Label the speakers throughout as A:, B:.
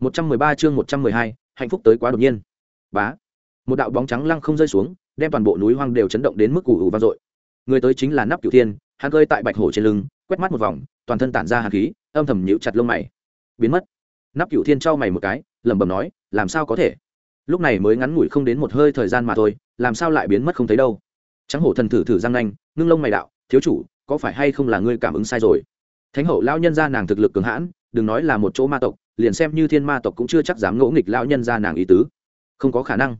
A: 113 chương 112, hạnh phúc tới quá đột nhiên. Bá. Một đạo bóng trắng lăng không rơi xuống, đem toàn bộ núi hoang đều chấn động đến mức ù ù vang dội. Người tới chính là Nắp Cửu Thiên, hắn rơi tại bạch hổ trên lưng, quét mắt một vòng, toàn thân tản ra hàn khí, âm thầm nhíu chặt lông mày. Biến mất. Nắp Cửu Thiên trao mày một cái, lẩm bẩm nói, làm sao có thể? Lúc này mới ngắn ngủi không đến một hơi thời gian mà thôi, làm sao lại biến mất không thấy đâu? Trắng hổ thần thử thử răng nanh, ngưng lông mày đạo, thiếu chủ, có phải hay không là ngươi cảm ứng sai rồi? Thánh hậu lão nhân gia nàng thực lực cường hãn, đừng nói là một chỗ ma tộc, liền xem như thiên ma tộc cũng chưa chắc dám ngỗ nghịch lão nhân ra nàng ý tứ. Không có khả năng.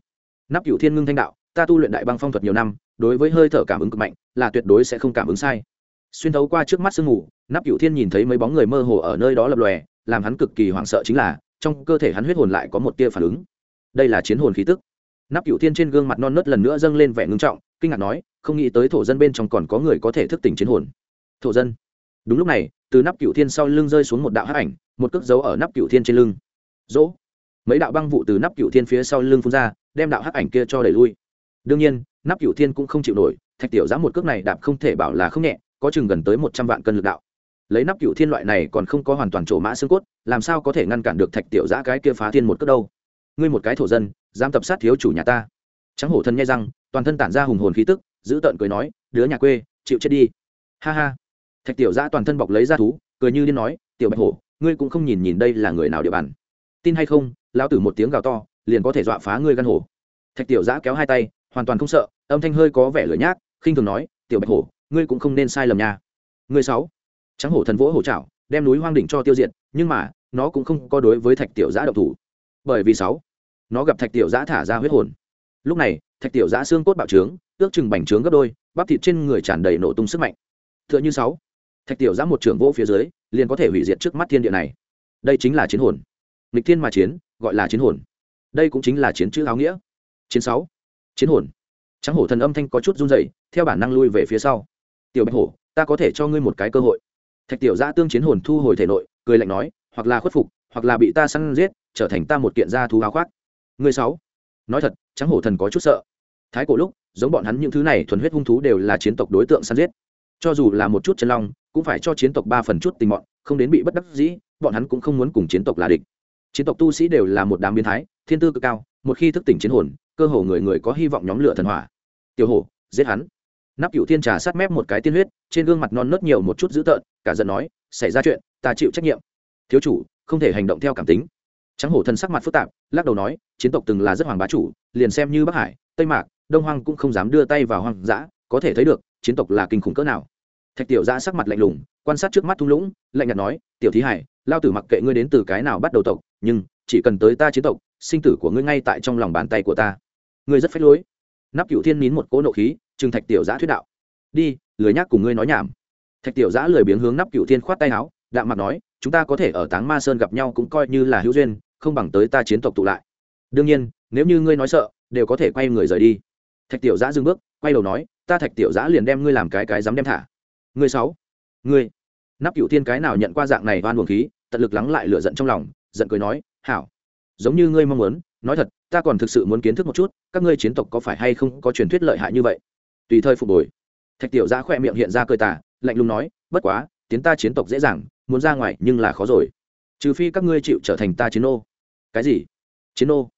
A: Nắp cựu thiên ngưng thanh đạo, ta tu luyện đại băng phong thuật nhiều năm, đối với hơi thở cảm ứng cực mạnh, là tuyệt đối sẽ không cảm ứng sai. Xuyên thấu qua trước mắt sương mù, nắp cựu thiên nhìn thấy mấy bóng người mơ hồ ở nơi đó lập lòe, làm hắn cực kỳ hoảng sợ chính là, trong cơ thể hắn huyết hồn lại có một tia phản ứng. Đây là chiến hồn khí tức. Nắp cựu thiên trên gương mặt non nớt lần nữa dâng lên vẻ ngưng trọng, kinh ngạc nói, không nghĩ tới thổ dân bên trong còn có người có thể thức tỉnh chiến hồn. Thổ dân. Đúng lúc này từ nắp cựu thiên sau lưng rơi xuống một đạo hắc ảnh, một cước dấu ở nắp cựu thiên trên lưng. Dỗ mấy đạo băng vụ từ nắp cựu thiên phía sau lưng phun ra, đem đạo hắc ảnh kia cho đẩy lui. Đương nhiên, nắp cựu thiên cũng không chịu nổi, thạch tiểu giã một cước này đạp không thể bảo là không nhẹ, có chừng gần tới một trăm vạn cân lực đạo. Lấy nắp cựu thiên loại này còn không có hoàn toàn trổ mã xương cốt, làm sao có thể ngăn cản được thạch tiểu giã cái kia phá thiên một cước đâu? Ngươi một cái thổ dân, dám tập sát thiếu chủ nhà ta. Trắng hổ thân nhai răng toàn thân tản ra hùng hồn khí tức, giữ tợn cười nói, đứa nhà quê, chịu chết đi. Ha ha thạch tiểu giã toàn thân bọc lấy ra thú cười như điên nói tiểu bạch hổ ngươi cũng không nhìn nhìn đây là người nào địa bàn? Tin hay không lão tử một tiếng gào to liền có thể dọa phá ngươi gan hổ. Thạch tiểu giã kéo hai tay hoàn toàn không sợ âm thanh hơi có vẻ lửa nhác khinh thường nói tiểu bạch hổ ngươi cũng không nên sai lầm nha. Ngươi sáu. Trắng hổ thần vỗ hổ Chảo, đem núi hoang đỉnh cho tiêu diệt nhưng mà nó cũng không có đối với thạch tiểu giã độc thủ. Bởi vì sáu nó gặp thạch tiểu giã thả ra huyết hồn. Lúc này thạch tiểu giã xương cốt bạo trướng ước chừng bành trướng gấp đôi bắp thịt trên người tràn đầy nổ tung sức mạnh. Thừa như sáu thạch tiểu giã một trưởng vô phía dưới, liền có thể hủy diệt trước mắt thiên địa này. Đây chính là chiến hồn. Lịch thiên mà chiến, gọi là chiến hồn. Đây cũng chính là chiến chữ áo nghĩa. Chiến sáu. Chiến hồn. Trắng hổ thần âm thanh có chút run rẩy, theo bản năng lui về phía sau. Tiểu bạch hổ, ta có thể cho ngươi một cái cơ hội. Thạch tiểu giã tương chiến hồn thu hồi thể nội, cười lạnh nói, hoặc là khuất phục, hoặc là bị ta săn giết, trở thành ta một kiện gia thú áo khoác. Ngươi sáu. Nói thật, trắng hổ thần có chút sợ. Thái cổ lúc, giống bọn hắn những thứ này thuần huyết hung thú đều là chiến tộc đối tượng săn giết. Cho dù là một chút chân long cũng phải cho chiến tộc ba phần chút tình mọn, không đến bị bất đắc dĩ, bọn hắn cũng không muốn cùng chiến tộc là địch. Chiến tộc tu sĩ đều là một đám biến thái, thiên tư cực cao, một khi thức tỉnh chiến hồn, cơ hồ người người có hy vọng nhóm lửa thần hỏa. Tiểu hổ, giết hắn. Nắp cựu thiên trà sát mép một cái tiên huyết, trên gương mặt non nớt nhiều một chút dữ tợn, cả giận nói, xảy ra chuyện, ta chịu trách nhiệm. Thiếu chủ, không thể hành động theo cảm tính. Trắng hổ thần sắc mặt phức tạp, lắc đầu nói, chiến tộc từng là rất hoàng bá chủ, liền xem như bắc hải, tây mạc, đông hoang cũng không dám đưa tay vào hoang dã, có thể thấy được, chiến tộc là kinh khủng cỡ nào thạch tiểu giã sắc mặt lạnh lùng, quan sát trước mắt thung lũng, lạnh nhạt nói, tiểu thí hải, lao tử mặc kệ ngươi đến từ cái nào bắt đầu tộc, nhưng chỉ cần tới ta chiến tộc, sinh tử của ngươi ngay tại trong lòng bàn tay của ta. Ngươi rất phách lối. Nắp cựu thiên nín một cỗ nộ khí, trừng thạch tiểu giã thuyết đạo, đi, lười nhác cùng ngươi nói nhảm. Thạch tiểu giã lười biếng hướng nắp cựu thiên khoát tay áo, đạm mặt nói, chúng ta có thể ở táng ma sơn gặp nhau cũng coi như là hữu duyên, không bằng tới ta chiến tộc tụ lại. Đương nhiên, nếu như ngươi nói sợ, đều có thể quay người rời đi. Thạch tiểu giã dừng bước, quay đầu nói, ta thạch tiểu giã liền đem ngươi làm cái cái dám đem thả ngươi sáu. Ngươi nắp cửu thiên cái nào nhận qua dạng này oan uổng khí tận lực lắng lại lửa giận trong lòng giận cười nói hảo. Giống như ngươi mong muốn nói thật ta còn thực sự muốn kiến thức một chút các ngươi chiến tộc có phải hay không có truyền thuyết lợi hại như vậy? Tùy thời phục hồi. Thạch tiểu ra khoe miệng hiện ra cười tà, lạnh lùng nói bất quá tiến ta chiến tộc dễ dàng muốn ra ngoài nhưng là khó rồi. Trừ phi các ngươi chịu trở thành ta chiến nô. cái gì? Chiến nô?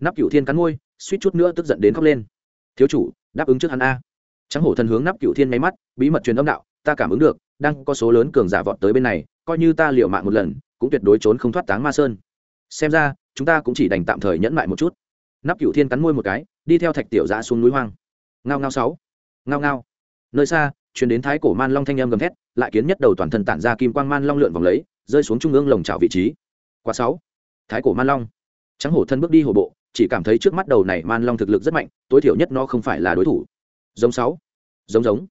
A: nắp cửu thiên cắn môi suýt chút nữa tức giận đến khóc lên. Thiếu chủ đáp ứng trước hắn a. Trắng hổ thần hướng nắp cửu thiên máy mắt bí mật truyền âm đạo ta cảm ứng được, đang có số lớn cường giả vọt tới bên này, coi như ta liều mạng một lần, cũng tuyệt đối trốn không thoát táng ma sơn. Xem ra, chúng ta cũng chỉ đành tạm thời nhẫn mại một chút. Nắp cựu thiên cắn môi một cái, đi theo thạch tiểu giã xuống núi hoang. Ngao ngao sáu. Ngao ngao. Nơi xa chuyển đến thái cổ man long thanh âm gầm thét, lại kiến nhất đầu toàn thân tản ra kim quang man long lượn vòng lấy, rơi xuống trung ương lồng trào vị trí. Qua sáu. Thái cổ man long. Trắng hổ thân bước đi hổ bộ, chỉ cảm thấy trước mắt đầu này man long thực lực rất mạnh, tối thiểu nhất nó không phải là đối thủ. Giống sáu. Giống giống.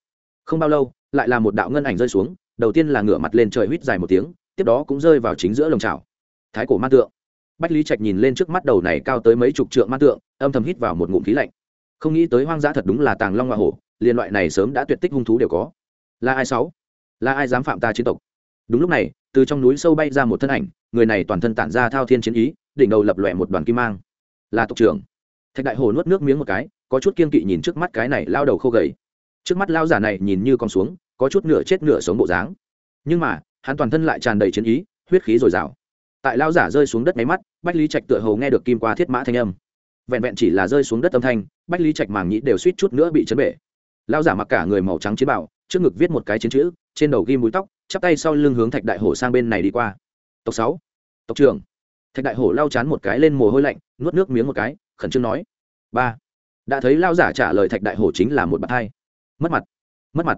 A: Không bao lâu lại là một đạo ngân ảnh rơi xuống, đầu tiên là ngửa mặt lên trời huýt dài một tiếng, tiếp đó cũng rơi vào chính giữa lồng trào thái cổ ma tượng. Bách lý trạch nhìn lên trước mắt đầu này cao tới mấy chục trượng ma tượng, âm thầm hít vào một ngụm khí lạnh. Không nghĩ tới hoang dã thật đúng là tàng long hoa hổ liên loại này sớm đã tuyệt tích hung thú đều có. Là ai sáu? Là ai dám phạm ta chiến tộc? Đúng lúc này, từ trong núi sâu bay ra một thân ảnh, người này toàn thân tản ra thao thiên chiến ý, đỉnh đầu lập lòe một đoàn kim mang. Là tộc trưởng. Thạch đại hồ nuốt nước miếng một cái, có chút kiên kỵ nhìn trước mắt cái này lao đầu khô gầy trước mắt lao giả này nhìn như con xuống, có chút nửa chết nửa sống bộ dáng. Nhưng mà, hắn toàn thân lại tràn đầy chiến ý, huyết khí dồi dào. Tại lao giả rơi xuống đất máy mắt, bách lý trạch tựa hầu nghe được kim qua thiết mã thanh âm. Vẹn vẹn chỉ là rơi xuống đất âm thanh, bách lý trạch màng nhĩ đều suýt chút nữa bị chấn bể. Lao giả mặc cả người màu trắng chiến bảo trước ngực viết một cái chiến chữ, trên đầu ghi mũi tóc, chắp tay sau lưng hướng thạch đại hổ sang bên này đi qua. Tộc sáu, tộc trưởng. Thạch đại hổ lao chán một cái lên mồ hôi lạnh, nuốt nước miếng một cái, khẩn trương nói, ba. Đã thấy lao giả trả lời thạch đại hổ chính là một bạt hai mất mặt. Mất mặt.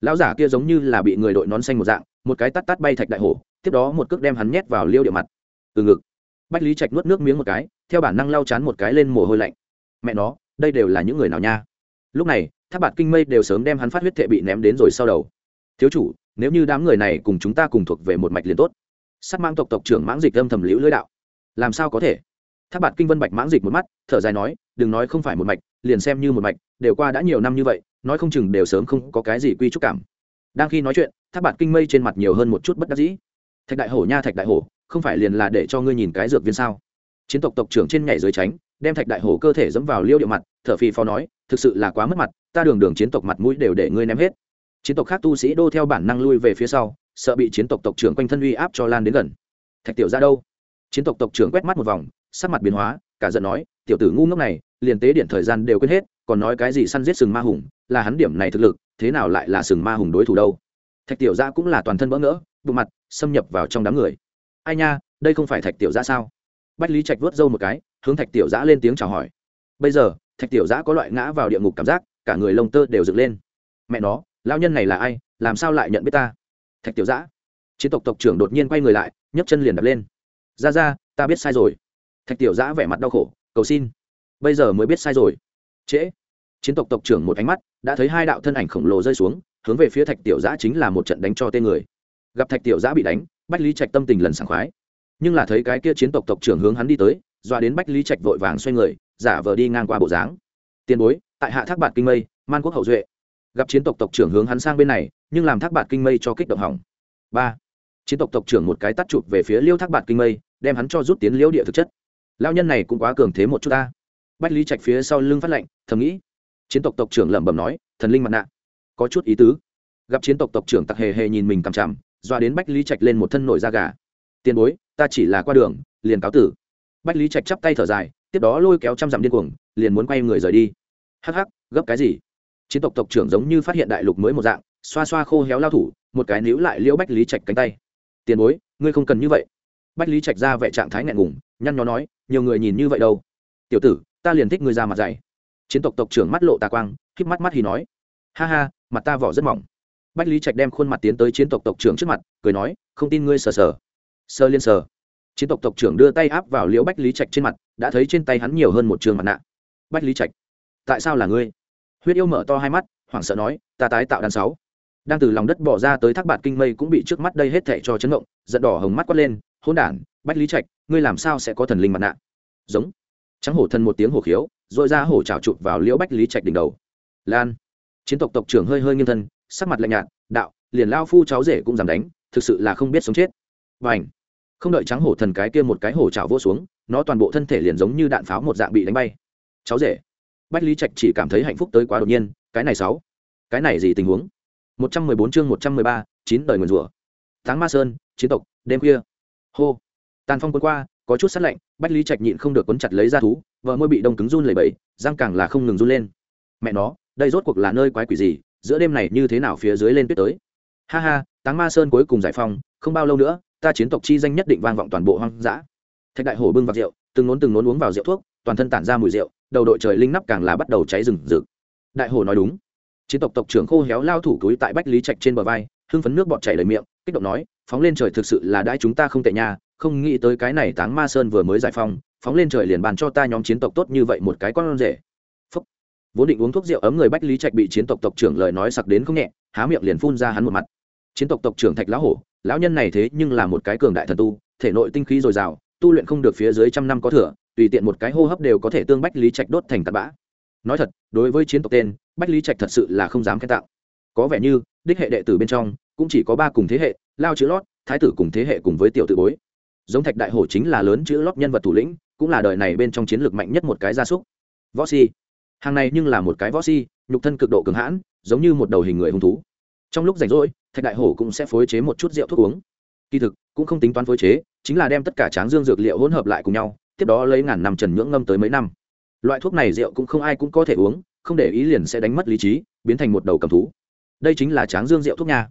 A: Lão giả kia giống như là bị người đội nón xanh một dạng, một cái tắt tắt bay thạch đại hổ, tiếp đó một cước đem hắn nhét vào liêu địa mặt. Từ ngực. Bách lý trạch nuốt nước miếng một cái, theo bản năng lau chán một cái lên mồ hôi lạnh. Mẹ nó, đây đều là những người nào nha? Lúc này tháp bạt kinh mây đều sớm đem hắn phát huyết thệ bị ném đến rồi sau đầu. Thiếu chủ, nếu như đám người này cùng chúng ta cùng thuộc về một mạch liền tốt. Sắt mang tộc tộc trưởng mãng dịch âm thầm liễu lưỡi đạo. Làm sao có thể? Tháp bạt kinh vân bạch mãng dịch một mắt, thở dài nói, đừng nói không phải một mạch, liền xem như một mạch đều qua đã nhiều năm như vậy, nói không chừng đều sớm không có cái gì quy trúc cảm. Đang khi nói chuyện tháp bạt kinh mây trên mặt nhiều hơn một chút bất đắc dĩ. Thạch đại hổ nha, thạch đại hổ, không phải liền là để cho ngươi nhìn cái dược viên sao? Chiến tộc tộc trưởng trên nhảy dưới tránh, đem thạch đại hổ cơ thể dẫm vào liêu điệu mặt, thở phì phò nói, thực sự là quá mất mặt, ta đường đường chiến tộc mặt mũi đều để ngươi ném hết. Chiến tộc khác tu sĩ đô theo bản năng lui về phía sau, sợ bị chiến tộc tộc trưởng quanh thân uy áp cho lan đến gần. Thạch tiểu ra đâu? Chiến tộc tộc trưởng quét mắt một vòng, sắc mặt biến hóa, cả giận nói, tiểu tử ngu ngốc này, liền tế điện thời gian đều quên hết còn nói cái gì săn giết sừng ma hùng, là hắn điểm này thực lực, thế nào lại là sừng ma hùng đối thủ đâu? Thạch tiểu gia cũng là toàn thân bỡ ngỡ, bụng mặt xâm nhập vào trong đám người. Ai nha, đây không phải thạch tiểu gia sao? Bách lý trạch vớt râu một cái, hướng thạch tiểu giã lên tiếng chào hỏi. Bây giờ, thạch tiểu giã có loại ngã vào địa ngục cảm giác, cả người lông tơ đều dựng lên. Mẹ nó lao nhân này là ai, làm sao lại nhận biết ta? Thạch tiểu giã. Chiến tộc tộc trưởng đột nhiên quay người lại, nhấc chân liền đập lên. Ra ra, ta biết sai rồi. Thạch tiểu giã vẻ mặt đau khổ, cầu xin. Bây giờ mới biết sai rồi trễ. Chiến tộc tộc trưởng một ánh mắt, đã thấy hai đạo thân ảnh khổng lồ rơi xuống, hướng về phía thạch tiểu giã chính là một trận đánh cho tên người. Gặp thạch tiểu giã bị đánh, bách lý trạch tâm tình lần sảng khoái. Nhưng là thấy cái kia chiến tộc tộc trưởng hướng hắn đi tới doa đến bách lý trạch vội vàng xoay người, giả vờ đi ngang qua bộ dáng. Tiền bối, tại hạ thác bạt kinh mây, man quốc hậu duệ. Gặp chiến tộc tộc trưởng hướng hắn sang bên này, nhưng làm thác bạt kinh mây cho kích động hỏng. Ba. Chiến tộc tộc trưởng một cái tắt chụp về phía liêu thác bạt kinh mây, đem hắn cho rút tiến liễu địa thực chất. Lao nhân này cũng quá cường thế một chút ta bách lý trạch phía sau lưng phát lệnh, thầm nghĩ. Chiến tộc tộc trưởng lẩm bẩm nói, thần linh mặt nạ. Có chút ý tứ. Gặp chiến tộc tộc trưởng tặc hề hề nhìn mình cằm chằm, doa đến bách lý trạch lên một thân nổi da gà. Tiền bối, ta chỉ là qua đường, liền cáo tử. Bách lý trạch chắp tay thở dài, tiếp đó lôi kéo trăm dặm điên cuồng, liền muốn quay người rời đi. Hắc hắc, gấp cái gì? Chiến tộc tộc trưởng giống như phát hiện đại lục mới một dạng, xoa xoa khô héo lao thủ, một cái níu lại liễu bách lý trạch cánh tay. Tiền bối, ngươi không cần như vậy. Bách lý trạch ra vẻ trạng thái ngại ngùng, nhăn nhó nói, nhiều người nhìn như vậy đâu. Tiểu tử ta liền thích ngươi ra mặt dày. Chiến tộc tộc trưởng mắt lộ tà quang híp mắt mắt thì nói. Ha ha, mặt ta vỏ rất mỏng. Bách lý trạch đem khuôn mặt tiến tới chiến tộc tộc trưởng trước mặt, cười nói, không tin ngươi sờ sờ. Sơ liên sờ. Chiến tộc tộc trưởng đưa tay áp vào liễu bách lý trạch trên mặt, đã thấy trên tay hắn nhiều hơn một trường mặt nạ. Bách lý trạch, tại sao là ngươi? Huyết yêu mở to hai mắt, hoảng sợ nói, ta tái tạo đàn sáu. Đang từ lòng đất bỏ ra tới thác bạt kinh mây cũng bị trước mắt đây hết thệ cho chấn động, giận đỏ hồng mắt quát lên hôn đản, bách lý trạch, ngươi làm sao sẽ có thần linh mặt nạ? Giống trắng hổ thần một tiếng hổ khiếu dội ra hổ trào chụp vào liễu bách lý trạch đỉnh đầu. Lan. Chiến tộc tộc trưởng hơi hơi nghiêng thân, sắc mặt lạnh nhạt, đạo, liền lao phu cháu rể cũng dám đánh, thực sự là không biết sống chết. Và ảnh không đợi trắng hổ thần cái kia một cái hổ trào vô xuống, nó toàn bộ thân thể liền giống như đạn pháo một dạng bị đánh bay. Cháu rể. Bách lý trạch chỉ cảm thấy hạnh phúc tới quá đột nhiên, cái này sáu, cái này gì tình huống? Một trăm mười bốn chương một trăm mười ba, chín đời nguyền rủa. Tháng ma sơn, chiến tộc, đêm khuya. Hô. Tàn phong quân qua có chút sát lạnh, bách lý trạch nhịn không được quấn chặt lấy ra thú, vợ môi bị đông cứng run lẩy bẩy, răng càng là không ngừng run lên. Mẹ nó, đây rốt cuộc là nơi quái quỷ gì? Giữa đêm này như thế nào phía dưới lên tuyết tới? Ha ha, táng ma sơn cuối cùng giải phong không bao lâu nữa, ta chiến tộc chi danh nhất định vang vọng toàn bộ hoang dã. Thạch đại hổ bưng vào rượu, từng nốn từng nốn uống vào rượu thuốc, toàn thân tản ra mùi rượu, đầu đội trời linh nắp càng là bắt đầu cháy rừng rực. Đại hổ nói đúng. Chiến tộc tộc trưởng khô héo lao thủ túi tại bách lý trạch trên bờ vai, hưng phấn nước bọt chảy đầy miệng kích động nói, phóng lên trời thực sự là đãi chúng ta không tệ nha, không nghĩ tới cái này táng ma sơn vừa mới giải phong phóng lên trời liền bàn cho ta nhóm chiến tộc tốt như vậy một cái con rể. Phúc. vốn định uống thuốc rượu ấm người bách lý trạch bị chiến tộc tộc trưởng lời nói sặc đến không nhẹ, há miệng liền phun ra hắn một mặt. Chiến tộc tộc trưởng thạch lão hổ, lão nhân này thế nhưng là một cái cường đại thần tu, thể nội tinh khí dồi dào, tu luyện không được phía dưới trăm năm có thừa, tùy tiện một cái hô hấp đều có thể tương bách lý trạch đốt thành tạt bã. Nói thật, đối với chiến tộc tên, bách lý trạch thật sự là không dám khen tạo. Có vẻ như, đích hệ đệ tử bên trong cũng chỉ có ba cùng thế hệ, lao chữ lót, thái tử cùng thế hệ cùng với tiểu tự bối. Giống thạch đại hổ chính là lớn chữ lót nhân vật thủ lĩnh, cũng là đời này bên trong chiến lược mạnh nhất một cái gia súc. Võ si. Hàng này nhưng là một cái võ si, nhục thân cực độ cường hãn, giống như một đầu hình người hung thú. Trong lúc rảnh rỗi, thạch đại hổ cũng sẽ phối chế một chút rượu thuốc uống. Kỳ thực, cũng không tính toán phối chế, chính là đem tất cả tráng dương dược liệu hỗn hợp lại cùng nhau, tiếp đó lấy ngàn năm trần nhưỡng ngâm tới mấy năm. Loại thuốc này rượu cũng không ai cũng có thể uống, không để ý liền sẽ đánh mất lý trí, biến thành một đầu cầm thú. Đây chính là tráng dương rượu thuốc nha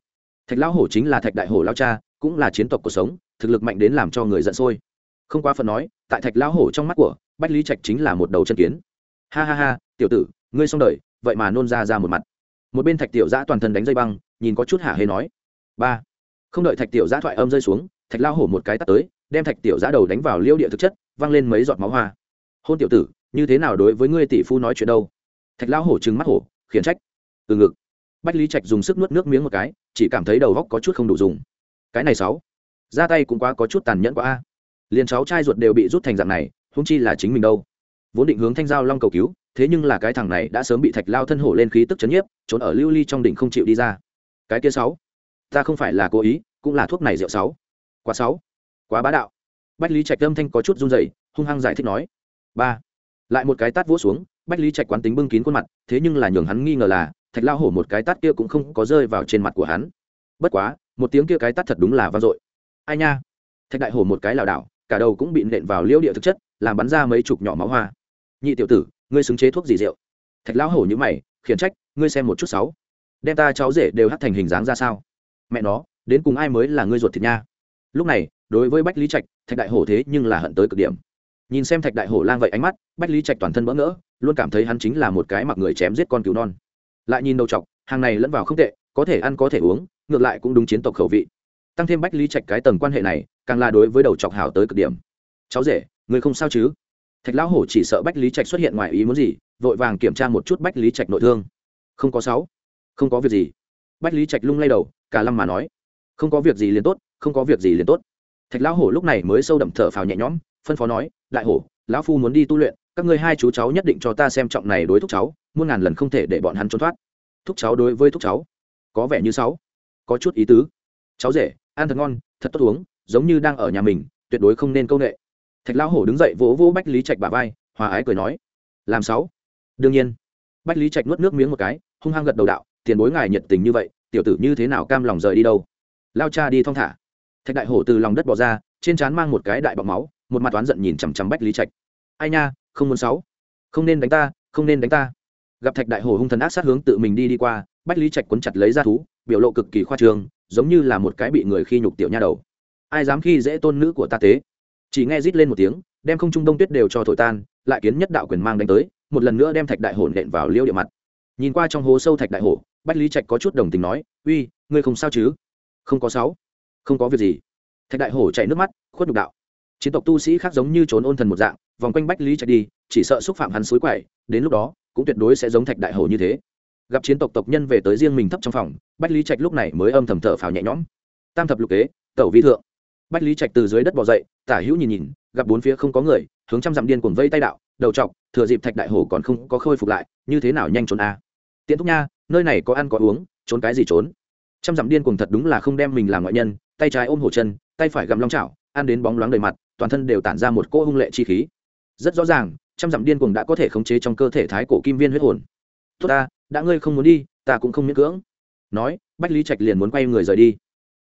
A: thạch lão hổ chính là thạch đại hổ lao cha, cũng là chiến tộc cuộc sống, thực lực mạnh đến làm cho người giận sôi. Không quá phần nói, tại thạch lão hổ trong mắt của, bách lý trạch chính là một đầu chân kiến. Ha ha ha, tiểu tử, ngươi xong đời, vậy mà nôn ra ra một mặt. Một bên thạch tiểu giã toàn thân đánh dây băng, nhìn có chút hả hê nói. Ba. Không đợi thạch tiểu giã thoại âm rơi xuống, thạch lao hổ một cái tắt tới, đem thạch tiểu giã đầu đánh vào liêu địa thực chất văng lên mấy giọt máu hoa. Hôn tiểu tử, như thế nào đối với ngươi tỷ phu nói chuyện đâu? Thạch lao hổ trừng mắt hổ, khiển trách. Từ ngực bách lý trạch dùng sức nuốt nước miếng một cái, chỉ cảm thấy đầu góc có chút không đủ dùng. Cái này sáu, ra tay cũng quá có chút tàn nhẫn quá a. Liền cháu trai ruột đều bị rút thành dạng này húng chi là chính mình đâu. Vốn định hướng thanh giao long cầu cứu, thế nhưng là cái thằng này đã sớm bị thạch lao thân hổ lên khí tức chấn nhiếp, trốn ở lưu ly trong đỉnh không chịu đi ra. Cái kia sáu, ta không phải là cố ý, cũng là thuốc này rượu sáu. Quá sáu, quá bá đạo. Bách lý trạch âm thanh có chút run rẩy, hung hăng giải thích nói. Ba, lại một cái tát vỗ xuống, bách lý trạch quán tính bưng kín khuôn mặt, thế nhưng là nhường hắn nghi ngờ là thạch lao hổ một cái tát kia cũng không có rơi vào trên mặt của hắn. Bất quá, một tiếng kia cái tát thật đúng là vang dội. Ai nha? Thạch đại hổ một cái lảo đảo, cả đầu cũng bị nện vào liễu địa thực chất, làm bắn ra mấy chục nhỏ máu hoa. Nhị tiểu tử, ngươi xứng chế thuốc gì rượu? Thạch lão hổ như mày, khiển trách, ngươi xem một chút sáu. Đem ta cháu rể đều hắt thành hình dáng ra sao? Mẹ nó, đến cùng ai mới là ngươi ruột thịt nha? Lúc này, đối với bách lý trạch, thạch đại hổ thế nhưng là hận tới cực điểm. Nhìn xem thạch đại hổ lang vậy ánh mắt, bách lý trạch toàn thân bỡ ngỡ, luôn cảm thấy hắn chính là một cái mặc người chém giết con cứu non lại nhìn đầu chọc, hàng này lẫn vào không tệ, có thể ăn có thể uống, ngược lại cũng đúng chiến tộc khẩu vị. Tăng thêm bách lý trạch cái tầng quan hệ này, càng là đối với đầu chọc hảo tới cực điểm. Cháu rể, người không sao chứ? Thạch lão hổ chỉ sợ bách lý trạch xuất hiện ngoài ý muốn gì, vội vàng kiểm tra một chút bách lý trạch nội thương. Không có sáu, không có việc gì. Bách lý trạch lung lay đầu, cả lâm mà nói. Không có việc gì liền tốt, không có việc gì liền tốt. Thạch lão hổ lúc này mới sâu đậm thở phào nhẹ nhõm, phân phó nói, đại hổ, lão phu muốn đi tu luyện các ngươi hai chú cháu nhất định cho ta xem trọng này đối thúc cháu, muôn ngàn lần không thể để bọn hắn trốn thoát. Thúc cháu đối với thúc cháu, có vẻ như sáu, có chút ý tứ. Cháu rể, ăn thật ngon, thật tốt uống, giống như đang ở nhà mình, tuyệt đối không nên công nghệ thạch lão hổ đứng dậy vỗ vỗ bách lý trạch bà vai, hòa ái cười nói, làm sáu. Đương nhiên. Bách lý trạch nuốt nước miếng một cái, hung hăng gật đầu đạo, tiền bối ngài nhiệt tình như vậy, tiểu tử như thế nào cam lòng rời đi đâu? Lao cha đi thong thả. Thạch đại hổ từ lòng đất bỏ ra, trên trán mang một cái đại bọc máu, một mặt oán giận nhìn chằm chằm bách lý trạch ai nha, không muốn sáu. Không nên đánh ta, không nên đánh ta. Gặp thạch đại hổ hung thần ác sát hướng tự mình đi đi qua, bách lý trạch quấn chặt lấy ra thú, biểu lộ cực kỳ khoa trương, giống như là một cái bị người khi nhục tiểu nha đầu. Ai dám khi dễ tôn nữ của ta tế chỉ nghe rít lên một tiếng, đem không trung đông tuyết đều cho thổi tan, lại kiến nhất đạo quyền mang đánh tới, một lần nữa đem thạch đại hổ nện vào liêu địa mặt. Nhìn qua trong hố sâu thạch đại hổ, bách lý trạch có chút đồng tình nói, uy, ngươi không sao chứ? Không có sáu. Không có việc gì. Thạch đại hổ chạy nước mắt, khuất nhục đạo. Chiến tộc tu sĩ khác giống như trốn ôn thần một dạng vòng quanh bách lý trạch đi, chỉ sợ xúc phạm hắn suối quậy, đến lúc đó, cũng tuyệt đối sẽ giống thạch đại hổ như thế. Gặp chiến tộc tộc nhân về tới riêng mình thấp trong phòng, bách lý trạch lúc này mới âm thầm thở phào nhẹ nhõm. Tam thập lục kế tẩu vi thượng. Bách lý trạch từ dưới đất bỏ dậy, tả hữu nhìn nhìn, gặp bốn phía không có người, hướng trăm dặm điên cuồng vây tay đạo, đầu trọc, thừa dịp thạch đại hổ còn không có khôi phục lại, như thế nào nhanh trốn a? À. tiễn thúc nha, nơi này có ăn có uống, trốn cái gì trốn? Trăm dặm điên cuồng thật đúng là không đem mình làm ngoại nhân, tay trái ôm hổ chân, tay phải gặm long chảo, ăn đến bóng loáng đầy mặt, toàn thân đều tản ra một cỗ hung lệ chi khí rất rõ ràng, trăm dặm điên cuồng đã có thể khống chế trong cơ thể thái cổ kim viên huyết hồn. Tốt ta, đã ngươi không muốn đi, ta cũng không miễn cưỡng. Nói, bách lý trạch liền muốn quay người rời đi.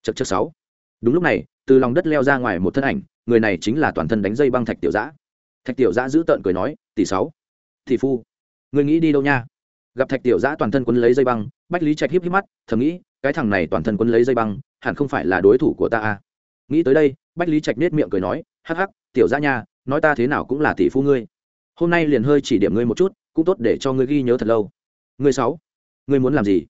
A: Chật chật sáu. Đúng lúc này, từ lòng đất leo ra ngoài một thân ảnh, người này chính là toàn thân đánh dây băng thạch tiểu giã. Thạch tiểu giã giữ tợn cười nói, tỷ sáu, tỷ phu người nghĩ đi đâu nha? Gặp thạch tiểu giã toàn thân quấn lấy dây băng, bách lý trạch híp híp mắt, thầm nghĩ, cái thằng này toàn thân quấn lấy dây băng, hẳn không phải là đối thủ của ta à? Nghĩ tới đây, bách lý trạch nết miệng cười nói, hắc hắc, tiểu giã nha nói ta thế nào cũng là tỷ phu ngươi. Hôm nay liền hơi chỉ điểm ngươi một chút, cũng tốt để cho ngươi ghi nhớ thật lâu. Ngươi sáu, ngươi muốn làm gì?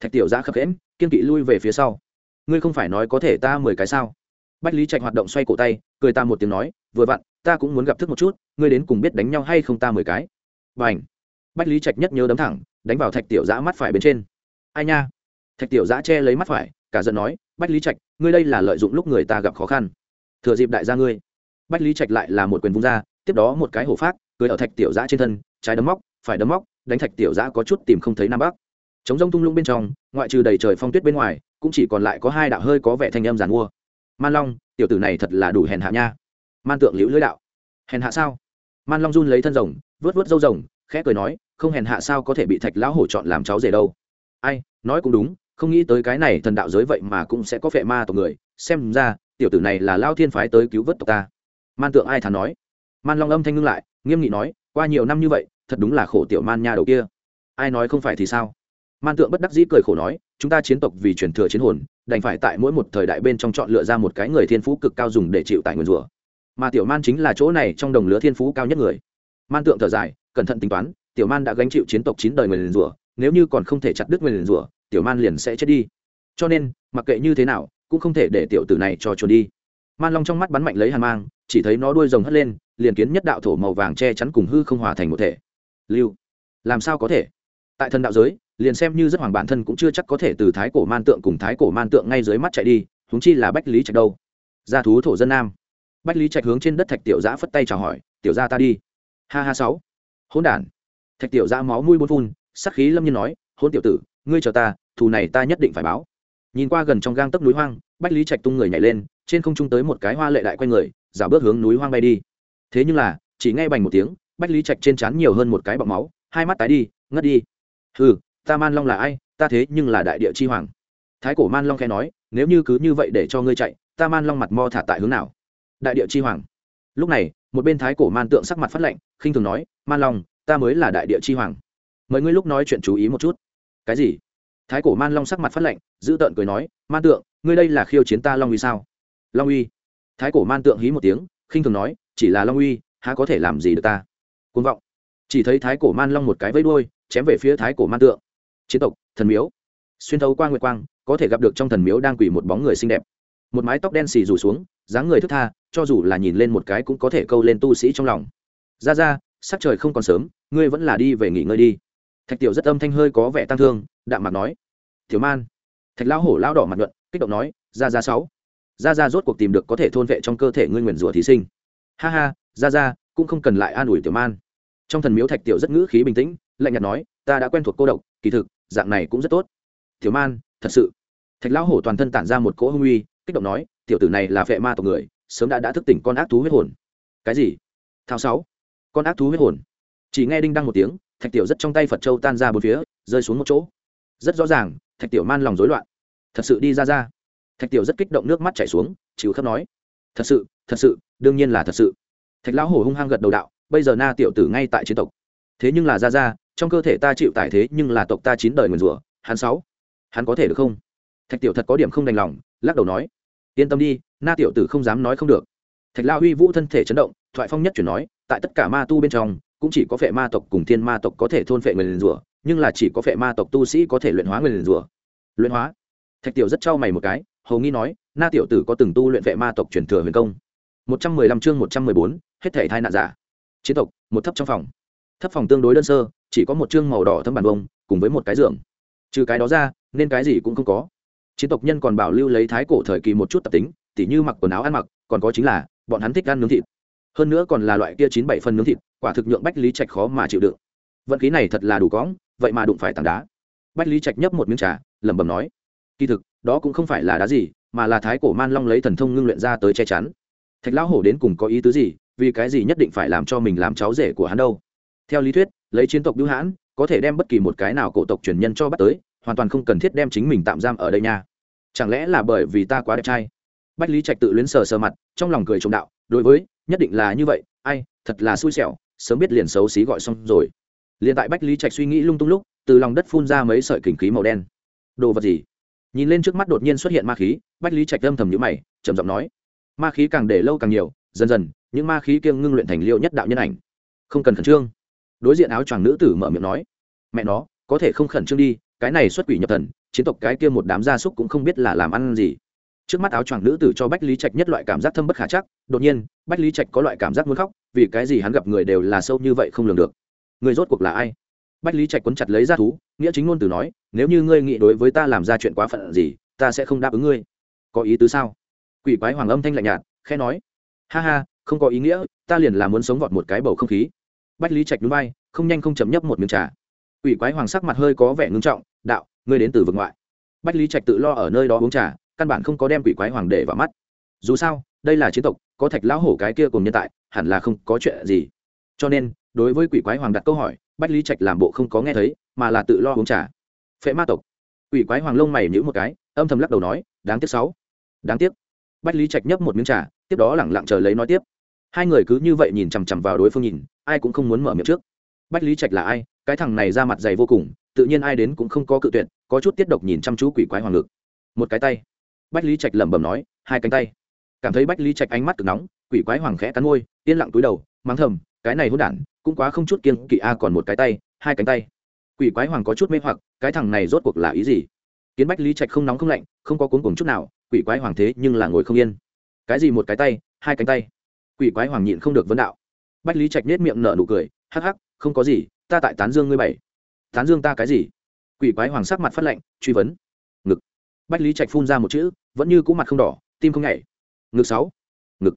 A: Thạch tiểu giã khập khẽm kiên kỵ lui về phía sau. Ngươi không phải nói có thể ta mười cái sao? Bách lý trạch hoạt động xoay cổ tay, cười ta một tiếng nói, vừa vặn, ta cũng muốn gặp thức một chút, ngươi đến cùng biết đánh nhau hay không ta mười cái. B à bách lý trạch nhất nhớ đấm thẳng, đánh vào thạch tiểu giã mắt phải bên trên. Ai nha? Thạch tiểu giã che lấy mắt phải, cả giận nói, bách lý trạch, ngươi đây là lợi dụng lúc người ta gặp khó khăn. Thừa dịp đại gia ngươi bách lý trạch lại là một quyền vung ra, tiếp đó một cái hổ phát cười ở thạch tiểu giã trên thân, trái đấm móc, phải đấm móc, đánh thạch tiểu giã có chút tìm không thấy nam bắc. Chống rông tung lung bên trong, ngoại trừ đầy trời phong tuyết bên ngoài, cũng chỉ còn lại có hai đạo hơi có vẻ thanh âm giàn mua. Man long, tiểu tử này thật là đủ hèn hạ nha. Man tượng liễu lưỡi đạo. Hèn hạ sao? Man long run lấy thân rồng, vớt vớt râu rồng, khẽ cười nói, không hèn hạ sao có thể bị thạch lão hổ chọn làm cháu rể đâu. Ai, nói cũng đúng, không nghĩ tới cái này thần đạo giới vậy mà cũng sẽ có vẻ ma tộc người. Xem ra, tiểu tử này là lao thiên phái tới cứu vớt tộc ta man tượng ai thán nói? Man long âm thanh ngưng lại, nghiêm nghị nói, qua nhiều năm như vậy, thật đúng là khổ tiểu man nha đầu kia. Ai nói không phải thì sao? Man tượng bất đắc dĩ cười khổ nói, chúng ta chiến tộc vì truyền thừa chiến hồn, đành phải tại mỗi một thời đại bên trong chọn lựa ra một cái người thiên phú cực cao dùng để chịu tại nguyên rủa. Mà tiểu man chính là chỗ này trong đồng lứa thiên phú cao nhất người. Man tượng thở dài, cẩn thận tính toán, tiểu man đã gánh chịu chiến tộc chín đời người liền rủa, nếu như còn không thể chặt đứt người liền rủa, tiểu man liền sẽ chết đi. Cho nên, mặc kệ như thế nào, cũng không thể để tiểu tử này cho trốn đi man long trong mắt bắn mạnh lấy hàn mang, chỉ thấy nó đuôi rồng hất lên, liền kiến nhất đạo thổ màu vàng che chắn cùng hư không hòa thành một thể. Lưu, làm sao có thể? Tại thần đạo giới, liền xem như rất hoàng bản thân cũng chưa chắc có thể từ thái cổ man tượng cùng thái cổ man tượng ngay dưới mắt chạy đi húng chi là bách lý trạch đâu? Gia thú thổ dân nam. Bách lý trạch hướng trên đất thạch tiểu giã phất tay chào hỏi, tiểu gia ta đi. Ha ha, sáu. Hỗn đản. Thạch tiểu giã máu mũi bôn phun, sắc khí lâm nhiên nói hôn tiểu tử, ngươi chờ ta, thù này ta nhất định phải báo. Nhìn qua gần trong gang tấc núi hoang, bách lý trạch tung người nhảy lên trên không trung tới một cái hoa lệ đại quanh người giả bước hướng núi hoang bay đi. Thế nhưng là, chỉ nghe bành một tiếng, bách lý trạch trên trán nhiều hơn một cái bọc máu, hai mắt tái đi, ngất đi. Hừ, ta man long là ai? Ta thế nhưng là đại địa chi hoàng. Thái cổ man long khen nói, nếu như cứ như vậy để cho ngươi chạy, ta man long mặt mo thả tại hướng nào? Đại địa chi hoàng. Lúc này, một bên thái cổ man tượng sắc mặt phát lệnh khinh thường nói, man long, ta mới là đại địa chi hoàng. Mời ngươi lúc nói chuyện chú ý một chút. Cái gì? Thái cổ man long sắc mặt phát lệnh giữ tợn cười nói, man tượng, ngươi đây là khiêu chiến ta long vì sao? Long uy. Thái cổ man tượng hí một tiếng khinh thường nói chỉ là long uy há có thể làm gì được ta? Côn vọng. Chỉ thấy thái cổ man long một cái vẫy đuôi chém về phía thái cổ man tượng. Chiến tộc thần miếu. Xuyên thấu qua nguyệt quang có thể gặp được trong thần miếu đang quỳ một bóng người xinh đẹp. Một mái tóc đen xì rủ xuống dáng người thức tha cho dù là nhìn lên một cái cũng có thể câu lên tu sĩ trong lòng. Ra ra sắc trời không còn sớm ngươi vẫn là đi về nghỉ ngơi đi. Thạch tiểu rất âm thanh hơi có vẻ tăng thương đạm mặt nói. Thiếu man. Thạch lão hổ lao đỏ mặt luận, kích động nói ra ra sáu ra ra rốt cuộc tìm được có thể thôn vệ trong cơ thể ngươi nguyền rủa thí sinh. Ha ha ra ra cũng không cần lại an ủi tiểu man. Trong thần miếu thạch tiểu rất ngữ khí bình tĩnh, lạnh nhạt nói, ta đã quen thuộc cô độc, kỳ thực, dạng này cũng rất tốt. Tiểu man, thật sự. Thạch lão hổ toàn thân tản ra một cỗ hung uy, kích động nói, tiểu tử này là vệ ma tộc người, sớm đã đã thức tỉnh con ác thú huyết hồn. Cái gì? Thao sáu. Con ác thú huyết hồn. Chỉ nghe đinh đăng một tiếng, thạch tiểu rất trong tay phật châu tan ra bốn phía, rơi xuống một chỗ. Rất rõ ràng, thạch tiểu man lòng rối loạn. Thật sự đi ra ra thạch tiểu rất kích động nước mắt chảy xuống, chịu khắp nói, thật sự thật sự, đương nhiên là thật sự. Thạch lão hổ hung hăng gật đầu đạo, bây giờ na tiểu tử ngay tại chiến tộc. Thế nhưng là ra ra trong cơ thể ta chịu tải thế nhưng là tộc ta chín đời nguyền rủa, hắn sáu, hắn có thể được không? Thạch tiểu thật có điểm không đành lòng, lắc đầu nói, yên tâm đi, na tiểu tử không dám nói không được. Thạch lao huy vũ thân thể chấn động, thoại phong nhất chuyển nói, tại tất cả ma tu bên trong, cũng chỉ có phệ ma tộc cùng thiên ma tộc có thể thôn phệ nguyền rủa, nhưng là chỉ có phệ ma tộc tu sĩ có thể luyện hóa nguyền rủa. Luyện hóa? Thạch tiểu rất trao mày một cái hầu nghi nói, na tiểu tử có từng tu luyện vệ ma tộc truyền thừa huyền công? Một trăm mười lăm chương một trăm mười bốn, hết thể thai nạn giả. Chiến tộc, một thấp trong phòng. Thấp phòng tương đối đơn sơ, chỉ có một chương màu đỏ thâm bản bông cùng với một cái giường. Trừ cái đó ra, nên cái gì cũng không có. Chiến tộc nhân còn bảo lưu lấy thái cổ thời kỳ một chút tập tính, tỉ như mặc quần áo ăn mặc, còn có chính là, bọn hắn thích ăn nướng thịt. Hơn nữa còn là loại kia chín bảy phân nướng thịt, quả thực nhượng bách lý trạch khó mà chịu đựng. Vận khí này thật là đủ cóng vậy mà đụng phải tảng đá. Bách lý trạch nhấp một miếng trà, lẩm bẩm nói kỳ thực, đó cũng không phải là đá gì, mà là thái cổ man long lấy thần thông ngưng luyện ra tới che chắn. Thạch lão hổ đến cùng có ý tứ gì? Vì cái gì nhất định phải làm cho mình làm cháu rể của hắn đâu? Theo lý thuyết, lấy chiến tộc bưu hãn, có thể đem bất kỳ một cái nào cổ tộc truyền nhân cho bắt tới, hoàn toàn không cần thiết đem chính mình tạm giam ở đây nha. Chẳng lẽ là bởi vì ta quá đẹp trai? Bách lý trạch tự luyến sờ sờ mặt, trong lòng cười trộm đạo, đối với, nhất định là như vậy, ai, thật là xui xẻo, sớm biết liền xấu xí gọi xong rồi. Liền tại bách lý trạch suy nghĩ lung tung lúc, từ lòng đất phun ra mấy sợi kình khí màu đen. Đồ vật gì? Nhìn lên trước mắt đột nhiên xuất hiện ma khí, bách lý trạch âm thầm nhữ mày, trầm giọng nói, ma khí càng để lâu càng nhiều, dần dần, những ma khí kiêng ngưng luyện thành liệu nhất đạo nhân ảnh. Không cần khẩn trương. Đối diện áo choàng nữ tử mở miệng nói, mẹ nó, có thể không khẩn trương đi, cái này xuất quỷ nhập thần, chiến tộc cái kia một đám gia súc cũng không biết là làm ăn gì. Trước mắt áo choàng nữ tử cho bách lý trạch nhất loại cảm giác thâm bất khả chắc, đột nhiên, bách lý trạch có loại cảm giác muốn khóc, vì cái gì hắn gặp người đều là sâu như vậy không lường được. Người rốt cuộc là ai? Bách lý trạch quấn chặt lấy ra thú, nghĩa chính ngôn từ nói, nếu như ngươi nghĩ đối với ta làm ra chuyện quá phận gì, ta sẽ không đáp ứng ngươi. Có ý tứ sao? Quỷ quái hoàng âm thanh lạnh nhạt, khẽ nói, ha ha, không có ý nghĩa, ta liền là muốn sống vọt một cái bầu không khí. Bách lý trạch núi bay không nhanh không chấm nhấp một miếng trà. Quỷ quái hoàng sắc mặt hơi có vẻ ngưng trọng, đạo, ngươi đến từ vực ngoại. Bách lý trạch tự lo ở nơi đó uống trà, căn bản không có đem quỷ quái hoàng để vào mắt. Dù sao, đây là chiến tộc, có thạch lão hổ cái kia cùng nhân tại, hẳn là không có chuyện gì. Cho nên, đối với quỷ quái hoàng đặt câu hỏi bách lý trạch làm bộ không có nghe thấy, mà là tự lo uống trà. Phệ ma tộc. Quỷ quái hoàng lông mày nhữ một cái, âm thầm lắc đầu nói, đáng tiếc sáu. Đáng tiếc. Bách lý trạch nhấp một miếng trà, tiếp đó lẳng lặng chờ lấy nói tiếp. Hai người cứ như vậy nhìn chằm chằm vào đối phương nhìn, ai cũng không muốn mở miệng trước. Bách lý trạch là ai? Cái thằng này ra mặt dày vô cùng, tự nhiên ai đến cũng không có cự tuyệt, có chút tiết độc nhìn chăm chú quỷ quái hoàng ngực. Một cái tay. Bách lý trạch lẩm bẩm nói, hai cánh tay. Cảm thấy bách lý trạch ánh mắt cực nóng, quỷ quái hoàng khẽ cắn môi, yên lặng túi đầu, mắng thầm cái này hôn đản, cũng quá không chút kiên kỵ a, còn một cái tay, hai cánh tay. Quỷ quái hoàng có chút mê hoặc, cái thằng này rốt cuộc là ý gì? Kiến bách lý trạch không nóng không lạnh, không có cuốn cùng chút nào, quỷ quái hoàng thế nhưng là ngồi không yên. Cái gì một cái tay, hai cánh tay? Quỷ quái hoàng nhịn không được vấn đạo. Bách lý trạch nết miệng nở nụ cười, hắc hắc, không có gì, ta tại tán dương ngươi bảy. Tán dương ta cái gì? Quỷ quái hoàng sắc mặt phát lạnh, truy vấn. Ngực. Bách lý trạch phun ra một chữ, vẫn như cũ mặt không đỏ, tim không nhảy. Ngực sáu. Ngực.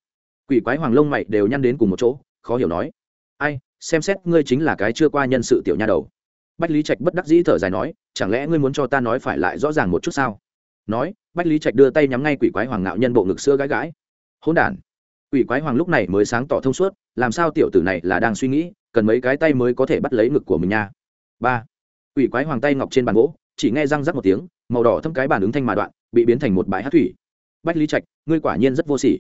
A: Quỷ quái hoàng lông mày đều nhăn đến cùng một chỗ, khó hiểu nói ai, xem xét ngươi chính là cái chưa qua nhân sự tiểu nha đầu. Bách lý trạch bất đắc dĩ thở dài nói, chẳng lẽ ngươi muốn cho ta nói phải lại rõ ràng một chút sao? Nói, bách lý trạch đưa tay nhắm ngay quỷ quái hoàng ngạo nhân bộ ngực xưa gãi gãi. Hỗn đản. Quỷ quái hoàng lúc này mới sáng tỏ thông suốt, làm sao tiểu tử này là đang suy nghĩ, cần mấy cái tay mới có thể bắt lấy ngực của mình nha? Ba. Quỷ quái hoàng tay ngọc trên bàn gỗ, chỉ nghe răng rắc một tiếng, màu đỏ thâm cái bàn ứng thanh mà đoạn, bị biến thành một bãi hát thủy. Bách lý trạch, ngươi quả nhiên rất vô sỉ.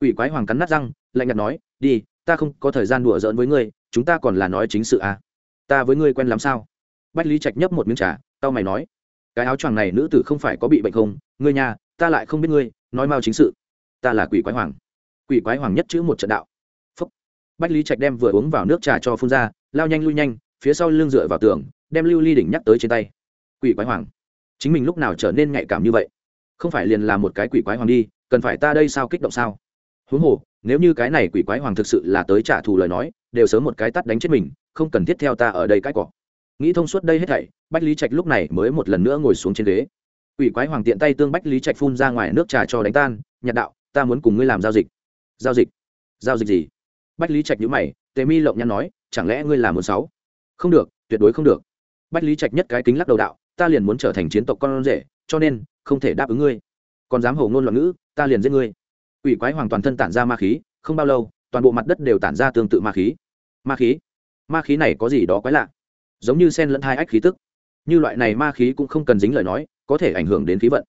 A: Quỷ quái hoàng cắn nát răng, lạnh nhạt nói, đi ta không có thời gian đùa giỡn với ngươi, chúng ta còn là nói chính sự à. ta với ngươi quen làm sao? Bách lý trạch nhấp một miếng trà tao mày nói. Cái áo choàng này nữ tử không phải có bị bệnh không? Ngươi nhà ta lại không biết ngươi, nói mau chính sự. Ta là quỷ quái hoàng. Quỷ quái hoàng nhất chữ một trận đạo. Phúc. bách lý trạch đem vừa uống vào nước trà cho phun ra, lao nhanh lui nhanh, phía sau lưng dựa vào tường, đem lưu ly đỉnh nhắc tới trên tay. Quỷ quái hoàng. Chính mình lúc nào trở nên nhạy cảm như vậy? Không phải liền là một cái quỷ quái hoàng đi, cần phải ta đây sao kích động sao? Huống hồ, nếu như cái này quỷ quái hoàng thực sự là tới trả thù lời nói, đều sớm một cái tắt đánh chết mình, không cần thiết theo ta ở đây cãi cọ. nghĩ thông suốt đây hết thảy, bách lý trạch lúc này mới một lần nữa ngồi xuống trên ghế. Quỷ quái hoàng tiện tay tương bách lý trạch phun ra ngoài nước trà cho đánh tan, nhạt đạo, ta muốn cùng ngươi làm giao dịch. Giao dịch? Giao dịch gì? Bách lý trạch nhữ mày, tề mi lộng nhăn nói, chẳng lẽ ngươi là một sáu? Không được, tuyệt đối không được. Bách lý trạch nhất cái kính lắc đầu đạo, ta liền muốn trở thành chiến tộc con rể, cho nên không thể đáp ứng ngươi. Còn dám hầu ngôn loạn ngữ, ta liền giết ngươi quỷ quái hoàng toàn thân tản ra ma khí, không bao lâu, toàn bộ mặt đất đều tản ra tương tự ma khí. Ma khí? Ma khí này có gì đó quái lạ? Giống như sen lẫn hai ách khí tức. Như loại này ma khí cũng không cần dính lời nói, có thể ảnh hưởng đến khí vận.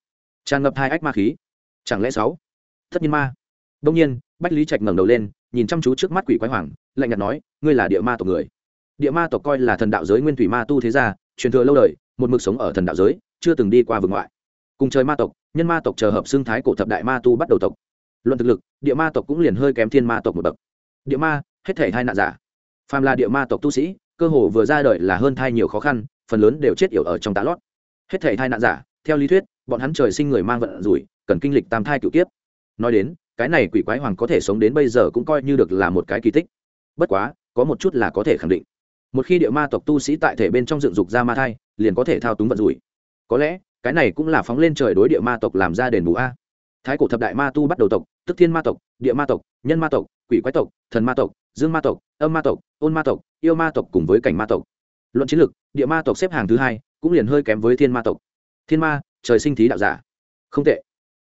A: Tràn ngập hai ách ma khí. Chẳng lẽ sáu? Tất nhiên ma. Đông nhiên, bách lý trạch ngẩng đầu lên, nhìn chăm chú trước mắt quỷ quái hoàng, lạnh nhạt nói, ngươi là địa ma tộc người. Địa ma tộc coi là thần đạo giới nguyên thủy ma tu thế gia, truyền thừa lâu đời, một mực sống ở thần đạo giới, chưa từng đi qua vực ngoại. Cùng trời ma tộc, nhân ma tộc chờ hợp xương thái cổ thập đại ma tu bắt đầu tộc luận thực lực, địa ma tộc cũng liền hơi kém thiên ma tộc một bậc. Địa ma, hết thể hai nạn giả. Phàm là địa ma tộc tu sĩ, cơ hồ vừa ra đời là hơn thai nhiều khó khăn, phần lớn đều chết yểu ở trong tá lót. Hết thể thai nạn giả, theo lý thuyết, bọn hắn trời sinh người mang vận rủi, cần kinh lịch tam thai cựu kiếp. Nói đến, cái này quỷ quái hoàng có thể sống đến bây giờ cũng coi như được là một cái kỳ tích. Bất quá, có một chút là có thể khẳng định. Một khi địa ma tộc tu sĩ tại thể bên trong dựng dục ra ma thai, liền có thể thao túng vận rủi. Có lẽ, cái này cũng là phóng lên trời đối địa ma tộc làm ra đền bù a. Thái cổ thập đại ma tu bắt đầu tộc tức thiên ma tộc, địa ma tộc, nhân ma tộc, quỷ quái tộc, thần ma tộc, dương ma tộc, âm ma tộc, ôn ma tộc, yêu ma tộc cùng với cảnh ma tộc. Luận chiến lược, địa ma tộc xếp hàng thứ hai, cũng liền hơi kém với thiên ma tộc. Thiên ma, trời sinh thí đạo giả. Không tệ.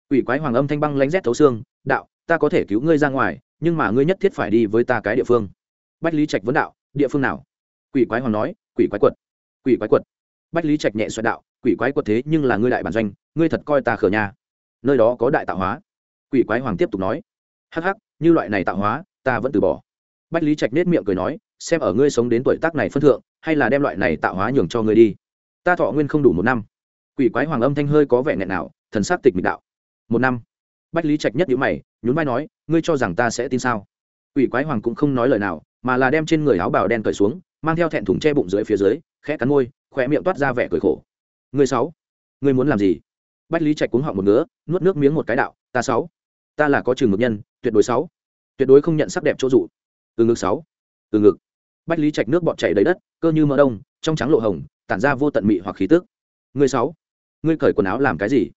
A: Quỷ quái hoàng âm thanh băng lánh rét thấu xương, đạo, ta có thể cứu ngươi ra ngoài, nhưng mà ngươi nhất thiết phải đi với ta cái địa phương. Bách lý trạch vấn đạo, địa phương nào? Quỷ quái hoàng nói, quỷ quái quật. Quỷ quái quật. Bách lý trạch nhẹ xoẹt đạo, quỷ quái quật thế nhưng là ngươi đại bản doanh, ngươi thật coi ta khở nhà nơi đó có đại tạo hóa quỷ quái hoàng tiếp tục nói, hắc hắc, như loại này tạo hóa, ta vẫn từ bỏ. Bách lý trạch nết miệng cười nói, xem ở ngươi sống đến tuổi tác này phân thượng, hay là đem loại này tạo hóa nhường cho ngươi đi. Ta thọ nguyên không đủ một năm. Quỷ quái hoàng âm thanh hơi có vẻ nghẹn nào, thần sắc tịch mịch đạo, một năm? Bách lý trạch nhất nhữ mày, nhún vai nói, ngươi cho rằng ta sẽ tin sao? Quỷ quái hoàng cũng không nói lời nào, mà là đem trên người áo bào đen cởi xuống, mang theo thẹn thùng che bụng dưới phía dưới, khẽ cắn môi khỏe miệng toát ra vẻ cười khổ. Ngươi sáu, ngươi muốn làm gì? Bách lý trạch cuống họng một ngứa, nuốt nước miếng một cái đạo, ta sáu ta là có trường ngược nhân, tuyệt đối sáu. Tuyệt đối không nhận sắc đẹp chỗ dụ. Từ ngực sáu. Từ ngực. Bách lý trạch nước bọt chảy đầy đất, cơ như mỡ đông, trong trắng lộ hồng, tản ra vô tận mị hoặc khí tức. Ngươi sáu. Ngươi cởi quần áo làm cái gì?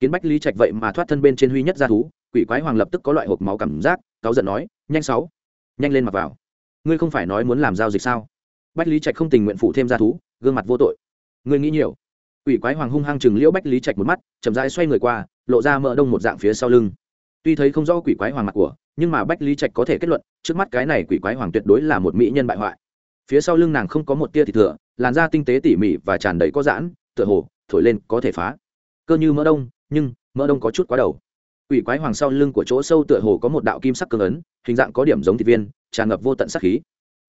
A: Kiến bách lý trạch vậy mà thoát thân bên trên huy nhất ra thú, quỷ quái hoàng lập tức có loại hộp máu cảm giác, cáu giận nói, nhanh sáu. Nhanh lên mặc vào. Ngươi không phải nói muốn làm giao dịch sao? Bách lý trạch không tình nguyện phụ thêm ra thú, gương mặt vô tội. Ngươi nghĩ nhiều. Quỷ quái hoàng hung hăng chừng liễu bách lý trạch một mắt, chậm rãi xoay người qua, lộ ra mỡ đông một dạng phía sau lưng tuy thấy không rõ quỷ quái hoàng mặt của, nhưng mà bách lý trạch có thể kết luận, trước mắt cái này quỷ quái hoàng tuyệt đối là một mỹ nhân bại hoại. Phía sau lưng nàng không có một tia thịt thừa, làn da tinh tế tỉ mỉ và tràn đầy có giãn, tựa hồ, thổi lên có thể phá. Cơ như mỡ đông, nhưng mỡ đông có chút quá đầu. Quỷ quái hoàng sau lưng của chỗ sâu tựa hồ có một đạo kim sắc cường ấn, hình dạng có điểm giống thịt viên, tràn ngập vô tận sắc khí.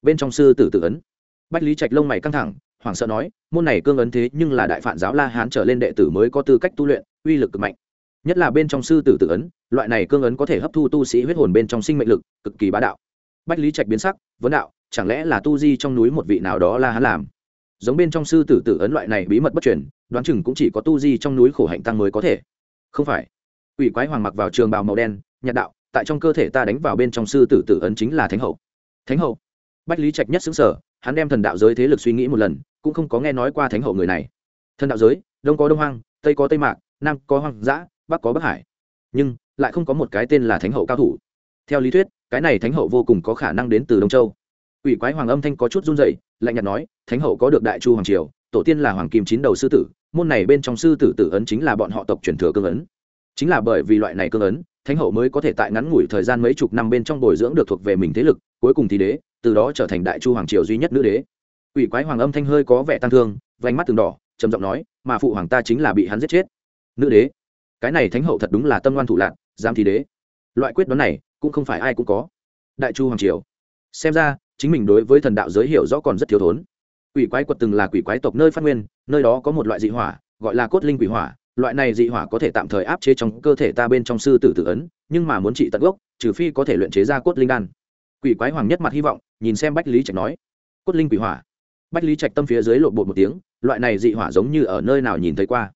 A: Bên trong sư tử tự ấn. Bách lý trạch lông mày căng thẳng, hoảng sợ nói, môn này cương ấn thế nhưng là đại phản giáo la hán trở lên đệ tử mới có tư cách tu luyện, uy lực cực mạnh nhất là bên trong sư tử tự ấn, loại này cương ấn có thể hấp thu tu sĩ huyết hồn bên trong sinh mệnh lực, cực kỳ bá đạo. Bách lý trạch biến sắc, vấn đạo, chẳng lẽ là tu di trong núi một vị nào đó là hắn làm? Giống bên trong sư tử tự ấn loại này bí mật bất truyền, đoán chừng cũng chỉ có tu di trong núi khổ hạnh tăng mới có thể. Không phải. Ủy quái hoàng mặc vào trường bào màu đen, nhạt đạo, tại trong cơ thể ta đánh vào bên trong sư tử tự ấn chính là thánh hậu. Thánh hậu? Bách lý trạch nhất xứng sở hắn đem thần đạo giới thế lực suy nghĩ một lần, cũng không có nghe nói qua thánh hậu người này. Thần đạo giới, đông có đông hoang, tây có tây mạc, nam có hoang dã bắc có bắc hải nhưng lại không có một cái tên là thánh hậu cao thủ theo lý thuyết cái này thánh hậu vô cùng có khả năng đến từ đông châu ủy quái hoàng âm thanh có chút run dậy lạnh nhạt nói, thánh hậu có được đại chu hoàng triều, tổ tiên là hoàng kim chín đầu sư tử, môn này bên trong sư tử tử ấn chính là bọn họ tộc truyền thừa cương ấn. Chính là bởi vì loại này cương ấn, thánh hậu mới có thể tại ngắn ngủi thời gian mấy chục năm bên trong bồi dưỡng được thuộc về mình thế lực, cuối cùng thì đế, từ đó trở thành đại chu hoàng triều duy nhất nữ đế. Ủy quái hoàng âm thanh hơi có vẻ tăng thương, vành mắt từng đỏ, trầm giọng nói, mà phụ hoàng ta chính là bị hắn giết chết. Nữ đế cái này thánh hậu thật đúng là tâm ngoan thủ lạc giam thì đế. Loại quyết đoán này cũng không phải ai cũng có. Đại chu hoàng triều. Xem ra, chính mình đối với thần đạo giới hiểu rõ còn rất thiếu thốn. Quỷ quái quật từng là quỷ quái tộc nơi phát nguyên, nơi đó có một loại dị hỏa, gọi là cốt linh quỷ hỏa. Loại này dị hỏa có thể tạm thời áp chế trong cơ thể ta bên trong sư tử tử ấn, nhưng mà muốn trị tận gốc, trừ phi có thể luyện chế ra cốt linh đan. Quỷ quái hoàng nhất mặt hy vọng, nhìn xem bách lý trạch nói. Cốt linh quỷ hỏa. Bách lý trạch tâm phía dưới lộn bột một tiếng, loại này dị hỏa giống như ở nơi nào nhìn thấy qua.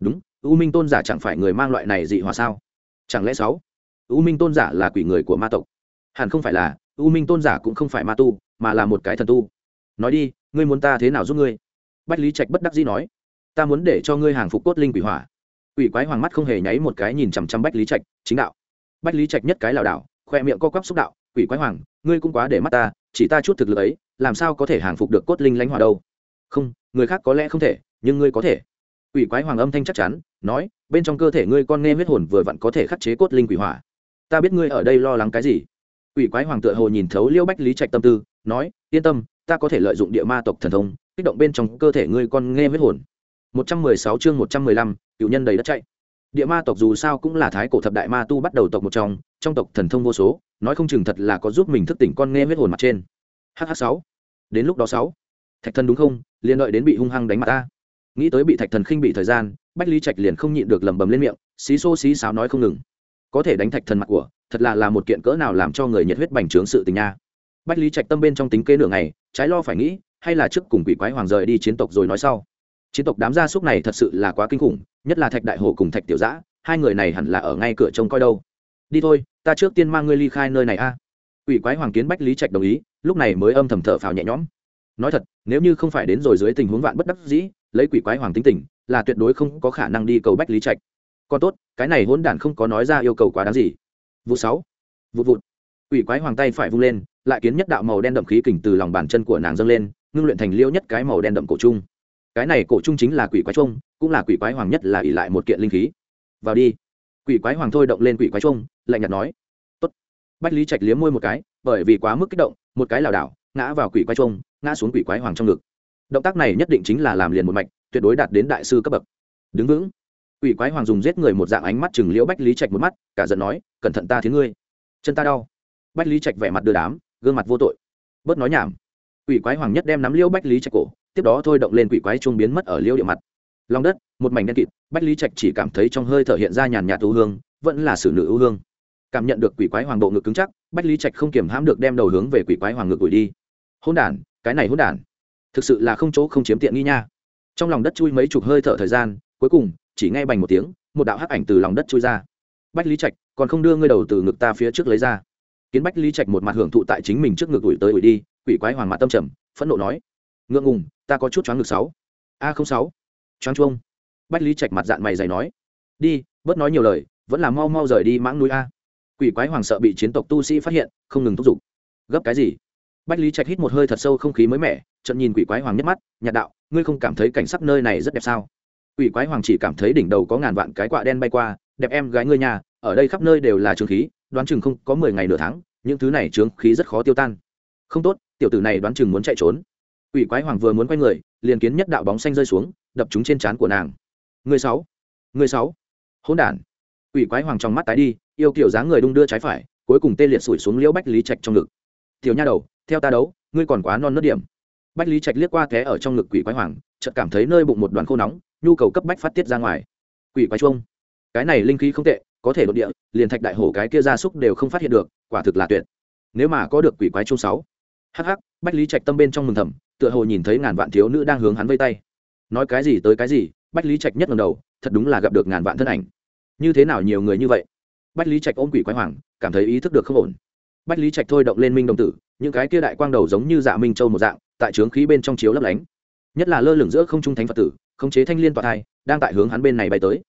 A: Đúng u minh tôn giả chẳng phải người mang loại này dị hỏa sao? Chẳng lẽ sáu? U minh tôn giả là quỷ người của ma tộc. Hẳn không phải là, u minh tôn giả cũng không phải ma tu, mà là một cái thần tu. Nói đi, ngươi muốn ta thế nào giúp ngươi? Bách lý trạch bất đắc dĩ nói. Ta muốn để cho ngươi hàng phục cốt linh quỷ hỏa. Quỷ quái hoàng mắt không hề nháy một cái nhìn chằm chằm bách lý trạch, chính đạo. Bách lý trạch nhất cái lảo đảo, khoe miệng co quắp xúc đạo, quỷ quái hoàng, ngươi cũng quá để mắt ta, chỉ ta chút thực lực ấy, làm sao có thể hàng phục được cốt linh Lánh hỏa đâu? Không, người khác có lẽ không thể, nhưng ngươi có thể quỷ quái hoàng âm thanh chắc chắn, nói, bên trong cơ thể ngươi con nghe huyết hồn vừa vặn có thể khắc chế cốt linh quỷ hỏa. Ta biết ngươi ở đây lo lắng cái gì. Quỷ quái hoàng tựa hồ nhìn thấu liêu bách lý trạch tâm tư, nói, yên tâm, ta có thể lợi dụng địa ma tộc thần thông, kích động bên trong cơ thể ngươi con nghe huyết hồn. Một trăm mười sáu chương một trăm mười lăm, cựu nhân đầy đất chạy. Địa ma tộc dù sao cũng là thái cổ thập đại ma tu bắt đầu tộc một trong trong tộc thần thông vô số, nói không chừng thật là có giúp mình thức tỉnh con nghe huyết hồn mặt trên. Hh sáu. Đến lúc đó sáu. Thạch thân đúng không? Liền đợi đến bị hung hăng đánh mặt ta nghĩ tới bị thạch thần khinh bị thời gian, bách lý trạch liền không nhịn được lẩm bẩm lên miệng, xí xô xí xáo nói không ngừng. Có thể đánh thạch thần mặt của, thật là là một kiện cỡ nào làm cho người nhiệt huyết bành trướng sự tình nha. Bách lý trạch tâm bên trong tính kế nửa ngày, trái lo phải nghĩ, hay là trước cùng quỷ quái hoàng rời đi chiến tộc rồi nói sau. Chiến tộc đám gia súc này thật sự là quá kinh khủng, nhất là thạch đại hồ cùng thạch tiểu giã, hai người này hẳn là ở ngay cửa trông coi đâu. Đi thôi, ta trước tiên mang ngươi ly khai nơi này a. Quỷ quái hoàng kiến bách lý trạch đồng ý, lúc này mới âm thầm thở phào nhẹ nhõm. Nói thật, nếu như không phải đến rồi dưới tình huống vạn bất đắc dĩ lấy quỷ quái hoàng tính tình, là tuyệt đối không có khả năng đi cầu bách lý trạch. Còn tốt, cái này hỗn đản không có nói ra yêu cầu quá đáng gì. Vụ sáu. Vụ vụt. Quỷ quái hoàng tay phải vung lên, lại kiến nhất đạo màu đen đậm khí kình từ lòng bàn chân của nàng dâng lên, ngưng luyện thành liêu nhất cái màu đen đậm cổ trung. Cái này cổ trung chính là quỷ quái trung, cũng là quỷ quái hoàng nhất là ỉ lại một kiện linh khí. Vào đi. Quỷ quái hoàng thôi động lên quỷ quái trung, lạnh nhạt nói. Tốt. Bách lý trạch liếm môi một cái, bởi vì quá mức kích động, một cái lảo đảo, ngã vào quỷ quái trung, ngã xuống quỷ quái hoàng trong ngực động tác này nhất định chính là làm liền một mạch, tuyệt đối đạt đến đại sư cấp bậc. Đứng vững. Quỷ quái hoàng dùng giết người một dạng ánh mắt chừng liễu bách lý trạch một mắt, cả giận nói, cẩn thận ta thiếu ngươi. Chân ta đau. Bách lý trạch vẻ mặt đưa đám, gương mặt vô tội. Bớt nói nhảm. Quỷ quái hoàng nhất đem nắm liễu bách lý trạch cổ, tiếp đó thôi động lên quỷ quái chuông biến mất ở liễu địa mặt. Lòng đất, một mảnh đen kịt, bách lý trạch chỉ cảm thấy trong hơi thở hiện ra nhàn nhạt ưu hương, vẫn là xử nữ ưu hương. Cảm nhận được quỷ quái hoàng độ ngực cứng chắc, bách lý trạch không kiềm hãm được đem đầu hướng về quỷ quái hoàng ngực đuổi đi. Hôn đản, cái này hôn đản thực sự là không chỗ không chiếm tiện nghi nha. Trong lòng đất chui mấy chục hơi thở thời gian, cuối cùng, chỉ nghe bành một tiếng, một đạo hắc ảnh từ lòng đất chui ra. Bách lý trạch, còn không đưa ngươi đầu từ ngực ta phía trước lấy ra. Kiến bách lý trạch một mặt hưởng thụ tại chính mình trước ngực ủi tới ủi đi, quỷ quái hoàng mặt tâm trầm, phẫn nộ nói. Ngượng ngùng, ta có chút choáng ngực sáu. A không sáu. Choáng chuông. Bách lý trạch mặt dạng mày dày nói. Đi, bớt nói nhiều lời, vẫn là mau mau rời đi mãng núi a. Quỷ quái hoàng sợ bị chiến tộc tu sĩ phát hiện, không ngừng thúc giục. Gấp cái gì? Bách lý trạch hít một hơi thật sâu không khí mới mẻ trận nhìn quỷ quái hoàng nhất mắt, nhạt đạo, ngươi không cảm thấy cảnh sắc nơi này rất đẹp sao? Quỷ quái hoàng chỉ cảm thấy đỉnh đầu có ngàn vạn cái quạ đen bay qua, đẹp em gái ngươi nhà, ở đây khắp nơi đều là trường khí, đoán chừng không có mười ngày nửa tháng, những thứ này trướng khí rất khó tiêu tan. Không tốt, tiểu tử này đoán chừng muốn chạy trốn. Quỷ quái hoàng vừa muốn quay người, liền kiến nhất đạo bóng xanh rơi xuống, đập chúng trên trán của nàng. Người sáu người sáu, hỗn đản. Quỷ quái hoàng trong mắt tái đi, yêu kiểu dáng người đung đưa trái phải, cuối cùng tê liệt sủi xuống liễu bách lý trạch trong ngực. Tiểu nha đầu, theo ta đấu, ngươi còn quá non nớt điểm bách lý trạch liếc qua té ở trong ngực quỷ quái hoàng, chợt cảm thấy nơi bụng một đoàn khô nóng, nhu cầu cấp bách phát tiết ra ngoài. Quỷ quái chuông. Cái này linh khí không tệ, có thể đột địa, liền thạch đại hổ cái kia gia súc đều không phát hiện được, quả thực là tuyệt. Nếu mà có được quỷ quái chuông sáu. Hắc hắc, bách lý trạch tâm bên trong mừng thầm, tựa hồ nhìn thấy ngàn vạn thiếu nữ đang hướng hắn vây tay. Nói cái gì tới cái gì, bách lý trạch nhất lần đầu, thật đúng là gặp được ngàn vạn thân ảnh. Như thế nào nhiều người như vậy? Bách lý trạch ôm quỷ quái hoàng, cảm thấy ý thức được không ổn. Bách lý trạch thôi động lên minh đồng tử, những cái kia đại quang đầu giống như dạ minh châu một dạng tại trướng khí bên trong chiếu lấp lánh. Nhất là lơ lửng giữa không trung thánh phật tử, khống chế thanh liên tọa thai, đang tại hướng hắn bên này bay tới.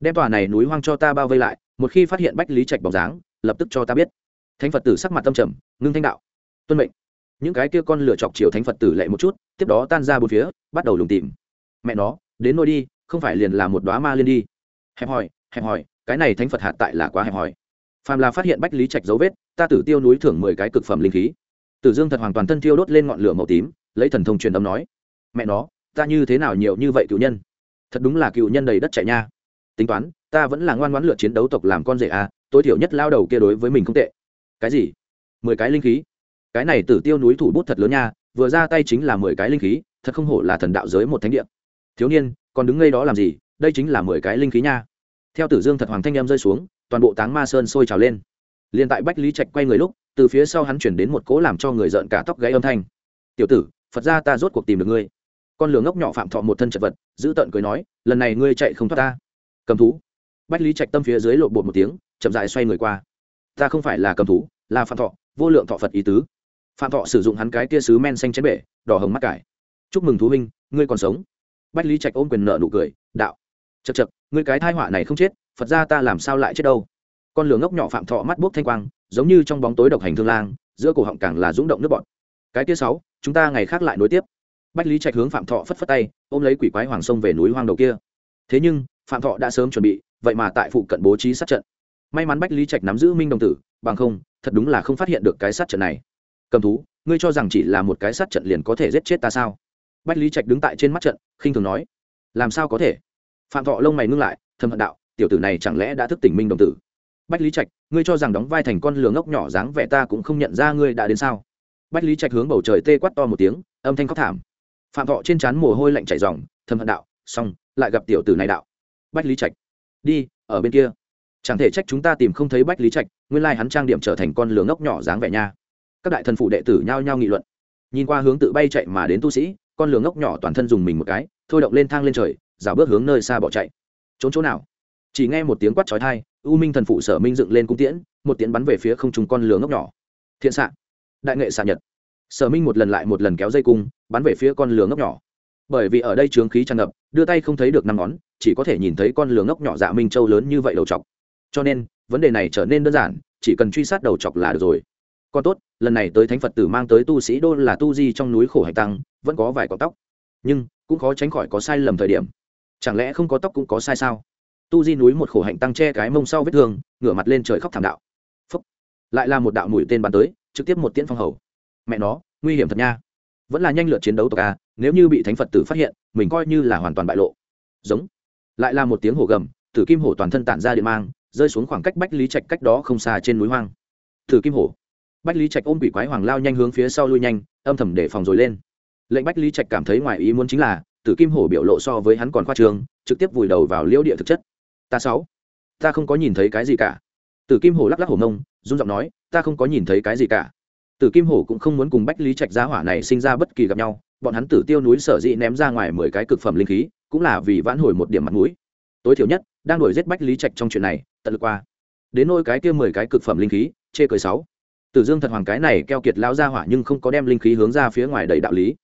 A: Đem tòa này núi hoang cho ta bao vây lại, một khi phát hiện bách lý trạch bóng dáng, lập tức cho ta biết. Thánh phật tử sắc mặt tâm trầm, ngưng thanh đạo. Tuân mệnh. Những cái kia con lửa chọc chiều thánh phật tử lệ một chút, tiếp đó tan ra bốn phía, bắt đầu lùng tìm. Mẹ nó, đến nôi đi, không phải liền là một đoá ma liên đi. Hẹp hòi hẹp hòi, cái này thánh phật hạt tại là quá hẹp hòi. Phàm là phát hiện bách lý trạch dấu vết, ta tử tiêu núi thưởng mười cái cực phẩm linh khí tử dương thật hoàn toàn thân tiêu đốt lên ngọn lửa màu tím, lấy thần thông truyền âm nói, mẹ nó, ta như thế nào nhiều như vậy cựu nhân? Thật đúng là cựu nhân đầy đất chạy nha. Tính toán, ta vẫn là ngoan ngoãn lựa chiến đấu tộc làm con rể à tối thiểu nhất lao đầu kia đối với mình không tệ. Cái gì? Mười cái linh khí? Cái này tử tiêu núi thủ bút thật lớn nha, vừa ra tay chính là mười cái linh khí, thật không hổ là thần đạo giới một thánh địa. Thiếu niên, còn đứng ngay đó làm gì? Đây chính là mười cái linh khí nha. Theo tử dương thật hoàng thanh em rơi xuống, toàn bộ táng ma sơn sôi trào lên. Liền tại bách lý trạch quay người lúc từ phía sau hắn chuyển đến một cỗ làm cho người giận cả tóc gãy âm thanh. Tiểu tử, phật ra ta rốt cuộc tìm được ngươi. Con lửa ngốc nhỏ phạm thọ một thân chật vật, giữ tợn cười nói, lần này ngươi chạy không thoát ta. Cầm thú. Bách lý trạch tâm phía dưới lộ bột một tiếng, chậm dại xoay người qua. Ta không phải là cầm thú, là phạm thọ, vô lượng thọ phật ý tứ. Phạm thọ sử dụng hắn cái tia sứ men xanh chén bể, đỏ hồng mắt cải. Chúc mừng thú minh ngươi còn sống. Bách lý trạch ôm quyền nợ nụ cười, đạo. Chật chật ngươi cái thai họa này không chết, phật ra ta làm sao lại chết đâu? Con lửa ngốc nhỏ phạm thọ mắt bốc thanh quang, giống như trong bóng tối độc hành thương lang, giữa cổ họng càng là rúng động nước bọt. Cái tia sáu, chúng ta ngày khác lại nối tiếp. Bách lý trạch hướng phạm thọ phất phất tay, ôm lấy quỷ quái hoàng sông về núi hoang đầu kia. Thế nhưng, phạm thọ đã sớm chuẩn bị, vậy mà tại phụ cận bố trí sát trận. May mắn bách lý trạch nắm giữ minh đồng tử, bằng không, thật đúng là không phát hiện được cái sát trận này. Cầm thú, ngươi cho rằng chỉ là một cái sát trận liền có thể giết chết ta sao? Bách lý trạch đứng tại trên mắt trận, khinh thường nói. Làm sao có thể? Phạm thọ lông mày ngưng lại thâm hận đạo, tiểu tử này chẳng lẽ đã thức tỉnh minh đồng tử? Bách lý trạch, ngươi cho rằng đóng vai thành con lừa ngốc nhỏ dáng vẻ ta cũng không nhận ra ngươi đã đến sao? Bách lý trạch hướng bầu trời tê quát to một tiếng, âm thanh khóc thảm. Phạm thọ trên trán mồ hôi lạnh chảy dòng thâm hận đạo, xong, lại gặp tiểu tử này đạo. Bách lý trạch, đi, ở bên kia. Chẳng thể trách chúng ta tìm không thấy bách lý trạch, nguyên lai hắn trang điểm trở thành con lừa ngốc nhỏ dáng vẻ nha. Các đại thần phụ đệ tử nhao nhao nghị luận. Nhìn qua hướng tự bay chạy mà đến tu sĩ, con lừa ngốc nhỏ toàn thân dùng mình một cái, thôi động lên thang lên trời rào bước hướng nơi xa bỏ chạy. Trốn chỗ nào? Chỉ nghe một tiếng quát trói thai u minh thần phụ sở minh dựng lên cung tiễn, một tiễn bắn về phía không trùng con lừa ngốc nhỏ. Thiện xạ. Đại nghệ xạ nhật. Sở minh một lần lại một lần kéo dây cung, bắn về phía con lừa ngốc nhỏ. Bởi vì ở đây trướng khí tràn ngập, đưa tay không thấy được năm ngón, chỉ có thể nhìn thấy con lừa ngốc nhỏ dạ minh châu lớn như vậy đầu chọc. Cho nên, vấn đề này trở nên đơn giản, chỉ cần truy sát đầu chọc là được rồi. Còn tốt, lần này tới thánh phật tử mang tới tu sĩ đô là tu di trong núi khổ hạch tăng, vẫn có vài có tóc. Nhưng, cũng khó tránh khỏi có sai lầm thời điểm. Chẳng lẽ không có tóc cũng có sai sao? Tu di núi một khổ hạnh tăng che cái mông sau vết thương, ngửa mặt lên trời khóc thảm đạo. Phúc. lại là một đạo mũi tên bắn tới, trực tiếp một tiễn phong hầu. Mẹ nó, nguy hiểm thật nha. Vẫn là nhanh lượt chiến đấu tộc a, nếu như bị thánh phật tử phát hiện, mình coi như là hoàn toàn bại lộ. Giống. Lại là một tiếng hổ gầm, tử kim hổ toàn thân tản ra điện mang, rơi xuống khoảng cách bách lý trạch cách đó không xa trên núi hoang. Tử kim hổ. Bách lý trạch ôm quỷ quái hoàng lao nhanh hướng phía sau lui nhanh, âm thầm để phòng rồi lên. Lệnh bách lý trạch cảm thấy ngoài ý muốn chính là, tử kim hổ biểu lộ so với hắn còn khoa trương, trực tiếp vùi đầu vào liễu địa thực chất ta sáu. Ta không có nhìn thấy cái gì cả. Tử kim hổ lắc lắc hổ mông run giọng nói, ta không có nhìn thấy cái gì cả. Tử kim hổ cũng không muốn cùng bách lý trạch giá hỏa này sinh ra bất kỳ gặp nhau, bọn hắn tử tiêu núi sở dĩ ném ra ngoài mười cái cực phẩm linh khí, cũng là vì vãn hồi một điểm mặt mũi. Tối thiểu nhất, đang đuổi giết bách lý trạch trong chuyện này, tận lực qua. Đến nôi cái kia mười cái cực phẩm linh khí, chê cười sáu. Tử dương thật hoàng cái này keo kiệt lão ra hỏa nhưng không có đem linh khí hướng ra phía ngoài đầy đạo lý.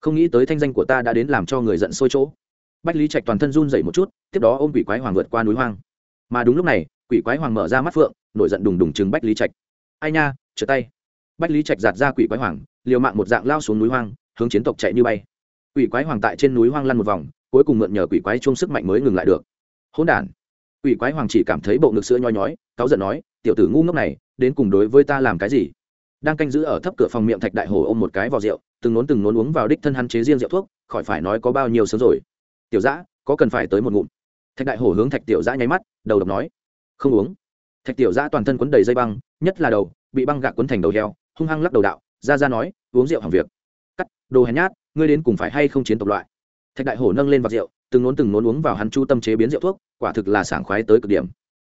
A: Không nghĩ tới thanh danh của ta đã đến làm cho người giận sôi chỗ bách lý trạch toàn thân run dậy một chút, tiếp đó ôm quỷ quái hoàng vượt qua núi hoang. Mà đúng lúc này, quỷ quái hoàng mở ra mắt phượng, nổi giận đùng đùng chừng bách lý trạch. Ai nha, trở tay. Bách lý trạch giạt ra quỷ quái hoàng, liều mạng một dạng lao xuống núi hoang, hướng chiến tộc chạy như bay. Quỷ quái hoàng tại trên núi hoang lăn một vòng, cuối cùng mượn nhờ quỷ quái chung sức mạnh mới ngừng lại được. Hỗn đản. Quỷ quái hoàng chỉ cảm thấy bộ ngực sữa nhoi nhói, cáu giận nói, tiểu tử ngu ngốc này, đến cùng đối với ta làm cái gì? Đang canh giữ ở thấp cửa phòng miệng thạch đại hồ ôm một cái vò rượu, từng nốn từng nốn uống vào đích thân hắn chế riêng rượu thuốc, khỏi phải nói có bao nhiêu sớm rồi tiểu Giã, có cần phải tới một ngụm? Thạch đại Hổ hướng thạch tiểu Giã nháy mắt, đầu độc nói. Không uống. Thạch tiểu giã toàn thân quấn đầy dây băng, nhất là đầu, bị băng gạc quấn thành đầu heo, hung hăng lắc đầu đạo, ra ra nói, uống rượu hỏng việc. Cắt, đồ hèn nhát, ngươi đến cùng phải hay không chiến tộc loại? Thạch đại hổ nâng lên vạt rượu, từng nốn từng nốn uống vào hắn chu tâm chế biến rượu thuốc, quả thực là sảng khoái tới cực điểm.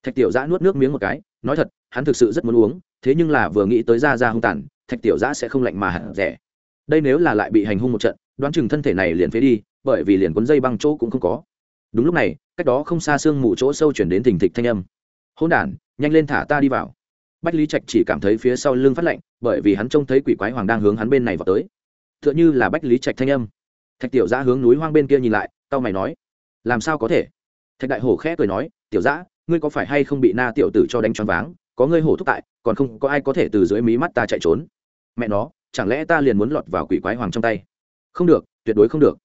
A: Thạch tiểu giã nuốt nước miếng một cái, nói thật, hắn thực sự rất muốn uống, thế nhưng là vừa nghĩ tới ra ra hung tàn, thạch tiểu giã sẽ không lạnh mà hẳn rẻ. Đây nếu là lại bị hành hung một trận đoán chừng thân thể này liền phế đi, bởi vì liền cuốn dây băng chỗ cũng không có. Đúng lúc này, cách đó không xa xương mù chỗ sâu chuyển đến thình thịch thanh âm. Hôn đản, nhanh lên thả ta đi vào. Bách lý trạch chỉ cảm thấy phía sau lưng phát lạnh, bởi vì hắn trông thấy quỷ quái hoàng đang hướng hắn bên này vào tới. T h ư ợ n h ư là bách lý trạch thanh âm. Thạch tiểu giã hướng núi hoang bên kia nhìn lại tao mày nói, làm sao có thể? Thạch đại hổ khẽ cười nói, tiểu giã, ngươi có phải hay không bị na tiểu tử cho đánh choáng váng? Có ngươi hổ thúc tại, còn không có ai có thể từ dưới mí mắt ta chạy trốn. Mẹ nó, chẳng lẽ ta liền muốn lọt vào quỷ quái hoàng trong tay? Không được, tuyệt đối không được.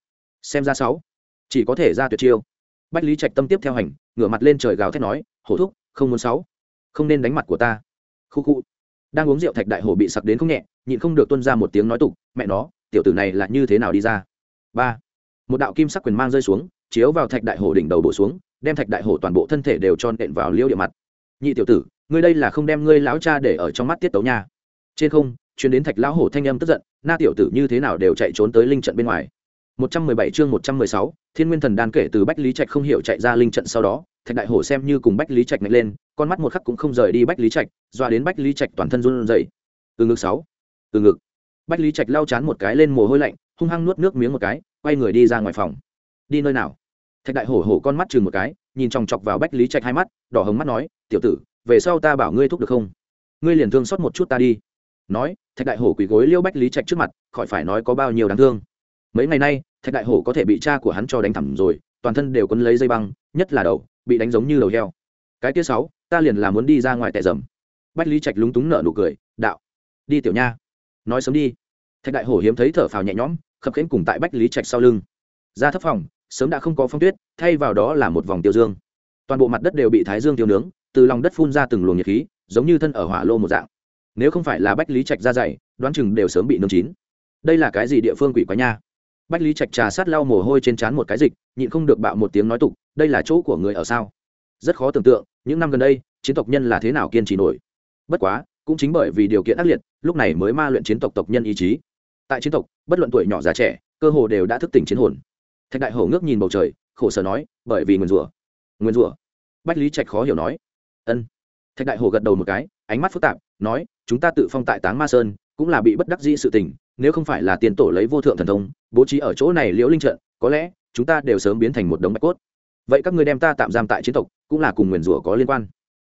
A: Xem ra sáu. Chỉ có thể ra tuyệt chiêu. Bách lý trạch tâm tiếp theo hành, ngửa mặt lên trời gào thét nói, hổ thúc, không muốn sáu. Không nên đánh mặt của ta. Khu khu. Đang uống rượu thạch đại hổ bị sặc đến không nhẹ, nhịn không được tuân ra một tiếng nói tục, mẹ nó, tiểu tử này là như thế nào đi ra? Ba. Một đạo kim sắc quyền mang rơi xuống, chiếu vào thạch đại hổ đỉnh đầu bổ xuống, đem thạch đại hổ toàn bộ thân thể đều tròn nện vào liêu địa mặt. Nhị tiểu tử, ngươi đây là không đem ngươi lão cha để ở trong mắt tiết tấu nha. Trên không chuyến đến thạch lão hổ thanh âm tức giận na tiểu tử như thế nào đều chạy trốn tới linh trận bên ngoài 117 chương 116, Thiên Nguyên Thần Đan kể từ Bách Lý Trạch không hiểu chạy ra linh trận sau đó, Thạch Đại Hổ xem như cùng Bách Lý Trạch mạnh lên, con mắt một khắc cũng không rời đi Bách Lý Trạch, doa đến Bách Lý Trạch toàn thân run rẩy. Từ ngực sáu, từ ngực. Bách Lý Trạch lau chán một cái lên mồ hôi lạnh, hung hăng nuốt nước miếng một cái, quay người đi ra ngoài phòng. Đi nơi nào? Thạch Đại Hổ hổ con mắt chừng một cái, nhìn chòng chọc vào Bách Lý Trạch hai mắt, đỏ hồng mắt nói, "Tiểu tử, về sau ta bảo ngươi thúc được không? Ngươi liền thương xót một chút ta đi." Nói, Thạch Đại Hổ quỳ gối liêu Bách Lý Trạch trước mặt, khỏi phải nói có bao nhiêu đáng thương. Mấy ngày nay thạch đại hổ có thể bị cha của hắn cho đánh thẳng rồi toàn thân đều quấn lấy dây băng nhất là đầu bị đánh giống như đầu heo. Cái kia sáu ta liền là muốn đi ra ngoài tệ dầm. Bách lý trạch lúng túng nở nụ cười đạo đi tiểu nha. Nói sớm đi. Thạch đại hổ hiếm thấy thở phào nhẹ nhõm khập khiễng cùng tại bách lý trạch sau lưng. Ra thấp phòng sớm đã không có phong tuyết thay vào đó là một vòng tiêu dương. Toàn bộ mặt đất đều bị thái dương tiêu nướng từ lòng đất phun ra từng luồng nhiệt khí giống như thân ở hỏa lô một dạng nếu không phải là bách lý trạch ra dày đoán chừng đều sớm bị nương chín. Đây là cái gì địa phương quỷ quá nha? Bách lý trạch trà sát lau mồ hôi trên trán một cái dịch, nhịn không được bạo một tiếng nói tục, đây là chỗ của người ở sao? Rất khó tưởng tượng, những năm gần đây, chiến tộc nhân là thế nào kiên trì nổi. Bất quá, cũng chính bởi vì điều kiện ác liệt, lúc này mới ma luyện chiến tộc tộc nhân ý chí. Tại chiến tộc, bất luận tuổi nhỏ già trẻ, cơ hồ đều đã thức tỉnh chiến hồn. Thạch đại hổ ngước nhìn bầu trời, khổ sở nói, bởi vì nguyền rủa. Nguyền rủa? Bách lý trạch khó hiểu nói. Ân thạch đại hổ gật đầu một cái, ánh mắt phức tạp, nói, chúng ta tự phong tại táng ma sơn, cũng là bị bất đắc dĩ sự tình, nếu không phải là tiền tổ lấy vô thượng thần thông, bố trí ở chỗ này liễu linh trận, có lẽ chúng ta đều sớm biến thành một đống bạch cốt. Vậy các ngươi đem ta tạm giam tại chiến tộc, cũng là cùng nguyền rủa có liên quan.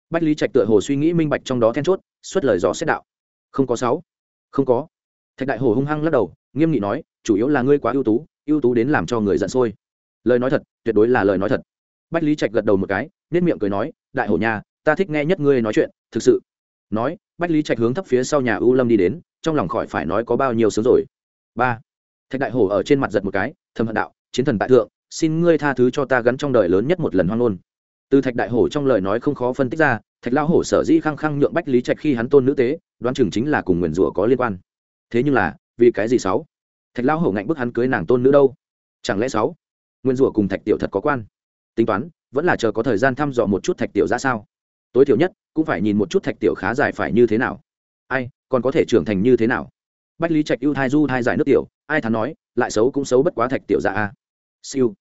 A: Bách lý trạch tựa hồ suy nghĩ minh bạch trong đó then chốt, xuất lời dò xét đạo. Không có sáu, không có. Thạch đại hồ hung hăng lắc đầu, nghiêm nghị nói, chủ yếu là ngươi quá ưu tú ưu tú đến làm cho người giận sôi. Lời nói thật, tuyệt đối là lời nói thật. Bách lý trạch gật đầu một cái nết miệng cười nói, đại hổ nhà ta thích nghe nhất ngươi nói chuyện, thực sự. Nói, bách lý trạch hướng thấp phía sau nhà u lâm đi đến, trong lòng khỏi phải nói có bao nhiêu sướng rồi. Ba, thạch đại hổ ở trên mặt giật một cái, thầm hận đạo, chiến thần tại thượng, xin ngươi tha thứ cho ta gắn trong đời lớn nhất một lần hoang ngôn. Từ thạch đại hổ trong lời nói không khó phân tích ra, thạch lao hổ sở dĩ khăng khăng nhượng bách lý trạch khi hắn tôn nữ tế, đoán chừng chính là cùng nguyền rủa có liên quan. Thế nhưng là, vì cái gì sáu? Thạch lao hổ ngạnh bức hắn cưới nàng tôn nữ đâu? Chẳng lẽ sáu? Nguyên rủa cùng thạch tiểu thật có quan? Tính toán, vẫn là chờ có thời gian thăm dò một chút thạch tiểu ra sao? Tối thiểu nhất cũng phải nhìn một chút thạch tiểu khá dài phải như thế nào. Ai, còn có thể trưởng thành như thế nào? Bách lý trạch ưu thai du thai giải nước tiểu, ai thắn nói, lại xấu cũng xấu bất quá thạch tiểu dạ a. Siêu.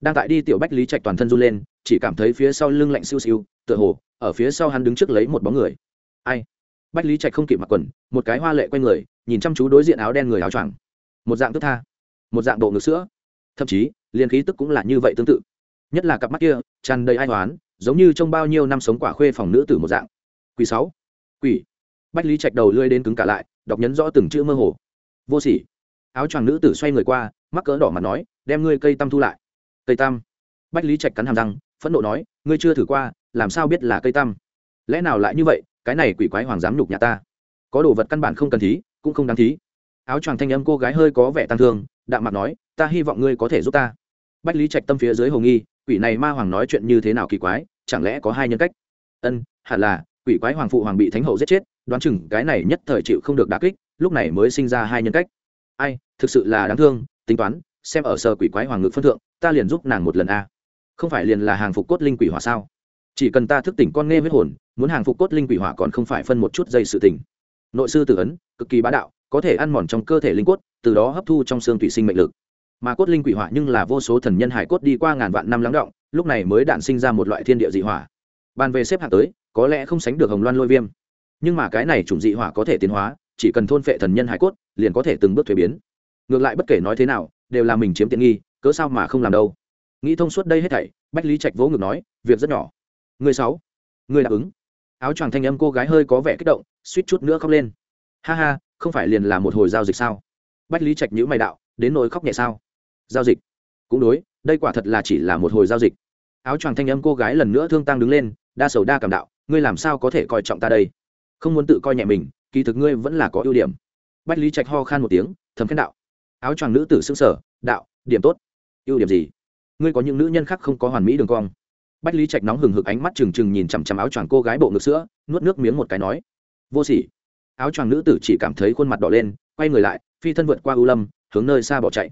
A: Đang tại đi tiểu bách lý trạch toàn thân run lên, chỉ cảm thấy phía sau lưng lạnh siêu siêu, tựa hồ, ở phía sau hắn đứng trước lấy một bóng người. Ai? Bách lý trạch không kịp mặc quần, một cái hoa lệ q u a n người, nhìn chăm chú đối diện áo đen người áo choàng. Một dạng tức tha, một dạng độ ngực sữa. Thậm chí, liền khí tức cũng là như vậy tương tự. Nhất là cặp mắt kia, tràn đầy ai toán giống như trong bao nhiêu năm sống quả khuê phòng nữ tử một dạng. Quỷ sáu. Quỷ. Bách lý trạch đầu lươi đến cứng cả lại, đọc nhấn rõ từng chữ mơ hồ. Vô sỉ. Áo choàng nữ tử xoay người qua, mắc cỡ đỏ mặt nói, đem ngươi cây tăm thu lại. Cây tăm? Bách lý trạch cắn hàm răng, phẫn nộ nói, ngươi chưa thử qua, làm sao biết là cây tăm? Lẽ nào lại như vậy, cái này quỷ quái hoàng dám nhục nhà ta? Có đồ vật căn bản không cần thí, cũng không đáng thí. Áo choàng thanh âm cô gái hơi có vẻ tăng thương, đạm mặt nói, ta hy vọng ngươi có thể giúp ta. Bách lý trạch tâm phía dưới hồ nghi quỷ này ma hoàng nói chuyện như thế nào kỳ quái, chẳng lẽ có hai nhân cách? Ân, hẳn là, quỷ quái hoàng phụ hoàng bị thánh hậu giết chết, đoán chừng cái này nhất thời chịu không được đà kích, lúc này mới sinh ra hai nhân cách. Ai, thực sự là đáng thương, tính toán, xem ở sở quỷ quái hoàng ngực phân thượng, ta liền giúp nàng một lần a. Không phải liền là hàng phục cốt linh quỷ hỏa sao? Chỉ cần ta thức tỉnh con nghe huyết hồn, muốn hàng phục cốt linh quỷ hỏa còn không phải phân một chút dây sự tỉnh nội sư tử ấn, cực kỳ bá đạo, có thể ăn mòn trong cơ thể linh cốt, từ đó hấp thu trong xương thủy sinh mệnh lực mà cốt linh quỷ hỏa nhưng là vô số thần nhân hải cốt đi qua ngàn vạn năm lắng động, lúc này mới đản sinh ra một loại thiên địa dị hỏa. Bàn về xếp hạng tới, có lẽ không sánh được hồng loan lôi viêm. Nhưng mà cái này chủng dị hỏa có thể tiến hóa, chỉ cần thôn phệ thần nhân hải cốt, liền có thể từng bước thuế biến. Ngược lại bất kể nói thế nào, đều là mình chiếm tiện nghi, cớ sao mà không làm đâu. Nghĩ thông suốt đây hết thảy, bách lý trạch vỗ ngực nói, việc rất nhỏ. Người sáu, người đáp ứng. Áo choàng thanh âm cô gái hơi có vẻ kích động, suýt chút nữa khóc lên. Ha ha, không phải liền là một hồi giao dịch sao? Bách lý trạch nhữ mày đạo, đến nỗi khóc nhẹ sao? Giao dịch. Cũng đối, đây quả thật là chỉ là một hồi giao dịch. Áo choàng thanh âm cô gái lần nữa thương tăng đứng lên, đa sầu đa cảm đạo, ngươi làm sao có thể coi trọng ta đây? Không muốn tự coi nhẹ mình, kỳ thực ngươi vẫn là có ưu điểm. Bách lý trạch ho khan một tiếng thấm khen đạo. Áo choàng nữ tử xưng sở đạo, điểm tốt. Ưu điểm gì? Ngươi có những nữ nhân khác không có hoàn mỹ đường cong. Bách lý trạch nóng hừng hực ánh mắt trừng trừng nhìn chằm chằm áo choàng cô gái bộ ngực sữa, nuốt nước miếng một cái nói. Vô sỉ. Áo choàng nữ tử chỉ cảm thấy khuôn mặt đỏ lên, quay người lại, phi thân vượt qua ưu lâm, hướng nơi xa bỏ chạy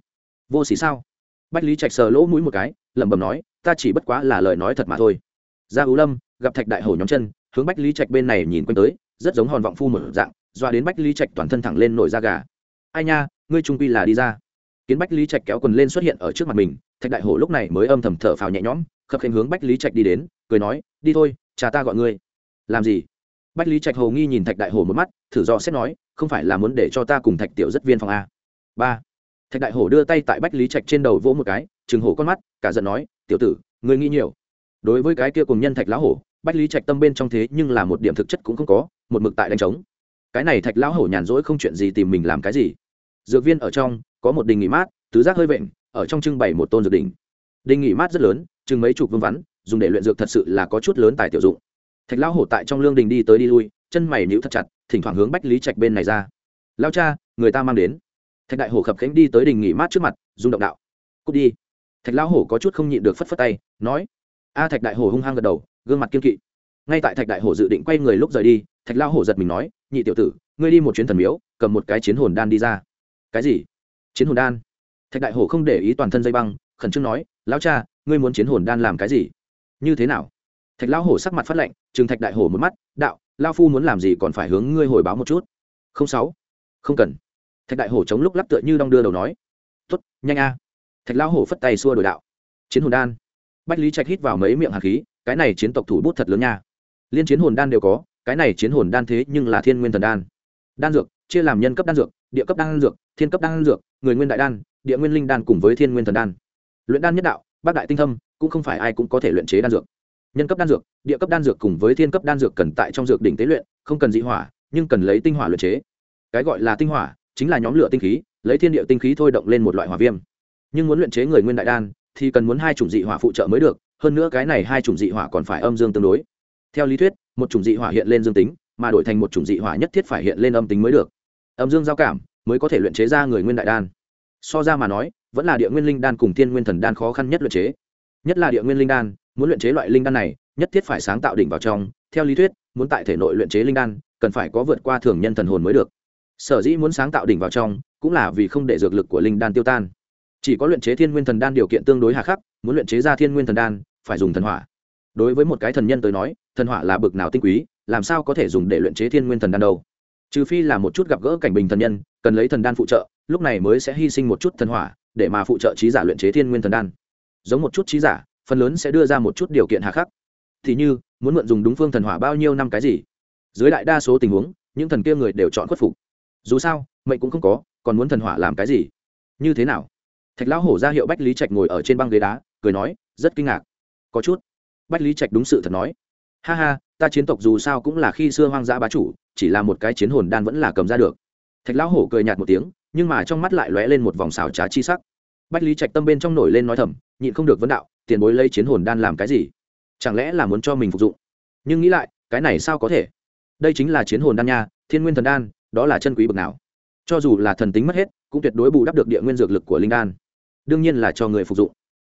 A: vô xỉ sao? Bách lý trạch sờ lỗ mũi một cái, lẩm bẩm nói, ta chỉ bất quá là lời nói thật mà thôi. Ra ưu lâm gặp thạch đại hổ nhóm chân, hướng bách lý trạch bên này nhìn quanh tới, rất giống hòn vọng phu một dạng, doa đến bách lý trạch toàn thân thẳng lên nổi da gà. Ai nha, ngươi trung quy là đi ra. Kiến bách lý trạch kéo quần lên xuất hiện ở trước mặt mình, thạch đại hổ lúc này mới âm thầm thở phào nhẹ nhõm, khập khen hướng bách lý trạch đi đến, cười nói, đi thôi, cha ta gọi ngươi. Làm gì? Bách lý trạch hồ nghi nhìn thạch đại hổ một mắt, thử do xét nói, không phải là muốn để cho ta cùng thạch tiểu rất viên phòng a? Ba thạch đại hổ đưa tay tại bách lý trạch trên đầu vỗ một cái chừng hổ con mắt, cả giận nói, tiểu tử, ngươi nghĩ nhiều. Đối với cái kia cùng nhân thạch lão hổ, bách lý trạch tâm bên trong thế nhưng là một điểm thực chất cũng không có, một mực tại đánh trống. Cái này thạch lão hổ nhàn rỗi không chuyện gì tìm mình làm cái gì. Dược viên ở trong, có một đình nghỉ mát, tứ giác hơi vện, ở trong trưng bày một tôn dược đỉnh. Đình nghỉ mát rất lớn, chừng mấy chục vương vắn, dùng để luyện dược thật sự là có chút lớn tài tiểu dụng. Thạch lão hổ tại trong lương đình đi tới đi lui, chân mày nhíu thật chặt, thỉnh thoảng hướng bách lý trạch bên này ra. Lao cha, người ta mang đến thạch đại hổ khập khánh đi tới đình nghỉ mát trước mặt, rung động đạo. Cút đi. Thạch lão hổ có chút không nhịn được phất phất tay, nói. A thạch đại hổ hung hăng gật đầu, gương mặt kiên kỵ. Ngay tại thạch đại hổ dự định quay người lúc rời đi, thạch lão hổ giật mình nói, nhị tiểu tử, ngươi đi một chuyến thần miếu, cầm một cái chiến hồn đan đi ra. Cái gì? Chiến hồn đan? Thạch đại hổ không để ý toàn thân dây băng, khẩn trương nói, lão cha, ngươi muốn chiến hồn đan làm cái gì? Như thế nào? Thạch lão hổ sắc mặt phát lạnh chừng thạch đại hổ một mắt, đạo lao phu muốn làm gì còn phải hướng ngươi hồi báo một chút. Không sáu, không cần thạch đại hổ chống lúc lắp tựa như đong đưa đầu nói tuất nhanh a. Thạch lão hổ phất tay xua đổi đạo, chiến hồn đan. Bách lý trạch hít vào mấy miệng hạt khí, cái này chiến tộc thủ bút thật lớn nha. Liên chiến hồn đan đều có, cái này chiến hồn đan thế nhưng là thiên nguyên thần đan. Đan dược, chia làm nhân cấp đan dược, địa cấp đan dược, thiên cấp đan dược, người nguyên đại đan, địa nguyên linh đan cùng với thiên nguyên thần đan. Luyện đan nhất đạo, bác đại tinh thâm, cũng không phải ai cũng có thể luyện chế đan dược. Nhân cấp đan dược, địa cấp đan dược cùng với thiên cấp đan dược cần tại trong dược đỉnh tế luyện, không cần dị hỏa, nhưng cần lấy tinh hỏa luyện chế. Cái gọi là tinh hỏa chính là nhóm lửa tinh khí, lấy thiên địa tinh khí thôi động lên một loại hỏa viêm. Nhưng muốn luyện chế người nguyên đại đan, thì cần muốn hai chủng dị hỏa phụ trợ mới được, hơn nữa cái này hai chủng dị hỏa còn phải âm dương tương đối. Theo lý thuyết, một chủng dị hỏa hiện lên dương tính, mà đổi thành một chủng dị hỏa nhất thiết phải hiện lên âm tính mới được. Âm dương giao cảm mới có thể luyện chế ra người nguyên đại đan. So ra mà nói, vẫn là địa nguyên linh đan cùng thiên nguyên thần đan khó khăn nhất luyện chế. Nhất là địa nguyên linh đan, muốn luyện chế loại linh đan này, nhất thiết phải sáng tạo đỉnh vào trong. Theo lý thuyết, muốn tại thể nội luyện chế linh đan, cần phải có vượt qua thường nhân thần hồn mới được sở dĩ muốn sáng tạo đỉnh vào trong, cũng là vì không để dược lực của linh đan tiêu tan. Chỉ có luyện chế thiên nguyên thần đan điều kiện tương đối hà khắc, muốn luyện chế ra thiên nguyên thần đan, phải dùng thần hỏa. Đối với một cái thần nhân tới nói, thần hỏa là bực nào tinh quý, làm sao có thể dùng để luyện chế thiên nguyên thần đan đâu? Trừ phi là một chút gặp gỡ cảnh bình thần nhân, cần lấy thần đan phụ trợ, lúc này mới sẽ hy sinh một chút thần hỏa, để mà phụ trợ trí giả luyện chế thiên nguyên thần đan. Giống một chút trí giả, phần lớn sẽ đưa ra một chút điều kiện hà khắc. Thì như, muốn mượn dùng đúng phương thần hỏa bao nhiêu năm cái gì? Dưới đại đa số tình huống, những thần kia người đều chọn khuất phục dù sao, mệnh cũng không có, còn muốn thần hỏa làm cái gì? Như thế nào? Thạch lão hổ ra hiệu bách lý trạch ngồi ở trên băng ghế đá, cười nói, rất kinh ngạc. Có chút. Bách lý trạch đúng sự thật nói. Ha ha, ta chiến tộc dù sao cũng là khi xưa hoang dã bá chủ, chỉ là một cái chiến hồn đan vẫn là cầm ra được. Thạch lão hổ cười nhạt một tiếng, nhưng mà trong mắt lại lóe lên một vòng xào trá chi sắc. Bách lý trạch tâm bên trong nổi lên nói thầm, nhịn không được vấn đạo, tiền bối lấy chiến hồn đan làm cái gì? Chẳng lẽ là muốn cho mình phục dụng? Nhưng nghĩ lại, cái này sao có thể? Đây chính là chiến hồn đan nha, thiên nguyên thần đan đó là chân quý bậc nào. Cho dù là thần tính mất hết, cũng tuyệt đối bù đắp được địa nguyên dược lực của linh đan. Đương nhiên là cho người phục dụng.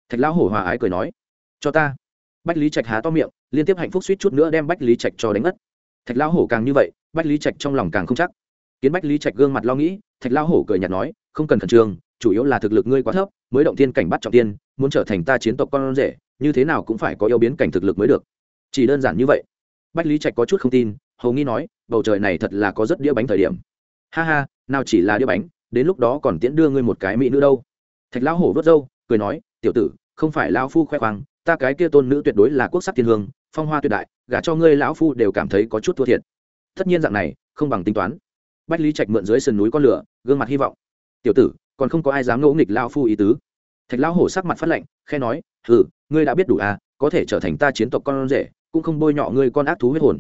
A: Thạch lão hổ hòa ái cười nói. Cho ta. Bách lý trạch há to miệng, liên tiếp hạnh phúc suýt chút nữa đem bách lý trạch cho đánh mất thạch lão hổ càng như vậy, bách lý trạch trong lòng càng không chắc. Kiến bách lý trạch gương mặt lo nghĩ, thạch lão hổ cười nhạt nói, không cần khẩn trương, chủ yếu là thực lực ngươi quá thấp, mới động tiên cảnh bắt trọng tiên, muốn trở thành ta chiến tộc con rể, như thế nào cũng phải có yêu biến cảnh thực lực mới được. Chỉ đơn giản như vậy, bách lý trạch có chút không tin, hầu nghi nói bầu trời này thật là có rất đĩa bánh thời điểm. Ha ha, nào chỉ là đĩa bánh, đến lúc đó còn tiễn đưa ngươi một cái mỹ nữ đâu. Thạch lão hổ vớt râu, cười nói, tiểu tử, không phải lão phu khoe khoang, ta cái kia tôn nữ tuyệt đối là quốc sắc thiên hương, phong hoa tuyệt đại, gả cho ngươi lão phu đều cảm thấy có chút thua thiệt. Tất nhiên dạng này, không bằng tính toán. Bách lý trạch mượn dưới sườn núi con lửa, gương mặt hy vọng. Tiểu tử, còn không có ai dám ngỗ nghịch lao phu ý tứ. Thạch lão hổ sắc mặt phát lạnh khe nói, hừ, ngươi đã biết đủ à có thể trở thành ta chiến tộc con rể, cũng không bôi nhọ ngươi con ác thú huyết hồn.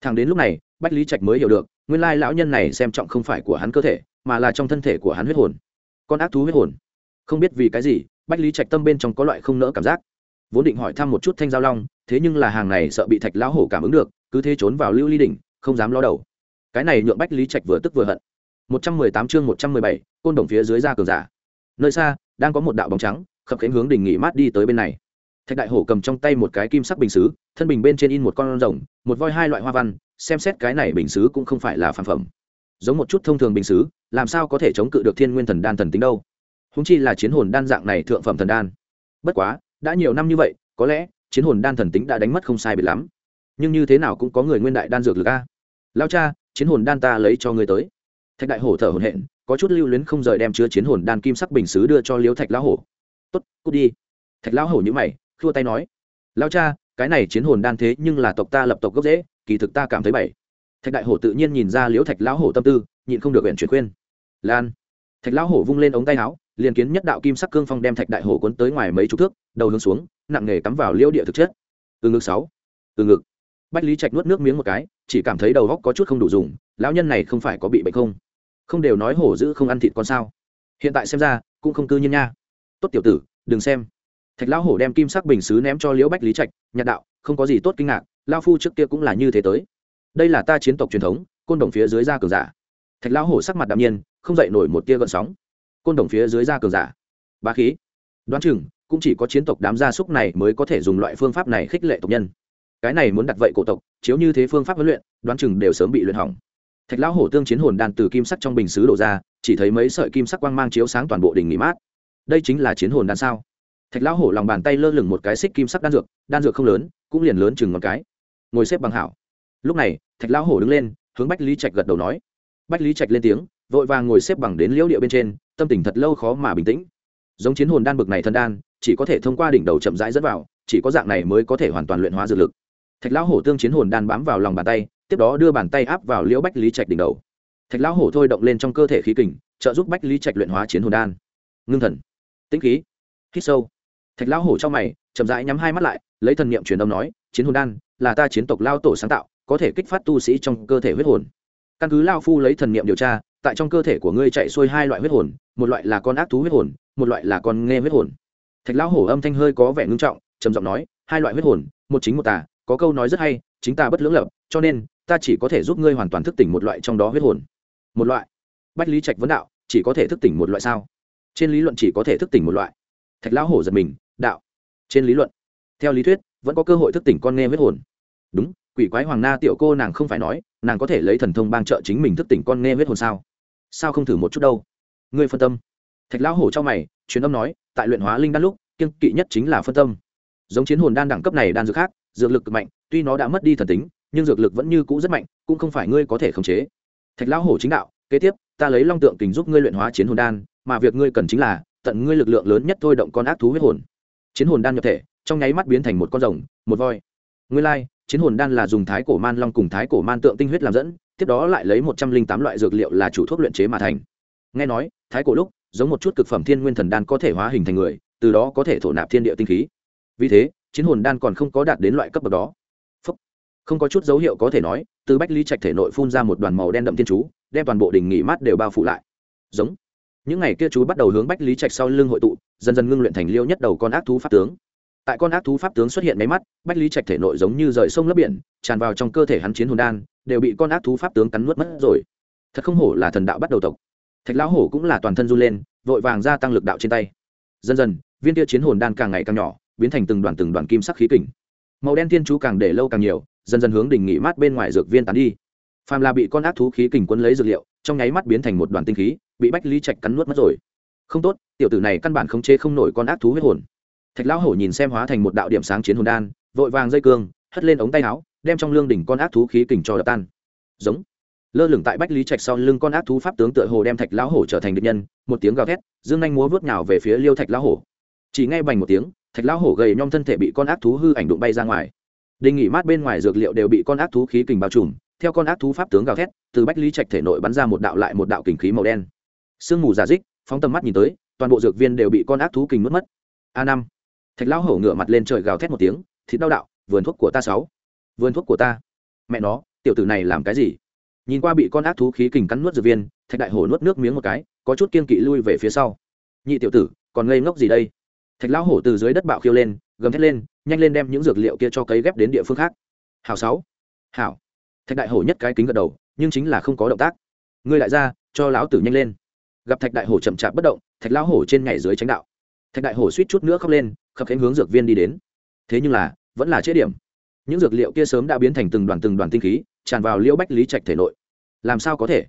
A: Thằng đến lúc này bách lý trạch mới hiểu được, nguyên lai lão nhân này xem trọng không phải của hắn cơ thể, mà là trong thân thể của hắn huyết hồn. Con ác thú huyết hồn. Không biết vì cái gì, bách lý trạch tâm bên trong có loại không nỡ cảm giác. Vốn định hỏi thăm một chút thanh giao long, thế nhưng là hàng này sợ bị thạch lão hổ cảm ứng được, cứ thế trốn vào lưu ly đỉnh, không dám lo đầu. Cái này nhượng bách lý trạch vừa tức vừa hận. Một trăm mười tám chương một trăm mười bảy, côn đồng phía dưới ra cường giả. Nơi xa, đang có một đạo bóng trắng, khập khiễng hướng đỉnh nghỉ mát đi tới bên này thạch đại hổ cầm trong tay một cái kim sắc bình xứ, thân bình bên trên in một con rồng, một voi hai loại hoa văn, xem xét cái này bình xứ cũng không phải là phản phẩm. Giống một chút thông thường bình xứ, làm sao có thể chống cự được thiên nguyên thần đan thần tính đâu? Húng chi là chiến hồn đan dạng này thượng phẩm thần đan. Bất quá, đã nhiều năm như vậy, có lẽ chiến hồn đan thần tính đã đánh mất không sai biệt lắm. Nhưng như thế nào cũng có người nguyên đại đan dược lực a. Lao cha, chiến hồn đan ta lấy cho người tới. Thạch đại hổ thở hồn hện có chút lưu luyến không rời đem chứa chiến hồn đan kim sắc bình xứ đưa cho liếu thạch lão hổ. Tốt, cút đi. Thạch lão hổ nhữ mày thua tay nói. Lao cha, cái này chiến hồn đan thế nhưng là tộc ta lập tộc gốc dễ kỳ thực ta cảm thấy bảy thạch đại hổ tự nhiên nhìn ra liễu thạch lão hổ tâm tư, nhịn không được huyện chuyển khuyên. Lan. Thạch lão hổ vung lên ống tay áo, liền kiến nhất đạo kim sắc cương phong đem thạch đại hổ cuốn tới ngoài mấy chục thước, đầu hướng xuống, nặng nề cắm vào liễu địa thực chất. Từ ngực sáu. Từ ngực. Bách lý trạch nuốt nước miếng một cái, chỉ cảm thấy đầu góc có chút không đủ dùng, lão nhân này không phải có bị bệnh không? Không đều nói hổ dữ không ăn thịt con sao. Hiện tại xem ra, cũng không cư nhiên nha. Tốt tiểu tử, đừng xem thạch lão hổ đem kim sắc bình xứ ném cho liễu bách lý trạch, nhạt đạo, không có gì tốt kinh ngạc lao phu trước kia cũng là như thế tới. Đây là ta chiến tộc truyền thống, côn đồng phía dưới da cường giả. Thạch lão hổ sắc mặt đạm nhiên, không dậy nổi một tia gợn sóng. Côn đồng phía dưới da cường giả? Ba khí. Đoán chừng, cũng chỉ có chiến tộc đám gia súc này mới có thể dùng loại phương pháp này khích lệ tộc nhân. Cái này muốn đặt vậy cổ tộc, chiếu như thế phương pháp huấn luyện, đoán chừng đều sớm bị luyện hỏng. Thạch lão hổ tương chiến hồn đan từ kim sắc trong bình xứ đổ ra, chỉ thấy mấy sợi kim sắc quang mang chiếu sáng toàn bộ đỉnh nghỉ mát. Đây chính là chiến hồn đan sao? Thạch lão hổ lòng bàn tay lơ lửng một cái xích kim sắc đan dược đan dược không lớn, cũng liền lớn chừng một cái. Ngồi xếp bằng hảo. Lúc này, thạch lão hổ đứng lên, hướng bách lý trạch gật đầu nói. Bách lý trạch lên tiếng, vội vàng ngồi xếp bằng đến liễu địa bên trên, tâm tình thật lâu khó mà bình tĩnh. Giống chiến hồn đan bực này thân đan, chỉ có thể thông qua đỉnh đầu chậm rãi dẫn vào, chỉ có dạng này mới có thể hoàn toàn luyện hóa dược lực. Thạch lão hổ tương chiến hồn đan bám vào lòng bàn tay, tiếp đó đưa bàn tay áp vào liễu bách lý trạch đỉnh đầu. Thạch lão hổ thôi động lên trong cơ thể khí kình, trợ giúp bách lý trạch luyện hóa chiến hồn đan. Ngưng thần. Tĩnh khí. Hít sâu thạch lão hổ trong mày, chậm rãi nhắm hai mắt lại, lấy thần niệm truyền âm nói, chiến hồn đan, là ta chiến tộc lao tổ sáng tạo, có thể kích phát tu sĩ trong cơ thể huyết hồn. Căn cứ lao phu lấy thần niệm điều tra, tại trong cơ thể của ngươi chạy xuôi hai loại huyết hồn, một loại là con ác thú huyết hồn, một loại là con nghe huyết hồn. Thạch lão hổ âm thanh hơi có vẻ ngưng trọng, trầm giọng nói, hai loại huyết hồn, một chính một tà, có câu nói rất hay, chính ta bất lưỡng lập, cho nên, ta chỉ có thể giúp ngươi hoàn toàn thức tỉnh một loại trong đó huyết hồn. Một loại. Bách lý trạch vấn đạo, chỉ có thể thức tỉnh một loại sao? Trên lý luận chỉ có thể thức tỉnh một loại. Thạch lão hổ giật mình đạo, trên lý luận, theo lý thuyết, vẫn có cơ hội thức tỉnh con nghe huyết hồn. Đúng, quỷ quái hoàng na tiểu cô nàng không phải nói, nàng có thể lấy thần thông bang trợ chính mình thức tỉnh con nghe huyết hồn sao? Sao không thử một chút đâu? Ngươi phân tâm. Thạch lão hổ cho mày, truyền âm nói, tại luyện hóa linh đan lúc kiên kỵ nhất chính là phân tâm. Giống chiến hồn đan đẳng cấp này đan dược khác, dược lực cực mạnh, tuy nó đã mất đi thần tính, nhưng dược lực vẫn như cũ rất mạnh, cũng không phải ngươi có thể khống chế. Thạch lão hổ chính đạo, kế tiếp, ta lấy long tượng kình giúp ngươi luyện hóa chiến hồn đan, mà việc ngươi cần chính là, tận ngươi lực lượng lớn nhất thôi động con ác thú huyết hồn chiến hồn đan nhập thể trong nháy mắt biến thành một con rồng một voi. Ngươi lai、like, chiến hồn đan là dùng thái cổ man long cùng thái cổ man tượng tinh huyết làm dẫn tiếp đó lại lấy một trăm linh tám loại dược liệu là chủ thuốc luyện chế mà thành. Nghe nói thái cổ lúc giống một chút cực phẩm thiên nguyên thần đan có thể hóa hình thành người từ đó có thể thổ nạp thiên địa tinh khí. Vì thế chiến hồn đan còn không có đạt đến loại cấp bậc đó. Phúc. không có chút dấu hiệu có thể nói từ bách ly trạch thể nội phun ra một đoàn màu đen đậm thiên chú đem toàn bộ đỉnh nghỉ mát đều bao phủ lại. Giống những ngày kia chú bắt đầu hướng bách lý trạch sau lưng hội tụ, dần dần ngưng luyện thành liêu nhất đầu con ác thú pháp tướng. Tại con ác thú pháp tướng xuất hiện máy mắt, bách lý trạch thể nội giống như rời sông lấp biển, tràn vào trong cơ thể hắn chiến hồn đan, đều bị con ác thú pháp tướng cắn nuốt mất rồi. Thật không hổ là thần đạo bắt đầu tộc. Thạch lão hổ cũng là toàn thân run lên, vội vàng gia tăng lực đạo trên tay. Dần dần, viên tia chiến hồn đan càng ngày càng nhỏ, biến thành từng đoàn từng đoàn kim sắc khí kình. Màu đen thiên chú càng để lâu càng nhiều, dần dần hướng đỉnh nghỉ mát bên ngoài dược viên tán đi. Phàm là bị con ác thú khí kình quấn lấy dược liệu, trong nháy mắt biến thành một đoàn tinh khí bị bách lý trạch cắn nuốt mất rồi. Không tốt, tiểu tử này căn bản khống chế không nổi con ác thú huyết hồn. Thạch lão hổ nhìn xem hóa thành một đạo điểm sáng chiến hồn đan, vội vàng dây cương, hất lên ống tay áo, đem trong lương đỉnh con ác thú khí kình cho đập tan. Giống. Lơ lửng tại bách lý trạch sau lưng con ác thú pháp tướng tựa hồ đem thạch lão hổ trở thành địch nhân, một tiếng gào thét, dương anh múa vớt nhào về phía liêu thạch lão hổ. Chỉ ngay bành một tiếng, thạch lão hổ gầy nhom thân thể bị con ác thú hư ảnh đụng bay ra ngoài. Đình nghỉ mát bên ngoài dược liệu đều bị con ác thú khí kình bao trùm, theo con ác thú pháp tướng gào thét, từ bách lý trạch thể nội bắn ra một đạo lại một đạo kình khí màu đen sương mù giả dích, phóng tầm mắt nhìn tới, toàn bộ dược viên đều bị con ác thú kình mất mất. A năm. Thạch lão hổ ngửa mặt lên trời gào thét một tiếng, thịt đau đạo, vườn thuốc của ta sáu. Vườn thuốc của ta. Mẹ nó, tiểu tử này làm cái gì? Nhìn qua bị con ác thú khí kình cắn nuốt dược viên, thạch đại hổ nuốt nước miếng một cái, có chút kiên kỵ lui về phía sau. Nhị tiểu tử, còn ngây ngốc gì đây? Thạch lão hổ từ dưới đất bạo khiêu lên, gầm thét lên, nhanh lên đem những dược liệu kia cho cấy ghép đến địa phương khác. Hảo sáu. Hảo. Thạch đại hổ nhất cái kính gật đầu, nhưng chính là không có động tác. Ngươi đại gia, cho lão tử nhanh lên gặp thạch đại hổ chậm chạp bất động, thạch lão hổ trên nhảy dưới tránh đạo. Thạch đại hổ suýt chút nữa khóc lên, khập khánh hướng dược viên đi đến. Thế nhưng là, vẫn là chế điểm. Những dược liệu kia sớm đã biến thành từng đoàn từng đoàn tinh khí, tràn vào liễu bách lý trạch thể nội. Làm sao có thể?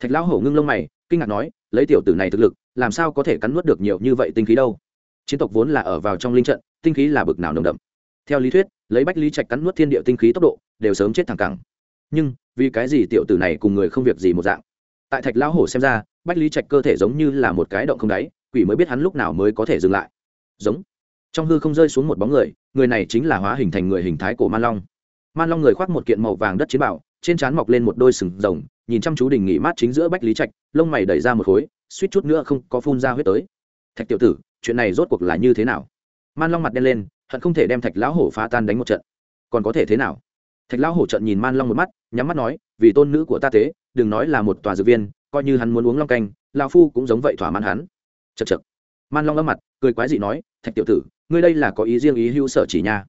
A: Thạch lão hổ ngưng lông mày, kinh ngạc nói, lấy tiểu tử này thực lực, làm sao có thể cắn nuốt được nhiều như vậy tinh khí đâu? Chiến tộc vốn là ở vào trong linh trận, tinh khí là bực nào nồng đậm. Theo lý thuyết, lấy bách lý trạch cắn nuốt thiên địa tinh khí tốc độ, đều sớm chết thẳng cẳng. Nhưng, vì cái gì tiểu tử này cùng người không việc gì một dạng? Tại thạch lão hổ xem ra bách lý trạch cơ thể giống như là một cái động không đáy, quỷ mới biết hắn lúc nào mới có thể dừng lại. Giống. Trong hư không rơi xuống một bóng người người này chính là hóa hình thành người hình thái của man long. Man long người khoác một kiện màu vàng đất chiến bảo, trên trán mọc lên một đôi sừng rồng, nhìn chăm chú đình nghỉ mát chính giữa bách lý trạch, lông mày đẩy ra một khối, suýt chút nữa không có phun ra huyết tới. Thạch tiểu tử, chuyện này rốt cuộc là như thế nào? Man long mặt đen lên, hận không thể đem thạch lão hổ phá tan đánh một trận. Còn có thể thế nào? Thạch lão hổ trận nhìn man long một mắt, nhắm mắt nói, vì tôn nữ của ta thế, đừng nói là một tòa dược viên coi như hắn muốn uống long canh lao phu cũng giống vậy thỏa mãn hắn. Chật chật man long âm mặt, cười quái dị nói, thạch tiểu tử, ngươi đây là có ý riêng ý hữu sở chỉ nha.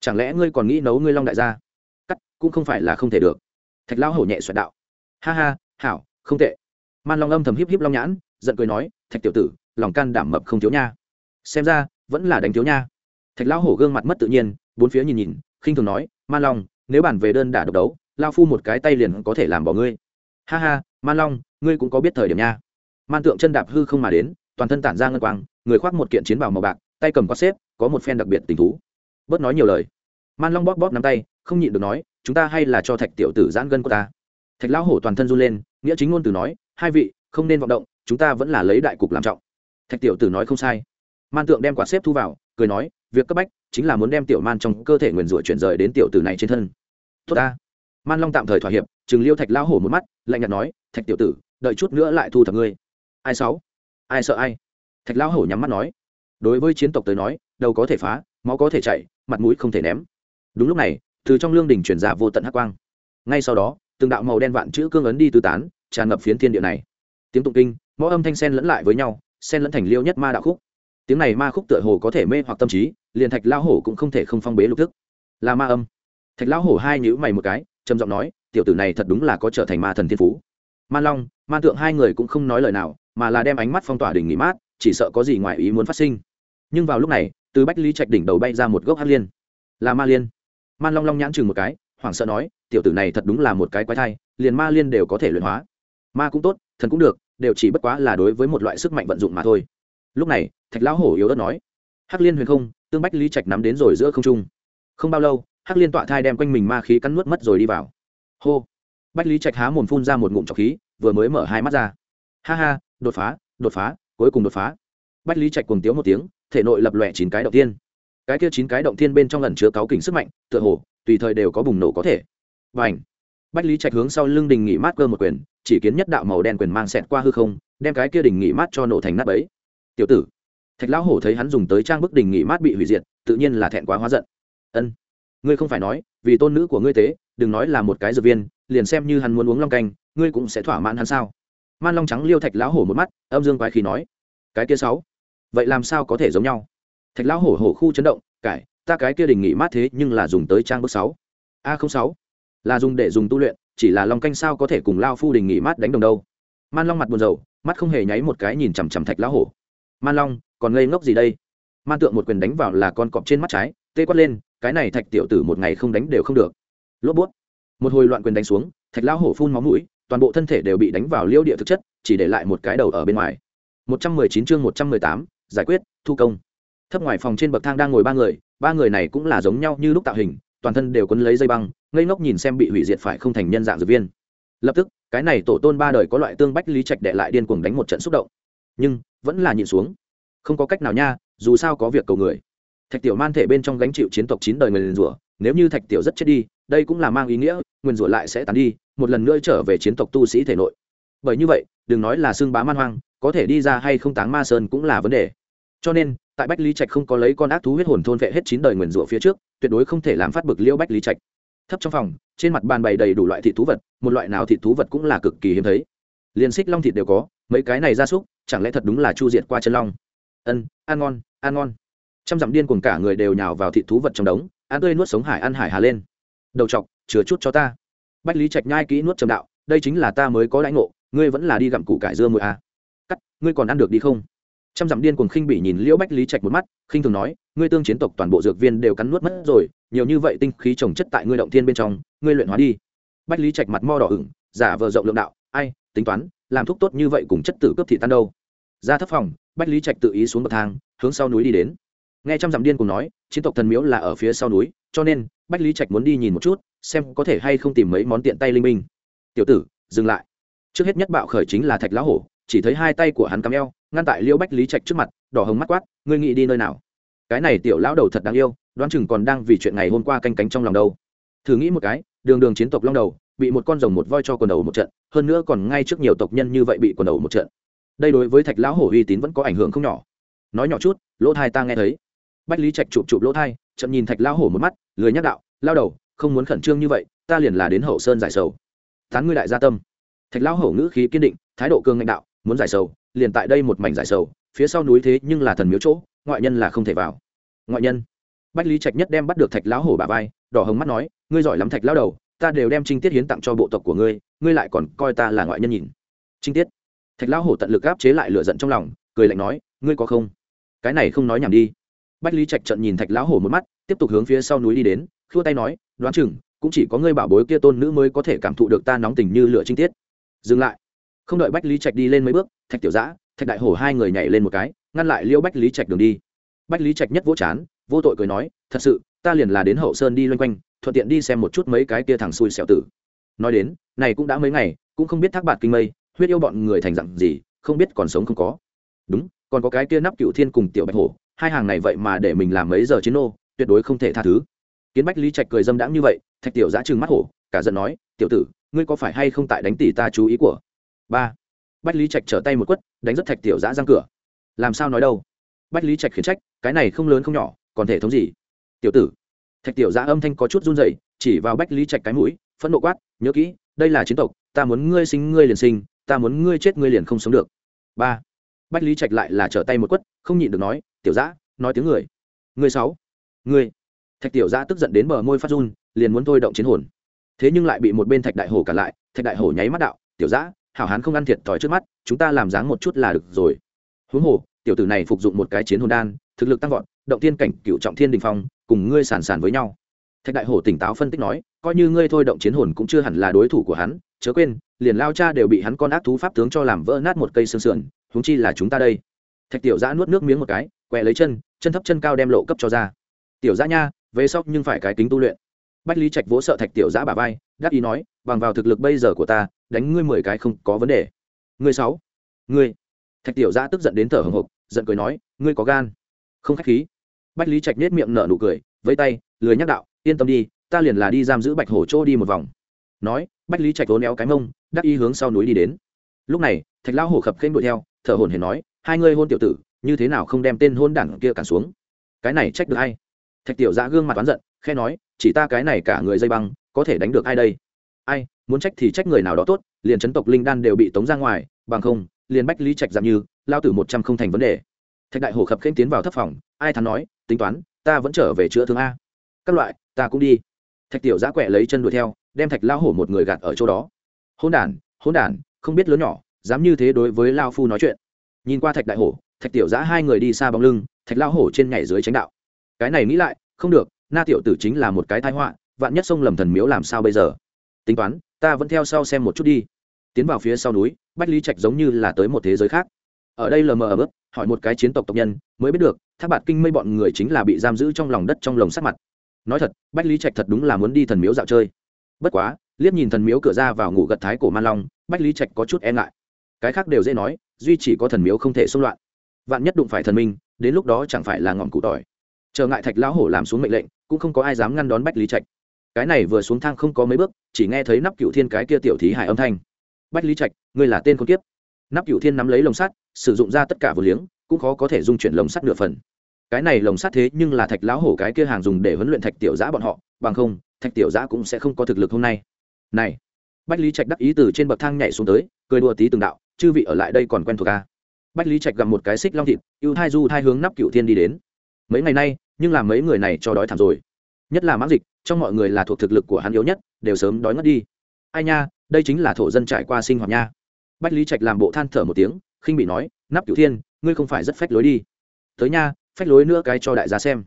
A: Chẳng lẽ ngươi còn nghĩ nấu ngươi long đại gia? Cắt, cũng không phải là không thể được. Thạch lão hổ nhẹ xoẹt đạo. Ha ha, hảo, không tệ. Man long âm thầm híp híp long nhãn, giận cười nói, thạch tiểu tử, lòng can đảm mập không thiếu nha. Xem ra, vẫn là đánh thiếu nha. Thạch lão hổ gương mặt mất tự nhiên, bốn phía nhìn nhìn, khinh thường nói, man long, nếu bàn về đơn đả độc đấu lao phu một cái tay liền có thể làm bỏ ngươi. Ha ha man long, ngươi cũng có biết thời điểm nha. Man tượng chân đạp hư không mà đến, toàn thân tản ra ngân quang, người khoác một kiện chiến bào màu bạc, tay cầm có xếp, có một phen đặc biệt tình thú. Bớt nói nhiều lời. Man long bóp bóp nắm tay, không nhịn được nói, chúng ta hay là cho thạch tiểu tử giãn gân của ta. Thạch lão hổ toàn thân run lên, nghĩa chính ngôn từ nói, hai vị, không nên vọng động, chúng ta vẫn là lấy đại cục làm trọng. Thạch tiểu tử nói không sai. Man tượng đem quả xếp thu vào, cười nói, việc cấp bách chính là muốn đem tiểu man trong cơ thể nguyền rủa chuyển rời đến tiểu tử này trên thân. Tốt ta. Man long tạm thời thỏa hiệp chừng liêu thạch lão hổ một mắt, lạnh nhạt nói thạch tiểu tử, đợi chút nữa lại thu thập ngươi. Ai sáu? Ai sợ ai? Thạch lão hổ nhắm mắt nói. Đối với chiến tộc tới nói, đầu có thể phá, máu có thể chạy mặt mũi không thể ném. Đúng lúc này, từ trong lương đình chuyển ra vô tận hắc quang. Ngay sau đó, từng đạo màu đen vạn chữ cương ấn đi tứ tán, tràn ngập phiến thiên địa này. Tiếng tụng kinh mỗi âm thanh sen lẫn lại với nhau sen lẫn thành liêu nhất ma đạo khúc. Tiếng này ma khúc tựa hồ có thể mê hoặc tâm trí, liền thạch lao hổ cũng không thể không phong bế lục thức. Là ma âm. Thạch lao hổ hai nhữ mày một cái, trầm giọng nói, tiểu tử này thật đúng là có trở thành ma thần thiên phú man long, man tượng hai người cũng không nói lời nào, mà là đem ánh mắt phong tỏa đỉnh nghỉ mát, chỉ sợ có gì ngoài ý muốn phát sinh. Nhưng vào lúc này, từ bách lý trạch đỉnh đầu bay ra một gốc hát liên. Là ma liên. Man long long nhãn chừng một cái, hoảng sợ nói, tiểu tử này thật đúng là một cái quái thai, liền ma liên đều có thể luyện hóa. Ma cũng tốt, thần cũng được, đều chỉ bất quá là đối với một loại sức mạnh vận dụng mà thôi. Lúc này, thạch lão hổ yếu đất nói, hắc liên huyền không, tương bách lý trạch nắm đến rồi giữa không trung. Không bao lâu, hắc liên tọa thai đem quanh mình ma khí cắn nuốt mất rồi đi vào. Hô bách lý trạch há mồm phun ra một ngụm trọc khí, vừa mới mở hai mắt ra. Ha ha, đột phá đột phá, cuối cùng đột phá. Bách lý trạch cùng tiếu một tiếng, thể nội lập lòe chín cái động tiên cái kia chín cái động thiên bên trong lần chứa cáu kỉnh sức mạnh, tựa hồ, tùy thời đều có bùng nổ có thể. Và ảnh bách lý trạch hướng sau lưng đình nghỉ mát cơ một quyền, chỉ kiến nhất đạo màu đen quyền mang xẹt qua hư không, đem cái kia đình nghỉ mát cho nổ thành nát bấy. Tiểu tử! Thạch lão hổ thấy hắn dùng tới trang bức đình nghỉ mát bị hủy diệt, tự nhiên là thẹn quá hóa giận. Ân! Ngươi không phải nói, vì tôn nữ của ngươi tế, đừng nói là một cái dược viên liền xem như hắn muốn uống long canh, ngươi cũng sẽ thỏa mãn hắn sao? Man long trắng liêu thạch lão hổ một mắt, âm dương quái khí nói, cái kia sáu, vậy làm sao có thể giống nhau? Thạch lão hổ hổ khu chấn động, cải, ta cái kia đình nghỉ mát thế nhưng là dùng tới trang bước sáu. A không sáu, là dùng để dùng tu luyện, chỉ là long canh sao có thể cùng lao phu đình nghỉ mát đánh đồng đâu? Man long mặt buồn rầu, mắt không hề nháy một cái nhìn chằm chằm thạch lão hổ. Man long, còn ngây ngốc gì đây? Man tượng một quyền đánh vào là con cọp trên mắt trái, tê quát lên, cái này thạch tiểu tử một ngày không đánh đều không được. Lốp bút một hồi loạn quyền đánh xuống thạch lão hổ phun máu mũi toàn bộ thân thể đều bị đánh vào liêu địa thực chất chỉ để lại một cái đầu ở bên ngoài. 119 chương 118, giải quyết thu công. Thấp ngoài phòng trên bậc thang đang ngồi ba người ba người này cũng là giống nhau như lúc tạo hình toàn thân đều quấn lấy dây băng ngây ngốc nhìn xem bị hủy diệt phải không thành nhân dạng dược viên. Lập tức cái này tổ tôn ba đời có loại tương bách lý trạch đệ lại điên cuồng đánh một trận xúc động. Nhưng vẫn là nhìn xuống. Không có cách nào nha dù sao có việc cầu người. Thạch tiểu man thể bên trong gánh chịu chiến tộc chín đời người liền rủa nếu như thạch tiểu rất chết đi đây cũng là mang ý nghĩa, nguyên rủa lại sẽ tàn đi, một lần nữa trở về chiến tộc tu sĩ thể nội. Bởi như vậy, đừng nói là xương bá man hoang, có thể đi ra hay không táng ma sơn cũng là vấn đề. Cho nên, tại bách lý trạch không có lấy con ác thú huyết hồn thôn vệ hết chín đời nguyền rủa phía trước, tuyệt đối không thể làm phát bực liêu bách lý trạch. Thấp trong phòng, trên mặt bàn bày đầy đủ loại thịt thú vật, một loại nào thịt thú vật cũng là cực kỳ hiếm thấy. Liền xích long thịt đều có, mấy cái này ra súc, chẳng lẽ thật đúng là chu diệt qua chân long? Ân, ăn ngon ăn ngon. Trăm dặm điên cùng cả người đều nhào vào thịt thú vật trong đống, ăn tươi nuốt sống hải ăn hải hà lên đầu chọc chứa chút cho ta. Bách lý trạch nhai kỹ nuốt trầm đạo, đây chính là ta mới có lãnh ngộ, ngươi vẫn là đi gặm củ cải dưa mùi à. cắt, ngươi còn ăn được đi không? Trăm dặm điên cuồng khinh bị nhìn liễu bách lý trạch một mắt, khinh thường nói, ngươi tương chiến tộc toàn bộ dược viên đều cắn nuốt mất rồi, nhiều như vậy tinh khí trồng chất tại ngươi động thiên bên trong, ngươi luyện hóa đi. Bách lý trạch mặt mo đỏ ửng, giả vờ rộng lượng đạo, ai, tính toán, làm thuốc tốt như vậy cùng chất tử cướp thị tan đâu. Ra thấp phòng, bách lý trạch tự ý xuống bậc thang, hướng sau núi đi đến nghe trăm dặm điên cùng nói, chiến tộc thần miếu là ở phía sau núi, cho nên, bách lý trạch muốn đi nhìn một chút, xem có thể hay không tìm mấy món tiện tay linh minh. Tiểu tử, dừng lại. Trước hết nhất bạo khởi chính là thạch lão hổ, chỉ thấy hai tay của hắn cắm eo, ngăn tại liêu bách lý trạch trước mặt, đỏ hồng mắt quát, ngươi nghĩ đi nơi nào? Cái này tiểu lão đầu thật đáng yêu, đoán chừng còn đang vì chuyện ngày hôm qua canh cánh trong lòng đâu. Thử nghĩ một cái, đường đường chiến tộc long đầu, bị một con rồng một voi cho quần đầu một trận, hơn nữa còn ngay trước nhiều tộc nhân như vậy bị quần đầu một trận. Đây đối với thạch lão hổ uy tín vẫn có ảnh hưởng không nhỏ. Nói nhỏ chút, lỗ thai ta nghe thấy bách lý trạch chụp chụp lỗ thai chậm nhìn thạch lão hổ một mắt, lười nhắc đạo lao đầu, không muốn khẩn trương như vậy, ta liền là đến hậu sơn giải sầu. Tán ngươi đại gia tâm. Thạch lão hổ ngữ khí kiên định, thái độ cương ngạnh đạo, muốn giải sầu, liền tại đây một mảnh giải sầu, phía sau núi thế nhưng là thần miếu chỗ, ngoại nhân là không thể vào. Ngoại nhân? Bách lý trạch nhất đem bắt được thạch lão hổ bà vai, đỏ hồng mắt nói, ngươi giỏi lắm thạch lão đầu, ta đều đem trinh tiết hiến tặng cho bộ tộc của ngươi ngươi lại còn coi ta là ngoại nhân nhìn. Trinh tiết? Thạch lão hổ tận lực áp chế lại lửa giận trong lòng, cười lạnh nói, ngươi có không? Cái này không nói nhảm đi bách lý trạch trận nhìn thạch lão hổ một mắt, tiếp tục hướng phía sau núi đi đến, khua tay nói, đoán chừng, cũng chỉ có ngươi bảo bối kia tôn nữ mới có thể cảm thụ được ta nóng tình như lửa trinh tiết. Dừng lại. Không đợi bách lý trạch đi lên mấy bước, thạch tiểu giã, thạch đại hổ hai người nhảy lên một cái, ngăn lại liêu bách lý trạch đường đi. Bách lý trạch nhất vỗ chán, vô tội cười nói, thật sự, ta liền là đến hậu sơn đi loanh quanh, thuận tiện đi xem một chút mấy cái kia thằng xui xẻo tử. Nói đến, này cũng đã mấy ngày, cũng không biết thác bạt kinh mây, huyết yêu bọn người thành dặn gì, không biết còn sống không có. Đúng, còn có cái kia nắp cựu thiên cùng tiểu bạch hổ hai hàng này vậy mà để mình làm mấy giờ chiến nô, tuyệt đối không thể tha thứ. Kiến bách lý trạch cười dâm đãng như vậy, thạch tiểu giã trừng mắt hổ, cả giận nói, tiểu tử, ngươi có phải hay không tại đánh tỷ ta chú ý của? Ba. Bách lý trạch trở tay một quất, đánh rất thạch tiểu giã răng cửa. Làm sao nói đâu? Bách lý trạch khiển trách, cái này không lớn không nhỏ, còn thể thống gì? Tiểu tử. Thạch tiểu giã âm thanh có chút run dậy chỉ vào bách lý trạch cái mũi, phẫn nộ quát, nhớ kỹ, đây là chiến tộc, ta muốn ngươi sinh ngươi liền sinh, ta muốn ngươi chết ngươi liền không sống được. Ba bách lý trạch lại là trở tay một quất, không nhịn được nói, tiểu giã, nói tiếng người. Người sáu? Người. Thạch tiểu giã tức giận đến bờ môi phát run, liền muốn thôi động chiến hồn. Thế nhưng lại bị một bên thạch đại hổ cản lại, thạch đại hổ nháy mắt đạo, tiểu giã, hảo hán không ăn thiệt thòi trước mắt, chúng ta làm dáng một chút là được rồi. Huống hồ, tiểu tử này phục dụng một cái chiến hồn đan, thực lực tăng vọt, động tiên cảnh cựu trọng thiên đình phong, cùng ngươi sàn sàn với nhau. Thạch đại hổ tỉnh táo phân tích nói, coi như ngươi thôi động chiến hồn cũng chưa hẳn là đối thủ của hắn, chớ quên, liền lao cha đều bị hắn con ác thú pháp tướng cho làm vỡ nát một cây xương sườn huống chi là chúng ta đây. Thạch tiểu giã nuốt nước miếng một cái, quẹ lấy chân chân thấp chân cao đem lộ cấp cho ra. Tiểu giã nha, về sóc nhưng phải cái kính tu luyện. Bách lý trạch vỗ sợ thạch tiểu giã bà vai đáp ý nói, bằng vào thực lực bây giờ của ta, đánh ngươi mười cái không có vấn đề. Ngươi sáu, ngươi. Thạch tiểu giã tức giận đến thở hồng hộc, giận cười nói, ngươi có gan. Không khách khí. Bách lý trạch nết miệng nở nụ cười, vẫy tay, lười nhắc đạo, yên tâm đi, ta liền là đi giam giữ bạch hổ chỗ đi một vòng. Nói, bách lý trạch vốn éo cái mông, đắc ý hướng sau núi đi đến. Lúc này, thạch lão hổ khập khênh đuổi theo thở hồn hển nói, hai ngươi hôn tiểu tử, như thế nào không đem tên hôn đảng kia cản xuống? Cái này trách được hay thạch tiểu giã gương mặt oán giận khe nói, chỉ ta cái này cả người dây băng, có thể đánh được ai đây? Ai, muốn trách thì trách người nào đó tốt, liền chấn tộc linh đan đều bị tống ra ngoài, bằng không, liền bách lý trạch giảm như, lao tử một trăm không thành vấn đề. Thạch đại hổ khập khênh tiến vào thấp phòng, ai thắn nói, tính toán, ta vẫn trở về chữa thương a. Các loại, ta cũng đi. Thạch tiểu giã quẹ lấy chân đuổi theo, đem thạch lao hổ một người gạt ở chỗ đó. Hôn đản hôn đản không biết lớn nhỏ dám như thế đối với lao phu nói chuyện. Nhìn qua thạch đại hổ, thạch tiểu giã hai người đi xa bóng lưng, thạch lao hổ trên nhảy dưới tránh đạo. Cái này nghĩ lại, không được, na tiểu tử chính là một cái thái họa, vạn nhất sông lầm thần miếu làm sao bây giờ? Tính toán, ta vẫn theo sau xem một chút đi. Tiến vào phía sau núi, bách lý trạch giống như là tới một thế giới khác. Ở đây lờ mờ ở bớt hỏi một cái chiến tộc tộc nhân, mới biết được tháp bạt kinh mây bọn người chính là bị giam giữ trong lòng đất trong lồng sắt mặt. Nói thật, bách lý trạch thật đúng là muốn đi thần miếu dạo chơi. Bất quá, liếc nhìn thần miếu cửa ra vào ngủ gật thái cổ man long, bách lý trạch có chút e ngại cái khác đều dễ nói, duy chỉ có thần miếu không thể xung loạn. Vạn nhất đụng phải thần minh, đến lúc đó chẳng phải là ngọn cụ tỏi. Chờ ngại thạch lão hổ làm xuống mệnh lệnh, cũng không có ai dám ngăn đón bách lý trạch. Cái này vừa xuống thang không có mấy bước, chỉ nghe thấy nắp cựu thiên cái kia tiểu thí hải âm thanh. Bách lý trạch, ngươi là tên con kiếp. Nắp cựu thiên nắm lấy lồng sắt, sử dụng ra tất cả vừa liếng, cũng khó có thể dung chuyển lồng sắt nửa phần. Cái này lồng sắt thế nhưng là thạch lão hổ cái kia hàng dùng để huấn luyện thạch tiểu giã bọn họ, bằng không, thạch tiểu giã cũng sẽ không có thực lực hôm nay. Này, bách lý trạch đắc ý từ trên bậc thang nhảy xuống tới, cười đùa tí từng đạo chư vị ở lại đây còn quen thuộc ca bách lý trạch gặp một cái xích long thịt, ưu thai du thai hướng nắp cựu thiên đi đến. Mấy ngày nay, nhưng làm mấy người này cho đói thảm rồi. Nhất là mãng dịch, trong mọi người là thuộc thực lực của hắn yếu nhất, đều sớm đói ngất đi. Ai nha, đây chính là thổ dân trải qua sinh hoạt nha. Bách lý trạch làm bộ than thở một tiếng, khinh bị nói, nắp cửu thiên, ngươi không phải rất phách lối đi. Tới nha, phách lối nữa cái cho đại gia xem.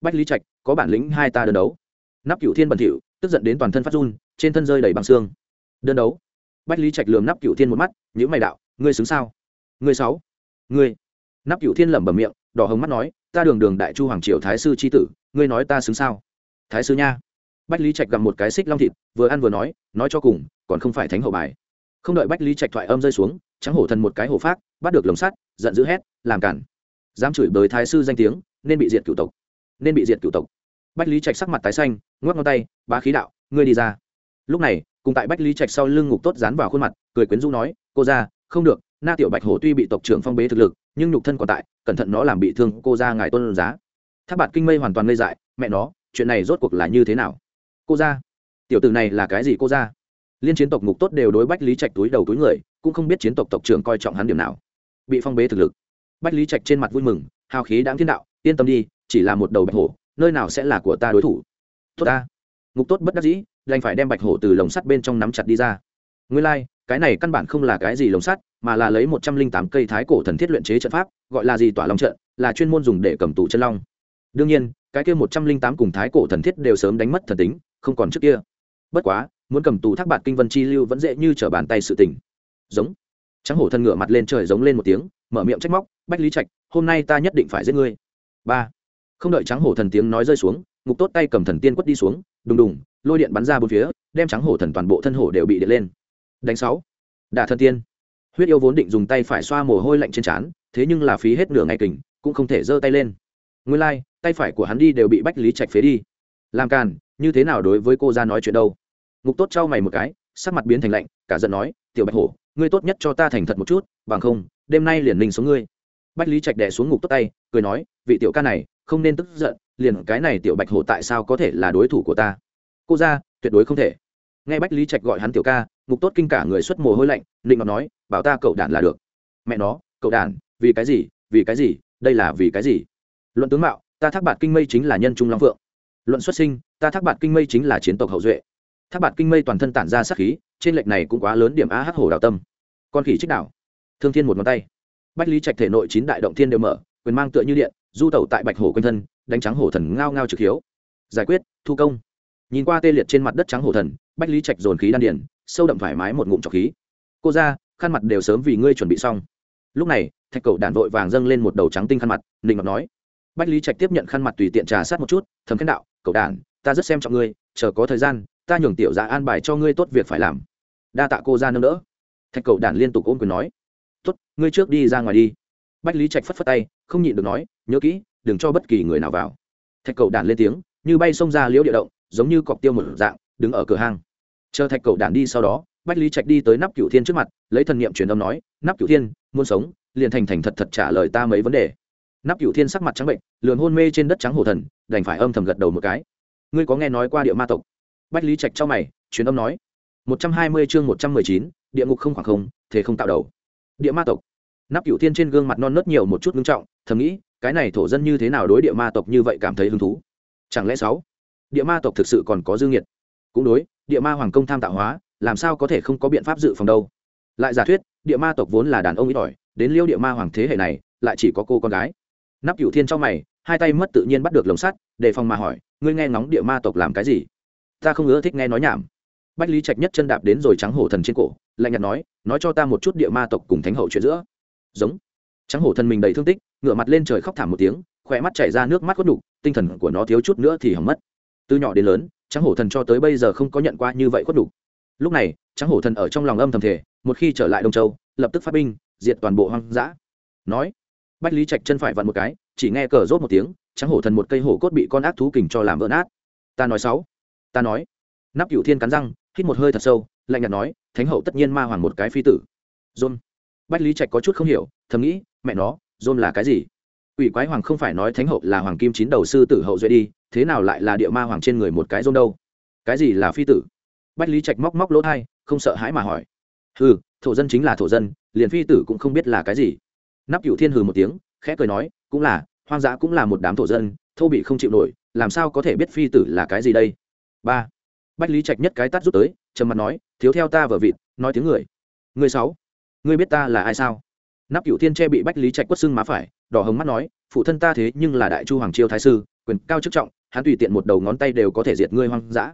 A: Bách lý trạch, có bản lĩnh hai ta đơn đấu. Nắp cửu thiên bẩn thỉu, tức giận đến toàn thân phát run, trên thân rơi đầy bằng xương. Đơn đấu bách lý trạch lườm nắp cửu thiên một mắt nhữ mày đạo, ngươi xứng sao? Ngươi sáu? Ngươi? Nắp cửu thiên lẩm bẩm miệng, đỏ hồng mắt nói, ta đường đường đại chu hoàng triều thái sư tri tử, ngươi nói ta xứng sao? Thái sư nha. Bách lý trạch gặp một cái xích long thịt, vừa ăn vừa nói nói cho cùng, còn không phải thánh hậu bài. Không đợi bách lý trạch thoại âm rơi xuống, trắng hổ thần một cái hổ phát bắt được lồng sắt, giận dữ hét, làm cản. Dám chửi bới thái sư danh tiếng, nên bị diệt cửu tộc. Nên bị diệt cửu tộc. Bách lý trạch sắc mặt tái xanh, ngoắc ngón tay, bá khí đạo, ngươi đi ra lúc này, cùng tại bách lý trạch sau lưng ngục tốt dán vào khuôn mặt, cười quyến rũ nói, cô ra không được, na tiểu bạch hổ tuy bị tộc trưởng phong bế thực lực, nhưng nhục thân còn tại, cẩn thận nó làm bị thương, cô ra ngài tôn giá. Tháp bạt kinh mây hoàn toàn ngây dại, mẹ nó, chuyện này rốt cuộc là như thế nào? Cô ra tiểu tử này là cái gì cô ra liên chiến tộc ngục tốt đều đối bách lý trạch túi đầu túi người, cũng không biết chiến tộc tộc trưởng coi trọng hắn điểm nào. Bị phong bế thực lực. Bách lý trạch trên mặt vui mừng, hào khí đáng thiên đạo, yên tâm đi, chỉ là một đầu bạch hổ, nơi nào sẽ là của ta đối thủ? Tốt ta. Ngục tốt bất đắc dĩ đành phải đem bạch hổ từ lồng sắt bên trong nắm chặt đi ra. Nguyên lai、like, cái này căn bản không là cái gì lồng sắt mà là lấy một trăm linh tám cây thái cổ thần thiết luyện chế trận pháp gọi là gì tỏa long trận là chuyên môn dùng để cầm tủ chân long. Đương nhiên cái kia một trăm linh tám cùng thái cổ thần thiết đều sớm đánh mất thần tính không còn trước kia. Bất quá muốn cầm tù thác bạt kinh vân chi lưu vẫn dễ như t r ở bàn tay sự tình. Giống. Trắng hổ thân ngựa mặt lên trời giống lên một tiếng mở miệng trách móc bách lý trạch hôm nay ta nhất định phải giết ngươi. Ba. Không đợi trắng hổ thần tiếng nói rơi xuống ngục tốt tay cầm thần tiên quất đi xuống đùng đùng lôi điện bắn ra bốn phía đem trắng hổ thần toàn bộ thân hổ đều bị điện lên. Đánh sáu. Đả thần tiên. Huyết yêu vốn định dùng tay phải xoa mồ hôi lạnh trên trán thế nhưng là phí hết nửa ngày kình cũng không thể giơ tay lên. Nguyên lai、like, tay phải của hắn đi đều bị bách lý trạch phế đi. Làm càn như thế nào đối với cô ra nói chuyện đâu? Ngục tốt trao mày một cái sắc mặt biến thành lạnh cả giận nói tiểu bạch hổ ngươi tốt nhất cho ta thành thật một chút bằng không đêm nay liền ninh xuống ngươi. Bách lý trạch đẻ xuống ngục tốt tay cười nói vị tiểu ca này không nên tức giận, liền cái này tiểu bạch hổ tại sao có thể là đối thủ của ta? Cô ra, tuyệt đối không thể. Nghe bách lý trạch gọi hắn tiểu ca, ngục tốt kinh cả người xuất mồ hôi lạnh định ngọc nói, bảo ta cậu đản là được. Mẹ nó, cậu đản, vì cái gì, vì cái gì, đây là vì cái gì? Luận tướng mạo, ta thác bạt kinh mây chính là nhân trung long phượng. Luận xuất sinh, ta thác bạt kinh mây chính là chiến tộc hậu duệ. Thác bạt kinh mây toàn thân tản ra sắc khí, trên lệch này cũng quá lớn điểm a hắc hổ đào tâm. Con khỉ trích đảo. Thương thiên một ngón tay. Bách lý trạch thể nội chín đại động thiên đều mở, quyền mang tựa như điện du tẩu tại bạch hổ quanh thân, đánh trắng hổ thần ngao ngao trực hiếu. Giải quyết, thu công. Nhìn qua tê liệt trên mặt đất trắng hổ thần, bách lý trạch dồn khí đan điển sâu đậm thoải mái một ngụm trọc khí. Cô ra, khăn mặt đều sớm vì ngươi chuẩn bị xong. Lúc này, thạch cầu đản vội vàng dâng lên một đầu trắng tinh khăn mặt, nịnh mặt nói. Bách lý trạch tiếp nhận khăn mặt tùy tiện trà sát một chút, thầm khen đạo cậu đản, ta rất xem trọng ngươi, chờ có thời gian, ta nhường tiểu dạ an bài cho ngươi tốt việc phải làm. Đa tạ cô ra nâng đỡ. Thạch cầu đản liên tục ôm quyền nói, tốt, ngươi trước đi ra ngoài đi. Bách lý trạch phất phất tay không nhịn được nói, nhớ kỹ, đừng cho bất kỳ người nào vào. Thạch cầu đản lên tiếng, như bay xông ra liễu địa động, giống như cọc tiêu một dạng, đứng ở cửa hang. Chờ thạch cầu đản đi sau đó, bách lý trạch đi tới nắp cửu thiên trước mặt, lấy thần niệm truyền âm nói, nắp cửu thiên, muốn sống, liền thành thành thật thật trả lời ta mấy vấn đề. Nắp cửu thiên sắc mặt trắng bệnh lườn hôn mê trên đất trắng hổ thần, đành phải âm thầm gật đầu một cái. Ngươi có nghe nói qua địa ma tộc? Bách lý trạch cho mày, truyền âm nói, một trăm hai mươi chương một trăm mười chín, địa ngục không khoảng không, thế không tạo đầu. Địa ma tộc nắp cựu thiên trên gương mặt non nớt nhiều một chút ngưng trọng, thầm nghĩ, cái này thổ dân như thế nào đối địa ma tộc như vậy cảm thấy hứng thú? Chẳng lẽ sáu, địa ma tộc thực sự còn có dương nhiệt cũng đối, địa ma hoàng công tham tạo hóa, làm sao có thể không có biện pháp dự phòng đâu? Lại giả thuyết, địa ma tộc vốn là đàn ông ít ỏi, đến liêu địa ma hoàng thế hệ này, lại chỉ có cô con gái. Nắp cựu thiên trong mày, hai tay mất tự nhiên bắt được lồng sắt, đề phòng mà hỏi, ngươi nghe ngóng địa ma tộc làm cái gì? Ta không ưa thích nghe nói nhảm. Bách lý trạch nhất chân đạp đến rồi trắng hổ thần trên cổ, lạnh nhạt nói nói cho ta một chút địa ma tộc cùng thánh hậu chuyện giữa giống. Trắng hổ thần mình đầy thương tích ngựa mặt lên trời khóc thảm một tiếng khỏe mắt chảy ra nước mắt quất đục tinh thần của nó thiếu chút nữa thì hỏng mất. Từ nhỏ đến lớn, trắng hổ thần cho tới bây giờ không có nhận qua như vậy quất đủ lúc này, trắng hổ thần ở trong lòng âm thầm thể một khi trở lại đông châu, lập tức phát binh, diệt toàn bộ hoang dã. Nói, bách lý trạch chân phải vặn một cái, chỉ nghe cờ rốt một tiếng, trắng hổ thần một cây hổ cốt bị con ác thú kình cho làm vỡ nát. Ta nói sáu, ta nói. Nắp cựu thiên cắn răng, hít một hơi thật sâu, lạnh nhạt nói, thánh hậu tất nhiên ma hoàng một cái phi tử. Dôn bách lý trạch có chút không hiểu thầm nghĩ mẹ nó dôn là cái gì? Quỷ quái hoàng không phải nói thánh hậu là hoàng kim chín đầu sư tử hậu duệ đi thế nào lại là địa ma hoàng trên người một cái dôn đâu? Cái gì là phi tử? Bách lý trạch móc móc lỗ thai không sợ hãi mà hỏi. Hừ, thổ dân chính là thổ dân liền phi tử cũng không biết là cái gì. Nắp cựu thiên hừ một tiếng khẽ cười nói cũng là hoang dã cũng là một đám thổ dân thô bị không chịu nổi làm sao có thể biết phi tử là cái gì đây? Ba. Bách lý trạch nhất cái tắt rút tới trầm mặt nói thiếu theo ta vợ vịt nói tiếng người. Người sáu ngươi biết ta là ai sao? Nắp cựu thiên tre bị bách lý trạch quất xưng má phải, đỏ hồng mắt nói, phụ thân ta thế nhưng là đại chu hoàng chiêu thái sư, quyền cao chức trọng, hắn tùy tiện một đầu ngón tay đều có thể diệt ngươi hoang dã.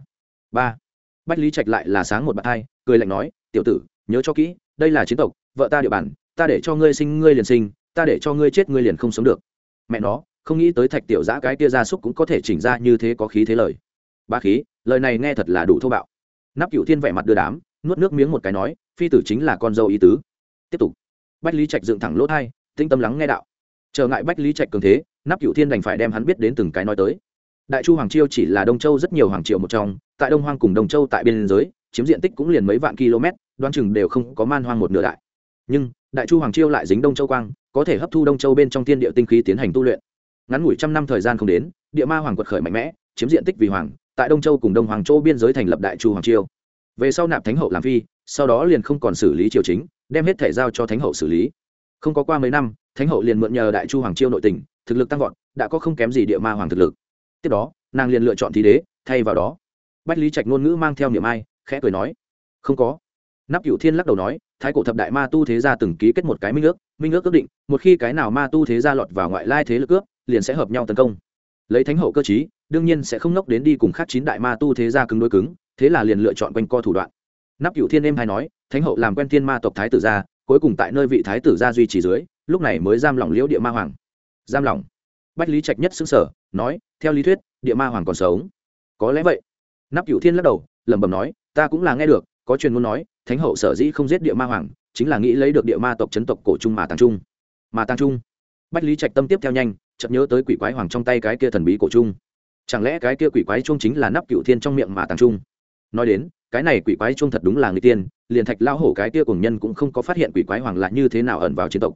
A: Ba. Bách lý trạch lại là sáng một bậc hai, cười lạnh nói, tiểu tử, nhớ cho kỹ, đây là chiến tộc, vợ ta địa bàn, ta để cho ngươi sinh, ngươi liền sinh, ta để cho ngươi chết, ngươi liền không sống được. Mẹ nó, không nghĩ tới thạch tiểu giã cái tia gia súc cũng có thể chỉnh ra như thế có khí thế lời. Ba khí, lời này nghe thật là đủ thô bạo. Nắp cựu thiên vẻ mặt đưa đám, nuốt nước miếng một cái nói, phi tử chính là con dâu ý tứ tiếp tục. Bách lý trạch dựng thẳng lỗ thai tinh tâm lắng nghe đạo. Trở ngại bách lý trạch cường thế, nắp cựu thiên đành phải đem hắn biết đến từng cái nói tới. Đại chu hoàng chiêu chỉ là đông châu rất nhiều hoàng triều một trong, tại đông hoang cùng đông châu tại biên giới, chiếm diện tích cũng liền mấy vạn km đoan chừng đều không có man hoang một nửa đại. Nhưng, đại chu hoàng chiêu lại dính đông châu quang, có thể hấp thu đông châu bên trong thiên địa tinh khí tiến hành tu luyện. Ngắn ngủi trăm năm thời gian không đến, địa ma hoàng quật khởi mạnh mẽ, chiếm diện tích vì hoàng, tại đông châu cùng đông hoàng châu biên giới thành lập đại chu hoàng chiêu. Về sau nạp thánh hậu làm phi, sau đó liền không còn xử lý triều chính đem hết thể giao cho thánh hậu xử lý. Không có qua mấy năm, thánh hậu liền mượn nhờ đại chu hoàng chiêu nội tình, thực lực tăng vọt, đã có không kém gì địa ma hoàng thực lực. Tiếp đó, nàng liền lựa chọn thí đế, thay vào đó, bách lý trạch ngôn ngữ mang theo niệm ai, khẽ cười nói, không có. Nắp cựu thiên lắc đầu nói, thái cổ thập đại ma tu thế gia từng ký kết một cái minh ước minh ước ước định, một khi cái nào ma tu thế gia lọt vào ngoại lai thế lực ước, liền sẽ hợp nhau tấn công. Lấy thánh hậu cơ chí đương nhiên sẽ không nốc đến đi cùng khác chín đại ma tu thế gia cứng đối cứng, thế là liền lựa chọn quanh co thủ đoạn. Nắp cựu thiên em hay nói thánh hậu làm quen thiên ma tộc thái tử gia, cuối cùng tại nơi vị thái tử gia duy trì dưới, lúc này mới giam lỏng liễu địa ma hoàng. Giam lỏng. Bách lý trạch nhất xứng sở nói, theo lý thuyết, địa ma hoàng còn sống. Có lẽ vậy. Nắp cựu thiên lắc đầu, lẩm bẩm nói, ta cũng là nghe được, có truyền muốn nói, thánh hậu sở dĩ không giết địa ma hoàng, chính là nghĩ lấy được địa ma tộc chấn tộc cổ trung mà tàng trung. Mà tàng trung. Bách lý trạch tâm tiếp theo nhanh, chợt nhớ tới quỷ quái hoàng trong tay cái kia thần bí cổ trung. Chẳng lẽ cái kia quỷ quái trung chính là nắp cựu thiên trong miệng mà tàng trung? Nói đến cái này quỷ quái trung thật đúng là người tiên, liền thạch lao hổ cái kia cùng nhân cũng không có phát hiện quỷ quái hoàng là như thế nào ẩn vào chiến tộc.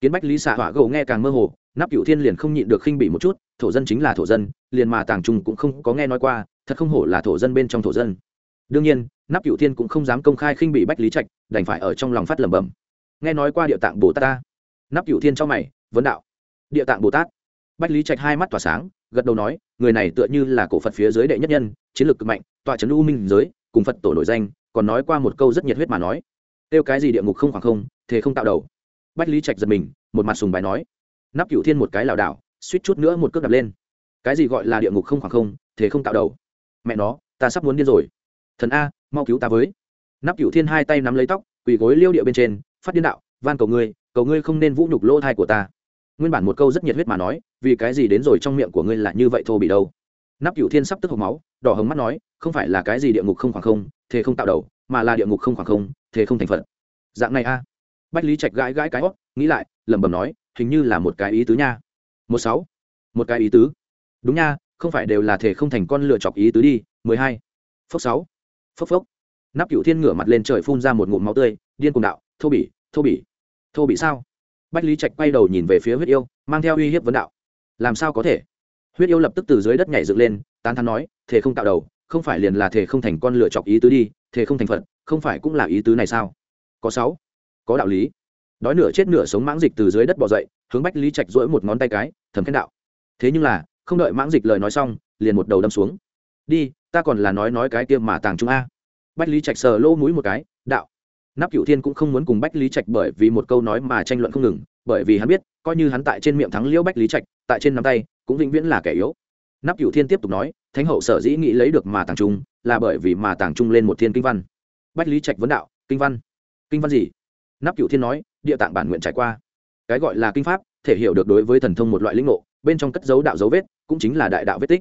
A: Kiến bách lý xạ hỏa gầu nghe càng mơ hồ, nắp cựu thiên liền không nhịn được khinh bị một chút, thổ dân chính là thổ dân, liền mà tàng trung cũng không có nghe nói qua, thật không hổ là thổ dân bên trong thổ dân. Đương nhiên, nắp cựu thiên cũng không dám công khai khinh bị bách lý trạch, đành phải ở trong lòng phát lẩm bẩm. Nghe nói qua địa tạng bồ tát ta. Nắp cựu thiên cho mày, vấn đạo. Địa tạng bồ tát. Bách lý trạch hai mắt tỏa sáng, gật đầu nói, người này tựa như là cổ phật phía dưới đệ nhất nhân, chiến lược cực mạnh, tọa trấn u minh giới cùng phật tổ nổi danh, còn nói qua một câu rất nhiệt huyết mà nói kêu cái gì địa ngục không khoảng không thế không tạo đầu. Bách lý trạch giật mình, một mặt sùng bài nói, nắp cựu thiên một cái lảo đảo, suýt chút nữa một cước đập lên. Cái gì gọi là địa ngục không khoảng không thế không tạo đầu? Mẹ nó, ta sắp muốn điên rồi. Thần a, mau cứu ta với. Nắp cựu thiên hai tay nắm lấy tóc, quỳ gối liêu địa bên trên, phát điên đạo, van cầu ngươi cầu ngươi không nên vũ nhục lỗ thai của ta. Nguyên bản một câu rất nhiệt huyết mà nói, vì cái gì đến rồi trong miệng của ngươi là như vậy thô bị đâu? Nắp cựu thiên sắp tức hộp máu đỏ hồng mắt nói, không phải là cái gì địa ngục không khoảng không thế không tạo đầu, mà là địa ngục không khoảng không thế không thành phận dạng này a. Bách lý trạch gãi gãi cái hót nghĩ lại, lẩm bẩm nói, hình như là một cái ý tứ nha. Một sáu. Một cái ý tứ. Đúng nha, không phải đều là thể không thành con lựa chọc ý tứ đi, mười hai. Phốc sáu. Phốc phốc. Nắp cựu thiên ngửa mặt lên trời phun ra một ngụm máu tươi, điên cùng đạo, thô bỉ thô bỉ thô bỉ sao? Bách lý trạch quay đầu nhìn về phía huyết yêu, mang theo uy hiếp vấn đạo, làm sao có thể? Huyết yêu lập tức từ dưới đất nhảy dựng lên, tán thắn nói thể không tạo đầu, không phải liền là thể không thành con lựa chọc ý tứ đi thể không thành phật, không phải cũng là ý tứ này sao? Có sáu, có đạo lý. Đói nửa chết nửa sống mãng dịch từ dưới đất bỏ dậy, hướng bách lý trạch rỗi một ngón tay cái, thầm khen đạo. Thế nhưng là, không đợi mãng dịch lời nói xong, liền một đầu đâm xuống. Đi, ta còn là nói nói cái tiêm mà tàng trung a. Bách lý trạch sờ lỗ mũi một cái, đạo. Nắp cựu thiên cũng không muốn cùng bách lý trạch bởi vì một câu nói mà tranh luận không ngừng, bởi vì hắn biết, coi như hắn tại trên miệng thắng liễu bách lý trạch, tại trên nắm tay, cũng vĩnh viễn là kẻ yếu. Nắp cựu thiên tiếp tục nói thánh hậu sở dĩ nghĩ lấy được mà tàng trung là bởi vì mà tàng trung lên một thiên kinh văn. Bách lý trạch vấn đạo, kinh văn? Kinh văn gì? Nắp cựu thiên nói, địa tạng bản nguyện trải qua. Cái gọi là kinh pháp, thể hiểu được đối với thần thông một loại lĩnh ngộ, bên trong cất dấu đạo dấu vết, cũng chính là đại đạo vết tích.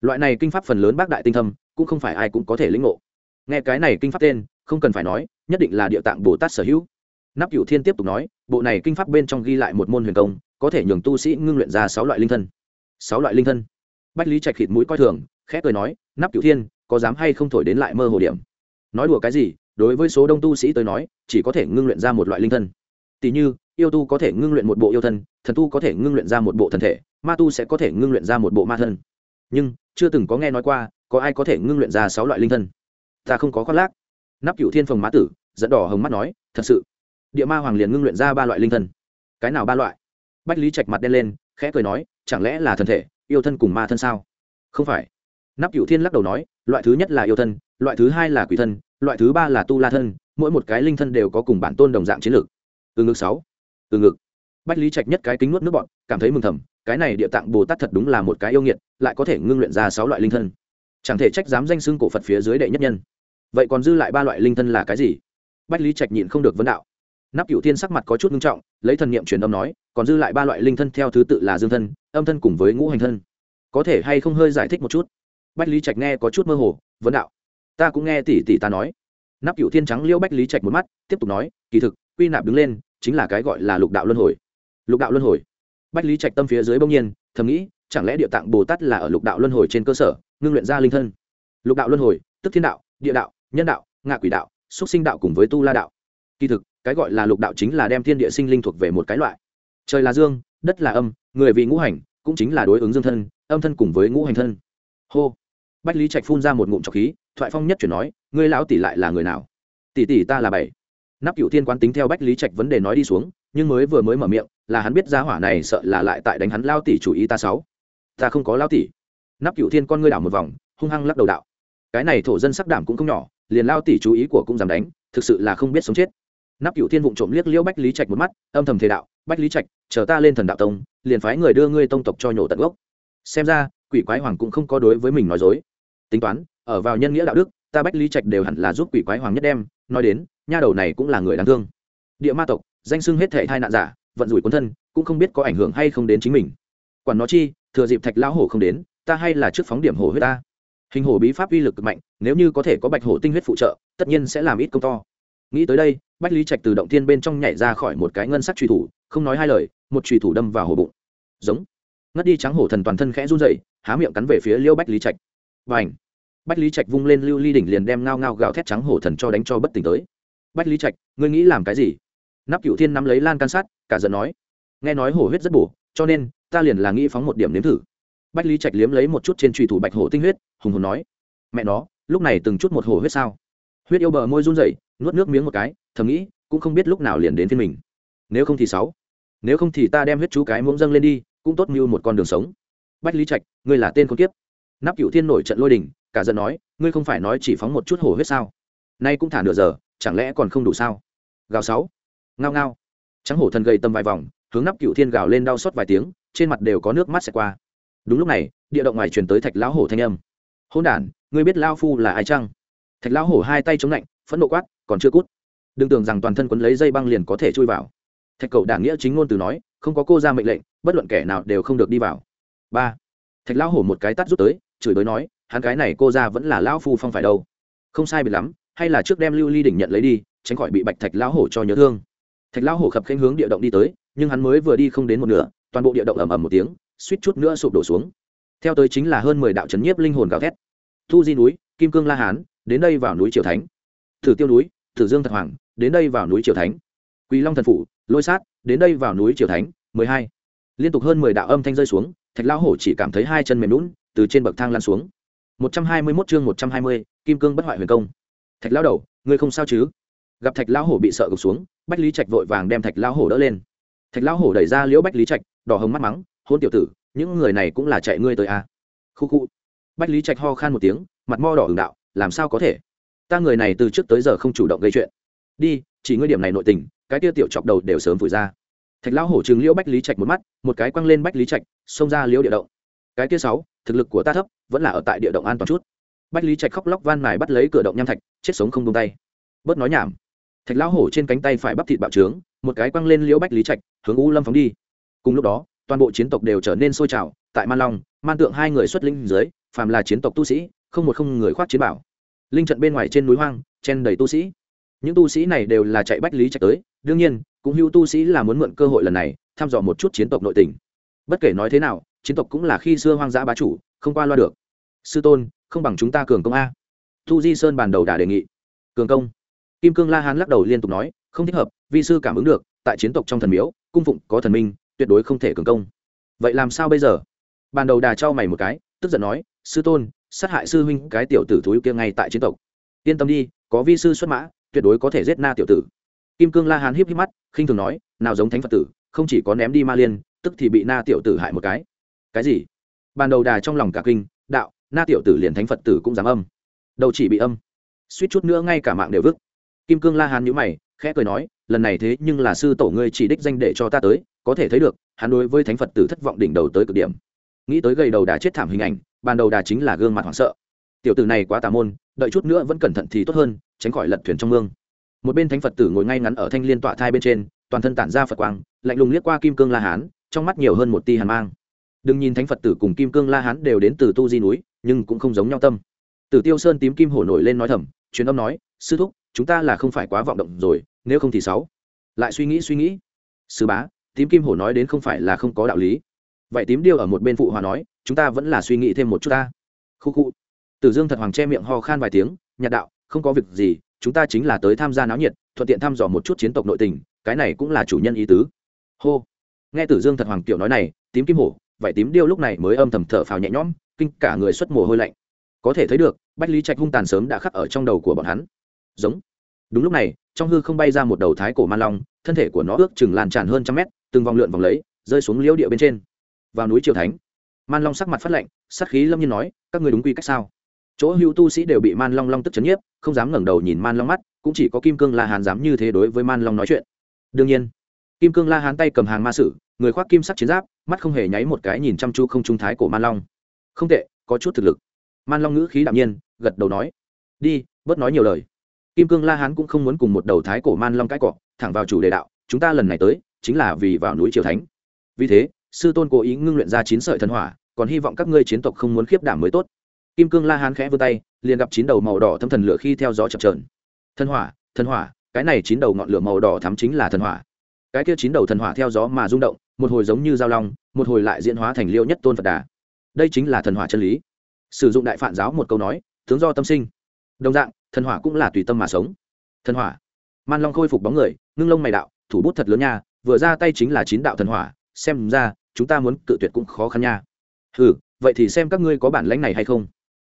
A: Loại này kinh pháp phần lớn bác đại tinh thâm, cũng không phải ai cũng có thể lĩnh ngộ. Nghe cái này kinh pháp tên, không cần phải nói, nhất định là địa tạng bồ tát sở hữu. Nắp cựu thiên tiếp tục nói, bộ này kinh pháp bên trong ghi lại một môn huyền công, có thể nhường tu sĩ ngưng luyện ra sáu loại linh thân. Sáu loại linh thân? Bách lý trạch khịt mũi coi thường, khẽ cười nói, nắp cựu thiên, có dám hay không thổi đến lại mơ hồ điểm? Nói đùa cái gì, đối với số đông tu sĩ tới nói, chỉ có thể ngưng luyện ra một loại linh thân. Tỷ như, yêu tu có thể ngưng luyện một bộ yêu thân, thần tu có thể ngưng luyện ra một bộ thần thể, ma tu sẽ có thể ngưng luyện ra một bộ ma thân. Nhưng, chưa từng có nghe nói qua, có ai có thể ngưng luyện ra sáu loại linh thân. Ta không có khoác lác. Nắp cựu thiên phồng mã tử dẫn đỏ hồng mắt nói, thật sự, địa ma hoàng liền ngưng luyện ra ba loại linh thân. Cái nào ba loại? Bách lý trạch mặt đen lên, khẽ cười nói, chẳng lẽ là thần thể yêu thân cùng ma thân sao? Không phải. Nắp cựu thiên lắc đầu nói, loại thứ nhất là yêu thân, loại thứ hai là quỷ thân, loại thứ ba là tu la thân, mỗi một cái linh thân đều có cùng bản tôn đồng dạng chiến lược. Từ ngực sáu. Từ ngực. Bách lý trạch nhất cái kính nuốt nước bọn cảm thấy mừng thầm, cái này địa tạng bồ tát thật đúng là một cái yêu nghiệt, lại có thể ngưng luyện ra sáu loại linh thân. Chẳng thể trách dám danh xưng cổ phật phía dưới đệ nhất nhân. Vậy còn dư lại ba loại linh thân là cái gì? Bách lý trạch nhịn không được vấn đạo nắp cựu thiên sắc mặt có chút nghiêm trọng, lấy thần niệm truyền âm nói, còn dư lại ba loại linh thân theo thứ tự là dương thân, âm thân cùng với ngũ hành thân. Có thể hay không hơi giải thích một chút? Bách lý trạch nghe có chút mơ hồ, vấn đạo. Ta cũng nghe tỷ tỷ ta nói. Nắp cựu thiên trắng liêu bách lý trạch một mắt, tiếp tục nói, kỳ thực, quy nạp đứng lên, chính là cái gọi là lục đạo luân hồi. Lục đạo luân hồi. Bách lý trạch tâm phía dưới bỗng nhiên, thầm nghĩ, chẳng lẽ địa tạng bồ tát là ở lục đạo luân hồi trên cơ sở, ngưng luyện ra linh thân? Lục đạo luân hồi, tức thiên đạo, địa đạo, nhân đạo, ngạ quỷ đạo xúc sinh đạo cùng với tu la đạo. Kỳ thực cái gọi là lục đạo chính là đem thiên địa sinh linh thuộc về một cái loại. Trời là dương, đất là âm, người vì ngũ hành, cũng chính là đối ứng dương thân, âm thân cùng với ngũ hành thân. Hô. Bách lý trạch phun ra một ngụm trọc khí, thoại phong nhất chuyển nói, ngươi lão tỷ lại là người nào? Tỷ tỷ ta là bảy. Nắp cựu thiên quán tính theo bách lý trạch vấn đề nói đi xuống, nhưng mới vừa mới mở miệng, là hắn biết giá hỏa này sợ là lại tại đánh hắn lao tỷ chủ ý ta sáu. Ta không có lao tỷ. Nắp cựu thiên con ngươi đảo một vòng, hung hăng lắc đầu đạo. Cái này thổ dân sắc đảm cũng không nhỏ, liền lao tỷ chú ý của cũng dám đánh, thực sự là không biết sống chết nắp cựu thiên vụng trộm liếc liễu bách lý trạch một mắt, âm thầm thể đạo, bách lý trạch, chờ ta lên thần đạo tông, liền phái người đưa ngươi tông tộc cho nhổ tận gốc. Xem ra, quỷ quái hoàng cũng không có đối với mình nói dối. Tính toán, ở vào nhân nghĩa đạo đức, ta bách lý trạch đều hẳn là giúp quỷ quái hoàng nhất đem, nói đến, nha đầu này cũng là người đáng thương. Địa ma tộc, danh xưng hết thể thai nạn giả, vận rủi quân thân, cũng không biết có ảnh hưởng hay không đến chính mình. Quản nó chi, thừa dịp thạch lão hổ không đến, ta hay là trước phóng điểm hổ huyết ta. Hình hổ bí pháp uy lực cực mạnh, nếu như có thể có bạch hổ tinh huyết phụ trợ, tất nhiên sẽ làm ít công to nghĩ tới đây, bách lý trạch từ động thiên bên trong nhảy ra khỏi một cái ngân sắc truy thủ, không nói hai lời, một truy thủ đâm vào hổ bụng. Giống. Ngất đi trắng hổ thần toàn thân khẽ run rẩy, há miệng cắn về phía liêu bách lý trạch. Và ảnh bách lý trạch vung lên lưu ly đỉnh liền đem ngao ngao gạo thét trắng hổ thần cho đánh cho bất tỉnh tới. Bách lý trạch, ngươi nghĩ làm cái gì? Nắp cựu thiên nắm lấy lan can sát cả giận nói. Nghe nói hổ huyết rất bổ, cho nên, ta liền là nghĩ phóng một điểm nếm thử. Bách lý trạch liếm lấy một chút trên trùy thủ bạch hổ tinh huyết, hùng hồn nói. Mẹ nó, lúc này từng chút một hổ huyết sao? Huyết yêu bờ môi run rẩy nuốt nước miếng một cái, thầm nghĩ, cũng không biết lúc nào liền đến phiên mình. Nếu không thì sáu. Nếu không thì ta đem huyết chú cái muỗng dâng lên đi, cũng tốt như một con đường sống. Bách lý trạch, ngươi là tên con kiếp. Nắp cựu thiên nổi trận lôi đình, cả giận nói, ngươi không phải nói chỉ phóng một chút hổ huyết sao? Nay cũng thả nửa giờ, chẳng lẽ còn không đủ sao? Gào sáu. Ngao ngao. Trắng hổ thần gầy tầm vài vòng, hướng nắp cựu thiên gào lên đau xót vài tiếng, trên mặt đều có nước mắt xẹt qua. Đúng lúc này, địa động ngoài truyền tới thạch lão hổ thanh âm. Hôn đản, ngươi biết lao phu là ai chăng? Thạch lão hổ hai tay chống lạnh, phẫn nộ quát còn chưa cút. Đừng tưởng rằng toàn thân quấn lấy dây băng liền có thể chui vào. Thạch Cầu đảng nghĩa chính ngôn từ nói, không có cô ra mệnh lệnh, bất luận kẻ nào đều không được đi vào. Ba. Thạch lão hổ một cái tắt rút tới, chửi bới nói, hắn cái này cô ra vẫn là lão phu phong phải đâu. Không sai biệt lắm, hay là trước đem lưu ly đỉnh nhận lấy đi, tránh khỏi bị bạch thạch lão hổ cho nhớ thương. Thạch lão hổ khập khanh hướng địa động đi tới, nhưng hắn mới vừa đi không đến một nửa, toàn bộ địa động ầm ầm một tiếng, suýt chút nữa sụp đổ xuống. Theo tới chính là hơn mười đạo trấn nhiếp linh hồn gào thét. Thu di núi, kim cương la hán, đến đây vào núi triều thánh. Thử tiêu núi thử dương thật hoàng đến đây vào núi triều thánh. Quỳ long thần phủ lôi sát đến đây vào núi triều thánh mười hai. Liên tục hơn mười đạo âm thanh rơi xuống thạch lão hổ chỉ cảm thấy hai chân mềm nhũn, từ trên bậc thang lăn xuống. một trăm hai mươi 121 chương một trăm hai mươi, kim cương bất hoại huyền công. Thạch lão đầu ngươi không sao chứ? Gặp thạch lão hổ bị sợ gục xuống bách lý trạch vội vàng đem thạch lão hổ đỡ lên. Thạch lão hổ đẩy ra liễu bách lý trạch đỏ hồng mắt mắng hôn tiểu tử những người này cũng là chạy ngươi tới à. khu khu. Bách lý trạch ho khan một tiếng mặt mo đỏ ửng đạo làm sao có thể? Ta người này từ trước tới giờ không chủ động gây chuyện. Đi, chỉ ngươi điểm này nội tình, cái kia tiểu chọc đầu đều sớm vùi ra. Thạch lão hổ chừng liễu bách lý trạch một mắt, một cái quăng lên bách lý trạch, xông ra liễu địa động. Cái kia sáu, thực lực của ta thấp, vẫn là ở tại địa động an toàn chút. Bách lý trạch khóc lóc van mài bắt lấy cửa động nham thạch, chết sống không tung tay. Bớt nói nhảm. Thạch lão hổ trên cánh tay phải bắp thịt bạo trướng, một cái quăng lên liễu bách lý trạch, hướng u lâm phóng đi. Cùng lúc đó, toàn bộ chiến tộc đều trở nên sôi trào, tại man long, man tượng hai người xuất linh dưới, phàm là chiến tộc tu sĩ, không một không người khoác chiến bảo linh trận bên ngoài trên núi hoang, chen đầy tu sĩ. Những tu sĩ này đều là chạy bách lý trạch tới, đương nhiên, cũng hưu tu sĩ là muốn mượn cơ hội lần này, thăm dò một chút chiến tộc nội tình. Bất kể nói thế nào, chiến tộc cũng là khi xưa hoang dã bá chủ, không qua loa được. Sư tôn, không bằng chúng ta cường công a. Thu di sơn bàn đầu đà đề nghị. Cường công. Kim cương la hán lắc đầu liên tục nói, không thích hợp, vi sư cảm ứng được, tại chiến tộc trong thần miếu, cung phụng có thần minh, tuyệt đối không thể cường công. Vậy làm sao bây giờ? Bàn đầu đà trao mày một cái, tức giận nói, sư tôn sát hại sư huynh cái tiểu tử thúi kia ngay tại chiến tộc. Yên tâm đi, có vi sư xuất mã, tuyệt đối có thể giết na tiểu tử. Kim cương la hán híp híp mắt, khinh thường nói, nào giống thánh phật tử, không chỉ có ném đi ma liên, tức thì bị na tiểu tử hại một cái. Cái gì? Ban đầu đà trong lòng cả kinh, đạo, na tiểu tử liền thánh phật tử cũng dám âm. Đầu chỉ bị âm. Suýt chút nữa ngay cả mạng đều vứt. Kim cương la hán nhíu mày, khẽ cười nói, lần này thế nhưng là sư tổ ngươi chỉ đích danh để cho ta tới, có thể thấy được, hắn đối với thánh phật tử thất vọng đỉnh đầu tới cực điểm. Nghĩ tới gầy đầu đà chết thảm hình ảnh ban đầu đà chính là gương mặt hoảng sợ. Tiểu tử này quá tà môn, đợi chút nữa vẫn cẩn thận thì tốt hơn, tránh khỏi lật thuyền trong mương. Một bên thánh phật tử ngồi ngay ngắn ở thanh liên tọa thai bên trên, toàn thân tản ra phật quang, lạnh lùng liếc qua kim cương la hán, trong mắt nhiều hơn một ti hàn mang. Đừng nhìn thánh phật tử cùng kim cương la hán đều đến từ tu di núi, nhưng cũng không giống nhau tâm. Tử tiêu sơn tím kim hổ nổi lên nói thầm, truyền âm nói, sư thúc, chúng ta là không phải quá vọng động rồi, nếu không thì sáu. Lại suy nghĩ suy nghĩ. Sư bá, tím kim hổ nói đến không phải là không có đạo lý. Vậy tím điêu ở một bên phụ hòa nói chúng ta vẫn là suy nghĩ thêm một chút ta. Khu khu. Tử dương thật hoàng che miệng ho khan vài tiếng, nhạt đạo, không có việc gì, chúng ta chính là tới tham gia náo nhiệt, thuận tiện thăm dò một chút chiến tộc nội tình, cái này cũng là chủ nhân ý tứ. Hô. Nghe tử dương thật hoàng tiểu nói này, tím kim hổ, vải tím điêu lúc này mới âm thầm thở phào nhẹ nhõm, kinh cả người xuất mồ hôi lạnh. Có thể thấy được, bách lý trạch hung tàn sớm đã khắc ở trong đầu của bọn hắn. Giống. Đúng lúc này, trong hư không bay ra một đầu thái cổ man long, thân thể của nó ước chừng lan tràn hơn trăm mét, từng vòng lượn vòng lấy, rơi xuống liễu địa bên trên. Vào núi triều thánh man long sắc mặt phát lạnh sắc khí lâm nhiên nói, các người đúng quy cách sao? Chỗ hữu tu sĩ đều bị man long long tức chấn nhiếp, không dám ngẩng đầu nhìn man long mắt, cũng chỉ có kim cương la hán dám như thế đối với man long nói chuyện. Đương nhiên, kim cương la hán tay cầm hàng ma sử, người khoác kim sắc chiến giáp, mắt không hề nháy một cái nhìn chăm chú không trung thái của man long. Không tệ, có chút thực lực. Man long ngữ khí đạm nhiên, gật đầu nói, đi, bớt nói nhiều lời. Kim cương la hán cũng không muốn cùng một đầu thái cổ man long cãi cọ, thẳng vào chủ đề đạo, chúng ta lần này tới, chính là vì vào núi triều thánh. Vì thế sư tôn cố ý ngưng luyện ra chín sợi thần hỏa, còn hy vọng các ngươi chiến tộc không muốn khiếp đảm mới tốt. Kim cương la hán khẽ vươn tay, liền gặp chín đầu màu đỏ thâm thần lửa khi theo gió chập trờn thần hỏa thần hỏa, cái này chín đầu ngọn lửa màu đỏ thắm chính là thần hỏa. Cái kia chín đầu thần hỏa theo gió mà rung động, một hồi giống như dao long, một hồi lại diễn hóa thành liêu nhất tôn phật đà. Đây chính là thần hỏa chân lý. Sử dụng đại phản giáo một câu nói, tướng do tâm sinh. Đồng dạng, thần hỏa cũng là tùy tâm mà sống. Thần hỏa. Man long khôi phục bóng người, ngưng lông mày đạo, thủ bút thật lớn nha, vừa ra tay chính là chín đạo thần hỏa xem ra, chúng ta muốn cự tuyệt cũng khó khăn nha. Ừ vậy thì xem các ngươi có bản lãnh này hay không.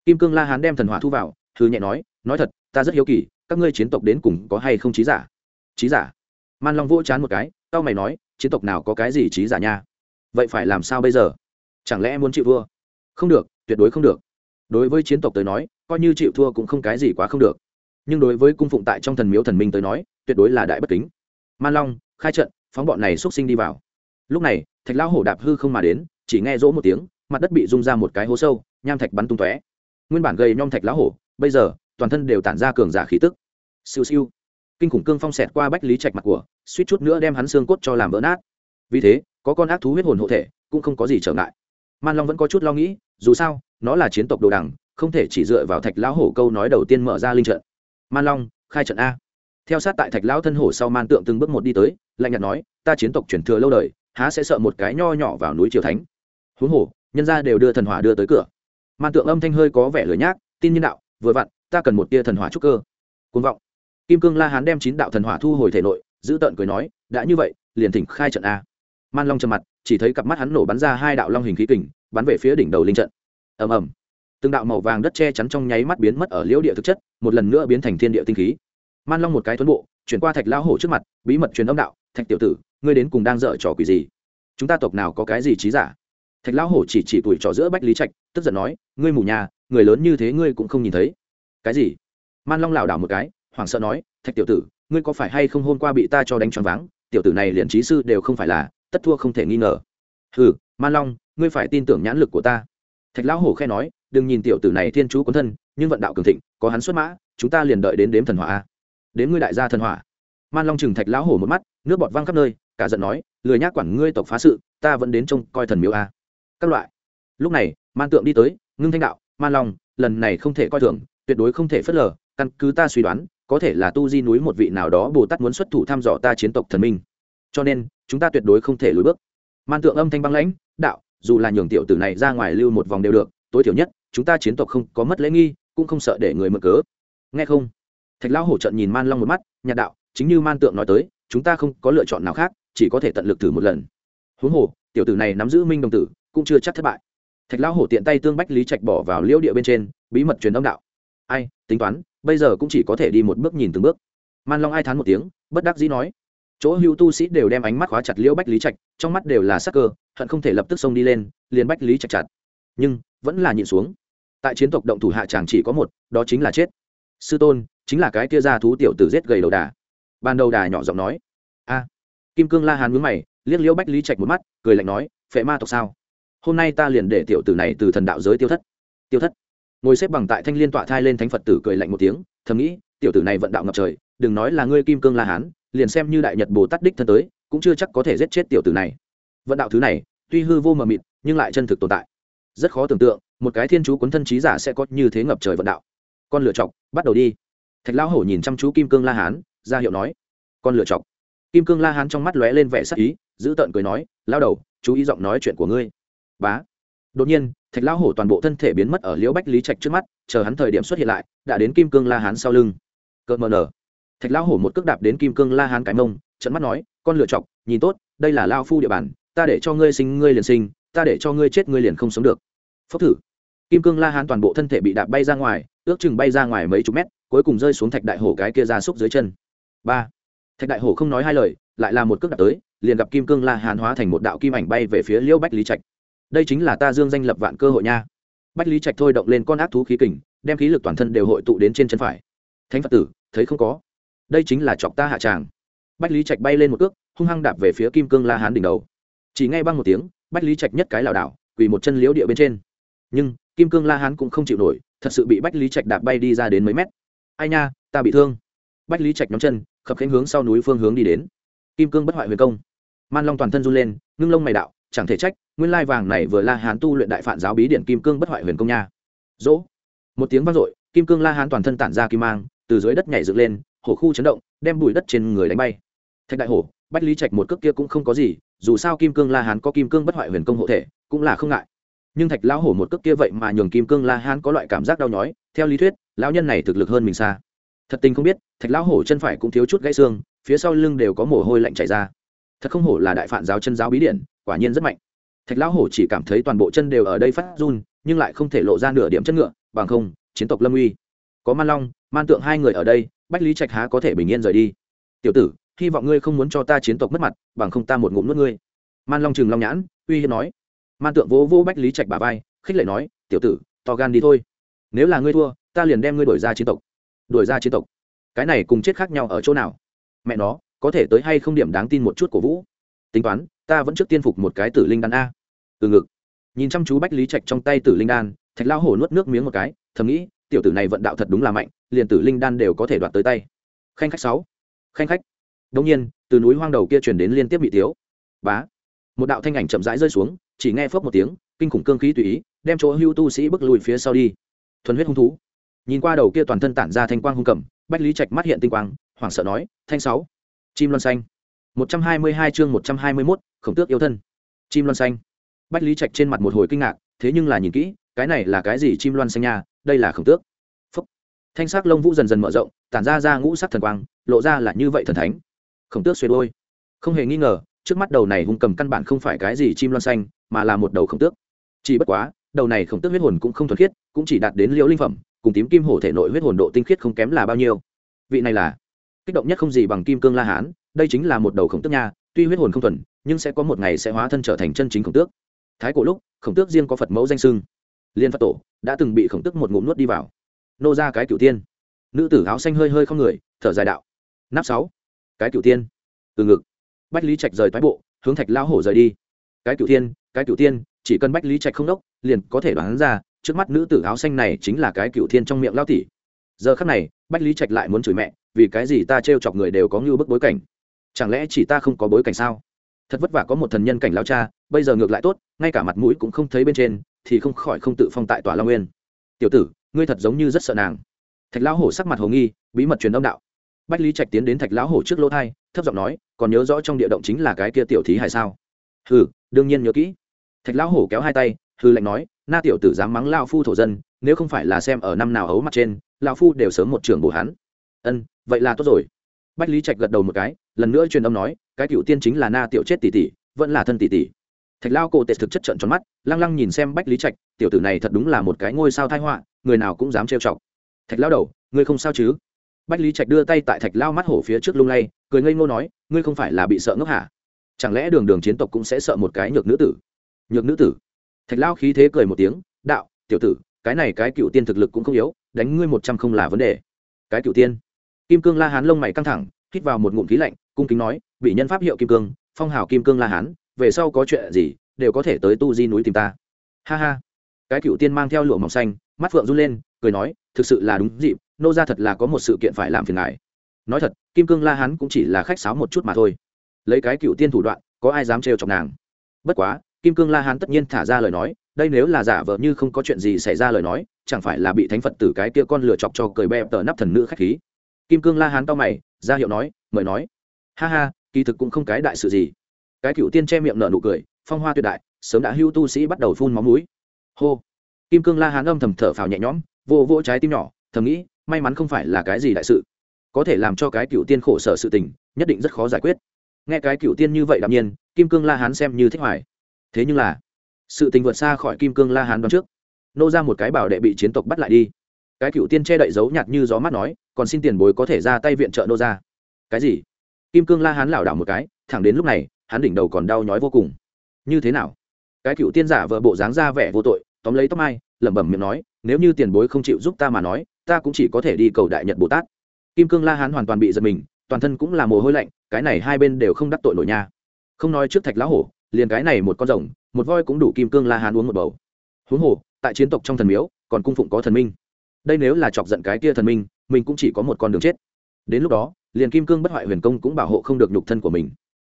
A: Kim cương la hán đem thần hỏa thu vào thư nhẹ nói nói thật, ta rất hiếu kỳ, các ngươi chiến tộc đến cùng có hay không trí giả? Trí giả? Man long vỗ chán một cái tao mày nói, chiến tộc nào có cái gì trí giả nha? Vậy phải làm sao bây giờ? Chẳng lẽ muốn chịu thua? Không được, tuyệt đối không được. Đối với chiến tộc tới nói, coi như chịu thua cũng không cái gì quá không được. Nhưng đối với cung phụng tại trong thần miếu thần minh tới nói, tuyệt đối là đại bất kính. Man long, khai trận, phóng bọn này x u ấ t sinh đi vào lúc này, thạch lão hổ đạp hư không mà đến, chỉ nghe rỗ một tiếng, mặt đất bị rung ra một cái hố sâu, nham thạch bắn tung tóe. Nguyên bản gầy nhom thạch lão hổ, bây giờ, toàn thân đều tản ra cường giả khí tức. Siêu siêu. Kinh khủng cương phong xẹt qua bách lý trạch mặt của, suýt chút nữa đem hắn xương cốt cho làm vỡ nát. Vì thế, có con ác thú huyết hồn hộ thể, cũng không có gì trở ngại. Man long vẫn có chút lo nghĩ, dù sao, nó là chiến tộc đồ đằng, không thể chỉ dựa vào thạch lão hổ câu nói đầu tiên mở ra linh trận. Man long, khai trận a. Theo sát tại thạch lão thân hổ sau man tượng từng bước một đi tới, lạnh nhạt nói, ta chiến tộc truyền thừa lâu đời há sẽ sợ một cái nho nhỏ vào núi triều thánh. Huống hồ, nhân ra đều đưa thần hỏa đưa tới cửa. Man tượng âm thanh hơi có vẻ lười nhác, tin nhân đạo, vừa vặn, ta cần một tia thần hỏa trúc cơ. Côn vọng. Kim cương la hán đem chín đạo thần hỏa thu hồi thể nội, giữ tợn cười nói, đã như vậy, liền thỉnh khai trận a. Man long trầm mặt, chỉ thấy cặp mắt hắn nổ bắn ra hai đạo long hình khí kình, bắn về phía đỉnh đầu linh trận. Ầm ầm. Từng đạo màu vàng đất che chắn trong nháy mắt biến mất ở liễu địa thực chất, một lần nữa biến thành thiên địa tinh khí. Man long một cái tuấn bộ, chuyển qua thạch lao hổ trước mặt, bí mật truyền âm đạo, thạch tiểu tử ngươi đến cùng đang dở trò quỷ gì? Chúng ta tộc nào có cái gì trí giả? Thạch lão hổ chỉ chỉ tuổi trò giữa bách lý trạch, tức giận nói, ngươi mù nhà, người lớn như thế ngươi cũng không nhìn thấy. Cái gì? Man long lảo đảo một cái, hoảng sợ nói, thạch tiểu tử, ngươi có phải hay không hôm qua bị ta cho đánh choáng váng? Tiểu tử này liền trí sư đều không phải là, tất thua không thể nghi ngờ. Hừ, man long, ngươi phải tin tưởng nhãn lực của ta. Thạch lão hổ khe nói, đừng nhìn tiểu tử này thiên chú quấn thân, nhưng vận đạo cường thịnh, có hắn xuất mã, chúng ta liền đợi đến đếm thần hỏa a. Đến ngươi đại gia thần hỏa. Man long chừng thạch lão hổ một mắt, nước bọt văng khắp nơi cả giận nói, lười nhác quản ngươi tộc phá sự, ta vẫn đến trông coi thần miếu a. Các loại. Lúc này, man tượng đi tới, ngưng thanh đạo, man long, lần này không thể coi thường, tuyệt đối không thể phớt lờ, căn cứ ta suy đoán, có thể là tu di núi một vị nào đó bồ tát muốn xuất thủ thăm dò ta chiến tộc thần minh. Cho nên, chúng ta tuyệt đối không thể lùi bước. Man tượng âm thanh băng lãnh, đạo, dù là nhường tiểu tử này ra ngoài lưu một vòng đều được, tối thiểu nhất, chúng ta chiến tộc không có mất lễ nghi, cũng không sợ để người mở cớ. Nghe không? Thạch lão hổ trận nhìn man long một mắt nhạt đạo, chính như man tượng nói tới, chúng ta không có lựa chọn nào khác chỉ có thể tận lực thử một lần. Huống hồ, tiểu tử này nắm giữ minh đồng tử, cũng chưa chắc thất bại. Thạch lão hổ tiện tay tương bách lý trạch bỏ vào liễu địa bên trên, bí mật truyền âm đạo. Ai, tính toán, bây giờ cũng chỉ có thể đi một bước nhìn từng bước. Man long ai thán một tiếng, bất đắc dĩ nói. Chỗ hưu tu sĩ đều đem ánh mắt khóa chặt liễu bách lý trạch, trong mắt đều là sắc cơ, hận không thể lập tức xông đi lên, liền bách lý trạch chặt. Nhưng, vẫn là nhịn xuống. Tại chiến tộc động thủ hạ chàng chỉ có một, đó chính là chết. Sư tôn, chính là cái kia ra thú tiểu tử giết gầy đầu đà. Ban đầu đà nhỏ giọng nói. A kim cương la hàn mướn mày, liếc liễu bách lý trạch một mắt, cười lạnh nói, phệ ma tộc sao? Hôm nay ta liền để tiểu tử này từ thần đạo giới tiêu thất. Tiêu thất? Ngồi xếp bằng tại thanh liên tọa thai lên thánh phật tử cười lạnh một tiếng, thầm nghĩ, tiểu tử này vận đạo ngập trời, đừng nói là ngươi kim cương la hán, liền xem như đại nhật bồ tát đích thân tới, cũng chưa chắc có thể giết chết tiểu tử này. Vận đạo thứ này, tuy hư vô mờ mịt, nhưng lại chân thực tồn tại. Rất khó tưởng tượng, một cái thiên chú cuốn thân trí giả sẽ có như thế ngập trời vận đạo. Con lựa chọc, bắt đầu đi. Thạch lão hổ nhìn chăm chú kim cương la hán, ra hiệu nói. Con lựa chọc kim cương la hán trong mắt lóe lên vẻ sắc ý, giữ tợn cười nói lao đầu, chú ý giọng nói chuyện của ngươi. Bá. Đột nhiên, thạch lão hổ toàn bộ thân thể biến mất ở liễu bách lý trạch trước mắt, chờ hắn thời điểm xuất hiện lại, đã đến kim cương la hán sau lưng. Cợt mờ nở. Thạch lão hổ một cước đạp đến kim cương la hán cái mông trận mắt nói, con lựa chọc, nhìn tốt, đây là lao phu địa bàn, ta để cho ngươi sinh ngươi liền sinh, ta để cho ngươi chết ngươi liền không sống được. Phốc thử. Kim cương la hán toàn bộ thân thể bị đạp bay ra ngoài, ước chừng bay ra ngoài mấy chục mét, cuối cùng rơi xuống thạch đại hổ cái kia ra xúc dưới chân. Ba thạch đại hổ không nói hai lời, lại là một cước đạp tới, liền gặp kim cương la hán hóa thành một đạo kim ảnh bay về phía liêu bách lý trạch. Đây chính là ta dương danh lập vạn cơ hội nha. Bách lý trạch thôi động lên con ác thú khí kình, đem khí lực toàn thân đều hội tụ đến trên chân phải. Thánh phật tử, thấy không có? Đây chính là chọc ta hạ tràng. Bách lý trạch bay lên một cước, hung hăng đạp về phía kim cương la hán đỉnh đầu. Chỉ ngay băng một tiếng, bách lý trạch nhất cái lảo đảo, quỳ một chân liễu địa bên trên. Nhưng, kim cương la hán cũng không chịu nổi, thật sự bị bách lý trạch đạp bay đi ra đến mấy mét. Ai nha, ta bị thương. Bách lý trạch nhóm chân khập khánh hướng sau núi phương hướng đi đến. Kim cương bất hoại huyền công. Man long toàn thân run lên, ngưng lông mày đạo, chẳng thể trách, nguyên lai vàng này vừa la hán tu luyện đại phản giáo bí điện kim cương bất hoại huyền công nha. Dỗ. Một tiếng vang dội, kim cương la hán toàn thân tản ra kim mang, từ dưới đất nhảy dựng lên, hổ khu chấn động, đem bụi đất trên người đánh bay. Thạch đại hổ, bách lý trạch một cước kia cũng không có gì, dù sao kim cương la hán có kim cương bất hoại huyền công hộ thể, cũng là không ngại. Nhưng thạch lão hổ một cước kia vậy mà nhường kim cương la hán có loại cảm giác đau nhói, theo lý thuyết, lão nhân này thực lực hơn mình xa thật tình không biết, thạch lão hổ chân phải cũng thiếu chút gãy xương, phía sau lưng đều có mồ hôi lạnh chảy ra. Thật không hổ là đại phản giáo chân giáo bí điển, quả nhiên rất mạnh. Thạch lão hổ chỉ cảm thấy toàn bộ chân đều ở đây phát run, nhưng lại không thể lộ ra nửa điểm chân ngựa, bằng không, chiến tộc lâm uy. Có man long, man tượng hai người ở đây, bách lý trạch há có thể bình yên rời đi. Tiểu tử, hy vọng ngươi không muốn cho ta chiến tộc mất mặt, bằng không ta một ngụm nuốt ngươi. Man long chừng long nhãn, uy hiếp nói. Man tượng vỗ vỗ bách lý trạch bà vai, khích lệ nói, tiểu tử, to gan đi thôi. Nếu là ngươi thua, ta liền đem ngươi đổi ra chiến tộc đuổi ra chiến tộc. Cái này cùng chết khác nhau ở chỗ nào? Mẹ nó, có thể tới hay không điểm đáng tin một chút của vũ? Tính toán, ta vẫn trước tiên phục một cái tử linh đan a. Từ ngực. Nhìn chăm chú bách lý trạch trong tay tử linh đan, thạch lao hổ nuốt nước miếng một cái, thầm nghĩ, tiểu tử này vận đạo thật đúng là mạnh, liền tử linh đan đều có thể đoạt tới tay. Khanh khách sáu. Khanh khách. Đông nhiên, từ núi hoang đầu kia truyền đến liên tiếp bị tiếu bá. Một đạo thanh ảnh chậm rãi rơi xuống, chỉ nghe phớp một tiếng, kinh khủng cương khí tùy ý, đem chỗ hưu tu sĩ bước lùi phía sau đi. Thuần huyết hung thú nhìn qua đầu kia toàn thân tản ra thanh quang hung cầm bách lý trạch mắt hiện tinh quang hoảng sợ nói thanh sáu chim loan xanh. Một trăm hai mươi hai chương một trăm hai mươi 121, khổng tước yêu thân. Chim loan xanh. Bách lý trạch trên mặt một hồi kinh ngạc thế nhưng là nhìn kỹ cái này là cái gì chim loan xanh nha đây là khổng tước. Phúc. thanh sắc lông vũ dần dần mở rộng tản ra ra ngũ sắc thần quang lộ ra là như vậy thần thánh. Khổng tước xuyên đôi không hề nghi ngờ trước mắt đầu này hung cầm căn bản không phải cái gì chim loan xanh mà là một đầu khổng tước. Chỉ bất quá đầu này khổng tước huyết hồn cũng không thuần khiết cũng chỉ đạt đến liễu linh phẩm cùng tím kim hổ thể nội huyết hồn độ tinh khiết không kém là bao nhiêu. Vị này là kích động nhất không gì bằng kim cương la hán, đây chính là một đầu khổng tước nha, tuy huyết hồn không thuần, nhưng sẽ có một ngày sẽ hóa thân trở thành chân chính khổng tước. Thái cổ lúc, khổng tước riêng có phật mẫu danh sưng liên phật tổ đã từng bị khổng tước một ngụm nuốt đi vào. Nô ra cái cửu tiên. Nữ tử áo xanh hơi hơi không người, thở dài đạo. Nắp sáu. Cái cửu tiên. Từ ngực. Bách lý trạch rời thái bộ, hướng thạch lão hổ rời đi. Cái cửu tiên, cái cửu tiên, chỉ cần bách lý trạch không đốc, liền có thể đoán ra trước mắt nữ tử áo xanh này chính là cái cửu thiên trong miệng lao tỷ. Giờ khắc này, bách lý trạch lại muốn chửi mẹ, vì cái gì ta trêu chọc người đều có như bức bối cảnh? Chẳng lẽ chỉ ta không có bối cảnh sao? Thật vất vả có một thần nhân cảnh lao cha, bây giờ ngược lại tốt, ngay cả mặt mũi cũng không thấy bên trên, thì không khỏi không tự phong tại tòa long nguyên. Tiểu tử, ngươi thật giống như rất sợ nàng. Thạch lão hổ sắc mặt hồ nghi, bí mật truyền âm đạo. Bách lý trạch tiến đến thạch lão hổ trước lỗ thai, thấp giọng nói, còn nhớ rõ trong địa động chính là cái kia tiểu thí hay sao? Hừ, đương nhiên nhớ kỹ. Thạch lão hổ kéo hai tay hư lệnh nói, na tiểu tử dám mắng lao phu thổ dân, nếu không phải là xem ở năm nào ấu mặt trên lao phu đều sớm một trường bổ hắn. Ân, vậy là tốt rồi. Bách lý trạch gật đầu một cái, lần nữa truyền âm nói, cái cựu tiên chính là na tiểu chết tỷ tỷ, vẫn là thân tỷ tỷ. Thạch lao cổ tệ thực chất trận tròn mắt, lăng lăng nhìn xem bách lý trạch, tiểu tử này thật đúng là một cái ngôi sao thai họa, người nào cũng dám trêu chọc. Thạch lao đầu, ngươi không sao chứ? Bách lý trạch đưa tay tại thạch lao mắt hổ phía trước lung lay, cười ngây ngô nói, ngươi không phải là bị sợ ngốc hả? Chẳng lẽ đường đường chiến tộc cũng sẽ sợ một cái nhược nữ tử? Nhược nữ tử? Thạch lao khí thế cười một tiếng, đạo, tiểu tử, cái này cái cựu tiên thực lực cũng không yếu, đánh ngươi một trăm không là vấn đề. Cái cựu tiên? Kim cương la hán lông mày căng thẳng, hít vào một ngụm khí lạnh, cung kính nói, bị nhân pháp hiệu kim cương, phong hào kim cương la hán, về sau có chuyện gì, đều có thể tới tu di núi tìm ta. Ha ha. Cái cựu tiên mang theo lụa mỏng xanh, mắt phượng run lên, cười nói, thực sự là đúng dịp, nô ra thật là có một sự kiện phải làm phiền ngài. Nói thật, kim cương la hán cũng chỉ là khách sáo một chút mà thôi. Lấy cái cựu tiên thủ đoạn, có ai dám trêu chọc nàng? Bất quá kim cương la hán tất nhiên thả ra lời nói, đây nếu là giả vờ như không có chuyện gì xảy ra lời nói, chẳng phải là bị thánh phật tử cái kia con lửa chọc cho cười bẹp tờ nắp thần nữ khách khí. Kim cương la hán to mày, ra hiệu nói, mời nói. Ha ha, kỳ thực cũng không cái đại sự gì. Cái cựu tiên che miệng nở nụ cười, phong hoa tuyệt đại, sớm đã hưu tu sĩ bắt đầu phun máu núi hô. Kim cương la hán âm thầm thở phào nhẹ nhõm vô vỗ trái tim nhỏ, thầm nghĩ, may mắn không phải là cái gì đại sự. Có thể làm cho cái cựu tiên khổ sở sự tình, nhất định rất khó giải quyết. Nghe cái cựu tiên như vậy đạm nhiên, kim cương la hán xem như thích hoài thế nhưng là sự tình vượt xa khỏi kim cương la hán đoán trước nô ra một cái bảo đệ bị chiến tộc bắt lại đi cái cựu tiên che đậy dấu nhạt như gió mắt nói còn xin tiền bối có thể ra tay viện trợ nô ra cái gì kim cương la hán lảo đảo một cái thẳng đến lúc này hắn đỉnh đầu còn đau nhói vô cùng như thế nào cái cựu tiên giả vợ bộ dáng ra vẻ vô tội tóm lấy tóc mai lẩm bẩm miệng nói nếu như tiền bối không chịu giúp ta mà nói ta cũng chỉ có thể đi cầu đại nhật bồ tát kim cương la hán hoàn toàn bị giật mình toàn thân cũng là mồ hôi lạnh cái này hai bên đều không đắc tội nổi nha không nói trước thạch lão hổ liền cái này một con rồng, một voi cũng đủ kim cương la hán uống một bầu. Huống hồ, tại chiến tộc trong thần miếu, còn cung phụng có thần minh. Đây nếu là chọc giận cái kia thần minh, mình cũng chỉ có một con đường chết. Đến lúc đó, liền kim cương bất hoại huyền công cũng bảo hộ không được nhục thân của mình.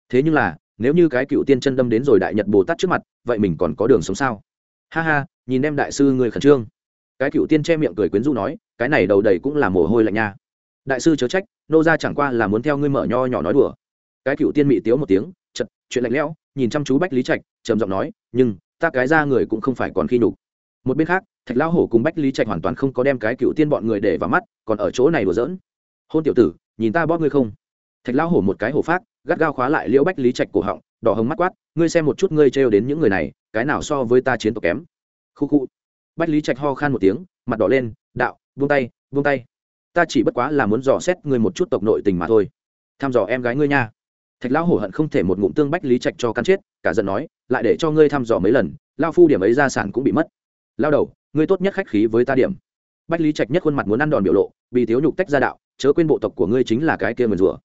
A: Thế nhưng là, nếu như cái cựu tiên chân đâm đến rồi đại nhật bồ tát trước mặt, vậy mình còn có đường sống sao? Ha ha, nhìn em đại sư người khẩn trương. Cái cựu tiên che miệng cười quyến rũ nói, cái này đầu đầy cũng là mồ hôi lạnh nha. Đại sư chớ trách, nô ra chẳng qua là muốn theo ngươi mở nho nhỏ nói đùa. Cái cựu tiên mị tiếu một tiếng, chật, chuyện lạnh lẽo nhìn chăm chú bách lý trạch, trầm giọng nói, nhưng, ta cái ra người cũng không phải còn khi nhục. Một bên khác, thạch lão hổ cùng bách lý trạch hoàn toàn không có đem cái cựu tiên bọn người để vào mắt, còn ở chỗ này đùa giỡn. Hôn tiểu tử, nhìn ta bóp ngươi không? Thạch lão hổ một cái hổ phát, gắt gao khóa lại liễu bách lý trạch cổ họng, đỏ hồng mắt quát, ngươi xem một chút ngươi trêu đến những người này, cái nào so với ta chiến tộc kém? Khu khu. Bách lý trạch ho khan một tiếng, mặt đỏ lên, đạo, buông tay buông tay. Ta chỉ bất quá là muốn dò xét ngươi một chút tộc nội tình mà thôi. Tham dò em gái ngươi nha thạch lão hổ hận không thể một ngụm tương bách lý trạch cho cắn chết, cả giận nói, lại để cho ngươi thăm dò mấy lần lao phu điểm ấy gia sản cũng bị mất. Lao đầu, ngươi tốt nhất khách khí với ta điểm. Bách lý trạch nhất khuôn mặt muốn ăn đòn biểu lộ, bị thiếu nhục tách ra đạo, chớ quên bộ tộc của ngươi chính là cái kia nguyền rủa.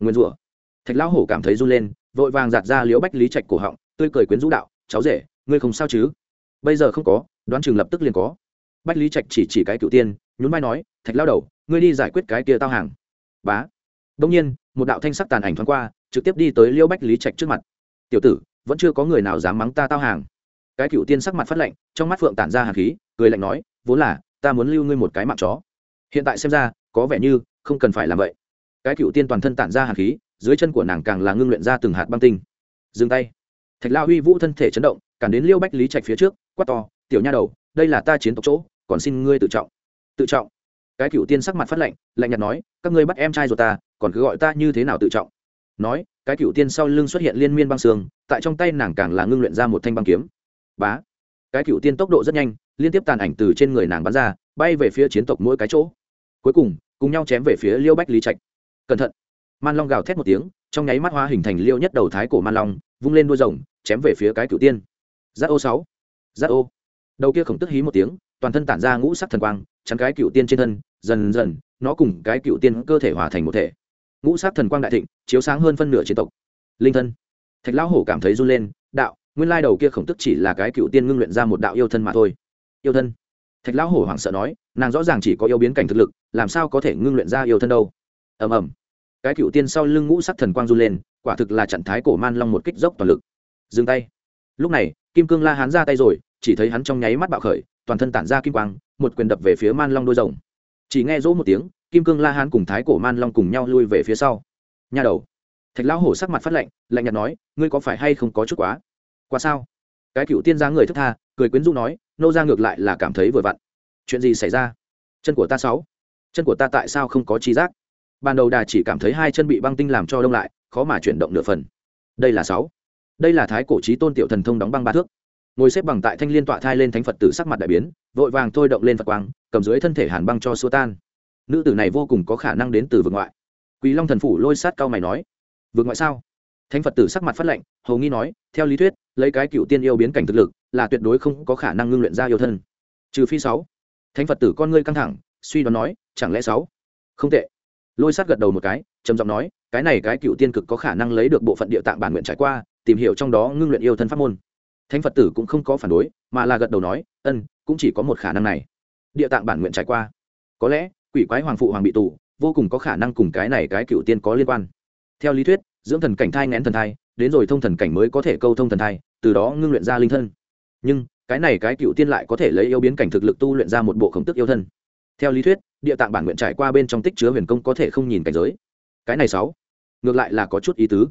A: Nguyền rủa? Thạch lão hổ cảm thấy run lên, vội vàng giạt ra liễu bách lý trạch cổ họng, tươi cười quyến rũ đạo, cháu rể, ngươi không sao chứ? Bây giờ không có, đoán chừng lập tức liền có. Bách lý trạch chỉ chỉ cái cựu tiên, nhún vai nói, thạch lao đầu, ngươi đi giải quyết cái kia tao hàng. Bá. Đông nhiên một đạo thanh sắc tàn ảnh thoáng qua, trực tiếp đi tới liễu bách lý trạch trước mặt. Tiểu tử, vẫn chưa có người nào dám mắng ta tao hàng. Cái cựu tiên sắc mặt phát lạnh, trong mắt phượng tản ra hàn khí, cười lạnh nói, vốn là, ta muốn lưu ngươi một cái mạng chó. Hiện tại xem ra, có vẻ như không cần phải làm vậy. Cái cựu tiên toàn thân tản ra hàn khí, dưới chân của nàng càng là ngưng luyện ra từng hạt băng tinh. Dừng tay. Thạch lao huy vũ thân thể chấn động, cản đến liêu bách lý trạch phía trước, quát to, tiểu nha đầu, đây là ta chiến tộc chỗ, còn xin ngươi tự trọng. Tự trọng? Cái cựu tiên sắc mặt phát lạnh lạnh nhạt nói, các ngươi bắt em trai rồi ta còn cứ gọi ta như thế nào tự trọng. Nói, cái cựu tiên sau lưng xuất hiện liên miên băng xương, tại trong tay nàng càng là ngưng luyện ra một thanh băng kiếm. Bá! Cái cựu tiên tốc độ rất nhanh, liên tiếp tàn ảnh từ trên người nàng bắn ra, bay về phía chiến tộc mỗi cái chỗ. Cuối cùng cùng nhau chém về phía liêu bách lý trạch. Cẩn thận! Man long gào thét một tiếng, trong nháy mắt hoa hình thành liêu nhất đầu thái cổ man long, vung lên đuôi rồng, chém về phía cái cựu tiên. Giác ô sáu! Giác ô! Đầu kia khổng tức hí một tiếng, toàn thân tản ra ngũ sắc thần quang, chắn cái cựu tiên trên thân, dần dần, nó cùng cái cựu tiên cơ thể hòa thành một thể ngũ Sát thần quang đại thịnh, chiếu sáng hơn phân nửa chiến tộc. Linh thân. Thạch lão hổ cảm thấy run lên, đạo, nguyên lai đầu kia khổng tức chỉ là cái cựu tiên ngưng luyện ra một đạo yêu thân mà thôi. Yêu thân. Thạch lão hổ hoảng sợ nói, nàng rõ ràng chỉ có yêu biến cảnh thực lực, làm sao có thể ngưng luyện ra yêu thân đâu? Ầm ầm. Cái cựu tiên sau lưng ngũ sắc thần quang run lên, quả thực là trận thái cổ man long một kích dốc toàn lực. Dừng tay. Lúc này, kim cương la hán ra tay rồi, chỉ thấy hắn trong nháy mắt bạo khởi, toàn thân tản ra kim quang, một quyền đập về phía man long đôi rồng. Chỉ nghe rỗ một tiếng kim cương la hán cùng thái cổ man long cùng nhau lui về phía sau. Nhà đầu. Thạch lão hổ sắc mặt phát lạnh lạnh nhạt nói, ngươi có phải hay không có chút quá? Quá sao? Cái cựu tiên giá người thức tha, cười quyến rũ nói, nô ra ngược lại là cảm thấy vừa vặn. Chuyện gì xảy ra? Chân của ta sáu. Chân của ta tại sao không có chi giác? Ban đầu đà chỉ cảm thấy hai chân bị băng tinh làm cho đông lại, khó mà chuyển động nửa phần. Đây là sáu. Đây là thái cổ trí tôn tiểu thần thông đóng băng ba thước. Ngồi xếp bằng tại thanh liên tọa thai lên thánh phật tử sắc mặt đại biến, vội vàng thôi động lên phật quang, cầm dưới thân thể hàn băng cho xua tan nữ tử này vô cùng có khả năng đến từ vực ngoại. Quỳ long thần phủ lôi sát cao mày nói, vực ngoại sao? Thánh phật tử sắc mặt phát lệnh hầu nghi nói, theo lý thuyết, lấy cái cựu tiên yêu biến cảnh thực lực, là tuyệt đối không có khả năng ngưng luyện ra yêu thân. Trừ phi sáu. Thánh phật tử con ngươi căng thẳng, suy đoán nói, chẳng lẽ sáu? Không tệ. Lôi sát gật đầu một cái, trầm giọng nói, cái này cái cựu tiên cực có khả năng lấy được bộ phận địa tạng bản nguyện trải qua, tìm hiểu trong đó ngưng luyện yêu thân pháp môn. Thánh phật tử cũng không có phản đối, mà là gật đầu nói ân cũng chỉ có một khả năng này. Địa tạng bản nguyện trải qua. Có lẽ quỷ quái hoàng phụ hoàng bị tù, vô cùng có khả năng cùng cái này cái cựu tiên có liên quan. Theo lý thuyết, dưỡng thần cảnh thai ngén thần thai, đến rồi thông thần cảnh mới có thể câu thông thần thai, từ đó ngưng luyện ra linh thân. Nhưng, cái này cái cựu tiên lại có thể lấy yêu biến cảnh thực lực tu luyện ra một bộ khổng tức yêu thân. Theo lý thuyết, địa tạng bản nguyện trải qua bên trong tích chứa huyền công có thể không nhìn cảnh giới. Cái này sáu, ngược lại là có chút ý tứ.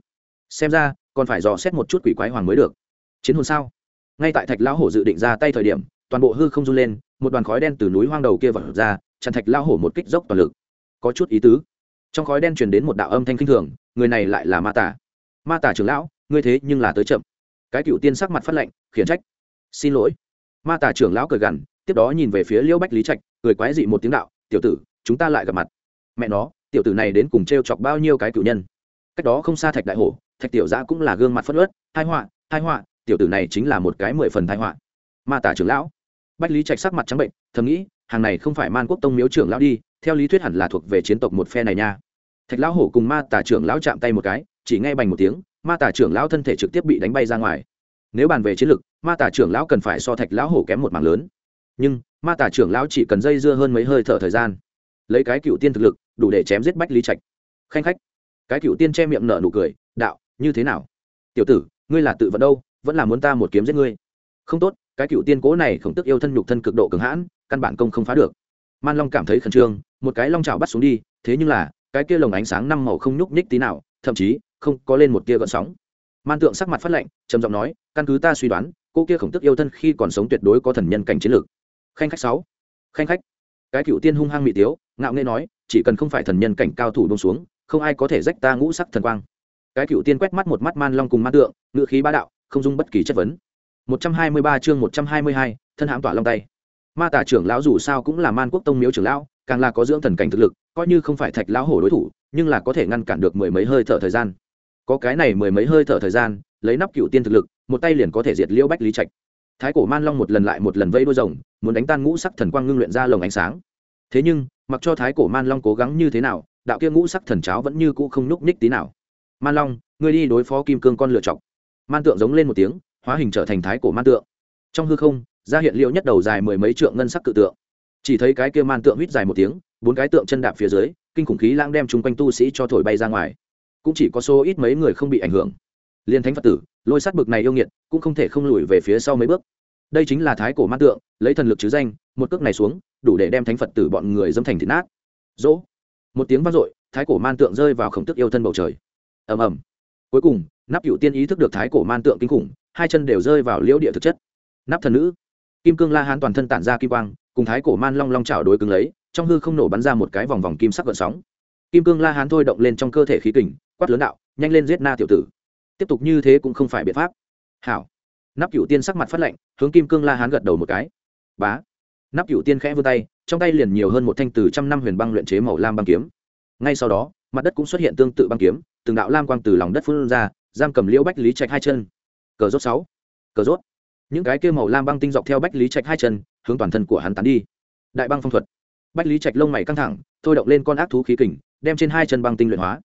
A: Xem ra, còn phải dò xét một chút quỷ quái hoàng mới được. Chiến hồn sao? Ngay tại thạch lão hổ dự định ra tay thời điểm, toàn bộ hư không run lên, một đoàn khói đen từ núi hoang đầu kia vật ra chặn thạch lao hổ một kích dốc toàn lực. Có chút ý tứ. Trong khói đen truyền đến một đạo âm thanh kinh thường, người này lại là ma tả ma tả trưởng lão, ngươi thế nhưng là tới chậm. Cái cựu tiên sắc mặt phát lệnh, khiển trách. Xin lỗi. Ma tả trưởng lão cười gằn, tiếp đó nhìn về phía liễu bách lý trạch, cười quái dị một tiếng đạo, tiểu tử, chúng ta lại gặp mặt. Mẹ nó, tiểu tử này đến cùng t r e o chọc bao nhiêu cái cựu nhân. Cách đó không xa thạch đại hổ, thạch tiểu giã cũng là gương mặt phất ớt hai họa hai họa, tiểu tử này chính là một cái mười phần thái họa. Ma tả trưởng lão. Bách lý trạch sắc mặt trắng bệnh, thầm nghĩ hàng này không phải man quốc tông miếu trưởng lão đi, theo lý thuyết hẳn là thuộc về chiến tộc một phe này nha. Thạch lão hổ cùng ma tả trưởng lão chạm tay một cái, chỉ ngay bành một tiếng, ma tả trưởng lão thân thể trực tiếp bị đánh bay ra ngoài. Nếu bàn về chiến lực, ma tả trưởng lão cần phải so thạch lão hổ kém một mảng lớn. Nhưng, ma tả trưởng lão chỉ cần dây dưa hơn mấy hơi thở thời gian. Lấy cái cựu tiên thực lực, đủ để chém giết bách lý trạch. Khanh khách. Cái cựu tiên che miệng nở nụ cười, đạo, như thế nào? Tiểu tử, ngươi là tự vận đâu, vẫn là muốn ta một kiếm giết ngươi. Không tốt, cái cựu tiên cố này khổng tức yêu thân nhục thân cực độ cường hãn căn bản công không phá được. Man long cảm thấy khẩn trương một cái long chảo bắt xuống đi thế nhưng là cái kia lồng ánh sáng năm màu không nhúc nhích tí nào thậm chí không có lên một tia gợn sóng. Man tượng sắc mặt phát lạnh trầm giọng nói căn cứ ta suy đoán cô kia khổng tức yêu thân khi còn sống tuyệt đối có thần nhân cảnh chiến lược. Khanh khách sáu. Khanh khách. Cái cựu tiên hung hăng mỹ tiếu ngạo nghê nói chỉ cần không phải thần nhân cảnh cao thủ đông xuống không ai có thể rách ta ngũ sắc thần quang. Cái cựu tiên quét mắt một mắt man long cùng man tượng ngự khí bá đạo không dung bất kỳ chất vấn. 123 chương 122, thân hãm tỏa long tay ma tả trưởng lão dù sao cũng là man quốc tông miếu trưởng lão, càng là có dưỡng thần cảnh thực lực, coi như không phải thạch lão hổ đối thủ, nhưng là có thể ngăn cản được mười mấy hơi thở thời gian. Có cái này mười mấy hơi thở thời gian, lấy nắp cựu tiên thực lực, một tay liền có thể diệt liễu bách lý trạch. Thái cổ man long một lần lại một lần vây đôi rồng, muốn đánh tan ngũ sắc thần quang ngưng luyện ra lồng ánh sáng. Thế nhưng, mặc cho thái cổ man long cố gắng như thế nào, đạo kia ngũ sắc thần cháo vẫn như cũ không nhúc nhích tí nào. Man long, ngươi đi đối phó kim cương con lựa chọc man tượng giống lên một tiếng, hóa hình trở thành thái cổ man tượng. Trong hư không ra hiện liệu nhất đầu dài mười mấy trượng ngân sắc cự tượng. Chỉ thấy cái kia man tượng huýt dài một tiếng, bốn cái tượng chân đạp phía dưới, kinh khủng khí lãng đem chung quanh tu sĩ cho thổi bay ra ngoài. Cũng chỉ có số ít mấy người không bị ảnh hưởng. Liên thánh phật tử, lôi sát bực này yêu nghiệt, cũng không thể không lùi về phía sau mấy bước. Đây chính là thái cổ man tượng, lấy thần lực chứ danh, một cước này xuống, đủ để đem thánh phật tử bọn người dâm thành thịt nát. Dỗ một tiếng vang dội, thái cổ man tượng rơi vào khổng tức yêu thân bầu trời. Ầm ầm. Cuối cùng nắp cựu tiên ý thức được thái cổ man tượng kinh khủng, hai chân đều rơi vào liễu địa thực chất. Nắp thần nữ kim cương la hán toàn thân tản ra kim quang, cùng thái cổ man long long chảo đối cứng lấy, trong hư không nổ bắn ra một cái vòng vòng kim sắc gợn sóng. Kim cương la hán thôi động lên trong cơ thể khí kình, quát lớn đạo, nhanh lên giết na tiểu tử. Tiếp tục như thế cũng không phải biện pháp. Hảo. Nắp cựu tiên sắc mặt phát lạnh, hướng kim cương la hán gật đầu một cái. Bá. Nắp cựu tiên khẽ vươn tay, trong tay liền nhiều hơn một thanh từ trăm năm huyền băng luyện chế màu lam băng kiếm. Ngay sau đó, mặt đất cũng xuất hiện tương tự băng kiếm, từng đạo lam quang từ lòng đất phun ra, giam cầm liễu bách lý trạch hai chân. Cờ rốt sáu. Cờ rốt những cái kia màu lam băng tinh dọc theo bách lý trạch hai chân, hướng toàn thân của hắn tán đi. Đại băng phong thuật. Bách lý trạch lông mày căng thẳng, thôi động lên con ác thú khí kình, đem trên hai chân băng tinh luyện hóa.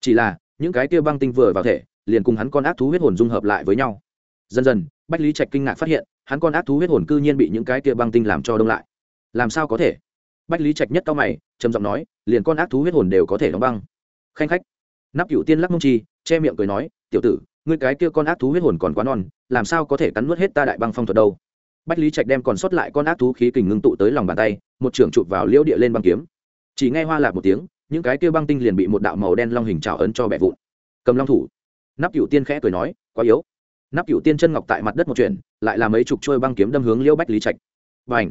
A: Chỉ là, những cái kia băng tinh vừa vào thể, liền cùng hắn con ác thú huyết hồn dung hợp lại với nhau. Dần dần, bách lý trạch kinh ngạc phát hiện, hắn con ác thú huyết hồn cư nhiên bị những cái kia băng tinh làm cho đông lại. Làm sao có thể? Bách lý trạch nhất cao mày, trầm giọng nói, liền con ác thú huyết hồn đều có thể đóng băng. Khanh khách. Nắp cựu tiên lắc mông chi, che miệng cười nói, tiểu tử ngươi cái kia con ác thú huyết hồn còn quá non, làm sao có thể cắn nuốt hết ta đại băng phong thuật đâu? Bách lý trạch đem còn sót lại con ác thú khí kình ngưng tụ tới lòng bàn tay, một trưởng chụp vào liễu địa lên băng kiếm. Chỉ nghe hoa lạc một tiếng, những cái kia băng tinh liền bị một đạo màu đen long hình trào ấn cho bẻ vụn. Cầm long thủ. Nắp cựu tiên khẽ cười nói, quá yếu. Nắp cựu tiên chân ngọc tại mặt đất một chuyện lại là mấy chục trôi băng kiếm đâm hướng liễu bách lý trạch. Và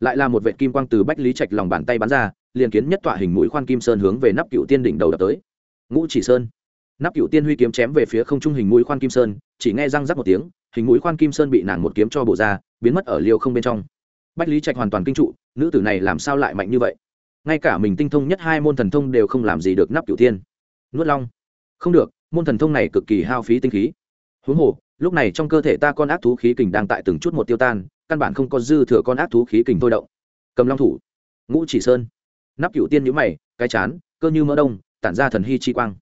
A: lại là một vệ kim quang từ bách lý trạch lòng bàn tay bắn ra, liền kiến nhất tọa hình mũi khoan kim sơn hướng về nắp cựu tiên đỉnh đầu đập tới. Ngũ chỉ sơn nắp cựu tiên huy kiếm chém về phía không trung hình mũi khoan kim sơn, chỉ nghe răng rắc một tiếng, hình mũi khoan kim sơn bị nàng một kiếm cho bổ ra, biến mất ở liều không bên trong. Bách lý trạch hoàn toàn kinh trụ, nữ tử này làm sao lại mạnh như vậy? Ngay cả mình tinh thông nhất hai môn thần thông đều không làm gì được nắp cựu tiên. Nuốt long. Không được, môn thần thông này cực kỳ hao phí tinh khí. Huống hồ, lúc này trong cơ thể ta con ác thú khí kình đang tại từng chút một tiêu tan, căn bản không có dư thừa con ác thú khí kình thôi động. Cầm long thủ. Ngũ chỉ sơn. Nắp cựu tiên nhữ mày, cái chán, cơ như mỡ đông, tản ra thần hy chi quang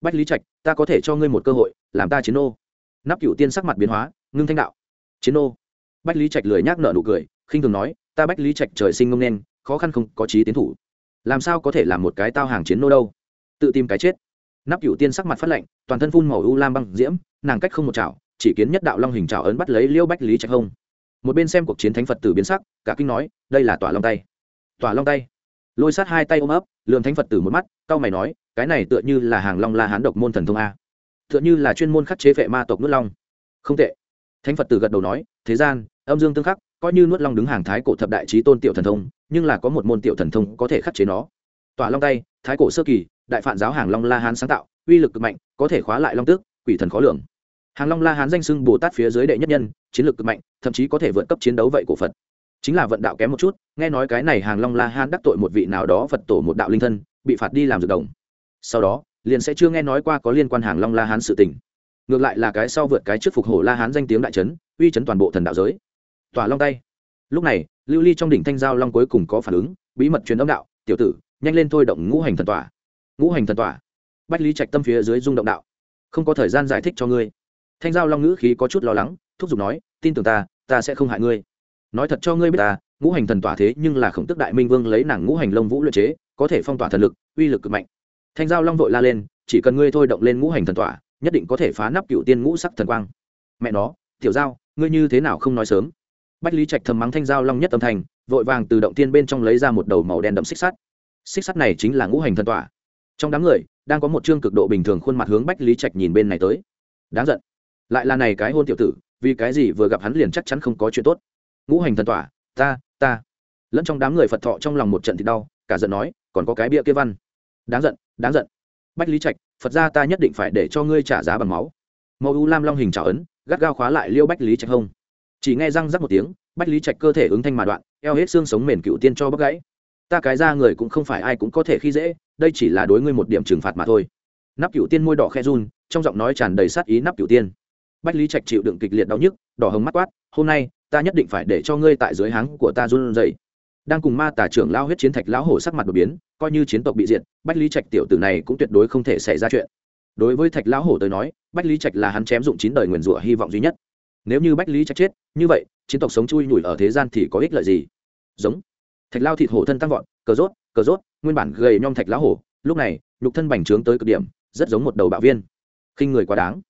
A: bách lý trạch, ta có thể cho ngươi một cơ hội, làm ta chiến ô nắp cựu tiên sắc mặt biến hóa, ngưng thanh đạo. Chiến ô bách lý trạch lười nhác nợ nụ cười, khinh thường nói, ta bách lý trạch trời sinh ngông nên, khó khăn không có trí tiến thủ. Làm sao có thể làm một cái tao hàng chiến nô đâu? Tự tìm cái chết. Nắp cựu tiên sắc mặt phát lạnh, toàn thân phun màu u lam băng diễm, nàng cách không một chảo, chỉ kiến nhất đạo long hình chảo ấn bắt lấy liêu bách lý trạch hông. Một bên xem cuộc chiến thánh phật tử biến sắc, cả kinh nói, đây là tỏa long tay. Tỏa long tay lôi sát hai tay ôm ấp lường thánh phật tử một mắt cao mày nói, cái này tựa như là hàng long la hán độc môn thần thông a. Tựa như là chuyên môn khắc chế vệ ma tộc nuốt long. Không tệ. Thánh phật tử gật đầu nói, thế gian, âm dương tương khắc, coi như nuốt long đứng hàng thái cổ thập đại trí tôn tiểu thần thông, nhưng là có một môn tiểu thần thông có thể khắc chế nó. Tỏa long tay, thái cổ sơ kỳ, đại phản giáo hàng long la hán sáng tạo, uy lực cực mạnh, có thể khóa lại long tước, quỷ thần khó lường. Hàng long la hán danh sưng bồ tát phía dưới đệ nhất nhân, chiến lược cực mạnh, thậm chí có thể vượt cấp chiến đấu vậy của phật chính là vận đạo kém một chút, nghe nói cái này hàng long la hán đắc tội một vị nào đó phật tổ một đạo linh thân, bị phạt đi làm dược đồng. Sau đó, liền sẽ chưa nghe nói qua có liên quan hàng long la hán sự tình. Ngược lại là cái sau vượt cái trước phục hổ la hán danh tiếng đại trấn uy chấn toàn bộ thần đạo giới. Tỏa long tay. Lúc này, lưu ly trong đỉnh thanh giao long cuối cùng có phản ứng, bí mật truyền âm đạo, tiểu tử, nhanh lên thôi động ngũ hành thần tỏa. Ngũ hành thần tỏa. Bách lý trạch tâm phía dưới rung động đạo, không có thời gian giải thích cho ngươi. Thanh giao long ngữ khí có chút lo lắng, thúc giục nói, tin tưởng ta ta sẽ không hại ngươi nói thật cho ngươi biết ta, ngũ hành thần tỏa thế nhưng là khổng tức đại minh vương lấy nàng ngũ hành lông vũ luyện chế, có thể phong tỏa thần lực, uy lực cực mạnh. Thanh giao long vội la lên, chỉ cần ngươi thôi động lên ngũ hành thần tỏa, nhất định có thể phá nắp cựu tiên ngũ sắc thần quang. Mẹ nó, tiểu giao, ngươi như thế nào không nói sớm? Bách lý trạch thầm mắng thanh giao long nhất âm thanh, vội vàng từ động tiên bên trong lấy ra một đầu màu đen đậm xích sắt. Xích sắt này chính là ngũ hành thần tỏa. Trong đám người, đang có một chương cực độ bình thường khuôn mặt hướng bách lý trạch nhìn bên này tới. Đáng giận. Lại là này cái hôn tiểu tử, vì cái gì vừa gặp hắn liền chắc chắn không có chuyện tốt ngũ hành thần tỏa, ta ta. Lẫn trong đám người phật thọ trong lòng một trận thì đau, cả giận nói, còn có cái bia kia văn. Đáng giận đáng giận. Bách lý trạch, phật ra ta nhất định phải để cho ngươi trả giá bằng máu. Màu u lam long hình trào ấn, gắt gao khóa lại liêu bách lý trạch hông. Chỉ nghe răng rắc một tiếng, bách lý trạch cơ thể ứng thanh mà đoạn, eo hết xương sống mền cựu tiên cho bấc gãy. Ta cái ra người cũng không phải ai cũng có thể khi dễ, đây chỉ là đối ngươi một điểm trừng phạt mà thôi. Nắp cựu tiên môi đỏ khe run, trong giọng nói tràn đầy sát ý nắp cựu tiên. Bách lý trạch chịu đựng kịch liệt đau nhức, đỏ hồng mắt quát, hôm nay ta nhất định phải để cho ngươi tại dưới háng của ta run rẩy, đang cùng ma tà trưởng lao huyết chiến thạch lão hổ sắc mặt đột biến coi như chiến tộc bị diệt bách lý trạch tiểu tử này cũng tuyệt đối không thể xảy ra chuyện. Đối với thạch lão hổ tới nói bách lý trạch là hắn chém dụng chín đời nguyền rủa hy vọng duy nhất. Nếu như bách lý trạch chết như vậy chiến tộc sống chui nhủi ở thế gian thì có ích lợi gì? Giống. Thạch lao thịt hổ thân tăng vọt cờ rốt cờ rốt nguyên bản gầy nhom thạch lão hổ lúc này nhục thân bành trướng tới cực điểm rất giống một đầu bạo viên. Khinh người quá đáng.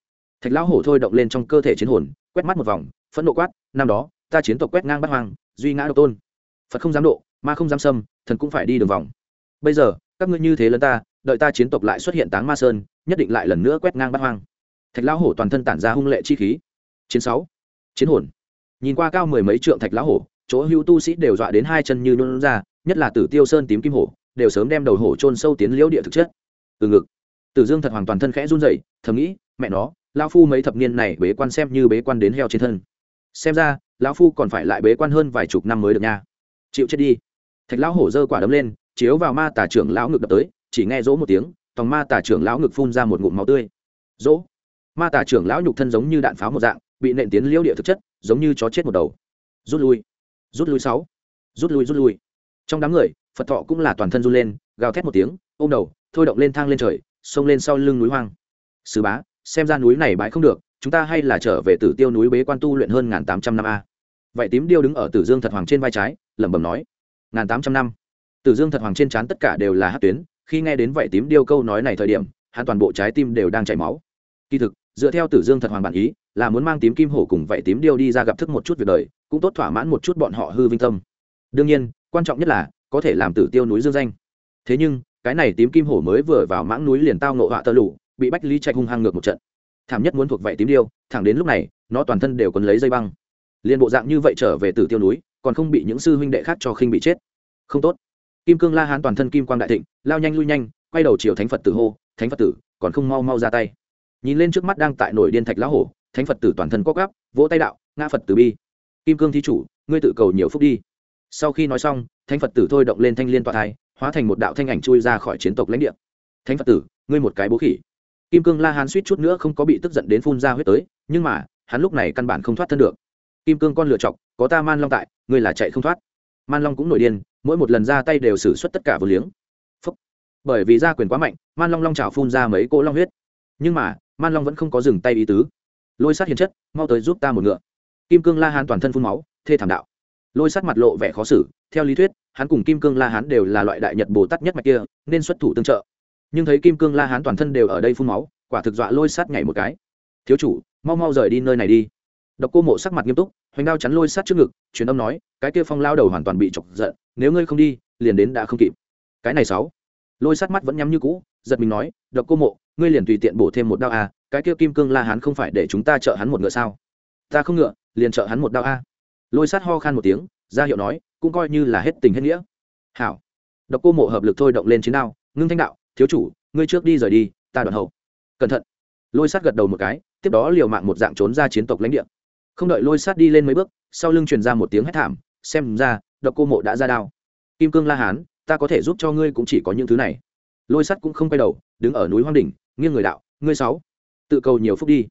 A: Thạch lão hổ thôi động lên trong cơ thể chiến hồn quét mắt một vòng phẫn nộ quát, năm đó, ta chiến tộc quét ngang bắt hoang, duy ngã độc tôn. Phật không dám độ, ma không dám xâm, thần cũng phải đi đường vòng. Bây giờ, các ngươi như thế lớn ta, đợi ta chiến tộc lại xuất hiện táng ma sơn, nhất định lại lần nữa quét ngang bắt hoang. Thạch lão hổ toàn thân tản ra hung lệ chi khí. Chiến sáu, chiến hồn. Nhìn qua cao mười mấy trượng thạch lão hổ, chỗ hữu tu sĩ đều dọa đến hai chân như nôn ra, nhất là tử tiêu sơn tím kim hổ, đều sớm đem đầu hổ chôn sâu tiến liễu địa thực chất. Từ ngực, tử dương thật hoàn toàn thân khẽ run rẩy, thầm nghĩ, mẹ nó, lão phu mấy thập niên này bế quan xem như bế quan đến heo trên thân xem ra, lão phu còn phải lại bế quan hơn vài chục năm mới được nha. Chịu chết đi. Thạch lão hổ giơ quả đấm lên, chiếu vào ma tà trưởng lão ngực đập tới, chỉ nghe rỗ một tiếng, tòng ma tà trưởng lão ngực phun ra một ngụm máu tươi. Rỗ. Ma tà trưởng lão nhục thân giống như đạn pháo một dạng, bị nện tiến liễu địa thực chất, giống như chó chết một đầu. Rút lui. Rút lui sáu. Rút lui rút lui. Trong đám người, phật thọ cũng là toàn thân run lên, gào thét một tiếng, ôm đầu, thôi động lên thang lên trời, xông lên sau lưng núi hoang. Sứ bá, xem ra núi này bãi không được chúng ta hay là trở về tử tiêu núi bế quan tu luyện hơn ngàn tám trăm năm a. Vậy tím điêu đứng ở tử dương thật hoàng trên vai trái, lẩm bẩm nói, ngàn tám trăm năm. Tử dương thật hoàng trên trán tất cả đều là hát tuyến, khi nghe đến vậy tím điêu câu nói này thời điểm, hắn toàn bộ trái tim đều đang chảy máu. Kỳ thực, dựa theo tử dương thật hoàng bản ý, là muốn mang tím kim hổ cùng vậy tím điêu đi ra gặp thức một chút việc đời, cũng tốt thỏa mãn một chút bọn họ hư vinh tâm. Đương nhiên, quan trọng nhất là, có thể làm tử tiêu núi dương danh. Thế nhưng, cái này tím kim hổ mới vừa vào mãng núi liền tao nộ họa tơ lụ bị bách lý trạch hung hăng ngược một trận thảm nhất muốn thuộc vậy tím điêu, thẳng đến lúc này, nó toàn thân đều còn lấy dây băng. Liền bộ dạng như vậy trở về tử tiêu núi, còn không bị những sư huynh đệ khác cho khinh bị chết. Không tốt. Kim cương la hán toàn thân kim quang đại thịnh, lao nhanh lui nhanh, quay đầu chiều thánh phật tử hô, thánh phật tử, còn không mau mau ra tay. Nhìn lên trước mắt đang tại nổi điên thạch lão hổ, thánh phật tử toàn thân co gắp vỗ tay đạo, ngã phật tử bi. Kim cương thí chủ, ngươi tự cầu nhiều phúc đi. Sau khi nói xong, thánh phật tử thôi động lên thanh liên tọa thai, hóa thành một đạo thanh ảnh chui ra khỏi chiến tộc lãnh địa. Thánh phật tử, ngươi một cái bố khỉ kim cương la hán suýt chút nữa không có bị tức giận đến phun ra huyết tới, nhưng mà, hắn lúc này căn bản không thoát thân được. Kim cương con lựa chọc, có ta man long tại, ngươi là chạy không thoát. Man long cũng nổi điên, mỗi một lần ra tay đều xử suất tất cả vô liếng. Phúc. bởi vì ra quyền quá mạnh, man long long trào phun ra mấy cỗ long huyết. Nhưng mà, man long vẫn không có dừng tay ý tứ. Lôi sát hiền chất, mau tới giúp ta một ngựa. Kim cương la hán toàn thân phun máu, thê thảm đạo. Lôi sát mặt lộ vẻ khó xử, theo lý thuyết, hắn cùng kim cương la hán đều là loại đại nhật bồ tát nhất mạch kia, nên xuất thủ tương trợ nhưng thấy kim cương la hán toàn thân đều ở đây phun máu, quả thực dọa lôi sát nhảy một cái. Thiếu chủ, mau mau rời đi nơi này đi. Độc cô mộ sắc mặt nghiêm túc, hoành đao chắn lôi sát trước ngực, truyền âm nói, cái kia phong lao đầu hoàn toàn bị chọc giận, nếu ngươi không đi, liền đến đã không kịp. Cái này sáu. Lôi sát mắt vẫn nhắm như cũ, giật mình nói, độc cô mộ, ngươi liền tùy tiện bổ thêm một đao a cái kia kim cương la hán không phải để chúng ta trợ hắn một ngựa sao? Ta không ngựa, liền trợ hắn một đao a lôi sát ho khan một tiếng, ra hiệu nói, cũng coi như là hết tình hết nghĩa. Hảo. Độc cô mộ hợp lực thôi động lên chiến đao, ngưng thanh đạo thiếu chủ, ngươi trước đi rời đi, ta đoạn hậu. Cẩn thận. Lôi sát gật đầu một cái, tiếp đó liều mạng một dạng trốn ra chiến tộc lãnh địa. Không đợi lôi sát đi lên mấy bước, sau lưng truyền ra một tiếng hét thảm, xem ra, độc cô mộ đã ra đao. Kim cương la hán, ta có thể giúp cho ngươi cũng chỉ có những thứ này. Lôi sắt cũng không quay đầu, đứng ở núi hoang đỉnh, nghiêng người đạo, ngươi sáu, tự cầu nhiều phúc đi.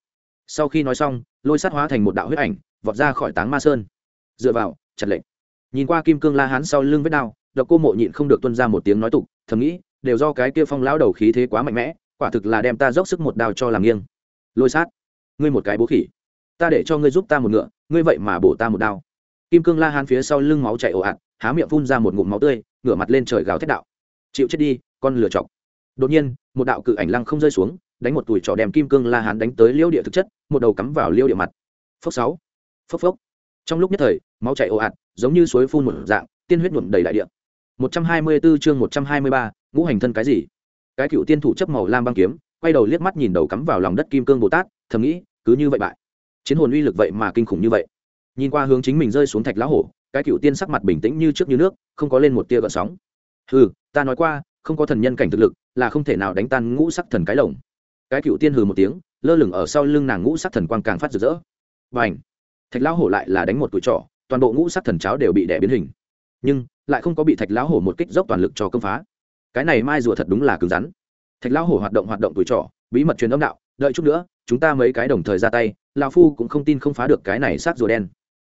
A: Sau khi nói xong, lôi sắt hóa thành một đạo huyết ảnh, vọt ra khỏi táng ma sơn. Dựa vào, chặt lệnh. Nhìn qua kim cương la hán sau lưng vết đao, độc cô mộ nhịn không được tuân ra một tiếng nói tục, thầm nghĩ đều do cái kia phong lão đầu khí thế quá mạnh mẽ quả thực là đem ta dốc sức một đao cho làm nghiêng. Lôi sát ngươi một cái bố khỉ. Ta để cho ngươi giúp ta một ngựa ngươi vậy mà bổ ta một đao. Kim cương la hán phía sau lưng máu chảy ồ ạt há miệng phun ra một ngụm máu tươi ngửa mặt lên trời gào thét đạo. Chịu chết đi con lửa chọc. Đột nhiên một đạo cự ảnh lăng không rơi xuống đánh một tuổi trò đem kim cương la hán đánh tới liêu địa thực chất một đầu cắm vào liêu địa mặt. Phốc sáu phốc phốc. Trong lúc nhất thời máu chảy ồ ạt giống như suối phun một dạng tiên huyết nhuộm đầy đại địa. 124 chương 123, ngũ hành thân cái gì? Cái cựu tiên thủ chấp màu lam băng kiếm, quay đầu liếc mắt nhìn đầu cắm vào lòng đất kim cương bồ tát, thầm nghĩ, cứ như vậy bại. Chiến hồn uy lực vậy mà kinh khủng như vậy. Nhìn qua hướng chính mình rơi xuống thạch lá hổ, cái cựu tiên sắc mặt bình tĩnh như trước như nước, không có lên một tia gợn sóng. Hừ, ta nói qua, không có thần nhân cảnh thực lực, là không thể nào đánh tan ngũ sắc thần cái lồng. Cái cựu tiên hừ một tiếng, lơ lửng ở sau lưng nàng ngũ sắc thần quang càng phát rực rỡ. Và ảnh thạch lão hổ lại là đánh một tuổi trọ toàn bộ ngũ sắc thần cháo đều bị đẻ biến hình. Nhưng, lại không có bị thạch lão hổ một kích dốc toàn lực cho công phá cái này mai rùa thật đúng là cứng rắn. Thạch lão hổ hoạt động hoạt động tuổi trọ, bí mật truyền âm đạo, đợi chút nữa, chúng ta mấy cái đồng thời ra tay, lão phu cũng không tin không phá được cái này sát rùa đen.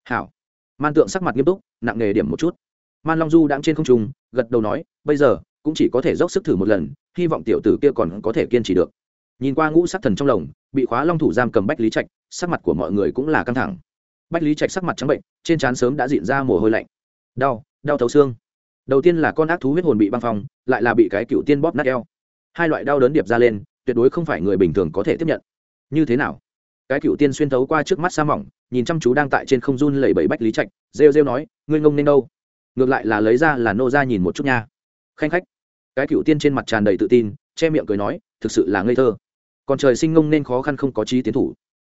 A: Hảo. Man tượng sắc mặt nghiêm túc, nặng nghề điểm một chút. Man long du đang trên không trung, gật đầu nói, bây giờ, cũng chỉ có thể dốc sức thử một lần, hy vọng tiểu tử kia còn có thể kiên trì được. Nhìn qua ngũ sắc thần trong lồng, bị khóa long thủ giam cầm bách lý trạch, sắc mặt của mọi người cũng là căng thẳng. Bách lý trạch sắc mặt trắng bệnh, trên trán sớm đã diện ra mồ hôi lạnh. Đau đau thấu xương đầu tiên là con ác thú huyết hồn bị băng phong, lại là bị cái cựu tiên bóp nát eo. Hai loại đau đớn điệp ra lên, tuyệt đối không phải người bình thường có thể tiếp nhận. Như thế nào? Cái cựu tiên xuyên thấu qua trước mắt sa mỏng, nhìn chăm chú đang tại trên không run lẩy bẩy bách lý trạch, rêu rêu nói, ngươi ngông nên đâu? Ngược lại là lấy ra là nô ra nhìn một chút nha. Khanh khách. Cái cựu tiên trên mặt tràn đầy tự tin, che miệng cười nói, thực sự là ngây thơ. Còn trời sinh ngông nên khó khăn không có trí tiến thủ.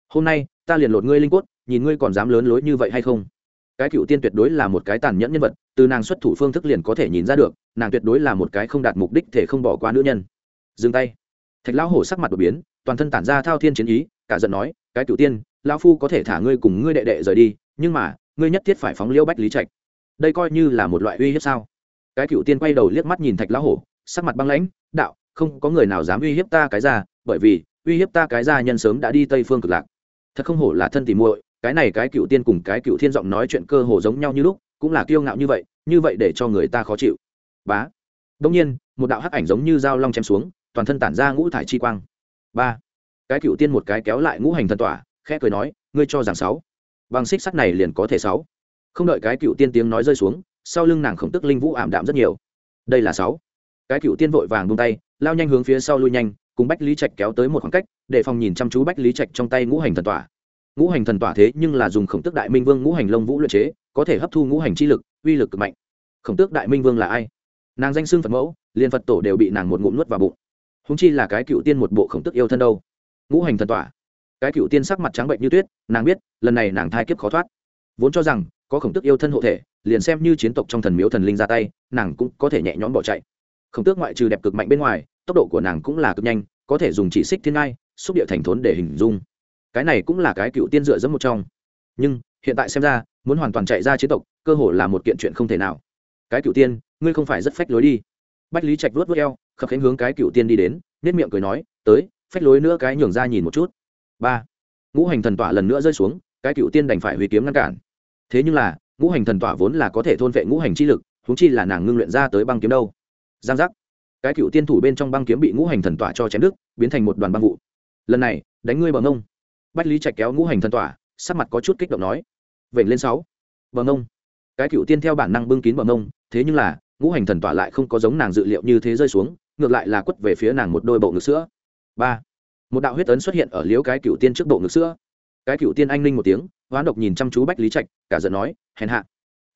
A: Hôm nay, ta liền lột ngươi linh quất nhìn ngươi còn dám lớn lối như vậy hay không? Cái cựu tiên tuyệt đối là một cái tàn nhẫn nhân vật, từ nàng xuất thủ phương thức liền có thể nhìn ra được, nàng tuyệt đối là một cái không đạt mục đích thể không bỏ qua nữ nhân. Dừng tay. Thạch lão hổ sắc mặt đột biến, toàn thân tản ra thao thiên chiến ý, cả giận nói, cái cựu tiên, lão phu có thể thả ngươi cùng ngươi đệ đệ rời đi, nhưng mà, ngươi nhất thiết phải phóng liễu bách lý trạch. Đây coi như là một loại uy hiếp sao? Cái cựu tiên quay đầu liếc mắt nhìn thạch lão hổ, sắc mặt băng lãnh, đạo, không có người nào dám uy hiếp ta cái ra, bởi vì, uy hiếp ta cái ra nhân sớm đã đi tây phương cực lạc. Thật không hổ là thân tìm muội cái này cái cựu tiên cùng cái cựu thiên giọng nói chuyện cơ hồ giống nhau như lúc, cũng là kiêu ngạo như vậy như vậy để cho người ta khó chịu. Bá. Đông nhiên, một đạo hắc ảnh giống như dao long chém xuống, toàn thân tản ra ngũ thải chi quang. Ba. Cái cựu tiên một cái kéo lại ngũ hành thần tỏa, khẽ cười nói, ngươi cho rằng sáu. Bằng xích sắt này liền có thể sáu. Không đợi cái cựu tiên tiếng nói rơi xuống, sau lưng nàng khổng tức linh vũ ảm đạm rất nhiều. Đây là sáu. Cái cựu tiên vội vàng buông tay, lao nhanh hướng phía sau lui nhanh, cùng bách lý trạch kéo tới một khoảng cách, để phòng nhìn chăm chú bách lý trạch trong tay ngũ hành thần tỏa ngũ hành thần tỏa thế nhưng là dùng khổng tước đại minh vương ngũ hành lông vũ luyện chế, có thể hấp thu ngũ hành chi lực, uy lực cực mạnh. Khổng tước đại minh vương là ai? Nàng danh xưng phật mẫu, liền phật tổ đều bị nàng một ngụm nuốt vào bụng. Húng chi là cái cựu tiên một bộ khổng tước yêu thân đâu? Ngũ hành thần tỏa. Cái cựu tiên sắc mặt trắng bệnh như tuyết, nàng biết, lần này nàng thai kiếp khó thoát. Vốn cho rằng, có khổng tước yêu thân hộ thể, liền xem như chiến tộc trong thần miếu thần linh ra tay, nàng cũng có thể nhẹ nhõm bỏ chạy. Khổng tước ngoại trừ đẹp cực mạnh bên ngoài, tốc độ của nàng cũng là cực nhanh, có thể dùng chỉ xích thiên ngai, xúc địa thành thốn để hình dung cái này cũng là cái cựu tiên dựa dẫm một trong. Nhưng, hiện tại xem ra, muốn hoàn toàn chạy ra chiến tộc, cơ hội là một kiện chuyện không thể nào. Cái cựu tiên, ngươi không phải rất phách lối đi. Bách lý trạch vuốt vớt eo, khập khánh hướng cái cựu tiên đi đến nết miệng cười nói, tới, phách lối nữa cái nhường ra nhìn một chút. Ba. Ngũ hành thần tỏa lần nữa rơi xuống, cái cựu tiên đành phải hủy kiếm ngăn cản. Thế nhưng là, ngũ hành thần tỏa vốn là có thể thôn vệ ngũ hành chi lực húng chi là nàng ngưng luyện ra tới băng kiếm đâu. Giang giác. Cái cựu tiên thủ bên trong băng kiếm bị ngũ hành thần tỏa cho chém đức biến thành một đoàn băng vụ. Lần này, đánh ngươi bằng ông bách lý trạch kéo ngũ hành thần tỏa, sắc mặt có chút kích động nói, vểnh lên sáu. Bờ ngông cái cựu tiên theo bản năng bưng kín bờ ngông thế nhưng là, ngũ hành thần tỏa lại không có giống nàng dự liệu như thế rơi xuống, ngược lại là quất về phía nàng một đôi bộ ngực sữa. Ba. Một đạo huyết ấn xuất hiện ở liếu cái cựu tiên trước bộ ngực sữa. Cái cựu tiên anh linh một tiếng, hoán độc nhìn chăm chú bách lý trạch, cả giận nói, hèn hạ.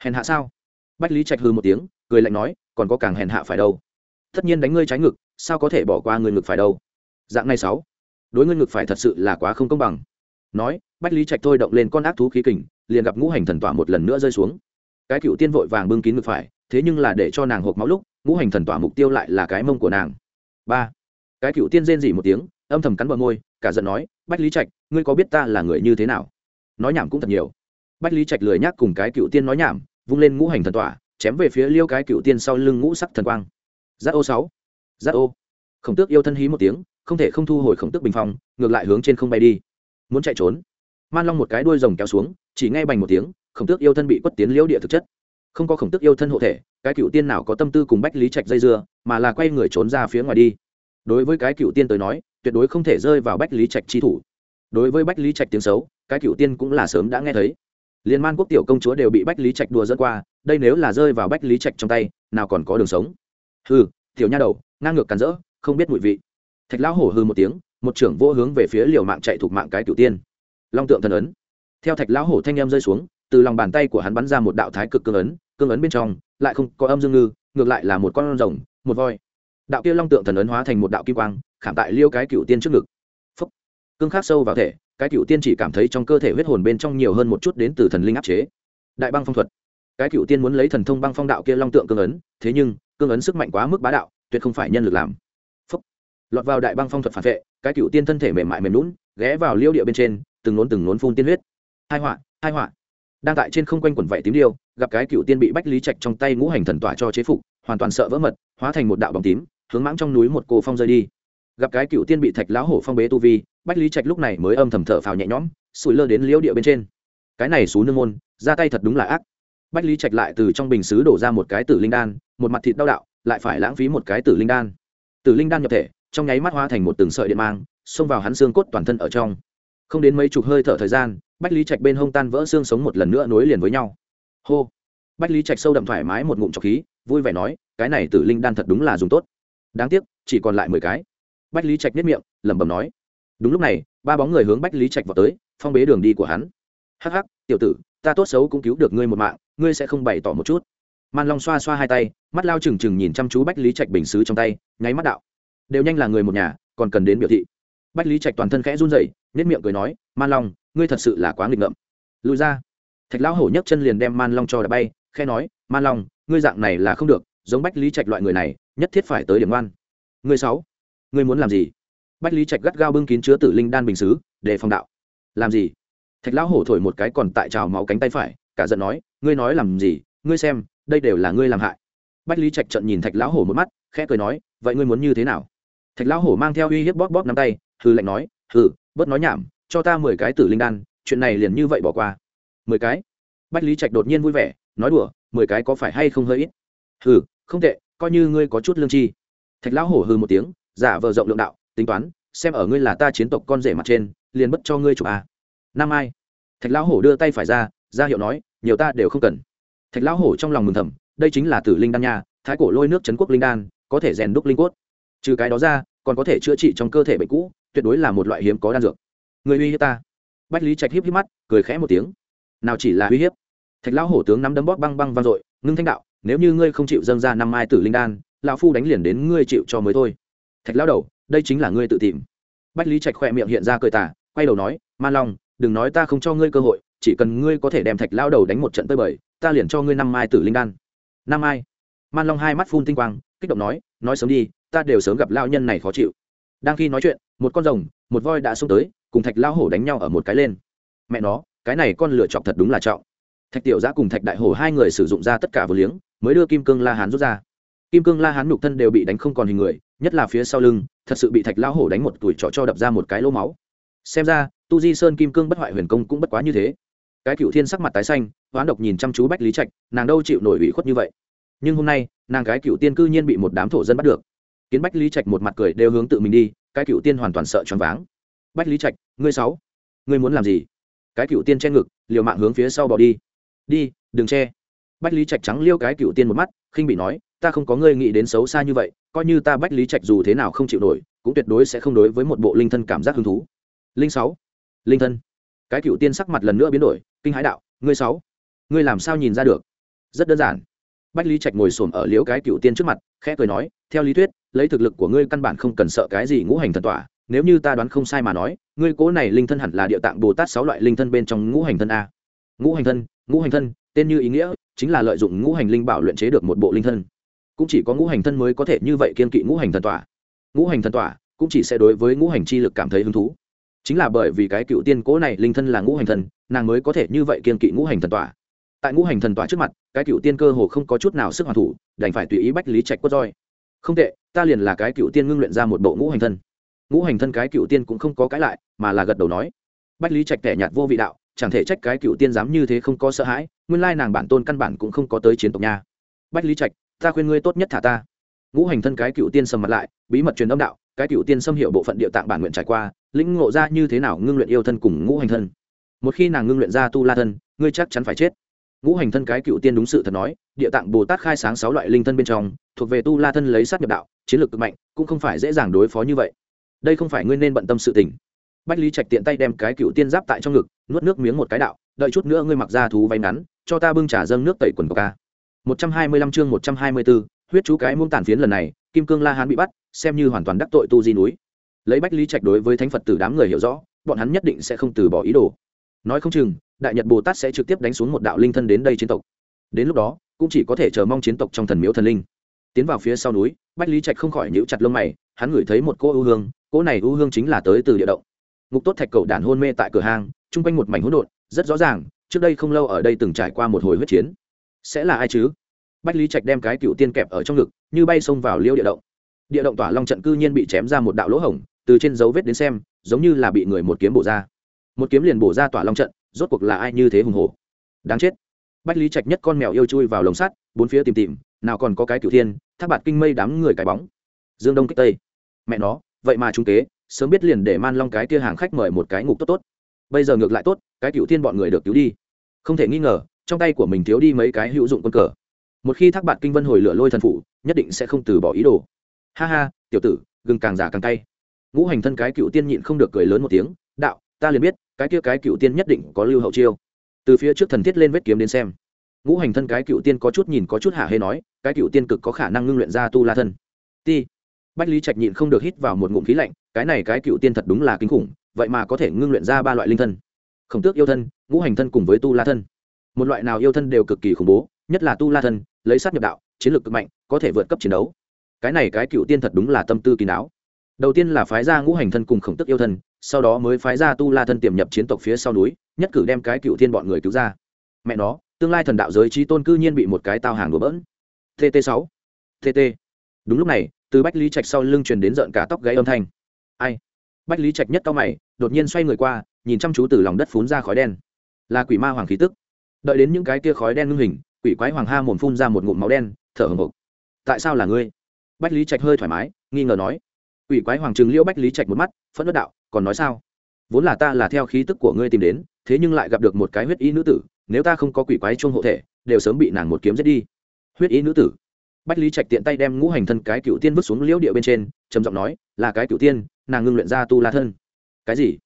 A: Hèn hạ sao? Bách lý trạch hư một tiếng, cười lạnh nói, còn có càng hèn hạ phải đâu. Tất nhiên đánh ngươi trái ngực, sao có thể bỏ qua người ngực phải đâu? Dạng này sáu. Đối ngươi ngực phải thật sự là quá không công bằng nói, bách lý trạch thôi động lên con ác thú khí kình, liền gặp ngũ hành thần tỏa một lần nữa rơi xuống. Cái cựu tiên vội vàng bưng kín ngực phải, thế nhưng là để cho nàng hộp máu lúc, ngũ hành thần tỏa mục tiêu lại là cái mông của nàng. Ba. Cái cựu tiên rên dỉ một tiếng, âm thầm cắn bờ môi, cả giận nói, bách lý trạch, ngươi có biết ta là người như thế nào? Nói nhảm cũng thật nhiều. Bách lý trạch lười nhác cùng cái cựu tiên nói nhảm, vung lên ngũ hành thần tỏa, chém về phía liêu cái cựu tiên sau lưng ngũ sắc thần quang. Giáp ô sáu. Giáp ô. Khổng tước yêu thân hí một tiếng, không thể không thu hồi khổng tước bình phong, ngược lại hướng trên không bay đi muốn chạy trốn. Man long một cái đuôi rồng kéo xuống, chỉ nghe bành một tiếng, khổng tước yêu thân bị quất tiến liễu địa thực chất. Không có khổng tước yêu thân hộ thể, cái cựu tiên nào có tâm tư cùng bách lý trạch dây dưa, mà là quay người trốn ra phía ngoài đi. Đối với cái cựu tiên tới nói, tuyệt đối không thể rơi vào bách lý trạch chi thủ. Đối với bách lý trạch tiếng xấu, cái cựu tiên cũng là sớm đã nghe thấy. Liên man quốc tiểu công chúa đều bị bách lý trạch đùa dẫn qua, đây nếu là rơi vào bách lý trạch trong tay, nào còn có đường sống. Hừ, tiểu nha đầu, ngang ngược cắn rỡ, không biết mùi vị. Thạch lão hổ hư một tiếng một trưởng vô hướng về phía liều mạng chạy thuộc mạng cái cửu tiên. Long tượng thần ấn. Theo thạch lão hổ thanh em rơi xuống, từ lòng bàn tay của hắn bắn ra một đạo thái cực cương ấn cương ấn bên trong lại không có âm dương ngư, ngược lại là một con rồng, một voi. Đạo kia long tượng thần ấn hóa thành một đạo kim quang, khảm tại liêu cái cửu tiên trước ngực. Phúc. Cương khắc sâu vào thể, cái cửu tiên chỉ cảm thấy trong cơ thể huyết hồn bên trong nhiều hơn một chút đến từ thần linh áp chế. Đại băng phong thuật. Cái cửu tiên muốn lấy thần thông băng phong đạo kia long tượng cương ấn, thế nhưng, cương ấn sức mạnh quá mức bá đạo, tuyệt không phải nhân lực làm lọt vào đại băng phong thuật phản vệ, cái cựu tiên thân thể mềm mại mềm lún ghé vào liêu địa bên trên, từng nốn từng nốn phun tiên huyết. Hai họa hai họa. Đang tại trên không quanh quần vảy tím điêu, gặp cái cựu tiên bị bách lý trạch trong tay ngũ hành thần tỏa cho chế phục, hoàn toàn sợ vỡ mật, hóa thành một đạo bóng tím, hướng mãng trong núi một cô phong rơi đi. Gặp cái cựu tiên bị thạch lão hổ phong bế tu vi, bách lý trạch lúc này mới âm thầm thở phào nhẹ nhõm, sủi lơ đến liễu địa bên trên. Cái này xú nương môn, ra tay thật đúng là ác. Bách lý trạch lại từ trong bình xứ đổ ra một cái tử linh đan, một mặt thịt đau đạo, lại phải lãng phí một cái tử linh đan. Tử linh đan nhập thể trong nháy mắt hóa thành một từng sợi điện mang, xông vào hắn xương cốt toàn thân ở trong. Không đến mấy chục hơi thở thời gian, bách lý trạch bên hông tan vỡ xương sống một lần nữa nối liền với nhau. Hô! Bách lý trạch sâu đậm thoải mái một ngụm trọc khí, vui vẻ nói, cái này tử linh đan thật đúng là dùng tốt. Đáng tiếc, chỉ còn lại mười cái. Bách lý trạch nếp miệng, lẩm bẩm nói, đúng lúc này, ba bóng người hướng bách lý trạch vào tới, phong bế đường đi của hắn. Hắc hắc, tiểu tử, ta tốt xấu cũng cứu được ngươi một mạng, ngươi sẽ không bày tỏ một chút. Man long xoa xoa hai tay, mắt lao trừng trừng nhìn chăm chú bách lý trạch bình xứ trong tay, nháy mắt đạo đều nhanh là người một nhà, còn cần đến biểu thị. Bách lý trạch toàn thân khẽ run rẩy nết miệng cười nói, man long, ngươi thật sự là quá nghịch ngợm. Lùi ra. Thạch lão hổ nhấc chân liền đem man long cho đã bay khe nói, man long, ngươi dạng này là không được, giống bách lý trạch loại người này, nhất thiết phải tới điểm ngoan. Ngươi sáu, ngươi muốn làm gì? Bách lý trạch gắt gao bưng kín chứa tử linh đan bình xứ, để phòng đạo. Làm gì? Thạch lão hổ thổi một cái còn tại trào máu cánh tay phải, cả giận nói, ngươi nói làm gì, ngươi xem, đây đều là ngươi làm hại. Bách lý trạch trận nhìn thạch lão hổ một mắt, khẽ cười nói, vậy ngươi muốn như thế nào? Thạch lão hổ mang theo uy hiếp bóp bóp nắm tay hư lệnh nói, hừ, bớt nói nhảm, cho ta mười cái tử linh đan, chuyện này liền như vậy bỏ qua. Mười cái? Bách lý trạch đột nhiên vui vẻ, nói đùa, mười cái có phải hay không hơi ít? Hừ, không tệ, coi như ngươi có chút lương chi thạch lão hổ hừ một tiếng, giả vờ rộng lượng đạo, tính toán, xem ở ngươi là ta chiến tộc con rể mặt trên, liền bất cho ngươi chụp a năm ai? Thạch lão hổ đưa tay phải ra ra hiệu nói, nhiều ta đều không cần. Thạch lão hổ trong lòng mừng thầm, đây chính là tử linh đan nha, thái cổ lôi nước trấn quốc linh đan, có thể rèn đúc linh cốt. Trừ cái đó ra còn có thể chữa trị trong cơ thể bệnh cũ, tuyệt đối là một loại hiếm có đan dược. Người uy hiếp ta. Bách lý trạch híp híp mắt, cười khẽ một tiếng. Nào chỉ là uy hiếp. Thạch lão hổ tướng nắm đấm bóp băng băng vang dội, ngưng thanh đạo, nếu như ngươi không chịu dâng ra năm mai tử linh đan, lão phu đánh liền đến ngươi chịu cho mới thôi. Thạch lão đầu, đây chính là ngươi tự tìm. Bách lý trạch khỏe miệng hiện ra cười tả quay đầu nói man long, đừng nói ta không cho ngươi cơ hội, chỉ cần ngươi có thể đem thạch lão đầu đánh một trận tơi bời, ta liền cho ngươi năm mai tử linh đan. Năm mai? Man long hai mắt phun tinh quang, kích động nói nói sớm đi ta đều sớm gặp lao nhân này khó chịu. Đang khi nói chuyện, một con rồng, một voi đã xông tới, cùng thạch lao hổ đánh nhau ở một cái lên. Mẹ nó, cái này con lựa chọc thật đúng là trọng. Thạch tiểu giã cùng thạch đại hổ hai người sử dụng ra tất cả vừa liếng, mới đưa kim cương la hán rút ra. Kim cương la hán nhục thân đều bị đánh không còn hình người, nhất là phía sau lưng, thật sự bị thạch lao hổ đánh một tuổi trọ cho đập ra một cái lỗ máu. Xem ra, tu di sơn kim cương bất hoại huyền công cũng bất quá như thế. Cái cựu thiên sắc mặt tái xanh, hoán độc nhìn chăm chú bách lý trạch, nàng đâu chịu nổi ủy khuất như vậy. Nhưng hôm nay, nàng cái cựu tiên cư nhiên bị một đám thổ dân bắt được kiến bách lý trạch một mặt cười đều hướng tự mình đi, cái cựu tiên hoàn toàn sợ choáng váng. Bách lý trạch, ngươi sáu, ngươi muốn làm gì? Cái cựu tiên che ngực, liều mạng hướng phía sau bỏ đi. Đi, đừng che. Bách lý trạch trắng liêu cái cựu tiên một mắt, khinh bị nói, ta không có ngươi nghĩ đến xấu xa như vậy, coi như ta bách lý trạch dù thế nào không chịu nổi, cũng tuyệt đối sẽ không đối với một bộ linh thân cảm giác hứng thú. Linh sáu, linh thân. Cái cựu tiên sắc mặt lần nữa biến đổi, kinh hãi đạo, ngươi sáu, ngươi làm sao nhìn ra được? Rất đơn giản bách lý trạch ngồi xổm ở liễu cái cựu tiên trước mặt, khẽ cười nói, theo lý thuyết, lấy thực lực của ngươi căn bản không cần sợ cái gì ngũ hành thần tỏa nếu như ta đoán không sai mà nói, ngươi cố này linh thân hẳn là địa tạng bồ tát sáu loại linh thân bên trong ngũ hành thân a. Ngũ hành thân, ngũ hành thân, tên như ý nghĩa, chính là lợi dụng ngũ hành linh bảo luyện chế được một bộ linh thân. Cũng chỉ có ngũ hành thân mới có thể như vậy kiên kỵ ngũ hành thần tỏa ngũ hành thần tỏa cũng chỉ sẽ đối với ngũ hành chi lực cảm thấy hứng thú. Chính là bởi vì cái cựu tiên cố này linh thân là ngũ hành thân, nàng mới có thể như vậy kiên kỵ ngũ hành thần tỏa tại ngũ hành thần tỏa trước mặt, cái cựu tiên cơ hồ không có chút nào sức hoàn thủ, đành phải tùy ý bách lý trạch quất roi. Không tệ, ta liền là cái cựu tiên ngưng luyện ra một bộ ngũ hành thân. Ngũ hành thân cái cựu tiên cũng không có cái lại, mà là gật đầu nói. Bách lý trạch tẻ nhạt vô vị đạo, chẳng thể trách cái cựu tiên dám như thế không có sợ hãi, nguyên lai nàng bản tôn căn bản cũng không có tới chiến tộc nha. Bách lý trạch, ta khuyên ngươi tốt nhất thả ta. Ngũ hành thân cái cựu tiên sầm mặt lại, bí mật truyền âm đạo, cái cựu tiên xâm hiệu bộ phận địa tạng bản nguyện trải qua, lĩnh ngộ ra như thế nào ngưng luyện yêu thân cùng ngũ hành thân. Một khi nàng ngưng luyện ra tu la thân, ngươi chắc chắn phải chết ngũ hành thân cái cựu tiên đúng sự thật nói địa tạng bồ tát khai sáng sáu loại linh thân bên trong thuộc về tu la thân lấy sát nhập đạo chiến lược cực mạnh cũng không phải dễ dàng đối phó như vậy. Đây không phải ngươi nên bận tâm sự tình. Bách lý trạch tiện tay đem cái cựu tiên giáp tại trong ngực nuốt nước miếng một cái đạo đợi chút nữa ngươi mặc ra thú váy ngắn cho ta bưng trả dâng nước tẩy quần của ca một trăm hai mươi lăm chương một trăm hai mươi 124, huyết chú cái muông tàn phiến lần này kim cương la hán bị bắt xem như hoàn toàn đắc tội tu di núi. Lấy bách lý trạch đối với thánh phật tử đám người hiểu rõ bọn hắn nhất định sẽ không từ bỏ ý đồ. Nói không chừng đại nhật bồ tát sẽ trực tiếp đánh xuống một đạo linh thân đến đây chiến tộc đến lúc đó cũng chỉ có thể chờ mong chiến tộc trong thần miếu thần linh tiến vào phía sau núi bách lý trạch không khỏi nhíu chặt lông mày hắn ngửi thấy một cô ưu hương cô này ưu hương chính là tới từ địa động ngục tốt thạch cầu đàn hôn mê tại cửa hàng, chung quanh một mảnh hỗn độn rất rõ ràng trước đây không lâu ở đây từng trải qua một hồi huyết chiến sẽ là ai chứ bách lý trạch đem cái cựu tiên kẹp ở trong ngực như bay xông vào liêu địa động địa động tỏa long trận cư nhiên bị chém ra một đạo lỗ hổng từ trên dấu vết đến xem giống như là bị người một kiếm bổ ra một kiếm liền bổ ra tỏa long trận rốt cuộc là ai như thế hùng hổ? Đáng chết. Bách lý trạch nhất con mèo yêu chui vào lồng sắt, bốn phía tìm tìm, nào còn có cái cựu thiên thác bạt kinh mây đám người cái bóng. Dương đông kích tây. Mẹ nó, vậy mà trung kế, sớm biết liền để man long cái kia hàng khách mời một cái ngục tốt tốt. Bây giờ ngược lại tốt, cái cựu thiên bọn người được cứu đi. Không thể nghi ngờ, trong tay của mình thiếu đi mấy cái hữu dụng quân cờ. Một khi thác bạt kinh vân hồi lửa lôi thần phụ nhất định sẽ không từ bỏ ý đồ. Ha ha, tiểu tử, gừng càng giả càng tay. ngũ hành thân cái cựu tiên nhịn không được cười lớn một tiếng, đạo ta liền biết, cái kia cái cựu tiên nhất định có lưu hậu chiêu. Từ phía trước thần thiết lên vết kiếm đến xem. Ngũ hành thân cái cựu tiên có chút nhìn có chút hạ hê nói, cái cựu tiên cực có khả năng ngưng luyện ra tu la thân. Ti. Bách lý trạch nhịn không được hít vào một ngụm khí lạnh, cái này cái cựu tiên thật đúng là kinh khủng, vậy mà có thể ngưng luyện ra ba loại linh thân. Khổng tước yêu thân, ngũ hành thân cùng với tu la thân. Một loại nào yêu thân đều cực kỳ khủng bố, nhất là tu la thân, lấy sát nhập đạo, chiến lược cực mạnh, có thể vượt cấp chiến đấu. Cái này cái cựu tiên thật đúng là tâm tư kỳ não. Đầu tiên là phái ra ngũ hành thân cùng khổng tức yêu thân sau đó mới phái ra tu la thân tiềm nhập chiến tộc phía sau núi, nhất cử đem cái cựu thiên bọn người cứu ra. Mẹ nó, tương lai thần đạo giới trí tôn cư nhiên bị một cái tao hàng đổ bỡn. Tt sáu. Tt đúng lúc này, từ bách lý trạch sau lưng truyền đến rợn cả tóc gáy âm thanh. Ai? Bách lý trạch nhất cao mày, đột nhiên xoay người qua, nhìn chăm chú từ lòng đất phun ra khói đen. Là quỷ ma hoàng khí tức. Đợi đến những cái kia khói đen ngưng hình, quỷ quái hoàng ha mồm phun ra một ngụm máu đen, thở hồng hộc. Tại sao là ngươi? Bách lý trạch hơi thoải mái, nghi ngờ nói. Quỷ quái hoàng trừng liễu bách lý trạch một mắt, phẫn nộ đạo còn nói sao? Vốn là ta là theo khí tức của ngươi tìm đến, thế nhưng lại gặp được một cái huyết ý nữ tử, nếu ta không có quỷ quái chuông hộ thể, đều sớm bị nàng một kiếm giết đi. Huyết ý nữ tử. Bách lý trạch tiện tay đem ngũ hành thân cái cựu tiên vứt xuống liễu địa bên trên, trầm giọng nói, là cái cựu tiên, nàng ngưng luyện ra tu la thân. Cái gì?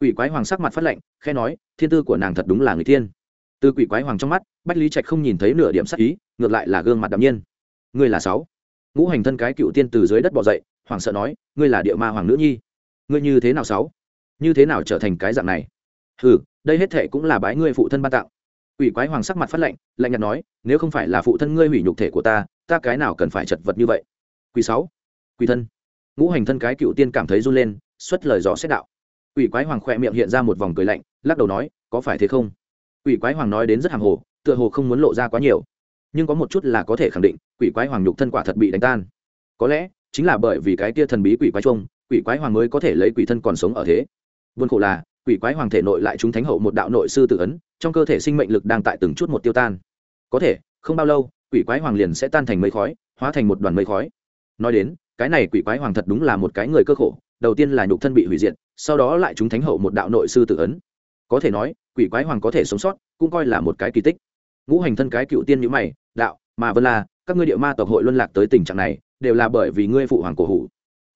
A: Quỷ quái hoàng sắc mặt phát lệnh khe nói, thiên tư của nàng thật đúng là người tiên. từ quỷ quái hoàng trong mắt, bách lý trạch không nhìn thấy nửa điểm sắc ý, ngược lại là gương mặt đạm nhiên. Ngươi là sáu. Ngũ hành thân cái cựu tiên từ dưới đất bỏ dậy hoàng sợ nói, ngươi là địa ma hoàng nữ nhi ngươi như thế nào sáu? Như thế nào trở thành cái dạng này? Ừ đây hết thệ cũng là bái ngươi phụ thân ban tặng. Quỷ quái hoàng sắc mặt phát lệnh lạnh nhạt nói, nếu không phải là phụ thân ngươi hủy nhục thể của ta ta cái nào cần phải chật vật như vậy? Quỷ sáu, quỷ thân. Ngũ hành thân cái cựu tiên cảm thấy run lên, xuất lời rõ xét đạo. Quỷ quái hoàng khỏe miệng hiện ra một vòng cười lạnh, lắc đầu nói, có phải thế không? Quỷ quái hoàng nói đến rất hàng hồ, tựa hồ không muốn lộ ra quá nhiều. Nhưng có một chút là có thể khẳng định, quỷ quái hoàng nhục thân quả thật bị đánh tan. Có lẽ, chính là bởi vì cái kia thần bí quỷ quái trông quỷ quái hoàng mới có thể lấy quỷ thân còn sống ở thế. Buồn khổ là, quỷ quái hoàng thể nội lại chúng thánh hậu một đạo nội sư tự ấn, trong cơ thể sinh mệnh lực đang tại từng chút một tiêu tan. Có thể, không bao lâu, quỷ quái hoàng liền sẽ tan thành mây khói, hóa thành một đoàn mây khói. Nói đến, cái này quỷ quái hoàng thật đúng là một cái người cơ khổ, đầu tiên là nhục thân bị hủy diệt, sau đó lại chúng thánh hậu một đạo nội sư tự ấn. Có thể nói, quỷ quái hoàng có thể sống sót, cũng coi là một cái kỳ tích. Ngũ hành thân cái cựu tiên nhữ mày, đạo mà vân là các ngươi địa ma tộc hội luân lạc tới tình trạng này, đều là bởi vì ngươi phụ hoàng cổ hủ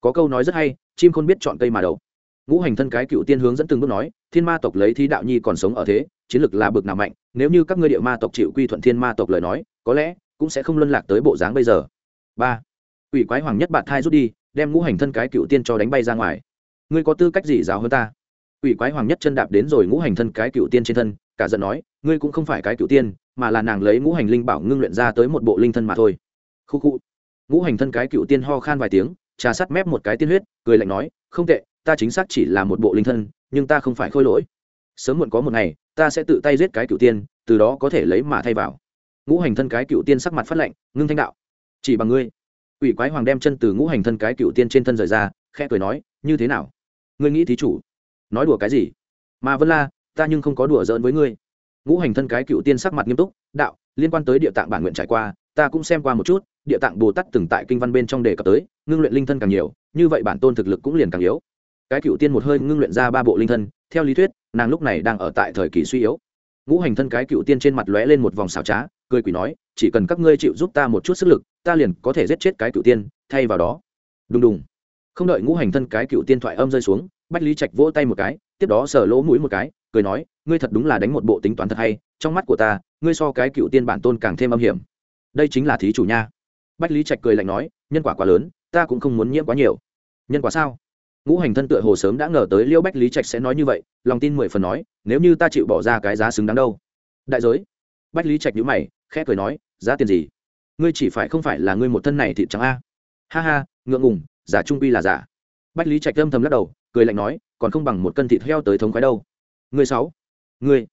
A: có câu nói rất hay, chim khôn biết chọn cây mà đầu. Ngũ hành thân cái cựu tiên hướng dẫn từng bước nói, thiên ma tộc lấy thí đạo nhi còn sống ở thế, chiến lược là bực nào mạnh, nếu như các ngươi địa ma tộc chịu quy thuận thiên ma tộc lời nói, có lẽ cũng sẽ không luân lạc tới bộ dáng bây giờ. Ba ủy quái hoàng nhất bạn thai rút đi, đem ngũ hành thân cái cựu tiên cho đánh bay ra ngoài. Ngươi có tư cách gì giáo hơn ta? Ủy quái hoàng nhất chân đạp đến rồi ngũ hành thân cái cựu tiên trên thân, cả giận nói, ngươi cũng không phải cái cựu tiên, mà là nàng lấy ngũ hành linh bảo ngưng luyện ra tới một bộ linh thân mà thôi. Khu khu. Ngũ hành thân cái cựu tiên ho khan vài tiếng trà sát mép một cái tiên huyết, cười lạnh nói, không tệ, ta chính xác chỉ là một bộ linh thân, nhưng ta không phải khôi lỗi. Sớm muộn có một ngày, ta sẽ tự tay giết cái cựu tiên, từ đó có thể lấy mà thay vào. Ngũ hành thân cái cựu tiên sắc mặt phát lạnh, ngưng thanh đạo, chỉ bằng ngươi. Ủy quái hoàng đem chân từ ngũ hành thân cái cựu tiên trên thân rời ra, khẽ cười nói, như thế nào? Ngươi nghĩ thí chủ, nói đùa cái gì? Mà vân la, ta nhưng không có đùa giỡn với ngươi. Ngũ hành thân cái cựu tiên sắc mặt nghiêm túc, đạo, liên quan tới địa tạng bản nguyện trải qua ta cũng xem qua một chút, địa tạng bồ tát từng tại kinh văn bên trong đề cập tới, ngưng luyện linh thân càng nhiều, như vậy bản tôn thực lực cũng liền càng yếu. Cái cựu tiên một hơi ngưng luyện ra ba bộ linh thân, theo lý thuyết, nàng lúc này đang ở tại thời kỳ suy yếu. Ngũ hành thân cái cựu tiên trên mặt lóe lên một vòng xào trá, cười quỷ nói, chỉ cần các ngươi chịu giúp ta một chút sức lực, ta liền có thể giết chết cái cựu tiên, thay vào đó. Đùng đùng. Không đợi ngũ hành thân cái cựu tiên thoại âm rơi xuống, bách lý trạch vỗ tay một cái, tiếp đó sờ lỗ mũi một cái, cười nói, ngươi thật đúng là đánh một bộ tính toán thật hay, trong mắt của ta, ngươi so cái cựu tiên bản tôn càng thêm âm hiểm đây chính là thí chủ nha. Bách lý trạch cười lạnh nói, nhân quả quá lớn, ta cũng không muốn nhiễm quá nhiều. Nhân quả sao? Ngũ hành thân tựa hồ sớm đã ngờ tới liêu bách lý trạch sẽ nói như vậy, lòng tin mười phần nói, nếu như ta chịu bỏ ra cái giá xứng đáng đâu? Đại giới. Bách lý trạch nhữ mày, khẽ cười nói, giá tiền gì? Ngươi chỉ phải không phải là ngươi một thân này thị trắng a. Ha ha, ngượng ngùng, giả trung quy là giả. Bách lý trạch âm thầm lắc đầu, cười lạnh nói, còn không bằng một cân thịt heo tới thống khoái đâu. Ngươi sáu. Ngươi.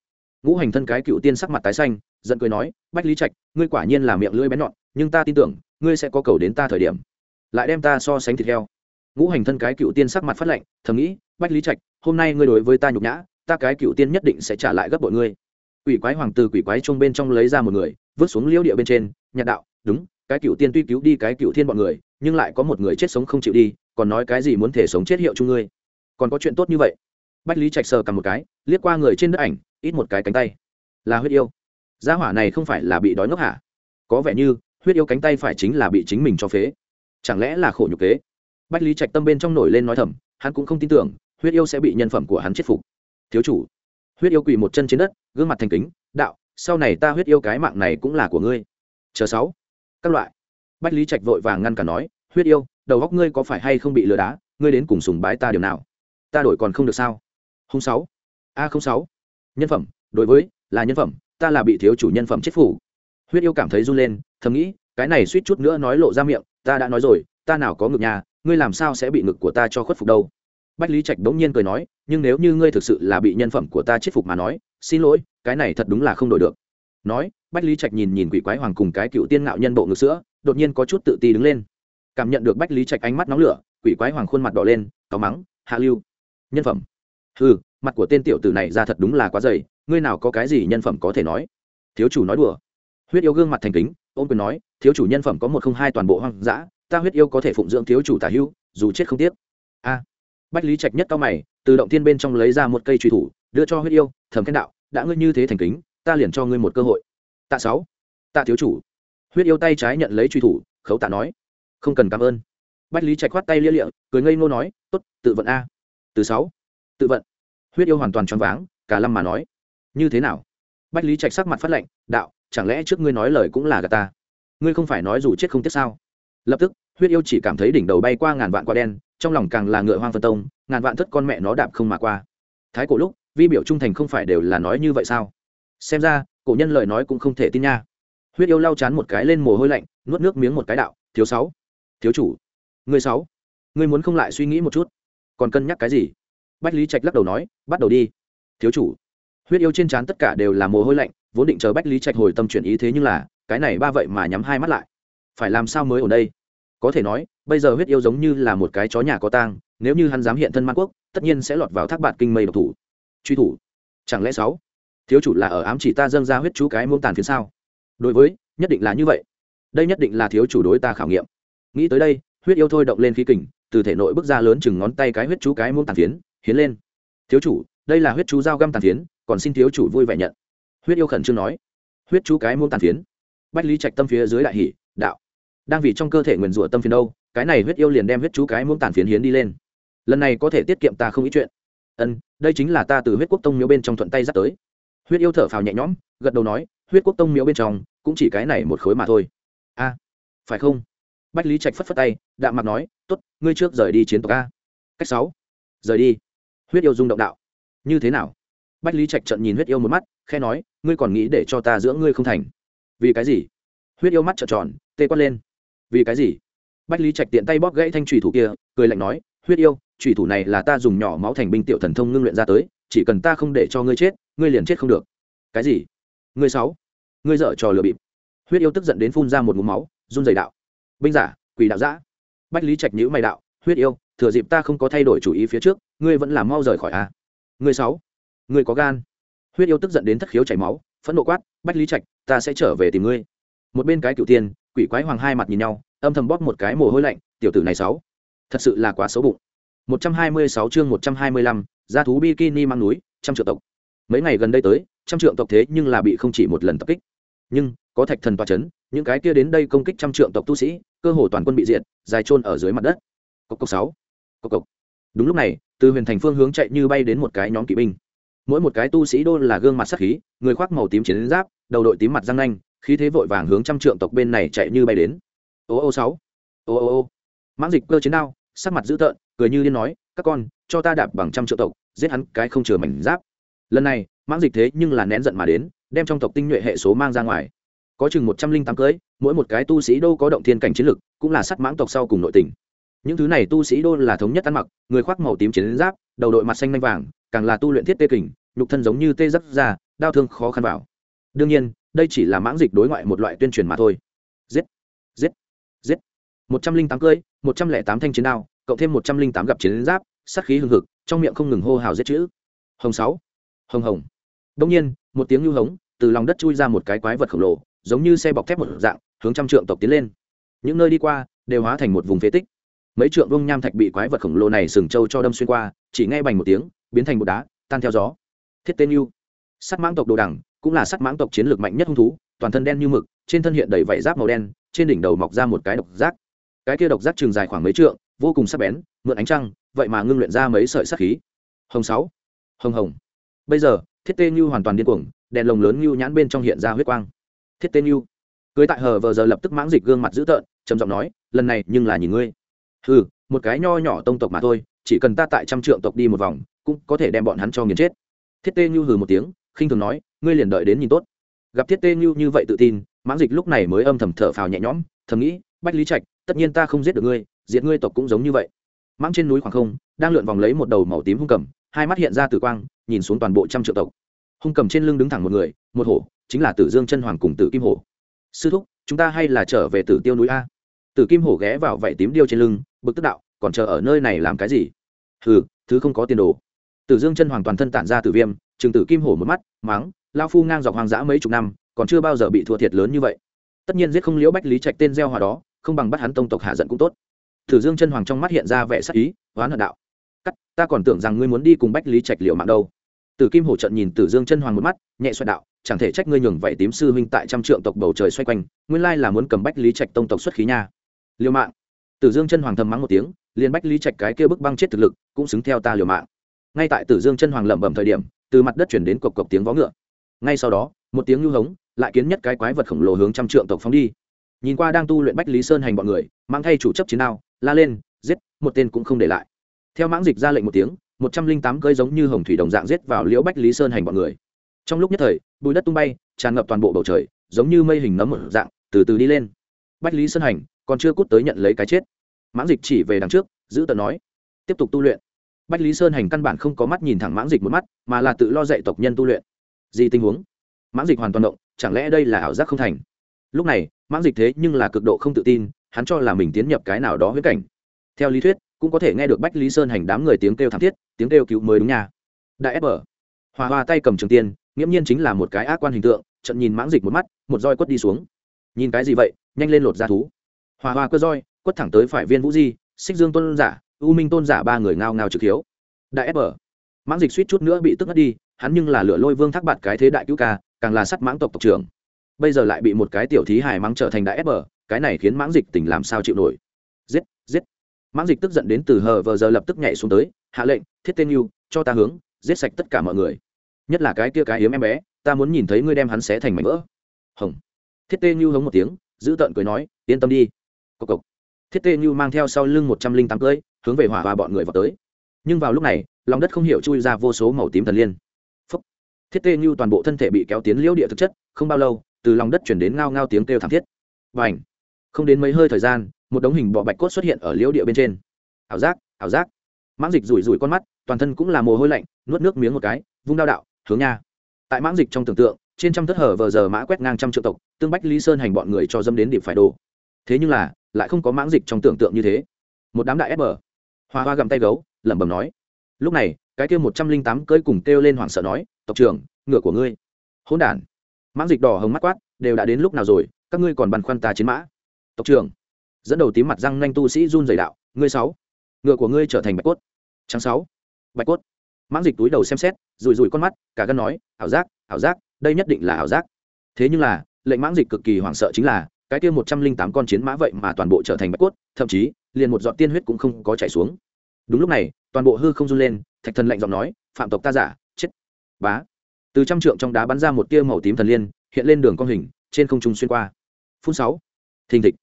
A: Ngũ hành thân cái cựu tiên sắc mặt tái xanh giận cười nói, bách lý trạch, ngươi quả nhiên là miệng lưỡi bén nhọn, nhưng ta tin tưởng, ngươi sẽ có cầu đến ta thời điểm. Lại đem ta so sánh thịt heo. Ngũ hành thân cái cựu tiên sắc mặt phát lệnh thầm nghĩ, bách lý trạch, hôm nay ngươi đối với ta nhục nhã, ta cái cựu tiên nhất định sẽ trả lại gấp bội ngươi. Quỷ quái hoàng từ quỷ quái chung bên trong lấy ra một người, vứt xuống liễu địa bên trên, nhạt đạo, đúng, cái cựu tiên tuy cứu đi cái cựu thiên bọn người, nhưng lại có một người chết sống không chịu đi, còn nói cái gì muốn thể sống chết hiệu chung ngươi. Còn có chuyện tốt như vậy. Bách lý trạch sờ cầm một cái, liếc qua người trên đất ảnh, ít một cái cánh tay. Là huyết yêu gia hỏa này không phải là bị đói ngốc hả? Có vẻ như, huyết yêu cánh tay phải chính là bị chính mình cho phế. Chẳng lẽ là khổ nhục kế? Bách lý trạch tâm bên trong nổi lên nói thầm, hắn cũng không tin tưởng, huyết yêu sẽ bị nhân phẩm của hắn chết phục. Thiếu chủ, huyết yêu quỳ một chân trên đất, gương mặt thành kính, đạo, sau này ta huyết yêu cái mạng này cũng là của ngươi. Chờ sáu. Các loại. Bách lý trạch vội vàng ngăn cả nói, huyết yêu, đầu góc ngươi có phải hay không bị lừa đá? Ngươi đến cùng sùng bái ta điều nào? Ta đổi còn không được sao? Không sáu. A không sáu. Nhân phẩm, đối với, là nhân phẩm ta là bị thiếu chủ nhân phẩm chết phủ. Huyết yêu cảm thấy run lên, thầm nghĩ, cái này suýt chút nữa nói lộ ra miệng, ta đã nói rồi, ta nào có ngực nhà, ngươi làm sao sẽ bị ngực của ta cho khuất phục đâu? Bách lý trạch đống nhiên cười nói, nhưng nếu như ngươi thực sự là bị nhân phẩm của ta chết phục mà nói, xin lỗi, cái này thật đúng là không đổi được. Nói, bách lý trạch nhìn nhìn quỷ quái hoàng cùng cái cựu tiên ngạo nhân bộ ngực sữa, đột nhiên có chút tự ti đứng lên. Cảm nhận được bách lý trạch ánh mắt nóng lửa, quỷ quái hoàng khuôn mặt đỏ lên có mắng, hạ lưu, nhân phẩm. Ừ mặt của tên tiểu tử này ra thật đúng là quá dày ngươi nào có cái gì nhân phẩm có thể nói? Thiếu chủ nói đùa. Huyết yêu gương mặt thành kính ôm quyền nói thiếu chủ nhân phẩm có một không hai toàn bộ hoang dã ta huyết yêu có thể phụng dưỡng thiếu chủ tả hưu, dù chết không tiếc. A. Bách lý trạch nhất cao mày từ động thiên bên trong lấy ra một cây truy thủ đưa cho huyết yêu thầm khen đạo đã ngươi như thế thành kính ta liền cho ngươi một cơ hội. Tạ sáu. Tạ thiếu chủ. Huyết yêu tay trái nhận lấy truy thủ khấu tạ nói không cần cảm ơn. Bách lý trạch khoát tay lia lịa cười ngây ngô nói tốt tự vận a. Từ sáu. Tự vận. Huyết yêu hoàn toàn choáng váng cả lâm mà nói như thế nào? Bách lý trạch sắc mặt phát lệnh đạo, chẳng lẽ trước ngươi nói lời cũng là gà ta? Ngươi không phải nói dù chết không tiếc sao? Lập tức, huyết yêu chỉ cảm thấy đỉnh đầu bay qua ngàn vạn quả đen, trong lòng càng là ngựa hoang phân tông, ngàn vạn thất con mẹ nó đạp không mà qua. Thái cổ lúc, vi biểu trung thành không phải đều là nói như vậy sao? Xem ra, cổ nhân lời nói cũng không thể tin nha. Huyết yêu lau chán một cái lên mồ hôi lạnh, nuốt nước miếng một cái đạo, thiếu sáu, thiếu chủ người sáu người muốn không lại suy nghĩ một chút, còn cân nhắc cái gì? Bách lý trạch lắc đầu nói, bắt đầu đi, thiếu chủ huyết yêu trên trán tất cả đều là mồ hôi lạnh, vốn định chờ bách lý trạch hồi tâm chuyển ý thế nhưng là, cái này ba vậy mà nhắm hai mắt lại. Phải làm sao mới ở đây? Có thể nói, bây giờ huyết yêu giống như là một cái chó nhà có tang, nếu như hắn dám hiện thân man quốc, tất nhiên sẽ lọt vào thác bạt kinh mây độc thủ. Truy thủ? Chẳng lẽ sáu? Thiếu chủ là ở ám chỉ ta dâng ra huyết chú cái muông tàn phía sau đối với, nhất định là như vậy. Đây nhất định là thiếu chủ đối ta khảo nghiệm. Nghĩ tới đây, huyết yêu thôi động lên khí kình, từ thể nội bước ra lớn chừng ngón tay cái huyết chú cái muông tàn phiến, hiến lên. Thiếu chủ, đây là huyết chú dao găm tàn phiến còn xin thiếu chủ vui vẻ nhận. Huyết yêu khẩn trương nói. Huyết chú cái muông tàn phiến. Bách lý trạch tâm phía dưới đại hỷ đạo. Đang vì trong cơ thể nguyền rủa tâm phiến đâu, cái này huyết yêu liền đem huyết chú cái muông tàn phiến hiến đi lên. Lần này có thể tiết kiệm ta không ít chuyện. Ân, đây chính là ta từ huyết quốc tông miếu bên trong thuận tay dắt tới. Huyết yêu thở phào nhẹ nhõm, gật đầu nói, huyết quốc tông miếu bên trong, cũng chỉ cái này một khối mà thôi. A, phải không? Bách lý trạch phất phất tay, đạm mặt nói t ố t ngươi trước rời đi chiến tộc a. Cách sáu, rời đi. Huyết yêu rung động đạo. Như thế nào? Bách lý trạch trận nhìn huyết yêu một mắt khe nói, ngươi còn nghĩ để cho ta dưỡng ngươi không thành? Vì cái gì? Huyết yêu mắt trợn tròn, tê quát lên. Vì cái gì? Bách lý trạch tiện tay bóp gãy thanh trùy thủ kia, cười lạnh nói, huyết yêu trùy thủ này là ta dùng nhỏ máu thành binh tiểu thần thông ngưng luyện ra tới, chỉ cần ta không để cho ngươi chết, ngươi liền chết không được. Cái gì? Ngươi sáu ngươi dở trò lừa bịp. Huyết yêu tức giận đến phun ra một mũ máu, run dày đạo. Binh giả, quỷ đạo giã bách lý trạch nhữ mày đạo, huyết yêu, thừa dịp ta không có thay đổi chủ ý phía trước, ngươi vẫn làm mau rời khỏi a. Ngươi sáu ngươi có gan. Huyết yêu tức giận đến thất khiếu chảy máu phẫn nộ quát bách lý trạch ta sẽ trở về tìm ngươi. Một bên cái cựu tiên quỷ quái hoàng hai mặt nhìn nhau âm thầm bóp một cái mồ hôi lạnh tiểu tử này sáu thật sự là quá xấu bụng. 126 chương 125, gia thú bikini mang núi trăm triệu tộc. Mấy ngày gần đây tới trăm trượng tộc thế nhưng là bị không chỉ một lần tập kích. Nhưng có thạch thần toa chấn những cái kia đến đây công kích trăm trượng tộc tu sĩ cơ hồ toàn quân bị diệt dài trôn ở dưới mặt đất. Cốc cốc sáu. Cốc cốc. Đúng lúc này từ huyền thành phương hướng chạy như bay đến một cái nhóm kỵ binh mỗi một cái tu sĩ đô là gương mặt sắc khí, người khoác màu tím chiến giáp, đầu đội tím mặt răng nanh, khí thế vội vàng hướng trăm trượng tộc bên này chạy như bay đến. Ô ô sáu, ô ô ô. Mãng dịch cơ chiến đao, sắc mặt dữ tợn, cười như điên nói, các con, cho ta đạp bằng trăm triệu tộc, giết hắn cái không chừa mảnh giáp. Lần này, mãng dịch thế nhưng là nén giận mà đến, đem trong tộc tinh nhuệ hệ số mang ra ngoài. Có chừng một trăm linh tám cưới, mỗi một cái tu sĩ đô có động thiên cảnh chiến lực, cũng là sắt mãng tộc sau cùng nội tình. Những thứ này tu sĩ đô là thống nhất ăn mặc, người khoác màu tím chiến giáp, đầu đội mặt xanh lanh vàng càng là tu luyện thiết tê kình, nhục thân giống như tê dắt ra đau thương khó khăn vào. Đương nhiên, đây chỉ là mãng dịch đối ngoại một loại tuyên truyền mà thôi. Giết giết giết. Một trăm linh tám cưới, một trăm lẻ tám thanh chiến đao, cộng thêm một trăm linh tám gặp chiến giáp, sát khí hưng hực, trong miệng không ngừng hô hào giết chữ. Hồng sáu, hồng hồng. Đông nhiên, một tiếng lưu hống, từ lòng đất chui ra một cái quái vật khổng lồ, giống như xe bọc thép một dạng, hướng trăm trượng tộc tiến lên. Những nơi đi qua, đều hóa thành một vùng phế tích mấy trượng vông nham thạch bị quái vật khổng lồ này sừng trâu cho đâm xuyên qua chỉ nghe bành một tiếng biến thành một đá tan theo gió. Thiết tên yêu sắt mãng tộc đồ đẳng, cũng là sắt mãng tộc chiến lược mạnh nhất hung thú toàn thân đen như mực trên thân hiện đầy vảy giáp màu đen trên đỉnh đầu mọc ra một cái độc giác. Cái kia độc giác trường dài khoảng mấy trượng vô cùng sắc bén mượn ánh trăng vậy mà ngưng luyện ra mấy sợi sắc khí. Hồng sáu. Hồng hồng. Bây giờ thiết tê như hoàn toàn điên cuồng đèn lồng lớn như nhãn bên trong hiện ra huyết quang. Thiết tê như cưới tại hờ vờ giờ lập tức mãng dịch gương mặt dữ tợn trầm giọng nói lần này nhưng là nhìn ngươi ừ một cái nho nhỏ tông tộc mà thôi, chỉ cần ta tại trăm trượng tộc đi một vòng, cũng có thể đem bọn hắn cho nghiền chết. Thiết tê như hừ một tiếng, khinh thường nói, ngươi liền đợi đến nhìn tốt. Gặp thiết tê như như vậy tự tin, mãng dịch lúc này mới âm thầm thở phào nhẹ nhõm, thầm nghĩ, bách lý trạch, tất nhiên ta không giết được ngươi, diệt ngươi tộc cũng giống như vậy. Mãng trên núi khoảng không, đang lượn vòng lấy một đầu màu tím hung cầm, hai mắt hiện ra tử quang, nhìn xuống toàn bộ trăm triệu tộc. Hung cầm trên lưng đứng thẳng một người, một hổ, chính là tử dương chân hoàng cùng tử kim hổ. Sư thúc, chúng ta hay là trở về tử tiêu núi a. Tử kim hổ ghé vào vảy tím điêu trên lưng bực tức đạo, còn chờ ở nơi này làm cái gì? Hừ, thứ không có tiền đồ. Tử dương chân hoàng toàn thân tản ra tử viêm Trừng tử kim hổ một mắt, mắng lao phu ngang dọc hoang dã mấy chục năm, còn chưa bao giờ bị thua thiệt lớn như vậy. Tất nhiên giết không liễu bách lý trạch tên gieo hòa đó, không bằng bắt hắn tông tộc hạ giận cũng tốt. Tử dương chân hoàng trong mắt hiện ra vẻ sắc ý hoán hận đạo, cắt, ta còn tưởng rằng ngươi muốn đi cùng bách lý trạch liệu mạng đâu. Tử kim hổ trận nhìn tử dương chân hoàng một mắt, nhẹ xoẹt đạo, chẳng thể trách ngươi nhường vậy tím sư huynh tại trăm trượng tộc bầu trời xoay quanh, nguyên lai là muốn cầm bách lý trạch tông tộc xuất khí nha. Liều mạng tử dương chân hoàng thầm mắng một tiếng, liền bách lý trạch cái kia bức băng chết thực lực cũng xứng theo ta liều mạng. Ngay tại tử dương chân hoàng lẩm bẩm thời điểm, từ mặt đất chuyển đến cộc cộc tiếng vó ngựa. Ngay sau đó, một tiếng lưu hống, lại kiến nhất cái quái vật khổng lồ hướng trăm trượng tộc phóng đi. Nhìn qua đang tu luyện bách lý sơn hành bọn người, mang thay chủ chấp chiến đao, la lên, giết, một tên cũng không để lại. Theo mãng dịch ra lệnh một tiếng, một trăm linh tám cơi giống như hồng thủy đồng dạng giết vào liễu bách lý sơn hành bọn người. Trong lúc nhất thời bùi đất tung bay, tràn ngập toàn bộ bầu trời, giống như mây hình nấm một dạng, từ từ đi lên. Bách lý sơn hành còn chưa cút tới nhận lấy cái chết. Mãng dịch chỉ về đằng trước, giữ tờ nói, tiếp tục tu luyện. Bách lý sơn hành căn bản không có mắt nhìn thẳng mãng dịch một mắt, mà là tự lo dạy tộc nhân tu luyện. Gì tình huống? Mãng dịch hoàn toàn động, chẳng lẽ đây là ảo giác không thành? Lúc này, mãng dịch thế nhưng là cực độ không tự tin, hắn cho là mình tiến nhập cái nào đó huyết cảnh. Theo lý thuyết, cũng có thể nghe được bách lý sơn hành đám người tiếng kêu thảm thiết, tiếng kêu cứu mới đúng nhà đại ép ở hòa hoa tay cầm trường tiên, nghiễm nhiên chính là một cái ác quan hình tượng, trận nhìn mãng dịch một mắt, một roi quất đi xuống. Nhìn cái gì vậy, nhanh lên lột ra thú hòa hoa cơ roi, quất thẳng tới phải viên vũ di, xích dương tôn giả, u minh tôn giả ba người ngao ngao trực hiếu. Đại ép ở mãng dịch suýt chút nữa bị tức ngất đi, hắn nhưng là lựa lôi vương thác bạt cái thế đại cứu ca, càng là sắt mãng tộc tộc trưởng. Bây giờ lại bị một cái tiểu thí hài mắng trở thành đại ép ở cái này khiến mãng dịch tỉnh làm sao chịu nổi. Giết giết. Mãng dịch tức giận đến từ hờ vờ giờ lập tức nhảy xuống tới, hạ lệnh, thiết tên yêu, cho ta hướng, giết sạch tất cả mọi người. Nhất là cái kia cái yếm em bé, ta muốn nhìn thấy ngươi đem hắn xé thành mảnh vỡ. Hồng. Thiết tên yêu hống một tiếng, giữ tợn cười nói, yên tâm đi cộc cộc. Thiết Tê yêu mang theo sau lưng một trăm linh tám cưỡi hướng về hỏa và bọn người vào tới. Nhưng vào lúc này, lòng đất không hiểu chui ra vô số màu tím thần liên. Phúc. thiết tê như toàn bộ thân thể bị kéo tiến liễu địa thực chất, không bao lâu, từ lòng đất chuyển đến ngao ngao tiếng kêu thảm thiết. Và ảnh không đến mấy hơi thời gian, một đống hình bọ bạch cốt xuất hiện ở liễu địa bên trên. Ảo giác ảo giác. Mãng dịch rủi rủi con mắt, toàn thân cũng là mồ hôi lạnh, nuốt nước miếng một cái, vung đao đạo, hướng nha. Tại mãng dịch trong tưởng tượng, trên trăm thất hở vờ giờ mã quét ngang trăm triệu tộc, tương bách lý sơn hành bọn người cho dâm đến điểm phải đồ. Thế nhưng là lại không có mãng dịch trong tưởng tượng như thế. Một đám đại ép bờ. Hoa hoa gặm tay gấu, lẩm bẩm nói. Lúc này, cái kêu một trăm linh tám cơi cùng kêu lên hoảng sợ nói, tộc trưởng, ngựa của ngươi. Hỗn đản. Mãng dịch đỏ hồng mắt quát, đều đã đến lúc nào rồi, các ngươi còn băn khoăn ta chiến mã. Tộc trưởng. Dẫn đầu tím mặt răng nhanh tu sĩ run dày đạo, ngươi sáu, ngựa của ngươi trở thành bạch cốt. Trắng sáu, bạch cốt. Mãng dịch túi đầu xem xét rùi rùi con mắt, cả gân nói, ảo giác ảo giác, đây nhất định là ảo giác. Thế nhưng là, lệnh mãng dịch cực kỳ hoảng sợ chính là cái kia một trăm linh tám con chiến mã vậy mà toàn bộ trở thành bạch cốt, thậm chí, liền một giọt tiên huyết cũng không có chảy xuống. Đúng lúc này, toàn bộ hư không run lên, thạch thần lạnh giọng nói, phạm tộc ta giả, chết. Bá. Từ trăm trượng trong đá bắn ra một tia màu tím thần liên, hiện lên đường con hình, trên không trung xuyên qua. Phun sáu. Thình thịch.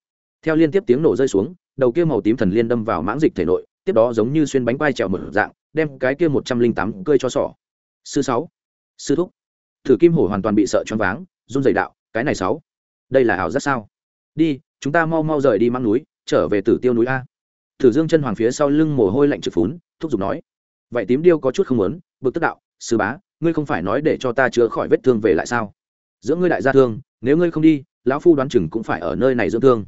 A: Theo liên tiếp tiếng nổ rơi xuống, đầu kia màu tím thần liên đâm vào mãng dịch thể nội, tiếp đó giống như xuyên bánh quai trèo mở dạng, đem cái kia một trăm linh tám cơi cho sỏ. Sư sáu. Sư thúc. Thử kim hổ hoàn toàn bị sợ choáng váng, run dày đạo, cái này sáu, đây là ảo giác sao? Đi, chúng ta mau mau rời đi mang núi, trở về tử tiêu núi a. Tử dương chân hoàng phía sau lưng mồ hôi lạnh trực phún, thúc giục nói. Vậy tím điêu có chút không muốn, bực tức đạo, sư bá, ngươi không phải nói để cho ta chữa khỏi vết thương về lại sao? Giữa ngươi đại gia thương, nếu ngươi không đi, lão phu đoán chừng cũng phải ở nơi này dưỡng thương.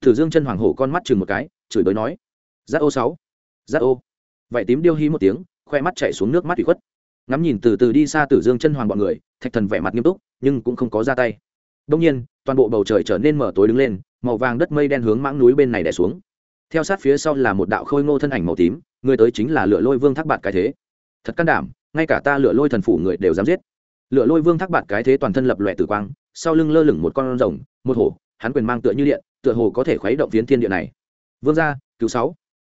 A: Thử dương chân hoàng hổ con mắt chừng một cái, chửi bới nói. Giáp ô sáu. Giáp ô. Vậy tím điêu hí một tiếng, khoe mắt chạy xuống nước mắt ủy khuất. Ngắm nhìn từ từ đi xa tử dương chân hoàng bọn người, thạch thần vẻ mặt nghiêm túc, nhưng cũng không có ra tay. Đông nhiên toàn bộ bầu trời trở nên mở tối đứng lên, màu vàng đất mây đen hướng mãng núi bên này đè xuống. Theo sát phía sau là một đạo khôi ngô thân ảnh màu tím, người tới chính là lửa lôi vương thác bạt cái thế. Thật can đảm, ngay cả ta lửa lôi thần phủ người đều dám giết. Lửa lôi vương thác bạt cái thế toàn thân lập lòe tử quang, sau lưng lơ lửng một con rồng, một hổ, hắn quyền mang tựa như điện, tựa hồ có thể khuấy động phiến thiên địa này. Vương gia, cứu sáu,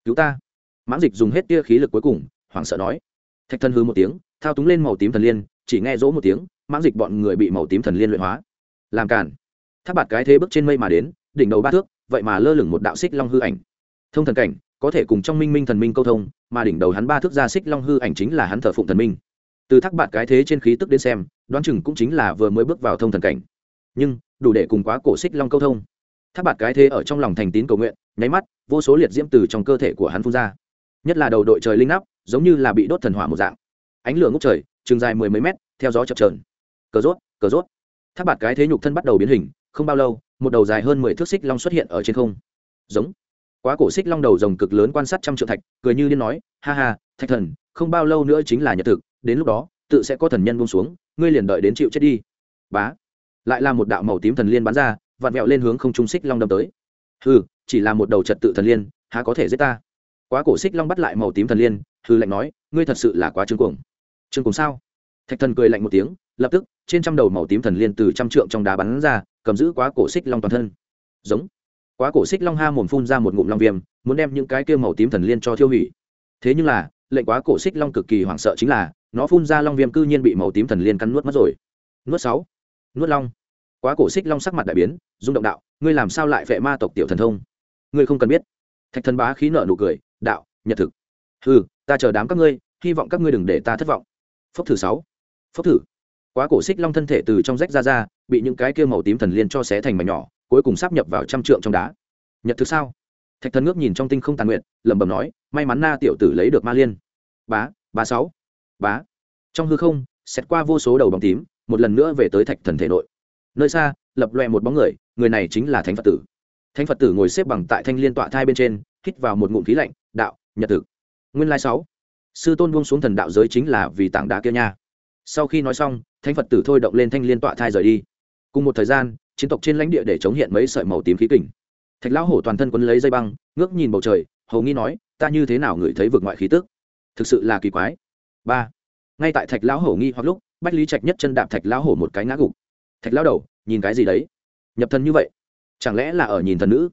A: cứu ta. Mãng dịch dùng hết tia khí lực cuối cùng, hoảng sợ nói. Thạch thân hư một tiếng, thao túng lên màu tím thần liên, chỉ nghe rỗ một tiếng, mãng dịch bọn người bị màu tím thần liên luyện hóa. Làm cản thác bạt cái thế bước trên mây mà đến, đỉnh đầu ba thước, vậy mà lơ lửng một đạo xích long hư ảnh. Thông thần cảnh, có thể cùng trong minh minh thần minh câu thông, mà đỉnh đầu hắn ba thước ra xích long hư ảnh chính là hắn thờ phụng thần minh. Từ thác bạt cái thế trên khí tức đến xem, đoán chừng cũng chính là vừa mới bước vào thông thần cảnh. Nhưng, đủ để cùng quá cổ xích long câu thông. Thác bạt cái thế ở trong lòng thành tín cầu nguyện, nháy mắt, vô số liệt diễm từ trong cơ thể của hắn phun ra. Nhất là đầu đội trời linh nắp, giống như là bị đốt thần hỏa một dạng. Ánh lửa ngốc trời, chừng dài mười mấy mét, theo gió chập trờn cờ rốt cờ rốt. Thác bạt cái thế nhục thân bắt đầu biến hình không bao lâu, một đầu dài hơn mười thước xích long xuất hiện ở trên không. Giống. Quá cổ xích long đầu rồng cực lớn quan sát trăm triệu thạch, cười như điên nói, ha ha, thạch thần, không bao lâu nữa chính là nhật thực, đến lúc đó, tự sẽ có thần nhân buông xuống, ngươi liền đợi đến chịu chết đi. Bá. Lại là một đạo màu tím thần liên bắn ra, vặn vẹo lên hướng không trung xích long đâm tới. Hừ, chỉ là một đầu trật tự thần liên, há có thể giết ta? Quá cổ xích long bắt lại màu tím thần liên hư lạnh nói, ngươi thật sự là quá trương cuồng. Trương cuồng sao? Thạch thần cười lạnh một tiếng, lập tức, trên trăm đầu màu tím thần liên từ trăm trượng trong đá bắn ra, cầm giữ quá cổ xích long toàn thân. Giống. Quá cổ xích long ha mồm phun ra một ngụm long viêm, muốn đem những cái kia màu tím thần liên cho thiêu hủy. Thế nhưng là, lệnh quá cổ xích long cực kỳ hoảng sợ chính là, nó phun ra long viêm cư nhiên bị màu tím thần liên cắn nuốt mất rồi. Nuốt sáu. Nuốt long. Quá cổ xích long sắc mặt đại biến, rung động đạo, ngươi làm sao lại vệ ma tộc tiểu thần thông? Ngươi không cần biết. Thạch thần bá khí nợ nụ cười, đạo, nhật thực. Ừ ta chờ đám các ngươi, hy vọng các ngươi đừng để ta thất vọng. Phốc thử sáu phốc thử. Quá cổ xích long thân thể từ trong rách ra ra, bị những cái kia màu tím thần liên cho xé thành mảnh nhỏ, cuối cùng sắp nhập vào trăm trượng trong đá. Nhật thực sao? Thạch thần ngước nhìn trong tinh không tàn nguyện lẩm bẩm nói, may mắn na tiểu tử lấy được ma liên. Bá bá sáu. Bá. Trong hư không xét qua vô số đầu bóng tím, một lần nữa về tới thạch thần thể nội. Nơi xa, lập loẹ một bóng người người này chính là thánh phật tử. Thánh phật tử ngồi xếp bằng tại thanh liên tọa thai bên trên, hít vào một ngụm khí lạnh, đạo, nhật thực. Nguyên lai sáu. Sư tôn buông xuống thần đạo giới chính là vì tảng đá kia nha sau khi nói xong, thánh phật tử thôi động lên thanh liên tọa thai rời đi. Cùng một thời gian, chiến tộc trên lãnh địa để chống hiện mấy sợi màu tím khí kình. Thạch lão hổ toàn thân quấn lấy dây băng, ngước nhìn bầu trời, hầu nghi nói, ta như thế nào ngửi thấy vượt ngoại khí tức? Thực sự là kỳ quái. Ba. Ngay tại thạch lão hổ nghi hoặc lúc, bách lý trạch nhất chân đạp thạch lão hổ một cái ngã gục. Thạch lão đầu, nhìn cái gì đấy? Nhập thần như vậy? Chẳng lẽ là ở nhìn thần nữ?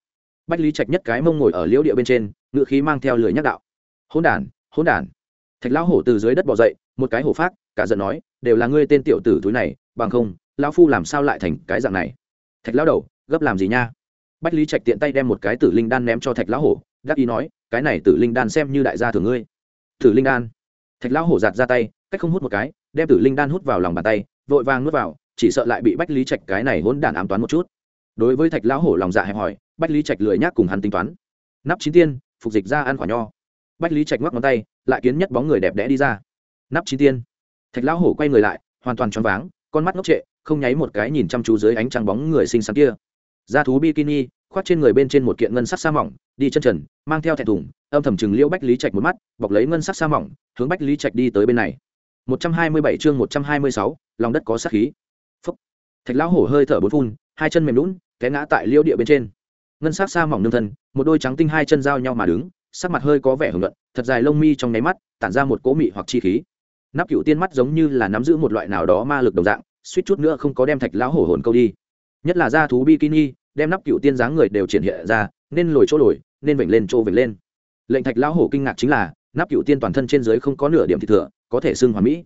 A: Bách lý trạch nhất cái mông ngồi ở liễu địa bên trên ngự khí mang theo lưỡi nhắc đạo. Hỗn đản hỗn đản. Thạch lão hổ từ dưới đất bỏ dậy một cái hổ phát cả giận nói đều là ngươi tên tiểu tử túi này bằng không lão phu làm sao lại thành cái dạng này? Thạch lão đầu gấp làm gì nha? Bách lý trạch tiện tay đem một cái tử linh đan ném cho thạch lão hổ đắc ý nói cái này tử linh đan xem như đại gia thường ngươi. Tử linh đan? Thạch lão hổ giạt ra tay cách không hút một cái đem tử linh đan hút vào lòng bàn tay vội vàng nuốt vào chỉ sợ lại bị bách lý trạch cái này hỗn đản ám toán một chút. Đối với thạch lão hổ lòng dạ hẹp hỏi, bách lý trạch lười nhác cùng hắn tính toán. Nắp chín tiên phục dịch ra ăn quả nho. Bách lý trạch ngoắc ngón tay lại kiến nhất bóng người đẹp đẽ đi ra nắp chín tiên. Thạch lão hổ quay người lại hoàn toàn choáng váng con mắt ngốc trệ không nháy một cái nhìn chăm chú dưới ánh trăng bóng người xinh xắn kia. Da thú bikini khoác trên người bên trên một kiện ngân sắc sa mỏng đi chân trần mang theo thẹn thùng âm thầm chừng liễu bách lý trạch một mắt bọc lấy ngân sắc sa mỏng hướng bách lý trạch đi tới bên này. 127 chương 126, lòng đất có sát khí. Phúc. thạch lão hổ hơi thở bốn phun hai chân mềm lún té ngã tại liễu địa bên trên. Ngân sắc sa mỏng nương thân một đôi trắng tinh hai chân giao nhau mà đứng sắc mặt hơi có vẻ hưởng luận thật dài lông mi trong nháy mắt tản ra một cỗ mị hoặc chi khí nắp cựu tiên mắt giống như là nắm giữ một loại nào đó ma lực đồng dạng, suýt chút nữa không có đem thạch lão hổ hồn câu đi. Nhất là da thú bikini, đem nắp cựu tiên dáng người đều triển hiện ra, nên lồi chỗ lồi, nên vểnh lên chỗ vểnh lên. Lệnh thạch lão hổ kinh ngạc chính là, nắp cựu tiên toàn thân trên dưới không có nửa điểm thịt thừa, có thể xưng hoàn mỹ.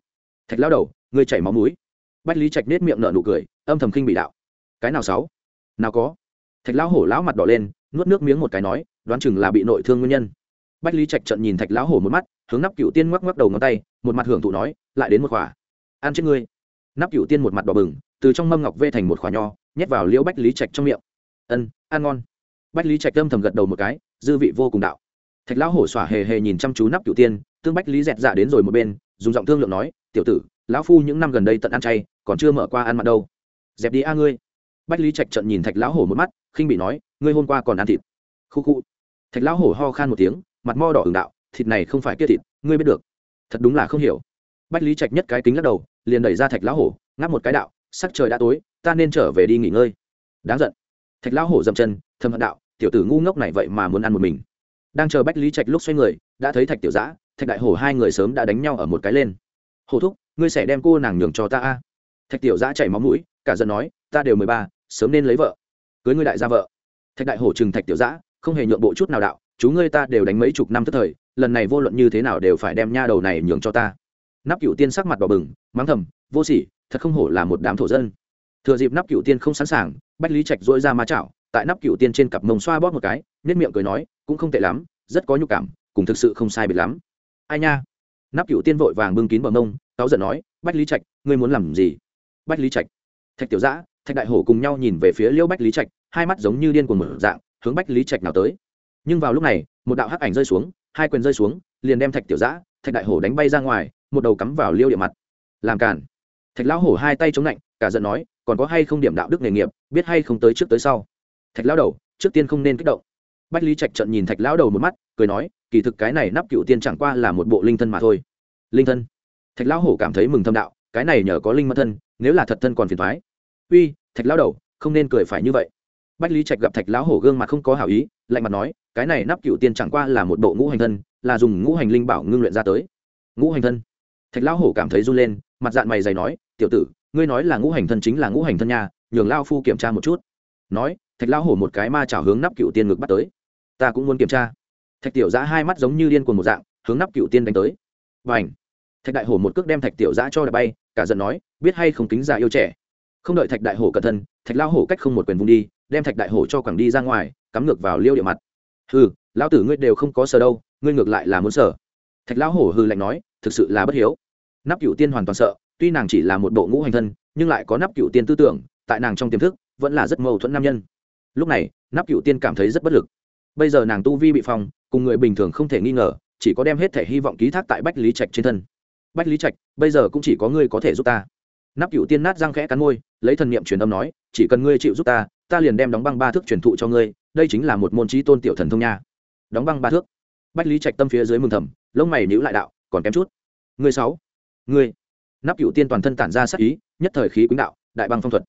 A: Thạch lão đầu người chảy máu mũi. Bách lý trạch nết miệng nở nụ cười, âm thầm kinh bị đạo. Cái nào sáu? Nào có? Thạch lão hổ lão mặt đỏ lên, nuốt nước miếng một cái nói, đoán chừng là bị nội thương nguyên nhân. Bách lý trạch trận nhìn thạch lão hổ một mắt, hướng nắp cựu tiên ngoắc ngoắc đầu ngón tay một mặt hưởng thụ nói, lại đến một khỏa. Ăn chết ngươi. Nắp cựu tiên một mặt đỏ bừng, từ trong mâm ngọc vê thành một khỏa nho, nhét vào liễu bách lý trạch trong miệng. Ân, ăn ngon. Bách lý trạch âm thầm gật đầu một cái, dư vị vô cùng đạo. Thạch lão hổ xỏa hề hề nhìn chăm chú nắp cựu tiên, tương bách lý dẹt dạ đến rồi một bên, dùng giọng thương lượng nói, tiểu tử, lão phu những năm gần đây tận ăn chay, còn chưa mở qua ăn mặn đâu. Dẹp đi a ngươi. Bách lý trạch trận nhìn thạch lão hổ một mắt, khinh bị nói, ngươi hôm qua còn ăn thịt. Khu khu. Thạch lão hổ ho khan một tiếng, mặt mo đỏ ửng đạo, thịt này không phải kia thịt, ngươi biết được thật đúng là không hiểu. Bách lý trạch nhất cái kính lắc đầu, liền đẩy ra thạch lão hổ, ngáp một cái đạo, sắc trời đã tối, ta nên trở về đi nghỉ ngơi. Đáng giận. Thạch lão hổ dậm chân, thầm hận đạo, tiểu tử ngu ngốc này vậy mà muốn ăn một mình. Đang chờ bách lý trạch lúc xoay người, đã thấy thạch tiểu giã, thạch đại hổ hai người sớm đã đánh nhau ở một cái lên. Hổ thúc, ngươi sẽ đem cô nàng nhường cho ta a? Thạch tiểu giã chảy máu mũi, cả giận nói, ta đều mười ba, sớm nên lấy vợ. Cưới ngươi đại gia vợ. Thạch đại hổ trừng thạch tiểu giã, không hề nhượng bộ chút nào đạo chú ngươi ta đều đánh mấy chục năm tức thời, lần này vô luận như thế nào đều phải đem nha đầu này nhường cho ta. Nắp cựu tiên sắc mặt đỏ bừng, mắng thầm, vô sỉ, thật không hổ là một đám thổ dân. Thừa dịp nắp cựu tiên không sẵn sàng, bách lý trạch dỗi ra ma chảo, tại nắp cựu tiên trên cặp mông xoa bóp một cái nết miệng cười nói, cũng không tệ lắm, rất có nhục cảm, cùng thực sự không sai biệt lắm. Ai nha? Nắp cựu tiên vội vàng bưng kín bờ mông, cáu giận nói, bách lý trạch, ngươi muốn làm gì? Bách lý trạch. Thạch tiểu giã, thạch đại hổ cùng nhau nhìn về phía liêu bách lý trạch, hai mắt giống như điên cuồng mở dạng, hướng bách lý trạch nào tới nhưng vào lúc này, một đạo hắc ảnh rơi xuống, hai quyền rơi xuống, liền đem thạch tiểu giã, thạch đại hổ đánh bay ra ngoài, một đầu cắm vào liêu địa mặt. Làm cản thạch lão hổ hai tay chống lạnh cả giận nói, còn có hay không điểm đạo đức nghề nghiệp, biết hay không tới trước tới sau. Thạch lão đầu, trước tiên không nên kích động. Bách lý trạch trận nhìn thạch lão đầu một mắt, cười nói, kỳ thực cái này nắp cựu tiên chẳng qua là một bộ linh thân mà thôi. Linh thân? Thạch lão hổ cảm thấy mừng thâm đạo, cái này nhờ có linh mật thân, nếu là thật thân còn phiền thoái uy, thạch lão đầu, không nên cười phải như vậy bách lý trạch gặp thạch lão hổ gương mặt không có hảo ý, lạnh mặt nói, cái này nắp cựu tiên chẳng qua là một bộ ngũ hành thân, là dùng ngũ hành linh bảo ngưng luyện ra tới. Ngũ hành thân? Thạch lão hổ cảm thấy run lên, mặt dạng mày dày nói, tiểu tử, ngươi nói là ngũ hành thân chính là ngũ hành thân nha, nhường lao phu kiểm tra một chút. Nói, thạch lão hổ một cái ma chảo hướng nắp cựu tiên ngực bắt tới. Ta cũng muốn kiểm tra. Thạch tiểu giã hai mắt giống như điên cuồng một dạng, hướng nắp cựu tiên đánh tới. Và ảnh thạch đại hổ một cước đem thạch tiểu giã cho đập bay, cả giận nói, biết hay không kính già yêu trẻ? Không đợi thạch đại hổ cẩn thân thạch lao hổ cách không một quyền vung đi đem thạch đại hổ cho quẳng đi ra ngoài, cắm ngược vào liêu địa mặt. Hừ, lão tử ngươi đều không có sờ đâu, ngươi ngược lại là muốn sờ. Thạch lão hổ hừ lạnh nói, thực sự là bất hiếu. Nắp cựu tiên hoàn toàn sợ, tuy nàng chỉ là một bộ ngũ hành thân, nhưng lại có nắp cựu tiên tư tưởng, tại nàng trong tiềm thức, vẫn là rất mâu thuẫn nam nhân. Lúc này, nắp cựu tiên cảm thấy rất bất lực. Bây giờ nàng tu vi bị phong, cùng người bình thường không thể nghi ngờ, chỉ có đem hết thể hy vọng ký thác tại bách lý trạch trên thân. Bách lý trạch, bây giờ cũng chỉ có ngươi có thể giúp ta. Nắp cựu tiên nát răng khẽ cắn môi, lấy thần niệm truyền âm nói, chỉ cần ngươi chịu giúp ta ta liền đem đóng băng ba thước truyền thụ cho ngươi, đây chính là một môn trí tôn tiểu thần thông nha. Đóng băng ba thước. Bách lý trạch tâm phía dưới mừng thầm, lông mày nhữ lại đạo, còn kém chút. Ngươi sáu. Ngươi. Nắp cựu tiên toàn thân tản ra sắc ý, nhất thời khí quýnh đạo, đại băng phong thuật.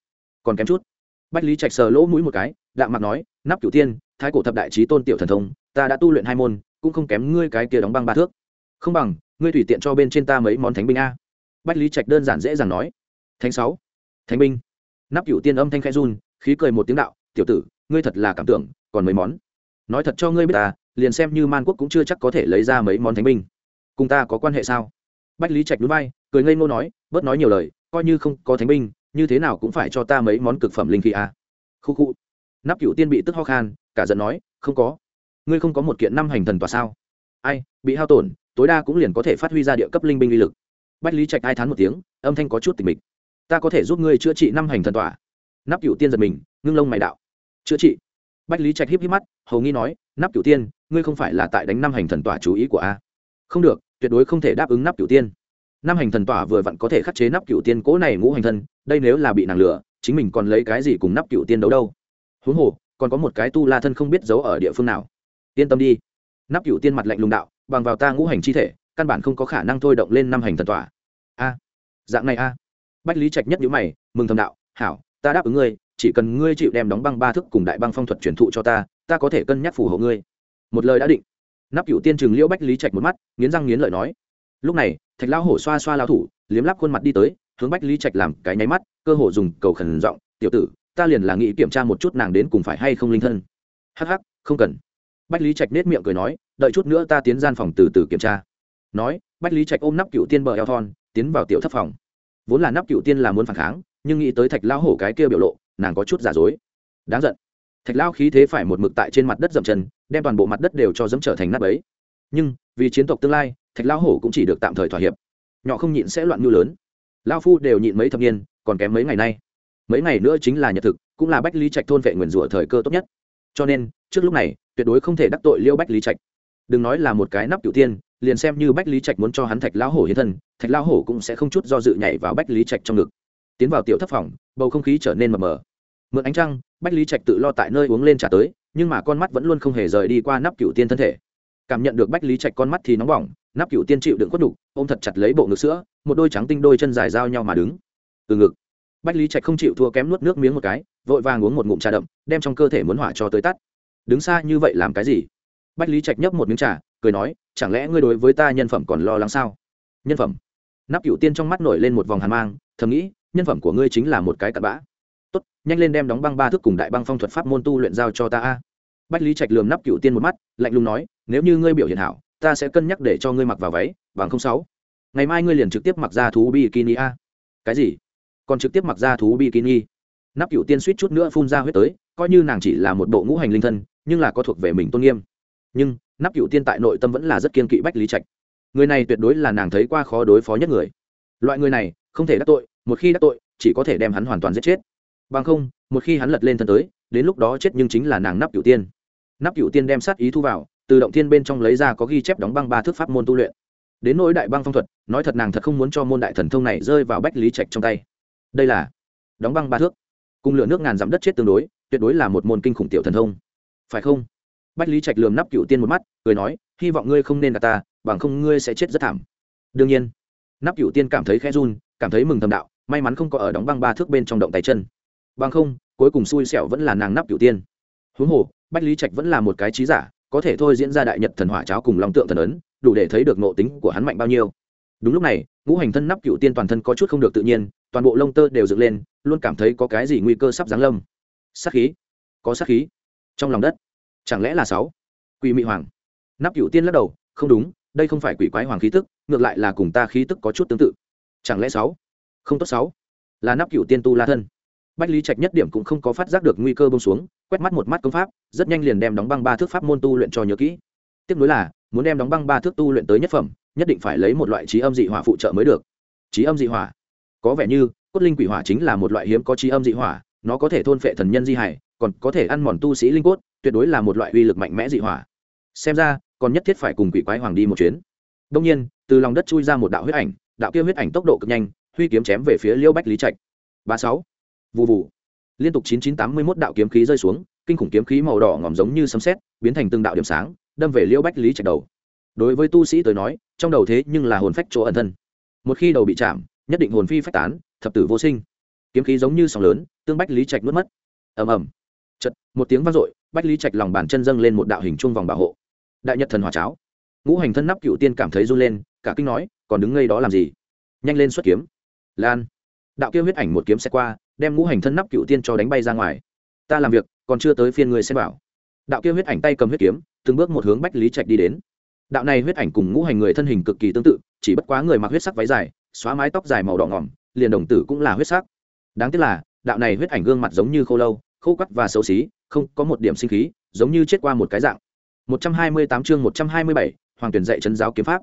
A: Còn kém chút. Bách lý trạch sờ lỗ mũi một cái, đạm mặt nói, nắp cựu tiên, thái cổ thập đại trí tôn tiểu thần thông, ta đã tu luyện hai môn, cũng không kém ngươi cái kia đóng băng ba thước. Không bằng, ngươi tùy tiện cho bên trên ta mấy món thánh binh a. Bách lý trạch đơn giản dễ dàng nói. Thánh sáu. Thánh binh. Nắp cựu tiên âm thanh khai run khí cười một tiếng đạo, tiểu tử, ngươi thật là cảm tưởng, còn mấy món? Nói thật cho ngươi biết ta, liền xem như man quốc cũng chưa chắc có thể lấy ra mấy món thánh binh. Cùng ta có quan hệ sao? Bách lý trạch núi bay cười ngây ngô nói, bớt nói nhiều lời, coi như không có thánh binh, như thế nào cũng phải cho ta mấy món cực phẩm linh khí à? Khu khu. Nắp cựu tiên bị tức ho khan, cả giận nói, không có. Ngươi không có một kiện năm hành thần tòa sao? Ai, bị hao tổn, tối đa cũng liền có thể phát huy ra địa cấp linh binh uy lực. Bách lý trạch ai thán một tiếng, âm thanh có chút tình mịch. Ta có thể giúp ngươi chữa trị năm hành thần tòa? Nắp cửu tiên giật mình, ngưng lông mày đạo. Chữa trị. Bách lý trạch híp híp mắt, hầu nghi nói, nắp cửu tiên, ngươi không phải là tại đánh năm hành thần tỏa chú ý của a? Không được, tuyệt đối không thể đáp ứng nắp cửu tiên. Năm hành thần tỏa vừa vặn có thể khắc chế nắp cửu tiên cố này ngũ hành thân đây nếu là bị nàng lửa chính mình còn lấy cái gì cùng nắp cửu tiên đấu đâu? Huống hồ, còn có một cái tu la thân không biết giấu ở địa phương nào. Yên tâm đi. Nắp cửu tiên mặt lạnh lùng đạo, bằng vào ta ngũ hành chi thể, căn bản không có khả năng thôi động lên năm hành thần tỏa. A, dạng này a. Bách lý trạch nhất nhữ mày, mừng thầm đạo, hảo ta đáp ứng ngươi, chỉ cần ngươi chịu đem đóng băng ba thức cùng đại băng phong thuật truyền thụ cho ta ta có thể cân nhắc phù hộ ngươi. Một lời đã định. Nắp cựu tiên chừng liễu bách lý trạch một mắt, nghiến răng nghiến lợi nói. Lúc này, thạch lão hổ xoa xoa lao thủ, liếm lắp khuôn mặt đi tới, hướng bách lý trạch làm cái nháy mắt, cơ hồ dùng cầu khẩn giọng, tiểu tử, ta liền là nghĩ kiểm tra một chút nàng đến cùng phải hay không linh thân. Hắc hắc, không cần. Bách lý trạch nết miệng cười nói, đợi chút nữa ta tiến gian phòng từ từ kiểm tra. Nói, bách lý trạch ôm nắp cựu tiên bờ eo thon, tiến vào tiểu thất phòng. Vốn là nắp cựu tiên là muốn phản kháng nhưng nghĩ tới thạch lao hổ cái kia biểu lộ, nàng có chút giả dối. Đáng giận. Thạch lao khí thế phải một mực tại trên mặt đất dậm chân, đem toàn bộ mặt đất đều cho dẫm trở thành nắp ấy nhưng, vì chiến tộc tương lai, thạch lao hổ cũng chỉ được tạm thời thỏa hiệp. Nhỏ không nhịn sẽ loạn mưu lớn. Lao phu đều nhịn mấy thập niên, còn kém mấy ngày nay. Mấy ngày nữa chính là nhật thực, cũng là bách lý trạch thôn vệ nguyền rủa thời cơ tốt nhất. Cho nên, trước lúc này, tuyệt đối không thể đắc tội liêu bách lý trạch. Đừng nói là một cái nắp cựu tiên, liền xem như bách lý trạch muốn cho hắn thạch lão hổ hiến thân, thạch lão hổ cũng sẽ không chút do dự nhảy vào bách lý trạch trong ngực tiến vào tiểu thất phòng, bầu không khí trở nên mờ mờ. Mượn ánh trăng, bách lý trạch tự lo tại nơi uống lên trả tới, nhưng mà con mắt vẫn luôn không hề rời đi qua nắp cựu tiên thân thể. Cảm nhận được bách lý trạch con mắt thì nóng bỏng, nắp cựu tiên chịu đựng khuất đục ôm thật chặt lấy bộ ngực sữa, một đôi trắng tinh đôi chân dài giao nhau mà đứng. Từ ngực, bách lý trạch không chịu thua kém nuốt nước miếng một cái, vội vàng uống một ngụm trà đậm, đem trong cơ thể muốn hỏa cho tới tắt. Đứng xa như vậy làm cái gì? Bách lý trạch nhấp một miếng trà, cười nói, chẳng lẽ ngươi đối với ta nhân phẩm còn lo lắng sao? Nhân phẩm? Nắp cựu tiên trong mắt nổi lên một vòng hàn mang, thầm nghĩ nhân phẩm của ngươi chính là một cái cặn bã. Tốt, nhanh lên đem đóng băng ba thước cùng đại băng phong thuật pháp môn tu luyện giao cho ta a. Bách lý trạch lườm nắp cựu tiên một mắt, lạnh lùng nói, nếu như ngươi biểu hiện hảo, ta sẽ cân nhắc để cho ngươi mặc vào váy vàng không sáu. Ngày mai ngươi liền trực tiếp mặc ra thú bikini a. Cái gì? Còn trực tiếp mặc ra thú bikini? Nắp cựu tiên suýt chút nữa phun ra huyết tới, coi như nàng chỉ là một bộ ngũ hành linh thân, nhưng là có thuộc về mình tôn nghiêm. Nhưng, nắp cựu tiên tại nội tâm vẫn là rất kiên kỵ bách lý trạch. Người này tuyệt đối là nàng thấy qua khó đối phó nhất người. Loại người này, không thể đắc tội một khi đã tội, chỉ có thể đem hắn hoàn toàn giết chết. Bằng không, một khi hắn lật lên thân tới, đến lúc đó chết nhưng chính là nàng nắp cựu tiên. Nắp cựu tiên đem sát ý thu vào, từ động thiên bên trong lấy ra có ghi chép đóng băng ba thước pháp môn tu luyện. Đến nỗi đại băng phong thuật, nói thật nàng thật không muốn cho môn đại thần thông này rơi vào bách lý trạch trong tay. Đây là đóng băng ba thước. Cùng lửa nước ngàn dặm đất chết tương đối, tuyệt đối là một môn kinh khủng tiểu thần thông. Phải không? Bách lý trạch lườm nắp cựu tiên một mắt, cười nói, hy vọng ngươi không nên gạt ta, bằng không ngươi sẽ chết rất thảm. Đương nhiên, nắp cựu tiên cảm thấy khẽ run, cảm thấy mừng thầm đạo may mắn không có ở đóng băng ba thước bên trong động tay chân. Băng không, cuối cùng xui xẻo vẫn là nàng nắp cửu tiên. Huống hồ, bách lý trạch vẫn là một cái trí giả, có thể thôi diễn ra đại nhật thần hỏa cháo cùng long tượng thần ấn, đủ để thấy được nộ tính của hắn mạnh bao nhiêu. Đúng lúc này, ngũ hành thân nắp cựu tiên toàn thân có chút không được tự nhiên, toàn bộ lông tơ đều dựng lên, luôn cảm thấy có cái gì nguy cơ sắp giáng lâm. Sát khí. Có sát khí. Trong lòng đất. Chẳng lẽ là sáu? Quỷ mị hoàng. Nắp cựu tiên lắc đầu, không đúng, đây không phải quỷ quái hoàng khí tức, ngược lại là cùng ta khí tức có chút tương tự. Chẳng lẽ sáu? Không tốt sáu. Là nắp cựu tiên tu la thân. Bách lý trạch nhất điểm cũng không có phát giác được nguy cơ bông xuống, quét mắt một mắt công pháp, rất nhanh liền đem đóng băng ba thước pháp môn tu luyện cho nhớ kỹ. Tiếp nối là, muốn đem đóng băng ba thước tu luyện tới nhất phẩm, nhất định phải lấy một loại trí âm dị hỏa phụ trợ mới được. Trí âm dị hỏa? Có vẻ như, cốt linh quỷ hỏa chính là một loại hiếm có trí âm dị hỏa, nó có thể thôn phệ thần nhân di hải, còn có thể ăn mòn tu sĩ linh cốt, tuyệt đối là một loại uy lực mạnh mẽ dị hỏa. Xem ra, còn nhất thiết phải cùng quỷ quái hoàng đi một chuyến. Đông nhiên, từ lòng đất chui ra một đạo huyết ảnh, đạo kia huyết ảnh tốc độ cực nhanh huy kiếm chém về phía liêu bách lý trạch. Ba sáu. Vụ vụ liên tục chín chín tám mươi mốt đạo kiếm khí rơi xuống, kinh khủng kiếm khí màu đỏ ngòm giống như sấm sét, biến thành từng đạo điểm sáng, đâm về liêu bách lý trạch đầu. Đối với tu sĩ tới nói, trong đầu thế nhưng là hồn phách chỗ ẩn thân. Một khi đầu bị chạm, nhất định hồn phi phách tán, thập tử vô sinh. Kiếm khí giống như sóng lớn, tương bách lý trạch nuốt mất. Ầm ầm. Chật một tiếng vang dội, bách lý trạch lòng bàn chân dâng lên một đạo hình chuông vòng bảo hộ. Đại nhật thần hỏa cháo. Ngũ hành thân nắp cựu tiên cảm thấy run lên, cả kinh nói, còn đứng ngây đó làm gì? Nhanh lên xuất kiếm lan. Đạo kia huyết ảnh một kiếm xe qua đem ngũ hành thân nắp cựu tiên cho đánh bay ra ngoài. Ta làm việc còn chưa tới phiên người xem bảo. Đạo kia huyết ảnh tay cầm huyết kiếm từng bước một hướng bách lý trạch đi đến. Đạo này huyết ảnh cùng ngũ hành người thân hình cực kỳ tương tự chỉ bất quá người mặc huyết sắc váy dài xóa mái tóc dài màu đỏ ngỏm liền đồng tử cũng là huyết sắc. Đáng tiếc là đạo này huyết ảnh gương mặt giống như khô lâu khô quắt và xấu xí không có một điểm sinh khí giống như chết qua một cái dạng. 128 chương 127, hoàng tuyển dạy chân giáo kiếm pháp.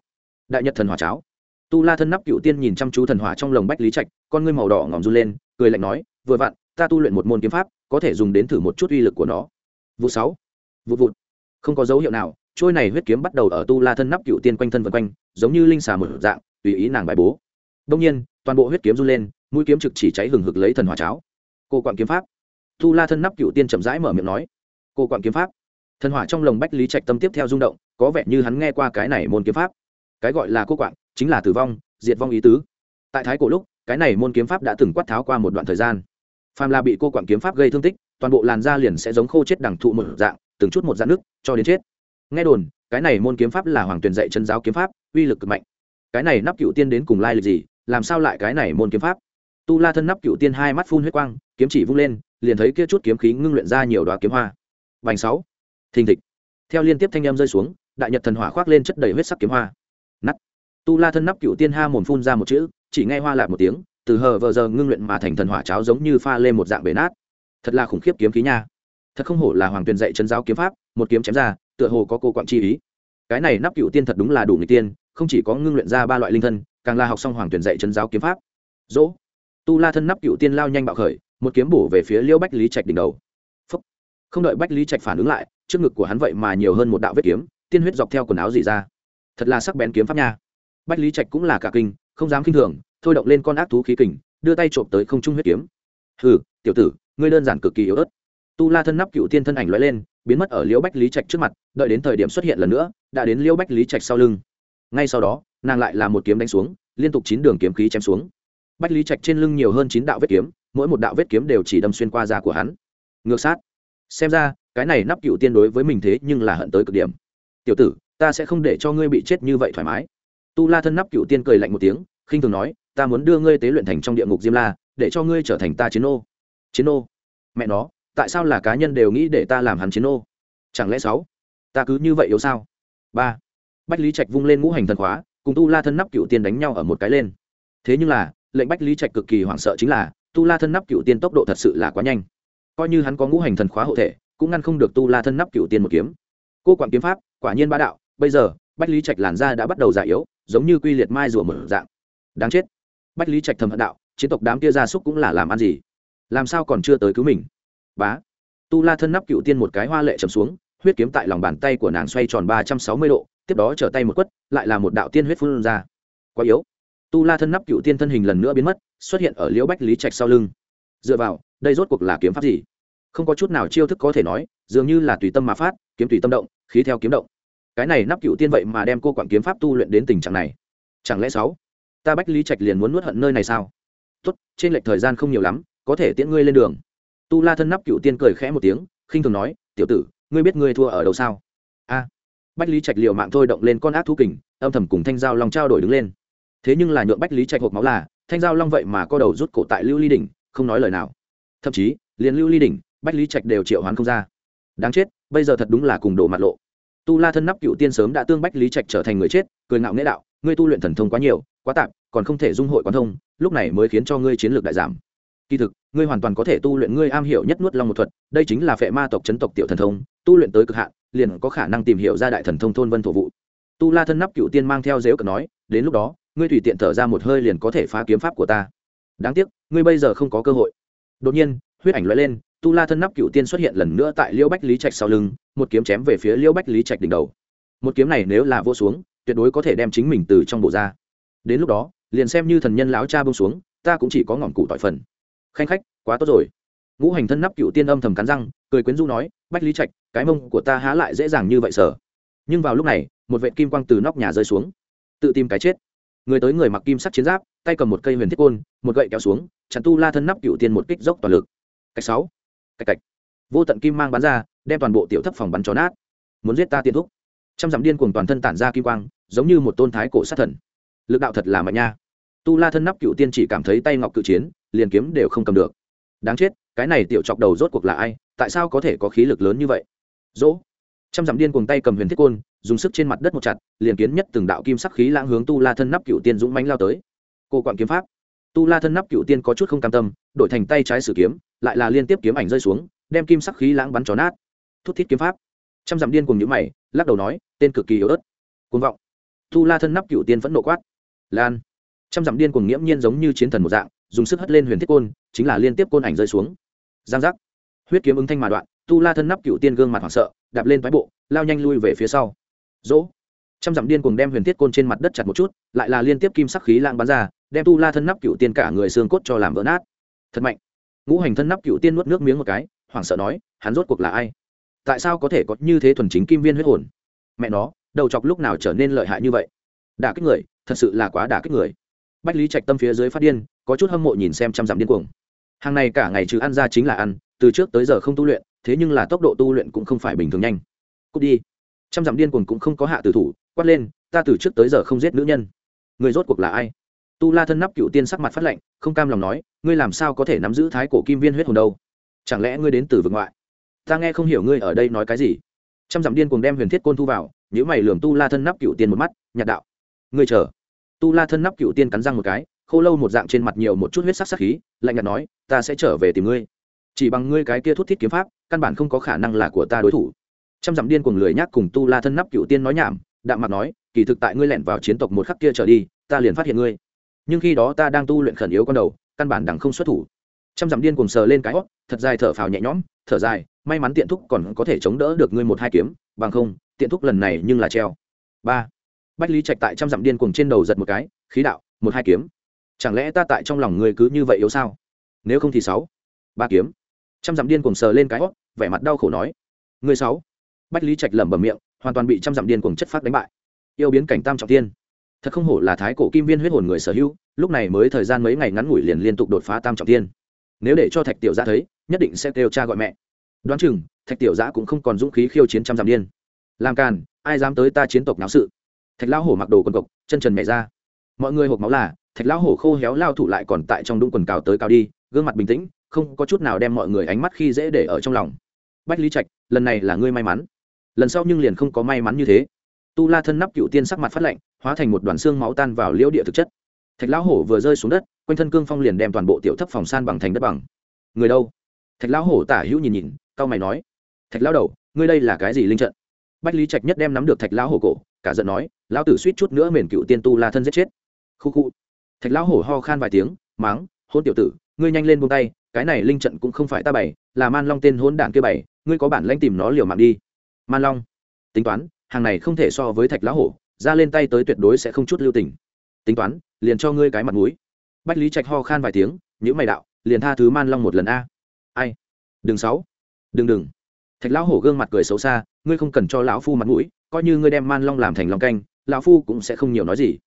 A: Đại nhật thần hỏa cháo tu la thân nắp cựu tiên nhìn chăm chú thần hỏa trong lồng bách lý trạch, con ngươi màu đỏ ngòm run lên, cười lạnh nói, vừa vặn, ta tu luyện một môn kiếm pháp, có thể dùng đến thử một chút uy lực của nó. Vụ sáu. Vụ vụt. Không có dấu hiệu nào, trôi này huyết kiếm bắt đầu ở tu la thân nắp cựu tiên quanh thân vân quanh, giống như linh xà một dạng, tùy ý nàng bài bố. Đông nhiên, toàn bộ huyết kiếm run lên, mũi kiếm trực chỉ cháy hừng hực lấy thần hỏa cháo. Cô quạng kiếm pháp. Tu la thân nắp cựu tiên chậm rãi mở miệng nói, cô quạng kiếm pháp. Thần hỏa trong lồng bách lý trạch tâm tiếp theo rung động, có vẻ như hắn nghe qua cái này môn kiếm pháp. Cái gọi là cô quạng chính là tử vong, diệt vong ý tứ. Tại thái cổ lúc, cái này môn kiếm pháp đã từng quát tháo qua một đoạn thời gian. Phàm là bị cô quản kiếm pháp gây thương tích, toàn bộ làn da liền sẽ giống khô chết đằng thụ một dạng, từng chút một dạng nước cho đến chết. Nghe đồn, cái này môn kiếm pháp là hoàng tuyền dạy chân giáo kiếm pháp, uy lực cực mạnh. Cái này nắp cựu tiên đến cùng lai lịch gì, làm sao lại cái này môn kiếm pháp? Tu la thân nắp cựu tiên hai mắt phun huyết quang, kiếm chỉ vung lên, liền thấy kia chút kiếm khí ngưng luyện ra nhiều đoá kiếm hoa. Vành sáu. Thình thịch. Theo liên tiếp thanh em rơi xuống, đại nhật thần hỏa khoác lên chất đầy huyết sắc kiếm hoa tu la thân nắp cựu tiên ha mồn phun ra một chữ, chỉ nghe hoa lại một tiếng, từ hờ vờ giờ ngưng luyện mà thành thần hỏa cháo giống như pha lên một dạng bể nát. Thật là khủng khiếp kiếm khí nha. Thật không hổ là hoàng tuyền dạy chân giáo kiếm pháp, một kiếm chém ra, tựa hồ có cô quặng chi ý. Cái này nắp cựu tiên thật đúng là đủ người tiên, không chỉ có ngưng luyện ra ba loại linh thân, càng là học xong hoàng Tuyền dạy chân giáo kiếm pháp. Dỗ. Tu la thân nắp cựu tiên lao nhanh bạo khởi, một kiếm bổ về phía liêu bách lý trạch đỉnh đầu. Phúc. không đợi bách lý trạch phản ứng lại, trước ngực của hắn vậy mà nhiều hơn một đạo vết kiếm, tiên huyết dọc theo quần áo dị ra. Thật là sắc bén kiếm pháp nha bách lý trạch cũng là cả kinh, không dám k i n h thường, thôi động lên con ác thú khí kình, đưa tay trộm tới không trung huyết kiếm. Hừ, tiểu tử, ngươi đơn giản cực kỳ yếu ớt. Tu la thân nắp cựu tiên thân ảnh l lên, biến mất ở liễu bách lý trạch trước mặt, đợi đến thời điểm xuất hiện lần nữa, đã đến liễu bách lý trạch sau lưng. Ngay sau đó, nàng lại là một kiếm đánh xuống, liên tục chín đường kiếm khí chém xuống. Bách lý trạch trên lưng nhiều hơn chín đạo vết kiếm, mỗi một đạo vết kiếm đều chỉ đâm xuyên qua da của hắn. Ngược sát. Xem ra, cái này nắp cựu tiên đối với mình thế nhưng là hận tới cực điểm. Tiểu tử, ta sẽ không để cho ngươi bị chết như vậy thoải mái tu la thân nắp cựu tiên cười lạnh một tiếng, khinh thường nói, ta muốn đưa ngươi tế luyện thành trong địa ngục diêm la, để cho ngươi trở thành ta chiến ô chiến ô mẹ nó, tại sao là cá nhân đều nghĩ để ta làm hắn chiến ô chẳng lẽ sáu? Ta cứ như vậy yếu sao? Ba. Bách lý trạch vung lên ngũ hành thần khóa, cùng tu la thân nắp cựu tiên đánh nhau ở một cái lên. Thế nhưng là, lệnh bách lý trạch cực kỳ hoảng sợ chính là, tu la thân nắp cựu tiên tốc độ thật sự là quá nhanh. Coi như hắn có ngũ hành thần khóa hộ thể, cũng ngăn không được tu la thân nắp cựu tiên một kiếm. Cô quản kiếm pháp, quả nhiên bá đạo, bây giờ bách lý trạch làn da đã bắt đầu già yếu, giống như quy liệt mai rùa mở dạng. Đáng chết. Bách lý trạch thầm hận đạo, chiến tộc đám kia gia súc cũng là làm ăn gì? Làm sao còn chưa tới cứu mình? Bá. Tu la thân nắp cựu tiên một cái hoa lệ trầm xuống, huyết kiếm tại lòng bàn tay của nàng xoay tròn ba trăm sáu mươi độ, tiếp đó trở tay một quất, lại là một đạo tiên huyết phun ra. Quá yếu. Tu la thân nắp cựu tiên thân hình lần nữa biến mất, xuất hiện ở liễu bách lý trạch sau lưng. Dựa vào, đây rốt cuộc là kiếm pháp gì? Không có chút nào chiêu thức có thể nói, dường như là tùy tâm mà phát, kiếm tùy tâm động, khí theo kiếm động cái này nắp cựu tiên vậy mà đem cô quản kiếm pháp tu luyện đến tình trạng này. Chẳng lẽ sáu? Ta bách lý trạch liền muốn nuốt hận nơi này sao? Tốt, trên lệch thời gian không nhiều lắm, có thể tiễn ngươi lên đường. Tu la thân nắp cựu tiên cười khẽ một tiếng, khinh thường nói, tiểu tử, ngươi biết ngươi thua ở đâu sao? A. Bách lý trạch liều mạng thôi động lên con ác thú kình, âm thầm cùng thanh giao long trao đổi đứng lên. Thế nhưng là nhượng bách lý trạch hộp máu là, thanh giao long vậy mà có đầu rút cổ tại lưu ly đỉnh, không nói lời nào. Thậm chí, liền lưu ly đỉnh, bách lý trạch đều triệu hoán không ra. Đáng chết, bây giờ thật đúng là cùng đổ mặt lộ tu la thân nắp cựu tiên sớm đã tương bách lý trạch trở thành người chết, cười ngạo nghĩa đạo, ngươi tu luyện thần thông quá nhiều, quá tạp, còn không thể dung hội quán thông, lúc này mới khiến cho ngươi chiến lược đại giảm. Kỳ thực, ngươi hoàn toàn có thể tu luyện ngươi am hiểu nhất nuốt long một thuật, đây chính là phệ ma tộc chấn tộc tiểu thần thông, tu luyện tới cực hạn, liền có khả năng tìm hiểu ra đại thần thông thôn vân thổ vụ. Tu la thân nắp cựu tiên mang theo dếu cờ nói, đến lúc đó, ngươi tùy tiện thở ra một hơi liền có thể phá kiếm pháp của ta. Đáng tiếc, ngươi bây giờ không có cơ hội. Đột nhiên, huyết ảnh lóe lên tu la thân nắp cựu tiên xuất hiện lần nữa tại liễu bách lý trạch sau lưng, một kiếm chém về phía liễu bách lý trạch đỉnh đầu. Một kiếm này nếu là vô xuống, tuyệt đối có thể đem chính mình từ trong bộ ra. Đến lúc đó, liền xem như thần nhân láo cha bông xuống, ta cũng chỉ có ngọn cụ tỏi phần. Khanh khách, quá tốt rồi. Ngũ hành thân nắp cựu tiên âm thầm cắn răng, cười quyến du nói, bách lý trạch, cái mông của ta há lại dễ dàng như vậy sở nhưng vào lúc này, một vệ kim quang từ nóc nhà rơi xuống. Tự tìm cái chết. Người tới người mặc kim sắc chiến giáp, tay cầm một cây huyền thiết côn, một gậy kéo xuống, chặn tu la thân nắp cựu tiên một kích dốc toàn lực. Cách sáu cách cạch. Vô tận kim mang bắn ra, đem toàn bộ tiểu thấp phòng bắn chó nát. Muốn giết ta tiên thúc. Trăm dặm điên cuồng toàn thân tản ra kim quang, giống như một tôn thái cổ sát thần. Lực đạo thật là mạnh nha. Tu la thân nắp cựu tiên chỉ cảm thấy tay ngọc cự chiến, liền kiếm đều không cầm được. Đáng chết, cái này tiểu chọc đầu rốt cuộc là ai? Tại sao có thể có khí lực lớn như vậy? Dỗ. Trăm dặm điên cuồng tay cầm huyền thiết côn, dùng sức trên mặt đất một chặt, liền kiến nhất từng đạo kim sắc khí lãng hướng tu la thân nắp cựu tiên dũng mánh lao tới. Cô quặn kiếm pháp. Tu la thân nắp cựu tiên có chút không cam tâm, đổi thành tay trái sử kiếm lại là liên tiếp kiếm ảnh rơi xuống, đem kim sắc khí lãng bắn trò nát. Thút thiết kiếm pháp. Trăm dặm điên cùng những mày, lắc đầu nói, tên cực kỳ yếu ớt. Côn vọng. Tu la thân nắp cựu tiên vẫn nộ quát. Lan. Trăm dặm điên cùng nghiễm nhiên giống như chiến thần một dạng, dùng sức hất lên huyền thiết côn, chính là liên tiếp côn ảnh rơi xuống. Giang giác. Huyết kiếm ứng thanh mà đoạn tu la thân nắp cựu tiên gương mặt hoảng sợ, đạp lên thoái bộ, lao nhanh lui về phía sau. Dỗ. Trăm dặm điên cùng đem huyền thiết côn trên mặt đất chặt một chút, lại là liên tiếp kim sắc khí lãng bắn ra, đem tu la thân nắp cựu tiên cả người xương cốt cho làm vỡ nát. Thật mạnh ngũ hành thân nắp cựu tiên nuốt nước miếng một cái, hoảng sợ nói, hắn rốt cuộc là ai? Tại sao có thể có như thế thuần chính kim viên huyết hồn? Mẹ nó, đầu chọc lúc nào trở nên lợi hại như vậy? Đả kích người, thật sự là quá đả kích người. Bách lý trạch tâm phía dưới phát điên, có chút hâm mộ nhìn xem trăm dặm điên cuồng. Hàng này cả ngày trừ ăn ra chính là ăn, từ trước tới giờ không tu luyện, thế nhưng là tốc độ tu luyện cũng không phải bình thường nhanh. Cút đi. Trăm dặm điên cuồng cũng không có hạ tử thủ, quát lên, ta từ trước tới giờ không giết nữ nhân. Người rốt cuộc là ai? Tu la thân nắp cựu tiên sắc mặt phát lệnh không cam lòng nói, ngươi làm sao có thể nắm giữ thái cổ kim viên huyết hồn đâu? Chẳng lẽ ngươi đến từ vực ngoại? Ta nghe không hiểu ngươi ở đây nói cái gì. Trăm dặm điên cùng đem huyền thiết côn thu vào nhữ mày lường tu la thân nắp cựu tiên một mắt, nhạt đạo, ngươi chờ. Tu la thân nắp cựu tiên cắn răng một cái, khô lâu một dạng trên mặt nhiều một chút huyết sắc sắc khí, lạnh nhạt nói, ta sẽ trở về tìm ngươi. Chỉ bằng ngươi cái kia thút thiết kiếm pháp, căn bản không có khả năng là của ta đối thủ. Trăm dặm điên cùng lười nhác cùng tu la thân nắp cựu tiên nói nhảm, đạm mặt nói, kỳ thực tại ngươi lẻn vào chiến tộc một khắc kia trở đi, ta liền phát hiện ngươi nhưng khi đó ta đang tu luyện khẩn yếu con đầu, căn bản đằng không xuất thủ. Trăm dặm điên cùng sờ lên cái hót thật dài thở phào nhẹ nhõm, thở dài, may mắn tiện thúc còn có thể chống đỡ được ngươi một hai kiếm, bằng không, tiện thúc lần này nhưng là treo. Ba. Bách lý trạch tại trăm dặm điên cùng trên đầu giật một cái, khí đạo, một hai kiếm. Chẳng lẽ ta tại trong lòng ngươi cứ như vậy yếu sao? Nếu không thì sáu. Ba kiếm. Trăm dặm điên cùng sờ lên cái hót vẻ mặt đau khổ nói. Ngươi sáu. Bách lý trạch lẩm bẩm miệng, hoàn toàn bị trăm dặm điên cùng chất phát đánh bại. Yêu biến cảnh tam trọng tiên thật không hổ là thái cổ kim viên huyết hồn người sở hữu, lúc này mới thời gian mấy ngày ngắn ngủi liền liên tục đột phá tam trọng tiên nếu để cho thạch tiểu giã thấy, nhất định sẽ kêu cha gọi mẹ. Đoán chừng, thạch tiểu giã cũng không còn dũng khí khiêu chiến trăm dặm điên. Làm càn, ai dám tới ta chiến tộc náo sự? Thạch lão hổ mặc đồ quần cộc, chân trần mẹ ra. Mọi người hộp máu là, thạch lão hổ khô héo lao thủ lại còn tại trong đúng quần cào tới cào đi, gương mặt bình tĩnh, không có chút nào đem mọi người ánh mắt khi dễ để ở trong lòng. Bách lý trạch, lần này là ngươi may mắn. Lần sau nhưng liền không có may mắn như thế. Tu la thân nắp cựu tiên sắc mặt phát lạnh hóa thành một đoàn xương máu tan vào liễu địa thực chất. Thạch lão hổ vừa rơi xuống đất, quanh thân cương phong liền đem toàn bộ tiểu thấp phòng san bằng thành đất bằng. Người đâu? Thạch lão hổ tả hữu nhìn nhìn cao mày nói. Thạch lão đầu, ngươi đây là cái gì linh trận? Bách lý trạch nhất đem nắm được thạch lão hổ cổ, cả giận nói, lão tử suýt chút nữa mền cựu tiên tu la thân giết chết. Khu khu. Thạch lão hổ ho khan vài tiếng, máng, hôn tiểu tử, ngươi nhanh lên buông tay, cái này linh trận cũng không phải ta bày, là man long tên hôn đản kia bày, ngươi có bản lãnh tìm nó liều mạng đi. Man long. Tính toán, hàng này không thể so với thạch lão hổ ra lên tay tới tuyệt đối sẽ không chút lưu tình. Tính toán, liền cho ngươi cái mặt mũi. Bách lý trạch ho khan vài tiếng nhữ mày đạo, liền tha thứ man long một lần a. Ai? Đừng sáu đừng đừng. Thạch lão hổ gương mặt cười xấu xa, ngươi không cần cho lão phu mặt mũi, coi như ngươi đem man long làm thành lòng canh, lão phu cũng sẽ không nhiều nói gì.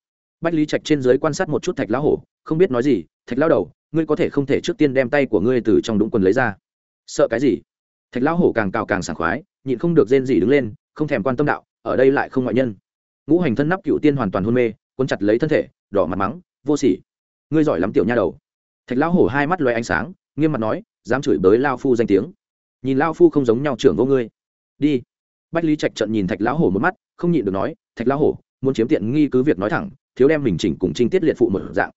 A: Bách lý trạch trên dưới quan sát một chút thạch lão hổ, không biết nói gì, thạch lão đầu, ngươi có thể không thể trước tiên đem tay của ngươi từ trong đũng quần lấy ra. Sợ cái gì? Thạch lão hổ càng cào càng sảng khoái, nhịn không được rên gì đứng lên, không thèm quan tâm đạo, ở đây lại không ngoại nhân ngũ hành thân nắp cựu tiên hoàn toàn hôn mê, cuốn chặt lấy thân thể, đỏ mặt mắng, vô sỉ, ngươi giỏi lắm tiểu nha đầu. Thạch lão hổ hai mắt loay ánh sáng, nghiêm mặt nói, dám chửi bới lao phu danh tiếng. Nhìn lao phu không giống nhau trưởng vô ngươi. Đi. Bách lý trạch trận nhìn thạch lão hổ một mắt, không nhịn được nói, thạch lão hổ, muốn chiếm tiện nghi cứ việc nói thẳng, thiếu đem mình chỉnh cùng trinh tiết liệt phụ một dạng.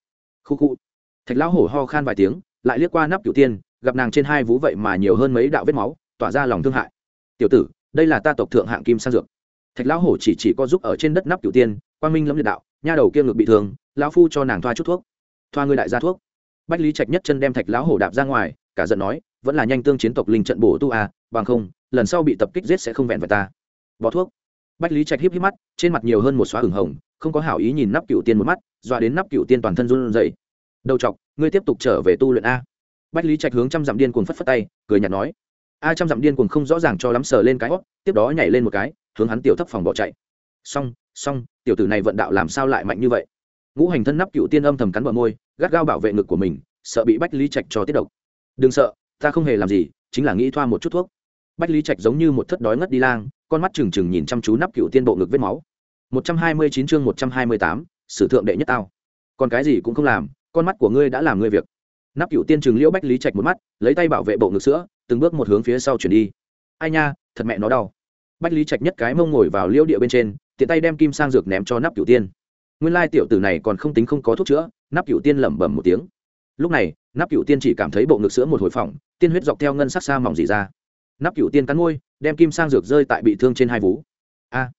A: Khu khu. Thạch lão hổ ho khan vài tiếng, lại liếc qua nắp cửu tiên, gặp nàng trên hai vú vậy mà nhiều hơn mấy đạo vết máu, tỏa ra lòng thương hại. Tiểu tử, đây là ta tộc thượng hạng kim sang dược thạch lão hổ chỉ chỉ có giúp ở trên đất nắp cửu tiên, quang minh lâm liệt đạo, nha đầu kia ngực bị thương, lão phu cho nàng thoa chút thuốc. Thoa ngươi đại gia thuốc. Bách lý trạch nhất chân đem thạch lão hổ đạp ra ngoài, cả giận nói, vẫn là nhanh tương chiến tộc linh trận bổ tu à bằng không, lần sau bị tập kích giết sẽ không vẹn về ta. Bỏ thuốc. Bách lý trạch híp híp mắt, trên mặt nhiều hơn một xóa hửng hồng, không có hảo ý nhìn nắp cửu tiên một mắt, dọa đến nắp cửu tiên toàn thân run rẩy. Đầu chọc, ngươi tiếp tục trở về tu luyện a. Bách lý trạch hướng trăm dặm điên cuồng phất phất tay, cười nhạt nói, a, trăm dặm điên cuồng không rõ ràng cho lắm sờ lên cái hót tiếp đó nhảy lên một cái hướng hắn tiểu thấp phòng bỏ chạy. Xong xong, tiểu tử này vận đạo làm sao lại mạnh như vậy? Ngũ hành thân nắp cựu tiên âm thầm cắn bờ môi, gắt gao bảo vệ ngực của mình, sợ bị bách lý trạch cho tiết độc. Đừng sợ, ta không hề làm gì, chính là nghĩ thoa một chút thuốc. Bách lý trạch giống như một thất đói ngất đi lang, con mắt trừng trừng nhìn chăm chú nắp cựu tiên bộ ngực vết máu. Một trăm hai mươi chín chương một trăm hai mươi tám, sử thượng đệ nhất tao. Còn cái gì cũng không làm, con mắt của ngươi đã làm ngươi việc. Nắp cựu tiên trừng liễu bách lý trạch một mắt, lấy tay bảo vệ bộ ngực sữa, từng bước một hướng phía sau chuyển đi. Ai nha, thật mẹ nó đau bách lý trạch nhất cái mông ngồi vào liễu địa bên trên, tiện tay đem kim sang dược ném cho nắp cựu tiên. Nguyên lai tiểu tử này còn không tính không có thuốc chữa, nắp cựu tiên lẩm bẩm một tiếng. Lúc này, nắp cựu tiên chỉ cảm thấy bộ ngực sữa một hồi phỏng, tiên huyết dọc theo ngân sắc xa mỏng dì ra. Nắp cựu tiên cắn môi, đem kim sang dược rơi tại bị thương trên hai vú. A!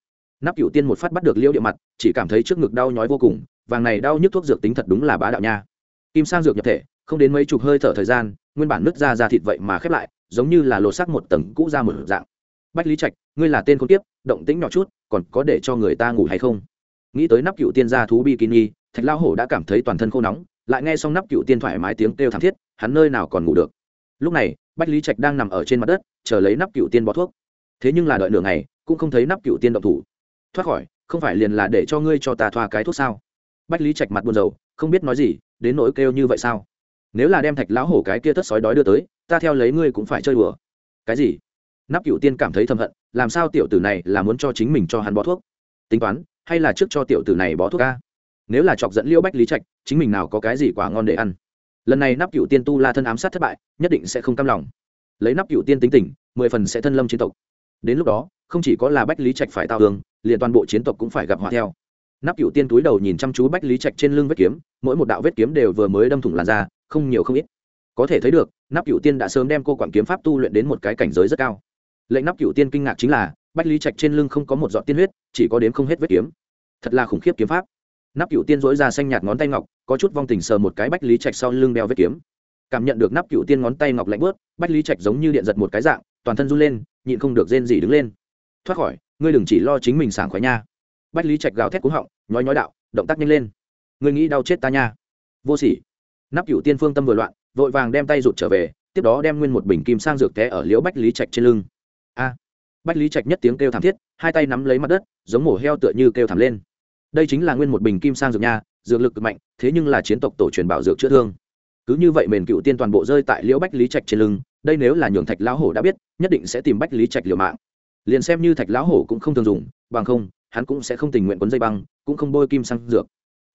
A: Nắp cựu tiên một phát bắt được liễu địa mặt, chỉ cảm thấy trước ngực đau nhói vô cùng, vàng này đau nhức thuốc dược tính thật đúng là bá đạo nha. Kim sang dược nhập thể, không đến mấy chục hơi thở thời gian, nguyên bản nứt ra ra thịt vậy mà khép lại, giống như là lột xác một tầng cũ ra một dạng bách lý trạch, ngươi là tên con tiếp động tĩnh nhỏ chút, còn có để cho người ta ngủ hay không? Nghĩ tới nắp cựu tiên gia thú bikini, thạch lao hổ đã cảm thấy toàn thân khô nóng, lại nghe xong nắp cựu tiên thoải mái tiếng kêu thảm thiết, hắn nơi nào còn ngủ được. Lúc này, bách lý trạch đang nằm ở trên mặt đất, chờ lấy nắp cựu tiên bó thuốc. Thế nhưng là đợi nửa ngày, cũng không thấy nắp cựu tiên động thủ. Thoát khỏi, không phải liền là để cho ngươi cho ta thoa cái thuốc sao? Bách lý trạch mặt buồn rầu, không biết nói gì, đến nỗi kêu như vậy sao? Nếu là đem thạch lão hổ cái kia thất sói đói đưa tới, ta theo lấy ngươi cũng phải chơi đùa. Cái gì? Nắp cựu tiên cảm thấy thầm hận, làm sao tiểu tử này là muốn cho chính mình cho hắn bó thuốc? Tính toán, hay là trước cho tiểu tử này bó thuốc ca? Nếu là chọc dẫn liễu bách lý trạch, chính mình nào có cái gì quả ngon để ăn? Lần này nắp cựu tiên tu la thân ám sát thất bại, nhất định sẽ không cam lòng. Lấy nắp cựu tiên tính tình, mười phần sẽ thân lâm chiến tộc. Đến lúc đó, không chỉ có là bách lý trạch phải tao hương liền toàn bộ chiến tộc cũng phải gặp họa theo. Nắp cựu tiên túi đầu nhìn chăm chú bách lý trạch trên lưng vết kiếm, mỗi một đạo vết kiếm đều vừa mới đâm thủng làn da, không nhiều không ít. Có thể thấy được, nắp cựu tiên đã sớm đem cô quản kiếm pháp tu luyện đến một cái cảnh giới rất cao lệnh nắp cựu tiên kinh ngạc chính là, bách lý trạch trên lưng không có một giọt tiên huyết, chỉ có đến không hết vết kiếm. Thật là khủng khiếp kiếm pháp. Nắp cựu tiên dối ra xanh nhạt ngón tay ngọc, có chút vong tình sờ một cái bách lý trạch sau lưng đeo vết kiếm. Cảm nhận được nắp cựu tiên ngón tay ngọc lạnh bớt bách lý trạch giống như điện giật một cái dạng, toàn thân run lên, nhịn không được rên gì đứng lên. Thoát khỏi, ngươi đừng chỉ lo chính mình sảng khoái nha. Bách lý trạch gào thét cúng họng, nhói nhói đạo, động tác nhanh lên. Ngươi nghĩ đau chết ta nha. Vô sỉ. Nắp cựu tiên phương tâm vừa loạn, vội vàng đem tay rụt trở về, tiếp đó đem nguyên một bình kim sang dược té ở liễu bách lý trạch trên lưng bách lý trạch nhất tiếng kêu thảm thiết, hai tay nắm lấy mặt đất, giống mổ heo tựa như kêu thảm lên. Đây chính là nguyên một bình kim sang dược nha, dược lực cực mạnh, thế nhưng là chiến tộc tổ truyền bảo dược chữa thương. Cứ như vậy mền cựu tiên toàn bộ rơi tại liễu bách lý trạch trên lưng, đây nếu là nhường thạch lão hổ đã biết, nhất định sẽ tìm bách lý trạch liều mạng. Liền xem như thạch lão hổ cũng không thường dùng, bằng không, hắn cũng sẽ không tình nguyện quấn dây băng, cũng không bôi kim sang dược.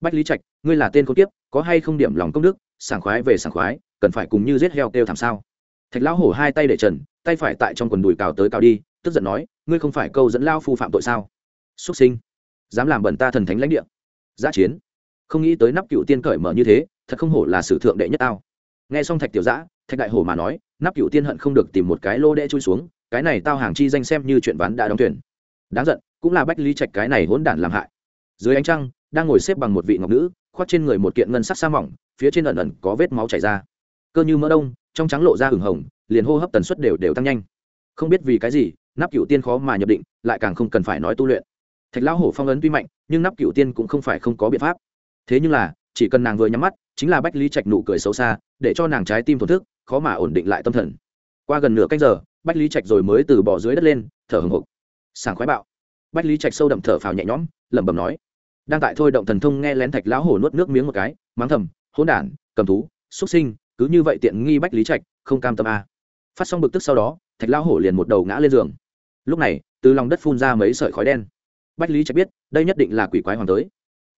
A: Bách lý trạch, ngươi là tên con tiếp có hay không điểm lòng công đức, sảng khoái về sảng khoái, cần phải cùng như giết heo kêu thảm sao? Thạch lão hổ hai tay để trần, tay phải tại trong quần đùi cào tới cào đi tức giận nói, ngươi không phải câu dẫn lao phu phạm tội sao? Xuất sinh, dám làm bẩn ta thần thánh lãnh địa, giã chiến. Không nghĩ tới nắp cựu tiên cởi mở như thế, thật không hổ là sử thượng đệ nhất tao. Nghe xong thạch tiểu giã, thạch đại hổ mà nói, nắp cựu tiên hận không được tìm một cái lô đẽ chui xuống, cái này tao hàng chi danh xem như chuyện ván đã đóng thuyền. Đáng giận, cũng là bách lý trạch cái này hỗn đản làm hại. Dưới ánh trăng, đang ngồi xếp bằng một vị ngọc nữ, khoác trên người một kiện ngân sắc sa mỏng, phía trên ẩn ẩn có vết máu chảy ra. Cơ như mỡ đông, trong trắng lộ ra hửng hồng, liền hô hấp tần suất đều đều tăng nhanh không biết vì cái gì, nắp cựu tiên khó mà nhập định, lại càng không cần phải nói tu luyện. Thạch lão hổ phong ấn tuy mạnh, nhưng nắp cựu tiên cũng không phải không có biện pháp. Thế nhưng là, chỉ cần nàng vừa nhắm mắt, chính là bách lý trạch nụ cười xấu xa, để cho nàng trái tim thổn thức, khó mà ổn định lại tâm thần. Qua gần nửa canh giờ, bách lý trạch rồi mới từ bỏ dưới đất lên, thở hừng hực sảng khoái bạo. Bách lý trạch sâu đậm thở phào nhẹ nhõm, lẩm bẩm nói. Đang tại thôi động thần thông nghe lén thạch lão hổ nuốt nước miếng một cái, mắng thầm, hỗn đản, cầm thú xuất sinh, cứ như vậy tiện nghi bách lý trạch, không cam tâm a. Phát xong bực tức sau đó thạch lão hổ liền một đầu ngã lên giường. Lúc này, từ lòng đất phun ra mấy sợi khói đen. Bách lý trạch biết, đây nhất định là quỷ quái hoàng tới.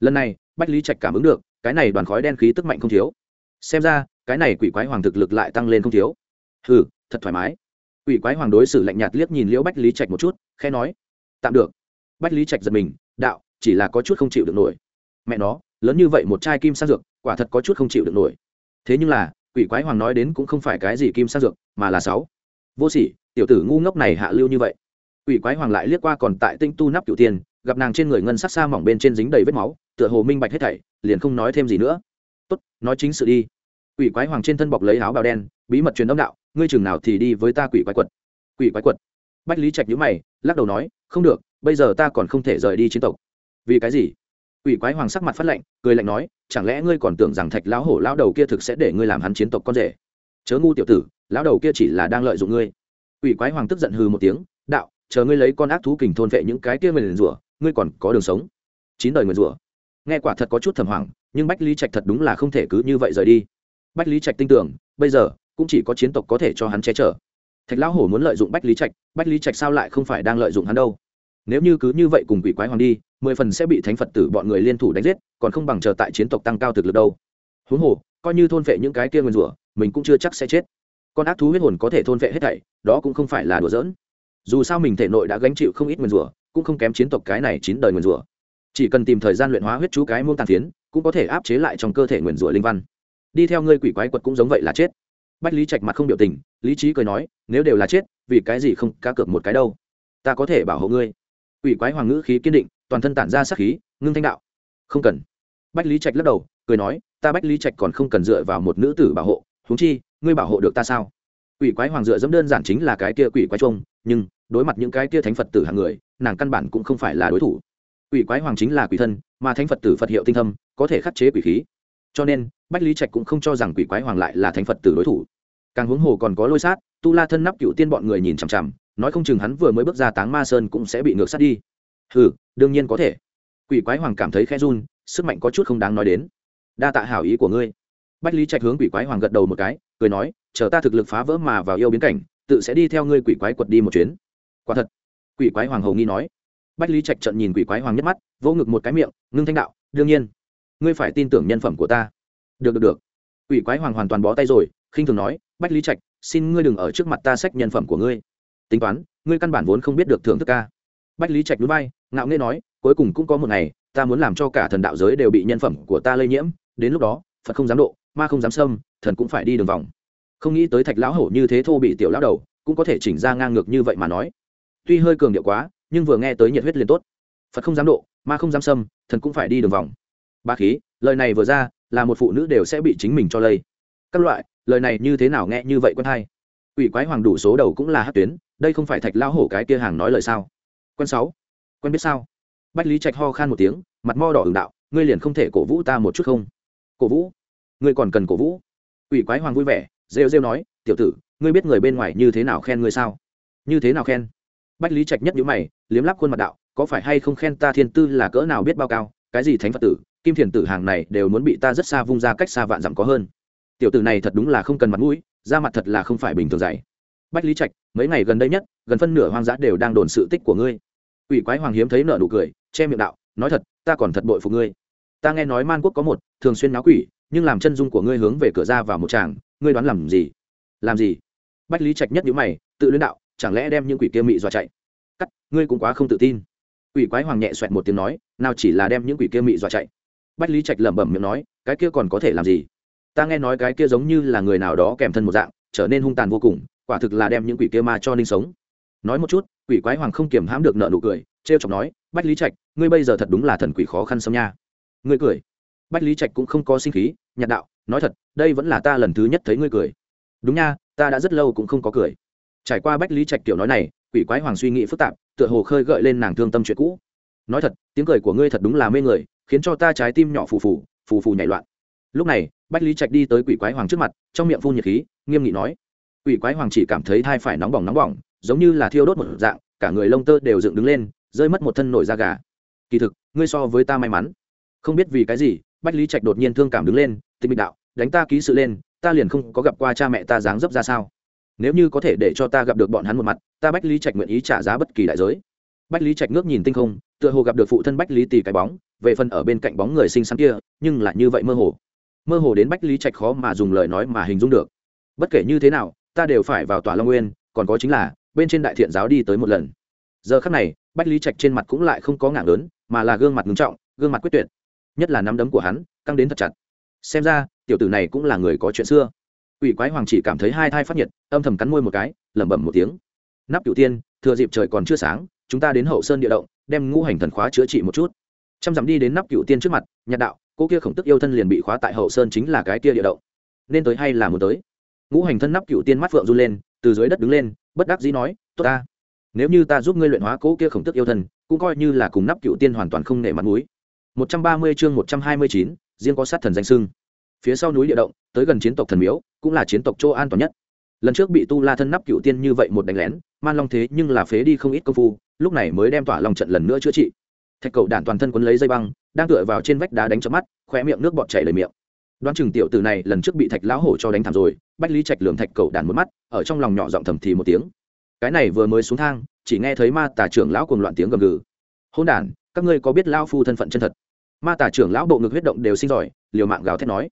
A: Lần này, bách lý trạch cảm ứng được, cái này đoàn khói đen khí tức mạnh không thiếu. Xem ra, cái này quỷ quái hoàng thực lực lại tăng lên không thiếu. Hừ, thật thoải mái. Quỷ quái hoàng đối xử lạnh nhạt liếc nhìn liễu bách lý trạch một chút khe nói, tạm được. Bách lý trạch giật mình, đạo, chỉ là có chút không chịu được nổi. Mẹ nó, lớn như vậy một chai kim sang dược, quả thật có chút không chịu được nổi. Thế nhưng là, quỷ quái hoàng nói đến cũng không phải cái gì kim sang dược, mà là sáu vô sỉ, tiểu tử ngu ngốc này hạ lưu như vậy. Quỷ quái hoàng lại liếc qua còn tại tinh tu nắp cựu tiền gặp nàng trên người ngân sắc xa mỏng bên trên dính đầy vết máu, tựa hồ minh bạch hết thảy, liền không nói thêm gì nữa. Tốt, nói chính sự đi. Quỷ quái hoàng trên thân bọc lấy áo bào đen, bí mật truyền âm đạo, ngươi chừng nào thì đi với ta quỷ quái quật. Quỷ quái quật. Bách lý trạch nhíu mày, lắc đầu nói, không được, bây giờ ta còn không thể rời đi chiến tộc. Vì cái gì? Quỷ quái hoàng sắc mặt phát lạnh, cười lạnh nói, chẳng lẽ ngươi còn tưởng rằng thạch lão hổ lão đầu kia thực sẽ để ngươi làm hắn chiến tộc con rể? Chớ ngu tiểu tử, lão đầu kia chỉ là đang lợi dụng ngươi. Quỷ quái hoàng tức giận hừ một tiếng, đạo, chờ ngươi lấy con ác thú kình thôn vệ những cái kia nguyền rủa, ngươi còn có đường sống. Chín đời nguyền rủa. Nghe quả thật có chút thầm hoảng, nhưng bách lý trạch thật đúng là không thể cứ như vậy rời đi. Bách lý trạch tin tưởng, bây giờ cũng chỉ có chiến tộc có thể cho hắn che chở. Thạch lão hổ muốn lợi dụng bách lý trạch, bách lý trạch sao lại không phải đang lợi dụng hắn đâu? Nếu như cứ như vậy cùng quỷ quái hoàng đi, mười phần sẽ bị thánh phật tử bọn người liên thủ đánh giết, còn không bằng chờ tại chiến tộc tăng cao thực lực đâu. Huống hồ, coi như thôn vệ những cái kia nguyên rủa mình cũng chưa chắc sẽ chết. Con ác thú huyết hồn có thể thôn vệ hết thảy, đó cũng không phải là đùa giỡn. Dù sao mình thể nội đã gánh chịu không ít nguyên rủa, cũng không kém chiến tộc cái này chín đời nguyên rủa. Chỉ cần tìm thời gian luyện hóa huyết chú cái môn tàn phiến, cũng có thể áp chế lại trong cơ thể nguyên rủa linh văn. Đi theo ngươi quỷ quái quật cũng giống vậy là chết. Bách lý trạch mặt không biểu tình, lý trí cười nói, nếu đều là chết, vì cái gì không cá cược một cái đâu? Ta có thể bảo hộ ngươi. Quỷ quái hoàng ngữ khí kiên định, toàn thân tản ra sắc khí, ngưng thanh đạo. Không cần. Bách lý trạch lắc đầu, cười nói, ta bách lý trạch còn không cần dựa vào một nữ tử bảo hộ thúng chi, ngươi bảo hộ được ta sao? Quỷ quái hoàng dựa dẫm đơn giản chính là cái kia quỷ quái trông nhưng đối mặt những cái kia thánh phật tử hàng người, nàng căn bản cũng không phải là đối thủ. Quỷ quái hoàng chính là quỷ thân, mà thánh phật tử phật hiệu tinh thâm, có thể khắc chế quỷ khí. Cho nên, bách lý trạch cũng không cho rằng quỷ quái hoàng lại là thánh phật tử đối thủ. Càng huống hồ còn có lôi sát, tu la thân nắp cựu tiên bọn người nhìn chằm chằm, nói không chừng hắn vừa mới bước ra táng ma sơn cũng sẽ bị ngược sát đi. Ừ đương nhiên có thể. Quỷ quái hoàng cảm thấy khe run, sức mạnh có chút không đáng nói đến. Đa tạ hảo ý của ngươi bách lý trạch hướng quỷ quái hoàng gật đầu một cái, cười nói, chờ ta thực lực phá vỡ mà vào yêu biến cảnh, tự sẽ đi theo ngươi quỷ quái quật đi một chuyến. Quả thật, quỷ quái hoàng hầu nghi nói. Bách lý trạch trận nhìn quỷ quái hoàng nhất mắt, vỗ ngực một cái miệng, ngưng thanh đạo, đương nhiên. Ngươi phải tin tưởng nhân phẩm của ta. Được được được. Quỷ quái hoàng hoàn toàn bó tay rồi, khinh thường nói, bách lý trạch, xin ngươi đừng ở trước mặt ta sách nhân phẩm của ngươi. Tính toán, ngươi căn bản vốn không biết được thưởng thức ca. Bách lý trạch núi bay ngạo nghê nói, cuối cùng cũng có một ngày, ta muốn làm cho cả thần đạo giới đều bị nhân phẩm của ta lây nhiễm, đến lúc đó, phật không dám độ ma không dám xâm, thần cũng phải đi đường vòng. Không nghĩ tới thạch lão hổ như thế thô bị tiểu lão đầu, cũng có thể chỉnh ra ngang ngược như vậy mà nói. Tuy hơi cường điệu quá, nhưng vừa nghe tới nhiệt huyết liền tốt. Phật không dám độ, ma không dám xâm, thần cũng phải đi đường vòng. Ba khí, lời này vừa ra, là một phụ nữ đều sẽ bị chính mình cho lây. Các loại, lời này như thế nào nghe như vậy quân hai ủy quái hoàng đủ số đầu cũng là hát tuyến, đây không phải thạch lão hổ cái kia hàng nói lời sao? Quân sáu quân biết sao? Bách lý trạch ho khan một tiếng, mặt mo đỏ ửng đạo, ngươi liền không thể cổ vũ ta một chút không? Cổ vũ? Ngươi còn cần cổ vũ. Ủy quái hoàng vui vẻ, rêu rêu nói, tiểu tử, ngươi biết người bên ngoài như thế nào khen ngươi sao? Như thế nào khen? Bách lý trạch nhất nhữ mày, liếm lắp khuôn mặt đạo, có phải hay không khen ta thiên tư là cỡ nào biết bao cao, cái gì thánh phật tử, kim thiền tử hàng này đều muốn bị ta rất xa vung ra cách xa vạn dặm có hơn. Tiểu tử này thật đúng là không cần mặt mũi, da mặt thật là không phải bình thường dạy. Bách lý trạch, mấy ngày gần đây nhất, gần phân nửa hoang dã đều đang đồn sự tích của ngươi. Ủy quái hoàng hiếm thấy nợ nụ cười, che miệng đạo, nói thật, ta còn thật bội phục ngươi. Ta nghe nói man quốc có một, thường xuyên náo quỷ nhưng làm chân dung của ngươi hướng về cửa ra vào một tràng, ngươi đoán làm gì? Làm gì? Bách lý trạch nhất nhữ mày, tự luyến đạo, chẳng lẽ đem những quỷ kia mị dọa chạy? Cắt, ngươi cũng quá không tự tin. Quỷ quái hoàng nhẹ xoẹt một tiếng nói, nào chỉ là đem những quỷ kia mị dọa chạy? Bách lý trạch lẩm bẩm miệng nói, cái kia còn có thể làm gì? Ta nghe nói cái kia giống như là người nào đó kèm thân một dạng, trở nên hung tàn vô cùng, quả thực là đem những quỷ kia ma cho ninh sống. Nói một chút, quỷ quái hoàng không kiềm hãm được nợ nụ cười t r e o chọc nói, bách lý trạch, ngươi bây giờ thật đúng là thần quỷ khó khăn xâm nha. Ngươi cười bách lý trạch cũng không có sinh khí, nhạt đạo, nói thật, đây vẫn là ta lần thứ nhất thấy ngươi cười. Đúng nha, ta đã rất lâu cũng không có cười. Trải qua bách lý trạch kiểu nói này, quỷ quái hoàng suy nghĩ phức tạp, tựa hồ khơi gợi lên nàng thương tâm chuyện cũ. Nói thật, tiếng cười của ngươi thật đúng là mê người, khiến cho ta trái tim nhỏ phù phù phù phù nhảy loạn. Lúc này, bách lý trạch đi tới quỷ quái hoàng trước mặt, trong miệng phun nhiệt khí, nghiêm nghị nói, quỷ quái hoàng chỉ cảm thấy thai phải nóng bỏng nóng bỏng, giống như là thiêu đốt một dạng, cả người lông tơ đều dựng đứng lên, rơi mất một thân nổi da gà. Kỳ thực, ngươi so với ta may mắn. Không biết vì cái gì bách lý trạch đột nhiên thương cảm đứng lên, tịch mịch đạo, đánh ta ký sự lên, ta liền không có gặp qua cha mẹ ta dáng dấp ra sao? Nếu như có thể để cho ta gặp được bọn hắn một mặt, ta bách lý trạch nguyện ý trả giá bất kỳ đại giới. Bách lý trạch ngước nhìn tinh không, tựa hồ gặp được phụ thân bách lý tì cái bóng, về phần ở bên cạnh bóng người xinh xắn kia, nhưng là như vậy mơ hồ. Mơ hồ đến bách lý trạch khó mà dùng lời nói mà hình dung được. Bất kể như thế nào, ta đều phải vào tòa long nguyên, còn có chính là, bên trên đại thiện giáo đi tới một lần. Giờ khắc này, bách lý trạch trên mặt cũng lại không có ngảng lớn mà là gương mặt ngưng trọng, gương mặt quyết tuyệt nhất là nắm đấm của hắn, căng đến thật chặt. Xem ra, tiểu tử này cũng là người có chuyện xưa. Ủy quái hoàng chỉ cảm thấy hai thai phát nhiệt, âm thầm cắn môi một cái, lẩm bẩm một tiếng. Nắp cửu tiên, thừa dịp trời còn chưa sáng, chúng ta đến hậu sơn địa động, đem ngũ hành thần khóa chữa trị một chút. Trăm dặm đi đến nắp cửu tiên trước mặt nhạt đạo, cô kia khổng tức yêu thân liền bị khóa tại hậu sơn chính là cái kia địa động. Nên tới hay là muốn tới? Ngũ hành thân nắp cửu tiên mắt phượng run lên, từ dưới đất đứng lên, bất đắc dĩ nói, tốt ta. Nếu như ta giúp ngươi luyện hóa cố kia khổng tức yêu thân, cũng coi như là cùng nắp cửu tiên hoàn toàn không nể mặt mũi một trăm ba mươi chương một trăm hai mươi chín, riêng có sát thần danh sưng phía sau núi địa động, tới gần chiến tộc thần miếu, cũng là chiến tộc chỗ an toàn nhất. Lần trước bị tu la thân nắp cựu tiên như vậy một đánh lén, man long thế nhưng là phế đi không ít công phu, lúc này mới đem tỏa lòng trận lần nữa chữa trị. Thạch cầu đản toàn thân quấn lấy dây băng, đang tựa vào trên vách đá đánh chớp mắt khoe miệng nước bọt chảy lời miệng. Đoán chừng tiểu tử này lần trước bị thạch lão hổ cho đánh thảm rồi, bách lý trạch lườm thạch cầu đản một mắt, ở trong lòng nhỏ giọng thầm thì một tiếng. Cái này vừa mới xuống thang, chỉ nghe thấy ma tà trưởng lão cùng loạn tiếng gầm gừ. Hôn đản các ngươi có biết lao phu thân phận chân thật? Ma tà trưởng lão bộ ngực huyết động đều sinh giỏi, liều mạng gào thét nói.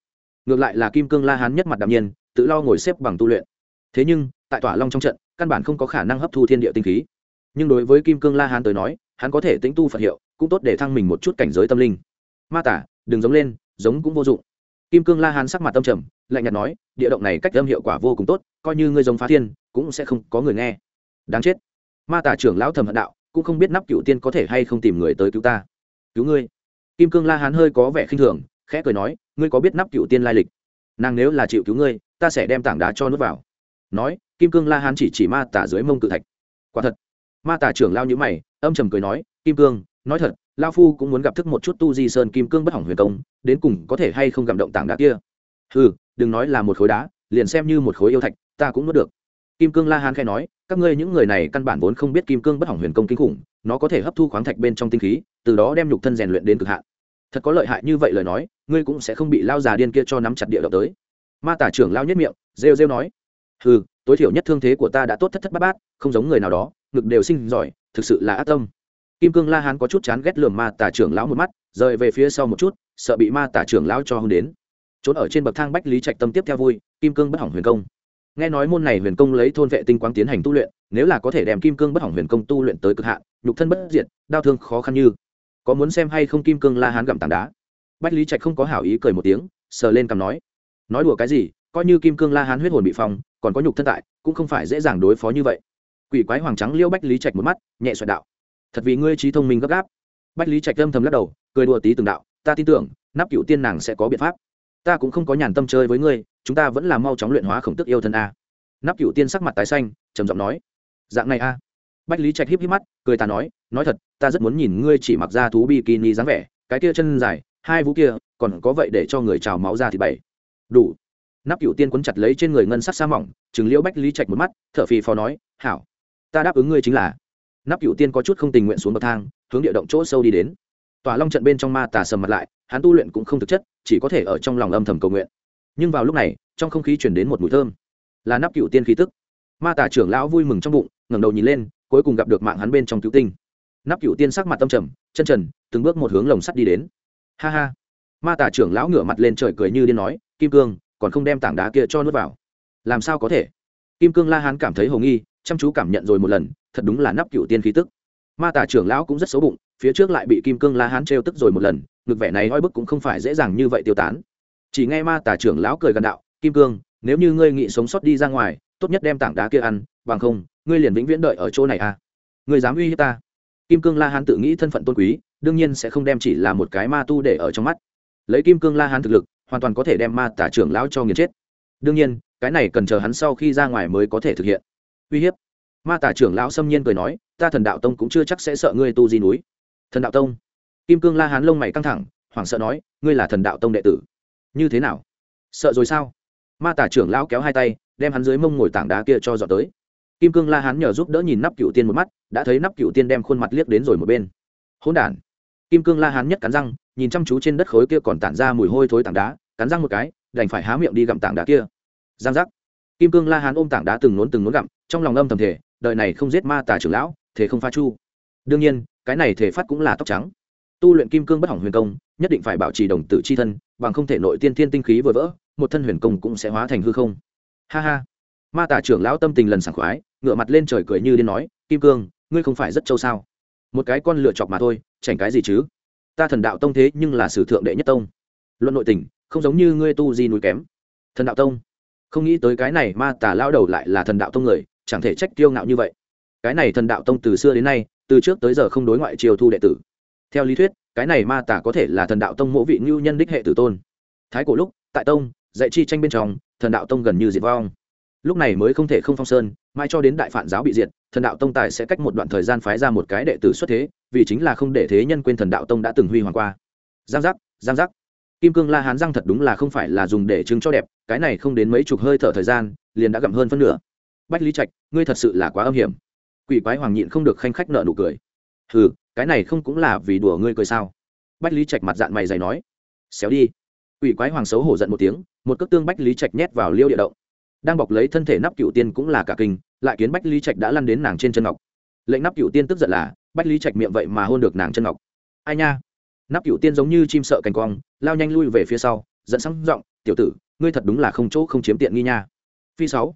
A: Ngược lại là kim cương la hán nhất mặt đạm nhiên, tự lo ngồi xếp bằng tu luyện. Thế nhưng, tại tỏa long trong trận, căn bản không có khả năng hấp thu thiên địa tinh khí. Nhưng đối với kim cương la hán tới nói, hắn có thể tĩnh tu phật hiệu, cũng tốt để thăng mình một chút cảnh giới tâm linh. Ma tả đừng giống lên, giống cũng vô dụng. Kim cương la hán sắc mặt tâm trầm, lạnh nhạt nói, địa động này cách âm hiệu quả vô cùng tốt, coi như ngươi giống phá thiên, cũng sẽ không có người nghe. Đáng chết. Ma tả trưởng lão thầm hận đạo cũng không biết nắp cựu tiên có thể hay không tìm người tới cứu ta. Cứu ngươi. Kim cương la hán hơi có vẻ khinh thường, khẽ cười nói, ngươi có biết nắp cựu tiên lai lịch? Nàng nếu là chịu cứu ngươi, ta sẽ đem tảng đá cho nước vào. Nói, kim cương la hán chỉ chỉ ma tả dưới mông cự thạch. Quả thật. Ma tả trưởng lao nhữ mày, âm trầm cười nói, kim cương, nói thật, lao phu cũng muốn gặp thức một chút tu di sơn kim cương bất hỏng huyền công, đến cùng có thể hay không gặp động tảng đá kia? Ừ đừng nói là một khối đá, liền xem như một khối yêu thạch, ta cũng nuốt được kim cương la hán khai nói, các ngươi những người này căn bản vốn không biết kim cương bất hỏng huyền công kinh khủng, nó có thể hấp thu khoáng thạch bên trong tinh khí, từ đó đem nhục thân rèn luyện đến cực hạn. Thật có lợi hại như vậy lời nói, ngươi cũng sẽ không bị lao già điên kia cho nắm chặt địa động tới. Ma tả trưởng lao nhất miệng, rêu rêu nói ừ tối thiểu nhất thương thế của ta đã tốt thất thất bát bát, không giống người nào đó, ngực đều sinh giỏi, thực sự là ác tâm. Kim cương la hán có chút chán ghét lườm ma tả trưởng lão một mắt, rời về phía sau một chút, sợ bị ma tả trưởng lão cho hưng đến. Trốn ở trên bậc thang bách lý trạch tâm tiếp theo vui, kim cương bất hỏng huyền công nghe nói môn này huyền công lấy thôn vệ tinh quang tiến hành tu luyện, nếu là có thể đem kim cương bất hỏng huyền công tu luyện tới cực hạn, nhục thân bất diệt, đau thương khó khăn như. Có muốn xem hay không kim cương la hán gặm tảng đá? Bách lý trạch không có hảo ý cười một tiếng, sờ lên cằm nói. Nói đùa cái gì, coi như kim cương la hán huyết hồn bị phong, còn có nhục thân tại, cũng không phải dễ dàng đối phó như vậy. Quỷ quái hoàng trắng liêu bách lý trạch một mắt, nhẹ xoẹt đạo. Thật vì ngươi trí thông minh gấp gáp. Bách lý trạch âm thầm lắc đầu, cười đùa tí từng đạo, ta tin tưởng, nắp cựu tiên nàng sẽ có biện pháp. Ta cũng không có nhàn tâm chơi với ngươi chúng ta vẫn là mau chóng luyện hóa khổng tức yêu thân a. Nắp cựu tiên sắc mặt tái xanh, trầm giọng nói. Dạng này a. Bách lý trạch híp híp mắt, cười ta nói nói thật, ta rất muốn nhìn ngươi chỉ mặc ra thú bikini dáng vẻ, cái kia chân dài, hai vũ kia, còn có vậy để cho người trào máu ra thì bảy đủ. Nắp cựu tiên quấn chặt lấy trên người ngân sắc sa mỏng chừng liễu bách lý trạch một mắt, thở phì phò nói, hảo, ta đáp ứng ngươi chính là. Nắp cựu tiên có chút không tình nguyện xuống bậc thang, hướng địa động chỗ sâu đi đến. Tòa long trận bên trong ma tà sầm mặt lại, hắn tu luyện cũng không thực chất, chỉ có thể ở trong lòng âm thầm cầu nguyện nhưng vào lúc này, trong không khí chuyển đến một mùi thơm, là nắp cựu tiên khí tức. Ma tà trưởng lão vui mừng trong bụng, ngẩng đầu nhìn lên, cuối cùng gặp được mạng hắn bên trong cứu tinh. Nắp cựu tiên sắc mặt tâm trầm, chân trần, từng bước một hướng lồng sắt đi đến. Ha ha. Ma tà trưởng lão ngửa mặt lên trời cười như điên nói, kim cương, còn không đem tảng đá kia cho nuốt vào. Làm sao có thể? Kim cương la hán cảm thấy hồ nghi, chăm chú cảm nhận rồi một lần, thật đúng là nắp cựu tiên khí tức. Ma tà trưởng lão cũng rất xấu bụng, phía trước lại bị kim cương la hán trêu tức rồi một lần, ngực vẻ này oi bức cũng không phải dễ dàng như vậy tiêu tán chỉ nghe ma tà trưởng lão cười gần đạo, kim cương, nếu như ngươi nghĩ sống sót đi ra ngoài, tốt nhất đem tảng đá kia ăn, bằng không, ngươi liền vĩnh viễn đợi ở chỗ này à. Ngươi dám uy hiếp ta? Kim cương la hán tự nghĩ thân phận tôn quý, đương nhiên sẽ không đem chỉ là một cái ma tu để ở trong mắt. Lấy kim cương la hán thực lực, hoàn toàn có thể đem ma tả trưởng lão cho nghiền chết. Đương nhiên, cái này cần chờ hắn sau khi ra ngoài mới có thể thực hiện. Uy hiếp. Ma tả trưởng lão xâm nhiên cười nói, ta thần đạo tông cũng chưa chắc sẽ sợ ngươi tu di núi. Thần đạo tông? Kim cương la hán lông mày căng thẳng, hoảng sợ nói, ngươi là thần đạo tông đệ tử như thế nào? Sợ rồi sao? Ma tả trưởng lão kéo hai tay, đem hắn dưới mông ngồi tảng đá kia cho dọn tới. Kim cương la hắn nhờ giúp đỡ nhìn nắp cựu tiên một mắt, đã thấy nắp cựu tiên đem khuôn mặt liếc đến rồi một bên. Hôn đ kim cương la hắn nhất cắn răng, nhìn chăm chú trên đất khối kia còn tản ra mùi hôi thối tảng đá, cắn răng một cái, đành phải há miệng đi gặm tảng đá kia. Giang giác. Kim cương la hắn ôm tảng đá từng nốn từng nốn gặm, trong lòng âm thầm thể đợi này không giết ma tà trưởng lão thế không pha chu. Đương nhiên, cái này thể phát cũng là tóc trắng tu luyện kim cương bất hỏng huyền công, nhất định phải bảo trì đồng tử c h i thân, bằng không thể nội tiên thiên tinh khí vừa vỡ, một thân huyền công cũng sẽ hóa thành hư không. Ha ha. Ma Tả trưởng lão tâm tình lần sảng khoái ngựa mặt lên trời cười như điên nói, kim cương, ngươi không phải rất trâu sao? Một cái con lựa chọc mà thôi, chảnh cái gì chứ? Ta thần đạo tông thế nhưng là sử thượng đệ nhất tông. Luận nội tình, không giống như ngươi tu di núi kém. Thần đạo tông? Không nghĩ tới cái này, ma tả lao đầu lại là thần đạo tông người, chẳng thể trách kiêu ngạo như vậy. Cái này thần đạo tông từ xưa đến nay, từ trước tới giờ không đối ngoại triều thu đệ tử theo lý thuyết, cái này ma tả có thể là thần đạo tông mỗ vị ngưu nhân đích hệ tử tôn. Thái cổ lúc, tại tông, dạy chi tranh bên trong, thần đạo tông gần như diệt vong. Lúc này mới không thể không phong sơn, mai cho đến đại phản giáo bị diệt, thần đạo tông tài sẽ cách một đoạn thời gian phái ra một cái đệ tử xuất thế, vì chính là không để thế nhân quên thần đạo tông đã từng huy hoàng qua. Giang giác giang giác. Kim cương la hán răng thật đúng là không phải là dùng để chứng cho đẹp, cái này không đến mấy chục hơi thở thời gian, liền đã gặm hơn phân nửa. Bách lý trạch, ngươi thật sự là quá âm hiểm. Quỷ quái hoàng nhịn không được khanh khách nợ nụ cười. Hừ cái này không cũng là vì đùa ngươi cười sao? Bách lý trạch mặt dạng mày dày nói. Xéo đi. Quỷ quái hoàng xấu hổ giận một tiếng, một cước tương bách lý trạch nhét vào liêu địa động. Đang bọc lấy thân thể nắp cựu tiên cũng là cả kinh, lại kiến bách lý trạch đã lăn đến nàng trên chân ngọc. Lệnh nắp cựu tiên tức giận là, bách lý trạch miệng vậy mà hôn được nàng chân ngọc. Ai nha? Nắp cựu tiên giống như chim sợ cành cong, lao nhanh lui về phía sau dẫn sáng giọng, tiểu tử, ngươi thật đúng là không chỗ không chiếm tiện nghi nha. Phi sáu.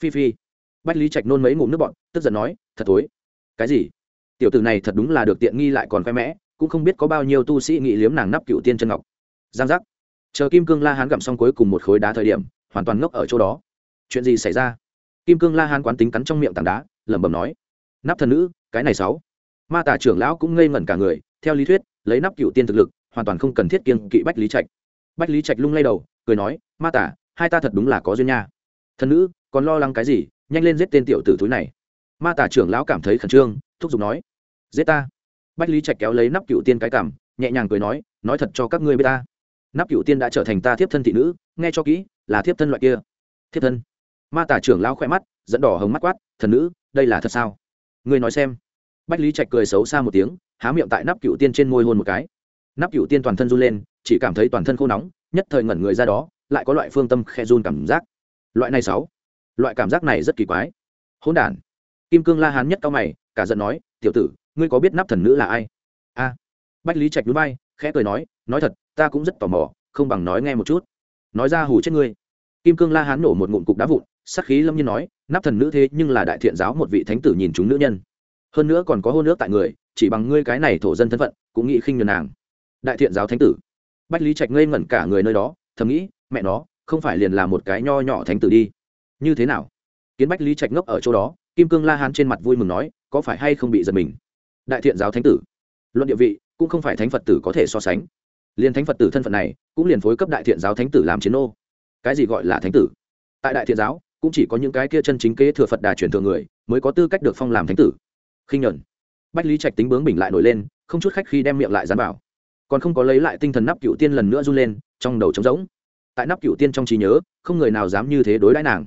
A: Phi phi. Bách lý trạch nôn mấy ngụm nước bọn tức giận nói, thật thối. Cái gì? Tiểu tử này thật đúng là được tiện nghi lại còn khoe mẽ, cũng không biết có bao nhiêu tu sĩ nghị liếm nàng nắp cựu tiên chân ngọc. Giang giác. Chờ kim cương la hán gặm xong cuối cùng một khối đá thời điểm, hoàn toàn ngốc ở chỗ đó. Chuyện gì xảy ra? Kim cương la hán quán tính cắn trong miệng tảng đá, lẩm bẩm nói. Nắp thần nữ, cái này sáu. Ma tả trưởng lão cũng ngây ngẩn cả người, theo lý thuyết, lấy nắp cựu tiên thực lực, hoàn toàn không cần thiết kiêng kỵ bách lý trạch. Bách lý trạch lung lay đầu, cười nói, ma tả, hai ta thật đúng là có duyên nha. Thần nữ, còn lo lắng cái gì? Nhanh lên giết tên tiểu tử thúi này ma tả trưởng lão cảm thấy khẩn trương, thúc giục nói, giết ta. Bách lý trạch kéo lấy nắp cựu tiên cái cảm, nhẹ nhàng cười nói nói thật cho các ngươi biết ta. Nắp cựu tiên đã trở thành ta thiếp thân thị nữ, nghe cho kỹ, là thiếp thân loại kia. Thiếp thân. Ma tả trưởng lão khỏe mắt dẫn đỏ hồng mắt quát, thần nữ, đây là thật sao? Ngươi nói xem. Bách lý trạch cười xấu xa một tiếng, há miệng tại nắp cựu tiên trên môi hôn một cái. Nắp cựu tiên toàn thân run lên, chỉ cảm thấy toàn thân khô nóng, nhất thời ngẩn người ra đó, lại có loại phương tâm khe run cảm giác. Loại này sáu loại cảm giác này rất kỳ quái. Hôn đản kim cương la hán nhất cao mày, cả giận nói, tiểu tử, ngươi có biết nắp thần nữ là ai? A. Bách lý trạch núi bay khẽ cười nói nói thật, ta cũng rất tò mò, không bằng nói nghe một chút. Nói ra hù chết ngươi. Kim cương la hán nổ một ngụm cục đá vụn, sắc khí lâm nhiên nói, nắp thần nữ thế nhưng là đại thiện giáo một vị thánh tử nhìn chúng nữ nhân. Hơn nữa còn có hôn nước tại người, chỉ bằng ngươi cái này thổ dân thân phận, cũng nghĩ khinh nhuần nàng. Đại thiện giáo thánh tử. Bách lý trạch ngây ngẩn cả người nơi đó, thầm nghĩ, mẹ nó, không phải liền là một cái nho nhỏ thánh tử đi. Như thế nào? Kiến bách lý trạch ngốc ở chỗ đó kim cương la hán trên mặt vui mừng nói, có phải hay không bị giật mình? Đại thiện giáo thánh tử. Luận địa vị, cũng không phải thánh phật tử có thể so sánh. Liền thánh phật tử thân phận này, cũng liền phối cấp đại thiện giáo thánh tử làm chiến ô cái gì gọi là thánh tử? Tại đại thiện giáo, cũng chỉ có những cái kia chân chính kế thừa phật đà truyền thừa người, mới có tư cách được phong làm thánh tử. Khinh nhuận. Bách lý trạch tính bướng bình lại nổi lên, không chút khách khi đem miệng lại dán vào. Còn không có lấy lại tinh thần nắp cựu tiên lần nữa run lên, trong đầu trống rỗng. Tại nắp cựu tiên trong trí nhớ, không người nào dám như thế đối đãi nàng.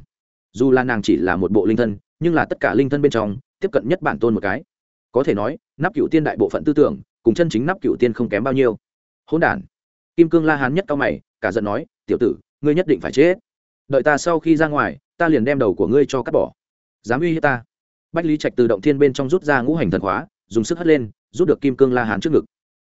A: Dù là nàng chỉ là một bộ linh thân nhưng là tất cả linh thân bên trong, tiếp cận nhất bản tôn một cái. Có thể nói, nắp cựu tiên đại bộ phận tư tưởng, cùng chân chính nắp cựu tiên không kém bao nhiêu. Hôn đản. Kim cương la hán nhất cao mày, cả giận nói, tiểu tử, ngươi nhất định phải chết. Đợi ta sau khi ra ngoài, ta liền đem đầu của ngươi cho cắt bỏ. Dám uy hiếp ta. Bách lý trạch từ động thiên bên trong rút ra ngũ hành thần khóa, dùng sức hất lên, rút được kim cương la hán trước ngực.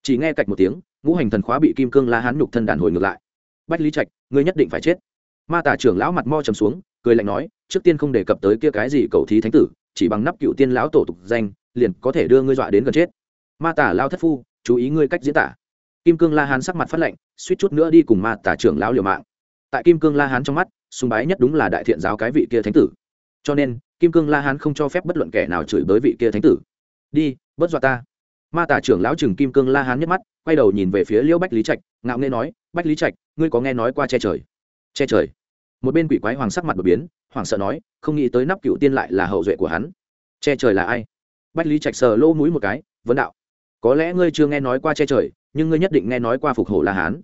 A: Chỉ nghe cạch một tiếng, ngũ hành thần khóa bị kim cương la hán nhục thân đàn hồi ngược lại. Bách lý trạch, ngươi nhất định phải chết. Ma tả trưởng lão mặt mo trầm xuống cười lạnh nói, trước tiên không đề cập tới kia cái gì cầu thí thánh tử, chỉ bằng nắp cựu tiên lão tổ tục danh, liền có thể đưa ngươi dọa đến gần chết. Ma tả lao thất phu, chú ý ngươi cách diễn tả. Kim cương la hán sắc mặt phát lệnh, suýt chút nữa đi cùng ma tả trưởng lão liều mạng. Tại kim cương la hán trong mắt, sùng bái nhất đúng là đại thiện giáo cái vị kia thánh tử. Cho nên, kim cương la hán không cho phép bất luận kẻ nào chửi bới vị kia thánh tử. Đi, bớt dọa ta. Ma tả trưởng lão chừng kim cương la hán nhất mắt, quay đầu nhìn về phía liễu bách lý trạch, ngạo nghê nói, bách lý trạch, ngươi có nghe nói qua che trời? Che trời? Một bên quỷ quái hoàng sắc mặt đột biến, hoàng sợ nói, không nghĩ tới nắp cựu tiên lại là hậu duệ của hắn. Che trời là ai? Bách lý trạch sờ lỗ mũi một cái, vấn đạo. Có lẽ ngươi chưa nghe nói qua che trời, nhưng ngươi nhất định nghe nói qua phục hổ la hán.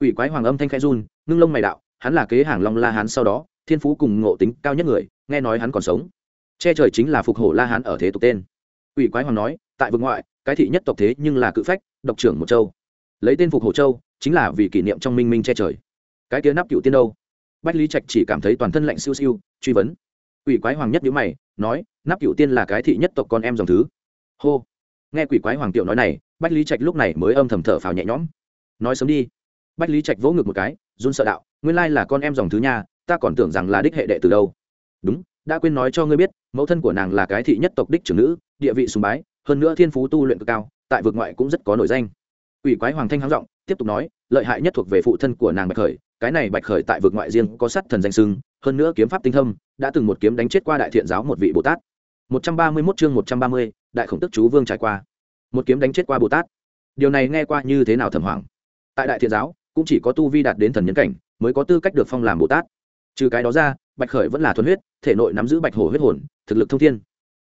A: Quỷ quái hoàng âm thanh khai run, ngưng lông mày đạo, hắn là kế hàng long la hán sau đó, thiên phú cùng ngộ tính cao nhất người, nghe nói hắn còn sống. Che trời chính là phục hổ la hán ở thế tục tên. Quỷ quái hoàng nói, tại vực ngoại, cái thị nhất tộc thế nhưng là cự phách, độc trưởng một châu. Lấy tên phục hổ châu, chính là vì kỷ niệm trong minh minh che trời. Cái kia nắp cựu tiên đâu? Bách lý trạch chỉ cảm thấy toàn thân lạnh siêu siêu, truy vấn. Quỷ quái hoàng nhất nhữ mày, nói, nắp cựu tiên là cái thị nhất tộc con em dòng thứ. Hô. Nghe quỷ quái hoàng tiểu nói này, bách lý trạch lúc này mới âm thầm thở phào nhẹ nhõm. Nói sớm đi. Bách lý trạch vỗ ngực một cái, run sợ đạo, nguyên lai là con em dòng thứ nha, ta còn tưởng rằng là đích hệ đệ từ đâu. Đúng, đã quên nói cho ngươi biết, mẫu thân của nàng là cái thị nhất tộc đích trưởng nữ, địa vị sùng bái, hơn nữa thiên phú tu luyện cực cao, tại vực ngoại cũng rất có nổi danh. Quỷ quái hoàng thanh háng giọng, tiếp tục nói lợi hại nhất thuộc về phụ thân của nàng bạch khởi. Cái này bạch khởi tại vực ngoại riêng có sát thần danh sưng hơn nữa kiếm pháp tinh thâm đã từng một kiếm đánh chết qua đại thiện giáo một vị bồ tát. 131 chương 130, đại khổng tức chú vương trải qua. Một kiếm đánh chết qua bồ tát. Điều này nghe qua như thế nào thẩm hoàng tại đại thiện giáo cũng chỉ có tu vi đạt đến thần nhân cảnh mới có tư cách được phong làm bồ tát. Trừ cái đó ra bạch khởi vẫn là thuần huyết thể nội nắm giữ bạch hổ huyết hồn thực lực thông thiên.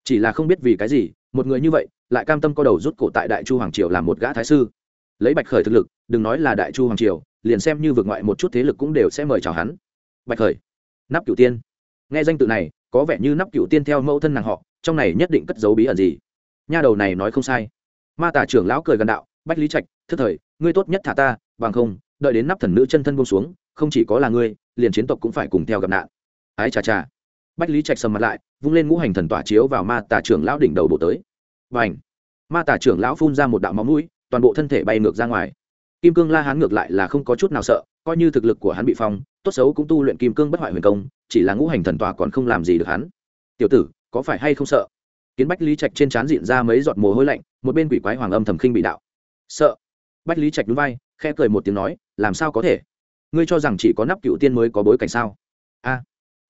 A: Chỉ là không biết vì cái gì một người như vậy lại cam tâm co đầu rút cổ tại đại chu hoàng triều làm một gã thái sư lấy bạch khởi thực lực, đừng nói là đại chu hoàng triều, liền xem như vượt ngoại một chút thế lực cũng đều sẽ mời chào hắn. Bạch khởi, nắp cửu tiên. Nghe danh tự này, có vẻ như nắp cửu tiên theo mẫu thân nàng họ, trong này nhất định cất dấu bí ẩn gì. Nha đầu này nói không sai. Ma tả trưởng lão cười gần đạo, bách lý trạch, thức thời, ngươi tốt nhất thả ta, bằng không, đợi đến nắp thần nữ chân thân buông xuống, không chỉ có là ngươi, liền chiến tộc cũng phải cùng theo gặp nạn. Ái chà chà. Bách lý trạch sầm mặt lại, vung lên ngũ hành thần tỏa chiếu vào ma tà trưởng lão đỉnh đầu bộ tới. Và ảnh ma tà trưởng lão phun ra một đạo máu mũi toàn bộ thân thể bay ngược ra ngoài. Kim cương la hán ngược lại là không có chút nào sợ, coi như thực lực của hắn bị phong, tốt xấu cũng tu luyện kim cương bất hoại huyền công, chỉ là ngũ hành thần tòa còn không làm gì được hắn. Tiểu tử, có phải hay không sợ? Kiến bách lý trạch trên trán diện ra mấy giọt mồ hôi lạnh, một bên quỷ quái hoàng âm thầm khinh bị đạo. Sợ. Bách lý trạch núi vai, khẽ cười một tiếng nói, làm sao có thể? Ngươi cho rằng chỉ có nắp cựu tiên mới có bối cảnh sao? A.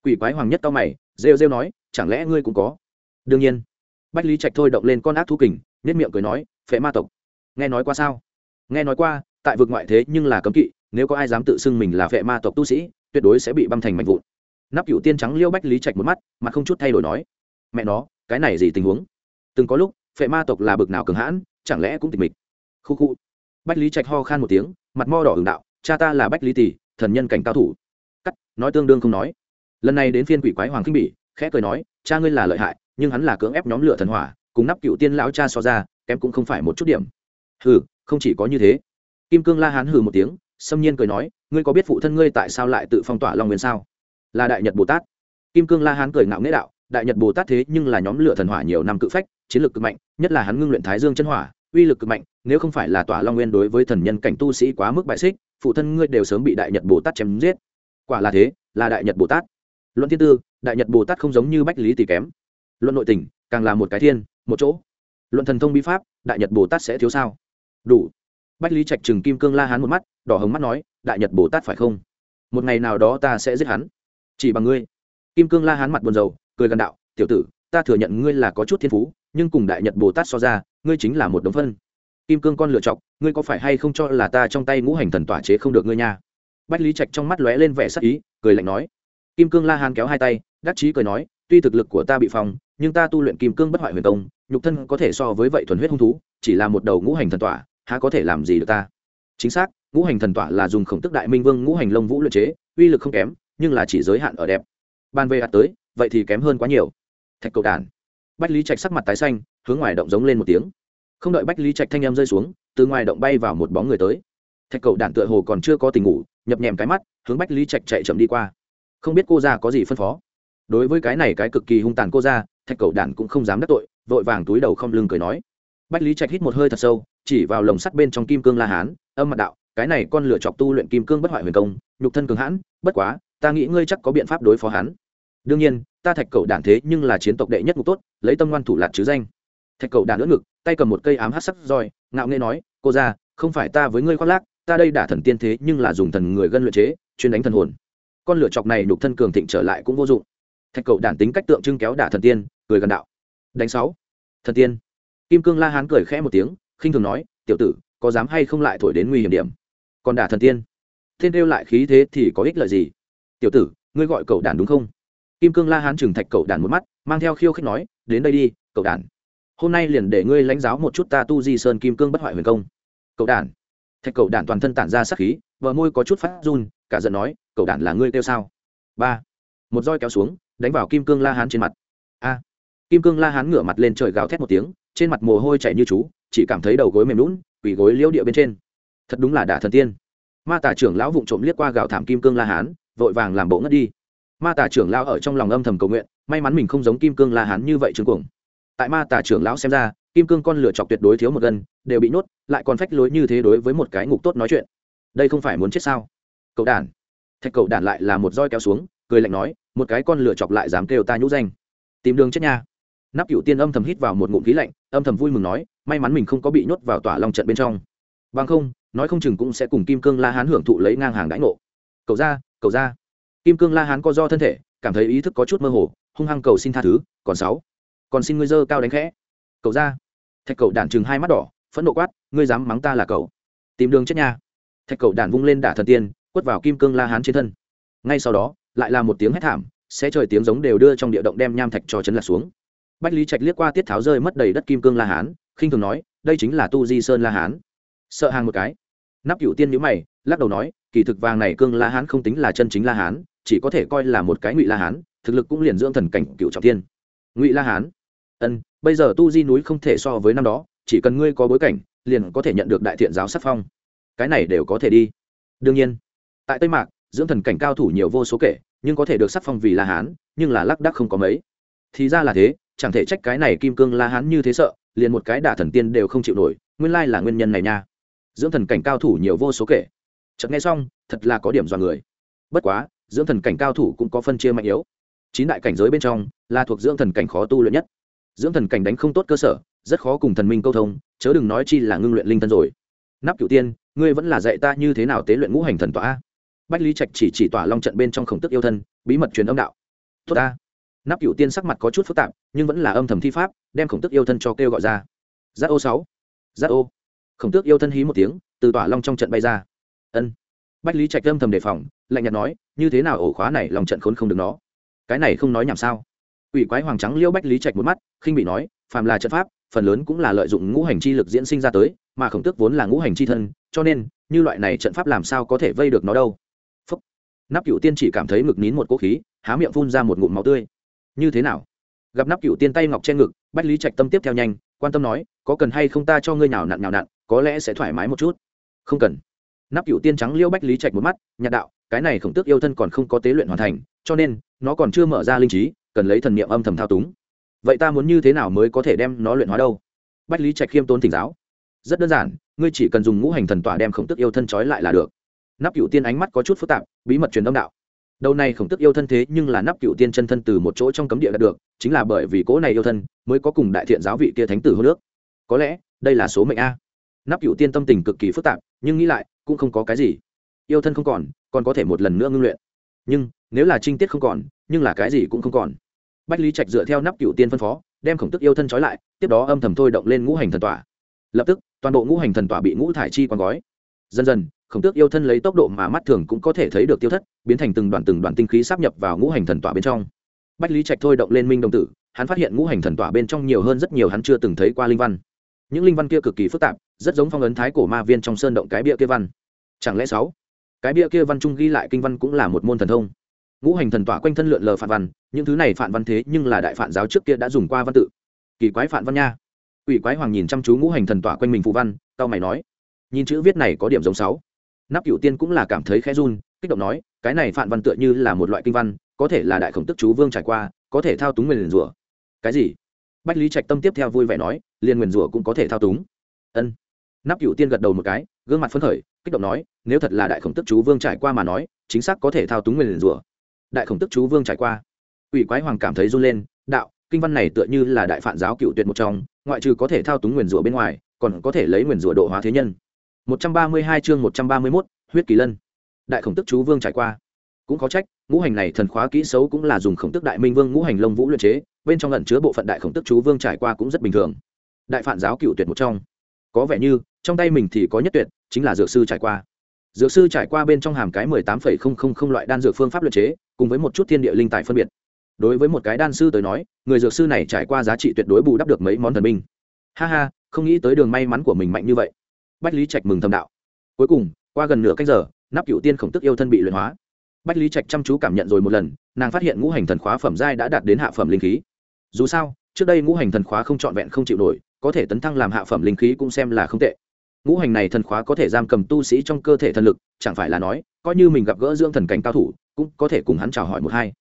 A: Quỷ quái hoàng nhất tao mày, rêu rêu nói, chẳng lẽ ngươi cũng có? Đương nhiên. Bách lý trạch thôi động lên con ác thú kình nết miệng cười nói, phệ ma tộc nghe nói qua sao? Nghe nói qua, tại vực ngoại thế nhưng là cấm kỵ, nếu có ai dám tự xưng mình là vệ ma tộc tu sĩ, tuyệt đối sẽ bị băm thành mạnh vụn. Nắp cựu tiên trắng liêu bách lý trạch một mắt mà không chút thay đổi nói, mẹ nó, cái này gì tình huống? Từng có lúc, vệ ma tộc là bực nào cường hãn, chẳng lẽ cũng tịch mịch? Khu khu. Bách lý trạch ho khan một tiếng, mặt mo đỏ hưởng đạo, cha ta là bách lý tỷ, thần nhân cảnh cao thủ. Cắt, nói tương đương không nói. Lần này đến phiên quỷ quái hoàng kinh bỉ, khẽ cười nói, cha ngươi là lợi hại, nhưng hắn là cưỡng ép nhóm lửa thần hỏa, cùng nắp cựu tiên lão cha so ra, kém cũng không phải một chút điểm hừ, không chỉ có như thế. Kim cương la hán hừ một tiếng, xâm nhiên cười nói, ngươi có biết phụ thân ngươi tại sao lại tự phong tỏa long nguyên sao? Là đại nhật bồ tát. Kim cương la hán cười ngạo nghễ đạo, đại nhật bồ tát thế nhưng là nhóm lửa thần hỏa nhiều năm cự phách, chiến lược cực mạnh, nhất là hắn ngưng luyện thái dương chân hỏa, uy lực cực mạnh, nếu không phải là tỏa long nguyên đối với thần nhân cảnh tu sĩ quá mức bại xích, phụ thân ngươi đều sớm bị đại nhật bồ tát chém giết. Quả là thế, là đại nhật bồ tát. Luận thiên tư, đại nhật bồ tát không giống như bách lý tỷ kém. Luận nội tình, càng là một cái thiên, một chỗ. Luận thần thông bi pháp, đại nhật bồ tát sẽ thiếu sao? Đủ. Bách lý trạch trừng kim cương la hán một mắt, đỏ hồng mắt nói, đại nhật bồ tát phải không? Một ngày nào đó ta sẽ giết hắn. Chỉ bằng ngươi. Kim cương la hán mặt buồn rầu, cười gần đạo, tiểu tử, ta thừa nhận ngươi là có chút thiên phú, nhưng cùng đại nhật bồ tát so ra, ngươi chính là một đống phân. Kim cương con lựa chọc ngươi có phải hay không cho là ta trong tay ngũ hành thần tỏa chế không được ngươi nha? Bách lý trạch trong mắt lóe lên vẻ sắc ý, cười lạnh nói. Kim cương la hán kéo hai tay, đắc chí cười nói, tuy thực lực của ta bị phong, nhưng ta tu luyện kim cương bất hoại huyền công, nhục thân có thể so với vậy thuần huyết hung thú, chỉ là một đầu ngũ hành thần tỏa há có thể làm gì được ta? Chính xác, ngũ hành thần tỏa là dùng khổng tức đại minh vương ngũ hành lông vũ luyện chế, uy lực không kém, nhưng là chỉ giới hạn ở đẹp. Ban về hạt tới, vậy thì kém hơn quá nhiều. Thạch cầu đàn. Bách lý trạch sắc mặt tái xanh, hướng ngoài động giống lên một tiếng. Không đợi bách lý trạch thanh em rơi xuống, từ ngoài động bay vào một bóng người tới. Thạch cầu đàn tựa hồ còn chưa có tình ngủ, nhập nhèm cái mắt, hướng bách lý trạch chạy chậm đi qua. Không biết cô ra có gì phân phó. Đối với cái này cái cực kỳ hung tàn cô ra thạch cầu đàn cũng không dám đắc tội, vội vàng túi đầu không lưng cười nói. Bách lý trạch hít một hơi thật sâu chỉ vào lồng sắt bên trong kim cương la hán, âm mặt đạo, cái này con lửa chọc tu luyện kim cương bất hoại huyền công, nhục thân cường hãn, bất quá, ta nghĩ ngươi chắc có biện pháp đối phó hắn. Đương nhiên, ta thạch cầu đản thế nhưng là chiến tộc đệ nhất ngục tốt, lấy tâm ngoan thủ lạt chứ danh. Thạch cầu đản lỡ ngực, tay cầm một cây ám hát sắc roi, ngạo nghê nói, cô ra không phải ta với ngươi khoác lác, ta đây đả thần tiên thế nhưng là dùng thần người gân luyện chế, chuyên đánh thần hồn. Con lửa chọc này nhục thân cường thịnh trở lại cũng vô dụng. Thạch cầu đản tính cách tượng trưng kéo đả thần tiên, cười gần đạo. Đánh sáu, thần tiên. Kim cương la hán cười khẽ một tiếng khinh thường nói, tiểu tử, có dám hay không lại thổi đến nguy hiểm điểm? Còn đả thần tiên. Thiên kêu lại khí thế thì có ích lợi gì? Tiểu tử, ngươi gọi cậu đàn đúng không? Kim cương la hán trừng thạch cậu đàn một mắt, mang theo khiêu khích nói, đến đây đi, cậu đàn hôm nay liền để ngươi lãnh giáo một chút ta tu di sơn kim cương bất hoại huyền công. Cậu đàn thạch cậu đàn toàn thân tản ra sắc khí vợ môi có chút phát run, cả giận nói, cậu đàn là ngươi kêu sao? Ba. Một roi kéo xuống, đánh vào kim cương la hán trên mặt. A. Kim cương la hán ngửa mặt lên trời gào thét một tiếng trên mặt mồ hôi chảy như chú, chỉ cảm thấy đầu gối mềm lún quỳ gối liễu địa bên trên. Thật đúng là đả thần tiên. Ma tả trưởng lão vụng trộm liếc qua gạo thảm kim cương la hán, vội vàng làm bộ ngất đi. Ma tả trưởng lão ở trong lòng âm thầm cầu nguyện, may mắn mình không giống kim cương la hán như vậy trương cuồng. Tại ma tả trưởng lão xem ra, kim cương con lửa chọc tuyệt đối thiếu một gân, đều bị nhốt, lại còn phách lối như thế đối với một cái ngục tốt nói chuyện. Đây không phải muốn chết sao? Cậu đản thạch cậu đản lại là một roi kéo xuống, cười lạnh nói, một cái con lửa chọc lại dám kêu ta nhũ danh. Tìm đường chết nha nắp cựu tiên âm thầm hít vào một ngụm khí lạnh, âm thầm vui mừng nói, may mắn mình không có bị nhốt vào tỏa long trận bên trong. Bằng không, nói không chừng cũng sẽ cùng kim cương la hán hưởng thụ lấy ngang hàng đãi ngộ. Cầu ra cầu ra. Kim cương la hán co do thân thể, cảm thấy ý thức có chút mơ hồ, hung hăng cầu xin tha thứ, còn sáu, còn xin ngươi dơ cao đánh khẽ. Cầu ra. Thạch cầu đản chừng hai mắt đỏ, phẫn nộ quát, ngươi dám mắng ta là cậu? Tìm đường chết nha. Thạch cầu đản vung lên đả thần tiên, quất vào kim cương la hán trên thân. Ngay sau đó, lại là một tiếng hét thảm sẽ trời tiếng giống đều đưa trong địa động đem nham thạch cho chấn lạc xuống bách lý trạch liếc qua tiết tháo rơi mất đầy đất kim cương la hán, khinh thường nói, đây chính là tu di sơn la hán. Sợ hàng một cái. Nắp cựu tiên nhữ mày, lắc đầu nói, kỳ thực vàng này cương la hán không tính là chân chính la hán, chỉ có thể coi là một cái ngụy la hán, thực lực cũng liền dưỡng thần cảnh cựu trọng tiên ngụy la hán? Ân, bây giờ tu di núi không thể so với năm đó, chỉ cần ngươi có bối cảnh, liền có thể nhận được đại thiện giáo sắc phong. Cái này đều có thể đi. Đương nhiên, tại tây mạc, dưỡng thần cảnh cao thủ nhiều vô số kể, nhưng có thể được sắc phong vì la hán, nhưng là lác đắc không có mấy. Thì ra là thế chẳng thể trách cái này kim cương la hán như thế sợ, liền một cái đả thần tiên đều không chịu nổi, nguyên lai là nguyên nhân này nha. Dưỡng thần cảnh cao thủ nhiều vô số kể. Chợt nghe xong, thật là có điểm dọa người. Bất quá, dưỡng thần cảnh cao thủ cũng có phân chia mạnh yếu. Chín đại cảnh giới bên trong, là thuộc dưỡng thần cảnh khó tu luyện nhất. Dưỡng thần cảnh đánh không tốt cơ sở, rất khó cùng thần minh câu thông, chớ đừng nói chi là ngưng luyện linh thân rồi. Nắp cửu tiên, ngươi vẫn là dạy ta như thế nào tế luyện ngũ hành thần tỏa bách lý trạch chỉ chỉ tỏa long trận bên trong khổng tức yêu thân, bí mật truyền âm đạo. Tốt ta. Nắp cửu tiên sắc mặt có chút phức tạp nhưng vẫn là âm thầm thi pháp, đem khổng tức yêu thân cho kêu gọi ra. Giác ô sáu. Giác ô. Khổng tước yêu thân hí một tiếng, từ tỏa long trong trận bay ra. Ân. Bách lý trạch âm thầm đề phòng, lạnh nhạt nói, như thế nào ổ khóa này lòng trận khốn không được nó? Cái này không nói nhảm sao? Ủy quái hoàng trắng liêu bách lý trạch một mắt, khinh bị nói, phàm là trận pháp, phần lớn cũng là lợi dụng ngũ hành chi lực diễn sinh ra tới, mà khổng tước vốn là ngũ hành chi thân, cho nên, như loại này trận pháp làm sao có thể vây được nó đâu? Phúc. nắp cựu tiên chỉ cảm thấy ngực nín một cỗ khí, há miệng phun ra một ngụm máu tươi. Như thế nào? Gặp nắp cựu tiên tay ngọc che ngực, bách lý trạch tâm tiếp theo nhanh, quan tâm nói, có cần hay không ta cho ngươi nào nặn nào nặn, có lẽ sẽ thoải mái một chút. Không cần. Nắp cựu tiên trắng liêu bách lý trạch một mắt, nhạt đạo, cái này khổng tước yêu thân còn không có tế luyện hoàn thành, cho nên, nó còn chưa mở ra linh trí, cần lấy thần niệm âm thầm thao túng. Vậy ta muốn như thế nào mới có thể đem nó luyện hóa đâu? Bách lý trạch khiêm tốn thỉnh giáo. Rất đơn giản, ngươi chỉ cần dùng ngũ hành thần tỏa đem khổng tức yêu thân trói lại là được. Nắp cựu tiên ánh mắt có chút phức tạp, bí mật truyền âm đạo đầu này khổng tức yêu thân thế nhưng là nắp cựu tiên chân thân từ một chỗ trong cấm địa đạt được, chính là bởi vì cỗ này yêu thân mới có cùng đại thiện giáo vị kia thánh tử hô nước. Có lẽ, đây là số mệnh a. Nắp cựu tiên tâm tình cực kỳ phức tạp, nhưng nghĩ lại, cũng không có cái gì. Yêu thân không còn còn có thể một lần nữa ngưng luyện. Nhưng, nếu là trinh tiết không còn, nhưng là cái gì cũng không còn. Bách lý trạch dựa theo nắp cựu tiên phân phó, đem khổng tức yêu thân trói lại, tiếp đó âm thầm thôi động lên ngũ hành thần tỏa. Lập tức, toàn bộ ngũ hành thần tỏa bị ngũ thải chi quang gói. Dần dần khổng tước yêu thân lấy tốc độ mà mắt thường cũng có thể thấy được tiêu thất, biến thành từng đoàn từng đoàn tinh khí sắp nhập vào ngũ hành thần tỏa bên trong. Bách lý trạch thôi động lên minh đồng tử, hắn phát hiện ngũ hành thần tỏa bên trong nhiều hơn rất nhiều hắn chưa từng thấy qua linh văn. Những linh văn kia cực kỳ phức tạp, rất giống phong ấn thái cổ ma viên trong sơn động cái bia kia văn. Chẳng lẽ sáu? Cái bia kia văn trung ghi lại kinh văn cũng là một môn thần thông. Ngũ hành thần tỏa quanh thân lượn lờ phản văn, những thứ này phản văn thế nhưng là đại phản giáo trước kia đã dùng qua văn tự. Kỳ quái phản văn nha. Ủy quái hoàng nhìn chăm chú ngũ hành thần tỏa quanh mình phụ văn tao mày nói, nhìn chữ viết này có điểm giống sáu nắp cựu tiên cũng là cảm thấy khẽ run, kích động nói, cái này phạn văn tựa như là một loại kinh văn, có thể là đại khổng tức chú vương trải qua, có thể thao túng nguyền rủa. Cái gì? Bách lý trạch tâm tiếp theo vui vẻ nói liền nguyền rủa cũng có thể thao túng. Ân. Nắp cựu tiên gật đầu một cái, gương mặt phấn khởi, kích động nói, nếu thật là đại khổng tức chú vương trải qua mà nói, chính xác có thể thao túng nguyền rủa. Đại khổng tức chú vương trải qua. Ủy quái hoàng cảm thấy run lên, đạo, kinh văn này tựa như là đại phạn giáo cựu tuyệt một trong, ngoại trừ có thể thao túng nguyền rủa bên ngoài, còn có thể lấy nguyền rủa độ hóa thế nhân. 132 chương 131, huyết kỳ lân. Đại khổng tức chú vương trải qua. Cũng có trách ngũ hành này thần khóa kỹ xấu cũng là dùng khổng tức đại minh vương ngũ hành lông vũ luyện chế bên trong ẩn chứa bộ phận đại khổng tức chú vương trải qua cũng rất bình thường. Đại phản giáo cựu tuyệt một trong. Có vẻ như trong tay mình thì có nhất tuyệt chính là dược sư trải qua. Dược sư trải qua bên trong hàm cái mười tám phẩy không không không loại đan dược phương pháp luyện chế cùng với một chút thiên địa linh tài phân biệt. Đối với một cái đan sư tới nói người dược sư này trải qua giá trị tuyệt đối bù đắp được mấy món thần binh. Ha ha không nghĩ tới đường may mắn của mình mạnh như vậy bách lý trạch mừng thầm đạo. Cuối cùng, qua gần nửa cách giờ nắp cựu tiên khổng tức yêu thân bị luyện hóa. Bách lý trạch chăm chú cảm nhận rồi một lần, nàng phát hiện ngũ hành thần khóa phẩm giai đã đạt đến hạ phẩm linh khí. Dù sao, trước đây ngũ hành thần khóa không trọn vẹn không chịu nổi, có thể tấn thăng làm hạ phẩm linh khí cũng xem là không tệ. Ngũ hành này thần khóa có thể giam cầm tu sĩ trong cơ thể thần lực, chẳng phải là nói, coi như mình gặp gỡ dưỡng thần cảnh cao thủ, cũng có thể cùng hắn chào hỏi một hai.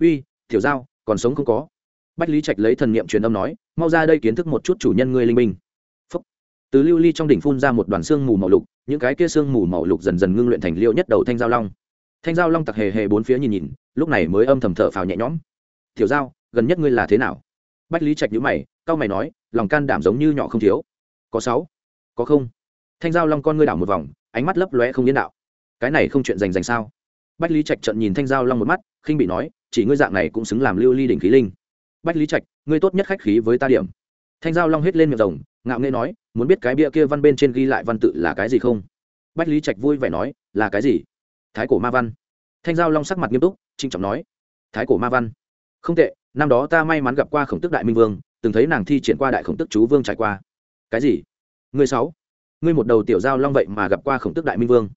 A: Uy, tiểu giao, còn sống không có? Bách lý trạch lấy thần niệm truyền âm nói, mau ra đây kiến thức một chút chủ nhân ngươi linh minh từ lưu ly trong đỉnh phun ra một đoàn xương mù màu lục, những cái kia xương mù màu lục dần dần ngưng luyện thành liêu nhất đầu thanh giao long. Thanh giao long tặc hề hề bốn phía nhìn nhìn, lúc này mới âm thầm thở phào nhẹ nhõm. Tiểu giao, gần nhất ngươi là thế nào? Bách lý trạch nhữ mày cao mày nói, lòng can đảm giống như nhỏ không thiếu. Có sáu, có không? Thanh giao long con ngươi đảo một vòng, ánh mắt lấp lóe không yên đạo. Cái này không chuyện dành dành sao? Bách lý trạch trận nhìn thanh giao long một mắt, khinh bị nói, chỉ ngươi dạng này cũng xứng làm lưu ly đỉnh khí linh. Bách lý trạch, ngươi tốt nhất khách khí với ta điểm thanh giao long hết lên miệng rồng, ngạo nghê nói, muốn biết cái bia kia văn bên trên ghi lại văn tự là cái gì không? Bách lý trạch vui vẻ nói, là cái gì? Thái cổ ma văn. Thanh giao long sắc mặt nghiêm túc trinh trọng nói, thái cổ ma văn. Không tệ, năm đó ta may mắn gặp qua khổng tức đại minh vương, từng thấy nàng thi triển qua đại khổng tức chú vương trải qua. Cái gì? Người sáu, ngươi một đầu tiểu giao long vậy mà gặp qua khổng tức đại minh vương.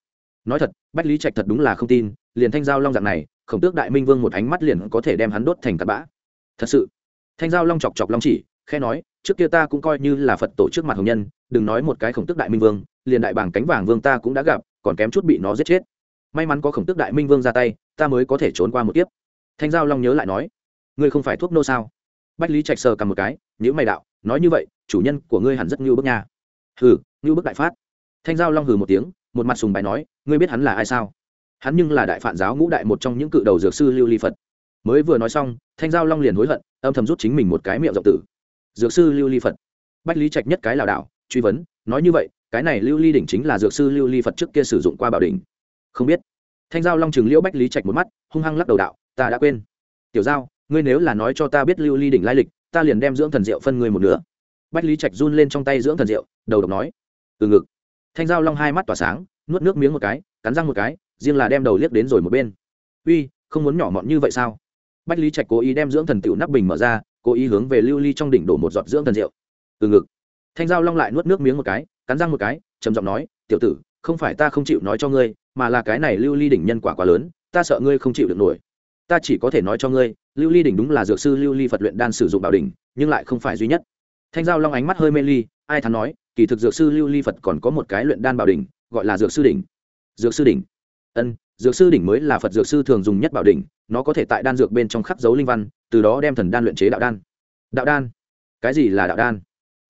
A: Nói thật, bách lý trạch thật đúng là không tin, liền thanh giao long dạng này, khổng tước đại minh vương một ánh mắt liền có thể đem hắn đốt thành tạt bã. Thật sự, thanh giao long chọc chọc long chỉ khe nói, trước kia ta cũng coi như là phật tổ trước mặt hồng nhân, đừng nói một cái khổng tước đại minh vương, liền đại bảng cánh vàng vương ta cũng đã gặp, còn kém chút bị nó giết chết. May mắn có khổng tước đại minh vương ra tay, ta mới có thể trốn qua một kiếp. Thanh giao long nhớ lại nói, ngươi không phải thuốc nô sao? Bách lý trạch sờ cầm một cái nhữ mày đạo, nói như vậy, chủ nhân của ngươi hẳn rất ngưu bức nha. Hừ, ngưu bức đại phát. Thanh giao long hừ một tiếng, một mặt sùng bài nói, ngươi biết hắn là ai sao? Hắn nhưng là đại phản giáo ngũ đại một trong những cự đầu dược sư lưu ly phật. Mới vừa nói xong, thanh giao long liền hối hận, âm thầm rút chính mình một cái miệng rộng tử dược sư lưu ly phật. Bách lý trạch nhất cái lảo đảo, truy vấn, nói như vậy, cái này lưu ly đỉnh chính là dược sư lưu ly phật trước kia sử dụng qua bảo đỉnh. Không biết. Thanh giao long chừng liễu bách lý trạch một mắt, hung hăng lắc đầu đạo, ta đã quên. Tiểu giao, ngươi nếu là nói cho ta biết lưu ly đỉnh lai lịch, ta liền đem dưỡng thần rượu phân ngươi một nửa. Bách lý trạch run lên trong tay dưỡng thần rượu đầu độc nói. Từ ngực. Thanh giao long hai mắt tỏa sáng, nuốt nước miếng một cái, cắn răng một cái, riêng là đem đầu liếc đến rồi một bên. Uy, không muốn nhỏ mọn như vậy sao? Bách lý trạch cố ý đem dưỡng thần tiểu nắp bình mở ra cố ý hướng về lưu ly trong đỉnh đổ một giọt dưỡng thần rượu. Từ ngực, thanh giao long lại nuốt nước miếng một cái, cắn răng một cái, trầm giọng nói, tiểu tử, không phải ta không chịu nói cho ngươi, mà là cái này lưu ly đỉnh nhân quả quá lớn, ta sợ ngươi không chịu được nổi. Ta chỉ có thể nói cho ngươi, lưu ly đỉnh đúng là dược sư lưu ly phật luyện đan sử dụng bảo đỉnh, nhưng lại không phải duy nhất. Thanh giao long ánh mắt hơi mê ly, ai thắn nói, kỳ thực dược sư lưu ly phật còn có một cái luyện đan bảo đỉnh, gọi là dược sư đỉnh. Dược sư đỉnh? Ân dược sư đỉnh mới là phật dược sư thường dùng nhất bảo đỉnh, nó có thể tại đan dược bên trong khắc dấu linh văn, từ đó đem thần đan luyện chế đạo đan. Đạo đan? Cái gì là đạo đan?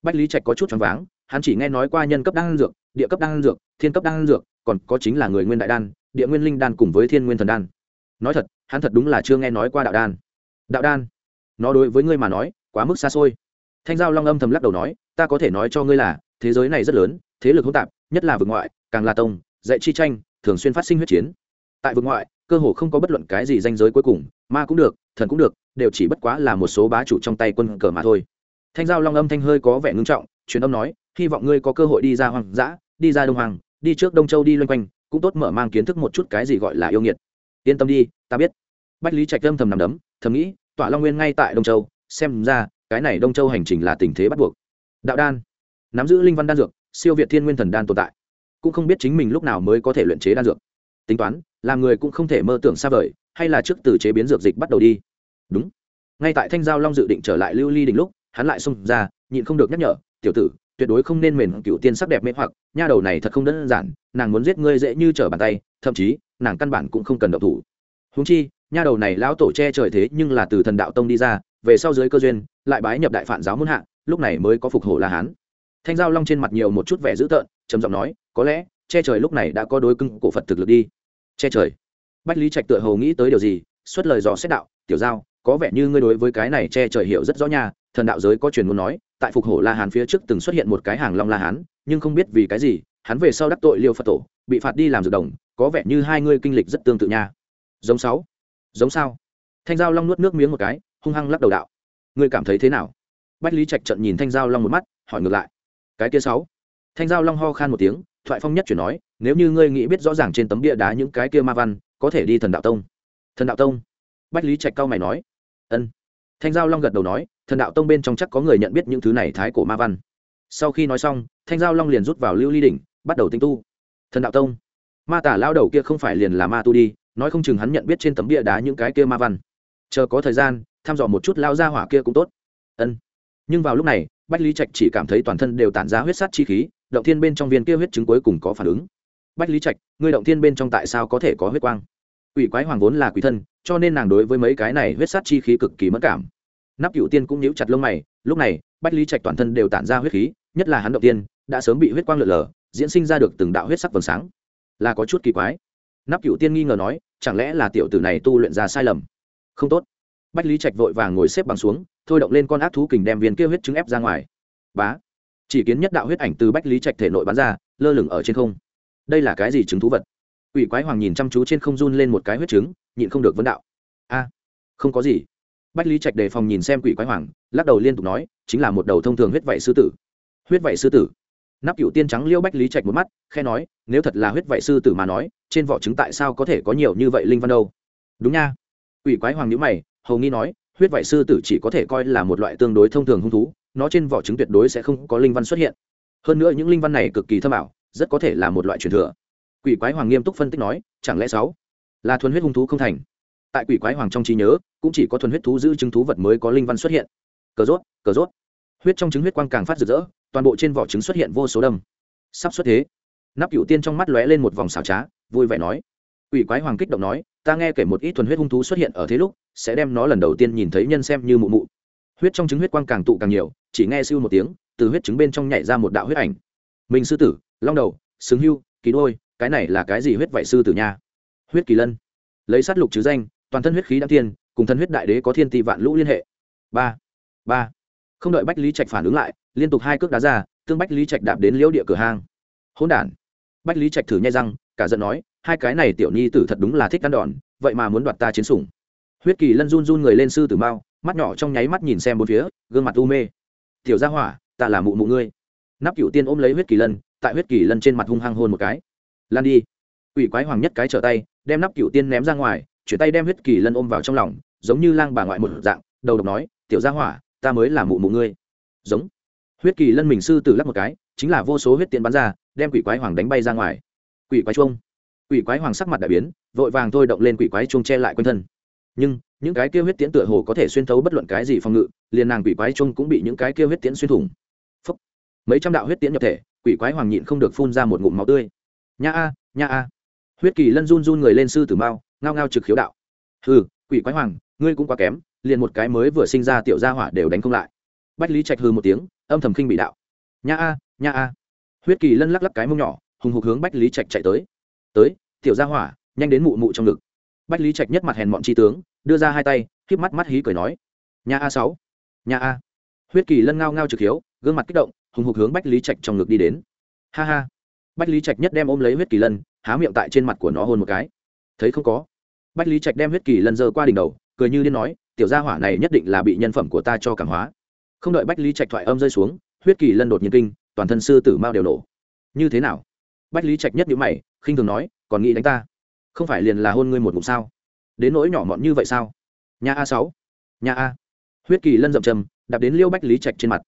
A: Bách lý trạch có chút choáng váng, hắn chỉ nghe nói qua nhân cấp đan dược, địa cấp đan dược, thiên cấp đan dược, còn có chính là người nguyên đại đan, địa nguyên linh đan cùng với thiên nguyên thần đan. Nói thật, hắn thật đúng là chưa nghe nói qua đạo đan. Đạo đan? Nó đối với ngươi mà nói, quá mức xa xôi. Thanh giao long âm thầm lắc đầu nói, ta có thể nói cho ngươi là, thế giới này rất lớn, thế lực hỗn tạp, nhất là vực ngoại, càng là tông, dạy chi tranh, thường xuyên phát sinh huyết chiến tại vực ngoại, cơ hồ không có bất luận cái gì danh giới cuối cùng, ma cũng được, thần cũng được, đều chỉ bất quá là một số bá chủ trong tay quân cờ mà thôi. Thanh giao long âm thanh hơi có vẻ ngưng trọng, truyền âm nói, hy vọng ngươi có cơ hội đi ra hoàng dã, đi ra đông hoàng đi trước đông châu đi loanh quanh, cũng tốt mở mang kiến thức một chút cái gì gọi là yêu nghiệt. Yên tâm đi, ta biết. Bách lý trạch âm thầm nằm đấm, thầm nghĩ, tỏa long nguyên ngay tại đông châu, xem ra, cái này đông châu hành trình là tình thế bắt buộc. Đạo đan, nắm giữ linh văn đan dược, siêu việt thiên nguyên thần đan tồn tại, cũng không biết chính mình lúc nào mới có thể luyện chế đan dược. Tính toán làm người cũng không thể mơ tưởng xa vời, hay là trước từ chế biến dược dịch bắt đầu đi. Đúng. Ngay tại thanh giao long dự định trở lại lưu ly đỉnh lúc, hắn lại xông ra, nhịn không được nhắc nhở, tiểu tử, tuyệt đối không nên mền cựu tiên sắc đẹp mê hoặc, nha đầu này thật không đơn giản, nàng muốn giết ngươi dễ như trở bàn tay, thậm chí, nàng căn bản cũng không cần độc thủ. Húng chi, nha đầu này lão tổ che trời thế nhưng là từ thần đạo tông đi ra, về sau dưới cơ duyên, lại bái nhập đại phản giáo muôn hạ, lúc này mới có phục hổ la hán. Thanh giao long trên mặt nhiều một chút vẻ dữ tợn, trầm giọng nói, có lẽ, che trời lúc này đã có đối cưng cổ phật thực lực đi che trời. Bách lý trạch tựa hồ nghĩ tới điều gì, xuất lời dò xét đạo, tiểu giao, có vẻ như ngươi đối với cái này che trời hiểu rất rõ nha, thần đạo giới có truyền muốn nói, tại phục hổ la hán phía trước từng xuất hiện một cái hàng long la hán, nhưng không biết vì cái gì, hắn về sau đắc tội liêu phật tổ, bị phạt đi làm dược đồng, có vẻ như hai ngươi kinh lịch rất tương tự nha. Giống sáu. Giống sao? Thanh giao long nuốt nước miếng một cái, hung hăng lắc đầu đạo. Ngươi cảm thấy thế nào? Bách lý trạch trận nhìn thanh giao long một mắt, hỏi ngược lại. Cái kia sáu. Thanh giao long ho khan một tiếng, thoại phong nhất chuyển nói nếu như ngươi nghĩ biết rõ ràng trên tấm bia đá những cái kia ma văn, có thể đi thần đạo tông. Thần đạo tông? Bách lý trạch cao mày nói. Ân. Thanh giao long gật đầu nói, thần đạo tông bên trong chắc có người nhận biết những thứ này thái cổ ma văn. Sau khi nói xong, thanh giao long liền rút vào lưu ly đỉnh, bắt đầu tinh tu. Thần đạo tông? Ma tả lao đầu kia không phải liền là ma tu đi, nói không chừng hắn nhận biết trên tấm bia đá những cái kia ma văn. Chờ có thời gian thăm dò một chút lao ra hỏa kia cũng tốt. Ân. Nhưng vào lúc này, bách lý trạch chỉ cảm thấy toàn thân đều tản ra huyết sát chi khí, động thiên bên trong viên kia huyết chứng cuối cùng có phản ứng bách lý trạch, ngươi động thiên bên trong tại sao có thể có huyết quang? Quỷ quái hoàng vốn là quỷ thân, cho nên nàng đối với mấy cái này huyết sát chi khí cực kỳ mất cảm. Nắp cựu tiên cũng nhíu chặt lông mày, lúc này, bách lý trạch toàn thân đều tản ra huyết khí, nhất là hắn động tiên đã sớm bị huyết quang lượn lờ diễn sinh ra được từng đạo huyết sắc vầng sáng. Là có chút kỳ quái. Nắp cựu tiên nghi ngờ nói, chẳng lẽ là tiểu tử này tu luyện ra sai lầm? Không tốt. Bách lý trạch vội vàng ngồi xếp bằng xuống, thôi động lên con ác thú kình đem viên kia huyết trứng ép ra ngoài. Bá. Chỉ kiến nhất đạo huyết ảnh từ bách lý trạch thể nội bắn ra, lơ lửng ở trên không đây là cái gì chứng thú vật? Quỷ quái hoàng nhìn chăm chú trên không run lên một cái huyết trứng, nhịn không được vấn đạo. A, không có gì. Bách lý trạch đề phòng nhìn xem quỷ quái hoàng, lắc đầu liên tục nói, chính là một đầu thông thường huyết vạy sư tử. Huyết vạy sư tử? Nắp cựu tiên trắng liêu bách lý trạch một mắt khe nói, nếu thật là huyết vạy sư tử mà nói, trên vỏ trứng tại sao có thể có nhiều như vậy linh văn đâu? Đúng nha. Quỷ quái hoàng nhữ mày, hầu nghi nói, huyết vạy sư tử chỉ có thể coi là một loại tương đối thông thường hung thú, nó trên vỏ trứng tuyệt đối sẽ không có linh văn xuất hiện. Hơn nữa những linh văn này cực kỳ thâm ảo rất có thể là một loại truyền thừa. Quỷ quái hoàng nghiêm túc phân tích nói, chẳng lẽ sáu là thuần huyết hung thú không thành? Tại quỷ quái hoàng trong trí nhớ, cũng chỉ có thuần huyết thú giữ chứng thú vật mới có linh văn xuất hiện. Cờ rốt cờ rốt. Huyết trong trứng huyết quang càng phát rực rỡ, toàn bộ trên vỏ trứng xuất hiện vô số đâm sắp xuất thế. Nắp cựu tiên trong mắt lóe lên một vòng xào trá, vui vẻ nói. Quỷ quái hoàng kích động nói, ta nghe kể một ít thuần huyết hung thú xuất hiện ở thế lúc, sẽ đem nó lần đầu tiên nhìn thấy nhân xem như mụ mụ. Huyết trong trứng huyết quang càng tụ càng nhiều, chỉ nghe siêu một tiếng, từ huyết trứng bên trong nhảy ra một đạo huyết ảnh. Mình sư tử long đầu xứng hưu, kỳ đôi, cái này là cái gì huyết vải sư tử nha? Huyết kỳ lân. Lấy sát lục chứ danh, toàn thân huyết khí đăng thiên, cùng thân huyết đại đế có thiên tỷ vạn lũ liên hệ. Ba ba. Không đợi bách lý trạch phản ứng lại, liên tục hai cước đá ra, tương bách lý trạch đạp đến liễu địa cửa hang. Hỗn đản. Bách lý trạch thử nhai răng, cả giận nói, hai cái này tiểu nhi tử thật đúng là thích ăn đòn, vậy mà muốn đoạt ta chiến sủng. Huyết kỳ lân run run người lên sư tử mao mắt nhỏ trong nháy mắt nhìn xem bốn phía, gương mặt u mê. Tiểu gia hỏa, ta là mụ mụ ngươi. Nắp cựu tiên ôm lấy huyết kỳ lân tại huyết kỳ lân trên mặt hung hăng hôn một cái. Lan đi. Ủy quái hoàng nhất cái trở tay, đem nắp cựu tiên ném ra ngoài, chuyển tay đem huyết kỳ lân ôm vào trong lòng, giống như lang bà ngoại một dạng, đầu độc nói, tiểu gia hỏa, ta mới là mụ mụ ngươi. Giống. Huyết kỳ lân mình sư tử lắp một cái, chính là vô số huyết tiện bắn ra, đem quỷ quái hoàng đánh bay ra ngoài. Quỷ quái chuông. Quỷ quái hoàng sắc mặt đại biến, vội vàng thôi động lên quỷ quái chuông che lại quanh thân. Nhưng, những cái kia huyết tiễn tựa hồ có thể xuyên thấu bất luận cái gì phòng ngự, liền nàng quỷ quái chuông cũng bị những cái kia huyết tiễn xuyên thủng. Mấy trăm đạo huyết tiễn nhập thể quỷ quái hoàng nhịn không được phun ra một ngụm máu tươi. Nha a nha a. Huyết kỳ lân run run người lên sư tử mao, ngao ngao trực khiếu đạo. Hừ, quỷ quái hoàng, ngươi cũng quá kém, liền một cái mới vừa sinh ra tiểu gia hỏa đều đánh không lại. Bách lý trạch hư một tiếng, âm thầm khinh bị đạo. Nha a nha a. Huyết kỳ lân lắc lắc cái mông nhỏ, hùng hục hướng bách lý trạch chạy tới. Tới, tiểu gia hỏa, nhanh đến mụ mụ trong ngực. Bách lý trạch nhất mặt hèn mọn tri tướng, đưa ra hai tay híp mắt mắt hí cười nói. Nhà a sáu nhà a. Huyết kỳ lân ngao ngao trực hiếu gương mặt kích động, hùng hục hướng bách lý trạch trong ngực đi đến. Ha ha. Bách lý trạch nhất đem ôm lấy huyết kỳ lân, há miệng tại trên mặt của nó hôn một cái. Thấy không có? Bách lý trạch đem huyết kỳ lân giơ qua đỉnh đầu, cười như điên nói, tiểu gia hỏa này nhất định là bị nhân phẩm của ta cho cảm hóa. Không đợi bách lý trạch thoại âm rơi xuống, huyết kỳ lân đột nhiên kinh, toàn thân sư tử mao đều nổ. Như thế nào? Bách lý trạch nhất nhữ mày, khinh thường nói, còn nghĩ đánh ta? Không phải liền là hôn ngươi một ngụm sao? Đến nỗi nhỏ mọn như vậy sao? Nhà a sáu. Nhà a. Huyết kỳ lân dậm chầm đạp đến liêu bách lý trạch trên mặt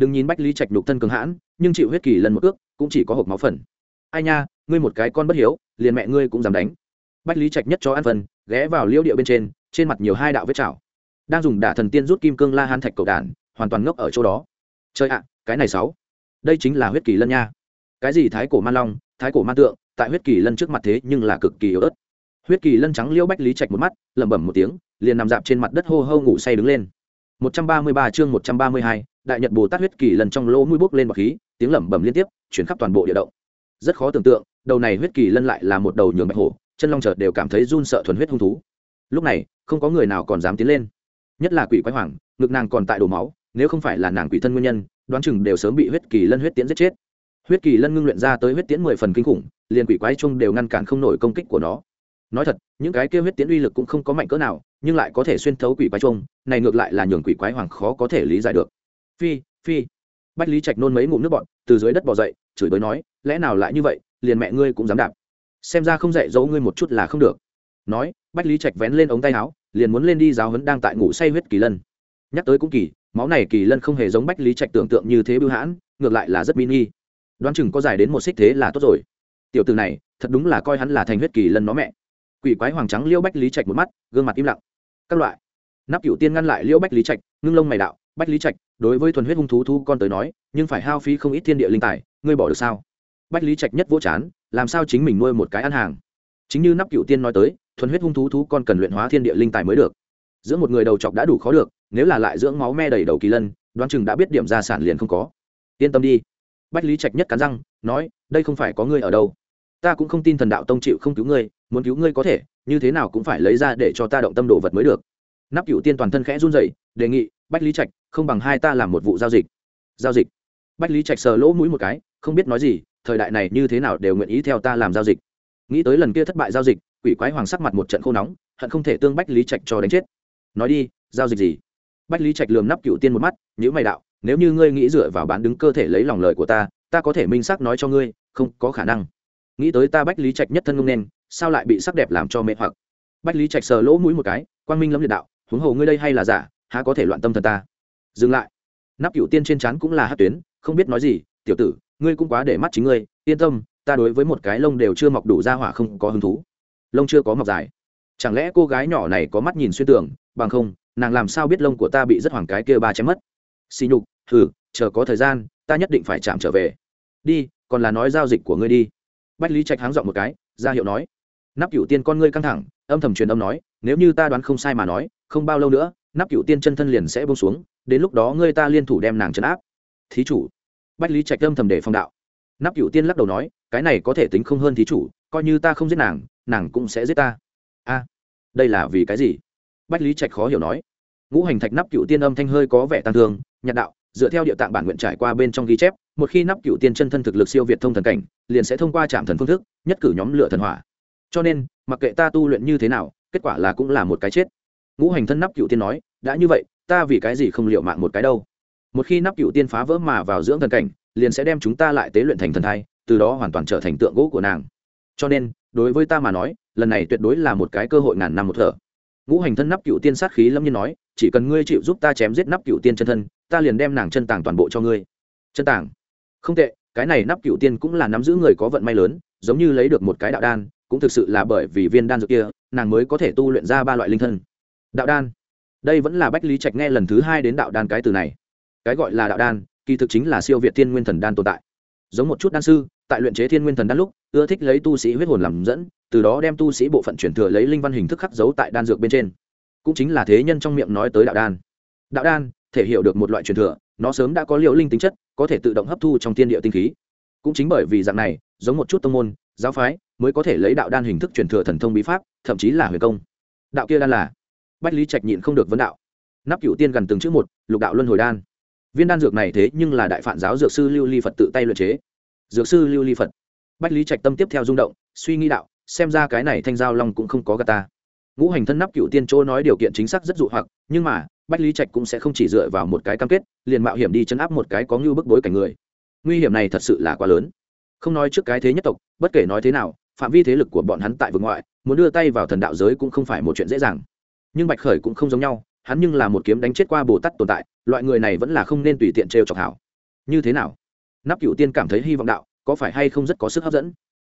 A: đừng nhìn bách lý trạch nhục thân cường hãn nhưng chịu huyết kỳ lân một ước cũng chỉ có hộp máu phần. Ai nha ngươi một cái con bất hiếu liền mẹ ngươi cũng dám đánh. Bách lý trạch nhất cho ăn phần ghé vào liêu địa bên trên trên mặt nhiều hai đạo vết chảo. Đang dùng đả thần tiên rút kim cương la han thạch cầu đản hoàn toàn ngốc ở chỗ đó. Chơi ạ cái này sáu. Đây chính là huyết kỳ lân nha. Cái gì thái cổ man long thái cổ man tượng tại huyết kỳ lân trước mặt thế nhưng là cực kỳ yếu ớt. Huyết kỳ lân trắng liễu bách lý trạch một mắt lẩm bẩm một tiếng liền nằm dạp trên mặt đất hô hô ngủ say đứng lên. 133 chương 132, đại nhật bồ tát huyết kỳ lần trong lỗ mũi bốc lên bọc khí, tiếng lẩm bẩm liên tiếp, chuyển khắp toàn bộ địa động. Rất khó tưởng tượng, đầu này huyết kỳ lân lại là một đầu nhường bạch hổ, chân long chợt đều cảm thấy run sợ thuần huyết hung thú. Lúc này, không có người nào còn dám tiến lên. Nhất là quỷ quái hoàng, ngực nàng còn tại đổ máu, nếu không phải là nàng quỷ thân nguyên nhân, đoán chừng đều sớm bị huyết kỳ lân huyết tiễn giết chết. Huyết kỳ lân ngưng luyện ra tới huyết tiễn mười phần kinh khủng, liền quỷ quái chung đều ngăn cản không nổi công kích của nó. Nói thật, những cái kêu huyết tiễn uy lực cũng không có mạnh cỡ nào, nhưng lại có thể xuyên thấu quỷ quái chung, này ngược lại là nhường quỷ quái hoàng khó có thể lý giải được phi phi. Bách lý trạch nôn mấy ngụm nước bọn từ dưới đất bỏ dậy, chửi bới nói, lẽ nào lại như vậy, liền mẹ ngươi cũng dám đạp? Xem ra không dạy dỗ ngươi một chút là không được. Nói, bách lý trạch vén lên ống tay áo, liền muốn lên đi giáo hấn đang tại ngủ say huyết kỳ lân. Nhắc tới cũng kỳ, máu này kỳ lân không hề giống bách lý trạch tưởng tượng như thế bưu hãn, ngược lại là rất mini đoán chừng có dài đến một xích thế là tốt rồi. Tiểu từ này, thật đúng là coi hắn là thành huyết kỳ lân nó mẹ. Quỷ quái hoàng trắng liêu bách lý trạch một mắt, gương mặt im lặng. Các loại. Nắp cửu tiên ngăn lại liêu bách lý trạch, ngưng lông mày đạo, bách lý trạch đối với thuần huyết hung thú thu con tới nói, nhưng phải hao phí không ít thiên địa linh tài, ngươi bỏ được sao? Bách lý trạch nhất vỗ chán, làm sao chính mình nuôi một cái ăn hàng? Chính như nắp cựu tiên nói tới, thuần huyết hung thú thú con cần luyện hóa thiên địa linh tài mới được. Giữa một người đầu chọc đã đủ khó được, nếu là lại dưỡng máu me đầy đầu kỳ lân, đoán chừng đã biết điểm gia sản liền không có. Yên tâm đi. Bách lý trạch nhất cắn răng, nói, đây không phải có ngươi ở đâu. Ta cũng không tin thần đạo tông chịu không cứu ngươi, muốn cứu ngươi có thể, như thế nào cũng phải lấy ra để cho ta động tâm đồ vật mới được. Nắp cựu tiên toàn thân khẽ run rẩy, đề nghị bách lý trạch, không bằng hai ta làm một vụ giao dịch. Giao dịch. Bách lý trạch sờ lỗ mũi một cái, không biết nói gì, thời đại này như thế nào đều nguyện ý theo ta làm giao dịch. Nghĩ tới lần kia thất bại giao dịch, quỷ quái hoàng sắc mặt một trận khô nóng, hận không thể tương bách lý trạch cho đánh chết. Nói đi, giao dịch gì? Bách lý trạch lườm nắp cựu tiên một mắt nhữ mày đạo, nếu như ngươi nghĩ dựa vào bán đứng cơ thể lấy lòng lời của ta ta có thể minh xác nói cho ngươi, không có khả năng. Nghĩ tới ta bách lý trạch nhất thân ngông nên, sao lại bị sắc đẹp làm cho mệt hoặc? Bách lý trạch sờ lỗ mũi một cái, quang minh lâm liệt đạo, huống hồ ngươi đây hay là giả há có thể loạn tâm thần ta? Dừng lại. Nắp cựu tiên trên trán cũng là hát tuyến, không biết nói gì, tiểu tử, ngươi cũng quá để mắt chính ngươi, yên tâm, ta đối với một cái lông đều chưa mọc đủ ra hỏa không có hứng thú. Lông chưa có mọc dài. Chẳng lẽ cô gái nhỏ này có mắt nhìn xuyên tưởng bằng không, nàng làm sao biết lông của ta bị rất hoàng cái kia ba chém mất? Xì nhục thử chờ có thời gian, ta nhất định phải chạm trở về. Đi, còn là nói giao dịch của ngươi đi. Bách lý trạch háng dọn một cái, ra hiệu nói. Nắp cựu tiên con ngươi căng thẳng, âm thầm truyền âm nói, nếu như ta đoán không sai mà nói, không bao lâu nữa nắp cựu tiên chân thân liền sẽ bông xuống, đến lúc đó ngươi ta liên thủ đem nàng chấn áp. Thí chủ. Bách lý trạch âm thầm để phong đạo. Nắp cựu tiên lắc đầu nói, cái này có thể tính không hơn thí chủ, coi như ta không giết nàng nàng cũng sẽ giết ta. A, đây là vì cái gì? Bách lý trạch khó hiểu nói. Ngũ hành thạch nắp cựu tiên âm thanh hơi có vẻ tàn thương, nhạt đạo, dựa theo địa tạng bản nguyện trải qua bên trong ghi chép, một khi nắp cựu tiên chân thân thực lực siêu việt thông thần cảnh, liền sẽ thông qua trạm thần phương thức, nhất cử nhóm lửa thần hỏa. Cho nên, mặc kệ ta tu luyện như thế nào, kết quả là cũng là một cái chết ngũ hành thân nắp cựu tiên nói, đã như vậy, ta vì cái gì không liệu mạng một cái đâu? Một khi nắp cựu tiên phá vỡ mà vào dưỡng thần cảnh, liền sẽ đem chúng ta lại tế luyện thành thần thai, từ đó hoàn toàn trở thành tượng gỗ của nàng. Cho nên, đối với ta mà nói, lần này tuyệt đối là một cái cơ hội ngàn năm một thở. Ngũ hành thân nắp cựu tiên sát khí lâm nhiên nói, chỉ cần ngươi chịu giúp ta chém giết nắp cựu tiên chân thân, ta liền đem nàng chân tàng toàn bộ cho ngươi. Chân tàng? Không tệ, cái này nắp cựu tiên cũng là nắm giữ người có vận may lớn, giống như lấy được một cái đạo đan, cũng thực sự là bởi vì viên đan dược kia, nàng mới có thể tu luyện ra ba loại linh thân đạo đan. Đây vẫn là bách lý trạch nghe lần thứ hai đến đạo đan cái từ này. Cái gọi là đạo đan, kỳ thực chính là siêu việt thiên nguyên thần đan tồn tại. Giống một chút đan sư, tại luyện chế thiên nguyên thần đan lúc, ưa thích lấy tu sĩ huyết hồn làm dẫn, từ đó đem tu sĩ bộ phận chuyển thừa lấy linh văn hình thức khắc dấu tại đan dược bên trên. Cũng chính là thế nhân trong miệng nói tới đạo đan. Đạo đan, thể hiểu được một loại truyền thừa, nó sớm đã có liệu linh tính chất, có thể tự động hấp thu trong thiên địa tinh khí. Cũng chính bởi vì dạng này, giống một chút tông môn, giáo phái, mới có thể lấy đạo đan hình thức truyền thừa thần thông bí pháp, thậm chí là huyền công. Đạo kia đan là bách lý trạch nhịn không được vấn đạo. Nắp cựu tiên gần từng chữ một, lục đạo luân hồi đan. Viên đan dược này thế nhưng là đại phản giáo dược sư lưu ly phật tự tay luyện chế. Dược sư lưu ly phật. Bách lý trạch tâm tiếp theo rung động, suy nghĩ đạo, xem ra cái này thanh giao long cũng không có gà ta. Ngũ hành thân nắp cựu tiên chỗ nói điều kiện chính xác rất dụ hoặc, nhưng mà, bách lý trạch cũng sẽ không chỉ dựa vào một cái cam kết, liền mạo hiểm đi chấn áp một cái có ngưu bức bối cảnh người. Nguy hiểm này thật sự là quá lớn. Không nói trước cái thế nhất tộc, bất kể nói thế nào, phạm vi thế lực của bọn hắn tại vực ngoại, muốn đưa tay vào thần đạo giới cũng không phải một chuyện dễ dàng nhưng bạch khởi cũng không giống nhau, hắn nhưng là một kiếm đánh chết qua bồ tát tồn tại, loại người này vẫn là không nên tùy tiện trêu chọc hảo. Như thế nào? Nắp cựu tiên cảm thấy hy vọng đạo, có phải hay không rất có sức hấp dẫn?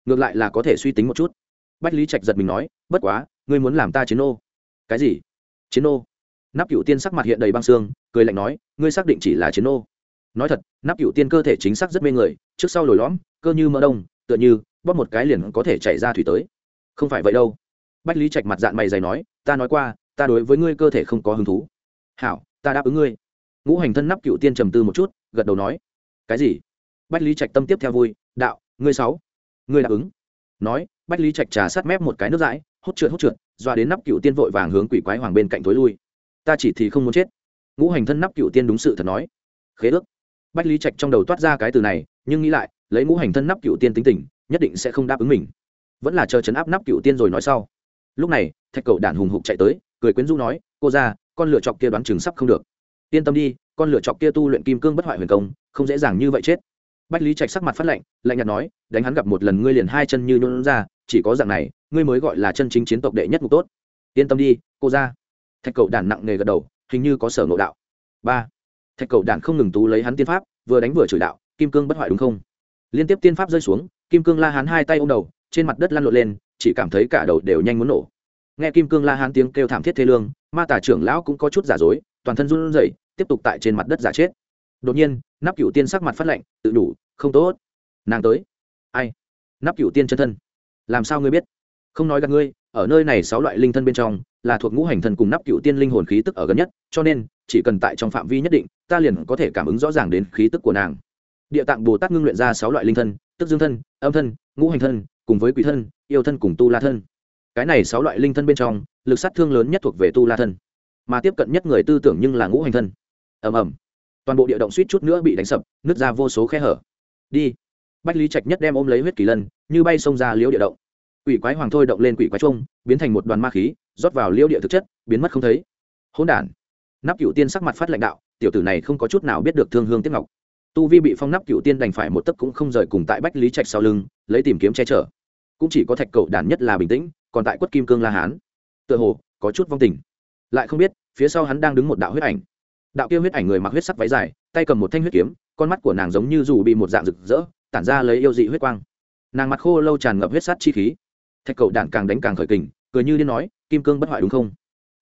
A: Ngược lại là có thể suy tính một chút. Bách lý trạch giật mình nói, bất quá, ngươi muốn làm ta chiến ô cái gì? Chiến ô nắp cựu tiên sắc mặt hiện đầy băng xương cười lạnh nói, ngươi xác định chỉ là chiến ô nói thật, nắp cựu tiên cơ thể chính xác rất mê người, trước sau lồi lõm, cơ như mỡ đông, tựa như bóp một cái liền có thể chảy ra thủy tới. Không phải vậy đâu. Bách lý trạch mặt dạng mày dày nói, ta nói qua ta đối với ngươi cơ thể không có hứng thú. Hảo, ta đáp ứng ngươi. Ngũ hành thân nắp cựu tiên trầm tư một chút, gật đầu nói. Cái gì? Bách lý trạch tâm tiếp theo vui, đạo, ngươi sáu. Ngươi đáp ứng. Nói, bách lý trạch trà sát mép một cái nước dãi hốt trượt hốt trượt doa đến nắp cựu tiên vội vàng hướng quỷ quái hoàng bên cạnh tối lui. Ta chỉ thì không muốn chết. Ngũ hành thân nắp cựu tiên đúng sự thật nói. Khế ước. Bách lý trạch trong đầu toát ra cái từ này, nhưng nghĩ lại, lấy ngũ hành thân nắp cựu tiên tính tình, nhất định sẽ không đáp ứng mình. Vẫn là chờ chấn áp nắp cựu tiên rồi nói sau. Lúc này, thạch cầu đản hùng hục chạy tới cười quyến rũ nói, cô ra, con lựa chọc kia đoán chừng sắp không được. Yên tâm đi, con lựa chọc kia tu luyện kim cương bất hoại huyền công, không dễ dàng như vậy chết. Bách lý trạch sắc mặt phát lạnh lạnh nhạt nói, đánh hắn gặp một lần ngươi liền hai chân như nhún ra, chỉ có dạng này, ngươi mới gọi là chân chính chiến tộc đệ nhất mục tốt. Yên tâm đi, cô ra. Thạch Cầu đản nặng nề gật đầu, hình như có sở ngộ đạo. Ba. Thạch Cầu đản không ngừng tú lấy hắn tiên pháp, vừa đánh vừa chửi đạo, kim cương bất hoại đúng không? Liên tiếp tiên pháp rơi xuống, kim cương la hắn hai tay ô m đầu, trên mặt đất lăn lộn lên, chỉ cảm thấy cả đầu đều nhanh muốn nổ nghe kim cương la hán tiếng kêu thảm thiết thê lương, ma tả trưởng lão cũng có chút giả dối, toàn thân run rẩy, tiếp tục tại trên mặt đất giả chết. Đột nhiên, nắp cựu tiên sắc mặt phát lạnh, tự đủ, không tốt. Nàng tới. Ai? Nắp cựu tiên chân thân. Làm sao ngươi biết? Không nói gặp ngươi, ở nơi này sáu loại linh thân bên trong, là thuộc ngũ hành thân cùng nắp cựu tiên linh hồn khí tức ở gần nhất, cho nên, chỉ cần tại trong phạm vi nhất định, ta liền có thể cảm ứng rõ ràng đến khí tức của nàng. Địa tạng bồ tát ngưng luyện ra sáu loại linh thân, tức dương thân, âm thân, ngũ hành thân, cùng với quỷ thân, yêu thân cùng tu la thân cái này sáu loại linh thân bên trong, lực sát thương lớn nhất thuộc về tu la thân, mà tiếp cận nhất người tư tưởng nhưng là ngũ hành thân. Ầm ầm. Toàn bộ địa động suýt chút nữa bị đánh sập, nứt ra vô số khe hở. Đi. Bách lý trạch nhất đem ôm lấy huyết kỳ lân, như bay xông ra liễu địa động. Quỷ quái hoàng thôi động lên quỷ quái trung biến thành một đoàn ma khí, rót vào liễu địa thực chất, biến mất không thấy. Hỗn đản. Nắp cựu tiên sắc mặt phát lãnh đạo, tiểu tử này không có chút nào biết được thương hương tiếp ngọc. Tu vi bị phong nắp cựu tiên đành phải một tấc cũng không rời cùng tại bách lý trạch sau lưng, lấy tìm kiếm che chở. Cũng chỉ có thạch cậu đản nhất là bình tĩnh còn tại quất kim cương la hán. Tựa hồ, có chút vong tình. Lại không biết, phía sau hắn đang đứng một đạo huyết ảnh. Đạo kia huyết ảnh người mặc huyết sắc váy dài, tay cầm một thanh huyết kiếm, con mắt của nàng giống như dù bị một dạng rực rỡ, tản ra lấy yêu dị huyết quang. Nàng mặt khô lâu tràn ngập huyết sắt chi khí. Thạch cậu đạn càng đánh càng khởi kình, cười như điên nói, kim cương bất hoại đúng không?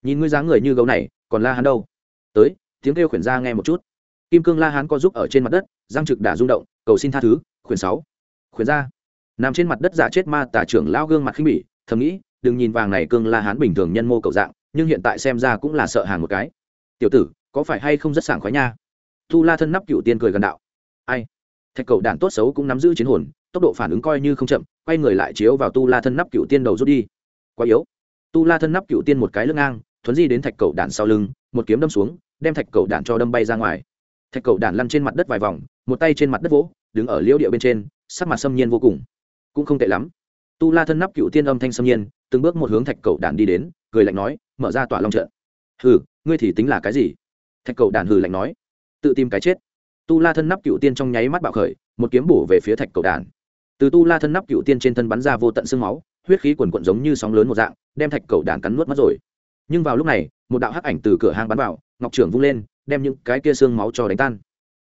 A: Nhìn ngươi dáng người như gấu này, còn la hắn đâu? Tới, tiếng kêu khuyển ra nghe một chút. Kim cương la hán co giúp ở trên mặt đất giang trực đã rung động, cầu xin tha thứ, khuyển sáu. Khuyển ra. Nằm trên mặt đất giả chết ma tả trưởng lao gương mặt khinh bỉ thầm nghĩ, đừng nhìn vàng này cương la hán bình thường nhân mô cầu dạng, nhưng hiện tại xem ra cũng là sợ hàng một cái. Tiểu tử, có phải hay không rất sảng khoái nha? Tu la thân nắp cựu tiên cười gần đạo. Ai? Thạch cầu đàn tốt xấu cũng nắm giữ chiến hồn, tốc độ phản ứng coi như không chậm, quay người lại chiếu vào tu la thân nắp cựu tiên đầu rút đi. Quá yếu. Tu la thân nắp cựu tiên một cái lưng ngang, thuấn di đến thạch cầu đản sau lưng, một kiếm đâm xuống, đem thạch cầu đản cho đâm bay ra ngoài. Thạch cầu đản lăn trên mặt đất vài vòng, một tay trên mặt đất vỗ, đứng ở liễu địa bên trên, sắc mặt xâm nhiên vô cùng. Cũng không tệ lắm tu la thân nắp cựu tiên âm thanh xâm nhiên, từng bước một hướng thạch cầu Đàn đi đến, cười lạnh nói, mở ra tỏa long trận. Hừ, ngươi thì tính là cái gì? Thạch cầu Đàn hừ lạnh nói, tự tìm cái chết. Tu la thân nắp cựu tiên trong nháy mắt bạo khởi, một kiếm bổ về phía thạch cầu Đàn. từ tu la thân nắp cựu tiên trên thân bắn ra vô tận xương máu, huyết khí quần quận giống như sóng lớn một dạng, đem thạch cầu Đàn cắn nuốt mất rồi. Nhưng vào lúc này, một đạo hắc ảnh từ cửa hang bắn vào, ngọc trưởng vung lên, đem những cái kia xương máu cho đánh tan.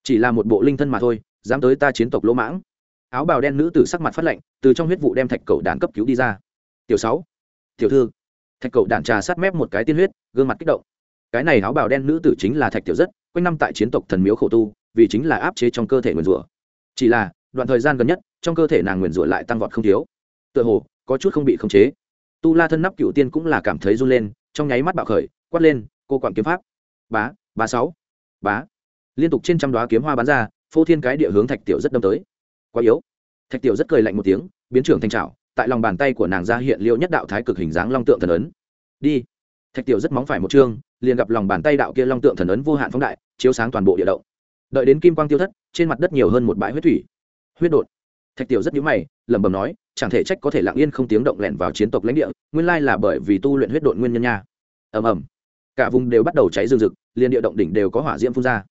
A: Chỉ là một bộ linh thân mà thôi, dám tới ta chiến tộc lỗ mãng áo bào đen nữ tử sắc mặt phát lạnh, từ trong huyết vụ đem thạch cầu đạn cấp cứu đi ra. Tiểu sáu, tiểu thư. Thạch cầu đạn trà sát mép một cái tiên huyết, gương mặt kích động. Cái này áo bào đen nữ tử chính là thạch tiểu rất, quanh năm tại chiến tộc thần miếu khổ tu, vì chính là áp chế trong cơ thể nguyền rủa. Chỉ là, đoạn thời gian gần nhất, trong cơ thể nàng nguyền rủa lại tăng vọt không thiếu. Tựa hồ, có chút không bị khống chế. Tu la thân nắp cựu tiên cũng là cảm thấy run lên, trong nháy mắt bạo khởi, quát lên, cô quản kiếm pháp. Bá bá sáu, bá. Liên tục trên trăm đoá kiếm hoa bắn ra, phô thiên cái địa hướng thạch tiểu rất đâm tới quá yếu. Thạch tiểu rất cười lạnh một tiếng, biến trưởng thanh trào tại lòng bàn tay của nàng ra hiện liêu nhất đạo thái cực hình dáng long tượng thần ấn. Đi. Thạch tiểu rất móng phải một chương liền gặp lòng bàn tay đạo kia long tượng thần ấn vô hạn phóng đại, chiếu sáng toàn bộ địa động. Đợi đến kim quang tiêu thất, trên mặt đất nhiều hơn một bãi huyết thủy. Huyết đột. Thạch tiểu rất nhíu mày, lẩm bẩm nói, chẳng thể trách có thể lặng yên không tiếng động lẻn vào chiến tộc lãnh địa, nguyên lai là bởi vì tu luyện huyết đột nguyên nhân nha. Ầm ầm. Cả vùng đều bắt đầu cháy rừng rực, liền địa động đỉnh đều có hỏa diễm phun ra.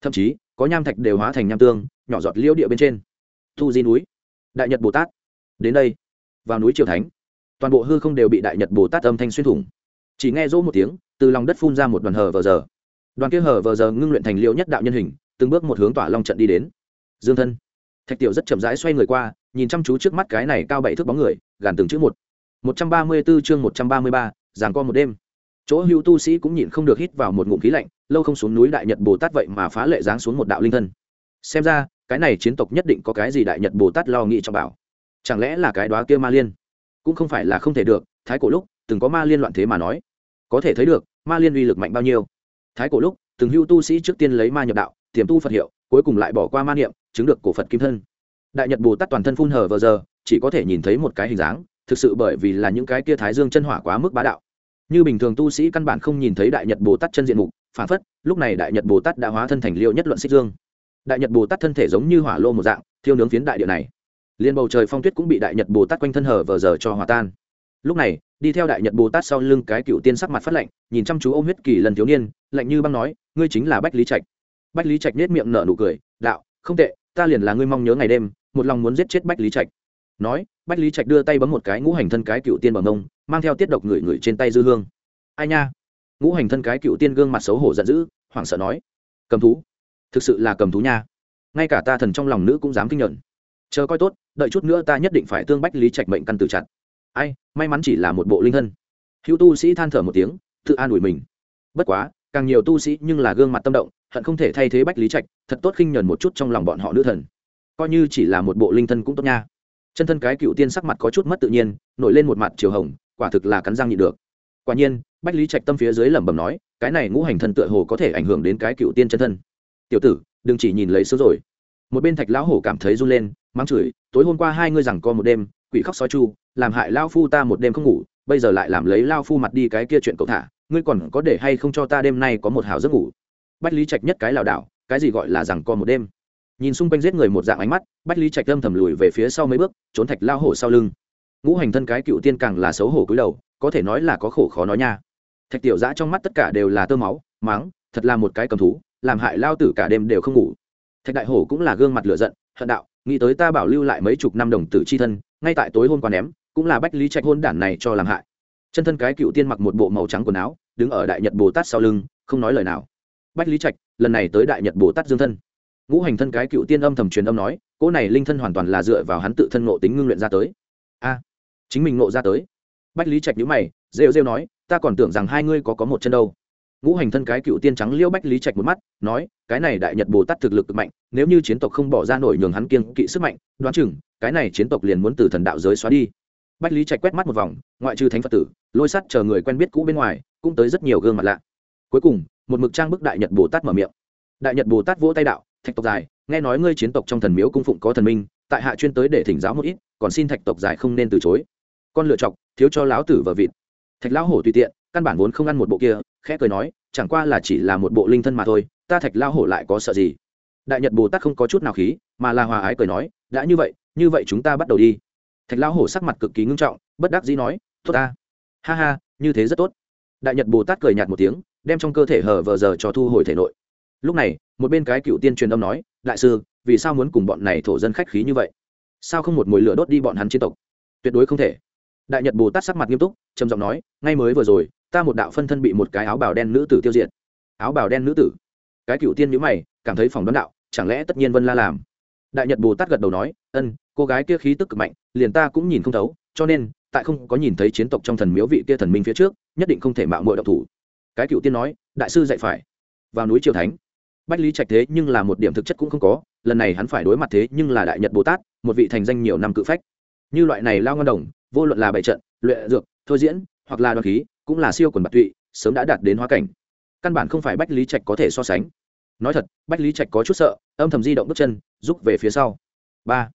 A: Thậm chí, có nham thạch đều hóa thành nham tương, nhỏ giọt liêu địa bên trên thu di núi. Đại nhật bồ tát. Đến đây. Vào núi triều thánh. Toàn bộ hư không đều bị đại nhật bồ tát âm thanh xuyên thủng. Chỉ nghe rỗ một tiếng, từ lòng đất phun ra một đoàn hờ vờ giờ. Đoàn kia hờ vờ giờ ngưng luyện thành liệu nhất đạo nhân hình, từng bước một hướng tỏa long trận đi đến. Dương thân. Thạch tiểu rất chậm rãi xoay người qua, nhìn chăm chú trước mắt cái này cao bảy thước bóng người, gàn từng chữ một. Một trăm ba mươi 134 chương một trăm ba mươi ba, giảng co một đêm. Chỗ hưu tu sĩ cũng nhịn không được hít vào một ngụm khí lạnh, lâu không xuống núi đại nhật bồ tát vậy mà phá lệ giáng xuống một đạo linh thân xem ra, cái này chiến tộc nhất định có cái gì đại nhật bồ tát lo nghĩ cho bảo. Chẳng lẽ là cái đoá kia ma liên? Cũng không phải là không thể được, thái cổ lúc, từng có ma liên loạn thế mà nói. Có thể thấy được, ma liên uy lực mạnh bao nhiêu. Thái cổ lúc, từng hưu tu sĩ trước tiên lấy ma nhập đạo, tiềm tu phật hiệu, cuối cùng lại bỏ qua ma niệm, chứng được cổ phật kim thân. Đại nhật bồ tát toàn thân phun hờ vờ giờ, chỉ có thể nhìn thấy một cái hình dáng, thực sự bởi vì là những cái kia thái dương chân hỏa quá mức bá đạo. Như bình thường tu sĩ căn bản không nhìn thấy đại nhật bồ tát chân diện mục, phản phất, lúc này đại nhật bồ tát đã hóa thân thành liêu nhất luận xích dương đại nhật bồ tát thân thể giống như hỏa lô một dạng, thiêu nướng phiến đại địa này. Liên bầu trời phong tuyết cũng bị đại nhật bồ tát quanh thân hở vờ giờ cho hòa tan. Lúc này, đi theo đại nhật bồ tát sau lưng cái cựu tiên sắc mặt phát lạnh, nhìn chăm chú ô m huyết kỳ lần thiếu niên, lạnh như băng nói, ngươi chính là bách lý trạch. Bách lý trạch nết miệng nở nụ cười, đạo, không tệ, ta liền là ngươi mong nhớ ngày đêm, một lòng muốn giết chết bách lý trạch. Nói, bách lý trạch đưa tay bấm một cái ngũ hành thân cái cựu tiên bằng ông mang theo tiết độc người người trên tay dư hương. Ai nha. Ngũ hành thân cái cựu tiên gương mặt xấu hổ giận dữ, hoảng sợ nói, cầm thú thực sự là cầm thú nha. Ngay cả ta thần trong lòng nữ cũng dám kinh nhận. Chờ coi tốt, đợi chút nữa ta nhất định phải tương bách lý trạch mệnh căn tử chặt. Ai, may mắn chỉ là một bộ linh thân. Hữu tu sĩ than thở một tiếng, tự an ủi mình. Bất quá, càng nhiều tu sĩ nhưng là gương mặt tâm động, hận không thể thay thế bách lý trạch, thật tốt khinh nhuần một chút trong lòng bọn họ nữ thần. Coi như chỉ là một bộ linh thân cũng tốt nha. Chân thân cái cựu tiên sắc mặt có chút mất tự nhiên, nổi lên một mặt chiều hồng, quả thực là cắn răng nhịn được. Quả nhiên, bách lý trạch tâm phía dưới lẩm bẩm nói, cái này ngũ hành thân tựa hồ có thể ảnh hưởng đến cái cựu tiên chân thân tiểu tử, đừng chỉ nhìn lấy số rồi. Một bên thạch lão hổ cảm thấy run lên, mắng chửi, tối hôm qua hai ngươi rằng co một đêm, quỷ khóc sói chu, làm hại lao phu ta một đêm không ngủ, bây giờ lại làm lấy lao phu mặt đi cái kia chuyện cậu thả, ngươi còn có để hay không cho ta đêm nay có một hào giấc ngủ? Bách lý trạch nhất cái lảo đảo, cái gì gọi là rằng co một đêm? Nhìn xung quanh giết người một dạng ánh mắt, bách lý trạch âm thầm lùi về phía sau mấy bước, trốn thạch lao hổ sau lưng. Ngũ hành thân cái cựu tiên càng là xấu hổ cúi đầu, có thể nói là có khổ khó nói nha. Thạch tiểu giã trong mắt tất cả đều là tơ máu máng thật là một cái cầm thú làm hại lao tử cả đêm đều không ngủ. Thạch đại hổ cũng là gương mặt lửa giận, hận đạo, nghĩ tới ta bảo lưu lại mấy chục năm đồng tử c h i thân, ngay tại tối hôn qua ném, cũng là bách lý trạch hôn đản này cho làm hại. Chân thân cái cựu tiên mặc một bộ màu trắng quần áo, đứng ở đại nhật bồ tát sau lưng, không nói lời nào. Bách lý trạch, lần này tới đại nhật bồ tát dương thân. Ngũ hành thân cái cựu tiên âm thầm truyền âm nói, cỗ này linh thân hoàn toàn là dựa vào hắn tự thân nộ tính ngưng luyện ra tới. A, chính mình nộ ra tới. Bách lý trạch nhữ mày, rêu rêu nói, ta còn tưởng rằng hai ngươi có có một chân đâu ngũ hành thân cái cựu tiên trắng liêu bách lý trạch một mắt, nói, cái này đại nhật bồ tát thực lực cực mạnh, nếu như chiến tộc không bỏ ra nổi nhường hắn kiên kỵ sức mạnh, đoán chừng, cái này chiến tộc liền muốn từ thần đạo giới xóa đi. Bách lý trạch quét mắt một vòng, ngoại trừ thánh phật tử, lôi sắt chờ người quen biết cũ bên ngoài, cũng tới rất nhiều gương mặt lạ. Cuối cùng, một mực trang bức đại nhật bồ tát mở miệng. Đại nhật bồ tát vỗ tay đạo, thạch tộc dài nghe nói ngươi chiến tộc trong thần miếu cung phụng có thần minh, tại hạ chuyên tới để thỉnh giáo một ít, còn xin thạch tộc dài không nên từ chối. Con lựa chọc, thiếu cho lão tử và vịt. Thạch lão hổ tùy tiện, căn bản vốn không ăn một bộ kia khẽ cười nói, chẳng qua là chỉ là một bộ linh thân mà thôi, ta thạch lao hổ lại có sợ gì? Đại nhật bồ tát không có chút nào khí, mà là hòa ái cười nói, đã như vậy như vậy chúng ta bắt đầu đi. Thạch lao hổ sắc mặt cực kỳ ngưng trọng, bất đắc dĩ nói, tốt ta. Ha ha, như thế rất tốt. Đại nhật bồ tát cười nhạt một tiếng, đem trong cơ thể hở vờ giờ cho thu hồi thể nội. Lúc này, một bên cái cựu tiên truyền âm nói, đại sư, vì sao muốn cùng bọn này thổ dân khách khí như vậy? Sao không một mồi lửa đốt đi bọn hắn chiến tộc? Tuyệt đối không thể. Đại nhật bồ tát sắc mặt nghiêm túc, trầm giọng nói, ngay mới vừa rồi ta một đạo phân thân bị một cái áo bào đen nữ tử tiêu diệt. Áo bào đen nữ tử. Cái cựu tiên nhữ mày, cảm thấy phòng đoán đạo, chẳng lẽ tất nhiên vân la làm? Đại nhật bồ tát gật đầu nói, ân, cô gái kia khí tức cực mạnh, liền ta cũng nhìn không thấu, cho nên, tại không có nhìn thấy chiến tộc trong thần miếu vị kia thần minh phía trước, nhất định không thể mạo mội độc thủ. Cái cựu tiên nói, đại sư dạy phải. Vào núi triều thánh. Bách lý trạch thế nhưng là một điểm thực chất cũng không có, lần này hắn phải đối mặt thế nhưng là đại nhật bồ tát, một vị thành danh nhiều năm cự phách. Như loại này lao ngân đồng, vô luận là bảy trận, luyện dược, thôi diễn hoặc là đoàn khí, cũng là siêu quần bạc tụy, sớm đã đạt đến hóa cảnh. Căn bản không phải bách lý trạch có thể so sánh. Nói thật, bách lý trạch có chút sợ, âm thầm di động bước chân, rút về phía sau. Ba.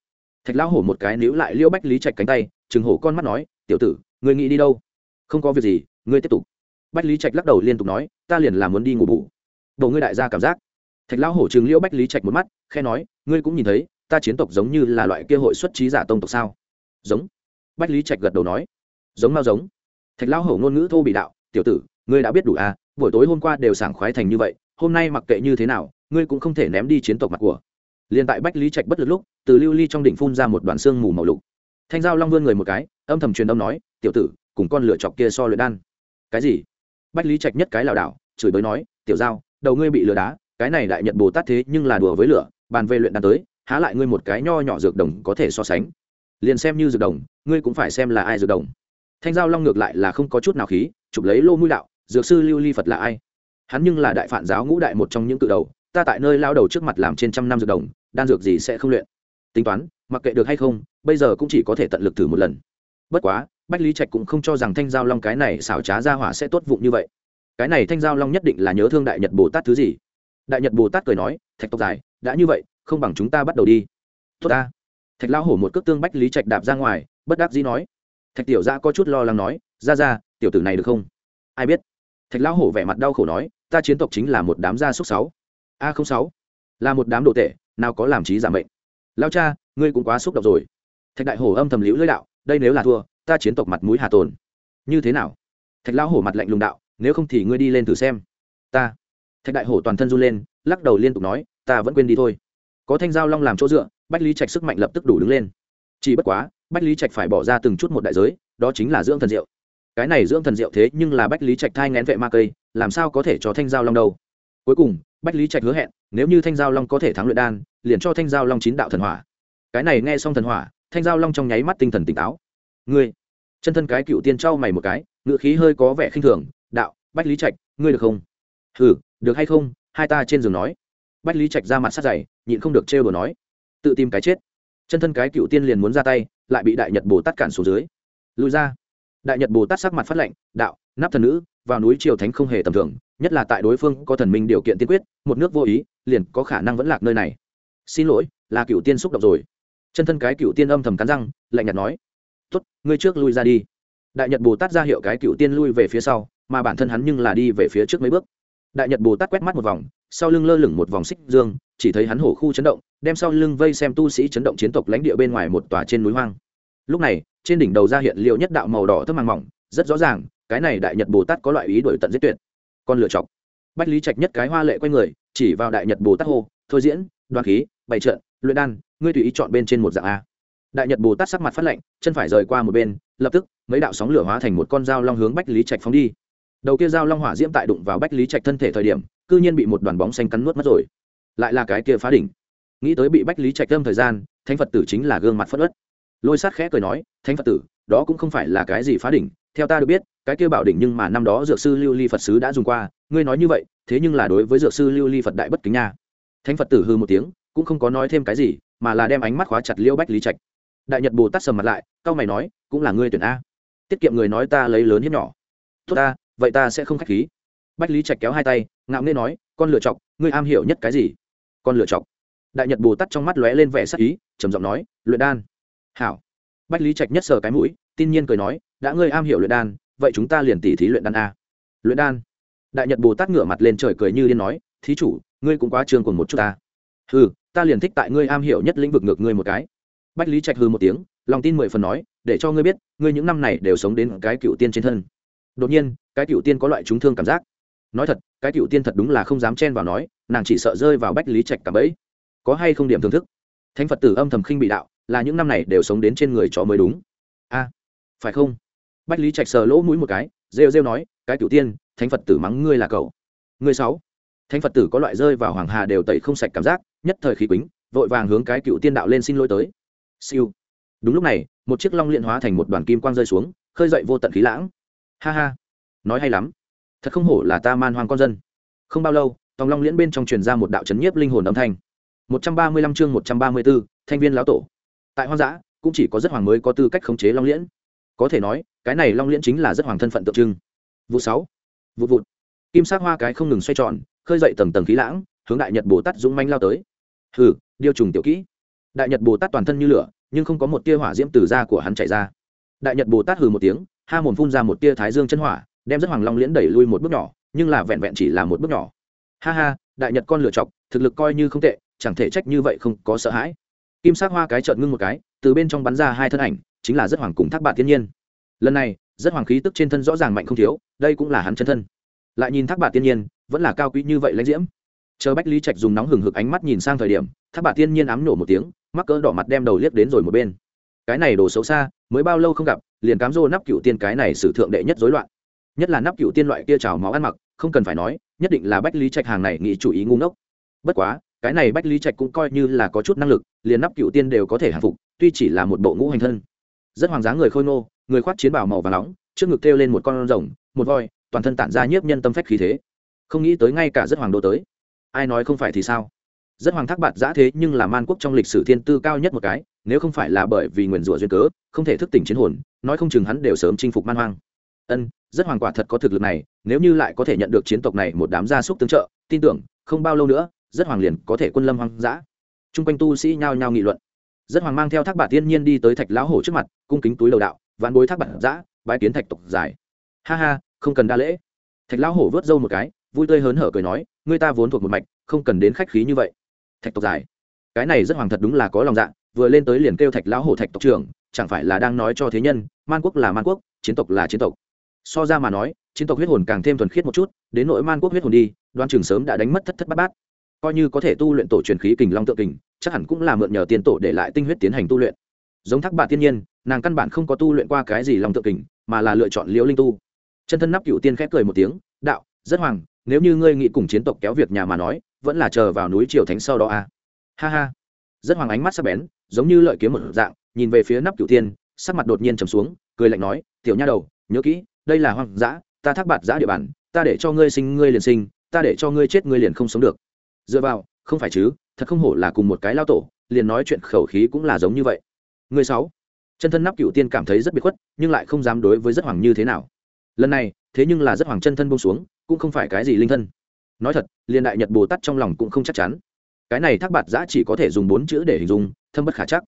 A: Thạch lão hổ một cái níu lại liễu bách lý trạch cánh tay chừng hổ con mắt nói, tiểu tử người nghĩ đi đâu? Không có việc gì, ngươi tiếp tục. Bách lý trạch lắc đầu liên tục nói, ta liền là muốn đi ngủ bù. Đồ ngươi đại gia cảm giác. Thạch lão hổ chừng liễu bách lý trạch một mắt khe nói, ngươi cũng nhìn thấy, ta chiến tộc giống như là loại kia hội xuất trí giả tông tộc sao? Giống. Bách lý trạch gật đầu nói, giống mau giống thạch lão hổ ngôn ngữ thô bị đạo, tiểu tử, ngươi đã biết đủ à buổi tối hôm qua đều sảng khoái thành như vậy, hôm nay mặc kệ như thế nào, ngươi cũng không thể ném đi chiến tộc mặt của. Liền tại bách lý trạch bất lực lúc, từ lưu ly trong đỉnh phun ra một đoạn xương mù màu lục. Thanh giao long vươn người một cái, âm thầm truyền âm nói, tiểu tử, cùng con lửa chọc kia so luyện đan. Cái gì? Bách lý trạch nhất cái lảo đảo, chửi bới nói, tiểu giao, đầu ngươi bị lửa đá, cái này đại nhận bồ tát thế nhưng là đùa với lửa, bàn về luyện đan tới, há lại ngươi một cái nho nhỏ dược đồng có thể so sánh. Liền xem như dược đồng, ngươi cũng phải xem là ai dược đồng thanh giao long ngược lại là không có chút nào khí, chụp lấy lô mũi đạo, dược sư lưu ly phật là ai? Hắn nhưng là đại phản giáo ngũ đại một trong những cự đầu, ta tại nơi lao đầu trước mặt làm trên trăm năm dược đồng, đan dược gì sẽ không luyện. Tính toán, mặc kệ được hay không, bây giờ cũng chỉ có thể tận lực thử một lần. Bất quá, bách lý trạch cũng không cho rằng thanh giao long cái này xảo trá ra hỏa sẽ tốt vụng như vậy. Cái này thanh giao long nhất định là nhớ thương đại nhật bồ tát thứ gì. Đại nhật bồ tát cười nói, thạch tộc dài đã như vậy, không bằng chúng ta bắt đầu đi. Tốt ta. Thạch lao hổ một cước tương bách lý trạch đạp ra ngoài, bất đắc dĩ nói thạch tiểu gia có chút lo lắng nói, ra ra, tiểu tử này được không? Ai biết. Thạch lão hổ vẻ mặt đau khổ nói, ta chiến tộc chính là một đám gia súc sáu. A không sáu, là một đám đồ tệ nào có làm trí giảm mệnh. Lao cha, ngươi cũng quá xúc động rồi. Thạch đại hổ âm thầm liễu lưỡi đạo, đây nếu là thua, ta chiến tộc mặt mũi hà tồn. Như thế nào? Thạch lão hổ mặt lạnh lùng đạo, nếu không thì ngươi đi lên thử xem. Ta. Thạch đại hổ toàn thân run lên, lắc đầu liên tục nói, ta vẫn quên đi thôi. Có thanh giao long làm chỗ dựa, bách lý trạch sức mạnh lập tức đủ đứng lên. Chỉ bất quá bách lý trạch phải bỏ ra từng chút một đại giới đó chính là dưỡng thần diệu. Cái này dưỡng thần diệu thế nhưng là bách lý trạch thai ngén vệ ma cây làm sao có thể cho thanh giao long đâu? Cuối cùng bách lý trạch hứa hẹn nếu như thanh giao long có thể thắng luyện đan liền cho thanh giao long chín đạo thần hỏa. Cái này nghe xong thần hỏa thanh giao long trong nháy mắt tinh thần tỉnh táo. Ngươi chân thân cái cựu tiên trao mày một cái ngự khí hơi có vẻ khinh thường đạo bách lý trạch ngươi được không? Ừ, được hay không? Hai ta trên giường nói. Bách lý trạch ra mặt sát dày nhịn không được trêu đồ nói. Tự tìm cái chết. Chân thân cái cựu tiên liền muốn ra tay lại bị đại nhật bồ tát cản xuống dưới. Lùi ra. Đại nhật bồ tát sắc mặt phát lệnh đạo nắp thần nữ vào núi triều thánh không hề tầm thường nhất là tại đối phương có thần minh điều kiện tiên quyết một nước vô ý liền có khả năng vẫn lạc nơi này. Xin lỗi là cựu tiên xúc động rồi. Chân thân cái cựu tiên âm thầm cắn răng lạnh nhạt nói tuất, ngươi trước lui ra đi. Đại nhật bồ tát ra hiệu cái cựu tiên lui về phía sau mà bản thân hắn nhưng là đi về phía trước mấy bước. Đại nhật bồ tát quét mắt một vòng sau lưng lơ lửng một vòng xích dương chỉ thấy hắn hổ khu chấn động, đem sau lưng vây xem tu sĩ chấn động chiến tộc lãnh địa bên ngoài một tòa trên núi hoang. Lúc này, trên đỉnh đầu ra hiện liệu nhất đạo màu đỏ thấp màng mỏng, rất rõ ràng, cái này đại nhật bồ tát có loại ý đổi tận giết tuyệt. Con lựa chọc. Bách lý trạch nhất cái hoa lệ q u a y người, chỉ vào đại nhật bồ tát hô, thôi diễn đoàn khí, bày trận, luyện đan, ngươi tùy ý chọn bên trên một dạng a. Đại nhật bồ tát sắc mặt phát lạnh, chân phải rời qua một bên, lập tức, mấy đạo sóng lửa hóa thành một con dao long hướng bách lý trạch phóng đi. Đầu kia dao long hỏa diễm tại đụng vào bách lý trạch thân thể thời điểm c ư nhiên bị một đoàn bóng xanh cắn nuốt mất rồi lại là cái kia phá đỉnh. Nghĩ tới bị bách lý trạch lâm thời gian, thánh phật tử chính là gương mặt phất ớt lôi sát khẽ cười nói, thánh phật tử, đó cũng không phải là cái gì phá đỉnh, theo ta được biết, cái kia bảo đỉnh nhưng mà năm đó dược sư lưu ly phật sứ đã dùng qua, ngươi nói như vậy, thế nhưng là đối với dược sư lưu ly phật đại bất kính nha. Thánh phật tử hư một tiếng, cũng không có nói thêm cái gì, mà là đem ánh mắt khóa chặt liêu bách lý trạch. Đại nhật bồ tát sầm mặt lại c a o mày nói, cũng là ngươi tuyển a. Tiết kiệm người nói ta lấy lớn hiếp nhỏ. Tốt ta, vậy ta sẽ không k h á c h khí. Bách lý trạch kéo hai tay, ngạo nghê nói, con lựa chọc ngươi am hiểu nhất cái gì? Con lựa chọc. Đại nhật bồ tát trong mắt lóe lên vẻ sắc ý trầm giọng nói luyện đan. Hảo. Bách lý trạch nhất sờ cái mũi tin nhiên cười nói đã ngươi am hiểu luyện đan vậy chúng ta liền tỉ thí luyện đan a. Luyện đan? Đại nhật bồ tát ngửa mặt lên trời cười như liên nói thí chủ ngươi cũng quá trường cùng một chút ta. Hừ, ta liền thích tại ngươi am hiểu nhất lĩnh vực ngược ngươi một cái. Bách lý trạch hư một tiếng lòng tin mười phần nói để cho ngươi biết ngươi những năm này đều sống đến cái cựu tiên trên thân. Đột nhiên cái cựu tiên có loại trúng thương cảm giác nói thật, cái cựu tiên thật đúng là không dám chen vào nói, nàng chỉ sợ rơi vào bách lý trạch cả bẫy. Có hay không điểm thưởng thức? Thánh phật tử âm thầm khinh bị đạo, là những năm này đều sống đến trên người chó mới đúng. A, phải không? Bách lý trạch sờ lỗ mũi một cái, rêu rêu nói, cái cựu tiên, thánh phật tử mắng ngươi là cậu. Ngươi sáu. Thánh phật tử có loại rơi vào hoàng hà đều tẩy không sạch cảm giác, nhất thời khí quýnh vội vàng hướng cái cựu tiên đạo lên xin lỗi tới. Siêu. Đúng lúc này, một chiếc long luyện hóa thành một đoàn kim quang rơi xuống, khơi dậy vô tận khí lãng. Ha ha. Nói hay lắm thật không hổ là ta man hoang con dân. Không bao lâu, tòng long liễn bên trong truyền ra một đạo chấn nhiếp linh hồn âm thanh. Một trăm ba mươi lăm chương một trăm ba mươi b ố thanh viên lão tổ. Tại hoang dã, cũng chỉ có rất hoàng mới có tư cách khống chế long liễn. Có thể nói, cái này long liễn chính là rất hoàng thân phận tượng trưng. Vụ sáu. Vụ vụt. Kim sắc hoa cái không ngừng xoay tròn, khơi dậy tầng tầng khí lãng, hướng đại nhật bồ tát dũng manh lao tới. Hừ, điêu trùng tiểu kỹ. Đại nhật bồ tát toàn thân như lửa, nhưng không có một tia hỏa diễm từ da của hắn chạy ra. Đại nhật bồ tát hừ một tiếng, ha mồm phun ra một tia thái dương chân hỏa đem rất hoàng long liễn đẩy lui một bước nhỏ, nhưng là vẹn vẹn chỉ là một bước nhỏ. Ha ha, đại nhật con lựa chọc, thực lực coi như không tệ, chẳng thể trách như vậy không có sợ hãi. Kim sắc hoa cái trợn ngưng một cái, từ bên trong bắn ra hai thân ảnh, chính là rất hoàng cùng thác bạn thiên nhiên. Lần này, rất hoàng khí tức trên thân rõ ràng mạnh không thiếu, đây cũng là hắn chân thân. Lại nhìn thác bạn thiên nhiên, vẫn là cao quý như vậy lãnh diễm. Chờ bách lý trạch dùng nóng hừng hực ánh mắt nhìn sang thời điểm, thác bà thiên nhiên ám nổ một tiếng, mắc cỡ đỏ mặt đem đầu liếc đến rồi một bên. Cái này đồ xấu xa, mới bao lâu không gặp, liền cám rô nắp cựu tiên cái này sử thượng đệ nhất rối loạn nhất là nắp cựu tiên loại kia trào máu ăn mặc, không cần phải nói, nhất định là bách lý trạch hàng này nghĩ chủ ý ngu ngốc. Bất quá, cái này bách lý trạch cũng coi như là có chút năng lực, liền nắp cựu tiên đều có thể hàng phục, tuy chỉ là một bộ ngũ hành thân. Rất hoàng giá người khôi nô người khoác chiến bảo màu và nóng, trước ngực kêu lên một con rồng, một voi, toàn thân tản ra nhiếp nhân tâm phách khí thế. Không nghĩ tới ngay cả rất hoàng đô tới. Ai nói không phải thì sao? Rất hoàng thác bạt giã thế nhưng là man quốc trong lịch sử thiên tư cao nhất một cái, nếu không phải là bởi vì nguyền rủa duyên cớ, không thể thức tỉnh chiến hồn, nói không chừng hắn đều sớm chinh phục man hoang. Ân rất hoàng quả thật có thực lực này, nếu như lại có thể nhận được chiến tộc này một đám gia súc tương trợ, tin tưởng, không bao lâu nữa, rất hoàng liền có thể quân lâm hoang dã. T r u n g quanh tu sĩ nhao nhao nghị luận. Rất hoàng mang theo thác bạt tiên nhiên đi tới thạch lão hổ trước mặt, cung kính túi đầu đạo ván bối thác bạt giã bãi kiến thạch tộc dài ha ha, không cần đa lễ. Thạch lão hổ vớt râu một cái, vui tươi hớn hở cười nói, người ta vốn thuộc một mạch, không cần đến khách khí như vậy. Thạch tộc dài cái này rất hoàng thật đúng là có lòng dạ vừa lên tới liền kêu thạch lão hổ thạch tộc trưởng, chẳng phải là đang nói cho thế nhân, man quốc là man quốc, chiến tộc là chiến tộc so ra mà nói, chiến tộc huyết hồn càng thêm thuần khiết một chút, đến nội man quốc huyết hồn đi, đoan trường sớm đã đánh mất thất thất bát bát. Coi như có thể tu luyện tổ truyền khí kình long tượng kình, chắc hẳn cũng là mượn nhờ tiền tổ để lại tinh huyết tiến hành tu luyện. Giống thác bà thiên nhiên, nàng căn bản không có tu luyện qua cái gì long tượng kình, mà là lựa chọn liễu linh tu. Chân thân nắp cựu tiên khép cười một tiếng, đạo, rất hoàng, nếu như ngươi nghĩ cùng chiến tộc kéo việc nhà mà nói, vẫn là chờ vào núi triều thánh sau đó à. ha ha. Rất hoàng ánh mắt sắc bén, giống như lợi kiếm một dạng, nhìn về phía nắp cựu tiên, sắc mặt đột nhiên trầm xuống, cười lạnh nói, tiểu nha đầu, nhớ kỹ đây là hoang dã, ta thác bạt dã địa bàn, ta để cho ngươi sinh ngươi liền sinh, ta để cho ngươi chết ngươi liền không sống được. Dựa vào, không phải chứ, thật không hổ là cùng một cái lao tổ, liền nói chuyện khẩu khí cũng là giống như vậy. Người sáu, chân thân nắp cửu tiên cảm thấy rất bị khuất, nhưng lại không dám đối với rất hoàng như thế nào. Lần này, thế nhưng là rất hoàng chân thân buông xuống, cũng không phải cái gì linh thân. Nói thật, liền đại nhật bồ tát trong lòng cũng không chắc chắn. Cái này thác bạt giã chỉ có thể dùng bốn chữ để hình dung, thâm bất khả chắc.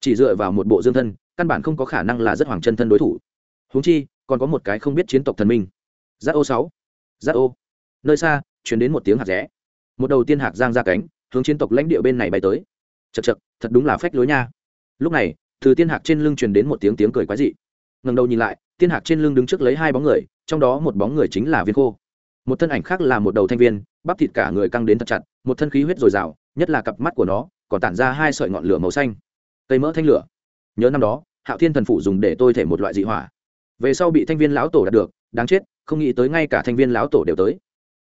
A: Chỉ dựa vào một bộ dương thân, căn bản không có khả năng là rất hoàng chân thân đối thủ. Huống chi còn có một cái không biết chiến tộc thần minh. Giác ô sáu. Giác ô. Nơi xa chuyển đến một tiếng hạt rẽ. Một đầu tiên hạc giang ra cánh, hướng chiến tộc lãnh địa bên này bay tới. Chật chật thật đúng là phách lối nha. Lúc này, từ tiên hạc trên lưng truyền đến một tiếng tiếng cười quái dị. Ngần đầu nhìn lại, tiên hạc trên lưng đứng trước lấy hai bóng người, trong đó một bóng người chính là viên khô. Một thân ảnh khác là một đầu thanh viên, bắp thịt cả người căng đến thật chặt, một thân khí huyết dồi dào, nhất là cặp mắt của nó, còn tản ra hai sợi ngọn lửa màu xanh. Cây mỡ thanh lửa. Nhớ năm đó, hạo thiên thần phụ dùng để tôi thể một loại dị hỏa về sau bị thanh viên lão tổ đạt được, đáng chết, không nghĩ tới ngay cả thanh viên lão tổ đều tới.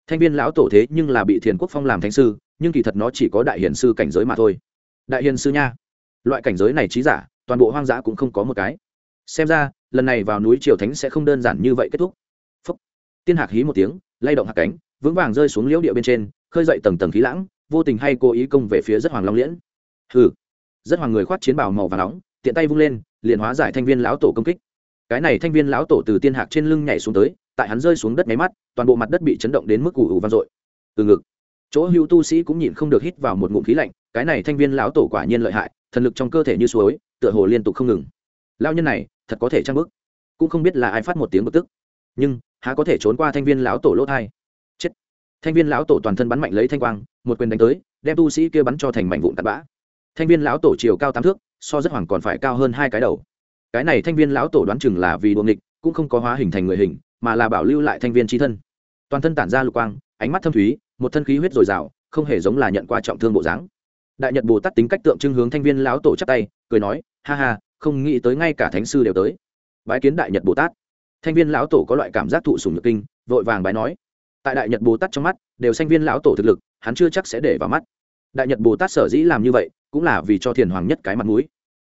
A: Thanh viên lão tổ thế nhưng là bị thiền quốc phong làm thánh sư, nhưng kỳ thật nó chỉ có đại hiền sư cảnh giới mà thôi. Đại hiền sư nha, loại cảnh giới này trí giả, toàn bộ hoang dã cũng không có một cái. Xem ra, lần này vào núi triều thánh sẽ không đơn giản như vậy kết thúc. Phúc. tiên hạc hí một tiếng, lay động hạc cánh, vững vàng rơi xuống liễu địa bên trên, khơi dậy tầng tầng khí lãng, vô tình hay cố ý công về phía rất hoàng long liễn. Hừ. Rất hoàng người khoát chiến bào màu và nóng, tiện tay vung lên, liền hóa giải thanh viên lão tổ công kích cái này thanh viên lão tổ từ tiên hạc trên lưng nhảy xuống tới, tại hắn rơi xuống đất máy mắt, toàn bộ mặt đất bị chấn động đến mức ủ ủ vang dội. Từ ngực, chỗ hữu tu sĩ cũng nhịn không được hít vào một ngụm khí lạnh, cái này thanh viên lão tổ quả nhiên lợi hại, thần lực trong cơ thể như suối, tựa hồ liên tục không ngừng. Lao nhân này, thật có thể trang bức. Cũng không biết là ai phát một tiếng bực tức. Nhưng, há có thể trốn qua thanh viên lão tổ lỗ thai? Chết. Thanh viên lão tổ toàn thân bắn mạnh lấy thanh quang, một quyền đánh tới, đem tu sĩ kia bắn cho thành mảnh vụn tạt bã. Thanh viên lão tổ chiều cao tám thước, so rất hoàng còn phải cao hơn hai cái đầu cái này thanh viên lão tổ đoán chừng là vì đuồng nghịch, cũng không có hóa hình thành người hình, mà là bảo lưu lại thanh viên tri thân. Toàn thân tản ra lục quang, ánh mắt thâm thúy, một thân khí huyết dồi dào, không hề giống là nhận qua trọng thương bộ dáng. Đại nhật bồ tát tính cách tượng trưng hướng thanh viên lão tổ chắp tay, cười nói, ha ha, không nghĩ tới ngay cả thánh sư đều tới. Bái kiến đại nhật bồ tát. Thanh viên lão tổ có loại cảm giác thụ sùng nhược kinh, vội vàng bái nói. Tại đại nhật bồ tát trong mắt, đều sanh viên lão tổ thực lực, hắn chưa chắc sẽ để vào mắt. Đại nhật bồ tát sở dĩ làm như vậy, cũng là vì cho thiền hoàng nhất cái mặt mũi.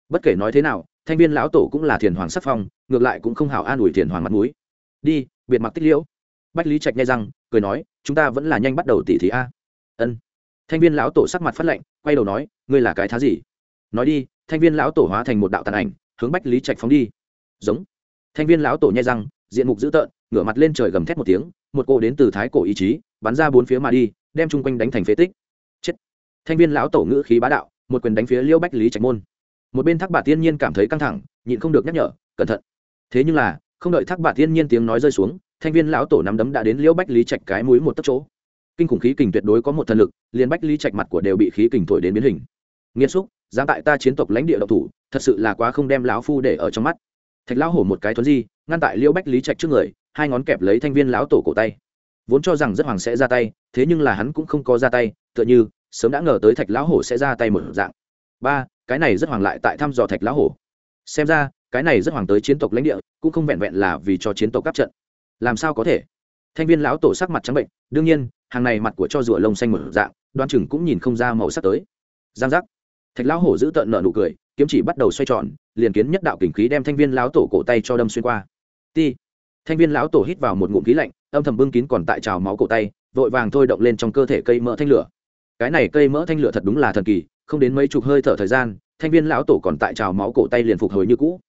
A: Bất kể nói thế nào thanh viên lão tổ cũng là thiền hoàng sắc phong, ngược lại cũng không hảo an ủi thiền hoàng mặt mũi. Đi, biệt mặc tích liễu. Bách lý trạch nghe rằng cười nói, chúng ta vẫn là nhanh bắt đầu tỉ thí a. Ân. Thanh viên lão tổ sắc mặt phát lệnh quay đầu nói, ngươi là cái thá gì? Nói đi, thanh viên lão tổ hóa thành một đạo tàn ảnh, hướng bách lý trạch phóng đi. Giống. Thanh viên lão tổ nhai răng, diện mục dữ tợn, ngửa mặt lên trời gầm thét một tiếng, một cô đến từ thái cổ ý chí, bắn ra bốn phía mà đi, đem chung quanh đánh thành phế tích. Chết. Thanh viên lão tổ ngữ khí bá đạo, một quyền đánh phía liêu bách lý trạch môn một bên thác bà tiên nhiên cảm thấy căng thẳng, nhịn không được nhắc nhở, cẩn thận. Thế nhưng là, không đợi thác bà tiên nhiên tiếng nói rơi xuống, thanh viên lão tổ nắm đấm đã đến liễu bách lý trạch cái mũi một tấc chỗ. Kinh khủng khí kình tuyệt đối có một thần lực, liền bách lý trạch mặt của đều bị khí kình thổi đến biến hình. Nghiêm xúc, dám tại ta chiến tộc lãnh địa độc thủ, thật sự là quá không đem lão phu để ở trong mắt. Thạch lão hổ một cái thuấn di, ngăn tại liễu bách lý trạch trước người, hai ngón kẹp lấy thanh viên lão tổ cổ tay. Vốn cho rằng rất hoàng sẽ ra tay, thế nhưng là hắn cũng không có ra tay, tựa như, sớm đã ngờ tới thạch lão hổ sẽ ra tay một dạng. Ba cái này rất hoàng lại tại thăm dò thạch lão hổ. Xem ra, cái này rất hoàng tới chiến tộc lãnh địa, cũng không vẹn vẹn là vì cho chiến tộc cắp trận. Làm sao có thể? Thanh viên lão tổ sắc mặt trắng bệnh, đương nhiên, hàng này mặt của cho rùa lông xanh một dạng, đoan chừng cũng nhìn không ra màu sắc tới. Giang giác. Thạch lão hổ giữ tợn nợ nụ cười, kiếm chỉ bắt đầu xoay tròn, liền kiến nhất đạo kình khí đem thanh viên lão tổ cổ tay cho đâm xuyên qua. Ti. Thanh viên lão tổ hít vào một ngụm khí lạnh, âm thầm bưng kín còn tại trào máu cổ tay, vội vàng thôi động lên trong cơ thể cây mỡ thanh lửa. Cái này cây mỡ thanh lửa thật đúng là thần kỳ không đến mấy chục hơi thở thời gian, thanh viên lão tổ còn tại trào máu cổ tay liền phục hồi như cũ.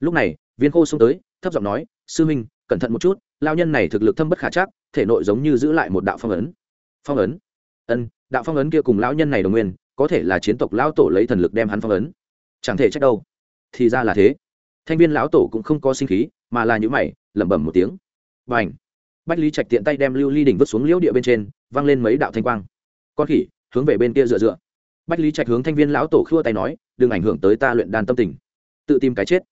A: Lúc này, viên khô xông tới, thấp giọng nói, sư minh cẩn thận một chút lao nhân này thực lực thâm bất khả chắc, thể nội giống như giữ lại một đạo phong ấn. Phong ấn? Ân, đạo phong ấn kia cùng lão nhân này đồng nguyên, có thể là chiến tộc lão tổ lấy thần lực đem hắn phong ấn. Chẳng thể trách đâu. Thì ra là thế. Thanh viên lão tổ cũng không có sinh khí, mà là những mày, lẩm bẩm một tiếng. B à n h bách lý trạch tiện tay đem lưu ly đỉnh vứt xuống liễu địa bên trên văng lên mấy đạo thanh quang. Con khỉ, hướng về bên kia dựa dựa bách lý trạch hướng thanh viên lão tổ khua tay nói, đừng ảnh hưởng tới ta luyện đan tâm tình. Tự tìm cái chết.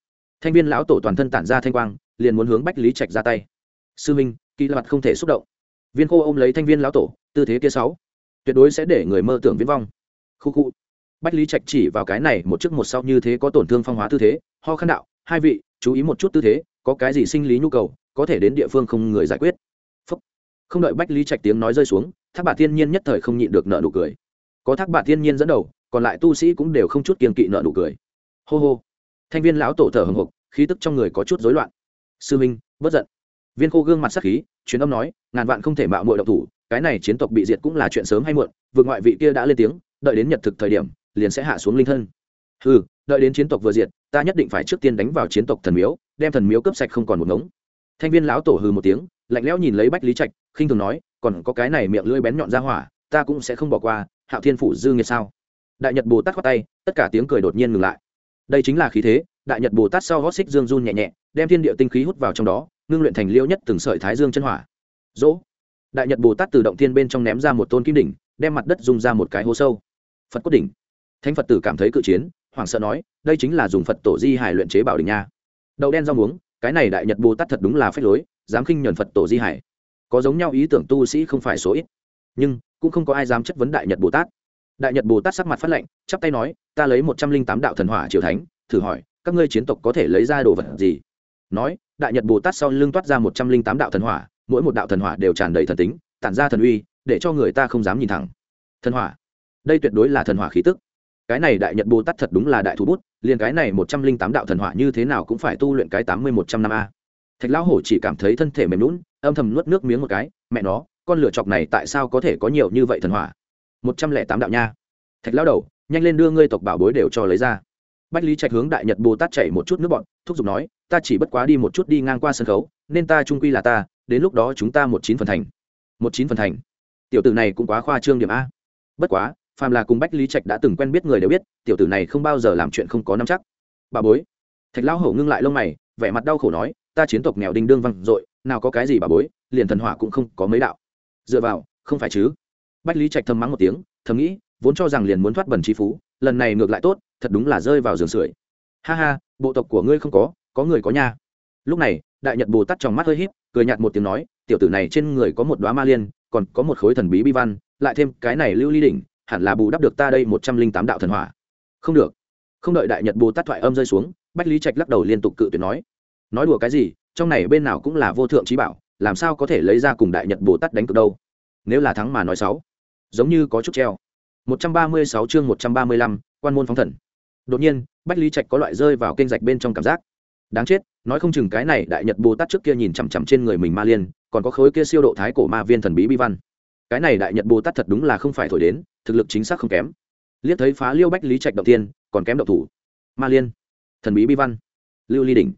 A: Thanh viên lão tổ toàn thân tản ra thanh quang, liền muốn hướng bách lý trạch ra tay. Sư minh kỳ mặt không thể xúc động. Viên khô ôm lấy thanh viên lão tổ, tư thế kia sáu, tuyệt đối sẽ để người mơ tưởng viễn vong. Khu khu. Bách lý trạch chỉ vào cái này một trước một sau như thế có tổn thương phong hóa tư thế, ho khăn đạo, hai vị, chú ý một chút tư thế, có cái gì sinh lý nhu cầu, có thể đến địa phương không người giải quyết. Phúc. không đợi bách lý trạch tiếng nói rơi xuống, thác bà thiên nhiên nhất thời không nhịn được nợ nụ cười có thác bà thiên nhiên dẫn đầu, còn lại tu sĩ cũng đều không chút kiên kỵ nợ nụ cười. Hô hô. Thanh viên lão tổ thở hồng hộc khí tức trong người có chút rối loạn. Sư minh, bất giận. Viên khô gương mặt sắc khí, truyền âm nói, ngàn vạn không thể mạo muội độc thủ, cái này chiến tộc bị diệt cũng là chuyện sớm hay muộn, vượt ngoại vị kia đã lên tiếng, đợi đến nhật thực thời điểm, liền sẽ hạ xuống linh thân. Ừ đợi đến chiến tộc vừa diệt, ta nhất định phải trước tiên đánh vào chiến tộc thần miếu, đem thần miếu cướp sạch không còn một ngống. Thanh viên lão tổ hừ một tiếng, lạnh lẽo nhìn lấy bách lý trạch, khinh thường nói, còn có cái này miệng lưỡi bén nhọn ra hỏa, ta cũng sẽ không bỏ qua hạo thiên phủ dư nghiệt sao? Đại nhật bồ tát khoát tay, tất cả tiếng cười đột nhiên ngừng lại. Đây chính là khí thế, đại nhật bồ tát sau gót xích dương run nhẹ nhẹ, đem thiên địa tinh khí hút vào trong đó, ngưng luyện thành liêu nhất từng sợi thái dương chân hỏa. Dỗ. Đại nhật bồ tát từ động thiên bên trong ném ra một tôn kim đỉnh, đem mặt đất dùng ra một cái hố sâu. Phật cốt đỉnh. Thánh phật tử cảm thấy cự chiến, hoảng sợ nói, đây chính là dùng phật tổ di hải luyện chế bảo đỉnh nha. Đậu đen rau muống, cái này đại nhật bồ tát thật đúng là phép lối, dám khinh nhuần phật tổ di hải. Có giống nhau ý tưởng tu sĩ không phải số ít. Nhưng cũng không có ai dám chất vấn đại nhật bồ tát đại nhật bồ tát sắc mặt phát lệnh, chắp tay nói, ta lấy một trăm linh tám đạo thần hỏa triều thánh, thử hỏi, các ngươi chiến tộc có thể lấy ra đồ vật gì? Nói, đại nhật bồ tát sau lưng toát ra một trăm linh tám đạo thần hỏa, mỗi một đạo thần hỏa đều tràn đầy thần tính, tản ra thần uy, để cho người ta không dám nhìn thẳng. Thần hỏa? Đây tuyệt đối là thần hỏa khí tức. Cái này đại nhật bồ tát thật đúng là đại thủ bút, liền cái này một trăm linh tám đạo thần hỏa như thế nào cũng phải tu luyện cái tám mươi một trăm năm a. Thạch lão hổ chỉ cảm thấy thân thể mềm lún âm thầm nuốt nước miếng một cái, mẹ nó con lửa chọc này tại sao có thể có nhiều như vậy thần hỏa? Một trăm lẻ tám đạo nha. Thạch lão đầu, nhanh lên đưa ngươi tộc bảo bối đều cho lấy ra. Bách lý trạch hướng đại nhật bồ tát chảy một chút nước bọn, thúc giục nói, ta chỉ bất quá đi một chút đi ngang qua sân khấu, nên ta trung quy là ta, đến lúc đó chúng ta một chín phần thành. Một chín phần thành. Tiểu tử này cũng quá khoa trương điểm a. Bất quá, phàm là cùng bách lý trạch đã từng quen biết người đều biết, tiểu tử này không bao giờ làm chuyện không có nắm chắc. Bà bối. Thạch lão hổ ngưng lại lông mày, vẻ mặt đau khổ nói, ta chiến tộc nghèo đinh đương văng dội, nào có cái gì bà bối, liền thần hỏa cũng không có mấy đạo dựa vào, không phải chứ? Bách lý trạch thầm mắng một tiếng, thầm nghĩ, vốn cho rằng liền muốn thoát bẩn trí phú, lần này ngược lại tốt, thật đúng là rơi vào giường sưởi. Ha ha, bộ tộc của ngươi không có có người có nha. Lúc này, đại nhật bồ tát trong mắt hơi híp, cười nhạt một tiếng nói, tiểu tử này trên người có một đoá ma liên, còn có một khối thần bí bi văn, lại thêm cái này lưu ly đỉnh, hẳn là bù đắp được ta đây một trăm linh tám đạo thần hỏa. Không được. Không đợi đại nhật bồ tát thoại âm rơi xuống, bách lý trạch lắc đầu liên tục cự tuyệt nói nói đùa cái gì, trong này bên nào cũng là vô thượng trí bảo làm sao có thể lấy ra cùng đại nhật bồ tát đánh cược đâu nếu là thắng mà nói sáu giống như có chút treo một trăm ba mươi sáu chương một trăm ba mươi lăm, quan môn phóng thần đột nhiên bách lý trạch có loại rơi vào kênh rạch bên trong cảm giác đáng chết nói không chừng cái này đại nhật bồ tát trước kia nhìn chằm chằm trên người mình ma liên còn có khối kia siêu độ thái cổ ma viên thần bí bi văn cái này đại nhật bồ tát thật đúng là không phải thổi đến thực lực chính xác không kém liếc thấy phá liêu bách lý trạch đầu tiên còn kém độc thủ ma liên thần bí bi văn lưu ly đỉnh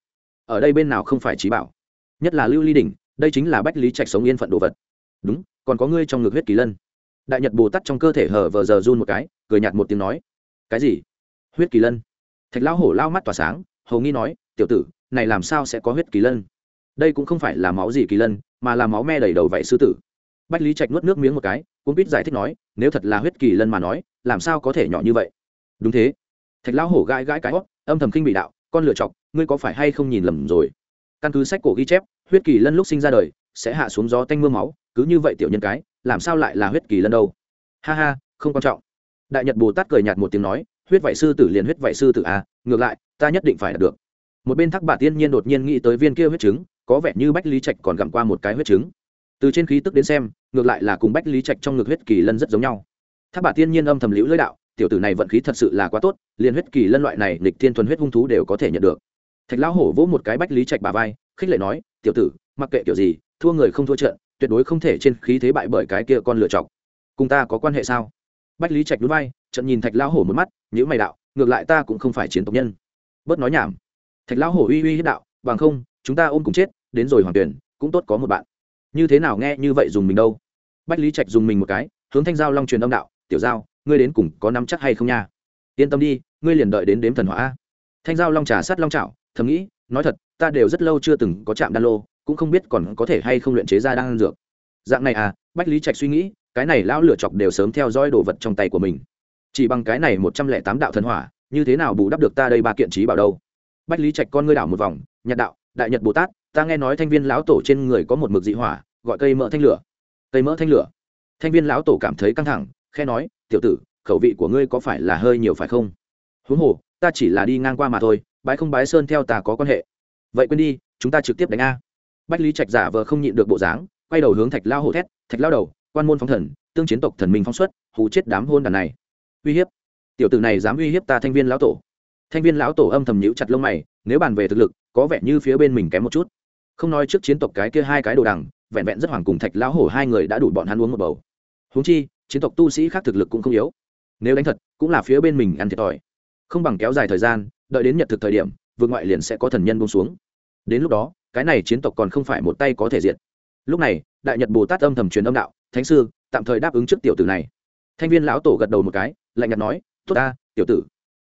A: ở đây bên nào không phải trí bảo nhất là lưu ly đỉnh đây chính là bách lý trạch sống yên phận đồ vật đúng còn có ngươi trong ngực huyết kỳ lân đại nhật bồ tát trong cơ thể hở vờ giờ run một cái cười nhạt một tiếng nói cái gì huyết kỳ lân thạch lão hổ lao mắt tỏa sáng hầu nghi nói tiểu tử này làm sao sẽ có huyết kỳ lân đây cũng không phải là máu gì kỳ lân mà là máu me đầy đầu vậy sư tử bách lý trạch nuốt nước miếng một cái cũng biết giải thích nói nếu thật là huyết kỳ lân mà nói làm sao có thể nhỏ như vậy đúng thế thạch lão hổ gãi gãi cái hót âm thầm kinh bị đạo con lựa chọc ngươi có phải hay không nhìn lầm rồi căn cứ sách cổ ghi chép huyết kỳ lân lúc sinh ra đời, sẽ hạ xuống gió tanh m ư a máu, cứ như vậy tiểu nhân cái, làm sao lại là huyết kỳ lân đâu? Ha ha, không quan trọng. Đại nhật bồ tát cười nhạt một tiếng nói, huyết vải sư tử liền huyết vải sư tử à ngược lại, ta nhất định phải đạt được. Một bên thác bà tiên nhiên đột nhiên nghĩ tới viên kia huyết trứng, có vẻ như bách lý trạch còn gặm qua một cái huyết trứng. Từ trên khí tức đến xem, ngược lại là cùng bách lý trạch trong ngực huyết kỳ lân rất giống nhau. Thác bà tiên nhiên âm thầm liễu lưỡi đạo, tiểu tử này vận khí thật sự là quá tốt, liền huyết kỳ lân loại này lịch thiên thuần huyết hung thú đều có thể nhận được. Thạch lão hổ vỗ một cái bách lý trạch bà vai, khích lệ nói tiểu tử, mặc kệ kiểu gì, thua người không thua trận, tuyệt đối không thể trên khí thế bại bởi cái kia con lựa chọc. Cùng ta có quan hệ sao? Bách lý trạch núi vai, trận nhìn thạch lão hổ một mắt nhữ mày đạo, ngược lại ta cũng không phải chiến tộc nhân. Bớt nói nhảm. Thạch lão hổ uy uy hiết đạo, bằng không, chúng ta ôm cùng chết, đến rồi hoàng tuyển, cũng tốt có một bạn. Như thế nào nghe như vậy dùng mình đâu? Bách lý trạch dùng mình một cái, hướng thanh giao long truyền âm đạo, tiểu giao, ngươi đến cùng có nắm chắc hay không nha? Yên tâm đi, ngươi liền đợi đến đếm thần hỏa thanh giao long trà sát long trào thầm nghĩ nói thật, ta đều rất lâu chưa từng có chạm đan lô, cũng không biết còn có thể hay không luyện chế ra đan dược. Dạng này à bách lý trạch suy nghĩ, cái này lão lửa chọc đều sớm theo dõi đồ vật trong tay của mình. Chỉ bằng cái này một trăm lẻ tám đạo thần hỏa, như thế nào bù đắp được ta đây ba kiện trí bảo đâu? Bách lý trạch con ngươi đảo một vòng nhật đạo, đại nhật bồ tát, ta nghe nói thanh viên lão tổ trên người có một mực dị hỏa, gọi cây mỡ thanh lửa. Cây mỡ thanh lửa? Thanh viên lão tổ cảm thấy căng thẳng khe nói, tiểu tử, khẩu vị của ngươi có phải là hơi nhiều phải không? Huống hồ, ta chỉ là đi ngang qua mà thôi bái không bái sơn theo ta có quan hệ. Vậy quên đi, chúng ta trực tiếp đánh a. Bách lý trạch giả vờ không nhịn được bộ dáng, quay đầu hướng thạch lao hổ thét, thạch lao đầu, quan môn phóng thần, tương chiến tộc thần minh phóng xuất, hù chết đám hôn đàn này. Uy hiếp, tiểu tử này dám uy hiếp ta thanh viên lão tổ. Thanh viên lão tổ âm thầm nhíu chặt lông mày, nếu bàn về thực lực, có vẻ như phía bên mình kém một chút. Không nói trước chiến tộc cái kia hai cái đồ đằng, vẹn vẹn rất hoàng cùng thạch lão hổ hai người đã đủ bọn hắn uống một bầu. Huống chi, chiến tộc tu sĩ khác thực lực cũng không yếu. Nếu đánh thật, cũng là phía bên mình ăn thiệt thòi. Không bằng kéo dài thời gian đợi đến nhật thực thời điểm, vương ngoại liền sẽ có thần nhân bông xuống. Đến lúc đó, cái này chiến tộc còn không phải một tay có thể diệt. Lúc này, đại nhật bồ tát âm thầm truyền âm đạo, thánh sư, tạm thời đáp ứng trước tiểu tử này. Thanh viên lão tổ gật đầu một cái, lạnh nhạt nói, tốt ta, tiểu tử.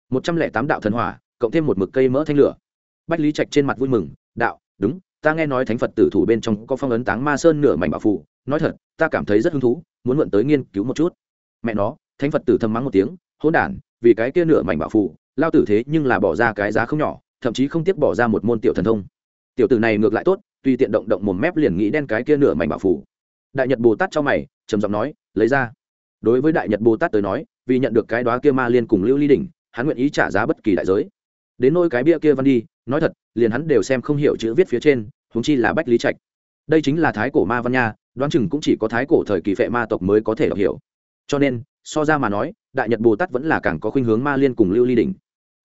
A: Một trăm lẻ tám đạo thần hỏa, cộng thêm một mực cây mỡ thanh lửa. Bách lý trạch trên mặt vui mừng, đạo, đúng, ta nghe nói thánh phật tử thủ bên trong có phong ấn táng ma sơn nửa mảnh bảo phủ nói thật, ta cảm thấy rất hứng thú, muốn mượn tới nghiên cứu một chút. Mẹ nó, thánh phật tử thầm mắng một tiếng hỗn đản, vì cái kia nửa mảnh bảo phụ lao tử thế nhưng là bỏ ra cái giá không nhỏ, thậm chí không tiếc bỏ ra một môn tiểu thần thông. Tiểu tử này ngược lại tốt tuy tiện động động một mép liền nghĩ đen cái kia nửa mảnh bảo phủ. Đại nhật bồ tát cho mày, trầm giọng nói, lấy ra. Đối với đại nhật bồ tát tới nói, vì nhận được cái đó kia ma liên cùng lưu ly đỉnh, hắn nguyện ý trả giá bất kỳ đại giới. Đến nôi cái bia kia văn đi, nói thật, liền hắn đều xem không hiểu chữ viết phía trên húng chi là bách lý trạch. Đây chính là thái cổ ma văn nha, đoán chừng cũng chỉ có thái cổ thời kỳ phệ ma tộc mới có thể đọc hiểu. Cho nên, so ra mà nói đại nhật bồ tát vẫn là càng có khuynh hướng ma liên cùng lưu ly đỉnh.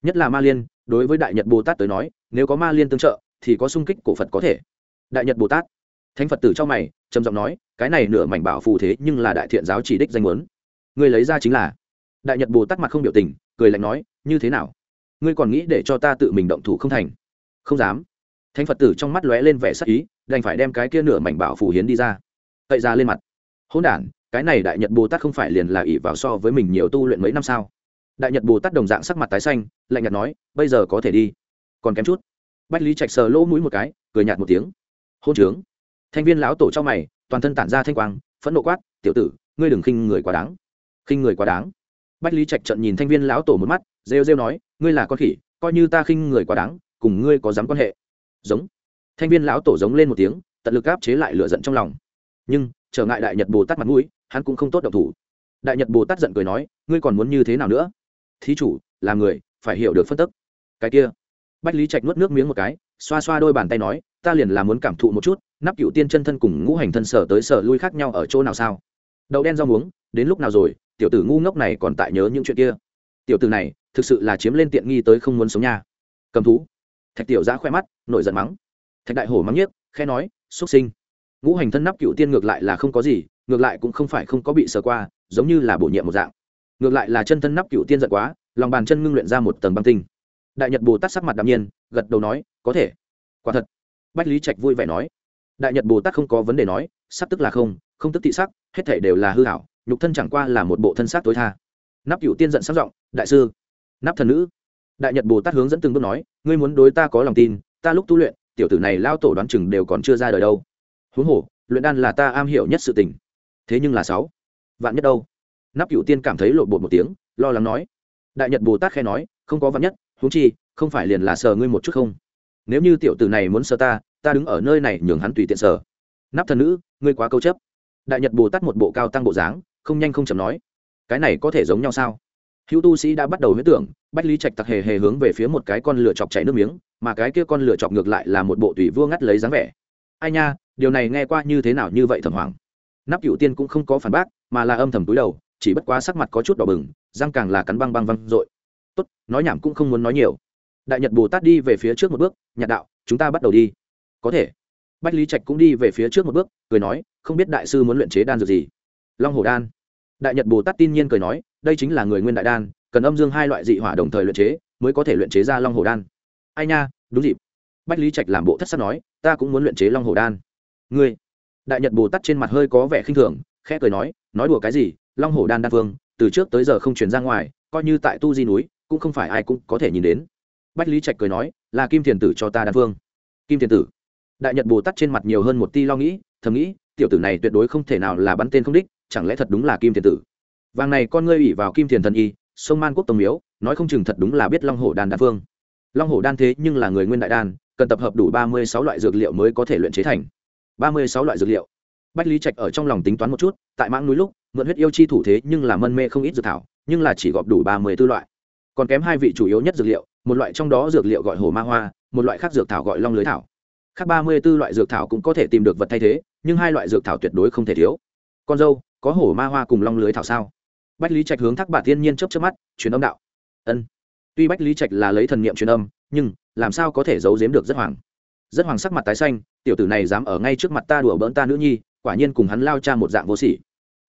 A: Nhất là ma liên, đối với đại nhật bồ tát tới nói, nếu có ma liên tương trợ, thì có sung kích cổ phật có thể. Đại nhật bồ tát. Thánh phật tử trong mày, trầm giọng nói, cái này nửa mảnh bảo phù thế nhưng là đại thiện giáo chỉ đích danh muốn. Người lấy ra chính là. Đại nhật bồ tát mặt không biểu tình, cười lạnh nói, như thế nào? Ngươi còn nghĩ để cho ta tự mình động thủ không thành? Không dám. Thánh phật tử trong mắt lóe lên vẻ sắc ý, đành phải đem cái kia nửa mảnh bảo phù hiến đi ra. Cậy ra lên mặt. Hỗn đản cái này đại nhật bồ tát không phải liền là ỷ vào so với mình nhiều tu luyện mấy năm sao? Đại nhật bồ tát đồng dạng sắc mặt tái xanh, lạnh nhạt nói, bây giờ có thể đi. Còn kém chút, bách lý trạch sờ lỗ mũi một cái, cười nhạt một tiếng, hôn trướng. Thanh viên lão tổ trong mày, toàn thân tản ra thanh quang, phẫn nộ quát, tiểu tử, ngươi đừng khinh người quá đáng. Khinh người quá đáng? Bách lý trạch trận nhìn thanh viên lão tổ một mắt, rêu rêu nói, ngươi là con khỉ, coi như ta khinh người quá đáng, cùng ngươi có dám quan hệ? Giống. Thanh viên lão tổ giống lên một tiếng, tận lực áp chế lại lửa giận trong lòng. Nhưng, trở ngại đại nhật bồ tát mặt mũi hắn cũng không tốt động thủ. Đại nhật bồ tát giận cười nói, ngươi còn muốn như thế nào nữa? Thí chủ, là người, phải hiểu được phân tức. Cái kia, bách lý trạch nuốt nước miếng một cái, xoa xoa đôi bàn tay nói, ta liền là muốn cảm thụ một chút, nắp cựu tiên chân thân cùng ngũ hành thân sở tới sở lui khác nhau ở chỗ nào sao? Đậu đen rau muống, đến lúc nào rồi, tiểu tử ngu ngốc này còn tại nhớ những chuyện kia. Tiểu tử này, thực sự là chiếm lên tiện nghi tới không muốn sống nha. Cầm thú. Thạch tiểu giã khoe mắt, nổi giận mắng. Thạch đại hổ mắng nhiếc khe nói xuất sinh ngũ hành thân nắp cựu tiên ngược lại là không có gì, ngược lại cũng không phải không có bị sờ qua, giống như là bổ nhiệm một dạng. Ngược lại là chân thân nắp cựu tiên giận quá, lòng bàn chân ngưng luyện ra một tầng băng tinh. Đại nhật bồ tát sắc mặt đạm nhiên, gật đầu nói, có thể. Quả thật, bách lý trạch vui vẻ nói. Đại nhật bồ tát không có vấn đề nói, sắc tức là không không tức thị sắc, hết thể đều là hư hảo nhục thân chẳng qua là một bộ thân xác tối tha. Nắp cựu tiên giận sắc giọng, đại sư, nắp thần nữ. Đại nhật bồ tát hướng dẫn từng bước nói, ngươi muốn đối ta có lòng tin, ta lúc tu luyện, tiểu tử này lao tổ đoán chừng đều còn chưa ra đời đâu huống hồ, luyện đan là ta am hiểu nhất sự tình. Thế nhưng là sáu. Vạn nhất đâu? Nắp cựu tiên cảm thấy lộn bột một tiếng, lo lắng nói. Đại nhật bồ tát khe nói, không có vạn nhất, huống chi, không phải liền là sờ ngươi một chút không? Nếu như tiểu tử này muốn sờ ta ta đứng ở nơi này nhường hắn tùy tiện sờ. Nắp thần nữ, ngươi quá câu chấp. Đại nhật bồ tát một bộ cao tăng bộ dáng, không nhanh không chậm nói. Cái này có thể giống nhau sao? Hữu tu sĩ đã bắt đầu huyết tưởng, bách lý trạch tặc hề hề hướng về phía một cái con lửa chọc chảy nước miếng, mà cái kia con lửa chọc ngược lại là một bộ tùy vua ngắt lấy dáng vẻ. Ai nha điều này nghe qua như thế nào như vậy thầm hoàng nắp cựu tiên cũng không có phản bác, mà là âm thầm túi đầu, chỉ bất quá sắc mặt có chút đỏ bừng, răng càng là cắn băng băng văng r ộ i tốt, nói nhảm cũng không muốn nói nhiều. Đại nhật bồ tát đi về phía trước một bước nhạt đạo, chúng ta bắt đầu đi. Có thể. Bách lý trạch cũng đi về phía trước một bước, cười nói, không biết đại sư muốn luyện chế đan dược gì? Long hồ đan. Đại nhật bồ tát tin nhiên cười nói, đây chính là người nguyên đại đan, cần âm dương hai loại dị hỏa đồng thời luyện chế, mới có thể luyện chế ra long hồ đan. Ai nha, đúng dịp. Bách lý trạch làm bộ thất sắc nói, ta cũng muốn luyện chế long hồ đan ngươi. Đại nhật bồ tát trên mặt hơi có vẻ khinh thường, khẽ cười nói nói đùa cái gì, long hồ đan đan phương từ trước tới giờ không chuyển ra ngoài, coi như tại tu di núi, cũng không phải ai cũng có thể nhìn đến. Bách lý trạch cười nói, là kim thiền tử cho ta đan phương kim thiền tử. Đại nhật bồ tát trên mặt nhiều hơn một ti lo nghĩ, thầm nghĩ, tiểu tử này tuyệt đối không thể nào là bắn tên không đích, chẳng lẽ thật đúng là kim thiền tử? Vàng này con ngươi ủy vào kim thiền thần y, sông man quốc tông miếu, nói không chừng thật đúng là biết long hổ đan đan phương long hổ đan thế nhưng là người nguyên đại đan, cần tập hợp đủ ba mươi sáu loại dược liệu mới có thể luyện chế thành ba mươi sáu loại dược liệu. Bách lý trạch ở trong lòng tính toán một chút, tại mãng núi lúc, mượn huyết yêu chi thủ thế nhưng là mân mê không ít dược thảo, nhưng là chỉ gọp đủ ba mươi b ố loại. Còn kém hai vị chủ yếu nhất dược liệu, một loại trong đó dược liệu gọi hồ ma hoa, một loại khác dược thảo gọi long lưới thảo. Khác ba mươi b ố loại dược thảo cũng có thể tìm được vật thay thế, nhưng hai loại dược thảo tuyệt đối không thể thiếu. Con dâu, có hổ ma hoa cùng long lưới thảo sao? Bách lý trạch hướng thác bà tiên nhiên chấp chấp mắt, truyền âm đạo. Ân. Tuy bách lý trạch là lấy thần niệm truyền âm, nhưng làm sao có thể giấu giếm được rất hoàng rất hoàng sắc mặt tái xanh, tiểu tử này dám ở ngay trước mặt ta đùa bỡn ta nữ nhi, quả nhiên cùng hắn lao cha một dạng vô sỉ.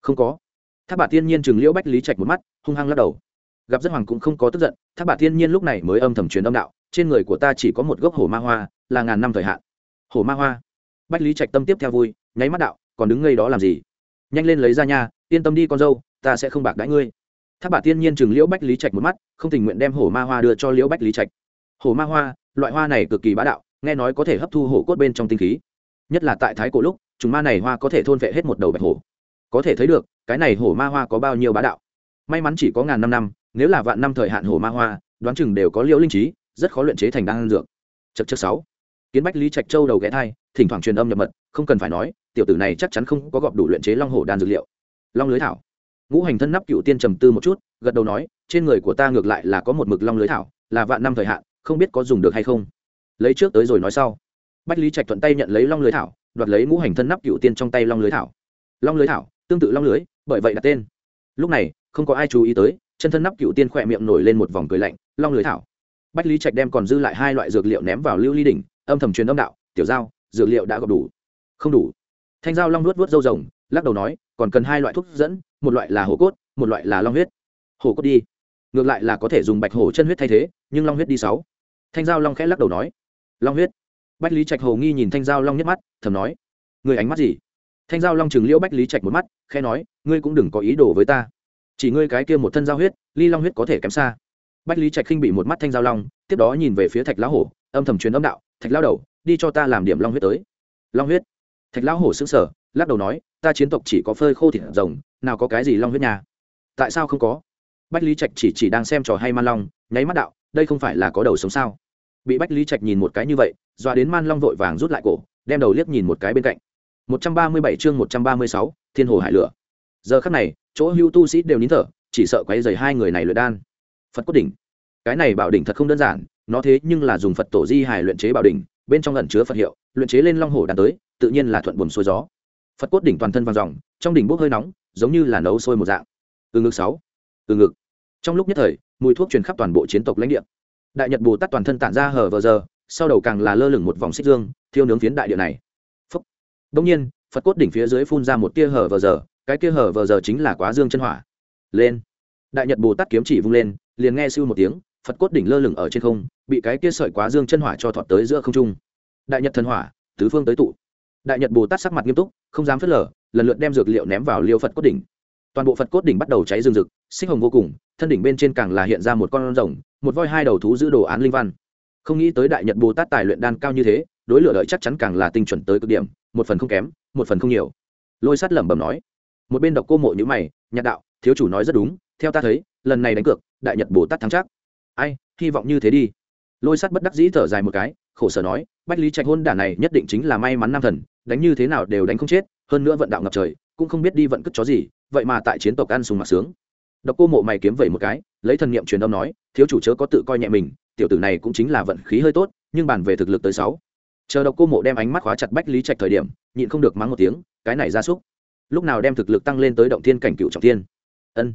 A: Không có. Tháp bà tiên nhiên chừng liễu bách lý trạch một mắt, hung hăng lắc đầu. Gặp rất hoàng cũng không có tức giận, tháp bà thiên nhiên lúc này mới âm thầm truyền âm đạo, trên người của ta chỉ có một gốc hổ ma hoa, là ngàn năm thời hạn. Hổ ma hoa. Bách lý trạch tâm tiếp theo vui, nháy mắt đạo, còn đứng ngây đó làm gì? Nhanh lên lấy ra nha, yên tâm đi con dâu, ta sẽ không bạc đãi ngươi. Tháp bà thiên nhiên chừng liễu bách lý trạch một mắt, không tình nguyện đem hổ ma hoa đưa cho liễu bách lý trạch. Hổ ma hoa, loại hoa này cực kỳ bá đạo nghe nói có thể hấp thu hổ cốt bên trong tinh khí. Nhất là tại thái cổ lúc chúng ma này hoa có thể thôn vệ hết một đầu bạch hổ. Có thể thấy được, cái này hổ ma hoa có bao nhiêu bá đạo. May mắn chỉ có ngàn năm năm, nếu là vạn năm thời hạn hổ ma hoa, đoán chừng đều có liễu linh trí, rất khó luyện chế thành đan dược. Chật chật sáu. Kiến bách lý trạch châu đầu ghé thai, thỉnh thoảng truyền âm nhập mật, không cần phải nói, tiểu tử này chắc chắn không có gọp đủ luyện chế long hổ đan dược liệu. Long lưới thảo. Ngũ hành thân nắp cựu tiên trầm tư một chút, gật đầu nói, trên người của ta ngược lại là có một mực long lưới thảo, là vạn năm thời hạn, không biết có dùng được hay không lấy trước tới rồi nói sau. Bách lý trạch thuận tay nhận lấy long lưới thảo, đoạt lấy ngũ hành thân nắp cựu tiên trong tay long lưới thảo. Long lưới thảo, tương tự long lưới, bởi vậy đặt tên. Lúc này, không có ai chú ý tới, chân thân nắp cựu tiên khỏe miệng nổi lên một vòng cười lạnh, long lưới thảo. Bách lý trạch đem còn dư lại hai loại dược liệu ném vào lưu ly đỉnh, âm thầm truyền âm đạo, tiểu giao, dược liệu đã gặp đủ. Không đủ. Thanh giao long nuốt vớt dâu rồng, lắc đầu nói, còn cần hai loại thuốc dẫn, một loại là hổ cốt, một loại là long huyết. Hổ cốt đi. Ngược lại là có thể dùng bạch hổ chân huyết thay thế, nhưng long huyết đi sáu. Thanh giao long khẽ lắc đầu nói long huyết. Bách lý trạch hồ nghi nhìn thanh giao long nhất mắt, thầm nói người ánh mắt gì? Thanh giao long chừng liễu bách lý trạch một mắt, khẽ nói, ngươi cũng đừng có ý đồ với ta. Chỉ ngươi cái kia một thân giao huyết, ly long huyết có thể kém xa. Bách lý trạch khinh bị một mắt thanh giao long, tiếp đó nhìn về phía thạch lão hổ, âm thầm truyền âm đạo, thạch lao đầu, đi cho ta làm điểm long huyết tới. Long huyết. Thạch lão hổ xứng sở lắc đầu nói, ta chiến tộc chỉ có phơi khô thịt rồng, nào có cái gì long huyết nhà. Tại sao không có? Bách lý trạch chỉ chỉ đang xem trò hay man long, nháy mắt đạo, đây không phải là có đầu sống sao? Bị bách lý trạch nhìn một cái như vậy dọa đến man long vội vàng rút lại cổ đem đầu liếc nhìn một cái bên cạnh. 137 chương 136, thiên hồ hải lửa. Giờ khắc này chỗ hưu tu sĩ đều nín thở chỉ sợ quấy rầy hai người này luyện đan. Phật cốt đỉnh. Cái này bảo đỉnh thật không đơn giản nó thế nhưng là dùng phật tổ di hải luyện chế bảo đỉnh bên trong ẩn chứa phật hiệu luyện chế lên long hồ đàn tới tự nhiên là thuận buồm xuôi gió. Phật cốt đỉnh toàn thân vàng dòng trong đỉnh bốc hơi nóng giống như là nấu sôi một dạng. Từ ngực sáu. Từ ngực. Trong lúc nhất thời mùi thuốc truyền khắp toàn bộ chiến tộc lãnh địa đại nhật bồ tát toàn thân tản ra hở vờ giờ, sau đầu càng là lơ lửng một vòng xích dương, thiêu nướng phiến đại địa này. Phúc. đông nhiên, phật cốt đỉnh phía dưới phun ra một tia hở vờ giờ, cái kia hở vờ giờ chính là quá dương chân hỏa. Lên. Đại nhật bồ tát kiếm chỉ vung lên, liền nghe sưu một tiếng, phật cốt đỉnh lơ lửng ở trên không, bị cái kia sợi quá dương chân hỏa cho thọt tới giữa không trung. Đại nhật thần hỏa, tứ phương tới tụ. Đại nhật bồ tát sắc mặt nghiêm túc, không dám phớt lờ, lần lượt đem dược liệu ném vào liêu phật cốt đỉnh toàn bộ phật cốt đỉnh bắt đầu cháy rừng rực xích hồng vô cùng thân đỉnh bên trên càng là hiện ra một con rồng một voi hai đầu thú giữ đồ án linh văn không nghĩ tới đại nhật bồ tát tài luyện đan cao như thế đối lửa đợi chắc chắn càng là tinh chuẩn tới cực điểm một phần không kém một phần không nhiều lôi sắt lẩm bẩm nói một bên độc cô mộ nhữ mày nhạc đạo thiếu chủ nói rất đúng theo ta thấy lần này đánh cược đại nhật bồ tát thắng chắc ai hy vọng như thế đi lôi sắt bất đắc dĩ thở dài một cái khổ sở nói bách lý trạch hôn đản này nhất định chính là may mắn nam thần đánh như thế nào đều đánh không chết hơn nữa vận đạo ngập trời cũng không biết đi vận cất chó gì vậy mà tại chiến tộc ăn sùng mặc sướng. Độc cô mộ mày kiếm vẩy một cái, lấy thần niệm truyền âm nói, thiếu chủ chớ có tự coi nhẹ mình, tiểu tử này cũng chính là vận khí hơi tốt, nhưng bàn về thực lực tới sáu. Chờ độc cô mộ đem ánh mắt khóa chặt bách lý trạch thời điểm, nhịn không được mắng một tiếng, cái này ra súc. Lúc nào đem thực lực tăng lên tới động thiên cảnh cựu trọng thiên? Ân.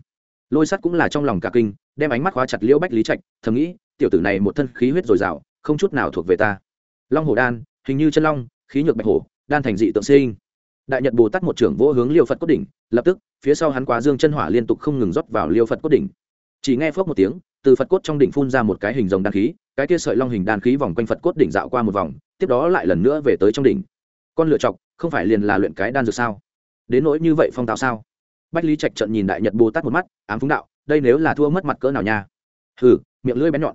A: Lôi sắt cũng là trong lòng cả kinh, đem ánh mắt khóa chặt liễu bách lý trạch, thầm nghĩ, tiểu tử này một thân khí huyết dồi dào, không chút nào thuộc về ta. Long hổ đan, hình như chân long, khí nhược bạch hổ, đan thành dị tượng sinh đại nhật bồ tát một trưởng vỗ hướng liêu phật cốt đỉnh, lập tức, phía sau hắn quá dương chân hỏa liên tục không ngừng rót vào liêu phật cốt đỉnh. Chỉ nghe phước một tiếng, từ phật cốt trong đỉnh phun ra một cái hình rồng đan khí, cái kia sợi long hình đan khí vòng quanh phật cốt đỉnh dạo qua một vòng, tiếp đó lại lần nữa về tới trong đỉnh. Con lựa chọc, không phải liền là luyện cái đan dược sao? Đến nỗi như vậy phong tạo sao? Bách lý trạch trận nhìn đại nhật bồ tát một mắt, ám phúng đạo, đây nếu là thua mất mặt cỡ nào nha? Hừ, miệng lưỡi bén nhọn.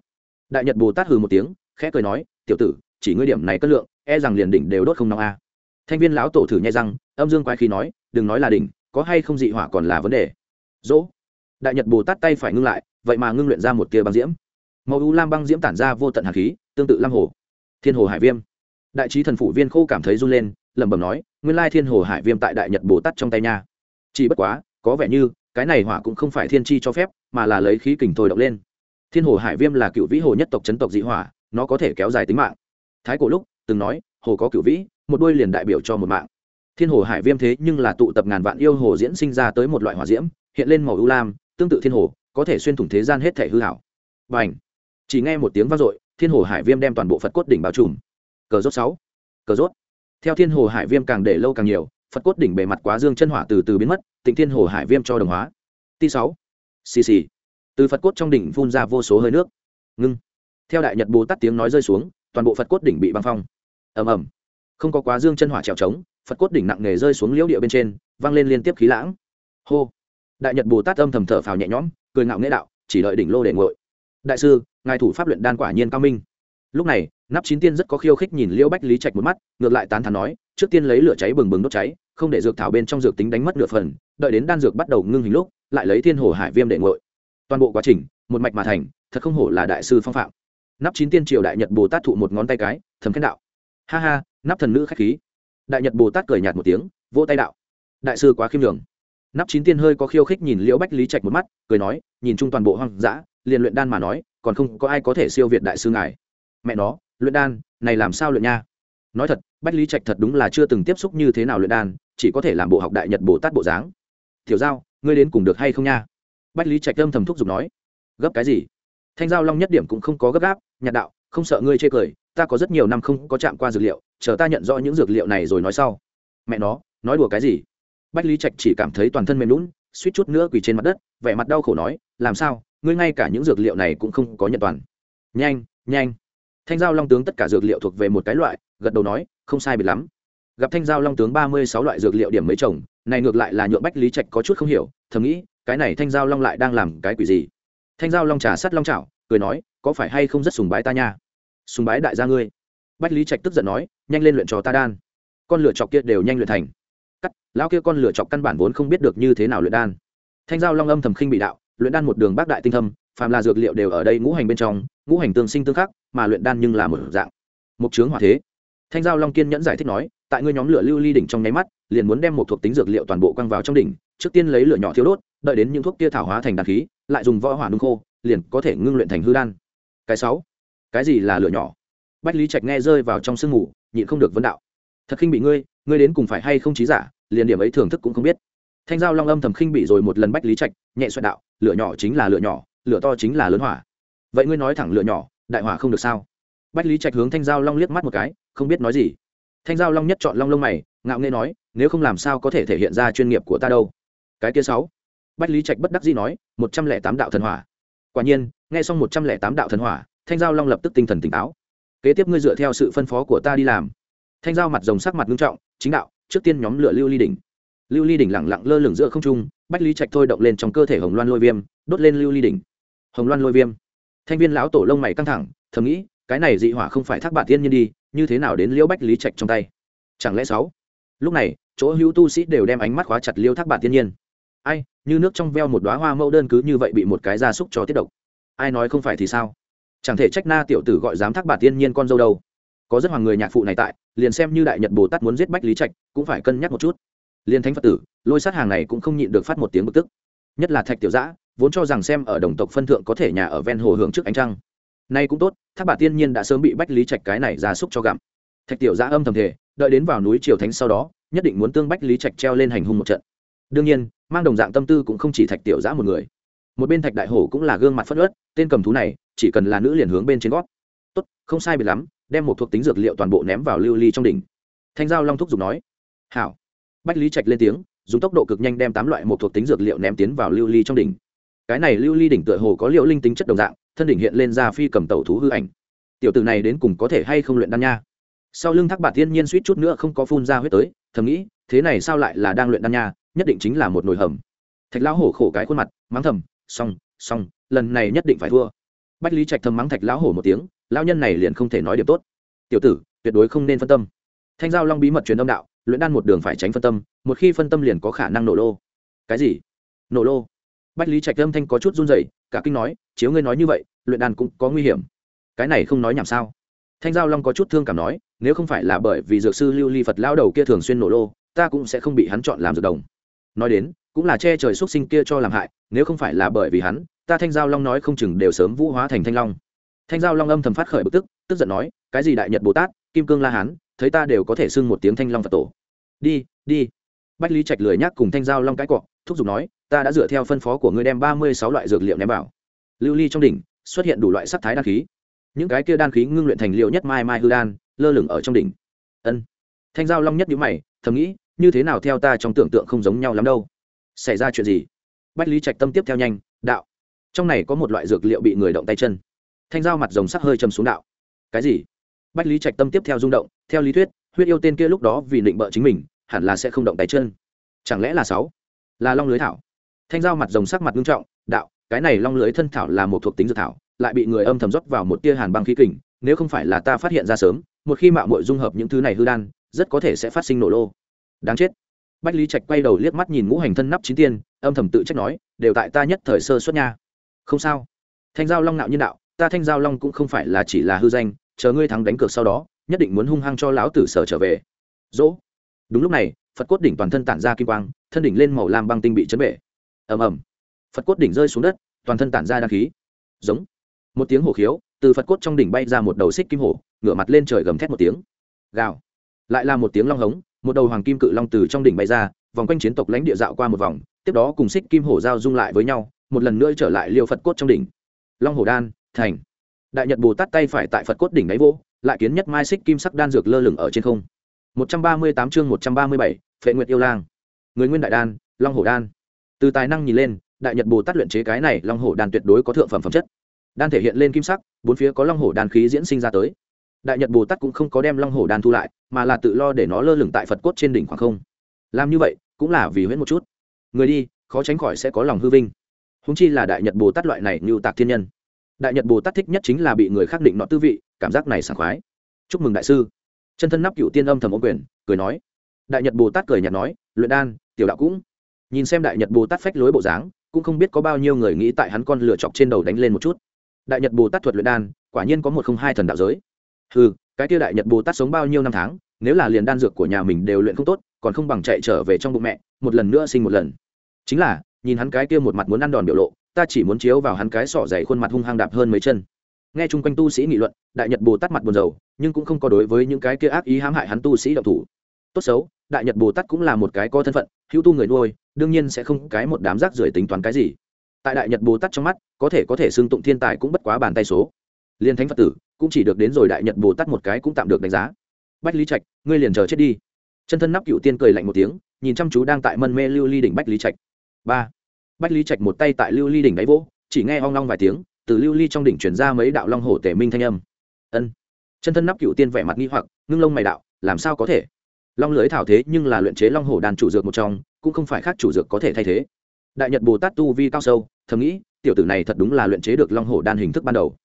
A: Đại nhật bồ tát hừ một tiếng, khẽ cười nói, tiểu tử, chỉ ngươi điểm này cất lượng e rằng liền đỉnh đều đốt không nóng a thanh viên lão tổ thử nhai răng, âm dương quái khí nói, đừng nói là đỉnh, có hay không dị hỏa còn là vấn đề. Dỗ. Đại nhật bồ tát tay phải ngưng lại, vậy mà ngưng luyện ra một tia băng diễm. Màu u lam băng diễm tản ra vô tận hạt khí, tương tự lam hồ. Thiên hồ hải viêm. Đại trí thần phủ viên khô cảm thấy run lên, lẩm bẩm nói, nguyên lai thiên hồ hải viêm tại đại nhật bồ tát trong tay nha. Chỉ bất quá, có vẻ như, cái này hỏa cũng không phải thiên chi cho phép, mà là lấy khí kình thôi động lên. Thiên hồ hải viêm là cựu vĩ hồ nhất tộc chấn tộc dị hỏa, nó có thể kéo dài tính mạng. Thái cổ lúc, từng nói, hồ có cựu vĩ một đôi liền đại biểu cho một mạng. Thiên hồ hải viêm thế nhưng là tụ tập ngàn vạn yêu hồ diễn sinh ra tới một loại hỏa diễm, hiện lên màu ưu lam, tương tự thiên hồ, có thể xuyên thủng thế gian hết thể hư hảo và ảnh chỉ nghe một tiếng vang dội, thiên hồ hải viêm đem toàn bộ phật cốt đỉnh bao trùm. Cờ rốt sáu. Cờ rốt. Theo thiên hồ hải viêm càng để lâu càng nhiều, phật cốt đỉnh bề mặt quá dương chân hỏa từ từ biến mất, tịnh thiên hồ hải viêm cho đồng hóa. Ti sáu. Xì xì. Từ phật cốt trong đỉnh phun ra vô số hơi nước. Ngưng. Theo đại nhật bồ tát tiếng nói rơi xuống, toàn bộ phật cốt đỉnh bị băng phong. Ầm ầm không có quá dương chân hỏa trèo trống, phật cốt đỉnh nặng nề rơi xuống liễu địa bên trên văng lên liên tiếp khí lãng. Hô. Đại nhật bồ tát âm thầm thở phào nhẹ nhõm, cười ngạo nghễ đạo, chỉ đợi đỉnh lô để ngội đại sư, ngài thủ pháp luyện đan quả nhiên cao minh. Lúc này, nắp chín tiên rất có khiêu khích nhìn liễu bách lý trạch một mắt, ngược lại tán thán nói, trước tiên lấy lửa cháy bừng bừng đốt cháy, không để dược thảo bên trong dược tính đánh mất nửa phần, đợi đến đan dược bắt đầu ngưng hình lúc, lại lấy thiên hồ hải viêm để ngội toàn bộ quá trình, một mạch mà thành, thật không hổ là đại sư phong phạm. Nắp chín tiên triều đại nhật bồ tát thụ một ngón tay cái, thầm khen đạo. Ha ha nắp thần nữ khách khí. Đại nhật bồ tát cười nhạt một tiếng, vỗ tay đạo. Đại sư quá khiêm đường nắp chín tiên hơi có khiêu khích nhìn liễu bách lý trạch một mắt, cười nói, nhìn chung toàn bộ hoang dã, liền luyện đan mà nói, còn không có ai có thể siêu việt đại sư ngài. Mẹ nó, luyện đan, này làm sao luyện nha? Nói thật, bách lý trạch thật đúng là chưa từng tiếp xúc như thế nào luyện đan, chỉ có thể làm bộ học đại nhật bồ tát bộ dáng. Thiểu giao, ngươi đến cùng được hay không nha? Bách lý trạch âm thầm thúc giục nói. Gấp cái gì? Thanh giao long nhất điểm cũng không có gấp gáp, nhạt đạo không sợ ngươi chê cười, ta có rất nhiều năm không có chạm qua dược liệu, chờ ta nhận rõ những dược liệu này rồi nói sau. Mẹ nó, nói đùa cái gì? Bách lý trạch chỉ cảm thấy toàn thân mềm lún suýt chút nữa quỳ trên mặt đất, vẻ mặt đau khổ nói, làm sao? Ngươi ngay cả những dược liệu này cũng không có nhận toàn. Nhanh nhanh. Thanh giao long tướng tất cả dược liệu thuộc về một cái loại, gật đầu nói, không sai biệt lắm. Gặp thanh giao long tướng ba mươi sáu loại dược liệu điểm mấy chồng, này ngược lại là nhuộm bách lý trạch có chút không hiểu, thầm nghĩ, cái này thanh giao long lại đang làm cái quỷ gì? Thanh giao long trà sắt long trào cười nói, có phải hay không rất sùng bái ta nha? Sùng bái đại gia ngươi. Bách lý trạch tức giận nói, nhanh lên luyện trò ta đan. Con lửa chọc kia đều nhanh luyện thành. Cắt, lão kia con lửa chọc căn bản vốn không biết được như thế nào luyện đan. Thanh giao long âm thầm khinh bị đạo, luyện đan một đường bác đại tinh thâm, phàm là dược liệu đều ở đây ngũ hành bên trong, ngũ hành tương sinh tương khắc, mà luyện đan nhưng là một dạng. Mục trướng hỏa thế. Thanh giao long kiên nhẫn giải thích nói, tại ngươi nhóm lửa lưu ly đỉnh trong nháy mắt, liền muốn đem một thuộc tính dược liệu toàn bộ quăng vào trong đỉnh, trước tiên lấy lửa nhỏ thiếu đốt, đợi đến những thuốc kia thảo hóa thành đàn khí, lại dùng võ hỏa nung khô liền có thể ngưng luyện thành hư đan. Cái sáu, cái gì là lửa nhỏ? Bách lý trạch nghe rơi vào trong sương mù, nhịn không được vấn đạo. Thật khinh bị ngươi ngươi đến cùng phải hay không trí giả, liền điểm ấy thưởng thức cũng không biết. Thanh giao long âm thầm khinh bị rồi một lần bách lý trạch, nhẹ xoẹt đạo, lửa nhỏ chính là lửa nhỏ, lửa to chính là lớn hỏa. Vậy ngươi nói thẳng lửa nhỏ, đại hỏa không được sao? Bách lý trạch hướng thanh giao long liếc mắt một cái, không biết nói gì. Thanh giao long nhất chọn long lông mày, ngạo nghê nói, nếu không làm sao có thể thể hiện ra chuyên nghiệp của ta đâu? Cái kia sáu, bách lý trạch bất đắc dĩ nói, một trăm lẻ tám đạo thần hỏa quả nhiên, nghe xong một trăm lẻ tám đạo thần hỏa, thanh giao long lập tức tinh thần tỉnh táo. Kế tiếp ngươi dựa theo sự phân phó của ta đi làm. Thanh giao mặt rồng sắc mặt nghiêm trọng, chính đạo, trước tiên nhóm lửa lưu ly đỉnh. Lưu ly đỉnh lẳng lặng lơ lửng giữa không trung, bách lý trạch thôi động lên trong cơ thể hồng loan lôi viêm, đốt lên lưu ly đỉnh. Hồng loan lôi viêm. Thanh viên lão tổ lông mày căng thẳng, thầm nghĩ, cái này dị hỏa không phải thác bản tiên nhiên đi, như thế nào đến liễu bách lý trạch trong tay? Chẳng lẽ sáu? Lúc này, chỗ hữu tu sĩ đều đem ánh mắt khóa chặt liêu thác bản tiên nhiên ai, như nước trong veo một đoá hoa mẫu đơn cứ như vậy bị một cái gia súc cho tiết độc. Ai nói không phải thì sao? Chẳng thể trách na tiểu tử gọi dám thác bà tiên nhiên con dâu đâu. Có rất hoàng người nhạc phụ này tại, liền xem như đại nhật bồ tát muốn giết bách lý trạch, cũng phải cân nhắc một chút. Liền thánh phật tử, lôi sát hàng này cũng không nhịn được phát một tiếng bực tức. Nhất là thạch tiểu giã vốn cho rằng xem ở đồng tộc phân thượng có thể nhà ở ven hồ hưởng trước ánh trăng. Nay cũng tốt, thác bà tiên nhiên đã sớm bị bách lý trạch cái này ra súc cho gặm. Thạch tiểu giã âm thầm thể đợi đến vào núi triều thánh sau đó, nhất định muốn tương bách lý trạch treo lên hành hung một trận đương nhiên, mang đồng dạng tâm tư cũng không chỉ thạch tiểu giã một người. Một bên thạch đại hổ cũng là gương mặt phất ớt tên cầm thú này, chỉ cần là nữ liền hướng bên trên gót. Tốt, không sai biệt lắm, đem một thuộc tính dược liệu toàn bộ ném vào lưu ly trong đỉnh. Thanh giao long thúc giục nói. Hảo. Bách lý trạch lên tiếng, dùng tốc độ cực nhanh đem tám loại một thuộc tính dược liệu ném tiến vào lưu ly trong đỉnh. Cái này lưu ly đỉnh tựa hồ có liệu linh tính chất đồng dạng, thân đỉnh hiện lên ra phi cầm tẩu thú hư ảnh. Tiểu tử này đến cùng có thể hay không luyện đan nha? Sau lưng thác bạt thiên nhiên suýt chút nữa không có phun ra huyết tới, thầm nghĩ, thế này sao lại là đang luyện đan nha? Nhất định chính là một nồi hầm. Thạch lão hổ khổ cái khuôn mặt, mắng thầm, xong xong, lần này nhất định phải thua. Bách lý trạch thầm mắng thạch lão hổ một tiếng, lão nhân này liền không thể nói điểm tốt. Tiểu tử, tuyệt đối không nên phân tâm. Thanh giao long bí mật truyền âm đạo, luyện đan một đường phải tránh phân tâm, một khi phân tâm liền có khả năng nổ lô. Cái gì? Nổ lô? Bách lý trạch âm thanh có chút run rẩy, cả kinh nói, chiếu ngươi nói như vậy, luyện đan cũng có nguy hiểm. Cái này không nói nhảm sao? Thanh giao long có chút thương cảm nói, nếu không phải là bởi vì dược sư lưu ly phật lao đầu kia thường xuyên nổ lô, ta cũng sẽ không bị hắn chọn làm dược đồng nói đến, cũng là che trời x sinh kia cho làm hại, nếu không phải là bởi vì hắn, ta thanh giao long nói không chừng đều sớm vũ hóa thành thanh long. Thanh giao long âm thầm phát khởi bực tức tức giận nói, cái gì đại nhật bồ tát, kim cương la hán, thấy ta đều có thể xưng một tiếng thanh long phật tổ. Đi đi. Bách lý trạch lười nhác cùng thanh giao long cái cọ, thúc giục nói, ta đã dựa theo phân phó của ngươi đem ba mươi sáu loại dược liệu ném vào. Lưu ly trong đỉnh, xuất hiện đủ loại sắc thái đan khí. Những cái kia đan khí ngưng luyện thành liệu nhất mai mai hư đan, lơ lửng ở trong đỉnh. Ân. Thanh giao long nhất nhữ mày, thầm nghĩ như thế nào theo ta trong tưởng tượng không giống nhau lắm đâu. Xảy ra chuyện gì? Bách lý trạch tâm tiếp theo nhanh, đạo. Trong này có một loại dược liệu bị người động tay chân. Thanh giao mặt rồng sắc hơi chầm xuống đạo. Cái gì? Bách lý trạch tâm tiếp theo rung động, theo lý thuyết, huyết yêu tên kia lúc đó vì định bợ chính mình, hẳn là sẽ không động tay chân. Chẳng lẽ là sáu? Là long lưới thảo. Thanh giao mặt rồng sắc mặt nghiêm trọng, đạo. Cái này long lưới thân thảo là một thuộc tính dược thảo, lại bị người âm thầm rót vào một tia hàn băng khí kình, nếu không phải là ta phát hiện ra sớm, một khi mạo muội dung hợp những thứ này hư đan, rất có thể sẽ phát sinh nổ lô đáng chết. Bách lý trạch quay đầu liếc mắt nhìn ngũ hành thân nắp chín tiên, âm thầm tự trách nói, đều tại ta nhất thời sơ xuất nha. Không sao. Thanh giao long nạo nhân đạo, ta thanh giao long cũng không phải là chỉ là hư danh, chờ ngươi thắng đánh cược sau đó, nhất định muốn hung hăng cho lão tử sở trở về. Dỗ. Đúng lúc này, phật cốt đỉnh toàn thân tản ra kim quang, thân đỉnh lên màu lam băng tinh bị chấn bể. Ầm ầm. Phật cốt đỉnh rơi xuống đất, toàn thân tản ra đăng khí. Giống. Một tiếng hổ khiếu, từ phật cốt trong đỉnh bay ra một đầu xích kim hổ, ngửa mặt lên trời gầm thét một tiếng. Gào. Lại là một tiếng long hống một đầu hoàng kim cự long từ trong đỉnh bay ra, vòng quanh chiến tộc lãnh địa dạo qua một vòng, tiếp đó cùng xích kim hổ giao dung lại với nhau, một lần nữa trở lại liêu phật cốt trong đỉnh. Long hổ đan, thành. Đại nhật bồ tát tay phải tại phật cốt đỉnh đáy vỗ, lại kiến nhất mai xích kim sắc đan dược lơ lửng ở trên không. Một trăm ba mươi tám chương một trăm ba mươi bảy, phệ nguyệt yêu lang. Người nguyên đại đan, long hổ đan. Từ tài năng nhìn lên, đại nhật bồ tát luyện chế cái này long hổ đan tuyệt đối có thượng phẩm phẩm chất. Đan thể hiện lên kim sắc, bốn phía có long hổ đan khí diễn sinh ra tới đại nhật bồ tát cũng không có đem long hổ đan thu lại, mà là tự lo để nó lơ lửng tại phật cốt trên đỉnh khoảng không. Làm như vậy, cũng là vì huyễn một chút. Người đi, khó tránh khỏi sẽ có lòng hư vinh. Húng chi là đại nhật bồ tát loại này như tạc thiên nhân. Đại nhật bồ tát thích nhất chính là bị người khác định nọ tư vị, cảm giác này sảng khoái. Chúc mừng đại sư. Chân thân nắp cựu tiên âm thầm ô quyền, cười nói. Đại nhật bồ tát cười nhạt nói, luyện đan, tiểu đạo cũng. Nhìn xem đại nhật bồ tát phách lối bộ dáng, cũng không biết có bao nhiêu người nghĩ tại hắn con lửa chọc trên đầu đánh lên một chút. Đại nhật bồ tát thuật luyện đan, quả nhiên có một không hai thần đạo giới ừ cái kia đại nhật bồ tát sống bao nhiêu năm tháng, nếu là liền đan dược của nhà mình đều luyện không tốt, còn không bằng chạy trở về trong bụng mẹ, một lần nữa sinh một lần. Chính là, nhìn hắn cái kia một mặt muốn ăn đòn biểu lộ, ta chỉ muốn chiếu vào hắn cái sọ dày khuôn mặt hung hăng đạp hơn mấy chân. Nghe chung quanh tu sĩ nghị luận, đại nhật bồ tát mặt buồn rầu, nhưng cũng không có đối với những cái kia ác ý hãm hại hắn tu sĩ độc thủ. Tốt xấu, đại nhật bồ tát cũng là một cái có thân phận, hữu tu người nuôi, đương nhiên sẽ không cái một đám rác rưởi tính toán cái gì. Tại đại nhật bồ tát trong mắt, có thể có thể xưng tụng thiên tài cũng bất quá bàn tay số liên thánh phật tử, cũng chỉ được đến rồi đại nhật bồ tát một cái cũng tạm được đánh giá. Bách lý trạch, ngươi liền chờ chết đi. Chân thân nắp cựu tiên cười lạnh một tiếng, nhìn chăm chú đang tại mân mê lưu ly đỉnh bách lý trạch. Ba. Bách lý trạch một tay tại lưu ly đỉnh đáy vỗ, chỉ nghe hoang long vài tiếng, từ lưu ly trong đỉnh chuyển ra mấy đạo long hổ tể minh thanh âm. Ân. Chân thân nắp cựu tiên vẻ mặt nghi hoặc, ngưng lông mày đạo, làm sao có thể? Long lưới thảo thế nhưng là luyện chế long hổ đàn chủ dược một trong, cũng không phải khác chủ dược có thể thay thế. Đại nhật bồ tát tu vi cao sâu, thầm nghĩ, tiểu tử này thật đúng là luyện chế được long hổ đan hình thức ban đầu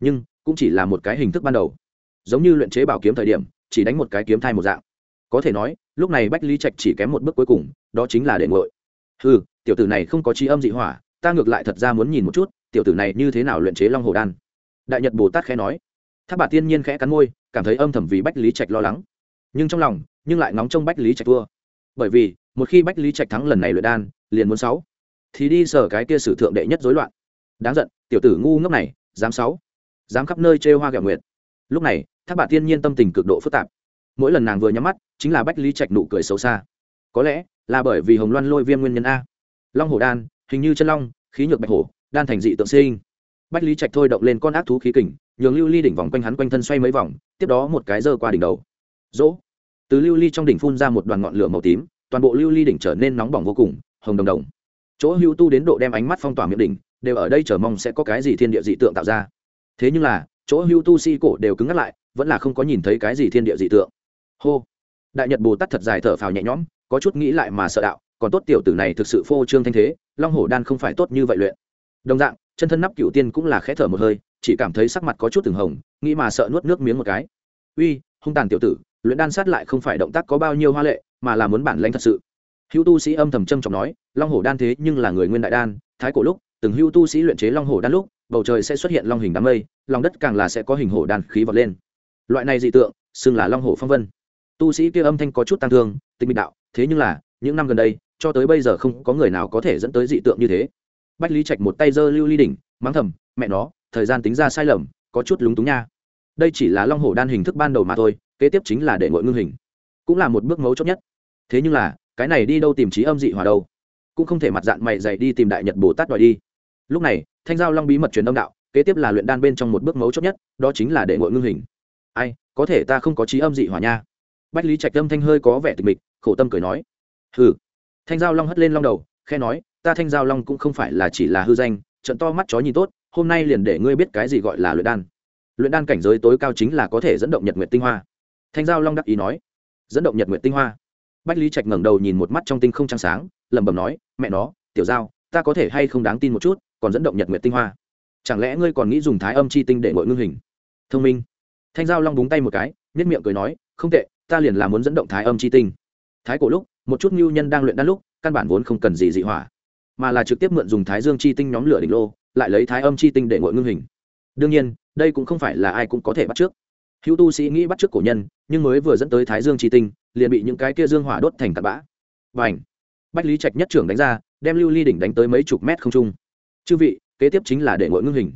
A: nhưng cũng chỉ là một cái hình thức ban đầu. Giống như luyện chế bảo kiếm thời điểm, chỉ đánh một cái kiếm thai một dạng. Có thể nói, lúc này bách lý trạch chỉ kém một bước cuối cùng, đó chính là để ngội. Ừ tiểu tử này không có trí âm dị hỏa, ta ngược lại thật ra muốn nhìn một chút, tiểu tử này như thế nào luyện chế long hồ đan. Đại nhật bồ tát khẽ nói. Tháp bà tiên nhiên khẽ cắn môi, cảm thấy âm thầm vì bách lý trạch lo lắng. Nhưng trong lòng, nhưng lại nóng trong bách lý trạch thua. Bởi vì, một khi bách lý trạch thắng lần này luyện đan, liền muốn sáu. Thì đi sở cái kia sử thượng đệ nhất rối loạn. Đáng giận, tiểu tử ngu ngốc này, dám sáu dám khắp nơi trêu hoa gạo nguyệt. Lúc này, thác bà tiên nhiên tâm tình cực độ phức tạp. Mỗi lần nàng vừa nhắm mắt, chính là bách lý trạch nụ cười xấu xa. Có lẽ là bởi vì hồng loan lôi viêm nguyên nhân a. Long hổ đan, hình như chân long, khí nhược bạch hổ, đan thành dị tượng sinh. Bách lý trạch thôi động lên con ác thú khí kình, nhường lưu ly đỉnh vòng quanh hắn quanh thân xoay mấy vòng, tiếp đó một cái giơ qua đỉnh đầu. Dỗ từ lưu ly trong đỉnh phun ra một đoàn ngọn lửa màu tím, toàn bộ lưu ly đỉnh trở nên nóng bỏng vô cùng, hồng đồng đồng. Chỗ hưu tu đến độ đem ánh mắt phong tỏa miệng đỉnh, đều ở đây chờ mong sẽ có cái gì thiên địa dị tượng tạo ra thế nhưng là, chỗ hưu tu si cổ đều cứng ngắt lại, vẫn là không có nhìn thấy cái gì thiên địa dị tượng. Hô. Đại nhật bồ tát thật dài thở phào nhẹ nhõm, có chút nghĩ lại mà sợ đạo, còn tốt tiểu tử này thực sự phô trương thanh thế, long hổ đan không phải tốt như vậy luyện. Đồng dạng, chân thân nắp cựu tiên cũng là khẽ thở một hơi, chỉ cảm thấy sắc mặt có chút từng hồng, nghĩ mà sợ nuốt nước miếng một cái. Uy, hung tàn tiểu tử, luyện đan sát lại không phải động tác có bao nhiêu hoa lệ, mà là muốn bản lãnh thật sự. Hữu tu sĩ âm thầm trầm trọng nói, long hổ đan thế nhưng là người nguyên đại đan, thái cổ lúc từng hưu tu sĩ luyện chế long hổ đan lúc, bầu trời sẽ xuất hiện long hình đám mây, lòng đất càng là sẽ có hình hổ đan khí vọt lên. Loại này dị tượng, xưng là long hổ phong vân. Tu sĩ kia âm thanh có chút tăng thương tinh mịch đạo, thế nhưng là, những năm gần đây, cho tới bây giờ không có người nào có thể dẫn tới dị tượng như thế. Bách lý trạch một tay giơ lưu ly đỉnh, mắng thầm, mẹ nó, thời gian tính ra sai lầm, có chút lúng túng nha. Đây chỉ là long hổ đan hình thức ban đầu mà thôi, kế tiếp chính là để ngội ngưng hình. Cũng là một bước mấu chốt nhất. Thế nhưng là, cái này đi đâu tìm trí âm dị hòa đâu? Cũng không thể mặt dạng mày dày đi tìm đại nhật bồ tát đòi đi lúc này, thanh giao long bí mật truyền âm đạo, kế tiếp là luyện đan bên trong một bước mấu chốt nhất, đó chính là để ngội ngưng hình. Ai, có thể ta không có trí âm dị hỏa nha. Bách lý trạch âm thanh hơi có vẻ tịch mịch, khổ tâm cười nói. Hừ. Thanh giao long hất lên long đầu khe nói, ta thanh giao long cũng không phải là chỉ là hư danh, trận to mắt chó nhìn tốt, hôm nay liền để ngươi biết cái gì gọi là luyện đan. Luyện đan cảnh giới tối cao chính là có thể dẫn động nhật nguyệt tinh hoa. Thanh giao long đắc ý nói. Dẫn động nhật nguyệt tinh hoa. Bách lý trạch ngẩng đầu nhìn một mắt trong tinh không trăng sáng, lẩm bẩm nói, mẹ nó, tiểu giao, ta có thể hay không đáng tin một chút? Còn dẫn động nhật nguyệt tinh hoa. Chẳng lẽ ngươi còn nghĩ dùng thái âm chi tinh để ngội ngưng hình? Thông minh. Thanh giao long búng tay một cái nhất miệng cười nói, không tệ, ta liền là muốn dẫn động thái âm chi tinh. Thái cổ lúc, một chút ngưu nhân đang luyện đan lúc, căn bản vốn không cần gì dị hỏa, mà là trực tiếp mượn dùng thái dương chi tinh nhóm lửa đỉnh lô, lại lấy thái âm chi tinh để ngội ngưng hình. Đương nhiên, đây cũng không phải là ai cũng có thể bắt trước. Hữu tu sĩ nghĩ bắt trước cổ nhân, nhưng mới vừa dẫn tới thái dương chi tinh, liền bị những cái kia dương hỏa đốt thành tạt bã. Và ảnh bách lý trạch nhất trưởng đánh ra, đem lưu ly đỉnh đánh tới mấy chục mét không trung chư vị, kế tiếp chính là để ngội ngưng hình.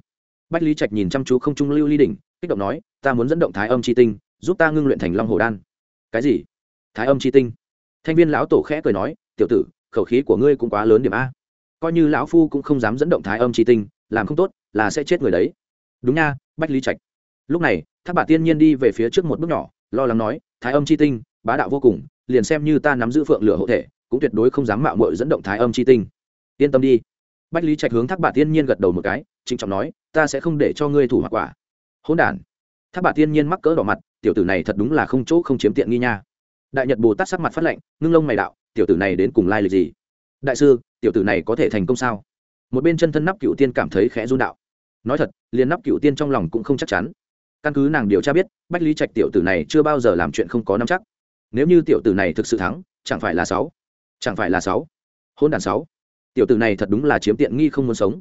A: Bách lý trạch nhìn chăm chú không trung lưu ly đỉnh, kích động nói, ta muốn dẫn động thái âm chi tinh, giúp ta ngưng luyện thành long hồ đan. Cái gì? Thái âm chi tinh? Thanh viên lão tổ khẽ cười nói, tiểu tử, khẩu khí của ngươi cũng quá lớn điểm a. Coi như lão phu cũng không dám dẫn động thái âm chi tinh, làm không tốt, là sẽ chết người đấy. Đúng nha, bách lý trạch. Lúc này, thác bà tiên nhiên đi về phía trước một bước nhỏ, lo lắng nói, thái âm chi tinh, bá đạo vô cùng, liền xem như ta nắm giữ phượng lửa hộ thể, cũng tuyệt đối không dám mạo mội dẫn động thái âm chi tinh. Yên tâm đi bách lý trạch hướng thác bà tiên nhiên gật đầu một cái, trịnh trọng nói, ta sẽ không để cho ngươi thủ hoặc quả. Hỗn đản. Thác bà tiên nhiên mắc cỡ đỏ mặt, tiểu tử này thật đúng là không chỗ không chiếm tiện nghi nha. Đại nhật bồ tát sắc mặt phát lệnh, ngưng lông mày đạo, tiểu tử này đến cùng lai lịch gì? Đại sư, tiểu tử này có thể thành công sao? Một bên chân thân nắp cựu tiên cảm thấy khẽ run đạo. Nói thật, liền nắp cựu tiên trong lòng cũng không chắc chắn. Căn cứ nàng điều tra biết, bách lý trạch tiểu tử này chưa bao giờ làm chuyện không có năm chắc. Nếu như tiểu tử này thực sự thắng, chẳng phải là sáu? Chẳng phải là sáu? Hôn đàn sáu? Tiểu tử này thật đúng là chiếm tiện nghi không muốn sống.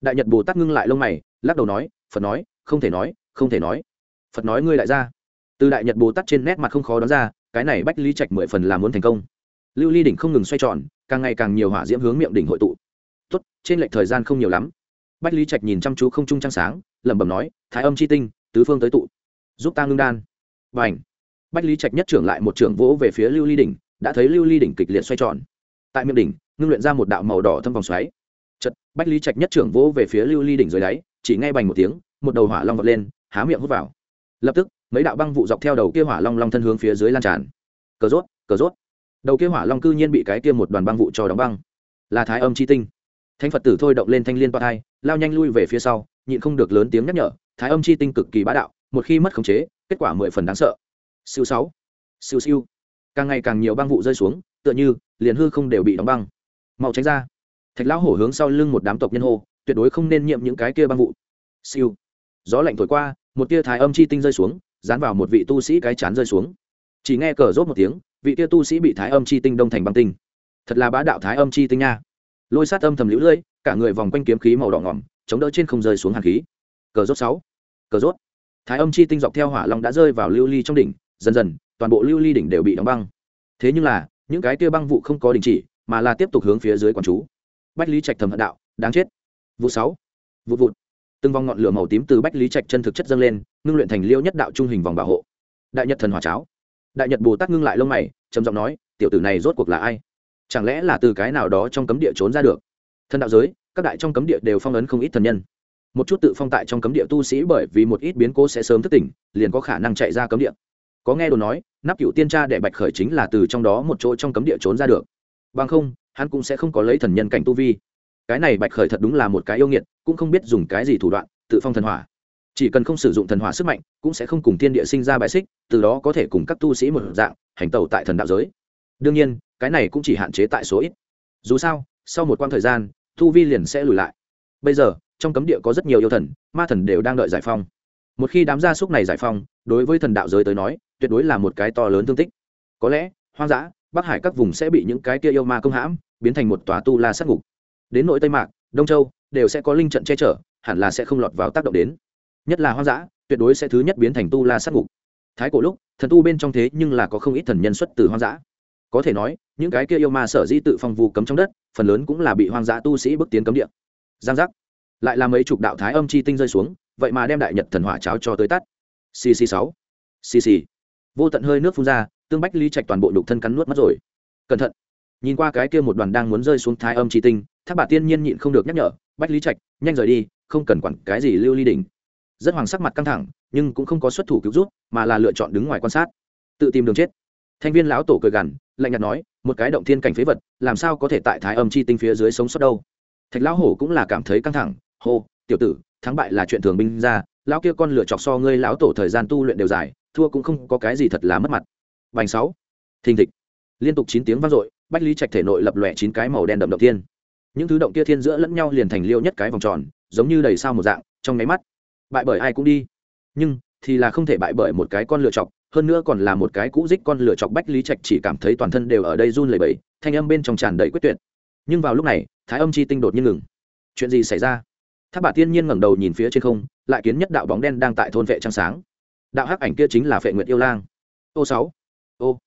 A: Đại nhật bồ tát ngưng lại lông mày, lắc đầu nói, phật nói, không thể nói, không thể nói. Phật nói ngươi lại ra. Từ đại nhật bồ tát trên nét mặt không khó đoán ra, cái này bách lý trạch mười phần là muốn thành công. Lưu ly đỉnh không ngừng xoay tròn, càng ngày càng nhiều hỏa diễm hướng miệng đỉnh hội tụ. Tốt, trên lệch thời gian không nhiều lắm. Bách lý trạch nhìn chăm chú không trung trăng sáng, lẩm bẩm nói, thái âm c h i tinh, tứ phương tới tụ. Giúp ta ngưng đan. Và ảnh bách lý trạch nhất trưởng lại một trưởng vỗ về phía lưu ly đỉnh, đã thấy lưu ly đỉnh kịch liệt xoay tròn. Tại miệng đỉnh ngưng luyện ra một đạo màu đỏ thâm vòng xoáy. Chật bách lý trạch nhất trưởng vỗ về phía lưu ly đỉnh dưới đáy, chỉ ngay bành một tiếng, một đầu hỏa long vọt lên, há miệng hút vào. Lập tức, mấy đạo băng vụ dọc theo đầu kia hỏa long long thân hướng phía dưới lan tràn. Cờ rốt cờ rốt. Đầu kia hỏa long cư nhiên bị cái kia một đoàn băng vụ cho đóng băng. Là thái âm chi tinh. Thánh phật tử thôi động lên thanh liên toa thai, lao nhanh lui về phía sau, nhịn không được lớn tiếng nhắc nhở, thái âm chi tinh cực kỳ bá đạo, một khi mất khống chế, kết quả mười phần đáng sợ. Siêu sáu, siêu siêu. Càng ngày càng nhiều băng vụ rơi xuống, tựa như, liền hư không đều bị đóng băng mau tránh ra. Thạch lão hổ hướng sau lưng một đám tộc nhân hô, tuyệt đối không nên nhiệm những cái kia băng vụ. Siêu. Gió lạnh thổi qua, một tia thái âm chi tinh rơi xuống, dán vào một vị tu sĩ cái chán rơi xuống. Chỉ nghe cờ rốt một tiếng, vị tia tu sĩ bị thái âm chi tinh đông thành băng tinh. Thật là bá đạo thái âm chi tinh nha. Lôi sát âm thầm lũ lưỡi cả người vòng quanh kiếm khí màu đỏ ngỏm, chống đỡ trên không rơi xuống hàn khí. Cờ rốt sáu. Cờ rốt. Thái âm chi tinh dọc theo hỏa long đã rơi vào lưu ly trong đỉnh, dần dần, toàn bộ lưu ly đỉnh đều bị đóng băng. Thế nhưng là, những cái tia băng vụ không có đình chỉ mà là tiếp tục hướng phía dưới quán chú. Bách lý trạch thầm hận đạo, đáng chết. Vụ sáu. Vụ vụt. Từng vòng ngọn lửa màu tím từ bách lý trạch chân thực chất dâng lên, ngưng luyện thành liêu nhất đạo trung hình vòng bảo hộ. Đại nhật thần hỏa cháo. Đại nhật bồ tát ngưng lại lông mày, trầm giọng nói, tiểu tử này rốt cuộc là ai? Chẳng lẽ là từ cái nào đó trong cấm địa trốn ra được? Thần đạo giới, các đại trong cấm địa đều phong ấn không ít thần nhân. Một chút tự phong tại trong cấm địa tu sĩ bởi vì một ít biến cố sẽ sớm thức tỉnh, liền có khả năng chạy ra cấm địa. Có nghe đồ nói, nắp cựu tiên tra đệ bạch khởi chính là từ trong đó một chỗ trong cấm địa trốn ra được bằng không, hắn cũng sẽ không có lấy thần nhân cảnh tu vi. Cái này bạch khởi thật đúng là một cái yêu nghiệt, cũng không biết dùng cái gì thủ đoạn, tự phong thần hỏa. Chỉ cần không sử dụng thần hỏa sức mạnh, cũng sẽ không cùng thiên địa sinh ra bãi xích, từ đó có thể cùng các tu sĩ một dạng, hành tẩu tại thần đạo giới. Đương nhiên, cái này cũng chỉ hạn chế tại số ít. Dù sao, sau một quãng thời gian, tu vi liền sẽ lùi lại. Bây giờ, trong cấm địa có rất nhiều yêu thần, ma thần đều đang đợi giải phong. Một khi đám gia súc này giải phong, đối với thần đạo giới tới nói, tuyệt đối là một cái to lớn thương tích. Có lẽ, hoang dã bắc hải các vùng sẽ bị những cái kia yêu ma công hãm, biến thành một tòa tu la sát ngục. Đến nội tây mạc, đông châu, đều sẽ có linh trận che chở, hẳn là sẽ không lọt vào tác động đến. Nhất là hoang dã, tuyệt đối sẽ thứ nhất biến thành tu la sát ngục. Thái cổ lúc, thần tu bên trong thế nhưng là có không ít thần nhân xuất từ hoang dã. Có thể nói, những cái kia yêu ma sở dĩ tự phong vu cấm trong đất, phần lớn cũng là bị hoang dã tu sĩ bước tiến cấm địa. Giang giác. Lại là mấy chục đạo thái âm chi tinh rơi xuống, vậy mà đem đại nhật thần hỏa cháo cho tới tắt. Cc sáu. Cc vô tận hơi nước phun ra tương bách Lý trạch toàn bộ nhục thân cắn nuốt mất rồi. Cẩn thận. Nhìn qua cái kia một đoàn đang muốn rơi xuống thái âm chi tinh tháp bà tiên nhiên nhịn không được nhắc nhở, bách lý trạch, nhanh rời đi, không cần quản cái gì lưu ly đỉnh. Rất hoàng sắc mặt căng thẳng, nhưng cũng không có xuất thủ cứu rút mà là lựa chọn đứng ngoài quan sát. Tự tìm đường chết. Thanh viên lão tổ cười gằn, lạnh nhạt nói, một cái động thiên cảnh phế vật, làm sao có thể tại thái âm chi tinh phía dưới sống sót đâu? Thạch lão hổ cũng là cảm thấy căng thẳng, hô, tiểu tử, thắng bại là chuyện thường binh ra, lão kia con lựa chọc so ngươi lão tổ thời gian tu luyện đều dài, thua cũng không có cái gì thật là mất mặt vành sáu. Thình thịch. Liên tục chín tiếng vang dội, bách lý trạch thể nội lập lòe chín cái màu đen đậm động thiên. Những thứ động kia thiên giữa lẫn nhau liền thành liêu nhất cái vòng tròn, giống như đầy sao một dạng, trong nháy mắt, bại bởi ai cũng đi. Nhưng, thì là không thể bại bởi một cái con lựa chọc, hơn nữa còn là một cái cũ dích con lựa chọc bách lý trạch chỉ cảm thấy toàn thân đều ở đây run lẩy bẩy, thanh âm bên trong tràn đầy quyết tuyệt. Nhưng vào lúc này, thái âm chi tinh đột nhiên ngừng. Chuyện gì xảy ra? Tháp bà tiên nhiên ngẩng đầu nhìn phía trên không, lại kiến nhất đạo bóng đen đang tại thôn vệ trăng sáng. Đạo hắc ảnh kia chính là phệ nguyệt yêu lang. Ô sáu ô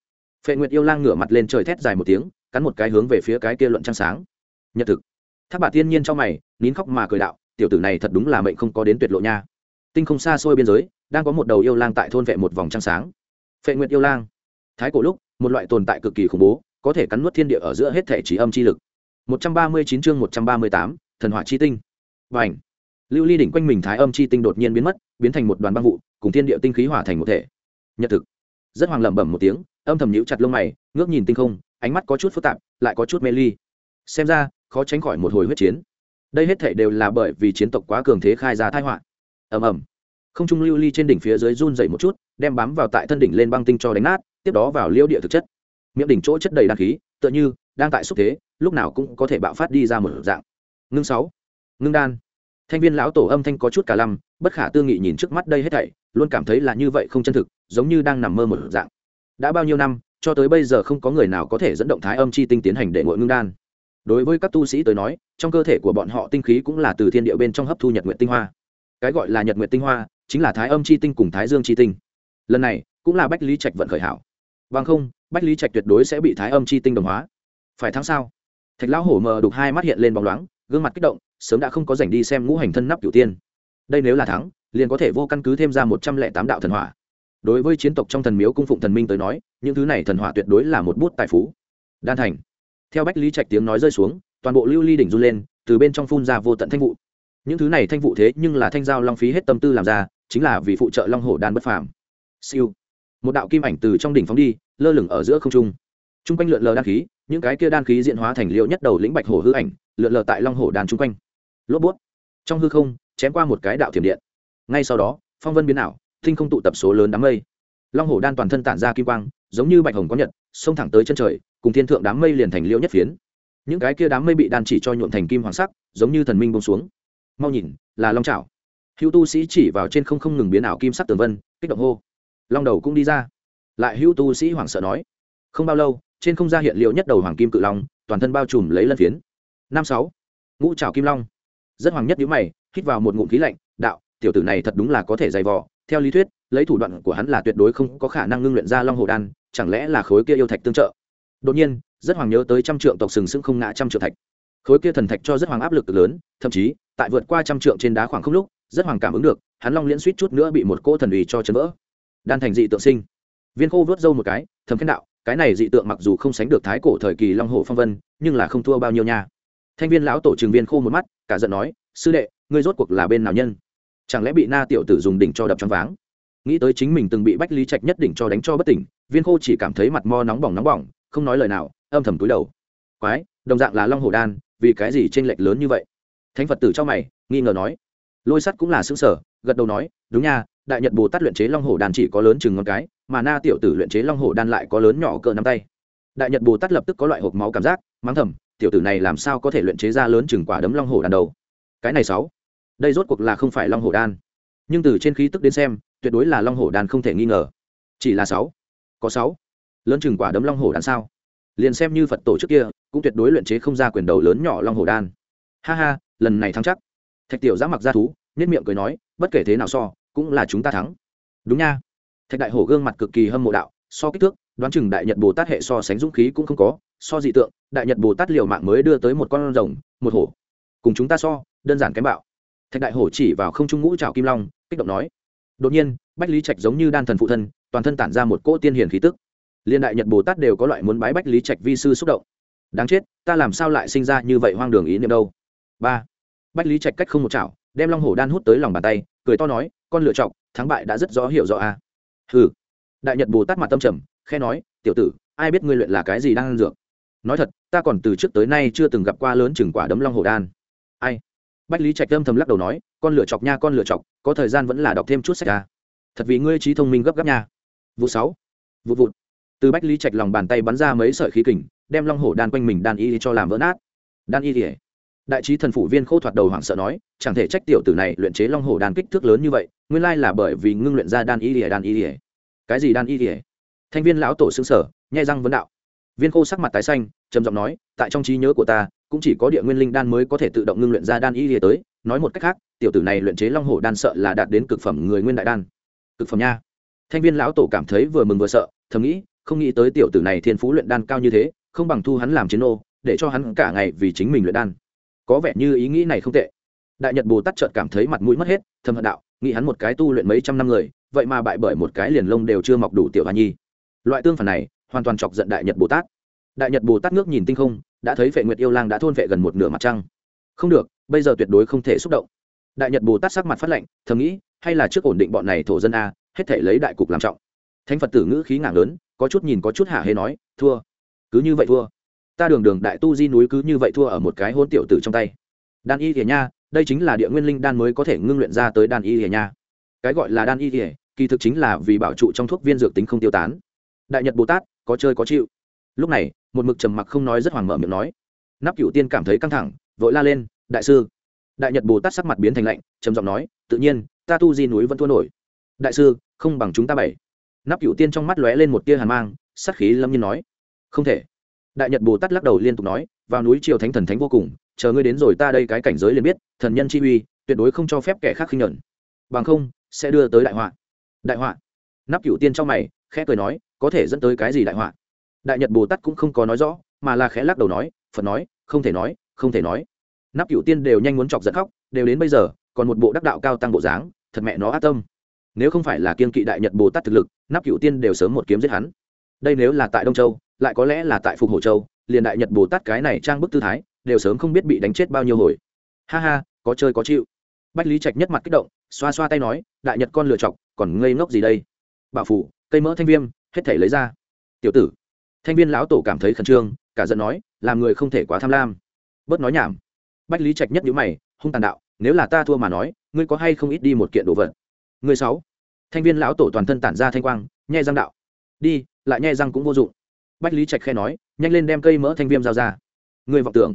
A: phệ nguyệt yêu lang ngửa mặt lên trời thét dài một tiếng cắn một cái hướng về phía cái kia luận trăng sáng nhật thực tháp bà tiên nhiên trong mày nín khóc mà cười đạo tiểu tử này thật đúng là mệnh không có đến tuyệt lộ nha tinh không xa xôi biên giới đang có một đầu yêu lang tại thôn vệ một vòng trăng sáng phệ nguyệt yêu lang thái cổ lúc một loại tồn tại cực kỳ khủng bố có thể cắn nuốt thiên địa ở giữa hết thể trí âm chi lực 139 chương 138, thần hỏa chi tinh Bành, lưu ly đỉnh quanh mình thái âm chi tinh đột nhiên biến mất biến thành một đoàn băng vụ cùng thiên địa tinh khí hỏa thành một thể nhật thực rất hoàng lẩm bẩm một tiếng, âm thầm nhíu chặt lông mày, ngước nhìn tinh không, ánh mắt có chút phức tạp, lại có chút mê ly. Xem ra, khó tránh khỏi một hồi huyết chiến. Đây hết thể đều là bởi vì chiến tộc quá cường thế khai ra tai họa. Ầm ầm. Không trung lưu ly trên đỉnh phía dưới run dậy một chút, đem bám vào tại thân đỉnh lên băng tinh cho đánh nát, tiếp đó vào liêu địa thực chất. Miệng đỉnh chỗ chất đầy đan khí, tựa như đang tại xúc thế, lúc nào cũng có thể bạo phát đi ra một dạng. Ngưng sáu. Ngưng đan. Thanh viên lão tổ âm thanh có chút cả lăm, bất khả tư nghị nhìn trước mắt đây hết thảy luôn cảm thấy là như vậy không chân thực, giống như đang nằm mơ một dạng. Đã bao nhiêu năm, cho tới bây giờ không có người nào có thể dẫn động thái âm chi tinh tiến hành để ngội ngưng đan. Đối với các tu sĩ tới nói, trong cơ thể của bọn họ tinh khí cũng là từ thiên địa bên trong hấp thu nhật nguyện tinh hoa. Cái gọi là nhật nguyện tinh hoa, chính là thái âm chi tinh cùng thái dương chi tinh. Lần này, cũng là bách lý trạch vận khởi hảo. Bằng không, bách lý trạch tuyệt đối sẽ bị thái âm chi tinh đồng hóa. Phải thắng sao? Thạch lão hổ mờ đục hai mắt hiện lên bóng loáng, gương mặt kích động, sớm đã không có dành đi xem ngũ hành thân nắp cửu tiên. Đây nếu là thắng liền có thể vô căn cứ thêm ra một trăm lẻ tám đạo thần hỏa. Đối với chiến tộc trong thần miếu cung phụng thần minh tới nói, những thứ này thần hỏa tuyệt đối là một bút tài phú. Đan thành. Theo bách lý trạch tiếng nói rơi xuống, toàn bộ lưu ly đỉnh run lên, từ bên trong phun ra vô tận thanh vụ. Những thứ này thanh vụ thế nhưng là thanh giao long phí hết tâm tư làm ra, chính là vì phụ trợ long hổ đan bất phàm. Siêu. Một đạo kim ảnh từ trong đỉnh phóng đi, lơ lửng ở giữa không trung. T r u n g quanh lượn lờ đan khí, những cái kia đan khí diễn hóa thành liệu nhất đầu lĩnh bạch hổ hư ảnh, lượn lờ tại long hổ đan trung quanh. Lốp bút. Trong hư không, chém qua một cái đạo thiểm điện ngay sau đó, phong vân biến ảo thinh không tụ tập số lớn đám mây. Long hổ đan toàn thân tản ra kim quang, giống như bạch hồng có nhật, xông thẳng tới chân trời, cùng thiên thượng đám mây liền thành liễu nhất phiến. Những cái kia đám mây bị đan chỉ cho nhuộm thành kim hoàng sắc, giống như thần minh bông xuống. Mau nhìn, là long trào hữu tu sĩ chỉ vào trên không không ngừng biến ảo kim sắc tường vân, kích động hô. Long đầu cũng đi ra. Lại hữu tu sĩ hoảng sợ nói. Không bao lâu, trên không ra hiện liệu nhất đầu hoàng kim cự long, toàn thân bao trùm lấy lân phiến. Năm sáu, ngũ trào kim long. Rất hoàng nhất nhíu mày, hít vào một ngụm khí lạnh tiểu tử này thật đúng là có thể dày vò. Theo lý thuyết, lấy thủ đoạn của hắn là tuyệt đối không có khả năng ngưng luyện ra long hồ đan, chẳng lẽ là khối kia yêu thạch tương trợ? Đột nhiên, rất hoàng nhớ tới trăm trượng tộc sừng sững không ngã trăm trượng thạch. Khối kia thần thạch cho rất hoàng áp lực cực lớn, thậm chí, tại vượt qua trăm trượng trên đá khoảng không lúc, rất hoàng cảm ứng được, hắn long liễn suýt chút nữa bị một cỗ thần ủy cho chấn vỡ. Đan thành dị tượng sinh. Viên khô vớt râu một cái, thầm khen đạo, cái này dị tượng mặc dù không sánh được thái cổ thời kỳ long hồ phong vân, nhưng là không thua bao nhiêu nha. Thanh viên lão tổ trường viên khô một mắt, cả giận nói, sư đệ, ngươi rốt cuộc là bên nào nhân? Chẳng lẽ bị na tiểu tử dùng đỉnh cho đập trong váng? Nghĩ tới chính mình từng bị bách lý trạch nhất đỉnh cho đánh cho bất tỉnh, viên khô chỉ cảm thấy mặt mo nóng bỏng nóng bỏng, không nói lời nào, âm thầm túi đầu. Quái, đồng dạng là long hồ đan, vì cái gì t r ê n lệch lớn như vậy? Thánh phật tử trong mày, nghi ngờ nói. Lôi sắt cũng là xứng sở, gật đầu nói, đúng nha, đại nhật bồ tát luyện chế long hổ đan chỉ có lớn chừng ngón cái, mà na tiểu tử luyện chế long hổ đan lại có lớn nhỏ cỡ nắm tay. Đại nhật bồ tát lập tức có loại hộp máu cảm giác, mắng thầm, tiểu tử này làm sao có thể luyện chế ra lớn chừng quả đấm long hổ đan đầu cái này sáu đây rốt cuộc là không phải long hổ đan. Nhưng từ trên khí tức đến xem, tuyệt đối là long hổ đan không thể nghi ngờ. Chỉ là sáu. Có sáu. Lớn chừng quả đấm long hổ đan sao? Liền xem như phật tổ trước kia, cũng tuyệt đối luyện chế không ra quyền đầu lớn nhỏ long hổ đan. Ha ha, lần này thắng chắc. Thạch tiểu giã mặc ra thú nhất miệng cười nói, bất kể thế nào so, cũng là chúng ta thắng. Đúng nha. Thạch đại hổ gương mặt cực kỳ hâm mộ đạo, so kích thước, đoán chừng đại nhật bồ tát hệ so sánh dũng khí cũng không có, so dị tượng, đại nhật bồ tát liều mạng mới đưa tới một con rồng, một hổ. Cùng chúng ta so, đơn giản kém bạo thạch đại hổ chỉ vào không trung ngũ trào kim long, kích động nói, đột nhiên, bách lý trạch giống như đan thần phụ thân, toàn thân tản ra một cỗ tiên hiền khí tức. Liên đại nhật bồ tát đều có loại muốn bái bách lý trạch vi sư xúc động. Đáng chết, ta làm sao lại sinh ra như vậy hoang đường ý niệm đâu? Ba. Bách lý trạch cách không một chảo đem long hổ đan hút tới lòng bàn tay, cười to nói, con lựa chọc, thắng bại đã rất rõ hiểu rõ a. À. hừ. Đại nhật bồ tát mặt tâm trầm khe nói, tiểu tử, ai biết ngươi luyện là cái gì đang ăn dược? Nói thật, ta còn từ trước tới nay chưa từng gặp qua lớn chừng quả đấm long hổ đan. Ai? Bách lý trạch âm thầm lắc đầu nói, con lựa chọc nha, con lựa chọc, có thời gian vẫn là đọc thêm chút sách ra. Thật vì ngươi trí thông minh gấp gáp nha. Vụ sáu, vụ vụt. Từ bách lý trạch lòng bàn tay bắn ra mấy sợi khí kình, đem long hổ đan quanh mình đan y cho làm vỡ nát. Đan y ỉa đại trí thần phủ viên khô thoạt đầu hoảng sợ nói, chẳng thể trách tiểu tử này luyện chế long hổ đan kích thước lớn như vậy, nguyên lai là bởi vì ngưng luyện ra đan y ỉa đan y ỉa cái gì đan y ỉa thanh viên lão tổ xứng sở nhai răng vấn đạo. Viên khô sắc mặt tái xanh, trầm giọng nói, tại trong trí nhớ của ta cũng chỉ có địa nguyên linh đan mới có thể tự động ngưng luyện ra đan y lìa tới. Nói một cách khác, tiểu tử này luyện chế long hổ đan sợ là đạt đến cực phẩm người nguyên đại đan. Cực phẩm nha. Thanh viên lão tổ cảm thấy vừa mừng vừa sợ, thầm nghĩ, không nghĩ tới tiểu tử này thiên phú luyện đan cao như thế, không bằng thu hắn làm chiến ô để cho hắn cả ngày vì chính mình luyện đan. Có vẻ như ý nghĩ này không tệ. Đại nhật bồ tát chợt cảm thấy mặt mũi mất hết, thầm hận đạo, nghĩ hắn một cái tu luyện mấy trăm năm người, vậy mà bại bởi một cái liền lông đều chưa mọc đủ tiểu hoa nhi. Loại tương phản này, hoàn toàn chọc giận đại nhật bồ tát. Đại nhật bồ tát ngước nhìn tinh không đã thấy vệ nguyệt yêu lang đã thôn vệ gần một nửa mặt trăng. Không được, bây giờ tuyệt đối không thể xúc động. Đại nhật bồ tát sắc mặt phát lệnh thầm nghĩ, hay là trước ổn định bọn này thổ dân a, hết thể lấy đại cục làm trọng. Thánh phật tử ngữ khí ngạc lớn, có chút nhìn có chút hạ hê nói, thua, cứ như vậy thua. Ta đường đường đại tu di núi cứ như vậy thua ở một cái hôn tiểu tử trong tay. Đan y thiền nha, đây chính là địa nguyên linh đan mới có thể ngưng luyện ra tới đan y thiền nha. Cái gọi là đan y thiền kỳ thực chính là vì bảo trụ trong thuốc viên dược tính không tiêu tán. Đại nhật bồ tát, có chơi có chịu. Lúc này một mực trầm mặc không nói rất hoàng mở miệng nói. Nắp cựu tiên cảm thấy căng thẳng, vội la lên, đại sư. Đại nhật bồ tát sắc mặt biến thành lạnh, trầm giọng nói, tự nhiên, ta tu di núi vẫn thua nổi. Đại sư, không bằng chúng ta bảy. Nắp cựu tiên trong mắt lóe lên một tia hàn mang sắc khí lâm nhiên nói, không thể. Đại nhật bồ tát lắc đầu liên tục nói, vào núi triều thánh thần thánh vô cùng, chờ ngươi đến rồi ta đây cái cảnh giới liền biết, thần nhân chi uy, tuyệt đối không cho phép kẻ khác khinh nhẫn. Bằng không, sẽ đưa tới đại họa. Đại họa. Nắp cựu tiên trong mày, khẽ cười nói, có thể dẫn tới cái gì đại họa? Đại nhật bồ tát cũng không có nói rõ, mà là khẽ lắc đầu nói, phật nói, không thể nói, không thể nói. Nắp cựu tiên đều nhanh muốn chọc giận khóc, đều đến bây giờ, còn một bộ đắc đạo cao tăng bộ dáng, thật mẹ nó át tâm. Nếu không phải là kiên kỵ đại nhật bồ tát thực lực, nắp cựu tiên đều sớm một kiếm giết hắn. Đây nếu là tại đông châu, lại có lẽ là tại phục hồ châu, liền đại nhật bồ tát cái này trang bức tư thái, đều sớm không biết bị đánh chết bao nhiêu hồi. Ha ha, có chơi có chịu. Bách lý trạch nhất mặt kích động, xoa xoa tay nói, đại nhật con lựa chọc, còn ngây ngốc gì đây? Bảo phủ, cây mỡ thanh viêm, hết thể lấy ra. Tiểu tử thanh viên lão tổ cảm thấy khẩn trương, cả giận nói, làm người không thể quá tham lam. Bớt nói nhảm. Bách lý trạch nhất nhữ mày, hung tàn đạo, nếu là ta thua mà nói, ngươi có hay không ít đi một kiện đồ vật? Người sáu. Thanh viên lão tổ toàn thân tản ra thanh quang nhai răng đạo, đi, lại nhai răng cũng vô dụng. Bách lý trạch khe nói, nhanh lên đem cây mỡ thanh viêm giao ra. Người vọng tưởng.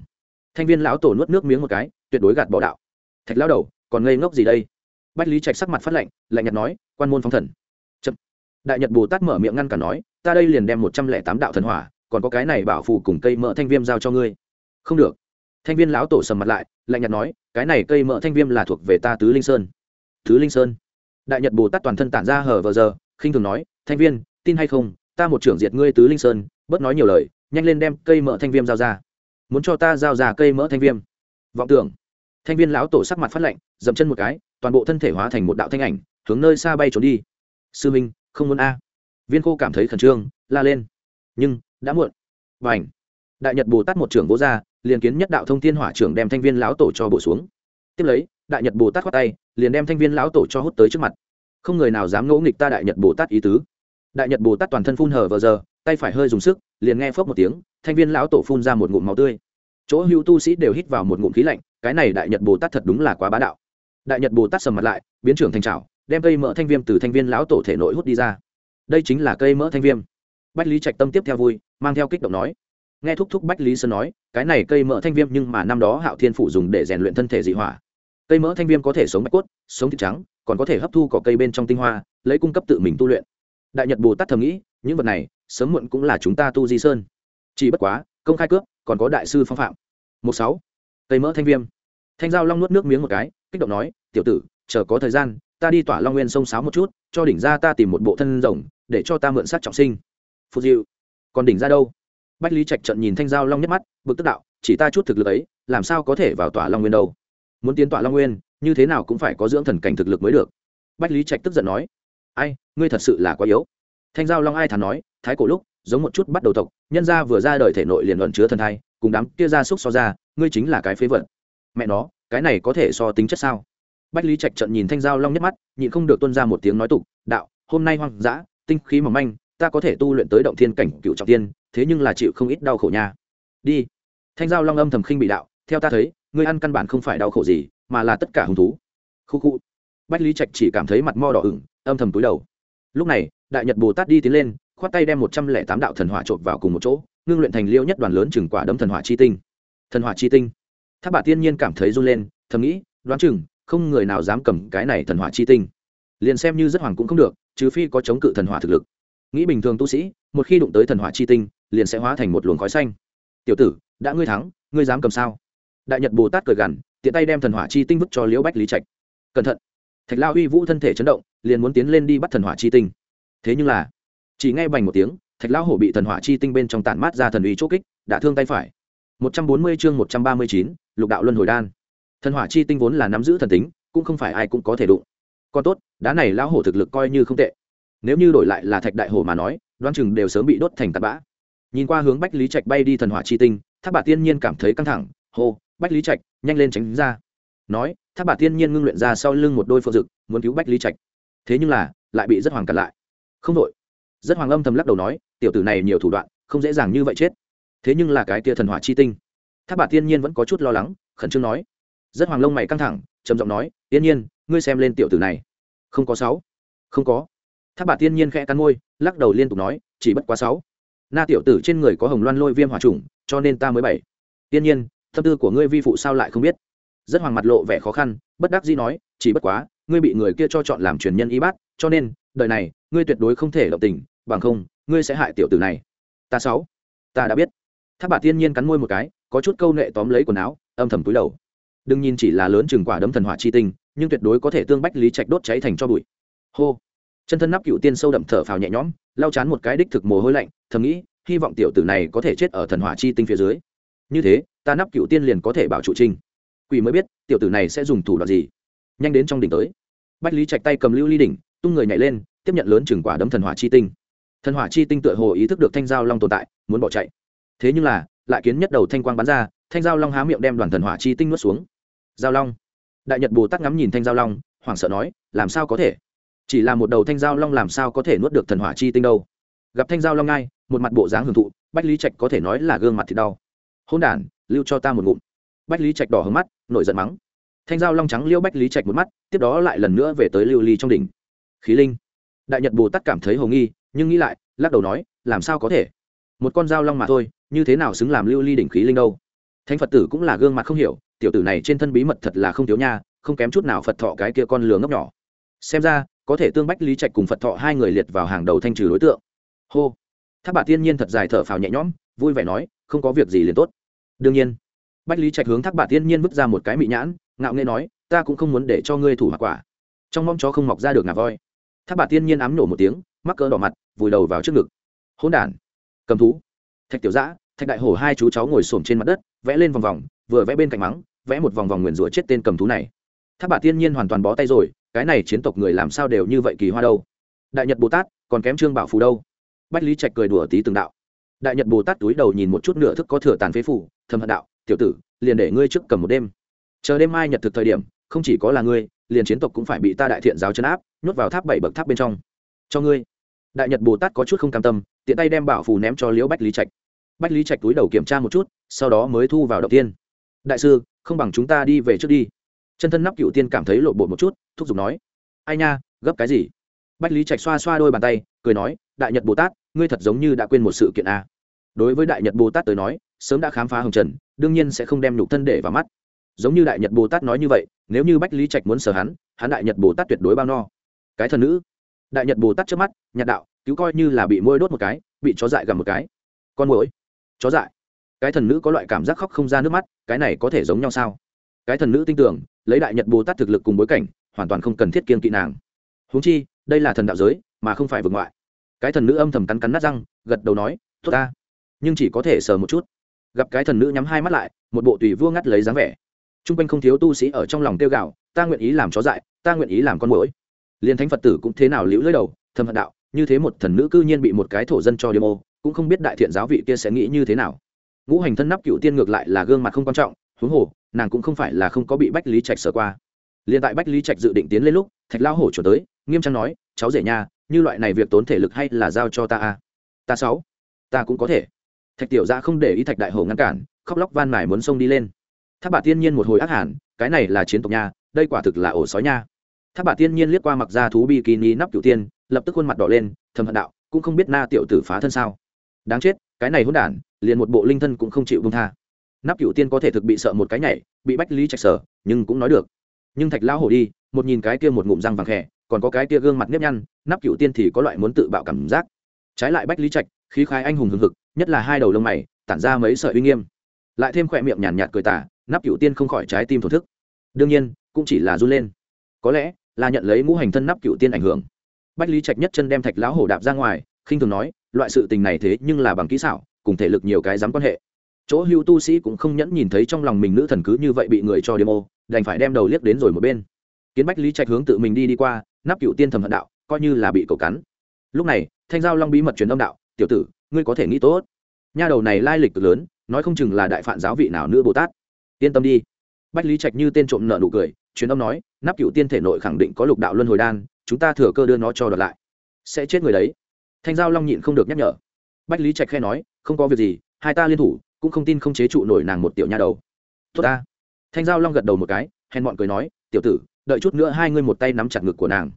A: Thanh viên lão tổ nuốt nước miếng một cái, tuyệt đối gạt bỏ đạo. Thạch lão đầu, còn ngây ngốc gì đây? Bách lý trạch sắc mặt phát lạnh lạnh nhạt nói, quan môn phóng thần. Chậm. đại nhật bồ tát mở miệng ngăn cả nói ta đây liền đem một trăm lẻ tám đạo thần hỏa, còn có cái này bảo phù cùng cây mỡ thanh viêm giao cho ngươi. Không được. Thanh viên lão tổ sầm mặt lại, lạnh nhạt nói, cái này cây mỡ thanh viêm là thuộc về ta tứ linh sơn. Tứ linh sơn. Đại nhật bồ tát toàn thân tản ra hở vờ giờ, khinh thường nói, thanh viên tin hay không, ta một trưởng diệt ngươi tứ linh sơn, bớt nói nhiều lời, nhanh lên đem cây mỡ thanh viêm giao ra. Muốn cho ta giao ra cây mỡ thanh viêm. Vọng tưởng. Thanh viên lão tổ sắc mặt phát lạnh, dậm chân một cái, toàn bộ thân thể hóa thành một đạo thanh ảnh, hướng nơi xa bay trốn đi. Sư minh, không muốn a viên khô cảm thấy khẩn trương, la lên. Nhưng, đã muộn. Và ảnh đại nhật bồ tát một trưởng vô ra, liền kiến nhất đạo thông thiên hỏa trưởng đem thanh viên lão tổ cho bổ xuống. Tiếp lấy, đại nhật bồ tát khoát tay, liền đem thanh viên lão tổ cho hút tới trước mặt. Không người nào dám ngỗ nghịch ta đại nhật bồ tát ý tứ. Đại nhật bồ tát toàn thân phun hở vờ giờ, tay phải hơi dùng sức, liền nghe phớp một tiếng, thanh viên lão tổ phun ra một ngụm máu tươi. Chỗ hữu tu sĩ đều hít vào một ngụm khí lạnh, cái này đại nhật bồ tát thật đúng là quá bá đạo. Đại nhật bồ tát sầm mặt lại, biến trưởng thành trào đem cây mỡ thanh viêm từ thanh viên lão tổ thể nội hút đi ra đây chính là cây mỡ thanh viêm. Bách lý trạch tâm tiếp theo vui, mang theo kích động nói. Nghe thúc thúc bách lý sơn nói, cái này cây mỡ thanh viêm nhưng mà năm đó hạo thiên phủ dùng để rèn luyện thân thể dị hỏa. Cây mỡ thanh viêm có thể sống bạch cốt, sống thịt trắng, còn có thể hấp thu cỏ cây bên trong tinh hoa, lấy cung cấp tự mình tu luyện. Đại nhật bồ tát thầm nghĩ, những vật này, sớm muộn cũng là chúng ta tu di sơn. Chỉ bất quá, công khai cướp, còn có đại sư phong phạm. Một sáu, cây mỡ thanh viêm. Thanh giao long nuốt nước miếng một cái, kích động nói, tiểu tử, chờ có thời gian, ta đi tỏa long nguyên sông sáo một chút, cho đỉnh ra ta tìm một bộ thân rồng để cho ta mượn sát trọng sinh. Phù diệu còn đỉnh ra đâu? Bách lý trạch trận nhìn thanh giao long nhất mắt, bực tức đạo, chỉ ta chút thực lực ấy, làm sao có thể vào tỏa long nguyên đâu? Muốn tiến tỏa long nguyên, như thế nào cũng phải có dưỡng thần cảnh thực lực mới được. Bách lý trạch tức giận nói, ai, ngươi thật sự là quá yếu. Thanh giao long ai thản nói, thái cổ lúc, giống một chút bắt đầu tộc, nhân gia vừa ra đời thể nội liền luận chứa thần thai, cùng đám kia ra xúc so ra, ngươi chính là cái phế vật. Mẹ nó, cái này có thể so tính chất sao? Bách lý trạch trận nhìn thanh giao long nhất mắt, nhịn không được tuân ra một tiếng nói tục, đạo, hôm nay hoang dã tinh khí mỏng manh, ta có thể tu luyện tới động thiên cảnh cựu trọng tiên, thế nhưng là chịu không ít đau khổ nha. Đi. Thanh giao long âm thầm khinh bị đạo, theo ta thấy, ngươi ăn căn bản không phải đau khổ gì, mà là tất cả hứng thú. Khu khu. Bách lý trạch chỉ cảm thấy mặt mo đỏ ửng, âm thầm túi đầu. Lúc này, đại nhật bồ tát đi tiến lên, khoát tay đem một trăm lẻ tám đạo thần hỏa trộn vào cùng một chỗ, ngưng luyện thành liêu nhất đoàn lớn chừng quả đấm thần hỏa chi tinh. Thần hỏa chi tinh. Tháp bà tiên nhiên cảm thấy run lên, thầm nghĩ, đoán chừng, không người nào dám cầm cái này thần hỏa chi tinh. Liền xem như rất hoàng cũng không được trừ phi có chống cự thần hỏa thực lực. Nghĩ bình thường tu sĩ một khi đụng tới thần hỏa chi tinh liền sẽ hóa thành một luồng khói xanh. Tiểu tử đã ngươi thắng ngươi dám cầm sao? Đại nhật bồ tát cười gằn tiện tay đem thần hỏa chi tinh vứt cho liễu bách lý trạch. Cẩn thận. Thạch lao uy vũ thân thể chấn động liền muốn tiến lên đi bắt thần hỏa chi tinh. Thế nhưng là chỉ nghe bành một tiếng thạch lão hổ bị thần hỏa chi tinh bên trong tản mát ra thần uy chốt kích đã thương tay phải. 140 chương 139, lục đạo luân hồi đan. Thần hỏa chi tinh vốn là nắm giữ thần tính cũng không phải ai cũng có thể đụng con tốt, đá này lão hổ thực lực coi như không tệ. Nếu như đổi lại là thạch đại hổ mà nói, đoán chừng đều sớm bị đốt thành tạt bã. Nhìn qua hướng bách lý trạch bay đi thần hỏa chi tinh tháp bà tiên nhiên cảm thấy căng thẳng, hô, bách lý trạch, nhanh lên tránh ra. Nói tháp bà tiên nhiên ngưng luyện ra sau lưng một đôi phượng dực, muốn cứu bách lý trạch. Thế nhưng là, lại bị rất hoàng cặn lại. Không đội rất hoàng âm thầm lắc đầu nói, tiểu tử này nhiều thủ đoạn, không dễ dàng như vậy chết. Thế nhưng là cái tia thần hỏa chi tinh. Tháp bà tiên nhiên vẫn có chút lo lắng, khẩn trương nói. Rất hoàng lông mày căng thẳng trầm giọng nói, tiên nhiên, ngươi xem lên tiểu tử này. Không có sáu. Không có. Tháp bà tiên nhiên khẽ cắn môi, lắc đầu liên tục nói, chỉ bất quá sáu. Na tiểu tử trên người có hồng loan lôi viêm hỏa trùng, cho nên ta mới bảy. Tiên nhiên, tâm tư của ngươi vi phụ sao lại không biết? Rất hoàng mặt lộ vẻ khó khăn, bất đắc dĩ nói, chỉ bất quá, ngươi bị người kia cho chọn làm truyền nhân y bát, cho nên, đời này, ngươi tuyệt đối không thể động tình, bằng không, ngươi sẽ hại tiểu tử này. Ta sáu. Ta đã biết. Tháp bà tiên nhiên cắn môi một cái, có chút câu nệ tóm lấy quần áo, âm thầm túi đầu đừng nhìn chỉ là lớn chừng quả đấm thần hỏa chi tinh, nhưng tuyệt đối có thể tương bách lý trạch đốt cháy thành cho bụi. Hô. Chân thân nắp cựu tiên sâu đậm thở phào nhẹ nhõm, lau chán một cái đích thực mồ hôi lạnh, thầm nghĩ, hy vọng tiểu tử này có thể chết ở thần hỏa chi tinh phía dưới. Như thế, ta nắp cựu tiên liền có thể bảo trụ trinh quỷ mới biết, tiểu tử này sẽ dùng thủ đoạn gì. Nhanh đến trong đỉnh tới. Bách lý trạch tay cầm lưu ly đỉnh, tung người nhảy lên, tiếp nhận lớn chừng quả đấm thần hỏa chi tinh. Thần hỏa chi tinh tựa hồ ý thức được thanh giao long tồn tại, muốn bỏ chạy. Thế nhưng là, lại kiến nhất đầu thanh quang bắn ra, thanh giao long há miệng đem đoàn thần hỏa chi tinh nuốt xuống giao long. Đại nhật bồ tát ngắm nhìn thanh giao long, hoảng sợ nói, làm sao có thể? Chỉ là một đầu thanh giao long làm sao có thể nuốt được thần hỏa chi tinh đâu? Gặp thanh giao long ngay một mặt bộ dáng hưởng thụ, bách lý trạch có thể nói là gương mặt thì đau. Hôn đ lưu cho ta một ngụm. Bách lý trạch đỏ hướng mắt, nổi giận mắng. Thanh giao long trắng liêu bách lý trạch một mắt, tiếp đó lại lần nữa về tới lưu ly trong đỉnh. Khí linh. Đại nhật bồ tát cảm thấy hầu nghi, nhưng nghĩ lại, lắc đầu nói, làm sao có thể? Một con dao long mà thôi, như thế nào xứng làm lưu ly đỉnh khí linh đâu? Thánh phật tử cũng là gương mặt không hiểu tiểu tử này trên thân bí mật thật là không thiếu nha, không kém chút nào phật thọ cái kia con lừa ngốc nhỏ. Xem ra, có thể tương bách lý trạch cùng phật thọ hai người liệt vào hàng đầu thanh trừ đối tượng. Hô. Tháp bà tiên nhiên thật dài thở phào nhẹ nhõm, vui vẻ nói, không có việc gì liền tốt. Đương nhiên. Bách lý trạch hướng thác bà tiên nhiên vứt ra một cái mị nhãn, ngạo nghê nói, ta cũng không muốn để cho ngươi thủ mặc quả. Trong mong chó không mọc ra được ngà voi. Thác bà tiên nhiên ám nổ một tiếng, mắc cỡ đỏ mặt, vùi đầu vào trước ngực. Hỗn đản. Cầm thú. Thạch tiểu giã thạch đại hổ hai chú cháu ngồi xổm trên mặt đất, vẽ lên vòng vòng, vừa vẽ bên cạnh mắng vẽ một vòng vòng nguyền rủa chết tên cầm thú này. Tháp bà tiên nhiên hoàn toàn bó tay rồi, cái này chiến tộc người làm sao đều như vậy kỳ hoa đâu. Đại nhật bồ tát, còn kém trương bảo phù đâu. Bách lý trạch cười đùa tí từng đạo. Đại nhật bồ tát túi đầu nhìn một chút nửa thức có thừa tàn phế phủ thâm hận đạo, tiểu tử, liền để ngươi trước cầm một đêm. Chờ đêm mai nhật thực thời điểm, không chỉ có là ngươi, liền chiến tộc cũng phải bị ta đại thiện giáo chấn áp, nhốt vào tháp bảy bậc tháp bên trong. Cho ngươi. Đại nhật bồ tát có chút không cam tâm, tiện tay đem bảo phù ném cho liễu bách lý trạch. Bách lý trạch túi đầu kiểm tra một chút, sau đó mới thu vào đầu tiên. Đại sư không bằng chúng ta đi về trước đi. Chân thân nắp cựu tiên cảm thấy lộn bột một chút, thúc giục nói, ai nha, gấp cái gì? Bách lý trạch xoa xoa đôi bàn tay, cười nói, đại nhật bồ tát, ngươi thật giống như đã quên một sự kiện a đối với đại nhật bồ tát tới nói, sớm đã khám phá hồng trần, đương nhiên sẽ không đem nhục thân để vào mắt. Giống như đại nhật bồ tát nói như vậy, nếu như bách lý trạch muốn sở hắn hắn đại nhật bồ tát tuyệt đối bao no. Cái thần nữ. Đại nhật bồ tát trước mắt, nhạt đạo, cứu coi như là bị môi đốt một cái, bị chó dại gặm một cái. Con mũi chó dại cái thần nữ có loại cảm giác khóc không ra nước mắt cái này có thể giống nhau sao? Cái thần nữ tin tưởng lấy đại nhật bồ tát thực lực cùng bối cảnh hoàn toàn không cần thiết kiên kỵ nàng. Huống chi đây là thần đạo giới mà không phải vượt ngoại. Cái thần nữ âm thầm cắn cắn nát răng gật đầu nói tốt ta. Nhưng chỉ có thể sờ một chút. Gặp cái thần nữ nhắm hai mắt lại một bộ tùy vua ngắt lấy dáng vẻ. T r u n g quanh không thiếu tu sĩ ở trong lòng tiêu gạo ta nguyện ý làm chó dại ta nguyện ý làm con mũi liền thánh phật tử cũng thế nào liễu lưỡi đầu thâm hận đạo như thế một thần nữ cư nhiên bị một cái thổ dân cho điêu ô, cũng không biết đại thiện giáo vị kia sẽ nghĩ như thế nào ngũ hành thân nắp cựu tiên ngược lại là gương mặt không quan trọng, huống hồ, nàng cũng không phải là không có bị bách lý trạch sở qua. Liền tại bách lý trạch dự định tiến lên lúc, thạch lao hổ trở tới, nghiêm trang nói, cháu rể nha, như loại này việc tốn thể lực hay là giao cho ta a. Ta sáu, ta cũng có thể. Thạch tiểu gia không để ý thạch đại hổ ngăn cản, khóc lóc van mải muốn xông đi lên. Tháp bà tiên nhiên một hồi ác hẳn cái này là chiến tộc nha, đây quả thực là ổ sói nha. Tháp bà tiên nhiên liếc qua mặc ra thú bi kini nắp cửu tiên, lập tức khuôn mặt đỏ lên, thầm hận đạo, cũng không biết na tiểu tử phá thân sao. Đáng chết cái này hỗn đản, liền một bộ linh thân cũng không chịu buông tha. Nắp cửu tiên có thể thực bị sợ một cái nhảy, bị bách lý trạch sở, nhưng cũng nói được. Nhưng thạch lão hổ đi, một nhìn cái kia một ngụm răng vàng khẽ, còn có cái tia gương mặt nếp nhăn, nắp cựu tiên thì có loại muốn tự bạo cảm giác. Trái lại bách lý trạch, khí khai anh hùng hừng hực, nhất là hai đầu lông mày, tản ra mấy sợi uy nghiêm. Lại thêm khỏe miệng nhàn nhạt cười tả nắp cựu tiên không khỏi trái tim thổ thức. Đương nhiên, cũng chỉ là run lên. Có lẽ là nhận lấy ngũ hành thân nắp cựu tiên ảnh hưởng. Bách lý trạch nhất chân đem thạch lão hổ đạp ra ngoài, khinh thường nói loại sự tình này thế nhưng là bằng kỹ xảo, cùng thể lực nhiều cái dám quan hệ. Chỗ hưu tu sĩ cũng không nhẫn nhìn thấy trong lòng mình nữ thần cứ như vậy bị người cho demo đành phải đem đầu liếc đến rồi một bên. Kiến bách lý trạch hướng tự mình đi đi qua, nắp cựu tiên thầm hận đạo, coi như là bị cầu cắn. Lúc này, thanh giao long bí mật truyền âm đạo, tiểu tử, ngươi có thể nghĩ tốt. Nha đầu này lai lịch cực lớn, nói không chừng là đại phản giáo vị nào nữa bồ tát. Yên tâm đi. Bách lý trạch như tên trộm nợ nụ cười, truyền âm nói, nắp cựu tiên thể nội khẳng định có lục đạo luân hồi đan, chúng ta thừa cơ đưa nó cho đợt lại. Sẽ chết người đấy thanh giao long nhịn không được nhắc nhở. Bách lý trạch khe nói, không có việc gì, hai ta liên thủ, cũng không tin không chế trụ nổi nàng một tiểu nha đầu. Tốt ta. Thanh giao long gật đầu một cái, hèn bọn cười nói, tiểu tử, đợi chút nữa hai ngươi một tay nắm chặt ngực của nàng.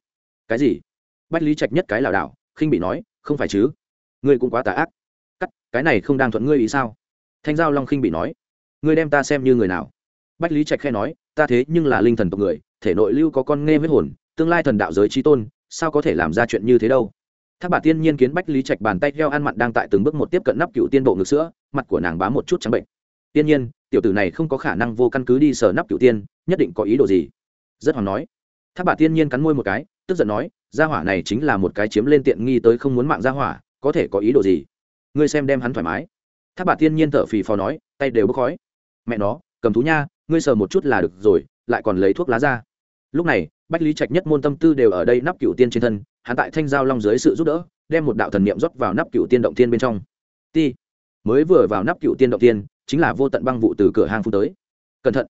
A: Cái gì? Bách lý trạch nhất cái lảo đảo, khinh bị nói, không phải chứ? Ngươi cũng quá tà ác. Cắt, cái này không đang thuận ngươi ý sao? Thanh giao long khinh bị nói, ngươi đem ta xem như người nào? Bách lý trạch khe nói, ta thế nhưng là linh thần tộc người, thể nội lưu có con nghe huyết hồn, tương lai thần đạo giới trí tôn, sao có thể làm ra chuyện như thế đâu? Thác bà tiên nhiên kiến bách lý trạch bàn tay theo ăn mặn đang tại từng bước một tiếp cận nắp cựu tiên bộ ngực sữa, mặt của nàng bám một chút trắng bệnh. Tiên nhiên, tiểu tử này không có khả năng vô căn cứ đi sờ nắp cựu tiên, nhất định có ý đồ gì? Rất hoàng nói. Thác bà tiên nhiên cắn môi một cái, tức giận nói, gia hỏa này chính là một cái chiếm lên tiện nghi tới không muốn mạng gia hỏa, có thể có ý đồ gì? Ngươi xem đem hắn thoải mái. Thác bà tiên nhiên thở phì phò nói, tay đều bốc khói. Mẹ nó, cầm thú nha, ngươi sờ một chút là được rồi, lại còn lấy thuốc lá ra. Lúc này, bách lý trạch nhất môn tâm tư đều ở đây nắp cựu tiên trên thân hắn tại thanh giao long dưới sự giúp đỡ, đem một đạo thần niệm rót vào nắp cựu tiên động tiên bên trong. Ti, mới vừa vào nắp cựu tiên động tiên chính là vô tận băng vụ từ cửa hang phun tới. Cẩn thận.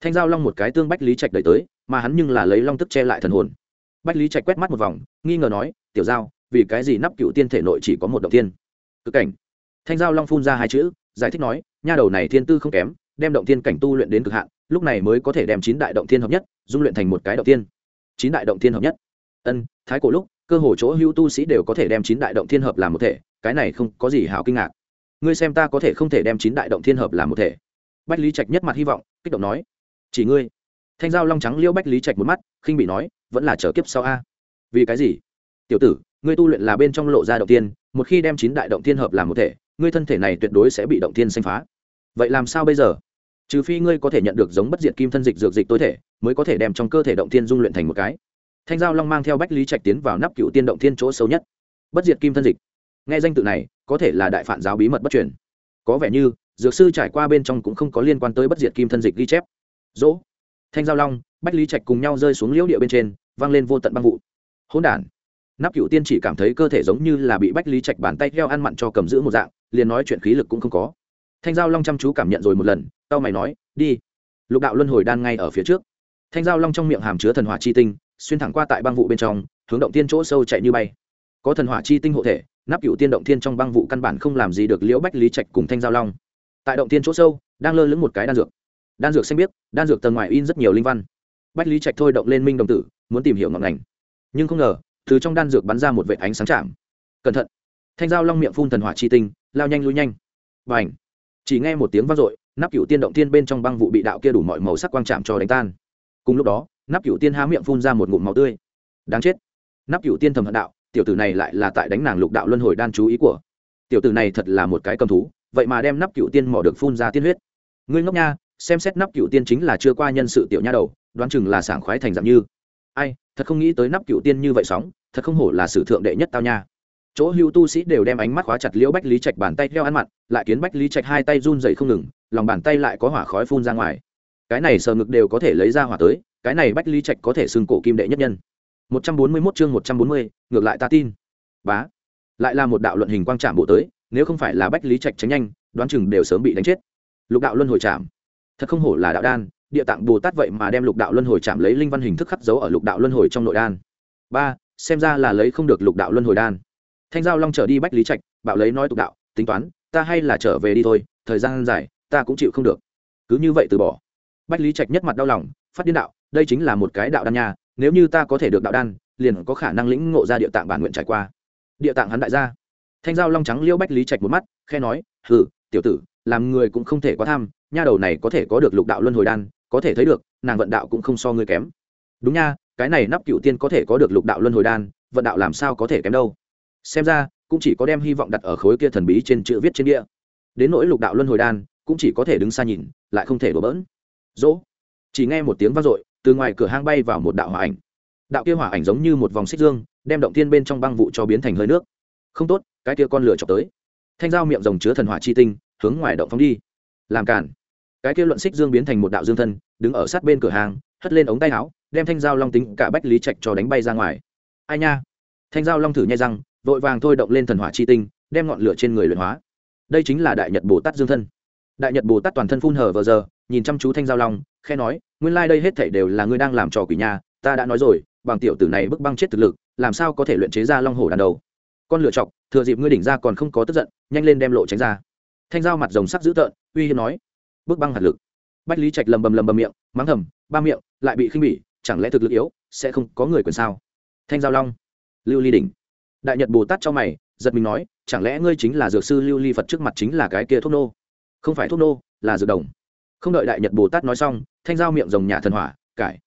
A: Thanh giao long một cái tương bách lý trạch đẩy tới, mà hắn nhưng là lấy long tức che lại thần hồn. Bách lý trạch quét mắt một vòng, nghi ngờ nói, tiểu giao, vì cái gì nắp cựu tiên thể nội chỉ có một động tiên cực cảnh. Thanh giao long phun ra hai chữ, giải thích nói, nha đầu này thiên tư không kém, đem động tiên cảnh tu luyện đến cực hạn, lúc này mới có thể đem chín đại động tiên hợp nhất, dung luyện thành một cái động tiên chín đại động thiên hợp nhất. Ân, thái cổ lúc cơ hồ chỗ hưu tu sĩ đều có thể đem chín đại động thiên hợp làm một thể, cái này không có gì hảo kinh ngạc. Ngươi xem ta có thể không thể đem chín đại động thiên hợp làm một thể? Bách lý trạch nhất mặt hy vọng, kích động nói. Chỉ ngươi. Thanh giao long trắng liêu bách lý trạch một mắt, khinh bị nói, vẫn là trở kiếp sau a. Vì cái gì? Tiểu tử, ngươi tu luyện là bên trong lộ ra động tiên một khi đem chín đại động thiên hợp làm một thể, ngươi thân thể này tuyệt đối sẽ bị động thiên xanh phá. Vậy làm sao bây giờ? Trừ phi ngươi có thể nhận được giống bất diệt kim thân dịch dược dịch tối thể, mới có thể đem trong cơ thể động thiên dung luyện thành một cái thanh giao long mang theo bách lý trạch tiến vào nắp cựu tiên động thiên chỗ sâu nhất. Bất diệt kim thân dịch. Nghe danh tự này, có thể là đại phản giáo bí mật bất truyền. Có vẻ như, dược sư trải qua bên trong cũng không có liên quan tới bất diệt kim thân dịch ghi chép. Dỗ. Thanh giao long, bách lý trạch cùng nhau rơi xuống liễu địa bên trên, vang lên vô tận băng vụ. Hỗn đản. Nắp cựu tiên chỉ cảm thấy cơ thể giống như là bị bách lý trạch bàn tay theo ăn mặn cho cầm giữ một dạng, liền nói chuyện khí lực cũng không có. Thanh giao long chăm chú cảm nhận rồi một lần tao mày nói, đi. Lục đạo luân hồi đan ngay ở phía trước. Thanh giao long trong miệng hàm chứa thần hỏa chi tinh xuyên thẳng qua tại băng vụ bên trong, hướng động tiên chỗ sâu chạy như bay. Có thần hỏa chi tinh hộ thể, nắp cựu tiên động tiên trong băng vụ căn bản không làm gì được liễu bách lý trạch cùng thanh giao long. Tại động tiên chỗ sâu, đang lơ lửng một cái đan dược. Đan dược xanh biết đan dược tầng ngoài in rất nhiều linh văn. Bách lý trạch thôi động lên minh đồng tử, muốn tìm hiểu ngọn ngành. Nhưng không ngờ, từ trong đan dược bắn ra một vệ ánh sáng chạm. Cẩn thận! Thanh giao long miệng phun thần hỏa chi tinh, lao nhanh lui nhanh. Và ảnh chỉ nghe một tiếng vang dội, nắp cựu tiên động tiên bên trong băng vụ bị đạo kia đủ mọi màu sắc quang chạm cho đánh tan. Cùng lúc đó nắp cựu tiên há miệng phun ra một ngụm màu tươi. Đáng chết. Nắp cựu tiên thầm hận đạo, tiểu tử này lại là tại đánh nàng lục đạo luân hồi đan chú ý của. Tiểu tử này thật là một cái cầm thú, vậy mà đem nắp cựu tiên mỏ được phun ra tiên huyết. Ngươi ngốc nha, xem xét nắp cựu tiên chính là chưa qua nhân sự tiểu nha đầu, đoán chừng là sảng khoái thành dạng như. Ai, thật không nghĩ tới nắp cựu tiên như vậy sóng, thật không hổ là sử thượng đệ nhất tao nha. Chỗ hưu tu sĩ đều đem ánh mắt khóa chặt liễu bách lý trạch bàn tay theo ăn mặn, lại kiến bách lý trạch hai tay run dậy không ngừng, lòng bàn tay lại có hỏa khói phun ra ngoài. Cái này sờ ngực đều có thể lấy ra hỏa tới cái này bách lý trạch có thể xưng cổ kim đệ nhất nhân. một trăm bốn mươi 141 chương một trăm bốn mươi, ngược lại ta tin. Bá. Lại là một đạo luận hình quang trạm bộ tới nếu không phải là bách lý trạch tránh nhanh đoán chừng đều sớm bị đánh chết. Lục đạo luân hồi trạm thật không hổ là đạo đan địa tạng bồ tát vậy mà đem lục đạo luân hồi chạm lấy linh văn hình thức khắc dấu ở lục đạo luân hồi trong nội đan. Ba xem ra là lấy không được lục đạo luân hồi đan. Thanh giao long trở đi bách lý trạch bảo lấy nói tục đạo tính toán ta hay là trở về đi thôi thời gian dài ta cũng chịu không được. Cứ như vậy từ bỏ. Bách lý trạch nhất mặt đau lòng phát điên đạo đây chính là một cái đạo đan nha, nếu như ta có thể được đạo đan, liền có khả năng lĩnh ngộ ra địa tạng bản nguyện trải qua. Địa tạng hắn đại gia. Thanh giao long trắng liễu bách lý trạch một mắt khe nói, hừ, tiểu tử, làm người cũng không thể quá tham, nha đầu này có thể có được lục đạo luân hồi đan, có thể thấy được, nàng vận đạo cũng không so ngươi kém. Đúng nha, cái này nắp cựu tiên có thể có được lục đạo luân hồi đan, vận đạo làm sao có thể kém đâu? Xem ra, cũng chỉ có đem hy vọng đặt ở khối kia thần bí trên chữ viết trên địa. Đến nỗi lục đạo luân hồi đan, cũng chỉ có thể đứng xa nhìn, lại không thể đổ bỡn. Dỗ. Chỉ nghe một tiếng vang dội từ ngoài cửa hang bay vào một đạo hỏa ảnh. Đạo kia hỏa ảnh giống như một vòng xích dương, đem động tiên bên trong băng vụ cho biến thành hơi nước. Không tốt, cái kia con lửa chọc tới. Thanh dao miệng rồng chứa thần hỏa chi tinh, hướng ngoài động phóng đi. Làm cản. Cái kia luận xích dương biến thành một đạo dương thân, đứng ở sát bên cửa hàng hất lên ống tay áo, đem thanh dao long tính cả bách lý trạch cho đánh bay ra ngoài. Ai nha? Thanh dao long thử nhai răng, vội vàng thôi động lên thần hỏa chi tinh, đem ngọn lửa trên người luyện hóa. Đây chính là đại nhật bồ tát dương thân. Đại nhật bồ tát toàn thân phun hở vờ giờ, nhìn chăm chú thanh giao long khe nói, nguyên lai、like、đây hết thảy đều là ngươi đang làm trò quỷ nha, ta đã nói rồi, bằng tiểu tử này bức băng chết thực lực, làm sao có thể luyện chế ra long hổ đàn đầu? Con lựa chọc, thừa dịp ngươi đỉnh ra còn không có tức giận, nhanh lên đem lộ tránh ra. Thanh giao mặt rồng sắc dữ tợn, uy hiếp nói, bức băng hạt lực. Bách lý trạch lầm bầm lầm bầm miệng, mắng thầm, ba miệng, lại bị khinh bỉ, chẳng lẽ thực lực yếu, sẽ không có người quyền sao? Thanh giao long, lưu ly đỉnh. Đại nhật bồ tát cho mày, giật mình nói, chẳng lẽ ngươi chính là dược sư lưu ly phật trước mặt chính là cái kia thuốc nô? Không phải thuốc nô, là dược đồng. Không đợi đại nhật bồ tát nói xong thanh giao miệng rồng nhà thần hỏa, cải.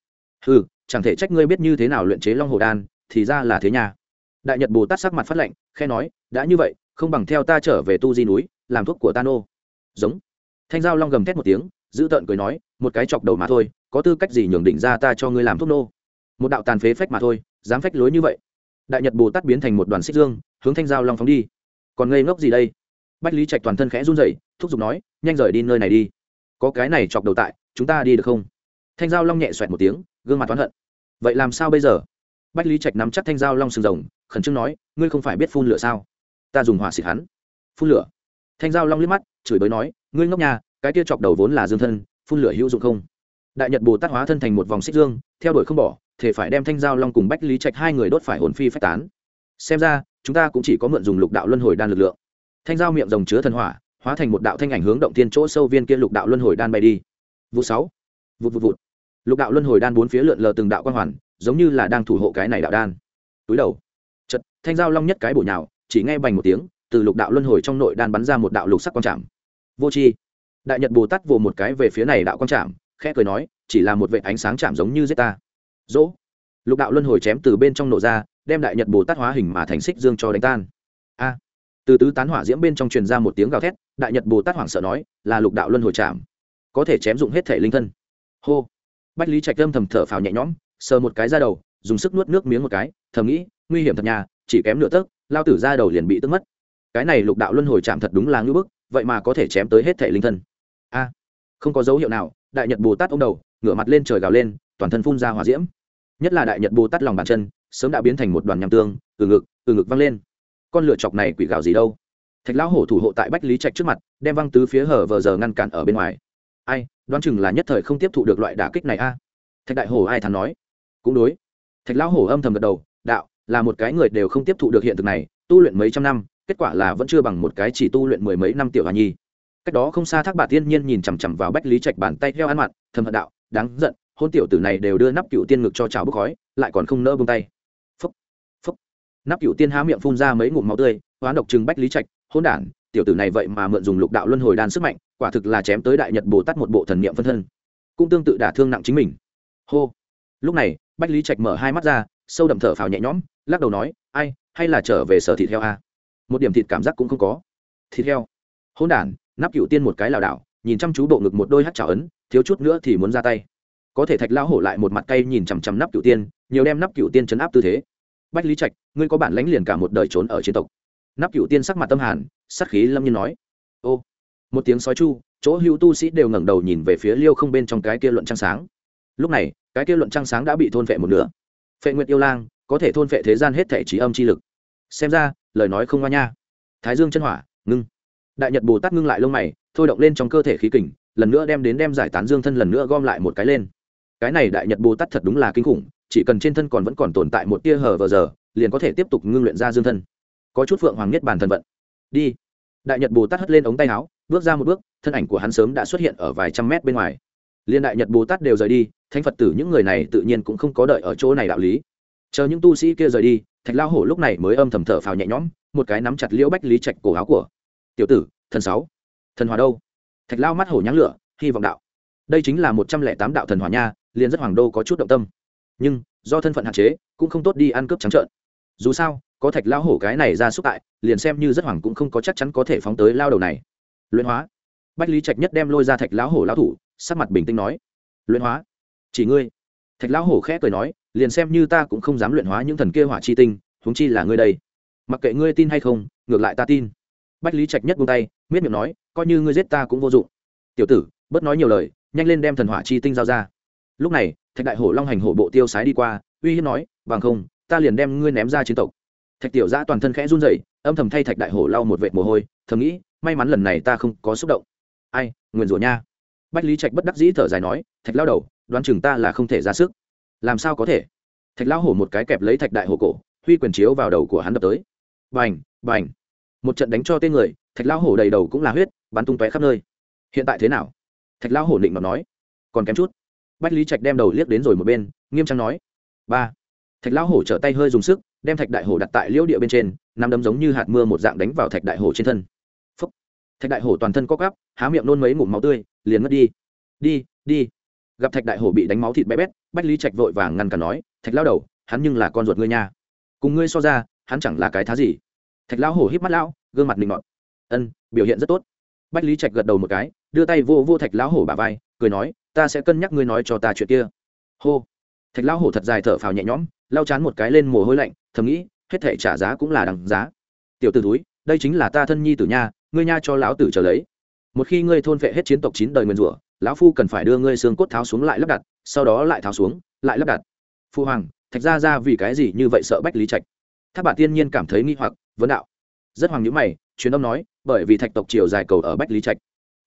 A: Ừ chẳng thể trách ngươi biết như thế nào luyện chế long hồ đan, thì ra là thế nhà đại nhật bồ tát sắc mặt phát lệnh khe nói, đã như vậy, không bằng theo ta trở về tu di núi, làm thuốc của ta nô. Giống. Thanh giao long gầm thét một tiếng, giữ tợn cười nói, một cái chọc đầu mà thôi, có tư cách gì nhường định ra ta cho ngươi làm thuốc nô? Một đạo tàn phế phách mà thôi, dám phách lối như vậy. Đại nhật bồ tát biến thành một đoàn xích dương, hướng thanh giao long phóng đi. Còn ngây ngốc gì đây? Bách lý trạch toàn thân khẽ run rẩy, thúc giục nói, nhanh rời đi nơi này đi. Có cái này chọc đầu tại chúng ta đi được không? Thanh giao long nhẹ xoẹt một tiếng, gương mặt toán hận. Vậy làm sao bây giờ? Bách lý trạch nắm chắc thanh giao long sừng rồng, khẩn trương nói, ngươi không phải biết phun lửa sao? Ta dùng hỏa xịt hắn. Phun lửa? Thanh giao long liếc mắt, chửi bới nói, ngươi ngốc nhà cái kia chọc đầu vốn là dương thân, phun lửa hữu dụng không? Đại nhật bồ tát hóa thân thành một vòng xích dương, theo đuổi không bỏ, thể phải đem thanh giao long cùng bách lý trạch hai người đốt phải hồn phi phách tán. Xem ra, chúng ta cũng chỉ có mượn dùng lục đạo luân hồi đan lực lượng. Thanh giao miệng rồng chứa thần hỏa, hóa thành một đạo thanh ảnh hướng động tiên chỗ sâu viên kia lục đạo luân hồi đan bay đi vụ sáu. Vụt vụt vụt. Lục đạo luân hồi đan bốn phía lượn lờ từng đạo quan hoàn, giống như là đang thủ hộ cái này đạo đan. Túi đầu. Chật thanh giao long nhất cái bổ nhào, chỉ nghe bành một tiếng, từ lục đạo luân hồi trong nội đan bắn ra một đạo lục sắc quang trạm vô tri đại nhật bồ tát vồ một cái về phía này đạo quang trạm khẽ cười nói, chỉ là một vệ ánh sáng chạm giống như giết ta. Dỗ. Lục đạo luân hồi chém từ bên trong nổ ra, đem đại nhật bồ tát hóa hình mà thành xích dương cho đánh tan. A. Từ tứ tán hỏa diễm bên trong truyền ra một tiếng gào thét, đại nhật bồ tát hoảng sợ nói, là lục đạo luân hồi chạm có thể chém dụng hết thể linh thân. Hô. Bách lý trạch âm thầm thở phào nhẹ nhõm, sờ một cái ra đầu, dùng sức nuốt nước miếng một cái, thầm nghĩ, nguy hiểm thật nhà chỉ kém nửa tấc, lao tử ra đầu liền bị tức mất. Cái này lục đạo luân hồi chạm thật đúng là ngưỡng bức, vậy mà có thể chém tới hết thể linh thân. A. Không có dấu hiệu nào, đại nhật bồ tát ông đầu, ngửa mặt lên trời gào lên, toàn thân phun ra hỏa diễm. Nhất là đại nhật bồ tát lòng bàn chân, sớm đã biến thành một đoàn nham tương, từ ngực từ ngực văng lên. Con lửa chọc này quỷ gào gì đâu? Thạch lão hổ thủ hộ tại bách lý trạch trước mặt, đem văng tứ phía hở vờ giờ ngăn cản ở bên ngoài ai, đoán chừng là nhất thời không tiếp thụ được loại đả kích này a. Thạch đại hổ ai thắn nói. Cũng đối. Thạch lão hổ âm thầm gật đầu, đạo, là một cái người đều không tiếp thụ được hiện thực này, tu luyện mấy trăm năm, kết quả là vẫn chưa bằng một cái chỉ tu luyện mười mấy năm tiểu hòa nhi. Cách đó không xa thác bà tiên nhiên nhìn chằm chằm vào bách lý trạch bàn tay theo ăn mặn, thầm hận đạo, đáng giận, hôn tiểu tử này đều đưa nắp cựu tiên ngực cho trào bốc khói, lại còn không nỡ bông tay. Phúc phúc. Nắp cựu tiên há miệng phun ra mấy ngụm máu tươi, hoán độc chừng bách lý trạch hôn đản tiểu tử này vậy mà mượn dùng lục đạo luân hồi đan sức mạnh, quả thực là chém tới đại nhật bồ tát một bộ thần niệm phân thân. Cũng tương tự đả thương nặng chính mình. Hô. Lúc này, bách lý trạch mở hai mắt ra, sâu đậm thở phào nhẹ nhõm, lắc đầu nói, ai, hay là trở về sở thịt heo a? Một điểm thịt cảm giác cũng không có. Thịt heo? Hôn đản, nắp cựu tiên một cái lảo đảo, nhìn chăm chú bộ ngực một đôi hát trào ấn, thiếu chút nữa thì muốn ra tay. Có thể thạch lão hổ lại một mặt cay nhìn chằm chằm nắp cựu tiên, nhiều đem nắp cựu tiên chấn áp tư thế. Bách lý trạch, ngươi có bản lãnh liền cả một đời trốn ở chiến tộc. Nắp cựu tiên sắc mặt tâm hàn sắc khí lâm nhiên nói. Ô, một tiếng sói chu, chỗ hữu tu sĩ đều ngẩng đầu nhìn về phía liêu không bên trong cái kia luận trăng sáng. Lúc này, cái kia luận trăng sáng đã bị thôn vệ một nửa. Phệ nguyệt yêu lang, có thể thôn vệ thế gian hết thể trí âm chi lực. Xem ra, lời nói không ngoa nha. Thái dương chân hỏa, ngưng. Đại nhật bồ tát ngưng lại lông mày, thôi động lên trong cơ thể khí kình, lần nữa đem đến đem giải tán dương thân lần nữa gom lại một cái lên. Cái này đại nhật bồ tát thật đúng là kinh khủng, chỉ cần trên thân còn vẫn còn tồn tại một tia hở vờ giờ, liền có thể tiếp tục ngưng luyện ra dương thân. Có chút phượng hoàng nhất bản thần vận. Đi đại nhật bồ tát hất lên ống tay áo, bước ra một bước, thân ảnh của hắn sớm đã xuất hiện ở vài trăm mét bên ngoài. Liên đại nhật bồ tát đều rời đi, thánh phật tử những người này tự nhiên cũng không có đợi ở chỗ này đạo lý. Chờ những tu sĩ kia rời đi, thạch lao hổ lúc này mới âm thầm thở phào nhẹ nhõm, một cái nắm chặt liễu bách lý trạch cổ áo của tiểu tử, thần sáu, thần hòa đâu? Thạch lao mắt hổ nháng lửa, hy vọng đạo. Đây chính là một trăm lẻ tám đạo thần hòa nha, liền rất hoàng đô có chút động tâm. Nhưng, do thân phận hạn chế, cũng không tốt đi ăn cướp trắng trợn dù sao, có thạch lão hổ cái này ra xúc tại, liền xem như rất hoàng cũng không có chắc chắn có thể phóng tới lao đầu này. Luyện hóa. Bách lý trạch nhất đem lôi ra thạch lão hổ lão thủ, sắc mặt bình tĩnh nói. Luyện hóa. Chỉ ngươi. Thạch lão hổ khẽ cười nói, liền xem như ta cũng không dám luyện hóa những thần kia hỏa chi tinh, huống chi là ngươi đây. Mặc kệ ngươi tin hay không, ngược lại ta tin. Bách lý trạch nhất buông tay, miết miệng nói, coi như ngươi giết ta cũng vô dụng. Tiểu tử, bớt nói nhiều lời, nhanh lên đem thần hỏa chi tinh giao ra. Lúc này, thạch đại hổ long hành hổ bộ tiêu sái đi qua, uy hiếp nói, bằng không ta liền đem ngươi ném ra chiến tộc. Thạch tiểu giã toàn thân khẽ run rẩy, âm thầm thay thạch đại hổ lau một vệt mồ hôi, thầm nghĩ, may mắn lần này ta không có xúc động. Ai, nguyền rủa nha. Bách lý trạch bất đắc dĩ thở dài nói, thạch lao đầu, đoán chừng ta là không thể ra sức. Làm sao có thể? Thạch lao hổ một cái kẹp lấy thạch đại hổ cổ, huy quyền chiếu vào đầu của hắn đập tới. Bành bành. Một trận đánh cho tên người, thạch lao hổ đầy đầu cũng là huyết, bắn tung tóe khắp nơi. Hiện tại thế nào? Thạch lao hổ định mà nói. Còn kém chút. Bách lý trạch đem đầu liếc đến rồi một bên, nghiêm trang nói. Ba thạch Lão hổ trở tay hơi dùng sức, đem thạch đại hổ đặt tại liễu địa bên trên nằm đấm giống như hạt mưa một dạng đánh vào thạch đại hổ trên thân. Phúc. thạch đại hổ toàn thân co cắp há miệng nôn mấy ngụm máu tươi, liền mất đi. Đi đi. Gặp thạch đại hổ bị đánh máu thịt bé bét, bách lý trạch vội vàng ngăn cả nói, thạch lao đầu, hắn nhưng là con ruột ngươi nha. Cùng ngươi so ra, hắn chẳng là cái thá gì. Thạch lão hổ híp mắt lão, gương mặt định ngọt ân, biểu hiện rất tốt. Bách lý trạch gật đầu một cái, đưa tay vô vô thạch lão hổ bà vai, cười nói, ta sẽ cân nhắc ngươi nói cho ta chuyện kia. Hô thạch lão hổ thật dài thở phào nhẹ nhõm, lau chán một cái lên mồ hôi lạnh, thầm nghĩ, hết thể trả giá cũng là đằng giá. Tiểu t ử túi đây chính là ta thân nhi tử nha, ngươi nha cho lão tử trở lấy. Một khi ngươi thôn vệ hết chiến tộc chín đời nguyên rủa, lão phu cần phải đưa ngươi xương cốt tháo xuống lại lắp đặt, sau đó lại tháo xuống, lại lắp đặt. Phu hoàng, thạch ra ra vì cái gì như vậy sợ bách lý trạch? Tháp bà tiên nhiên cảm thấy nghi hoặc, vấn đạo. Rất hoàng nhữ mày, truyền âm nói, bởi vì thạch tộc triều dài cầu ở bách lý trạch.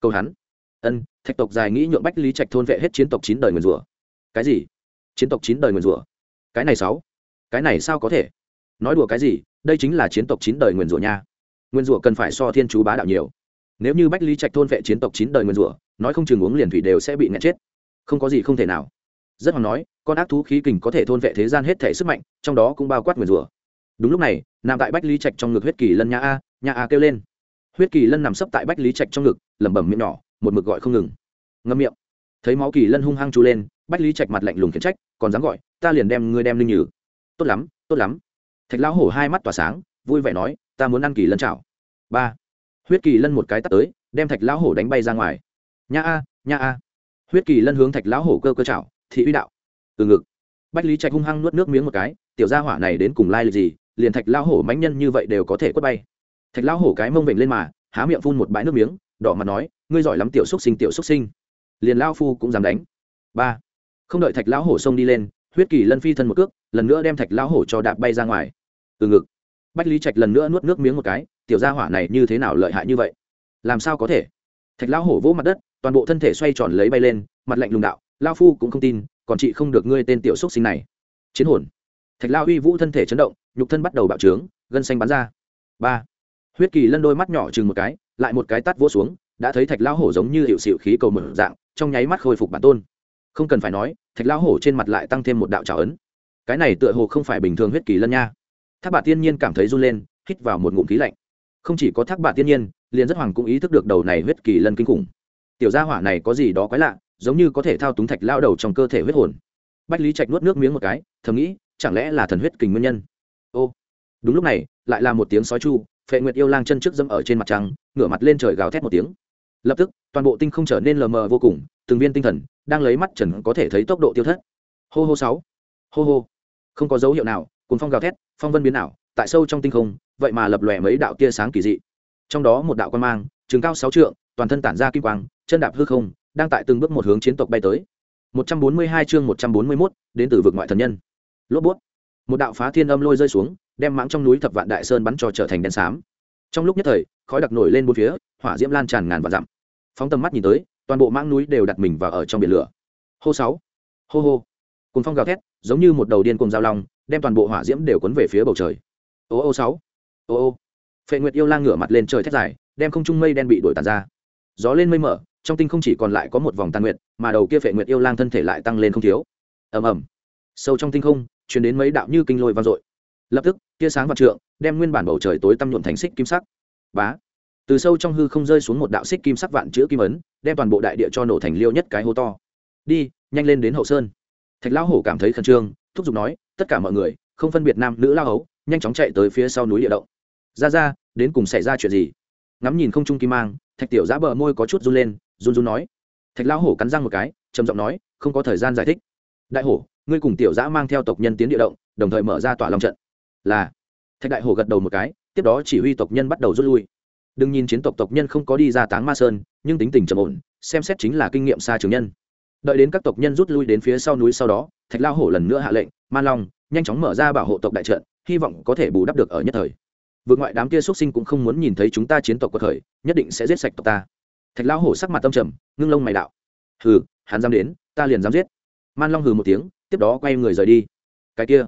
A: Cầu hắn. Ân, thạch tộc dài nghĩ nhượng bách lý trạch thôn vệ hết chiến tộc chín đời nguyên rủa. Cái gì? Chiến tộc chín đời nguyên rủa. Cái này sáu, cái này sao có thể? Nói đùa cái gì, đây chính là chiến tộc chín đời nguyên rủa nha. Nguyên rủa cần phải so thiên chú bá đạo nhiều. Nếu như bách lý trạch thôn vệ chiến tộc chín đời nguyên rủa, nói không chừng uống liền thủy đều sẽ bị nghẹn chết. Không có gì không thể nào. Rất hoàng nói, con ác thú khí kình có thể thôn vệ thế gian hết thể sức mạnh, trong đó cũng bao quát nguyên rủa. Đúng lúc này, nằm tại bách lý trạch trong ngực huyết kỳ lân nhà a nhà a kêu lên. Huyết kỳ lân nằm sấp tại bách lý trạch trong ngực, lẩm bẩm miệng nhỏ, một mực gọi không ngừng. Ngâm miệng. Thấy máu kỳ lân hung hăng trù lên bách lý trạch mặt lạnh lùng khiển trách, còn dám gọi, ta liền đem ngươi đem linh nhừ. Tốt lắm tốt lắm. Thạch lão hổ hai mắt tỏa sáng, vui vẻ nói, ta muốn ăn kỳ lân chảo. Ba. Huyết kỳ lân một cái tắt tới, đem thạch lão hổ đánh bay ra ngoài. Nha a nha a. Huyết kỳ lân hướng thạch lão hổ cơ cơ chảo, thị uy đạo. Từ ngực. Bách lý trạch hung hăng nuốt nước miếng một cái, tiểu gia hỏa này đến cùng lai lịch gì, liền thạch lão hổ mãnh nhân như vậy đều có thể quất bay. Thạch lão hổ cái mông vểnh lên mà, há miệng phun một bãi nước miếng, đỏ mặt nói, ngươi giỏi lắm tiểu xúc sinh, tiểu xúc sinh. Liền lao phu cũng dám đánh. Ba không đợi thạch lão hổ xông đi lên, huyết kỳ lân phi thân một cước, lần nữa đem thạch lão hổ cho đạp bay ra ngoài. Từ ngực. Bách lý trạch lần nữa nuốt nước miếng một cái, tiểu gia hỏa này như thế nào lợi hại như vậy? Làm sao có thể? Thạch lão hổ vỗ mặt đất, toàn bộ thân thể xoay tròn lấy bay lên, mặt lạnh lùng đạo lao phu cũng không tin, còn chị không được ngươi tên tiểu xúc sinh này. Chiến hồn. Thạch lao uy vũ thân thể chấn động, nhục thân bắt đầu bạo trướng, gân xanh bắn ra. Ba. Huyết kỳ lân đôi mắt nhỏ chừng một cái, lại một cái tắt vỗ xuống, đã thấy thạch lao hổ giống như hiệu xịu khí cầu mở dạng, trong nháy mắt khôi phục bản tôn không cần phải nói, thạch lão hổ trên mặt lại tăng thêm một đạo trào ấn. Cái này tựa hồ không phải bình thường huyết kỳ lân nha. Thác bà tiên nhiên cảm thấy run lên, hít vào một ngụm khí lạnh. Không chỉ có thác bà tiên nhiên, liền rất hoàng cũng ý thức được đầu này huyết kỳ lân kinh khủng. Tiểu gia hỏa này có gì đó quái lạ, giống như có thể thao túng thạch lao đầu trong cơ thể huyết hồn. Bách lý trạch nuốt nước miếng một cái, thầm nghĩ, chẳng lẽ là thần huyết kình nguyên nhân? Ô, đúng lúc này, lại là một tiếng sói chu, phệ nguyệt yêu lang chân trước dẫm ở trên mặt trăng, ngửa mặt lên trời gào thét một tiếng. Lập tức, toàn bộ tinh không trở nên lờ mờ vô cùng từng viên tinh thần đang lấy mắt trần có thể thấy tốc độ tiêu thất. Hô hô sáu. Hô hô. Không có dấu hiệu nào cùng phong gào thét phong vân biến ảo tại sâu trong tinh không vậy mà lập lòe mấy đạo tia sáng kỳ dị. Trong đó một đạo quan mang trường cao sáu trượng toàn thân tản ra kim quang chân đạp hư không đang tại từng bước một hướng chiến tộc bay tới. 142 chương 141, đến từ vực ngoại thần nhân. Lốp bút. Một đạo phá thiên âm lôi rơi xuống đem mãng trong núi thập vạn đại sơn bắn cho trở thành đen xám. Trong lúc nhất thời khói đặc nổi lên bốn phía hỏa diễm lan tràn ngàn và dặm. Phóng tầm mắt nhìn tới toàn bộ mãng núi đều đặt mình vào ở trong biển lửa. Hô sáu. Hô hô. Cùng phong gào thét, giống như một đầu điên cùng giao long, đem toàn bộ hỏa diễm đều cuốn về phía bầu trời. Ô ô sáu. Ô ô. Phệ nguyệt yêu lang ngửa mặt lên trời thét dài, đem không trung mây đen bị đổi tàn ra. Gió lên mây mở, trong tinh không chỉ còn lại có một vòng tàn nguyệt, mà đầu kia phệ nguyệt yêu lang thân thể lại tăng lên không thiếu. Ầm ầm. Sâu trong tinh không chuyển đến mấy đạo như kinh lôi vang dội. Lập tức, tia sáng vạn trượng, đem nguyên bản bầu trời tối tăm nhuộm thành xích kim sắc. Bá từ sâu trong hư không rơi xuống một đạo xích kim sắc vạn chữ kim ấn, đem toàn bộ đại địa cho nổ thành liêu nhất cái hố to. Đi, nhanh lên đến hậu sơn. Thạch lão hổ cảm thấy khẩn trương, thúc giục nói, tất cả mọi người, không phân biệt nam nữ lao hấu, nhanh chóng chạy tới phía sau núi địa động. Ra ra, đến cùng xảy ra chuyện gì? Ngắm nhìn không trung kim mang, thạch tiểu giã bờ môi có chút run lên, run run nói. Thạch lão hổ cắn răng một cái, trầm giọng nói, không có thời gian giải thích. Đại hổ, ngươi cùng tiểu giã mang theo tộc nhân tiến địa động, đồng thời mở ra tỏa long trận. Là. Thạch đại hổ gật đầu một cái, tiếp đó chỉ huy tộc nhân bắt đầu rút lui đừng nhìn chiến tộc tộc nhân không có đi ra táng ma sơn, nhưng tính tình trầm ổn, xem xét chính là kinh nghiệm xa trường nhân. Đợi đến các tộc nhân rút lui đến phía sau núi sau đó, thạch lao hổ lần nữa hạ lệnh man long, nhanh chóng mở ra bảo hộ tộc đại trận, hy vọng có thể bù đắp được ở nhất thời. Vượt ngoại đám kia xuất sinh cũng không muốn nhìn thấy chúng ta chiến tộc cuộc khởi, nhất định sẽ giết sạch tộc ta. Thạch lao hổ sắc mặt tâm trầm, ngưng lông mày đạo, hừ, hắn dám đến, ta liền dám giết. Man long hừ một tiếng, tiếp đó quay người rời đi. Cái kia,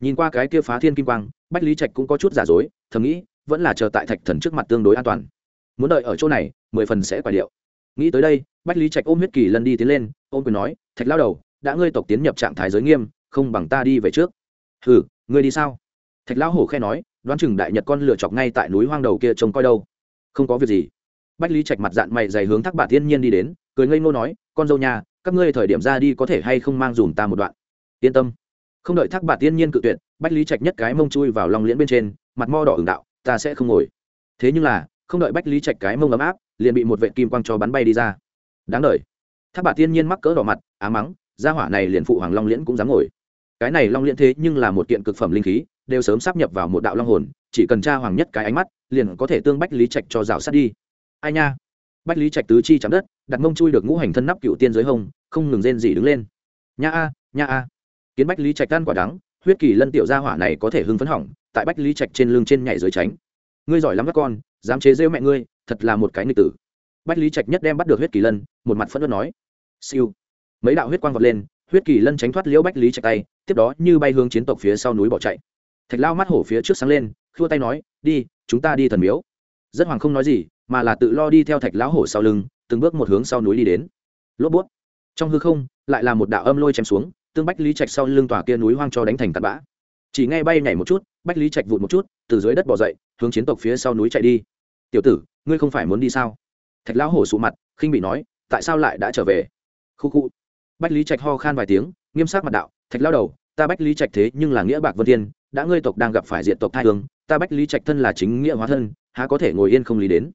A: nhìn qua cái kia phá thiên kim quang, bách lý trạch cũng có chút giả dối, thầm nghĩ vẫn là chờ tại thạch thần trước mặt tương đối an toàn. Muốn đợi ở chỗ này, mười phần sẽ quả điệu. Nghĩ tới đây, bách lý trạch ôm huyết kỳ lần đi tiến lên, ôm quyền nói, thạch lao đầu, đã ngươi tộc tiến nhập trạng thái giới nghiêm, không bằng ta đi về trước. Hừ, ngươi đi sao? Thạch lão hổ khe nói, đoán chừng đại nhật con lựa chọc ngay tại núi hoang đầu kia trông coi đâu. Không có việc gì. Bách lý trạch mặt dạng mày dày hướng thác bà thiên nhiên đi đến, cười ngây ngô nói, con dâu nhà, các ngươi thời điểm ra đi có thể hay không mang dùm ta một đoạn? Yên tâm. Không đợi thác bà thiên nhiên cự tuyệt, bách lý trạch nhất cái mông chui vào lòng liễn bên trên, mặt mo đỏ ửng đạo ta sẽ không ngồi. Thế nhưng là, không đợi bách lý trạch cái mông ấm áp, liền bị một vệ kim quang cho bắn bay đi ra. Đáng đ thác bà tiên nhiên mắc cỡ đỏ mặt, á mắng, gia hỏa này liền phụ hoàng long liễn cũng dám ngồi. Cái này long liễn thế nhưng là một kiện cực phẩm linh khí, đều sớm sắp nhập vào một đạo long hồn, chỉ cần tra hoàng nhất cái ánh mắt, liền có thể tương bách lý trạch cho rào sát đi. Ai nha? Bách lý trạch tứ chi chạm đất, đặt mông chui được ngũ hành thân nắp cựu tiên dưới hông không ngừng rên gì đứng lên. Nha a nha a. Kiến bách lý trạch tan quả đắng, huyết kỳ lân tiểu gia hỏa này có thể hưng phấn hỏng tại bách lý trạch trên lưng trên nhảy dưới tránh. Ngươi giỏi lắm các con, dám chế rêu mẹ ngươi, thật là một cái nghịch tử. Bách lý trạch nhất đem bắt được huyết kỳ lân, một mặt phẫn nộ nói. Siêu. Mấy đạo huyết quang vọt lên, huyết kỳ lân tránh thoát liễu bách lý trạch tay, tiếp đó như bay hướng chiến tộc phía sau núi bỏ chạy. Thạch lao mắt hổ phía trước sáng lên, khua tay nói, đi, chúng ta đi thần miếu. Rất hoàng không nói gì, mà là tự lo đi theo thạch lão hổ sau lưng, từng bước một hướng sau núi đi đến. Lốp bút trong hư không, lại là một đạo âm lôi chém xuống, tương bách lý trạch sau lưng tòa kia núi hoang cho đánh thành tạt bã chỉ nghe bay nhảy một chút bách lý trạch vụt một chút từ dưới đất bỏ dậy hướng chiến tộc phía sau núi chạy đi. Tiểu tử ngươi không phải muốn đi sao? Thạch lão hổ sụ mặt khinh bị nói tại sao lại đã trở về? Khu khu. Bách lý trạch ho khan vài tiếng nghiêm sắc mặt đạo thạch lao đầu ta bách lý trạch thế nhưng là nghĩa bạc vân tiên, đã ngươi tộc đang gặp phải diện tộc thai hương ta bách lý trạch thân là chính nghĩa hóa thân há có thể ngồi yên không lý đến?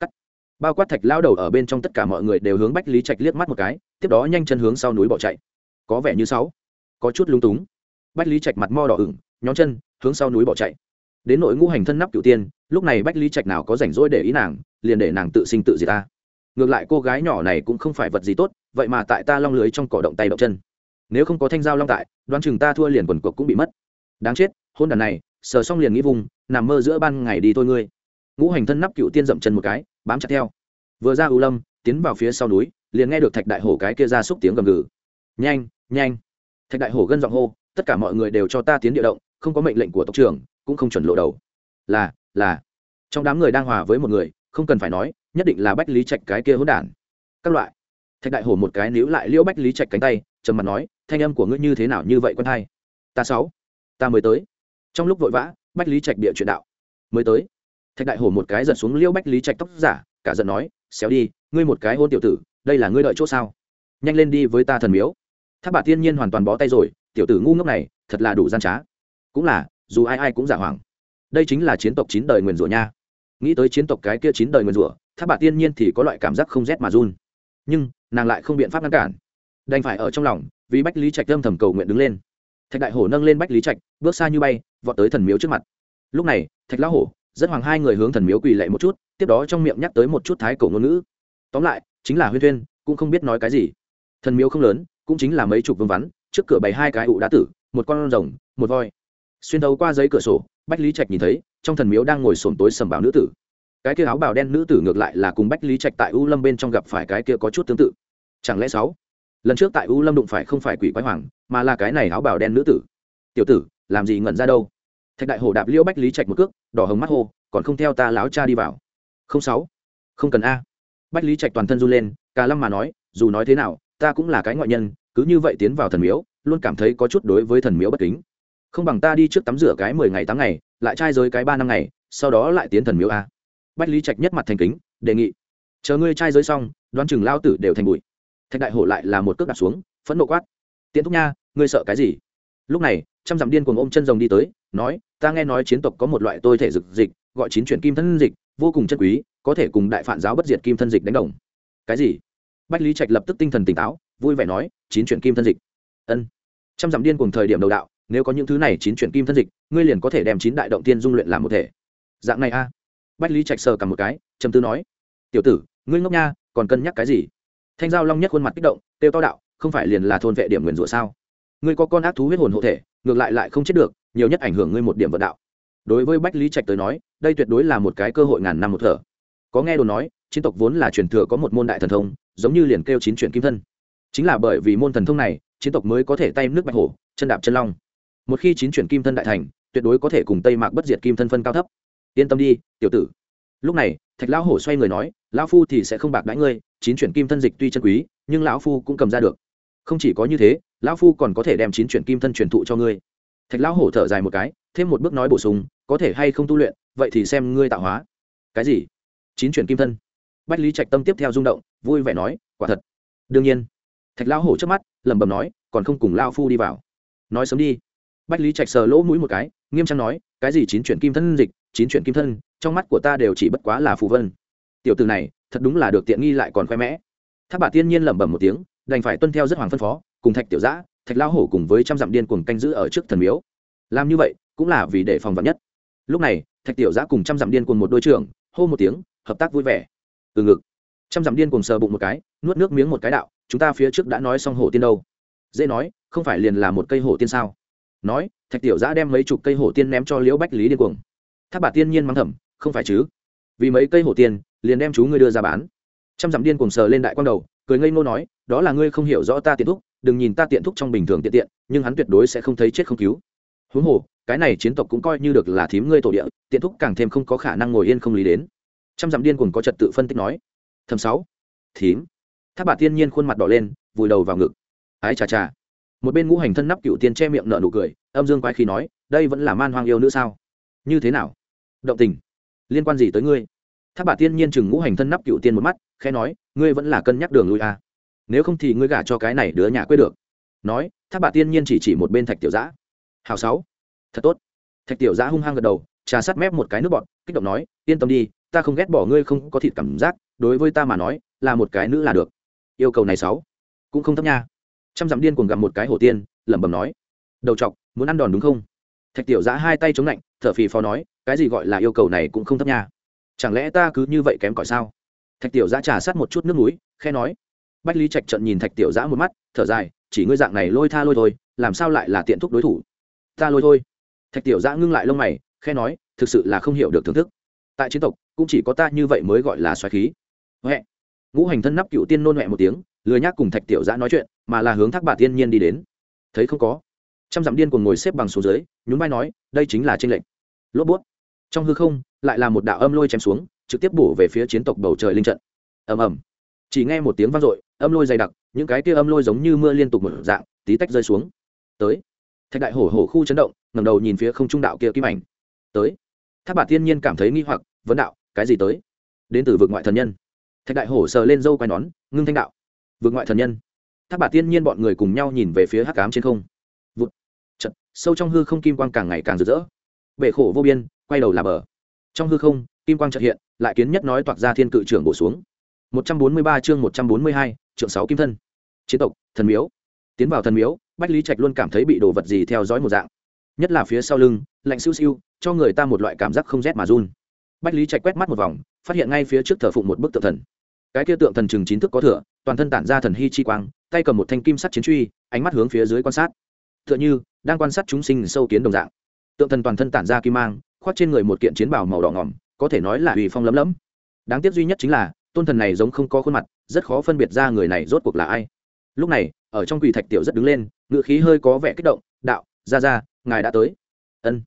A: Cắt. Bao quát thạch lao đầu ở bên trong tất cả mọi người đều hướng bách lý trạch liếc mắt một cái tiếp đó nhanh chân hướng sau núi bỏ chạy. Có vẻ như sáu. Có chút lung túng bách lý trạch mặt mo đỏ ửng nhóm chân, hướng sau núi bỏ chạy. Đến nội ngũ hành thân nắp cửu tiên, lúc này bách lý trạch nào có rảnh rỗi để ý nàng, liền để nàng tự sinh tự diệt ta. Ngược lại cô gái nhỏ này cũng không phải vật gì tốt, vậy mà tại ta long lưới trong cỏ động tay động chân. Nếu không có thanh giao long tại, đoán chừng ta thua liền quần cuộc cũng bị mất. Đáng chết, hôn đàn này, sờ xong liền nghĩ vùng, nằm mơ giữa ban ngày đi thôi ngươi. Ngũ hành thân nắp cựu tiên dậm chân một cái, bám chặt theo. Vừa ra ưu lâm, tiến vào phía sau núi, liền nghe được thạch đại hổ cái kia ra xúc tiếng gầm gừ. Nhanh nhanh. Thạch đại hổ gân giọng hô tất cả mọi người đều cho ta tiến địa động, không có mệnh lệnh của tộc trưởng, cũng không chuẩn lộ đầu. Là là. Trong đám người đang hòa với một người, không cần phải nói, nhất định là bách lý trạch cái kia hỗn đản. Các loại. Thạch đại hổ một cái níu lại liễu bách lý trạch cánh tay, trầm mặt nói, thanh âm của ngươi như thế nào như vậy quân hai? Ta sáu. Ta mới tới. Trong lúc vội vã, bách lý trạch địa chuyện đạo, mới tới. Thạch đại hổ một cái giật xuống liễu bách lý trạch tóc giả, cả giận nói, xéo đi, ngươi một cái hôn tiểu tử, đây là ngươi đợi chỗ sao? Nhanh lên đi với ta thần miếu. Tháp bà tiên nhiên hoàn toàn bó tay rồi tiểu tử ngu ngốc này thật là đủ gian trá. Cũng là, dù ai ai cũng giả hoàng đây chính là chiến tộc chín đời nguyền rủa nha. Nghĩ tới chiến tộc cái kia chín đời nguyền rủa, tháp bà tiên nhiên thì có loại cảm giác không rét mà run. Nhưng, nàng lại không biện pháp ngăn cản. Đành phải ở trong lòng, vì bách lý trạch âm thầm cầu nguyện đứng lên. Thạch đại hổ nâng lên bách lý trạch, bước xa như bay, vọt tới thần miếu trước mặt. Lúc này, thạch lão hổ, rất hoàng hai người hướng thần miếu quỳ lệ một chút, tiếp đó trong miệng nhắc tới một chút thái cổ ngôn ngữ. Tóm lại, chính là huyên thuyên, cũng không biết nói cái gì. Thần miếu không lớn, cũng chính là mấy chục vương vắn trước cửa bày hai cái ụ đá tử, một con rồng, một voi. Xuyên thấu qua giấy cửa sổ, bách lý trạch nhìn thấy, trong thần miếu đang ngồi sổm tối sầm bảo nữ tử. Cái kia áo bào đen nữ tử ngược lại là cùng bách lý trạch tại u lâm bên trong gặp phải cái kia có chút tương tự. Chẳng lẽ sáu? Lần trước tại u lâm đụng phải không phải quỷ quái hoàng, mà là cái này áo bào đen nữ tử. Tiểu tử, làm gì ngẩn ra đâu? Thạch đại hồ đạp liễu bách lý trạch một cước, đỏ hồng mắt hô, còn không theo ta láo cha đi vào. Không sáu. Không cần a. Bách lý trạch toàn thân run lên cả lâm mà nói, dù nói thế nào, ta cũng là cái ngoại nhân cứ như vậy tiến vào thần miếu, luôn cảm thấy có chút đối với thần miếu bất kính. Không bằng ta đi trước tắm rửa cái mười ngày tám ngày, lại trai giới cái ba năm ngày, sau đó lại tiến thần miếu a. Bách lý trạch nhất mặt thành kính, đề nghị. Chờ ngươi trai giới xong, đoán chừng lao tử đều thành bụi. Thạch đại hổ lại là một cước đặt xuống, phẫn nộ quát. Tiến thúc nha, ngươi sợ cái gì? Lúc này, trăm dặm điên cuồng ôm chân rồng đi tới, nói, ta nghe nói chiến tộc có một loại tôi thể dực dịch, gọi chín chuyển kim thân dịch, vô cùng chân quý, có thể cùng đại phản giáo bất diệt kim thân dịch đánh đồng. Cái gì? Bách lý trạch lập tức tinh thần tỉnh táo vui vẻ nói, chín chuyển kim thân dịch. Ân. Trăm dặm điên cùng thời điểm đầu đạo, nếu có những thứ này chín chuyển kim thân dịch, ngươi liền có thể đem chín đại động tiên dung luyện làm một thể. Dạng này a. Bách lý trạch sờ cầm một cái, trầm tư nói, tiểu tử, ngươi ngốc nha, còn cân nhắc cái gì? Thanh giao long nhất khuôn mặt kích động têu to đạo, không phải liền là thôn vệ điểm nguyền rủa sao? Ngươi có con ác thú huyết hồn hộ thể, ngược lại lại không chết được, nhiều nhất ảnh hưởng ngươi một điểm vận đạo. Đối với bách lý trạch tới nói, đây tuyệt đối là một cái cơ hội ngàn năm một thở. Có nghe đồn nói, chiến tộc vốn là truyền thừa có một môn đại thần thông, giống như liền kêu chín chuyển kim thân chính là bởi vì môn thần thông này, chiến tộc mới có thể tay nước bạch hổ, chân đạp chân long. Một khi chín chuyển kim thân đại thành, tuyệt đối có thể cùng tây mạc bất diệt kim thân phân cao thấp. Yên tâm đi, tiểu tử. Lúc này, thạch lão hổ xoay người nói, lão phu thì sẽ không bạc đãi ngươi, chín chuyển kim thân dịch tuy chân quý, nhưng lão phu cũng cầm ra được. Không chỉ có như thế, lão phu còn có thể đem chín chuyển kim thân truyền thụ cho ngươi. Thạch lão hổ thở dài một cái, thêm một bước nói bổ sung, có thể hay không tu luyện, vậy thì xem ngươi tạo hóa. Cái gì? Chín chuyển kim thân. Bách lý trạch tâm tiếp theo rung động, vui vẻ nói, quả thật. Đương nhiên thạch lão hổ trước mắt, lẩm bẩm nói, còn không cùng lao phu đi vào. Nói sớm đi. Bách lý trạch sờ lỗ mũi một cái, nghiêm trang nói, cái gì chín chuyển kim thân dịch, chín chuyển kim thân, trong mắt của ta đều chỉ bất quá là phù vân. Tiểu từ này, thật đúng là được tiện nghi lại còn khoe mẽ. Tháp bà tiên nhiên lẩm bẩm một tiếng, đành phải tuân theo rất hoàng phân phó, cùng thạch tiểu giã, thạch lão hổ cùng với trăm dặm điên cuồng canh giữ ở trước thần miếu. Làm như vậy, cũng là vì để phòng vật nhất. Lúc này, thạch tiểu giã cùng trăm dặm điên cuồng một đôi trưởng, hô một tiếng, hợp tác vui vẻ. Từ ngực. Trăm dặm điên cuồng sờ bụng một cái, nuốt nước miếng một cái đạo chúng ta phía trước đã nói xong hổ tiên đâu. Dễ nói, không phải liền là một cây hổ tiên sao? Nói, thạch tiểu giã đem mấy chục cây hổ tiên ném cho liễu bách lý điên cuồng. Tháp bà tiên nhiên mắng thầm, không phải chứ? Vì mấy cây hổ tiên, liền đem chú ngươi đưa ra bán. Trăm dặm điên cuồng sờ lên đại quang đầu, cười ngây ngô nói, đó là ngươi không hiểu rõ ta tiện thúc, đừng nhìn ta tiện thúc trong bình thường tiện tiện, nhưng hắn tuyệt đối sẽ không thấy chết không cứu. Huống hồ, cái này chiến tộc cũng coi như được là thím ngươi tổ địa, tiện thúc càng thêm không có khả năng ngồi yên không lý đến. Trăm dặm điên cuồng có trật tự phân tích nói, thầm sáu, thím tháp bà tiên nhiên khuôn mặt đỏ lên, vùi đầu vào ngực. Ái chà chà. Một bên ngũ hành thân nắp cựu tiên che miệng nợ nụ cười, âm dương quái khi nói, đây vẫn là man hoang yêu nữa sao? Như thế nào? Động tình. Liên quan gì tới ngươi? Tháp bà tiên nhiên chừng ngũ hành thân nắp cựu tiên một mắt, khẽ nói, ngươi vẫn là cân nhắc đường lui à. nếu không thì ngươi gả cho cái này đứa nhà quê được. Nói, tháp bà tiên nhiên chỉ chỉ một bên thạch tiểu giã. Hào sáu. Thật tốt. Thạch tiểu giã hung hăng gật đầu, trà sát mép một cái nước bọn kích động nói, yên tâm đi, ta không ghét bỏ ngươi không có thịt cảm giác, đối với ta mà nói, là một cái nữ là được yêu cầu này sáu. Cũng không thấp nha. Trăm dặm điên cuồng gặp một cái hổ tiên, lẩm bẩm nói. Đầu chọc muốn ăn đòn đúng không? Thạch tiểu giã hai tay chống lạnh, thở phì phò nói, cái gì gọi là yêu cầu này cũng không thấp nha. Chẳng lẽ ta cứ như vậy kém cỏi sao? Thạch tiểu giã trà sát một chút nước núi khe nói. Bách lý trạch trận nhìn thạch tiểu giã một mắt, thở dài, chỉ ngươi dạng này lôi tha lôi thôi, làm sao lại là tiện thúc đối thủ? Ta lôi thôi. Thạch tiểu giã ngưng lại lông mày khe nói, thực sự là không hiểu được thưởng thức. Tại chiến tộc, cũng chỉ có ta như vậy mới gọi là xoáy khí. Huệ ngũ hành thân nắp cựu tiên nôn huệ một tiếng, lười nhác cùng thạch tiểu giã nói chuyện, mà là hướng thác bà tiên nhiên đi đến. Thấy không có? Trăm dặm điên còn ngồi xếp bằng xuống dưới, nhún vai nói, đây chính là tranh lệnh lốp bút. Trong hư không, lại là một đạo âm lôi chém xuống, trực tiếp bổ về phía chiến tộc bầu trời linh trận. Ầm ầm. Chỉ nghe một tiếng vang dội, âm lôi dày đặc, những cái kia âm lôi giống như mưa liên tục một dạng, tí tách rơi xuống. Tới. Thạch đại hổ hổ khu chấn động, ngẩng đầu nhìn phía không trung đạo kia kim ảnh. Tới. Tháp bà tiên nhiên cảm thấy nghi hoặc, vấn đạo, cái gì tới? Đến từ vực ngoại thần nhân thạch đại hổ sờ lên dâu quai nón, ngưng thanh đạo. Vượt ngoại thần nhân. Tháp bà tiên nhiên bọn người cùng nhau nhìn về phía hắc cám trên không. Vụt. Chật sâu trong hư không kim quang càng ngày càng rực rỡ. Bể khổ vô biên, quay đầu là bờ. Trong hư không, kim quang trật hiện, lại kiến nhất nói toạc ra thiên cự trưởng bổ xuống. Một trăm bốn mươi ba chương một trăm bốn mươi hai, trượng sáu kim thân. Chiến tộc, thần miếu. Tiến vào thần miếu, bách lý trạch luôn cảm thấy bị đồ vật gì theo dõi một dạng. Nhất là phía sau lưng, lạnh siêu siêu, cho người ta một loại cảm giác không rét mà run. Bách lý trạch quét mắt một vòng, phát hiện ngay phía trước thờ phụng một bức tượng thần cái kia tượng thần chừng chín thức có thừa, toàn thân tản ra thần hy chi quang, tay cầm một thanh kim sắt chiến truy, ánh mắt hướng phía dưới quan sát. T h ư ợ n h ư đang quan sát chúng sinh sâu kiến đồng dạng. Tượng thần toàn thân tản ra kim mang, khoác trên người một kiện chiến bào màu đỏ ngỏm, có thể nói là uy phong lấm lấm đáng tiếc duy nhất chính là, tôn thần này giống không có khuôn mặt, rất khó phân biệt ra người này rốt cuộc là ai. Lúc này, ở trong quỷ thạch tiểu rất đứng lên, ngựa khí hơi có vẻ kích động, đạo, ra ra, ngài đã tới. Ân.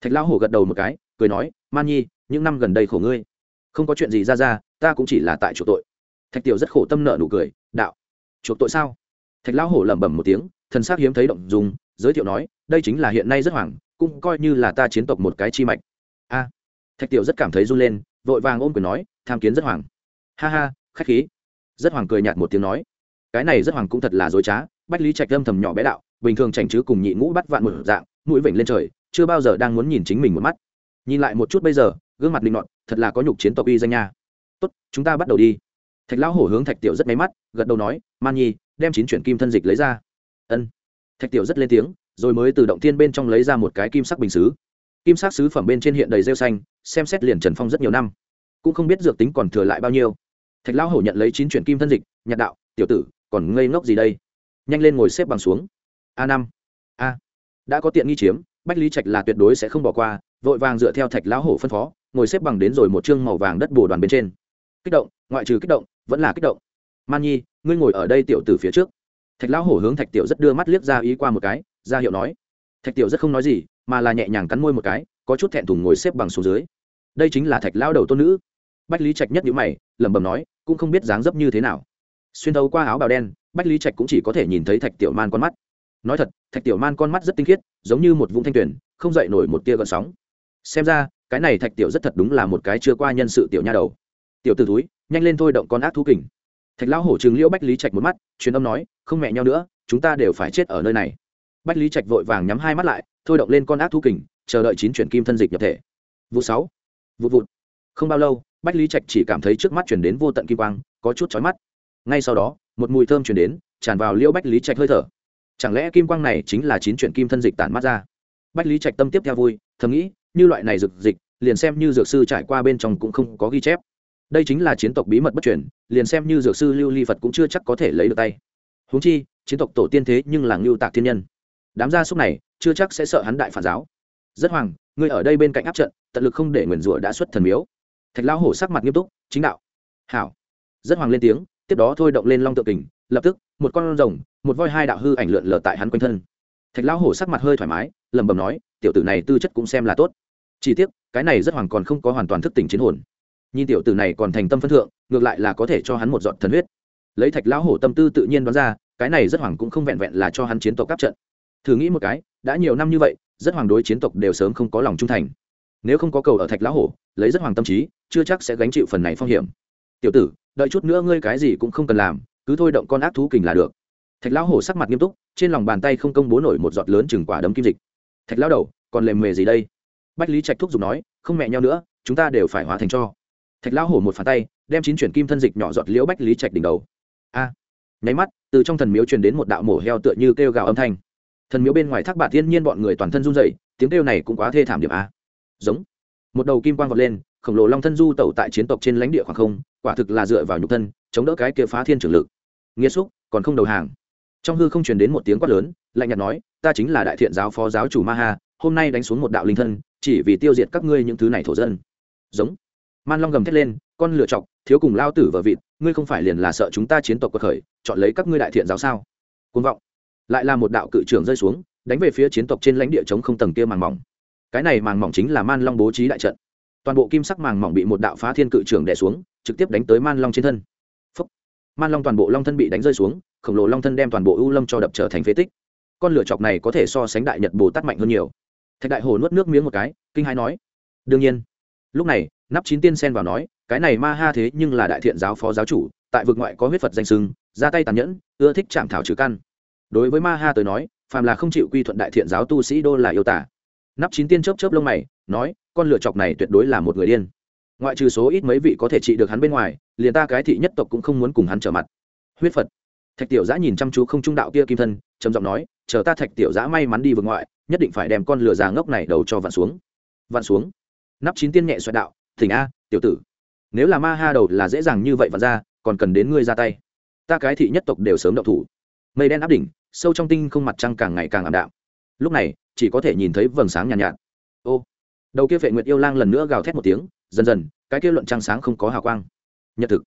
A: Thạch lão hổ gật đầu một cái, cười nói man nhi, những năm gần đây khổ ngươi. Không có chuyện gì, ra ra, ta cũng chỉ là tại chủ tội thạch tiểu rất khổ tâm nợ nụ cười, đạo, chuộc tội sao? Thạch lão hổ lẩm bẩm một tiếng, thần s á c hiếm thấy động dùng giới thiệu nói, đây chính là hiện nay rất hoảng cũng coi như là ta chiến tộc một cái chi mạch. A. Thạch tiểu rất cảm thấy run lên, vội vàng ôm quyền nói, tham kiến rất hoàng. Ha ha, khách khí. Rất hoàng cười nhạt một tiếng nói, cái này rất hoàng cũng thật là dối trá, bách lý trạch âm thầm nhỏ bé đạo, bình thường chảnh chứ cùng nhị ngũ bắt vạn một dạng, mũi vểnh lên trời, chưa bao giờ đang muốn nhìn chính mình một mắt. Nhìn lại một chút bây giờ, gương mặt linh nọt, thật là có nhục chiến tộc uy danh nha. Tốt, chúng ta bắt đầu đi thạch lão hổ hướng thạch tiểu rất máy mắt, gật đầu nói man nhi, đem chín chuyển kim thân dịch lấy ra. Ân. Thạch tiểu rất lên tiếng, rồi mới từ động tiên bên trong lấy ra một cái kim sắc bình xứ. Kim sắc sứ phẩm bên trên hiện đầy rêu xanh, xem xét liền trần phong rất nhiều năm. Cũng không biết dược tính còn thừa lại bao nhiêu. Thạch lão hổ nhận lấy chín chuyển kim thân dịch, nhạt đạo, tiểu tử, còn ngây ngốc gì đây? Nhanh lên ngồi xếp bằng xuống. A năm. A. Đã có tiện nghi chiếm, bách lý trạch là tuyệt đối sẽ không bỏ qua, vội vàng dựa theo thạch lão hổ phân phó, ngồi xếp bằng đến rồi một chương màu vàng đất bồ đoàn bên trên. Kích động, ngoại trừ kích động vẫn là kích động. Man nhi, ngươi ngồi ở đây tiểu tử phía trước. Thạch lão hổ hướng thạch tiểu rất đưa mắt liếc ra ý qua một cái, ra hiệu nói. Thạch tiểu rất không nói gì, mà là nhẹ nhàng cắn môi một cái, có chút thẹn thùng ngồi xếp bằng xuống dưới. Đây chính là thạch lão đầu tôn nữ. Bách lý trạch nhất nhữ mày, lẩm bẩm nói, cũng không biết dáng dấp như thế nào. Xuyên thấu qua áo bào đen, bách lý trạch cũng chỉ có thể nhìn thấy thạch tiểu man con mắt. Nói thật, thạch tiểu man con mắt rất tinh khiết, giống như một vũng thanh tuyển không dậy nổi một tia gợn sóng. Xem ra, cái này thạch tiểu rất thật đúng là một cái chưa qua nhân sự tiểu nha đầu. Tiểu t ử túi nhanh lên thôi động con ác thú kình. Thạch lão hổ chừng liễu bách lý trạch một mắt, truyền âm nói, không mẹ nhau nữa, chúng ta đều phải chết ở nơi này. Bách lý trạch vội vàng nhắm hai mắt lại, thôi động lên con ác thú kình, chờ đợi chín chuyển kim thân dịch nhập thể. Vụ sáu. Vụ vụt. Không bao lâu, bách lý trạch chỉ cảm thấy trước mắt chuyển đến vô tận kim quang, có chút chói mắt. Ngay sau đó, một mùi thơm chuyển đến, tràn vào liễu bách lý trạch hơi thở. Chẳng lẽ kim quang này chính là chín chuyển kim thân dịch tản mắt ra? Bách lý trạch tâm tiếp theo vui, thầm nghĩ, như loại này dược dịch, liền xem như dược sư trải qua bên trong cũng không có ghi chép đây chính là chiến tộc bí mật bất chuyển liền xem như dược sư lưu ly phật cũng chưa chắc có thể lấy được tay. Huống chi, chiến tộc tổ tiên thế nhưng là ngưu tạc thiên nhân. Đám gia súc này, chưa chắc sẽ sợ hắn đại phản giáo. Rất hoàng ngươi ở đây bên cạnh áp trận, tận lực không để nguyền rủa đã xuất thần miếu. Thạch lão hổ sắc mặt nghiêm túc, chính đạo. Hảo. Rất hoàng lên tiếng, tiếp đó thôi động lên long tượng kình, lập tức, một con rồng, một voi hai đạo hư ảnh lượn lờ tại hắn quanh thân. Thạch lão hổ sắc mặt hơi thoải mái, lẩm bẩm nói, tiểu tử này tư chất cũng xem là tốt. Chỉ tiếc, cái này rất hoàng còn không có hoàn toàn thức tỉnh chiến hồn nhìn tiểu tử này còn thành tâm phân thượng, ngược lại là có thể cho hắn một giọt thần huyết. Lấy thạch lão hổ tâm tư tự nhiên đoán ra, cái này rất hoàng cũng không vẹn vẹn là cho hắn chiến tộc cắp trận. Thử nghĩ một cái, đã nhiều năm như vậy, rất hoàng đối chiến tộc đều sớm không có lòng trung thành. Nếu không có cầu ở thạch lão hổ, lấy rất hoàng tâm trí, chưa chắc sẽ gánh chịu phần này phong hiểm. Tiểu tử, đợi chút nữa ngươi cái gì cũng không cần làm, cứ thôi động con ác thú kình là được. Thạch lão hổ sắc mặt nghiêm túc, trên lòng bàn tay không công bố nổi một giọt lớn chừng quả đấm kim dịch. Thạch lão đầu, còn lềm mề gì đây? Bách lý trạch thúc giục nói, không mẹ nhau nữa, chúng ta đều phải hóa thành cho thạch lão hổ một phản tay, đem chín chuyển kim thân dịch nhỏ giọt liễu bách lý trạch đỉnh đầu. A! Nháy mắt, từ trong thần miếu truyền đến một đạo mổ heo tựa như kêu gào âm thanh. Thần miếu bên ngoài thác bạc thiên nhiên bọn người toàn thân run rẩy, tiếng kêu này cũng quá thê thảm điểm a. Giống. Một đầu kim quang vọt lên, khổng lồ long thân du tẩu tại chiến tộc trên lãnh địa khoảng không, quả thực là dựa vào nhục thân, chống đỡ cái kia phá thiên trưởng lực. Nghĩa xúc, còn không đầu hàng. Trong hư không truyền đến một tiếng quát lớn, lạnh nhạt nói, ta chính là đại thiện giáo phó giáo chủ ma ha, hôm nay đánh xuống một đạo linh thân, chỉ vì tiêu diệt các ngươi những thứ này thổ dân. Giống man long gầm thét lên, con lựa chọc, thiếu cùng lao tử vợ vịt, ngươi không phải liền là sợ chúng ta chiến tộc cuộc khởi, chọn lấy các ngươi đại thiện giáo sao? Côn vọng. Lại là một đạo cự trưởng rơi xuống, đánh về phía chiến tộc trên lãnh địa chống không tầng kia màng mỏng. Cái này màng mỏng chính là man long bố trí đại trận. Toàn bộ kim sắc màng mỏng bị một đạo phá thiên cự trưởng đè xuống, trực tiếp đánh tới man long trên thân. Phúc. man long toàn bộ long thân bị đánh rơi xuống, khổng lồ long thân đem toàn bộ ưu lâm cho đập trở thành phế tích. Con lửa chọc này có thể so sánh đại nhật bồ tát mạnh hơn nhiều. Thạch đại hồ nuốt nước miếng một cái, kinh hai nói, đương nhiên lúc này, nắp chín tiên sen vào nói, cái này ma ha thế nhưng là đại thiện giáo phó giáo chủ, tại vực ngoại có huyết phật danh sưng ra tay tàn nhẫn, ưa thích chạm thảo trừ căn. Đối với ma ha tới nói, phàm là không chịu quy thuận đại thiện giáo tu sĩ đô là yêu tả. Nắp chín tiên chớp chớp lông mày, nói, con lựa chọc này tuyệt đối là một người điên. Ngoại trừ số ít mấy vị có thể trị được hắn bên ngoài, liền ta cái thị nhất tộc cũng không muốn cùng hắn trở mặt. Huyết phật. Thạch tiểu giã nhìn chăm chú không trung đạo kia kim thân, trầm giọng nói, chờ ta thạch tiểu giã may mắn đi vượt ngoại, nhất định phải đem con lửa già ngốc này đầu cho vặn xuống. Vặn xuống nắp chín tiên nhẹ xoẹt đạo thỉnh a tiểu tử nếu là ma ha đầu là dễ dàng như vậy và ra còn cần đến ngươi ra tay. Ta cái thị nhất tộc đều sớm động thủ. Mây đen áp đỉnh sâu trong tinh không mặt trăng càng ngày càng ảm đạm. Lúc này chỉ có thể nhìn thấy vầng sáng nhàn nhạt, nhạt. Ô đầu kia vệ nguyệt yêu lang lần nữa gào thét một tiếng dần dần cái kia luận trăng sáng không có hào quang. Nhật thực.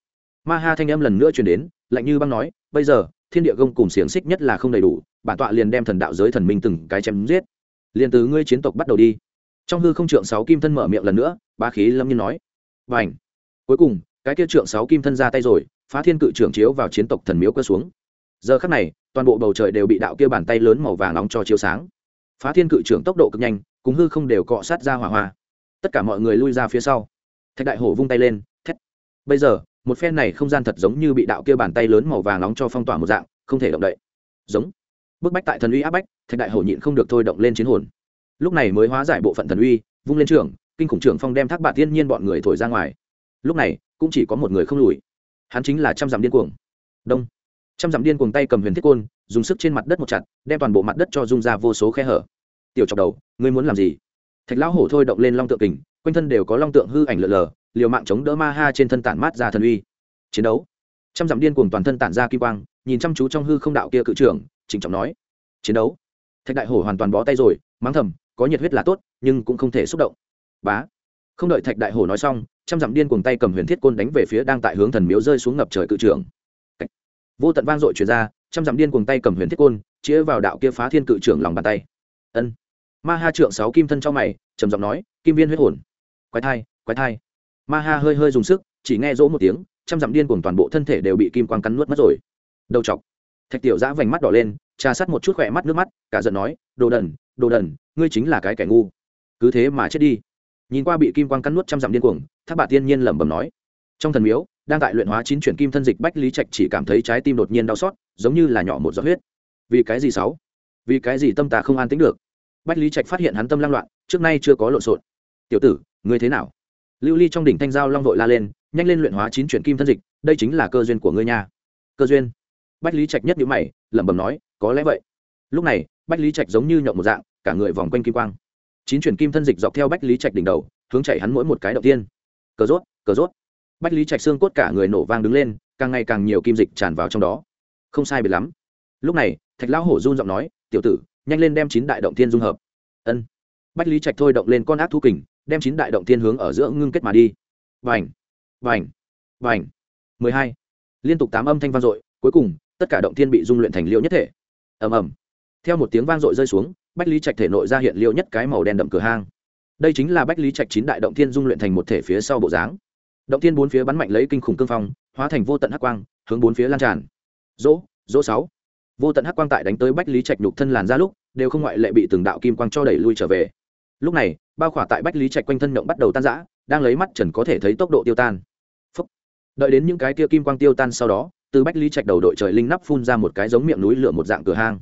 A: Ma ha thanh âm lần nữa truyền đến lạnh như băng nói bây giờ thiên địa gông cùng xiềng xích nhất là không đầy đủ bản tọa liền đem thần đạo giới thần minh từng cái chém giết. Liền từ ngươi chiến tộc bắt đầu đi trong hư không trượng sáu kim thân mở miệng lần nữa ba khí lâm nhiên nói. Và ảnh cuối cùng, cái kia trượng sáu kim thân ra tay rồi, phá thiên cự trưởng chiếu vào chiến tộc thần miếu cơ xuống. Giờ khắc này, toàn bộ bầu trời đều bị đạo kia bàn tay lớn màu vàng nóng cho chiếu sáng. Phá thiên cự trưởng tốc độ cực nhanh, cùng hư không đều cọ sát ra hỏa hoa. Tất cả mọi người lui ra phía sau. Thạch đại hổ vung tay lên, thét. Bây giờ, một phen này không gian thật giống như bị đạo kia bàn tay lớn màu vàng nóng cho phong tỏa một dạng, không thể động đậy. Giống. Bức bách tại thần uy áp bách, thạch đại hổ nhịn không được thôi động lên chiến hồn lúc này mới hóa giải bộ phận thần uy, vung lên trường, kinh khủng trưởng phong đem thác bạc thiên nhiên bọn người thổi ra ngoài. Lúc này, cũng chỉ có một người không lùi. Hắn chính là trăm dặm điên cuồng. Đông. Trăm dặm điên cuồng tay cầm huyền thiết côn, dùng sức trên mặt đất một chặt, đem toàn bộ mặt đất cho dung ra vô số khe hở. Tiểu chọc đầu, ngươi muốn làm gì? Thạch lão hổ thôi động lên long tượng kình, quanh thân đều có long tượng hư ảnh lượn lờ, liều mạng chống đỡ ma ha trên thân tản mát ra thần uy. Chiến đấu. Trăm dặm điên cuồng toàn thân tản ra kim quang, nhìn chăm chú trong hư không đạo kia cự trưởng, trịnh trọng nói, chiến đấu. Thạch đại hổ hoàn toàn bó tay rồi, mắng thầm có nhiệt huyết là tốt, nhưng cũng không thể xúc động. Bá. Không đợi thạch đại hổ nói xong, trăm dặm điên cuồng tay cầm huyền thiết côn đánh về phía đang tại hướng thần miếu rơi xuống ngập trời cự trưởng. Vô tận vang dội truyền ra, trăm dặm điên cuồng tay cầm huyền thiết côn, chĩa vào đạo kia phá thiên cự trưởng lòng bàn tay. Ân. Ma ha trượng sáu kim thân cho mày, trầm giọng nói, kim viên huyết hồn. Quái thai quái thai. Ma ha hơi hơi dùng sức, chỉ nghe rỗ một tiếng, trăm dặm điên cuồng toàn bộ thân thể đều bị kim quang cắn nuốt mất rồi. Đầu chọc. Thạch tiểu giã vành mắt đỏ lên, trà sát một chút khỏe mắt, nước mắt, cả giận nói, đồ đần đồ đần, ngươi chính là cái kẻ ngu. Cứ thế mà chết đi. Nhìn qua bị kim quang cắn nuốt trăm dặm điên cuồng, thác bà tiên nhiên lẩm bẩm nói. Trong thần miếu, đang tại luyện hóa chín chuyển kim thân dịch bách lý trạch chỉ cảm thấy trái tim đột nhiên đau xót, giống như là nhỏ một giọt huyết. Vì cái gì sáu? Vì cái gì tâm ta không an tính được? Bách lý trạch phát hiện hắn tâm lang loạn, trước nay chưa có lộn xộn. Tiểu tử, ngươi thế nào? Lưu ly trong đỉnh thanh giao long vội la lên, nhanh lên luyện hóa chín chuyển kim thân dịch, đây chính là cơ duyên của ngươi nha. Cơ duyên? Bách lý trạch nhất nhữ mày, lẩm bẩm nói, có lẽ vậy. Lúc này bách lý trạch giống như nhậu một dạng, cả người vòng quanh kim quang. Chín chuyển kim thân dịch dọc theo bách lý trạch đỉnh đầu, hướng chạy hắn mỗi một cái đầu tiên cờ rốt cờ rốt. Bách lý trạch xương cốt cả người nổ vang đứng lên, càng ngày càng nhiều kim dịch tràn vào trong đó. Không sai biệt lắm. Lúc này, thạch lão hổ run giọng nói, tiểu tử, nhanh lên đem chín đại động thiên dung hợp. Ân. Bách lý trạch thôi động lên con ác thu kình, đem chín đại động thiên hướng ở giữa ngưng kết mà đi. Vành vành vành mười hai. Liên tục tám âm thanh vang dội, cuối cùng, tất cả động thiên bị dung luyện thành liệu nhất thể. Ầm ầm theo một tiếng vang dội rơi xuống, bách lý trạch thể nội ra hiện liêu nhất cái màu đen đậm cửa hang. Đây chính là bách lý trạch chín đại động thiên dung luyện thành một thể phía sau bộ dáng. Động thiên bốn phía bắn mạnh lấy kinh khủng cương phong, hóa thành vô tận hắc quang, hướng bốn phía lan tràn. Dỗ dỗ sáu. Vô tận hắc quang tại đánh tới bách lý trạch nhục thân làn ra lúc, đều không ngoại lệ bị từng đạo kim quang cho đẩy lui trở về. Lúc này, bao khỏa tại bách lý trạch quanh thân động bắt đầu tan rã, đang lấy mắt trần có thể thấy tốc độ tiêu tan. Phúc. đợi đến những cái kia kim quang tiêu tan sau đó, từ bách lý trạch đầu đội trời linh nắp phun ra một cái giống miệng núi lửa một dạng cửa hang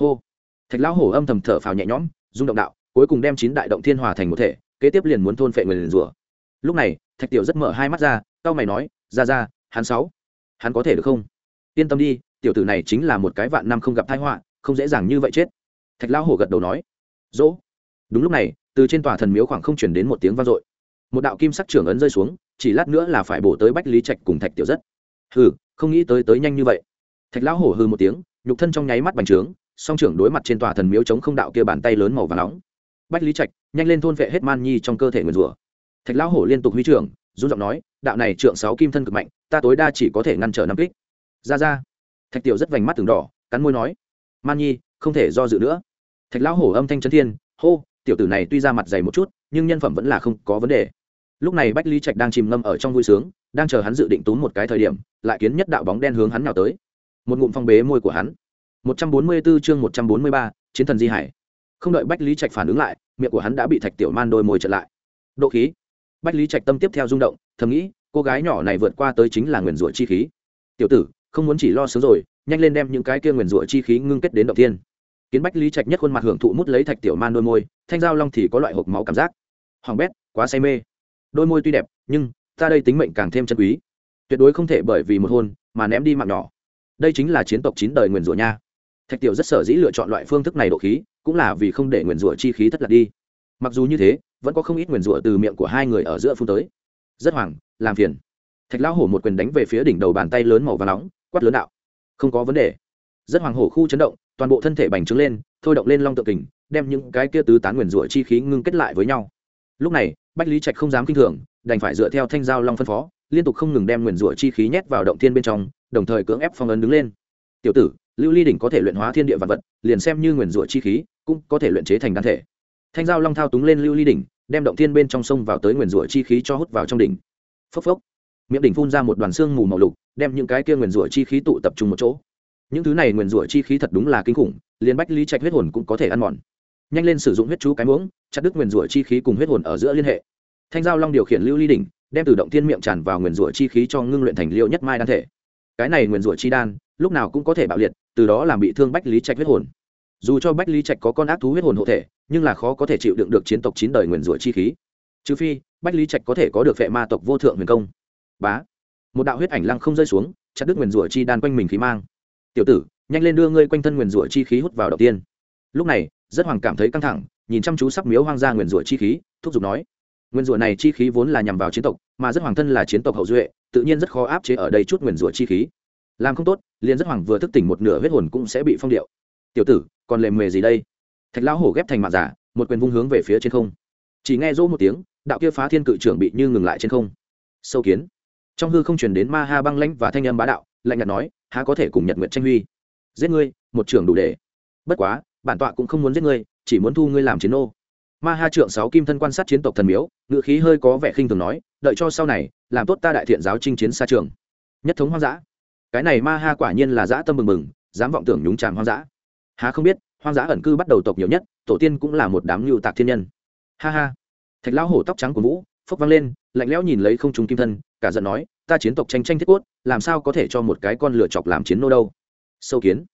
A: hô. Thạch lão hổ âm thầm thở phào nhẹ nhõm, rung động đạo, cuối cùng đem chín đại động thiên hòa thành một thể, kế tiếp liền muốn thôn phệ người liền rủa. Lúc này, thạch tiểu rất mở hai mắt ra tao mày nói, ra ra, hắn sáu, hắn có thể được không? Yên tâm đi, tiểu tử này chính là một cái vạn năm không gặp tai họa, không dễ dàng như vậy chết. Thạch lão hổ gật đầu nói, dỗ. Đúng lúc này, từ trên tòa thần miếu khoảng không chuyển đến một tiếng vang dội. Một đạo kim sắc trưởng ấn rơi xuống, chỉ lát nữa là phải bổ tới bách lý trạch cùng thạch tiểu rất. Hừ, không nghĩ tới tới nhanh như vậy. Thạch lão hổ hừ một tiếng, nhục thân trong nháy mắt bành trướng song trưởng đối mặt trên tòa thần miếu chống không đạo kia bàn tay lớn màu và nóng. Bách lý trạch nhanh lên thôn vệ hết man nhi trong cơ thể nguyền rủa. Thạch lão hổ liên tục huy trưởng, run giọng nói, đạo này trượng sáu kim thân cực mạnh, ta tối đa chỉ có thể ngăn trở năm kích. Ra ra. Thạch tiểu rất vành mắt từng đỏ, cắn môi nói, man nhi, không thể do dự nữa. Thạch lão hổ âm thanh chân thiên, hô, tiểu tử này tuy ra mặt dày một chút, nhưng nhân phẩm vẫn là không có vấn đề. Lúc này bách lý trạch đang chìm ngâm ở trong vui sướng, đang chờ hắn dự định tốn một cái thời điểm, lại kiến nhất đạo bóng đen hướng hắn nào tới. Một ngụm phong bế môi của hắn. 144 chương 143, chiến thần di hải. Không đợi bách lý trạch phản ứng lại miệng của hắn đã bị thạch tiểu man đôi môi trở lại. Độ khí. Bách lý trạch tâm tiếp theo rung động thầm nghĩ cô gái nhỏ này vượt qua tới chính là nguyền rủa chi khí. Tiểu tử không muốn chỉ lo sướng rồi nhanh lên đem những cái kia nguyền rủa chi khí ngưng kết đến động thiên. Kiến bách lý trạch nhất khuôn mặt hưởng thụ mút lấy thạch tiểu man đôi môi thanh giao long thì có loại hộp máu cảm giác. Hoàng bét quá say mê. Đôi môi tuy đẹp nhưng ta đây tính mệnh càng thêm chân quý. Tuyệt đối không thể bởi vì một hôn mà ném đi mạng nhỏ. Đây chính là chiến tộc chín đời nguyền rủa nha thạch tiểu rất sở dĩ lựa chọn loại phương thức này độ khí, cũng là vì không để nguyền rủa chi khí thất lạc đi. Mặc dù như thế, vẫn có không ít nguyền rủa từ miệng của hai người ở giữa phun tới. Rất hoàng làm phiền. Thạch lão hổ một quyền đánh về phía đỉnh đầu bàn tay lớn màu và nóng, quát lớn đạo. Không có vấn đề. Rất hoàng hổ khu chấn động, toàn bộ thân thể bành trướng lên, thôi động lên long Tượng kình, đem những cái kia tứ tán nguyền rủa chi khí ngưng kết lại với nhau. Lúc này, bách lý trạch không dám kinh thường, đành phải dựa theo thanh giao long phân phó, liên tục không ngừng đem nguyền rủa chi khí nhét vào động thiên bên trong, đồng thời cưỡng ép phong ấn đứng lên tiểu tử, lưu ly đỉnh có thể luyện hóa thiên địa vật vật, liền xem như nguyền rủa chi khí, cũng có thể luyện chế thành đan thể. Thanh giao long thao túng lên lưu ly đỉnh, đem động thiên bên trong sông vào tới nguyền rủa chi khí cho hút vào trong đỉnh. Phốc phốc. Miệng đỉnh phun ra một đoàn xương mù màu lục, đem những cái kia nguyền rủa chi khí tụ tập trung một chỗ. Những thứ này nguyền rủa chi khí thật đúng là kinh khủng, liền bách lý trạch huyết hồn cũng có thể ăn mòn. Nhanh lên sử dụng huyết chú cái muỗng, chặt đứt nguyền rủa chi khí cùng huyết hồn ở giữa liên hệ. Thanh giao long điều khiển lưu ly đỉnh, đem từ động thiên miệng tràn vào nguyền rủa chi khí cho ngưng luyện thành liệu nhất mai đan thể cái này nguyền rủa chi đan, lúc nào cũng có thể bạo liệt, từ đó làm bị thương bách lý trạch huyết hồn. Dù cho bách lý trạch có con ác thú huyết hồn hộ thể, nhưng là khó có thể chịu đựng được chiến tộc chín đời nguyền rủa chi khí. Trừ phi, bách lý trạch có thể có được vệ ma tộc vô thượng huyền công. Bá. Một đạo huyết ảnh lăng không rơi xuống, chặt đứt nguyền rủa chi đan quanh mình khí mang. Tiểu tử, nhanh lên đưa ngươi quanh thân nguyền rủa chi khí hút vào đầu tiên. Lúc này, rất hoàng cảm thấy căng thẳng, nhìn chăm chú sắp miếu hoang ra nguyền rủa chi khí, thúc giục nói Nguyên rủa này chi khí vốn là nhằm vào chiến tộc, mà rất hoàng thân là chiến tộc hậu duệ, tự nhiên rất khó áp chế ở đây chút nguyên rủa chi khí. Làm không tốt, liền rất hoàng vừa thức tỉnh một nửa huyết hồn cũng sẽ bị phong điệu. Tiểu tử, còn lề mề gì đây? Thạch lão hổ ghép thành mạng giả, một quyền vung hướng về phía trên không. Chỉ nghe rỗ một tiếng, đạo kia phá thiên cự trưởng bị như ngừng lại trên không. Sâu kiến. Trong hư không chuyển đến ma ha băng lãnh và thanh âm bá đạo, lạnh nhạt nói, há có thể cùng nhật nguyện tranh huy? Giết ngươi, một trưởng đủ để. Bất quá, bản tọa cũng không muốn giết ngươi, chỉ muốn thu ngươi làm chiến ô ma ha trượng sáu kim thân quan sát chiến tộc thần miếu ngự khí hơi có vẻ khinh thường nói, đợi cho sau này, làm tốt ta đại thiện giáo chinh chiến xa trường. Nhất thống hoang dã. Cái này ma ha quả nhiên là dã tâm mừng mừng, dám vọng tưởng nhúng tràm hoang dã. Há không biết, hoang dã ẩn cư bắt đầu tộc nhiều nhất, tổ tiên cũng là một đám lưu tạc thiên nhân. Ha ha. Thạch lão hổ tóc trắng của vũ, phốc văng lên, lạnh lẽo nhìn lấy không trùng kim thân, cả giận nói, ta chiến tộc tranh tranh thiết quất làm sao có thể cho một cái con lựa chọc làm chiến nô đâu? Sâu kiến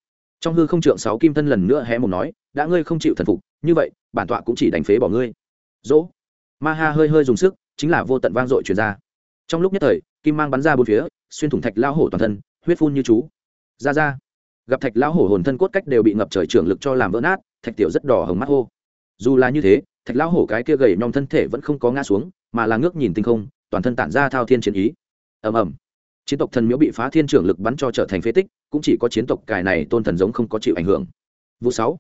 A: trong hư không trượng sáu kim thân lần nữa hé một nói, đã ngươi không chịu thần phục, như vậy, bản tọa cũng chỉ đánh phế bỏ ngươi. Dỗ. Ma ha hơi hơi dùng sức, chính là vô tận vang dội truyền ra. Trong lúc nhất thời, kim mang bắn ra bốn phía, xuyên thủng thạch lao hổ toàn thân, huyết phun như chú. Ra ra. Gặp thạch lão hổ hồn thân cốt cách đều bị ngập trời trưởng lực cho làm vỡ nát, thạch tiểu rất đỏ hồng mắt hô. Dù là như thế, thạch lão hổ cái kia gầy nhom thân thể vẫn không có ngã xuống, mà là ngước nhìn tinh không, toàn thân tản ra thao thiên chiến ý. Ầm ầm chiến tộc thần miếu bị phá thiên trưởng lực bắn cho trở thành phế tích, cũng chỉ có chiến tộc cài này tôn thần giống không có chịu ảnh hưởng. Vụ sáu.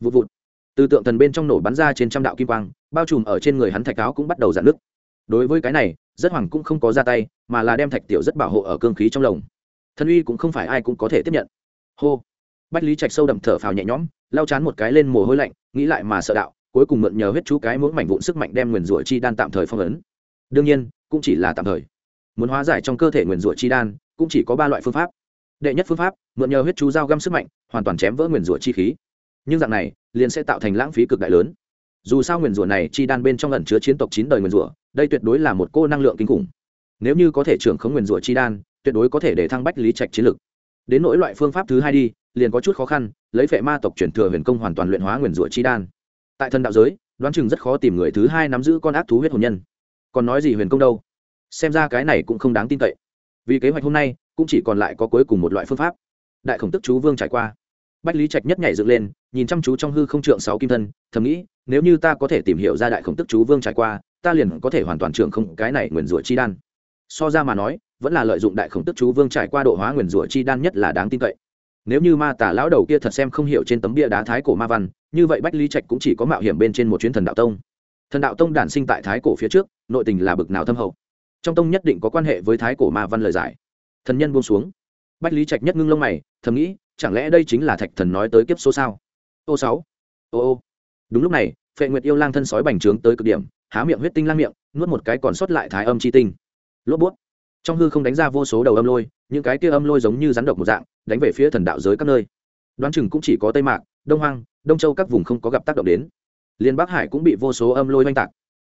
A: Vụ vụt. Từ tượng thần bên trong nổ bắn ra trên trăm đạo kim quang, bao trùm ở trên người hắn thạch áo cũng bắt đầu giãn nứt. Đối với cái này, rất hoàng cũng không có ra tay, mà là đem thạch tiểu rất bảo hộ ở cương khí trong lồng. Thân uy cũng không phải ai cũng có thể tiếp nhận. Hô. Bách lý trạch sâu đậm thở phào nhẹ nhõm lao chán một cái lên mồ hôi lạnh, nghĩ lại mà sợ đạo, cuối cùng mượn nhờ huyết chú cái mỗi mảnh vụn sức mạnh đem nguyền rủa chi đan tạm thời phong ấn. Đương nhiên, cũng chỉ là tạm thời muốn hóa giải trong cơ thể nguyền rủa chi đan, cũng chỉ có ba loại phương pháp. Đệ nhất phương pháp, mượn nhờ huyết chú dao găm sức mạnh, hoàn toàn chém vỡ nguyền rủa chi khí. Nhưng dạng này, liền sẽ tạo thành lãng phí cực đại lớn. Dù sao nguyền rủa này chi đan bên trong ẩn chứa chiến tộc chín đời nguyền rủa, đây tuyệt đối là một cô năng lượng kinh khủng. Nếu như có thể trưởng khống nguyền rủa chi đan, tuyệt đối có thể để thăng bách lý trạch chiến lực. Đến nỗi loại phương pháp thứ hai đi, liền có chút khó khăn, lấy phệ ma tộc chuyển thừa huyền công hoàn toàn luyện hóa nguyền rủa chi đan. Tại thần đạo giới, đoán chừng rất khó tìm người thứ hai nắm giữ con ác thú huyết hồn nhân. Còn nói gì huyền công đâu? Xem ra cái này cũng không đáng tin cậy. Vì kế hoạch hôm nay, cũng chỉ còn lại có cuối cùng một loại phương pháp. Đại khổng tức chú vương trải qua. Bách lý trạch nhất nhảy dựng lên, nhìn chăm chú trong hư không trượng sáu kim thân, thầm nghĩ, nếu như ta có thể tìm hiểu ra đại khổng tức chú vương trải qua, ta liền có thể hoàn toàn trưởng không cái này nguyền rủa chi đan. So ra mà nói, vẫn là lợi dụng đại khổng tức chú vương trải qua độ hóa nguyền rủa chi đan nhất là đáng tin cậy. Nếu như ma tả lão đầu kia thật xem không hiểu trên tấm bia đá thái cổ ma văn, như vậy bách lý trạch cũng chỉ có mạo hiểm bên trên một chuyến thần đạo tông. Thần đạo tông đản sinh tại thái cổ phía trước, nội tình là bực nào thâm hậu trong tông nhất định có quan hệ với thái cổ ma văn lời giải. Thần nhân buông xuống. Bách lý trạch nhất ngưng lông mày, thầm nghĩ, chẳng lẽ đây chính là thạch thần nói tới kiếp số sao? Ô sáu. Ô ô. Đúng lúc này, phệ nguyệt yêu lang thân sói bành trướng tới cực điểm, há miệng huyết tinh lang miệng, nuốt một cái còn sót lại thái âm chi tinh. Lốp bút. Trong hư không đánh ra vô số đầu âm lôi, những cái kia âm lôi giống như rắn độc một dạng, đánh về phía thần đạo giới các nơi. Đoán chừng cũng chỉ có tây mạc, đông hoang, đông châu các vùng không có gặp tác động đến. Liên bắc hải cũng bị vô số âm lôi oanh tạc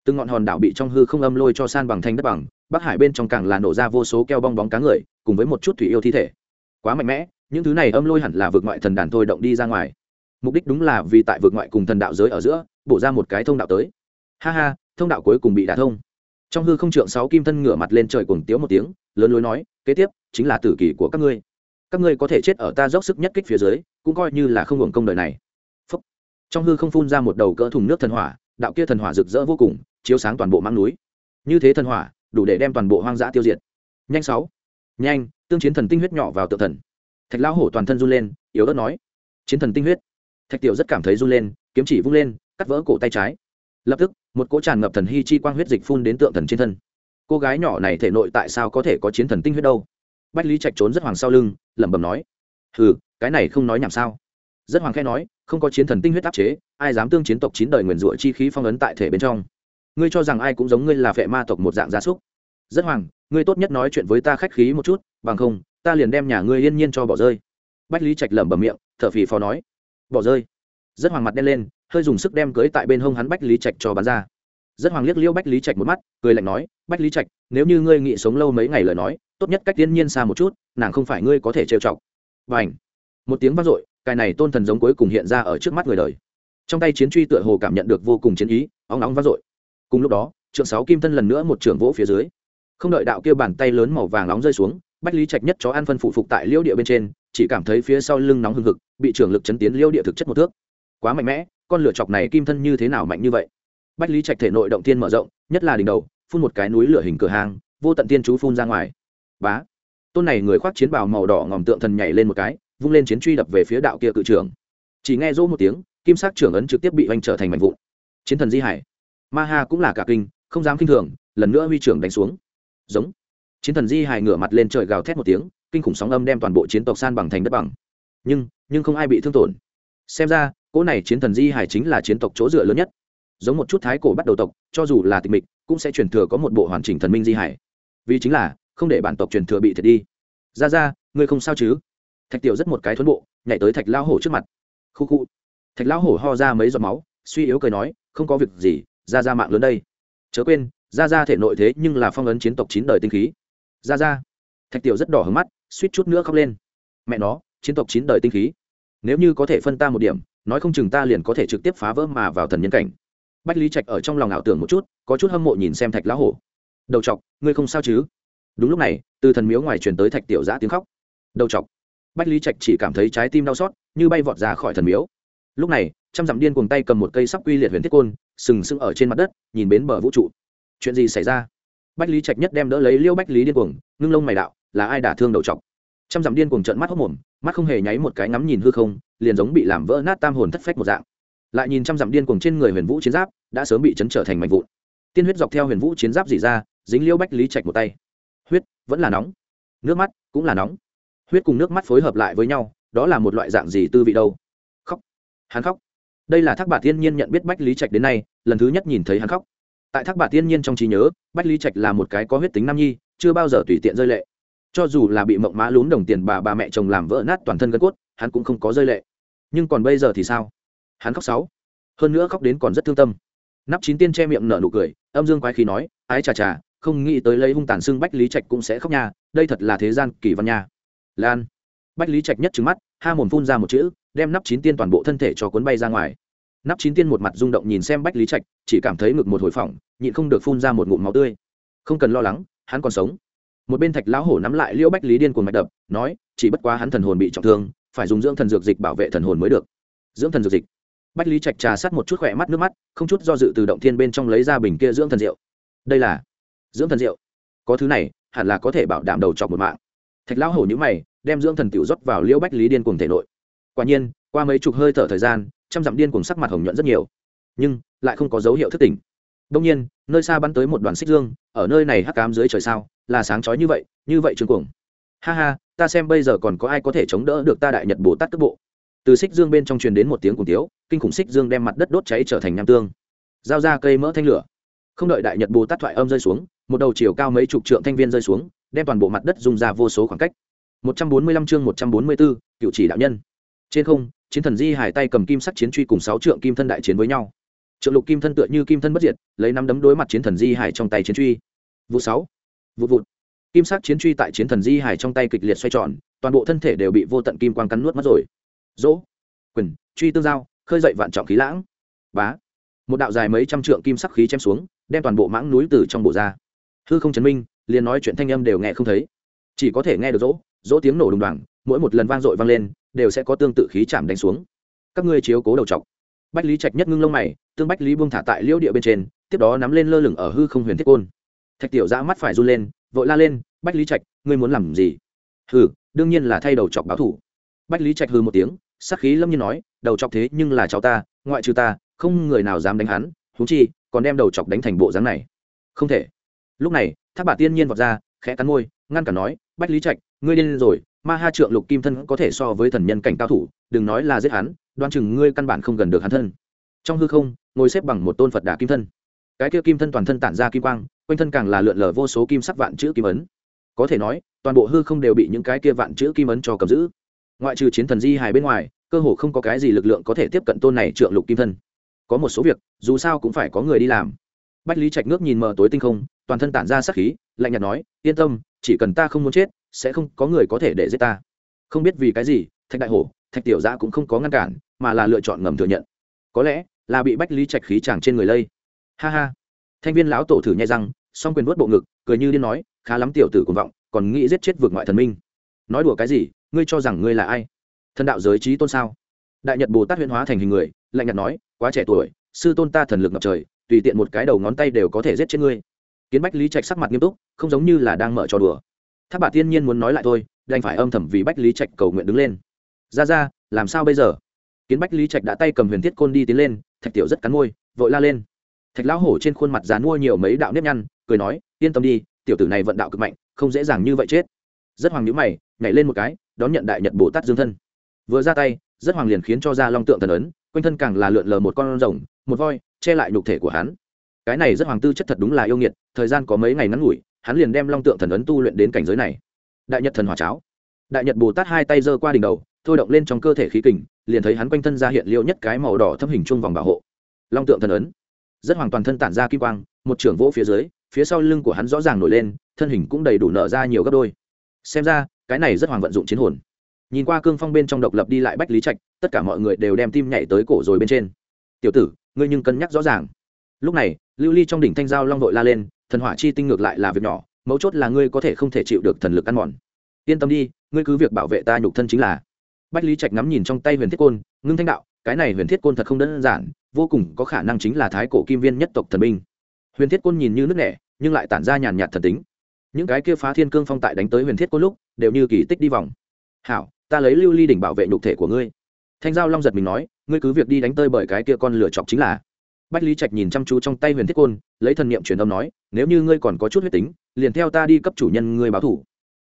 A: từng ngọn hòn đảo bị trong hư không âm lôi cho san bằng thanh đất bằng, bắc hải bên trong càng là nổ ra vô số keo bong bóng cá người, cùng với một chút thủy yêu thi thể. Quá mạnh mẽ, những thứ này âm lôi hẳn là vượt ngoại thần đàn thôi động đi ra ngoài. Mục đích đúng là vì tại vượt ngoại cùng thần đạo giới ở giữa, bổ ra một cái thông đạo tới. Ha ha, thông đạo cuối cùng bị đả thông. Trong hư không trượng sáu kim thân ngửa mặt lên trời cuồng tiếu một tiếng, lớn lối nói, kế tiếp, chính là tử kỳ của các ngươi. Các ngươi có thể chết ở ta dốc sức nhất kích phía dưới, cũng coi như là không hưởng công đời này. Phúc. trong hư không phun ra một đầu cỡ thùng nước thần hỏa, đạo kia thần hỏa rực rỡ vô cùng chiếu sáng toàn bộ mang núi. Như thế thần hỏa, đủ để đem toàn bộ hoang dã tiêu diệt. Nhanh sáu. Nhanh, tương chiến thần tinh huyết nhỏ vào tự thần. Thạch lão hổ toàn thân run lên, yếu ớt nói. Chiến thần tinh huyết. Thạch tiểu rất cảm thấy run lên, kiếm chỉ vung lên, cắt vỡ cổ tay trái. Lập tức, một cỗ tràn ngập thần hy chi quang huyết dịch phun đến tượng thần trên thân. Cô gái nhỏ này thể nội tại sao có thể có chiến thần tinh huyết đâu? Bách lý trạch trốn rất hoàng sau lưng, lẩm bẩm nói. Hừ, cái này không nói nhảm sao? Rất hoàng khẽ nói, không có chiến thần tinh huyết áp chế, ai dám tương chiến tộc chín đời nguyền rủa chi khí phong ấn tại thể bên trong? Ngươi cho rằng ai cũng giống ngươi là phệ ma tộc một dạng gia súc. Rất hoàng ngươi tốt nhất nói chuyện với ta khách khí một chút, bằng không, ta liền đem nhà ngươi yên nhiên cho bỏ rơi. Bách lý trạch lẩm bẩm miệng, thở phì phò nói, bỏ rơi. Rất hoàng mặt đen lên, hơi dùng sức đem cưới tại bên hông hắn bách lý trạch cho bắn ra. Rất hoàng liếc liêu bách lý trạch một mắt, cười lạnh nói, bách lý trạch, nếu như ngươi nghĩ sống lâu mấy ngày lời nói, tốt nhất cách yên nhiên xa một chút, nàng không phải ngươi có thể trêu chọc. Và ảnh một tiếng vang dội, cái này tôn thần giống cuối cùng hiện ra ở trước mắt người đời. Trong tay chiến truy tựa hồ cảm nhận được vô cùng chiến ý, óng nóng vang dội cùng lúc đó, trượng sáu kim thân lần nữa một trưởng vỗ phía dưới. Không đợi đạo kia bàn tay lớn màu vàng nóng rơi xuống, bách lý trạch nhất chó an phân phụ phục tại liêu địa bên trên, chỉ cảm thấy phía sau lưng nóng hừng hực, bị trưởng lực chấn tiến liêu địa thực chất một thước. Quá mạnh mẽ, con lửa chọc này kim thân như thế nào mạnh như vậy? Bách lý trạch thể nội động tiên mở rộng, nhất là đỉnh đầu, phun một cái núi lửa hình cửa hàng vô tận tiên chú phun ra ngoài. Bá! Tôn này người khoác chiến bào màu đỏ ngòm tượng thần nhảy lên một cái, vung lên chiến truy đập về phía đạo kia cự trưởng. Chỉ nghe rỗ một tiếng, kim sắc trưởng ấn trực tiếp bị oanh trở thành mảnh vụn. Chiến thần di hải ma ha cũng là cả kinh, không dám kinh thường, lần nữa huy trưởng đánh xuống. Giống. Chiến thần di hải ngửa mặt lên trời gào thét một tiếng, kinh khủng sóng âm đem toàn bộ chiến tộc san bằng thành đất bằng. Nhưng nhưng không ai bị thương tổn. Xem ra, cỗ này chiến thần di hải chính là chiến tộc chỗ dựa lớn nhất. Giống một chút thái cổ bắt đầu tộc, cho dù là tịch mịch, cũng sẽ truyền thừa có một bộ hoàn chỉnh thần minh di hải. Vì chính là, không để bản tộc truyền thừa bị thiệt đi. Ra ra, ngươi không sao chứ? Thạch tiểu rất một cái thuấn bộ, nhảy tới thạch lao hổ trước mặt. Khu khu. Thạch lao hổ ho ra mấy giọt máu, suy yếu cười nói, không có việc gì ra ra mạng lớn đây. Chớ quên, ra ra thể nội thế nhưng là phong ấn chiến tộc chín đời tinh khí. Ra ra. Thạch tiểu rất đỏ hứng mắt, suýt chút nữa khóc lên. Mẹ nó, chiến tộc chín đời tinh khí. Nếu như có thể phân ta một điểm, nói không chừng ta liền có thể trực tiếp phá vỡ mà vào thần nhân cảnh. Bách lý trạch ở trong lòng ảo tưởng một chút, có chút hâm mộ nhìn xem thạch lão hổ. Đầu chọc, ngươi không sao chứ? Đúng lúc này, từ thần miếu ngoài truyền tới thạch tiểu giã tiếng khóc. Đầu chọc. Bách lý trạch chỉ cảm thấy trái tim đau xót, như bay vọt ra khỏi thần miếu. Lúc này, trăm dặm điên cuồng tay cầm một cây sắp quy liệt huyền thiết côn sừng sững ở trên mặt đất, nhìn bến bờ vũ trụ. Chuyện gì xảy ra? Bách lý trạch nhất đem đỡ lấy liêu bách lý điên cuồng, ngưng lông mày đạo, là ai đả thương đầu chọc? Trăm dặm điên cuồng trận mắt hốc mồm, mắt không hề nháy một cái ngắm nhìn hư không, liền giống bị làm vỡ nát tam hồn thất phách một dạng. Lại nhìn trăm dặm điên cuồng trên người huyền vũ chiến giáp, đã sớm bị chấn trở thành mảnh vụn. Tiên huyết dọc theo huyền vũ chiến giáp dỉ ra, dính liêu bách lý trạch một tay. Huyết, vẫn là nóng. Nước mắt, cũng là nóng. Huyết cùng nước mắt phối hợp lại với nhau, đó là một loại dạng gì tư vị đâu? Khóc. Hắn khóc đây là thác bà thiên nhiên nhận biết bách lý trạch đến nay, lần thứ nhất nhìn thấy hắn khóc. Tại thác bà thiên nhiên trong trí nhớ, bách lý trạch là một cái có huyết tính nam nhi, chưa bao giờ tùy tiện rơi lệ. Cho dù là bị mộng mã lún đồng tiền bà bà mẹ chồng làm vỡ nát toàn thân gân cốt, hắn cũng không có rơi lệ. Nhưng còn bây giờ thì sao? Hắn khóc sáu. Hơn nữa khóc đến còn rất thương tâm. Nắp chín tiên che miệng nở nụ cười, âm dương quái khí nói, ái chà chà, không nghĩ tới lấy hung tàn xương bách lý trạch cũng sẽ khóc nhà. đây thật là thế gian kỳ văn nhà. lan. Bách lý trạch nhất trứng mắt ha mồm phun ra một chữ, đem nắp chín tiên toàn bộ thân thể cho cuốn bay ra ngoài. Nắp chín tiên một mặt rung động nhìn xem bách lý trạch, chỉ cảm thấy ngực một hồi phỏng, nhịn không được phun ra một ngụm máu tươi. Không cần lo lắng, hắn còn sống. Một bên thạch lão hổ nắm lại liễu bách lý điên cuồng mạch đập, nói, chỉ bất quá hắn thần hồn bị trọng thương, phải dùng dưỡng thần dược dịch bảo vệ thần hồn mới được. Dưỡng thần dược dịch. Bách lý trạch trà sát một chút khỏe mắt nước mắt, không chút do dự từ động thiên bên trong lấy ra bình kia dưỡng thần rượu. Đây là dưỡng thần rượu. Có thứ này, hẳn là có thể bảo đảm đầu chọc một mạng. Thạch lão hổ nhữ mày đem dưỡng thần tiểu rót vào liễu bách lý điên cuồng thể nội. Quả nhiên, qua mấy chục hơi thở thời gian, trăm dặm điên cuồng sắc mặt hồng nhuận rất nhiều, nhưng lại không có dấu hiệu thức tỉnh. Đông nhiên, nơi xa bắn tới một đoàn xích dương, ở nơi này hắc cám dưới trời sao, là sáng chói như vậy như vậy trương cuồng. Ha ha, ta xem bây giờ còn có ai có thể chống đỡ được ta đại nhật bồ tát tức bộ. Từ xích dương bên trong truyền đến một tiếng cùng tiếu, kinh khủng xích dương đem mặt đất đốt cháy trở thành nham tương. Giao ra cây mỡ thanh lửa. Không đợi đại nhật bồ tát thoại âm rơi xuống, một đầu chiều cao mấy chục trượng thanh viên rơi xuống, đem toàn bộ mặt đất dùng ra vô số khoảng cách. 145 chương 144, cựu chỉ đạo nhân. Trên không chiến thần di hải tay cầm kim sắc chiến truy cùng sáu trượng kim thân đại chiến với nhau. Trượng lục kim thân tựa như kim thân bất diệt lấy năm đấm đối mặt chiến thần di hải trong tay chiến truy. Vụ sáu. Vụ vụt. Kim sắc chiến truy tại chiến thần di hải trong tay kịch liệt xoay tròn toàn bộ thân thể đều bị vô tận kim quang cắn nuốt mất rồi. Dỗ quyền truy tương giao khơi dậy vạn trọng khí lãng. Bá. Một đạo dài mấy trăm trượng kim sắc khí chém xuống đem toàn bộ mãng núi từ trong bộ ra. Hư không chấn minh liền nói chuyện thanh âm đều nghe không thấy. Chỉ có thể nghe được dỗ dỗ tiếng nổ đùng đoàng, mỗi một lần vang dội vang lên, đều sẽ có tương tự khí chạm đánh xuống. Các ngươi chiếu cố đầu chọc. Bách lý trạch nhất ngưng lông mày, tương bách lý buông thả tại liễu địa bên trên, tiếp đó nắm lên lơ lửng ở hư không huyền thiết côn. Thạch tiểu giã mắt phải run lên, vội la lên, bách lý trạch, ngươi muốn làm gì? Hừ, đương nhiên là thay đầu chọc báo thủ. Bách lý trạch hư một tiếng, sắc khí lâm nhiên nói, đầu chọc thế nhưng là cháu ta, ngoại trừ ta, không người nào dám đánh hắn húng chi, còn đem đầu chọc đánh thành bộ dáng này. Không thể. Lúc này tháp bà tiên nhiên vọt ra, khẽ cắn môi, ngăn cản nói, bách lý trạch ngươi điên rồi, ma ha trượng lục kim thân có thể so với thần nhân cảnh cao thủ, đừng nói là giết hắn đoan chừng ngươi căn bản không gần được hắn thân. Trong hư không, ngồi xếp bằng một tôn phật đà kim thân. Cái kia kim thân toàn thân tản ra kim quang, quanh thân càng là lượn lờ vô số kim sắc vạn chữ kim ấn. Có thể nói, toàn bộ hư không đều bị những cái kia vạn chữ kim ấn cho cầm giữ. Ngoại trừ chiến thần di hài bên ngoài, cơ hồ không có cái gì lực lượng có thể tiếp cận tôn này trượng lục kim thân. Có một số việc, dù sao cũng phải có người đi làm. Bách lý trạch nước nhìn mờ tối tinh không, toàn thân tản ra sắc khí, lạnh nhạt nói, yên tâm, chỉ cần ta không muốn chết sẽ không có người có thể để giết ta. Không biết vì cái gì, thạch đại hổ, thạch tiểu giã cũng không có ngăn cản, mà là lựa chọn ngầm thừa nhận. Có lẽ là bị bách lý trạch khí chàng trên người lây. Ha ha. Thanh viên lão tổ thử nhai răng, song quyền vớt bộ ngực, cười như điên nói, khá lắm tiểu tử cuồng vọng, còn nghĩ giết chết vượt ngoại thần minh. Nói đùa cái gì, ngươi cho rằng ngươi là ai? Thần đạo giới trí tôn sao? Đại nhật bồ tát huyễn hóa thành hình người, lạnh nhạt nói, quá trẻ tuổi, sư tôn ta thần lực ngập trời, tùy tiện một cái đầu ngón tay đều có thể giết chết ngươi. Kiến bách lý trạch sắc mặt nghiêm túc, không giống như là đang mở trò đùa tháp bà tiên nhiên muốn nói lại thôi, đành phải âm thầm vì bách lý trạch cầu nguyện đứng lên. Ra ra, làm sao bây giờ? Kiến bách lý trạch đã tay cầm huyền thiết côn đi tiến lên, thạch tiểu rất cắn môi, vội la lên. Thạch lão hổ trên khuôn mặt dán mua nhiều mấy đạo nếp nhăn, cười nói, yên tâm đi, tiểu tử này vận đạo cực mạnh, không dễ dàng như vậy chết. Rất hoàng nhữ mày, nhảy lên một cái, đón nhận đại nhật bồ tát dương thân. Vừa ra tay, rất hoàng liền khiến cho ra long tượng thần ấn, quanh thân càng là lượn lờ một con rồng, một voi, che lại nhục thể của hắn. Cái này rất hoàng tư chất thật đúng là yêu nghiệt, thời gian có mấy ngày ngắn ngủi hắn liền đem long tượng thần ấn tu luyện đến cảnh giới này. Đại nhật thần hỏa cháo. Đại nhật bồ tát hai tay giơ qua đỉnh đầu, thôi động lên trong cơ thể khí kình, liền thấy hắn quanh thân ra hiện liệu nhất cái màu đỏ thâm hình chung vòng bảo hộ. Long tượng thần ấn. Rất hoàn toàn thân tản ra kim quang, một trưởng vỗ phía dưới, phía sau lưng của hắn rõ ràng nổi lên, thân hình cũng đầy đủ nở ra nhiều gấp đôi. Xem ra, cái này rất hoàng vận dụng chiến hồn. Nhìn qua cương phong bên trong độc lập đi lại bách lý trạch, tất cả mọi người đều đem tim nhảy tới cổ rồi bên trên. Tiểu tử, ngươi nhưng cân nhắc rõ ràng. Lúc này, lưu ly trong đỉnh thanh giao long đội la lên thần hỏa chi tinh ngược lại là việc nhỏ, mấu chốt là ngươi có thể không thể chịu được thần lực ăn mòn. Yên tâm đi, ngươi cứ việc bảo vệ ta nhục thân chính là. Bách lý trạch ngắm nhìn trong tay huyền thiết côn, ngưng thanh đạo, cái này huyền thiết côn thật không đơn giản, vô cùng có khả năng chính là thái cổ kim viên nhất tộc thần binh. Huyền thiết côn nhìn như nước nẻ, nhưng lại tản ra nhàn nhạt thần tính. Những cái kia phá thiên cương phong tại đánh tới huyền thiết côn lúc, đều như kỳ tích đi vòng. Hảo, ta lấy lưu ly đỉnh bảo vệ nhục thể của ngươi. Thanh giao long giật mình nói, ngươi cứ việc đi đánh tơi bởi cái kia con lửa chọc chính là bách lý trạch nhìn chăm chú trong tay huyền thiết côn, lấy thần niệm truyền âm nói, nếu như ngươi còn có chút huyết tính, liền theo ta đi cấp chủ nhân ngươi báo thủ.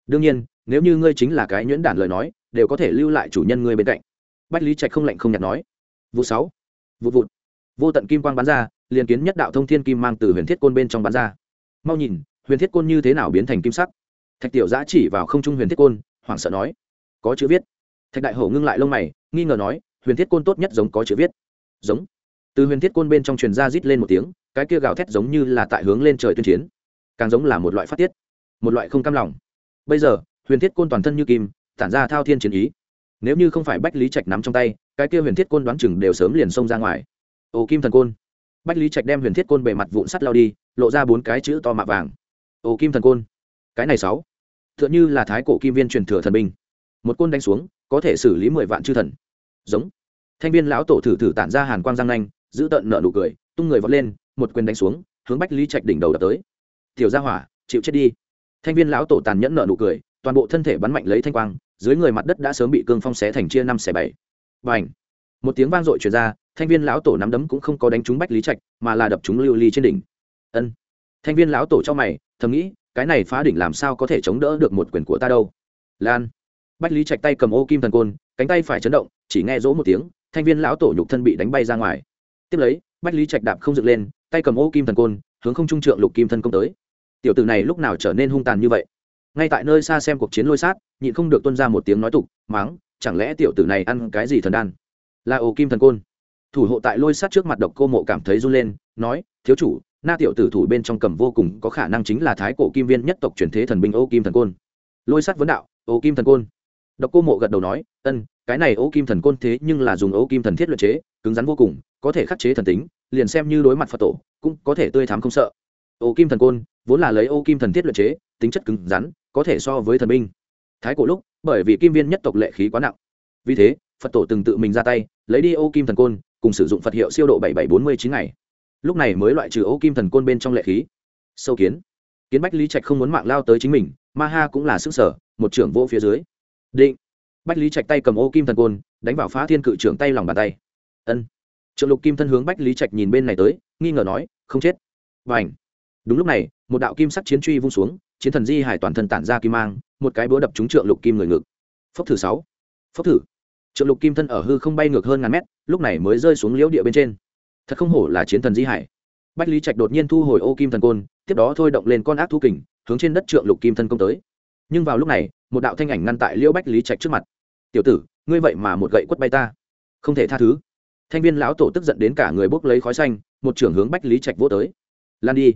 A: Đương nhiên, nếu như ngươi chính là cái nhuyễn đản lời nói, đều có thể lưu lại chủ nhân ngươi bên cạnh. Bách lý trạch không lạnh không nhạt nói. Vụ sáu, vụ vụt. Vô tận kim quang bắn ra, liền kiến nhất đạo thông thiên kim mang từ huyền thiết côn bên trong bắn ra. Mau nhìn, huyền thiết côn như thế nào biến thành kim sắc? Thạch tiểu giã chỉ vào không trung huyền thiết côn, hoảng sợ nói. Có chữ viết. Thạch đại hổ ngưng lại lông mày, nghi ngờ nói, huyền thiết côn tốt nhất giống có chữ viết. Giống? Từ huyền thiết côn bên trong truyền ra rít lên một tiếng, cái kia gào thét giống như là tại hướng lên trời tuyên chiến. Càng giống là một loại phát tiết, một loại không cam lòng. Bây giờ, huyền thiết côn toàn thân như kim, tản ra thao thiên chiến ý. Nếu như không phải bách lý trạch nắm trong tay, cái kia huyền thiết côn đoán chừng đều sớm liền xông ra ngoài. Ồ kim thần côn. Bách lý trạch đem huyền thiết côn bề mặt vụn sắt lao đi, lộ ra bốn cái chữ to mạ vàng. Ồ kim thần côn. Cái này sáu. T h ư ợ n như là thái cổ kim viên truyền thừa thần binh. Một côn đánh xuống, có thể xử lý mười vạn chư thần. Giống. Thanh viên lão tổ thử thử tản ra hàn quang giang nanh giữ tận nợ nụ cười, tung người vọt lên, một quyền đánh xuống, hướng bách lý trạch đỉnh đầu đập tới. Tiểu gia hỏa, chịu chết đi. Thanh viên lão tổ tàn nhẫn nợ nụ cười, toàn bộ thân thể bắn mạnh lấy thanh quang, dưới người mặt đất đã sớm bị cương phong xé thành chia năm xẻ bảy. Và ảnh một tiếng vang dội truyền ra, thanh viên lão tổ nắm đấm cũng không có đánh trúng bách lý trạch, mà là đập trúng lưu ly trên đỉnh. Ân. Thanh viên lão tổ cho mày, thầm nghĩ, cái này phá đỉnh làm sao có thể chống đỡ được một quyền của ta đâu? Lan! Bách lý trạch tay cầm ô kim thần côn, cánh tay phải chấn động, chỉ nghe rỗ một tiếng, thanh viên lão tổ nhục thân bị đánh bay ra ngoài tiếp lấy, bách lý trạch đạp không dựng lên, tay cầm ô kim thần côn, hướng không trung trượng lục kim thân công tới. Tiểu tử này lúc nào trở nên hung tàn như vậy? Ngay tại nơi xa xem cuộc chiến lôi sát, nhịn không được tuân ra một tiếng nói tục máng chẳng lẽ tiểu tử này ăn cái gì thần đan? Là ô kim thần côn. Thủ hộ tại lôi sát trước mặt độc cô mộ cảm thấy run lên, nói, thiếu chủ, na tiểu tử thủ bên trong cầm vô cùng có khả năng chính là thái cổ kim viên nhất tộc truyền thế thần binh ô kim thần côn. Lôi sát vấn đạo, ô kim thần côn. Độc cô mộ gật đầu nói, ân, cái này ô kim thần côn thế nhưng là dùng ô kim thần thiết luyện chế, cứng rắn vô cùng có thể khắc chế thần tính, liền xem như đối mặt phật tổ, cũng có thể tươi thám không sợ. Ô kim thần côn vốn là lấy ô kim thần thiết luyện chế, tính chất cứng rắn, có thể so với thần binh. Thái cổ lúc, bởi vì kim viên nhất tộc lệ khí quá nặng. Vì thế, phật tổ từng tự mình ra tay, lấy đi ô kim thần côn, cùng sử dụng phật hiệu siêu độ bảy bảy bốn mươi chín ngày. Lúc này mới loại trừ ô kim thần côn bên trong lệ khí. Sâu kiến. Kiến bách lý trạch không muốn mạng lao tới chính mình, ma ha cũng là sức sở, một trưởng vô phía dưới. Định. Bách lý trạch tay cầm ô kim thần côn, đánh vào phá thiên cự trưởng tay lòng bàn tay. Ân trượng lục kim thân hướng bách lý trạch nhìn bên này tới, nghi ngờ nói, không chết. Và đúng lúc này, một đạo kim sắc chiến truy vung xuống, chiến thần di hải toàn thân tản ra kim mang, một cái búa đập trúng trượng lục kim người ngực. Phốc thử sáu. Phốc thử. Trượng lục kim thân ở hư không bay ngược hơn ngàn mét, lúc này mới rơi xuống liễu địa bên trên. Thật không hổ là chiến thần di hải. Bách lý trạch đột nhiên thu hồi ô kim thần côn, tiếp đó thôi động lên con ác thu kình, hướng trên đất trượng lục kim thân công tới. Nhưng vào lúc này, một đạo thanh ảnh ngăn tại liễu bách lý trạch trước mặt. Tiểu tử, ngươi vậy mà một gậy quất bay ta. Không thể tha thứ thanh viên lão tổ tức giận đến cả người bốc lấy khói xanh, một trưởng hướng bách lý trạch vô tới. Lan đi.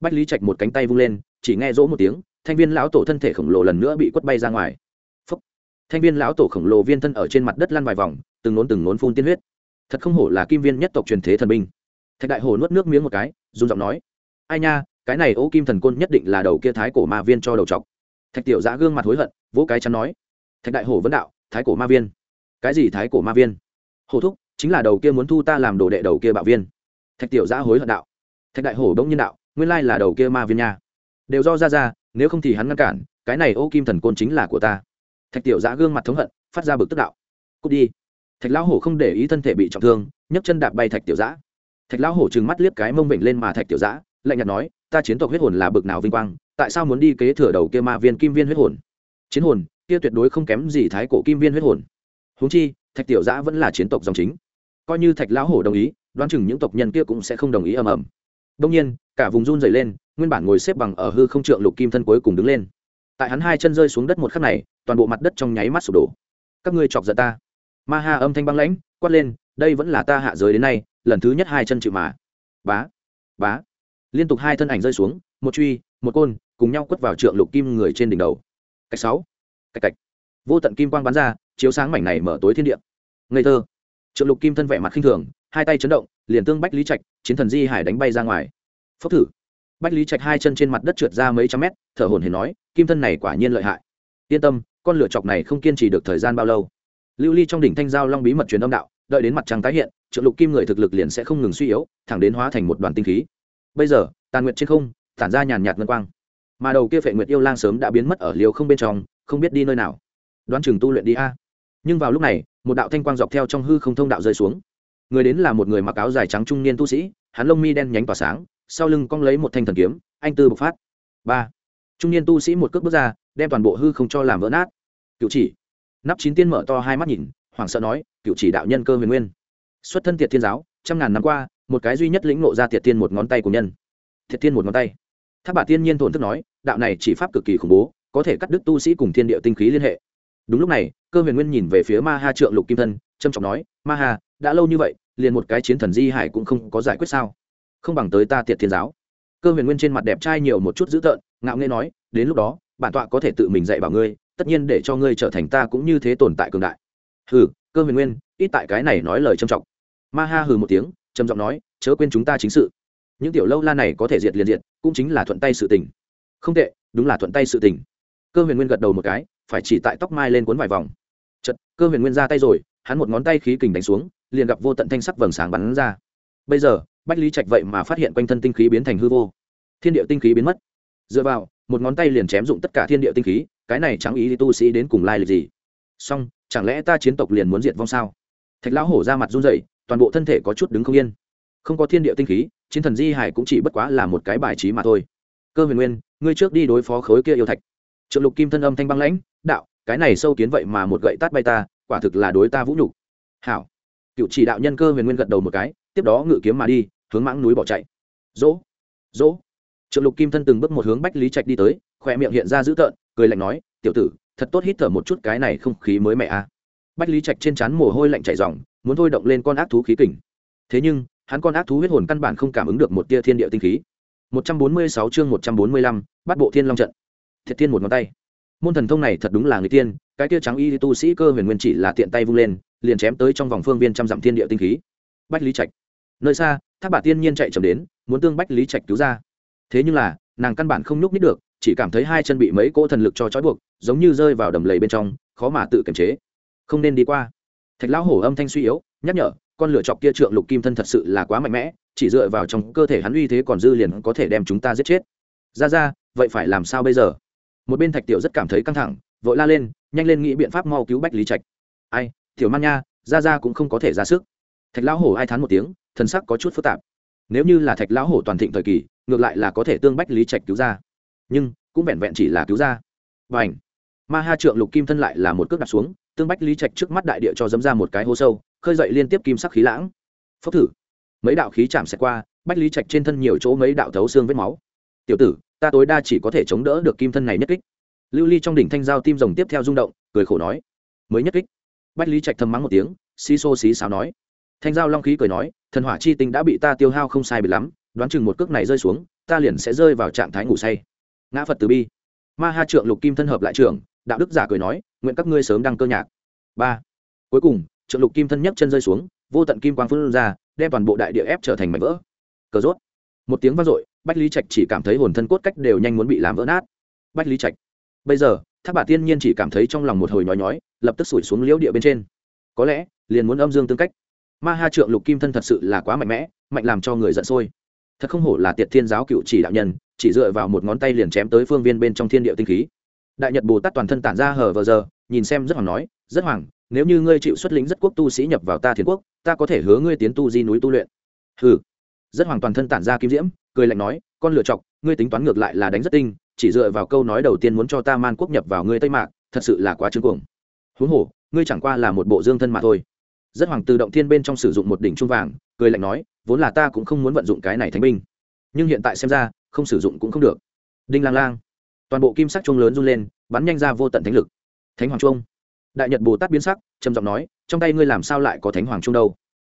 A: Bách lý trạch một cánh tay vung lên, chỉ nghe rỗ một tiếng, thanh viên lão tổ thân thể khổng lồ lần nữa bị quất bay ra ngoài. Phúc. thanh viên lão tổ khổng lồ viên thân ở trên mặt đất lăn vài vòng, từng nốn từng nốn phun tiên huyết. Thật không hổ là kim viên nhất tộc truyền thế thần binh. Thạch đại hồ nuốt nước miếng một cái, run giọng nói, ai nha, cái này ô kim thần côn nhất định là đầu kia thái cổ ma viên cho đầu chọc. Thạch tiểu giã gương mặt hối hận, vỗ cái chắn nói, thạch đại hồ vấn đạo, thái cổ ma viên. Cái gì thái cổ ma viên? Hồ thúc chính là đầu kia muốn thu ta làm đồ đệ đầu kia bạo viên. Thạch tiểu giã hối hận đạo. Thạch đại hổ đông nhân đạo, nguyên lai là đầu kia ma viên nha. Đều do ra ra, nếu không thì hắn ngăn cản, cái này ô kim thần côn chính là của ta. Thạch tiểu giã gương mặt thống hận, phát ra bực tức đạo. Cút đi. Thạch lão hổ không để ý thân thể bị trọng thương, nhấc chân đạp bay thạch tiểu giã. Thạch lão hổ trừng mắt liếc cái mông bệnh lên mà thạch tiểu giã, lạnh nhạt nói, ta chiến tộc huyết hồn là bực nào vinh quang, tại sao muốn đi kế thừa đầu kia ma viên kim viên huyết hồn? Chiến hồn, kia tuyệt đối không kém gì thái cổ kim viên huyết hồn. Huống chi, thạch tiểu giã vẫn là chiến tộc dòng chính coi như thạch lão hổ đồng ý, đoán chừng những tộc nhân kia cũng sẽ không đồng ý ầm ầm. Đông nhiên, cả vùng run dày lên, nguyên bản ngồi xếp bằng ở hư không trượng lục kim thân cuối cùng đứng lên. Tại hắn hai chân rơi xuống đất một khắc này, toàn bộ mặt đất trong nháy mắt sụp đổ. Các ngươi chọc giận ta. Ma ha âm thanh băng lãnh, quát lên, đây vẫn là ta hạ giới đến nay, lần thứ nhất hai chân chịu mà. Bá bá. Liên tục hai thân ảnh rơi xuống, một truy, một côn, cùng nhau quất vào trượng lục kim người trên đỉnh đầu. Cách sáu cách cách vô tận kim quang bắn ra, chiếu sáng mảnh này mở tối thiên địa. Ngây thơ trượng lục kim thân vẻ mặt khinh thường, hai tay chấn động, liền tương bách lý trạch, chiến thần di hải đánh bay ra ngoài. Phốc thử. Bách lý trạch hai chân trên mặt đất trượt ra mấy trăm mét, thở hồn hển nói, kim thân này quả nhiên lợi hại. Yên tâm, con lửa chọc này không kiên trì được thời gian bao lâu. Lưu ly trong đỉnh thanh giao long bí mật truyền âm đạo, đợi đến mặt trăng tái hiện, Trượng lục kim người thực lực liền sẽ không ngừng suy yếu, thẳng đến hóa thành một đoàn tinh khí. Bây giờ, tàn nguyệt trên không, tản ra nhàn nhạt ngân quang. Mà đầu kia phệ nguyệt yêu lang sớm đã biến mất ở liều không bên trong, không biết đi nơi nào. Đoán chừng tu luyện đi a. Nhưng vào lúc này một đạo thanh quang dọc theo trong hư không thông đạo rơi xuống. Người đến là một người mặc áo dài trắng trung niên tu sĩ, hắn lông mi đen nhánh tỏa sáng, sau lưng cong lấy một thanh thần kiếm, anh tư bộc phát. Ba. Trung niên tu sĩ một cước bước ra, đem toàn bộ hư không cho làm vỡ nát. Cựu chỉ. Nắp chín tiên mở to hai mắt nhìn, hoảng sợ nói cựu chỉ đạo nhân cơ huyền nguyên. Xuất thân tiệt thiên giáo, trăm ngàn năm qua, một cái duy nhất lĩnh nộ ra tiệt tiên một ngón tay của nhân. Thiệt tiên một ngón tay. Tháp bà tiên nhiên thổn thức nói, đạo này chỉ pháp cực kỳ khủng bố, có thể cắt đứt tu sĩ cùng thiên địa tinh khí liên hệ. Đúng lúc này cơ huyền nguyên nhìn về phía ma ha trượng lục kim thân trâm trọng nói, ma ha, đã lâu như vậy, liền một cái chiến thần di hải cũng không có giải quyết sao? Không bằng tới ta tiệt thiên giáo. Cơ huyền nguyên trên mặt đẹp trai nhiều một chút dữ tợn, ngạo nghê nói, đến lúc đó, bản tọa có thể tự mình dạy bảo ngươi, tất nhiên để cho ngươi trở thành ta cũng như thế tồn tại cường đại. Hừ, cơ huyền nguyên, ít tại cái này nói lời trâm trọng. Ma ha hừ một tiếng, trầm giọng nói, chớ quên chúng ta chính sự. Những tiểu lâu la này có thể diệt liền diệt, cũng chính là thuận tay sự tình. Không tệ, đúng là thuận tay sự tình. Cơ huyền nguyên gật đầu một cái, phải chỉ tại tóc mai lên cuốn vài vòng cơ huyền nguyên ra tay rồi, hắn một ngón tay khí kình đánh xuống, liền gặp vô tận thanh sắc vầng sáng bắn ra. Bây giờ, bách lý trạch vậy mà phát hiện quanh thân tinh khí biến thành hư vô. Thiên địa tinh khí biến mất. Dựa vào, một ngón tay liền chém dụng tất cả thiên địa tinh khí, cái này chẳng ý tu sĩ đến cùng lai lịch gì? Song, chẳng lẽ ta chiến tộc liền muốn diệt vong sao? Thạch lão hổ ra mặt run rẩy, toàn bộ thân thể có chút đứng không yên. Không có thiên địa tinh khí, chiến thần di hải cũng chỉ bất quá là một cái bài trí mà thôi. Cơ huyền nguyên, ngươi trước đi đối phó khối kia yêu thạch. Trợ lục kim thân âm thanh băng lãnh, đạo cái này sâu kiến vậy mà một gậy tát bay ta quả thực là đối ta vũ nhục. Hảo. Cựu chỉ đạo nhân cơ huyền nguyên gật đầu một cái tiếp đó ngự kiếm mà đi hướng mãng núi bỏ chạy. Dỗ. Dỗ. Trượng lục kim thân từng bước một hướng bách lý trạch đi tới khỏe miệng hiện ra dữ tợn cười lạnh nói tiểu tử thật tốt hít thở một chút cái này không khí mới mẻ a à. bách lý trạch trên trán mồ hôi lạnh chảy dòng muốn thôi động lên con ác thú khí kình. Thế nhưng hắn con ác thú huyết hồn căn bản không cảm ứng được một tia thiên địa tinh khí. 146 chương 145, bắt bộ thiên long trận. Thiệt thiên một ngón tay môn thần thông này thật đúng là người tiên, cái tia trắng y tu sĩ cơ huyền nguyên chỉ là tiện tay vung lên, liền chém tới trong vòng phương viên trăm dặm thiên địa tinh khí. Bách lý trạch, nơi xa tháp bà tiên nhiên chạy chậm đến, muốn tương bách lý trạch cứu ra. Thế nhưng là, nàng căn bản không nhúc nít được, chỉ cảm thấy hai chân bị mấy cỗ thần lực cho trói buộc, giống như rơi vào đầm lầy bên trong, khó mà tự kiềm chế. Không nên đi qua. Thạch lão hổ âm thanh suy yếu, nhắc nhở, con lửa chọc kia trượng lục kim thân thật sự là quá mạnh mẽ, chỉ dựa vào trong cơ thể hắn uy thế còn dư liền có thể đem chúng ta giết chết. Ra ra, vậy phải làm sao bây giờ? Một bên thạch tiểu rất cảm thấy căng thẳng, vội la lên, nhanh lên nghĩ biện pháp mau cứu bách lý trạch. Ai, tiểu man nha, ra ra cũng không có thể ra sức. Thạch lão hổ ai thán một tiếng, thần sắc có chút phức tạp. Nếu như là thạch lão hổ toàn thịnh thời kỳ, ngược lại là có thể tương bách lý trạch cứu ra. Nhưng, cũng vẹn vẹn chỉ là cứu ra. Và ảnh ma ha trượng lục kim thân lại là một cước đặt xuống, tương bách lý trạch trước mắt đại địa cho dấm ra một cái hố sâu, khơi dậy liên tiếp kim sắc khí lãng. Phốc thử! Mấy đạo khí chạm xẹt qua, bách lý trạch trên thân nhiều chỗ mấy đạo thấu xương vết máu. Tiểu tử ta tối đa chỉ có thể chống đỡ được kim thân này nhất kích. Lưu ly trong đỉnh thanh giao tim rồng tiếp theo rung động, cười khổ nói, mới nhất kích. Bách lý trạch thầm mắng một tiếng, xí xô xí xáo nói. Thanh giao long khí cười nói, thần hỏa chi tinh đã bị ta tiêu hao không sai bị lắm, đoán chừng một cước này rơi xuống, ta liền sẽ rơi vào trạng thái ngủ say. Ngã phật từ bi. Ma ha trượng lục kim thân hợp lại trưởng, đạo đức giả cười nói, nguyện các ngươi sớm đăng cơ nhạc. Ba. Cuối cùng, trượng lục kim thân nhấc chân rơi xuống, vô tận kim quang phun ra, đem toàn bộ đại địa ép trở thành mảnh vỡ. Cờ rốt. Một tiếng vang dội bách lý trạch chỉ cảm thấy hồn thân cốt cách đều nhanh muốn bị làm vỡ nát. Bách lý trạch, bây giờ, thác bà tiên nhiên chỉ cảm thấy trong lòng một hồi nhói nhói, lập tức sủi xuống liễu địa bên trên. Có lẽ, liền muốn âm dương tương cách. Ma ha trượng lục kim thân thật sự là quá mạnh mẽ, mạnh làm cho người giận sôi. Thật không hổ là tiệt thiên giáo cựu chỉ đạo nhân, chỉ dựa vào một ngón tay liền chém tới phương viên bên trong thiên địa tinh khí. Đại nhật bồ tát toàn thân tản ra hờ vờ giờ, nhìn xem rất hoàng nói, rất hoàng nếu như ngươi chịu xuất lĩnh rất quốc tu sĩ nhập vào ta thiên quốc, ta có thể hứa ngươi tiến tu di núi tu luyện. Ừ rất hoàng toàn thân tản ra kim diễm cười lạnh nói, con lựa chọc, ngươi tính toán ngược lại là đánh rất tinh, chỉ dựa vào câu nói đầu tiên muốn cho ta man quốc nhập vào ngươi tây mạc, thật sự là quá trương cuồng. Huống hồ, ngươi chẳng qua là một bộ dương thân mà thôi. Rất hoàng từ động thiên bên trong sử dụng một đỉnh trung vàng, cười lạnh nói, vốn là ta cũng không muốn vận dụng cái này thánh binh, nhưng hiện tại xem ra, không sử dụng cũng không được. Đinh lang lang. Toàn bộ kim sắc trung lớn run lên, bắn nhanh ra vô tận thánh lực. Thánh hoàng trung đại nhật bồ tát biến sắc, trầm giọng nói, trong tay ngươi làm sao lại có thánh hoàng trung đâu?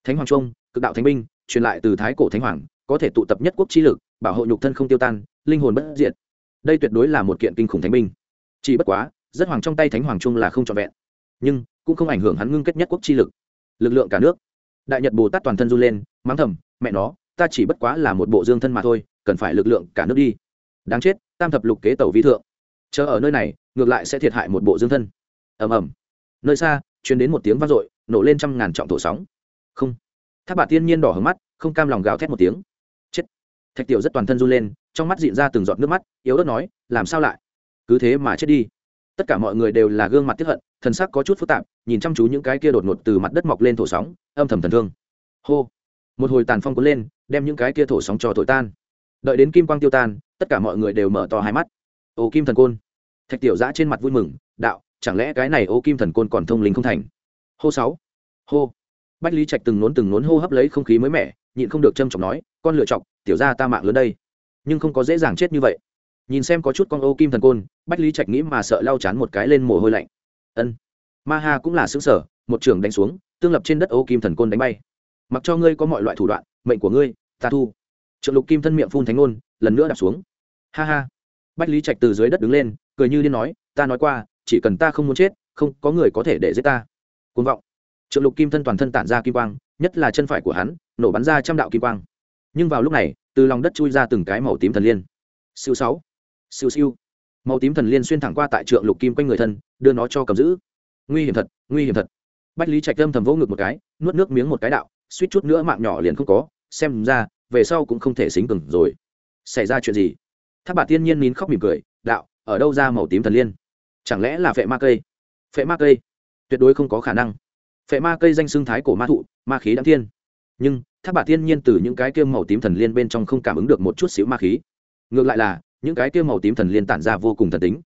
A: Thánh hoàng trung cực đạo thánh binh, truyền lại từ thái cổ thánh hoàng có thể tụ tập nhất quốc chi lực, bảo hộ nhục thân không tiêu tan, linh hồn bất diệt. Đây tuyệt đối là một kiện kinh khủng thánh binh. Chỉ bất quá, rất hoàng trong tay thánh hoàng trung là không trọn vẹn. Nhưng, cũng không ảnh hưởng hắn ngưng kết nhất quốc chi lực. Lực lượng cả nước. Đại nhật bồ tát toàn thân run lên, mắng thầm, mẹ nó, ta chỉ bất quá là một bộ dương thân mà thôi, cần phải lực lượng cả nước đi. Đáng chết, tam thập lục kế tẩu vi thượng. Chờ ở nơi này, ngược lại sẽ thiệt hại một bộ dương thân. Ầm ầm. Nơi xa chuyển đến một tiếng vang dội, nổ lên trăm ngàn trọng thổ sóng. Không. Tháp bà tiên nhiên đỏ hứng mắt, không cam lòng gào thét một tiếng thạch tiểu rất toàn thân run lên, trong mắt diện ra từng giọt nước mắt, yếu ớt nói, làm sao lại? Cứ thế mà chết đi. Tất cả mọi người đều là gương mặt tiếp hận, thần sắc có chút phức tạp, nhìn chăm chú những cái kia đột ngột từ mặt đất mọc lên thổ sóng, âm thầm thần thương. Hô! Một hồi tàn phong cuốn lên, đem những cái kia thổ sóng cho thổi tan. Đợi đến kim quang tiêu tan, tất cả mọi người đều mở to hai mắt. Ô kim thần côn! Thạch tiểu giã trên mặt vui mừng, đạo, chẳng lẽ cái này ô kim thần côn còn thông linh không thành? Hô sáu! Hô! Bách lý trạch từng nốn từng nốn hô hấp lấy không khí mới mẻ, nhịn không được trâm trọng nói, con lựa chọc, tiểu ra ta mạng lớn đây. Nhưng không có dễ dàng chết như vậy. Nhìn xem có chút con ô kim thần côn, bách lý trạch nghĩ mà sợ lau chán một cái lên mồ hôi lạnh. Ân. Ma ha cũng là xứng sở một trường đánh xuống, tương lập trên đất ô kim thần côn đánh bay. Mặc cho ngươi có mọi loại thủ đoạn, mệnh của ngươi, ta thu. Trượng lục kim thân miệng phun thánh ngôn, lần nữa đạp xuống. Ha ha. Bách lý trạch từ dưới đất đứng lên, cười như điên nói, ta nói qua, chỉ cần ta không muốn chết, không có người có thể để giết ta. Côn vọng trượng lục kim thân toàn thân tản ra kim quang, nhất là chân phải của hắn, nổ bắn ra trăm đạo kim quang. Nhưng vào lúc này, từ lòng đất chui ra từng cái màu tím thần liên. Siêu sáu, siêu siêu. Màu tím thần liên xuyên thẳng qua tại trượng lục kim quanh người thân, đưa nó cho cầm giữ. Nguy hiểm thật, nguy hiểm thật. Bách lý trạch âm thầm vỗ ngực một cái, nuốt nước miếng một cái đạo, suýt chút nữa mạng nhỏ liền không có, xem ra, về sau cũng không thể xính cừng rồi. Xảy ra chuyện gì? Thác bà tiên nhiên nín khóc mỉm cười, đạo, ở đâu ra màu tím thần liên? Chẳng lẽ là phệ ma cây? Phệ ma cây? Tuyệt đối không có khả năng phệ ma cây danh xương thái cổ ma thụ, ma khí đáng thiên. Nhưng tháp bà tiên nhiên từ những cái kia màu tím thần liên bên trong không cảm ứng được một chút xíu ma khí. Ngược lại là, những cái kia màu tím thần liên tản ra vô cùng thần tính.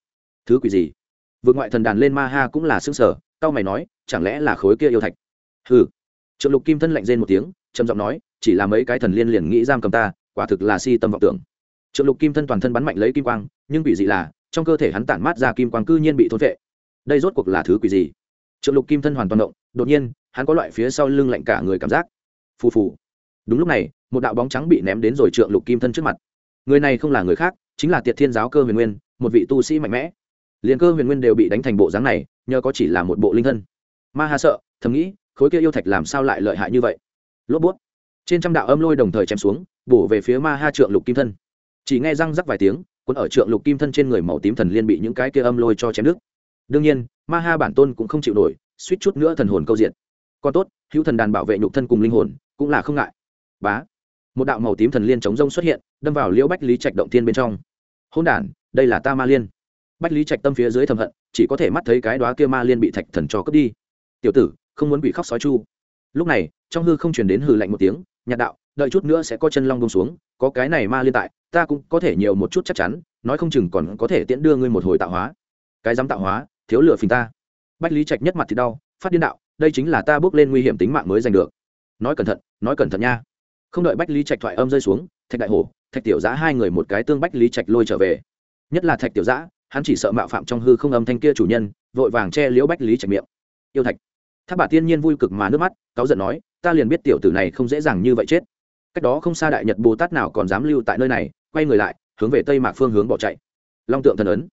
A: Thứ quỷ gì? Vượt ngoại thần đàn lên ma ha cũng là xương sở tao mày nói, chẳng lẽ là khối kia yêu thạch? Hừ. Trượng lục kim thân lạnh rên một tiếng, trầm giọng nói, chỉ là mấy cái thần liên liền nghĩ giam cầm ta, quả thực là si tâm vọng tưởng. Trượng lục kim thân toàn thân bắn mạnh lấy kim quang, nhưng quỷ dị là, trong cơ thể hắn tản mát ra kim quang cư nhiên bị thôn vệ đây rốt cuộc là thứ quỷ gì? Trượng lục kim thân hoàn toàn động, đột nhiên, hắn có loại phía sau lưng lạnh cả người cảm giác. Phù phù. Đúng lúc này, một đạo bóng trắng bị ném đến rồi trượng lục kim thân trước mặt. Người này không là người khác, chính là tiệt thiên giáo cơ huyền nguyên, một vị tu sĩ mạnh mẽ. Liền cơ huyền nguyên đều bị đánh thành bộ dáng này, nhờ có chỉ là một bộ linh thân. Ma hà sợ, thầm nghĩ, khối kia yêu thạch làm sao lại lợi hại như vậy? Lốp bút. Trên trăm đạo âm lôi đồng thời chém xuống, bổ về phía ma ha trượng lục kim thân. Chỉ nghe răng rắc vài tiếng, cuốn ở trượng lục kim thân trên người màu tím thần liên bị những cái kia âm lôi cho chém nước. đương nhiên ma ha bản tôn cũng không chịu nổi, suýt chút nữa thần hồn câu diện còn tốt, hữu thần đàn bảo vệ nhục thân cùng linh hồn, cũng là không ngại. Bá. Một đạo màu tím thần liên chống rông xuất hiện, đâm vào liễu bách lý trạch động thiên bên trong. Hôn đản, đây là ta ma liên. Bách lý trạch tâm phía dưới thầm hận, chỉ có thể mắt thấy cái đoá kia ma liên bị thạch thần cho cướp đi. Tiểu tử, không muốn bị khóc sói chu. Lúc này, trong hư không chuyển đến hừ lạnh một tiếng, nhạt đạo, đợi chút nữa sẽ có chân long bông xuống, có cái này ma liên tại, ta cũng có thể nhiều một chút chắc chắn, nói không chừng còn có thể tiễn đưa ngươi một hồi tạo hóa. Cái dám tạo hóa thiếu lửa phình ta. Bách lý trạch nhất mặt thì đau, phát điên đạo, đây chính là ta bước lên nguy hiểm tính mạng mới giành được. Nói cẩn thận, nói cẩn thận nha. Không đợi bách lý trạch thoại âm rơi xuống, thạch đại hổ, thạch tiểu giã hai người một cái tương bách lý trạch lôi trở về. Nhất là thạch tiểu giã, hắn chỉ sợ mạo phạm trong hư không âm thanh kia chủ nhân, vội vàng che liễu bách lý trạch miệng. Yêu thạch. Tháp bà tiên nhiên vui cực mà nước mắt, cáu giận nói, ta liền biết tiểu tử này không dễ dàng như vậy chết. Cách đó không xa đại nhật bồ tát nào còn dám lưu tại nơi này, quay người lại, hướng về tây mạc phương hướng bỏ chạy. Long tượng thần ấn.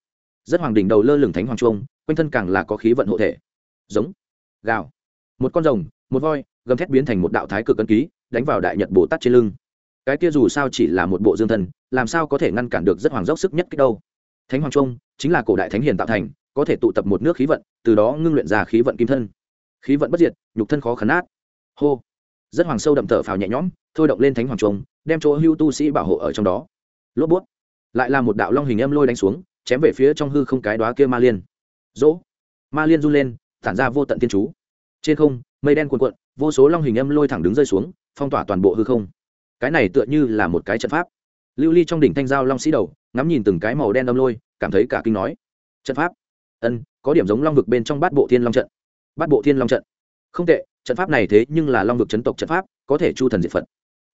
A: Rất hoàng đỉnh đầu lơ lửng thánh hoàng trung quanh thân càng là có khí vận hộ thể. Giống. Gào. Một con rồng, một voi, gầm thét biến thành một đạo thái cực cân ký, đánh vào đại nhật bồ tát trên lưng. Cái kia dù sao chỉ là một bộ dương thần, làm sao có thể ngăn cản được rất hoàng dốc sức nhất cách đâu. Thánh hoàng trung, chính là cổ đại thánh hiền tạo thành, có thể tụ tập một nước khí vận, từ đó ngưng luyện ra khí vận kim thân. Khí vận bất diệt, nhục thân khó khấn át hô. Rất hoàng sâu đậm thở phào nhẹ nhõm, thôi động lên thánh hoàng trung, đem chỗ hưu tu sĩ bảo hộ ở trong đó. Lốp bút. Lại là một đạo long hình âm lôi đánh xuống, chém về phía trong hư không cái đóa kia ma liên dỗ. Ma liên run lên, tản ra vô tận tiên chú. Trên không, mây đen cuồn cuộn, vô số long hình âm lôi thẳng đứng rơi xuống, phong tỏa toàn bộ hư không. Cái này tựa như là một cái trận pháp. Lưu ly trong đỉnh thanh giao long sĩ đầu, ngắm nhìn từng cái màu đen âm lôi, cảm thấy cả kinh nói. Trận pháp. Ân, có điểm giống long vực bên trong bát bộ thiên long trận. Bát bộ thiên long trận. Không tệ, trận pháp này thế nhưng là long vực chấn tộc trận pháp, có thể chu thần diệt phật.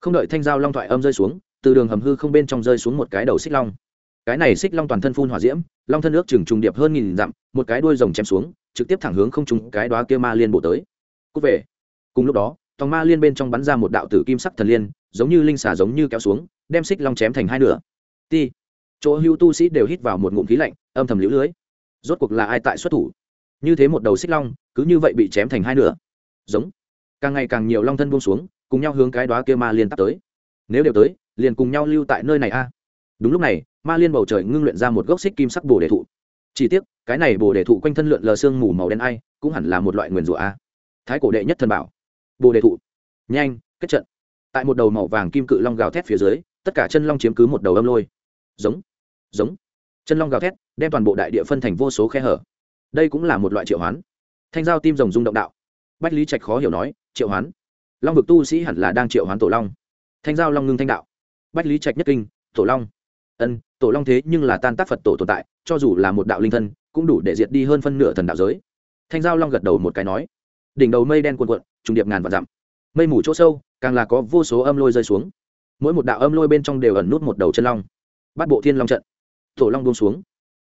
A: Không đợi thanh giao long thoại âm rơi xuống, từ đường hầm hư không bên trong rơi xuống một cái đầu xích long cái này xích long toàn thân phun hỏa diễm, long thân ước chừng trùng điệp hơn nghìn dặm, một cái đuôi rồng chém xuống, trực tiếp thẳng hướng không trùng cái đoá kia ma liên bộ tới. Cúc về. Cùng lúc đó, tòng ma liên bên trong bắn ra một đạo tử kim sắc thần liên, giống như linh xà giống như kéo xuống, đem xích long chém thành hai nửa. Ti. Chỗ hưu tu sĩ đều hít vào một ngụm khí lạnh, âm thầm liễu lưới. Rốt cuộc là ai tại xuất thủ? Như thế một đầu xích long, cứ như vậy bị chém thành hai nửa. Giống. Càng ngày càng nhiều long thân buông xuống, cùng nhau hướng cái đoá kia ma liên tắt tới. Nếu đều tới, liền cùng nhau lưu tại nơi này a đúng lúc này, ma liên bầu trời ngưng luyện ra một gốc xích kim sắc bồ đề thụ. Chỉ tiếc, cái này bồ đề thụ quanh thân lượn lờ sương mù màu đen ai, cũng hẳn là một loại nguyền rủa a. Thái cổ đệ nhất thần bảo. Bồ đề thụ. Nhanh, kết trận. Tại một đầu màu vàng kim cự long gào thét phía dưới, tất cả chân long chiếm cứ một đầu âm lôi. Giống giống. Chân long gào thét, đem toàn bộ đại địa phân thành vô số khe hở. Đây cũng là một loại triệu hoán. Thanh giao tim rồng rung động đạo. Bách lý trạch khó hiểu nói, triệu hoán. Long vực tu sĩ hẳn là đang triệu hoán tổ long. Thanh giao long ngưng thanh đạo. Bách lý trạch nhất kinh, tổ long ân tổ long thế nhưng là tan tác phật tổ tồn tại cho dù là một đạo linh thân cũng đủ để diệt đi hơn phân nửa thần đạo giới. Thanh giao long gật đầu một cái nói đỉnh đầu mây đen cuồn cuộn trùng điệp ngàn vạn dặm. Mây mù chỗ sâu càng là có vô số âm lôi rơi xuống. Mỗi một đạo âm lôi bên trong đều ẩn nút một đầu chân long. Bắt bộ thiên long trận. Tổ long buông xuống.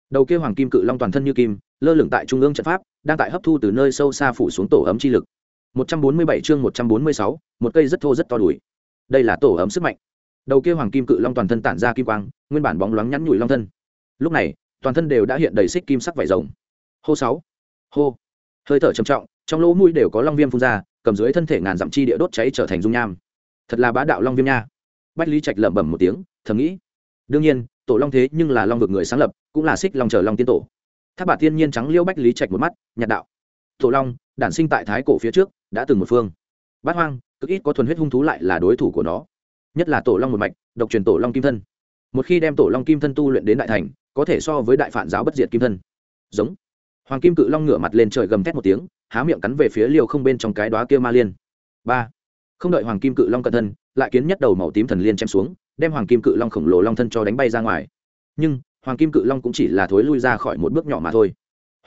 A: Đầu kia hoàng kim cự long toàn thân như kim lơ lửng tại trung ương trận pháp đang tại hấp thu từ nơi sâu xa phủ xuống tổ ấm chi lực. 147 chương 146, một cây rất thô rất to đùi đây là tổ ấm sức mạnh đầu kia hoàng kim cự long toàn thân tản ra kim quang, nguyên bản bóng loáng nhắn nhủi long thân. Lúc này, toàn thân đều đã hiện đầy xích kim sắc vải rồng. Hô sáu. Hô. Hơi thở trầm trọng, trong lỗ mũi đều có long viêm phun ra, cầm dưới thân thể ngàn dặm chi địa đốt cháy trở thành dung nham. Thật là bá đạo long viêm nha. Bách lý trạch lẩm bẩm một tiếng, thầm nghĩ. Đương nhiên, tổ long thế nhưng là long vực người sáng lập, cũng là xích long chờ long tiên tổ. Tháp bà tiên nhiên trắng liêu bách lý trạch một mắt, nhạt đạo. Tổ long, đản sinh tại thái cổ phía trước, đã từng một phương. Bát hoang, cực ít có thuần huyết hung thú lại là đối thủ của nó nhất là tổ long một mạch, độc truyền tổ long kim thân. Một khi đem tổ long kim thân tu luyện đến đại thành, có thể so với đại phản giáo bất diệt kim thân. Giống. Hoàng kim cự long ngửa mặt lên trời gầm thét một tiếng, há miệng cắn về phía liều không bên trong cái đó kia ma liên. Ba. Không đợi hoàng kim cự long cận thân, lại kiến nhất đầu màu tím thần liên chém xuống, đem hoàng kim cự long khổng lồ long thân cho đánh bay ra ngoài. Nhưng, hoàng kim cự long cũng chỉ là thối lui ra khỏi một bước nhỏ mà thôi.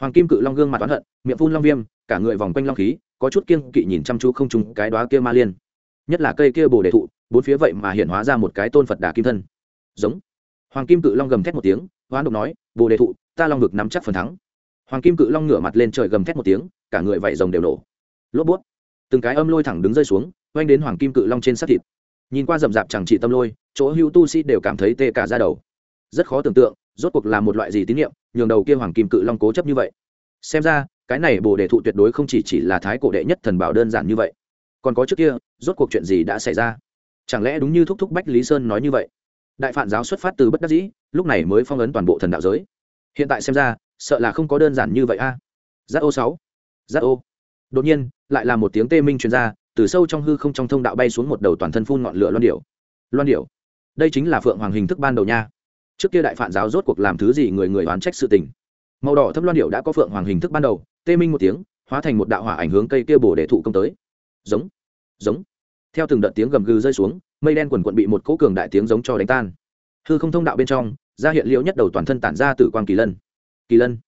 A: Hoàng kim cự long gương mặt oán hận, miệng phun long viêm, cả người vòng quanh long khí, có chút kiêng kỵ nhìn chăm chú không trúng cái đó kia ma liên. Nhất là cây kia bồ đề thụ bốn phía vậy mà hiện hóa ra một cái tôn phật đà kim thân. Giống. Hoàng kim cự long gầm thét một tiếng, hoán độc nói, bồ đề thụ, ta long vực nắm chắc phần thắng. Hoàng kim cự long ngửa mặt lên trời gầm thét một tiếng, cả người vạy rồng đều nổ. Lốp bút từng cái âm lôi thẳng đứng rơi xuống, oanh đến hoàng kim cự long trên sát thịt. Nhìn qua rậm rạp chẳng chỉ tâm lôi, chỗ hữu tu sĩ đều cảm thấy tê cả ra đầu. Rất khó tưởng tượng, rốt cuộc là một loại gì tín nhiệm nhường đầu kia hoàng kim cự long cố chấp như vậy. Xem ra, cái này bồ đề thụ tuyệt đối không chỉ chỉ là thái cổ đệ nhất thần bảo đơn giản như vậy. Còn có trước kia, rốt cuộc chuyện gì đã xảy ra? Chẳng lẽ đúng như thúc thúc bách lý sơn nói như vậy? Đại phản giáo xuất phát từ bất đắc dĩ, lúc này mới phong ấn toàn bộ thần đạo giới. Hiện tại xem ra, sợ là không có đơn giản như vậy a. Giác ô sáu. Giác ô. Đột nhiên, lại là một tiếng tê minh truyền ra, từ sâu trong hư không trong thông đạo bay xuống một đầu toàn thân phun ngọn lửa loan điểu. Loan điểu. Đây chính là phượng hoàng hình thức ban đầu nha. Trước kia đại phản giáo rốt cuộc làm thứ gì người người oán trách sự tình. Màu đỏ thâm loan điểu đã có phượng hoàng hình thức ban đầu, tê minh một tiếng, hóa thành một đạo hỏa ảnh hướng cây kia bổ để thụ công tới. Giống. Giống theo từng đợt tiếng gầm gừ rơi xuống, mây đen quần quận bị một cỗ cường đại tiếng giống cho đánh tan. Hư không thông đạo bên trong, ra hiện liễu nhất đầu toàn thân tản ra từ quang kỳ lân. Kỳ lân.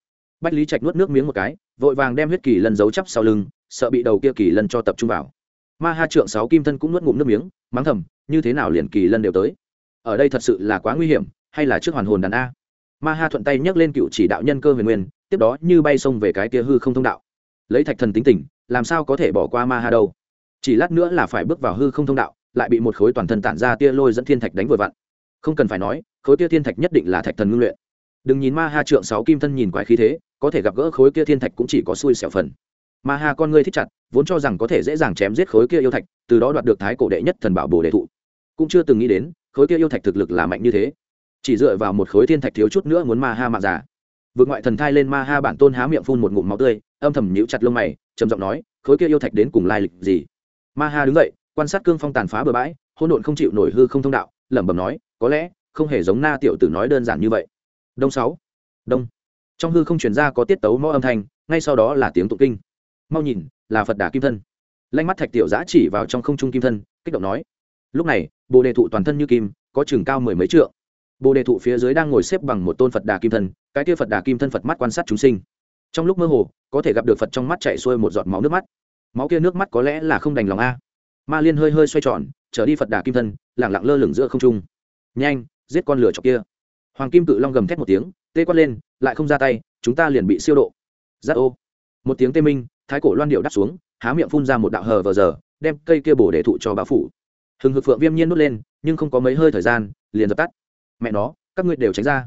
A: Bách lý trạch nuốt nước miếng một cái, vội vàng đem huyết kỳ lân giấu chắp sau lưng, sợ bị đầu kia kỳ lân cho tập trung vào. Ma ha trượng sáu kim thân cũng nuốt ngụm nước miếng, mắng thầm, như thế nào liền kỳ lân đều tới? Ở đây thật sự là quá nguy hiểm, hay là trước hoàn hồn đàn a? Ma ha thuận tay nhấc lên cựu chỉ đạo nhân cơ huyền nguyên, tiếp đó như bay xông về cái kia hư không thông đạo. Lấy thạch thần tính tình làm sao có thể bỏ qua ma ha đâu? Chỉ lát nữa là phải bước vào hư không thông đạo, lại bị một khối toàn thân tản ra tia lôi dẫn thiên thạch đánh vội vặn. Không cần phải nói, khối tia thiên thạch nhất định là thạch thần ngưng luyện. Đừng nhìn ma ha trượng sáu kim thân nhìn quái khí thế, có thể gặp gỡ khối kia thiên thạch cũng chỉ có xui xẻo phần. Ma ha con ngươi thích chặt, vốn cho rằng có thể dễ dàng chém giết khối kia yêu thạch, từ đó đoạt được thái cổ đệ nhất thần bảo bồ đề thụ. Cũng chưa từng nghĩ đến, khối kia yêu thạch thực lực là mạnh như thế. Chỉ dựa vào một khối thiên thạch thiếu chút nữa muốn ma ha mạng giả vượt ngoại thần thai lên ma ha bản tôn há miệng phun một ngụm máu tươi, âm thầm nhíu chặt lông mày, trầm giọng nói, khối kia yêu thạch đến cùng lai lịch gì? Ma ha đứng dậy, quan sát cương phong tàn phá bừa bãi, hỗn độn không chịu nổi hư không thông đạo, lẩm bẩm nói, có lẽ không hề giống na tiểu tử nói đơn giản như vậy. Đông sáu. Đông. Trong hư không truyền ra có tiết tấu mõ âm thanh, ngay sau đó là tiếng tụng kinh. Mau nhìn, là phật đà kim thân. Lanh mắt thạch tiểu giã chỉ vào trong không trung kim thân, kích động nói, lúc này, bồ đề thụ toàn thân như kim, có chừng cao mười mấy trượng. Bồ đề thụ phía dưới đang ngồi xếp bằng một tôn phật đà kim thân, cái kia phật đà kim thân phật mắt quan sát chúng sinh. Trong lúc mơ hồ, có thể gặp được phật trong mắt chạy xuôi một giọt máu nước mắt máu kia nước mắt có lẽ là không đành lòng a. Ma liên hơi hơi xoay tròn, trở đi phật đà kim thân lẳng lặng lơ lửng giữa không trung. Nhanh, giết con lửa chọc kia. Hoàng kim cự long gầm thét một tiếng, tê quát lên, lại không ra tay, chúng ta liền bị siêu độ. Giác ô. Một tiếng tê minh, thái cổ loan điệu đắp xuống, há miệng phun ra một đạo hờ vờ giờ, đem cây kia bổ để thụ cho bão phủ. Hừng hực phượng viêm nhiên nút lên, nhưng không có mấy hơi thời gian, liền dập tắt. Mẹ nó, các ngươi đều tránh ra.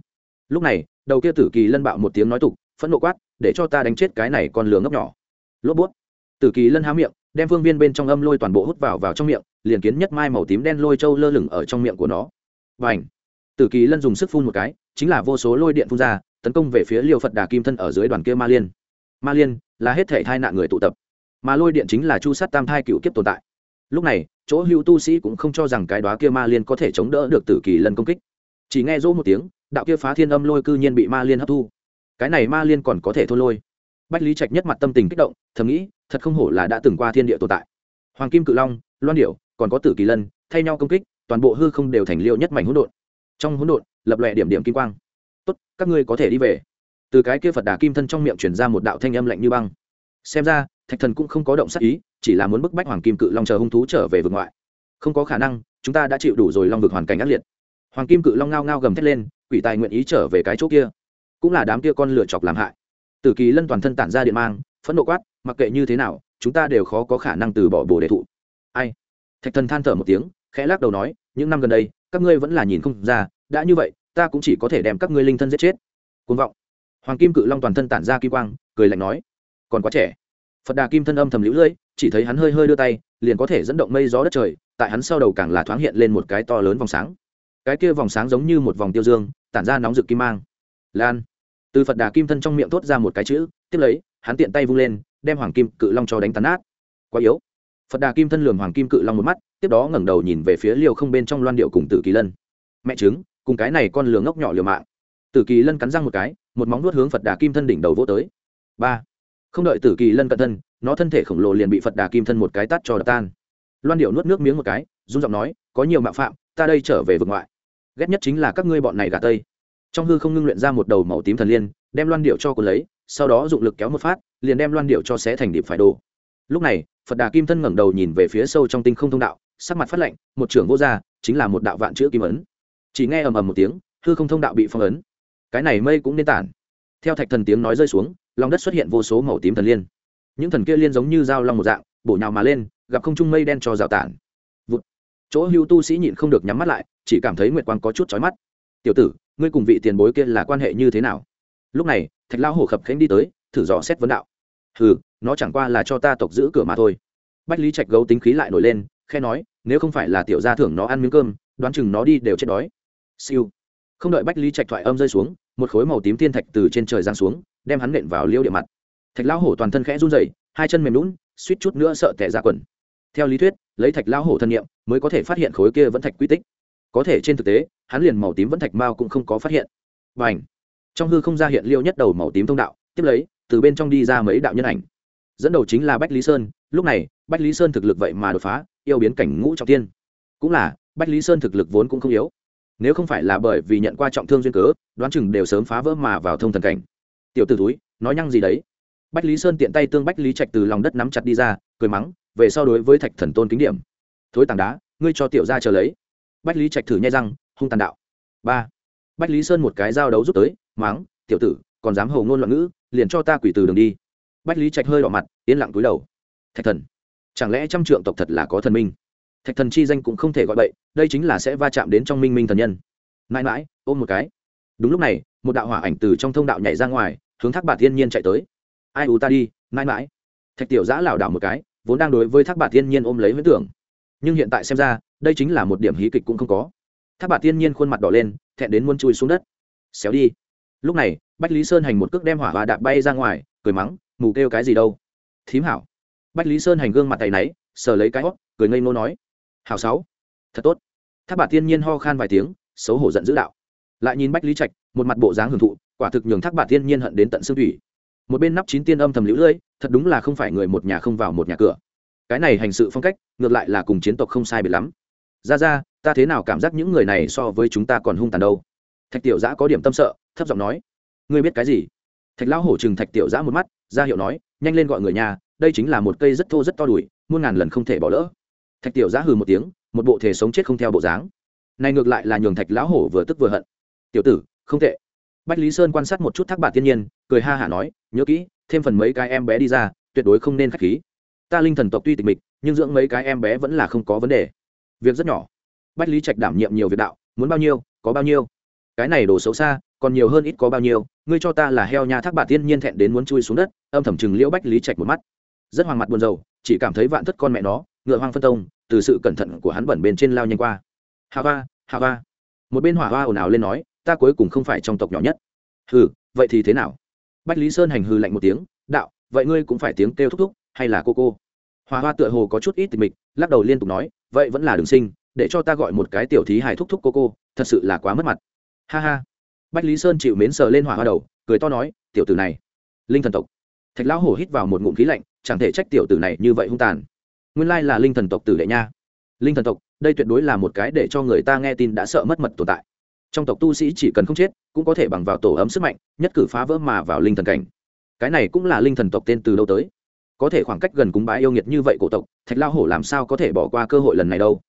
A: Lúc này, đầu kia tử kỳ lân bạo một tiếng nói tục, phẫn nộ quát, để cho ta đánh chết cái này con lừa ngốc nhỏ. Lốp bút tử kỳ lân há miệng, đem phương viên bên trong âm lôi toàn bộ hút vào vào trong miệng, liền kiến nhất mai màu tím đen lôi trâu lơ lửng ở trong miệng của nó. Và ảnh tử kỳ lân dùng sức phun một cái, chính là vô số lôi điện phun ra, tấn công về phía liều phật đà kim thân ở dưới đoàn kia ma liên. Ma liên là hết thể thai nạn người tụ tập, mà lôi điện chính là chu sát tam thai cựu kiếp tồn tại. Lúc này, chỗ hữu tu sĩ cũng không cho rằng cái đó kia ma liên có thể chống đỡ được tử kỳ lân công kích. Chỉ nghe rỗ một tiếng, đạo kia phá thiên âm lôi cư nhiên bị ma liên hấp thu. Cái này ma liên còn có thể thôn lôi. Bách lý trạch nhất mặt tâm tình kích động, thầm nghĩ thật không hổ là đã từng qua thiên địa tồn tại. Hoàng kim cự long, loan điệu còn có tử kỳ lân, thay nhau công kích, toàn bộ hư không đều thành liệu nhất mảnh hỗn độn. Trong hỗn độn, lập lòe điểm điểm kim quang. Tốt, các ngươi có thể đi về. Từ cái kia phật đà kim thân trong miệng chuyển ra một đạo thanh âm lạnh như băng. Xem ra, thạch thần cũng không có động sắc ý, chỉ là muốn bức bách hoàng kim cự long chờ hung thú trở về vực ngoại. Không có khả năng, chúng ta đã chịu đủ rồi long vực hoàn cảnh ác liệt. Hoàng kim cự long ngao ngao gầm thét lên, quỷ tài nguyện ý trở về cái chỗ kia. Cũng là đám kia con lửa chọc làm hại. Tử kỳ lân toàn thân tản ra điện mang, phẫn nộ quát mặc kệ như thế nào, chúng ta đều khó có khả năng từ bỏ bồ đề thụ. Ai? Thạch thần than thở một tiếng, khẽ lắc đầu nói, những năm gần đây, các ngươi vẫn là nhìn không ra, đã như vậy, ta cũng chỉ có thể đem các ngươi linh thân giết chết. Côn vọng. Hoàng kim cự long toàn thân tản ra kim quang, cười lạnh nói, còn quá trẻ. Phật đà kim thân âm thầm lũ lưỡi chỉ thấy hắn hơi hơi đưa tay, liền có thể dẫn động mây gió đất trời, tại hắn sau đầu càng là thoáng hiện lên một cái to lớn vòng sáng. Cái kia vòng sáng giống như một vòng tiêu dương, tản ra nóng rực kim mang. Lan. Từ phật đà kim thân trong miệng thốt ra một cái chữ, tiếp lấy, hắn tiện tay vung lên đem hoàng kim cự long cho đánh tàn át quá yếu. Phật đà kim thân lường hoàng kim cự long một mắt, tiếp đó ngẩng đầu nhìn về phía liều không bên trong loan điệu cùng tử kỳ lân. Mẹ chứng cùng cái này con lường ngốc nhỏ liều mạng. Tử kỳ lân cắn răng một cái, một móng nuốt hướng phật đà kim thân đỉnh đầu vỗ tới. Ba. Không đợi tử kỳ lân cận thân, nó thân thể khổng lồ liền bị phật đà kim thân một cái tắt cho đập tan. Loan điệu nuốt nước miếng một cái, run giọng nói, có nhiều mạo phạm, ta đây trở về vực ngoại. Ghét nhất chính là các ngươi bọn này gà tây. Trong hư không ngưng luyện ra một đầu màu tím thần liên, đem loan điệu cho cô lấy sau đó dụng lực kéo một phát, liền đem loan điệu cho xé thành điệp phải đồ lúc này, phật đà kim thân ngẩng đầu nhìn về phía sâu trong tinh không thông đạo, sắc mặt phát lạnh, một trưởng vô gia, chính là một đạo vạn chữ kim ấn. Chỉ nghe ầm ầm một tiếng, hư không thông đạo bị phong ấn. Cái này mây cũng nên tản. Theo thạch thần tiếng nói rơi xuống, lòng đất xuất hiện vô số màu tím thần liên. Những thần kia liên giống như dao long một dạng, bổ nhào mà lên, gặp không trung mây đen cho rào tản. Vụt. chỗ hưu tu sĩ nhịn không được nhắm mắt lại, chỉ cảm thấy nguyệt quang có chút chói mắt. Tiểu tử, ngươi cùng vị tiền bối kia là quan hệ như thế nào? Lúc này thạch lao hổ khập khánh đi tới, thử dò xét vấn đạo. Hừ, nó chẳng qua là cho ta tộc giữ cửa mà thôi. Bách lý trạch gấu tính khí lại nổi lên khe nói, nếu không phải là tiểu gia thưởng nó ăn miếng cơm, đoán chừng nó đi đều chết đói. Siêu. Không đợi bách lý trạch thoại âm rơi xuống, một khối màu tím thiên thạch từ trên trời giáng xuống, đem hắn nện vào liêu địa mặt. Thạch lão hổ toàn thân khẽ run rẩy, hai chân mềm lún suýt chút nữa sợ tẻ ra quần. Theo lý thuyết, lấy thạch lão hổ thân nhiệm mới có thể phát hiện khối kia vẫn thạch quy tích. Có thể trên thực tế, hắn liền màu tím vẫn thạch mao cũng không có phát hiện. Và ảnh trong hư không ra hiện liêu nhất đầu màu tím thông đạo, tiếp lấy, từ bên trong đi ra mấy đạo nhân ảnh. Dẫn đầu chính là bách lý sơn, lúc này, bách lý sơn thực lực vậy mà đột phá, yêu biến cảnh ngũ trọng tiên. Cũng là, bách lý sơn thực lực vốn cũng không yếu. Nếu không phải là bởi vì nhận qua trọng thương duyên cớ, đoán chừng đều sớm phá vỡ mà vào thông thần cảnh. Tiểu t ử túi, nói nhăng gì đấy? Bách lý sơn tiện tay tương bách lý trạch từ lòng đất nắm chặt đi ra, cười mắng, về so đối với thạch thần tôn kính điểm. Thối tảng đá, ngươi cho tiểu ra chờ lấy. Bách lý trạch thử nhai răng, hung tàn đạo. Ba. Bách lý sơn một cái dao đấu rút tới máng, tiểu tử, còn dám hầu ngôn loạn ngữ, liền cho ta quỷ từ đường đi. Bách lý trạch hơi đỏ mặt, yên lặng cúi đầu. Thạch thần, chẳng lẽ trăm trượng tộc thật là có thần minh? Thạch thần chi danh cũng không thể gọi bậy, đây chính là sẽ va chạm đến trong minh minh thần nhân. Mãi mãi, ôm một cái. Đúng lúc này, một đạo hỏa ảnh từ trong thông đạo nhảy ra ngoài, hướng thác bà thiên nhiên chạy tới. Ai ù ta đi, mãi mãi. Thạch tiểu giã lảo đảo một cái, vốn đang đối với thác bà thiên nhiên ôm lấy huyết tưởng. Nhưng hiện tại xem ra, đây chính là một điểm hí kịch cũng không có. Thác bà thiên nhiên khuôn mặt đỏ lên, thẹn đến muôn chui xuống đất. Xéo đi lúc này, bách lý sơn hành một cước đem hỏa hoa đạp bay ra ngoài, cười mắng, mù kêu cái gì đâu? Thím hảo. Bách lý sơn hành gương mặt tay náy, sờ lấy cái hót, cười ngây ngô nói, hảo sáu, thật tốt. Tháp bà thiên nhiên ho khan vài tiếng, xấu hổ giận dữ đạo. Lại nhìn bách lý trạch, một mặt bộ dáng hưởng thụ, quả thực nhường thác bà thiên nhiên hận đến tận xương thủy. Một bên nắp chín tiên âm thầm lũ lưỡi thật đúng là không phải người một nhà không vào một nhà cửa. Cái này hành sự phong cách, ngược lại là cùng chiến tộc không sai biệt lắm. Ra ra, ta thế nào cảm giác những người này so với chúng ta còn hung tàn đâu? Thạch tiểu giã có điểm tâm sợ, thấp giọng nói, ngươi biết cái gì? Thạch lão hổ chừng thạch tiểu giã một mắt, ra hiệu nói, nhanh lên gọi người nhà, đây chính là một cây rất thô rất to đùi, muôn ngàn lần không thể bỏ lỡ. Thạch tiểu giã hừ một tiếng, một bộ thể sống chết không theo bộ dáng. Này ngược lại là nhường thạch lão hổ vừa tức vừa hận. Tiểu tử, không tệ. Bách lý sơn quan sát một chút thác bạc thiên nhiên, cười ha hả nói, nhớ kỹ, thêm phần mấy cái em bé đi ra, tuyệt đối không nên k h á c h khí. Ta linh thần tộc tuy tịch mịch, nhưng dưỡng mấy cái em bé vẫn là không có vấn đề. Việc rất nhỏ. Bách lý trạch đảm nhiệm nhiều việc đạo, muốn bao nhiêu, có bao nhiêu cái này đồ xấu xa, còn nhiều hơn ít có bao nhiêu, ngươi cho ta là heo nha thác bà tiên nhiên thẹn đến muốn chui xuống đất, âm thầm chừng liễu bách lý trạch một mắt. Rất hoàng mặt buồn rầu, chỉ cảm thấy vạn thất con mẹ nó, ngựa hoang phân tông, từ sự cẩn thận của hắn bẩn bên trên lao nhanh qua. Hà hoa hà hoa. Một bên hỏa hoa ồn ào lên nói, ta cuối cùng không phải trong tộc nhỏ nhất. Hừ, vậy thì thế nào? Bách lý sơn hành hừ lạnh một tiếng, đạo, vậy ngươi cũng phải tiếng kêu thúc thúc, hay là cô cô? Hòa hoa tựa hồ có chút ít tịch mịch, lắc đầu liên tục nói, vậy vẫn là đường sinh, để cho ta gọi một cái tiểu thí hài thúc thúc cô cô, thật sự là quá mất mặt ha ha. Bách lý sơn chịu mến sờ lên hỏa hoa đầu, cười to nói, tiểu tử này, linh thần tộc. Thạch lão hổ hít vào một ngụm khí lạnh, chẳng thể trách tiểu tử này như vậy hung tàn. Nguyên lai là linh thần tộc tử đệ nha. Linh thần tộc, đây tuyệt đối là một cái để cho người ta nghe tin đã sợ mất mật tồn tại. Trong tộc tu sĩ chỉ cần không chết, cũng có thể bằng vào tổ ấm sức mạnh, nhất cử phá vỡ mà vào linh thần cảnh. Cái này cũng là linh thần tộc tên từ đâu tới? Có thể khoảng cách gần cúng bái yêu nghiệt như vậy cổ tộc, thạch lao hổ làm sao có thể bỏ qua cơ hội lần này đâu?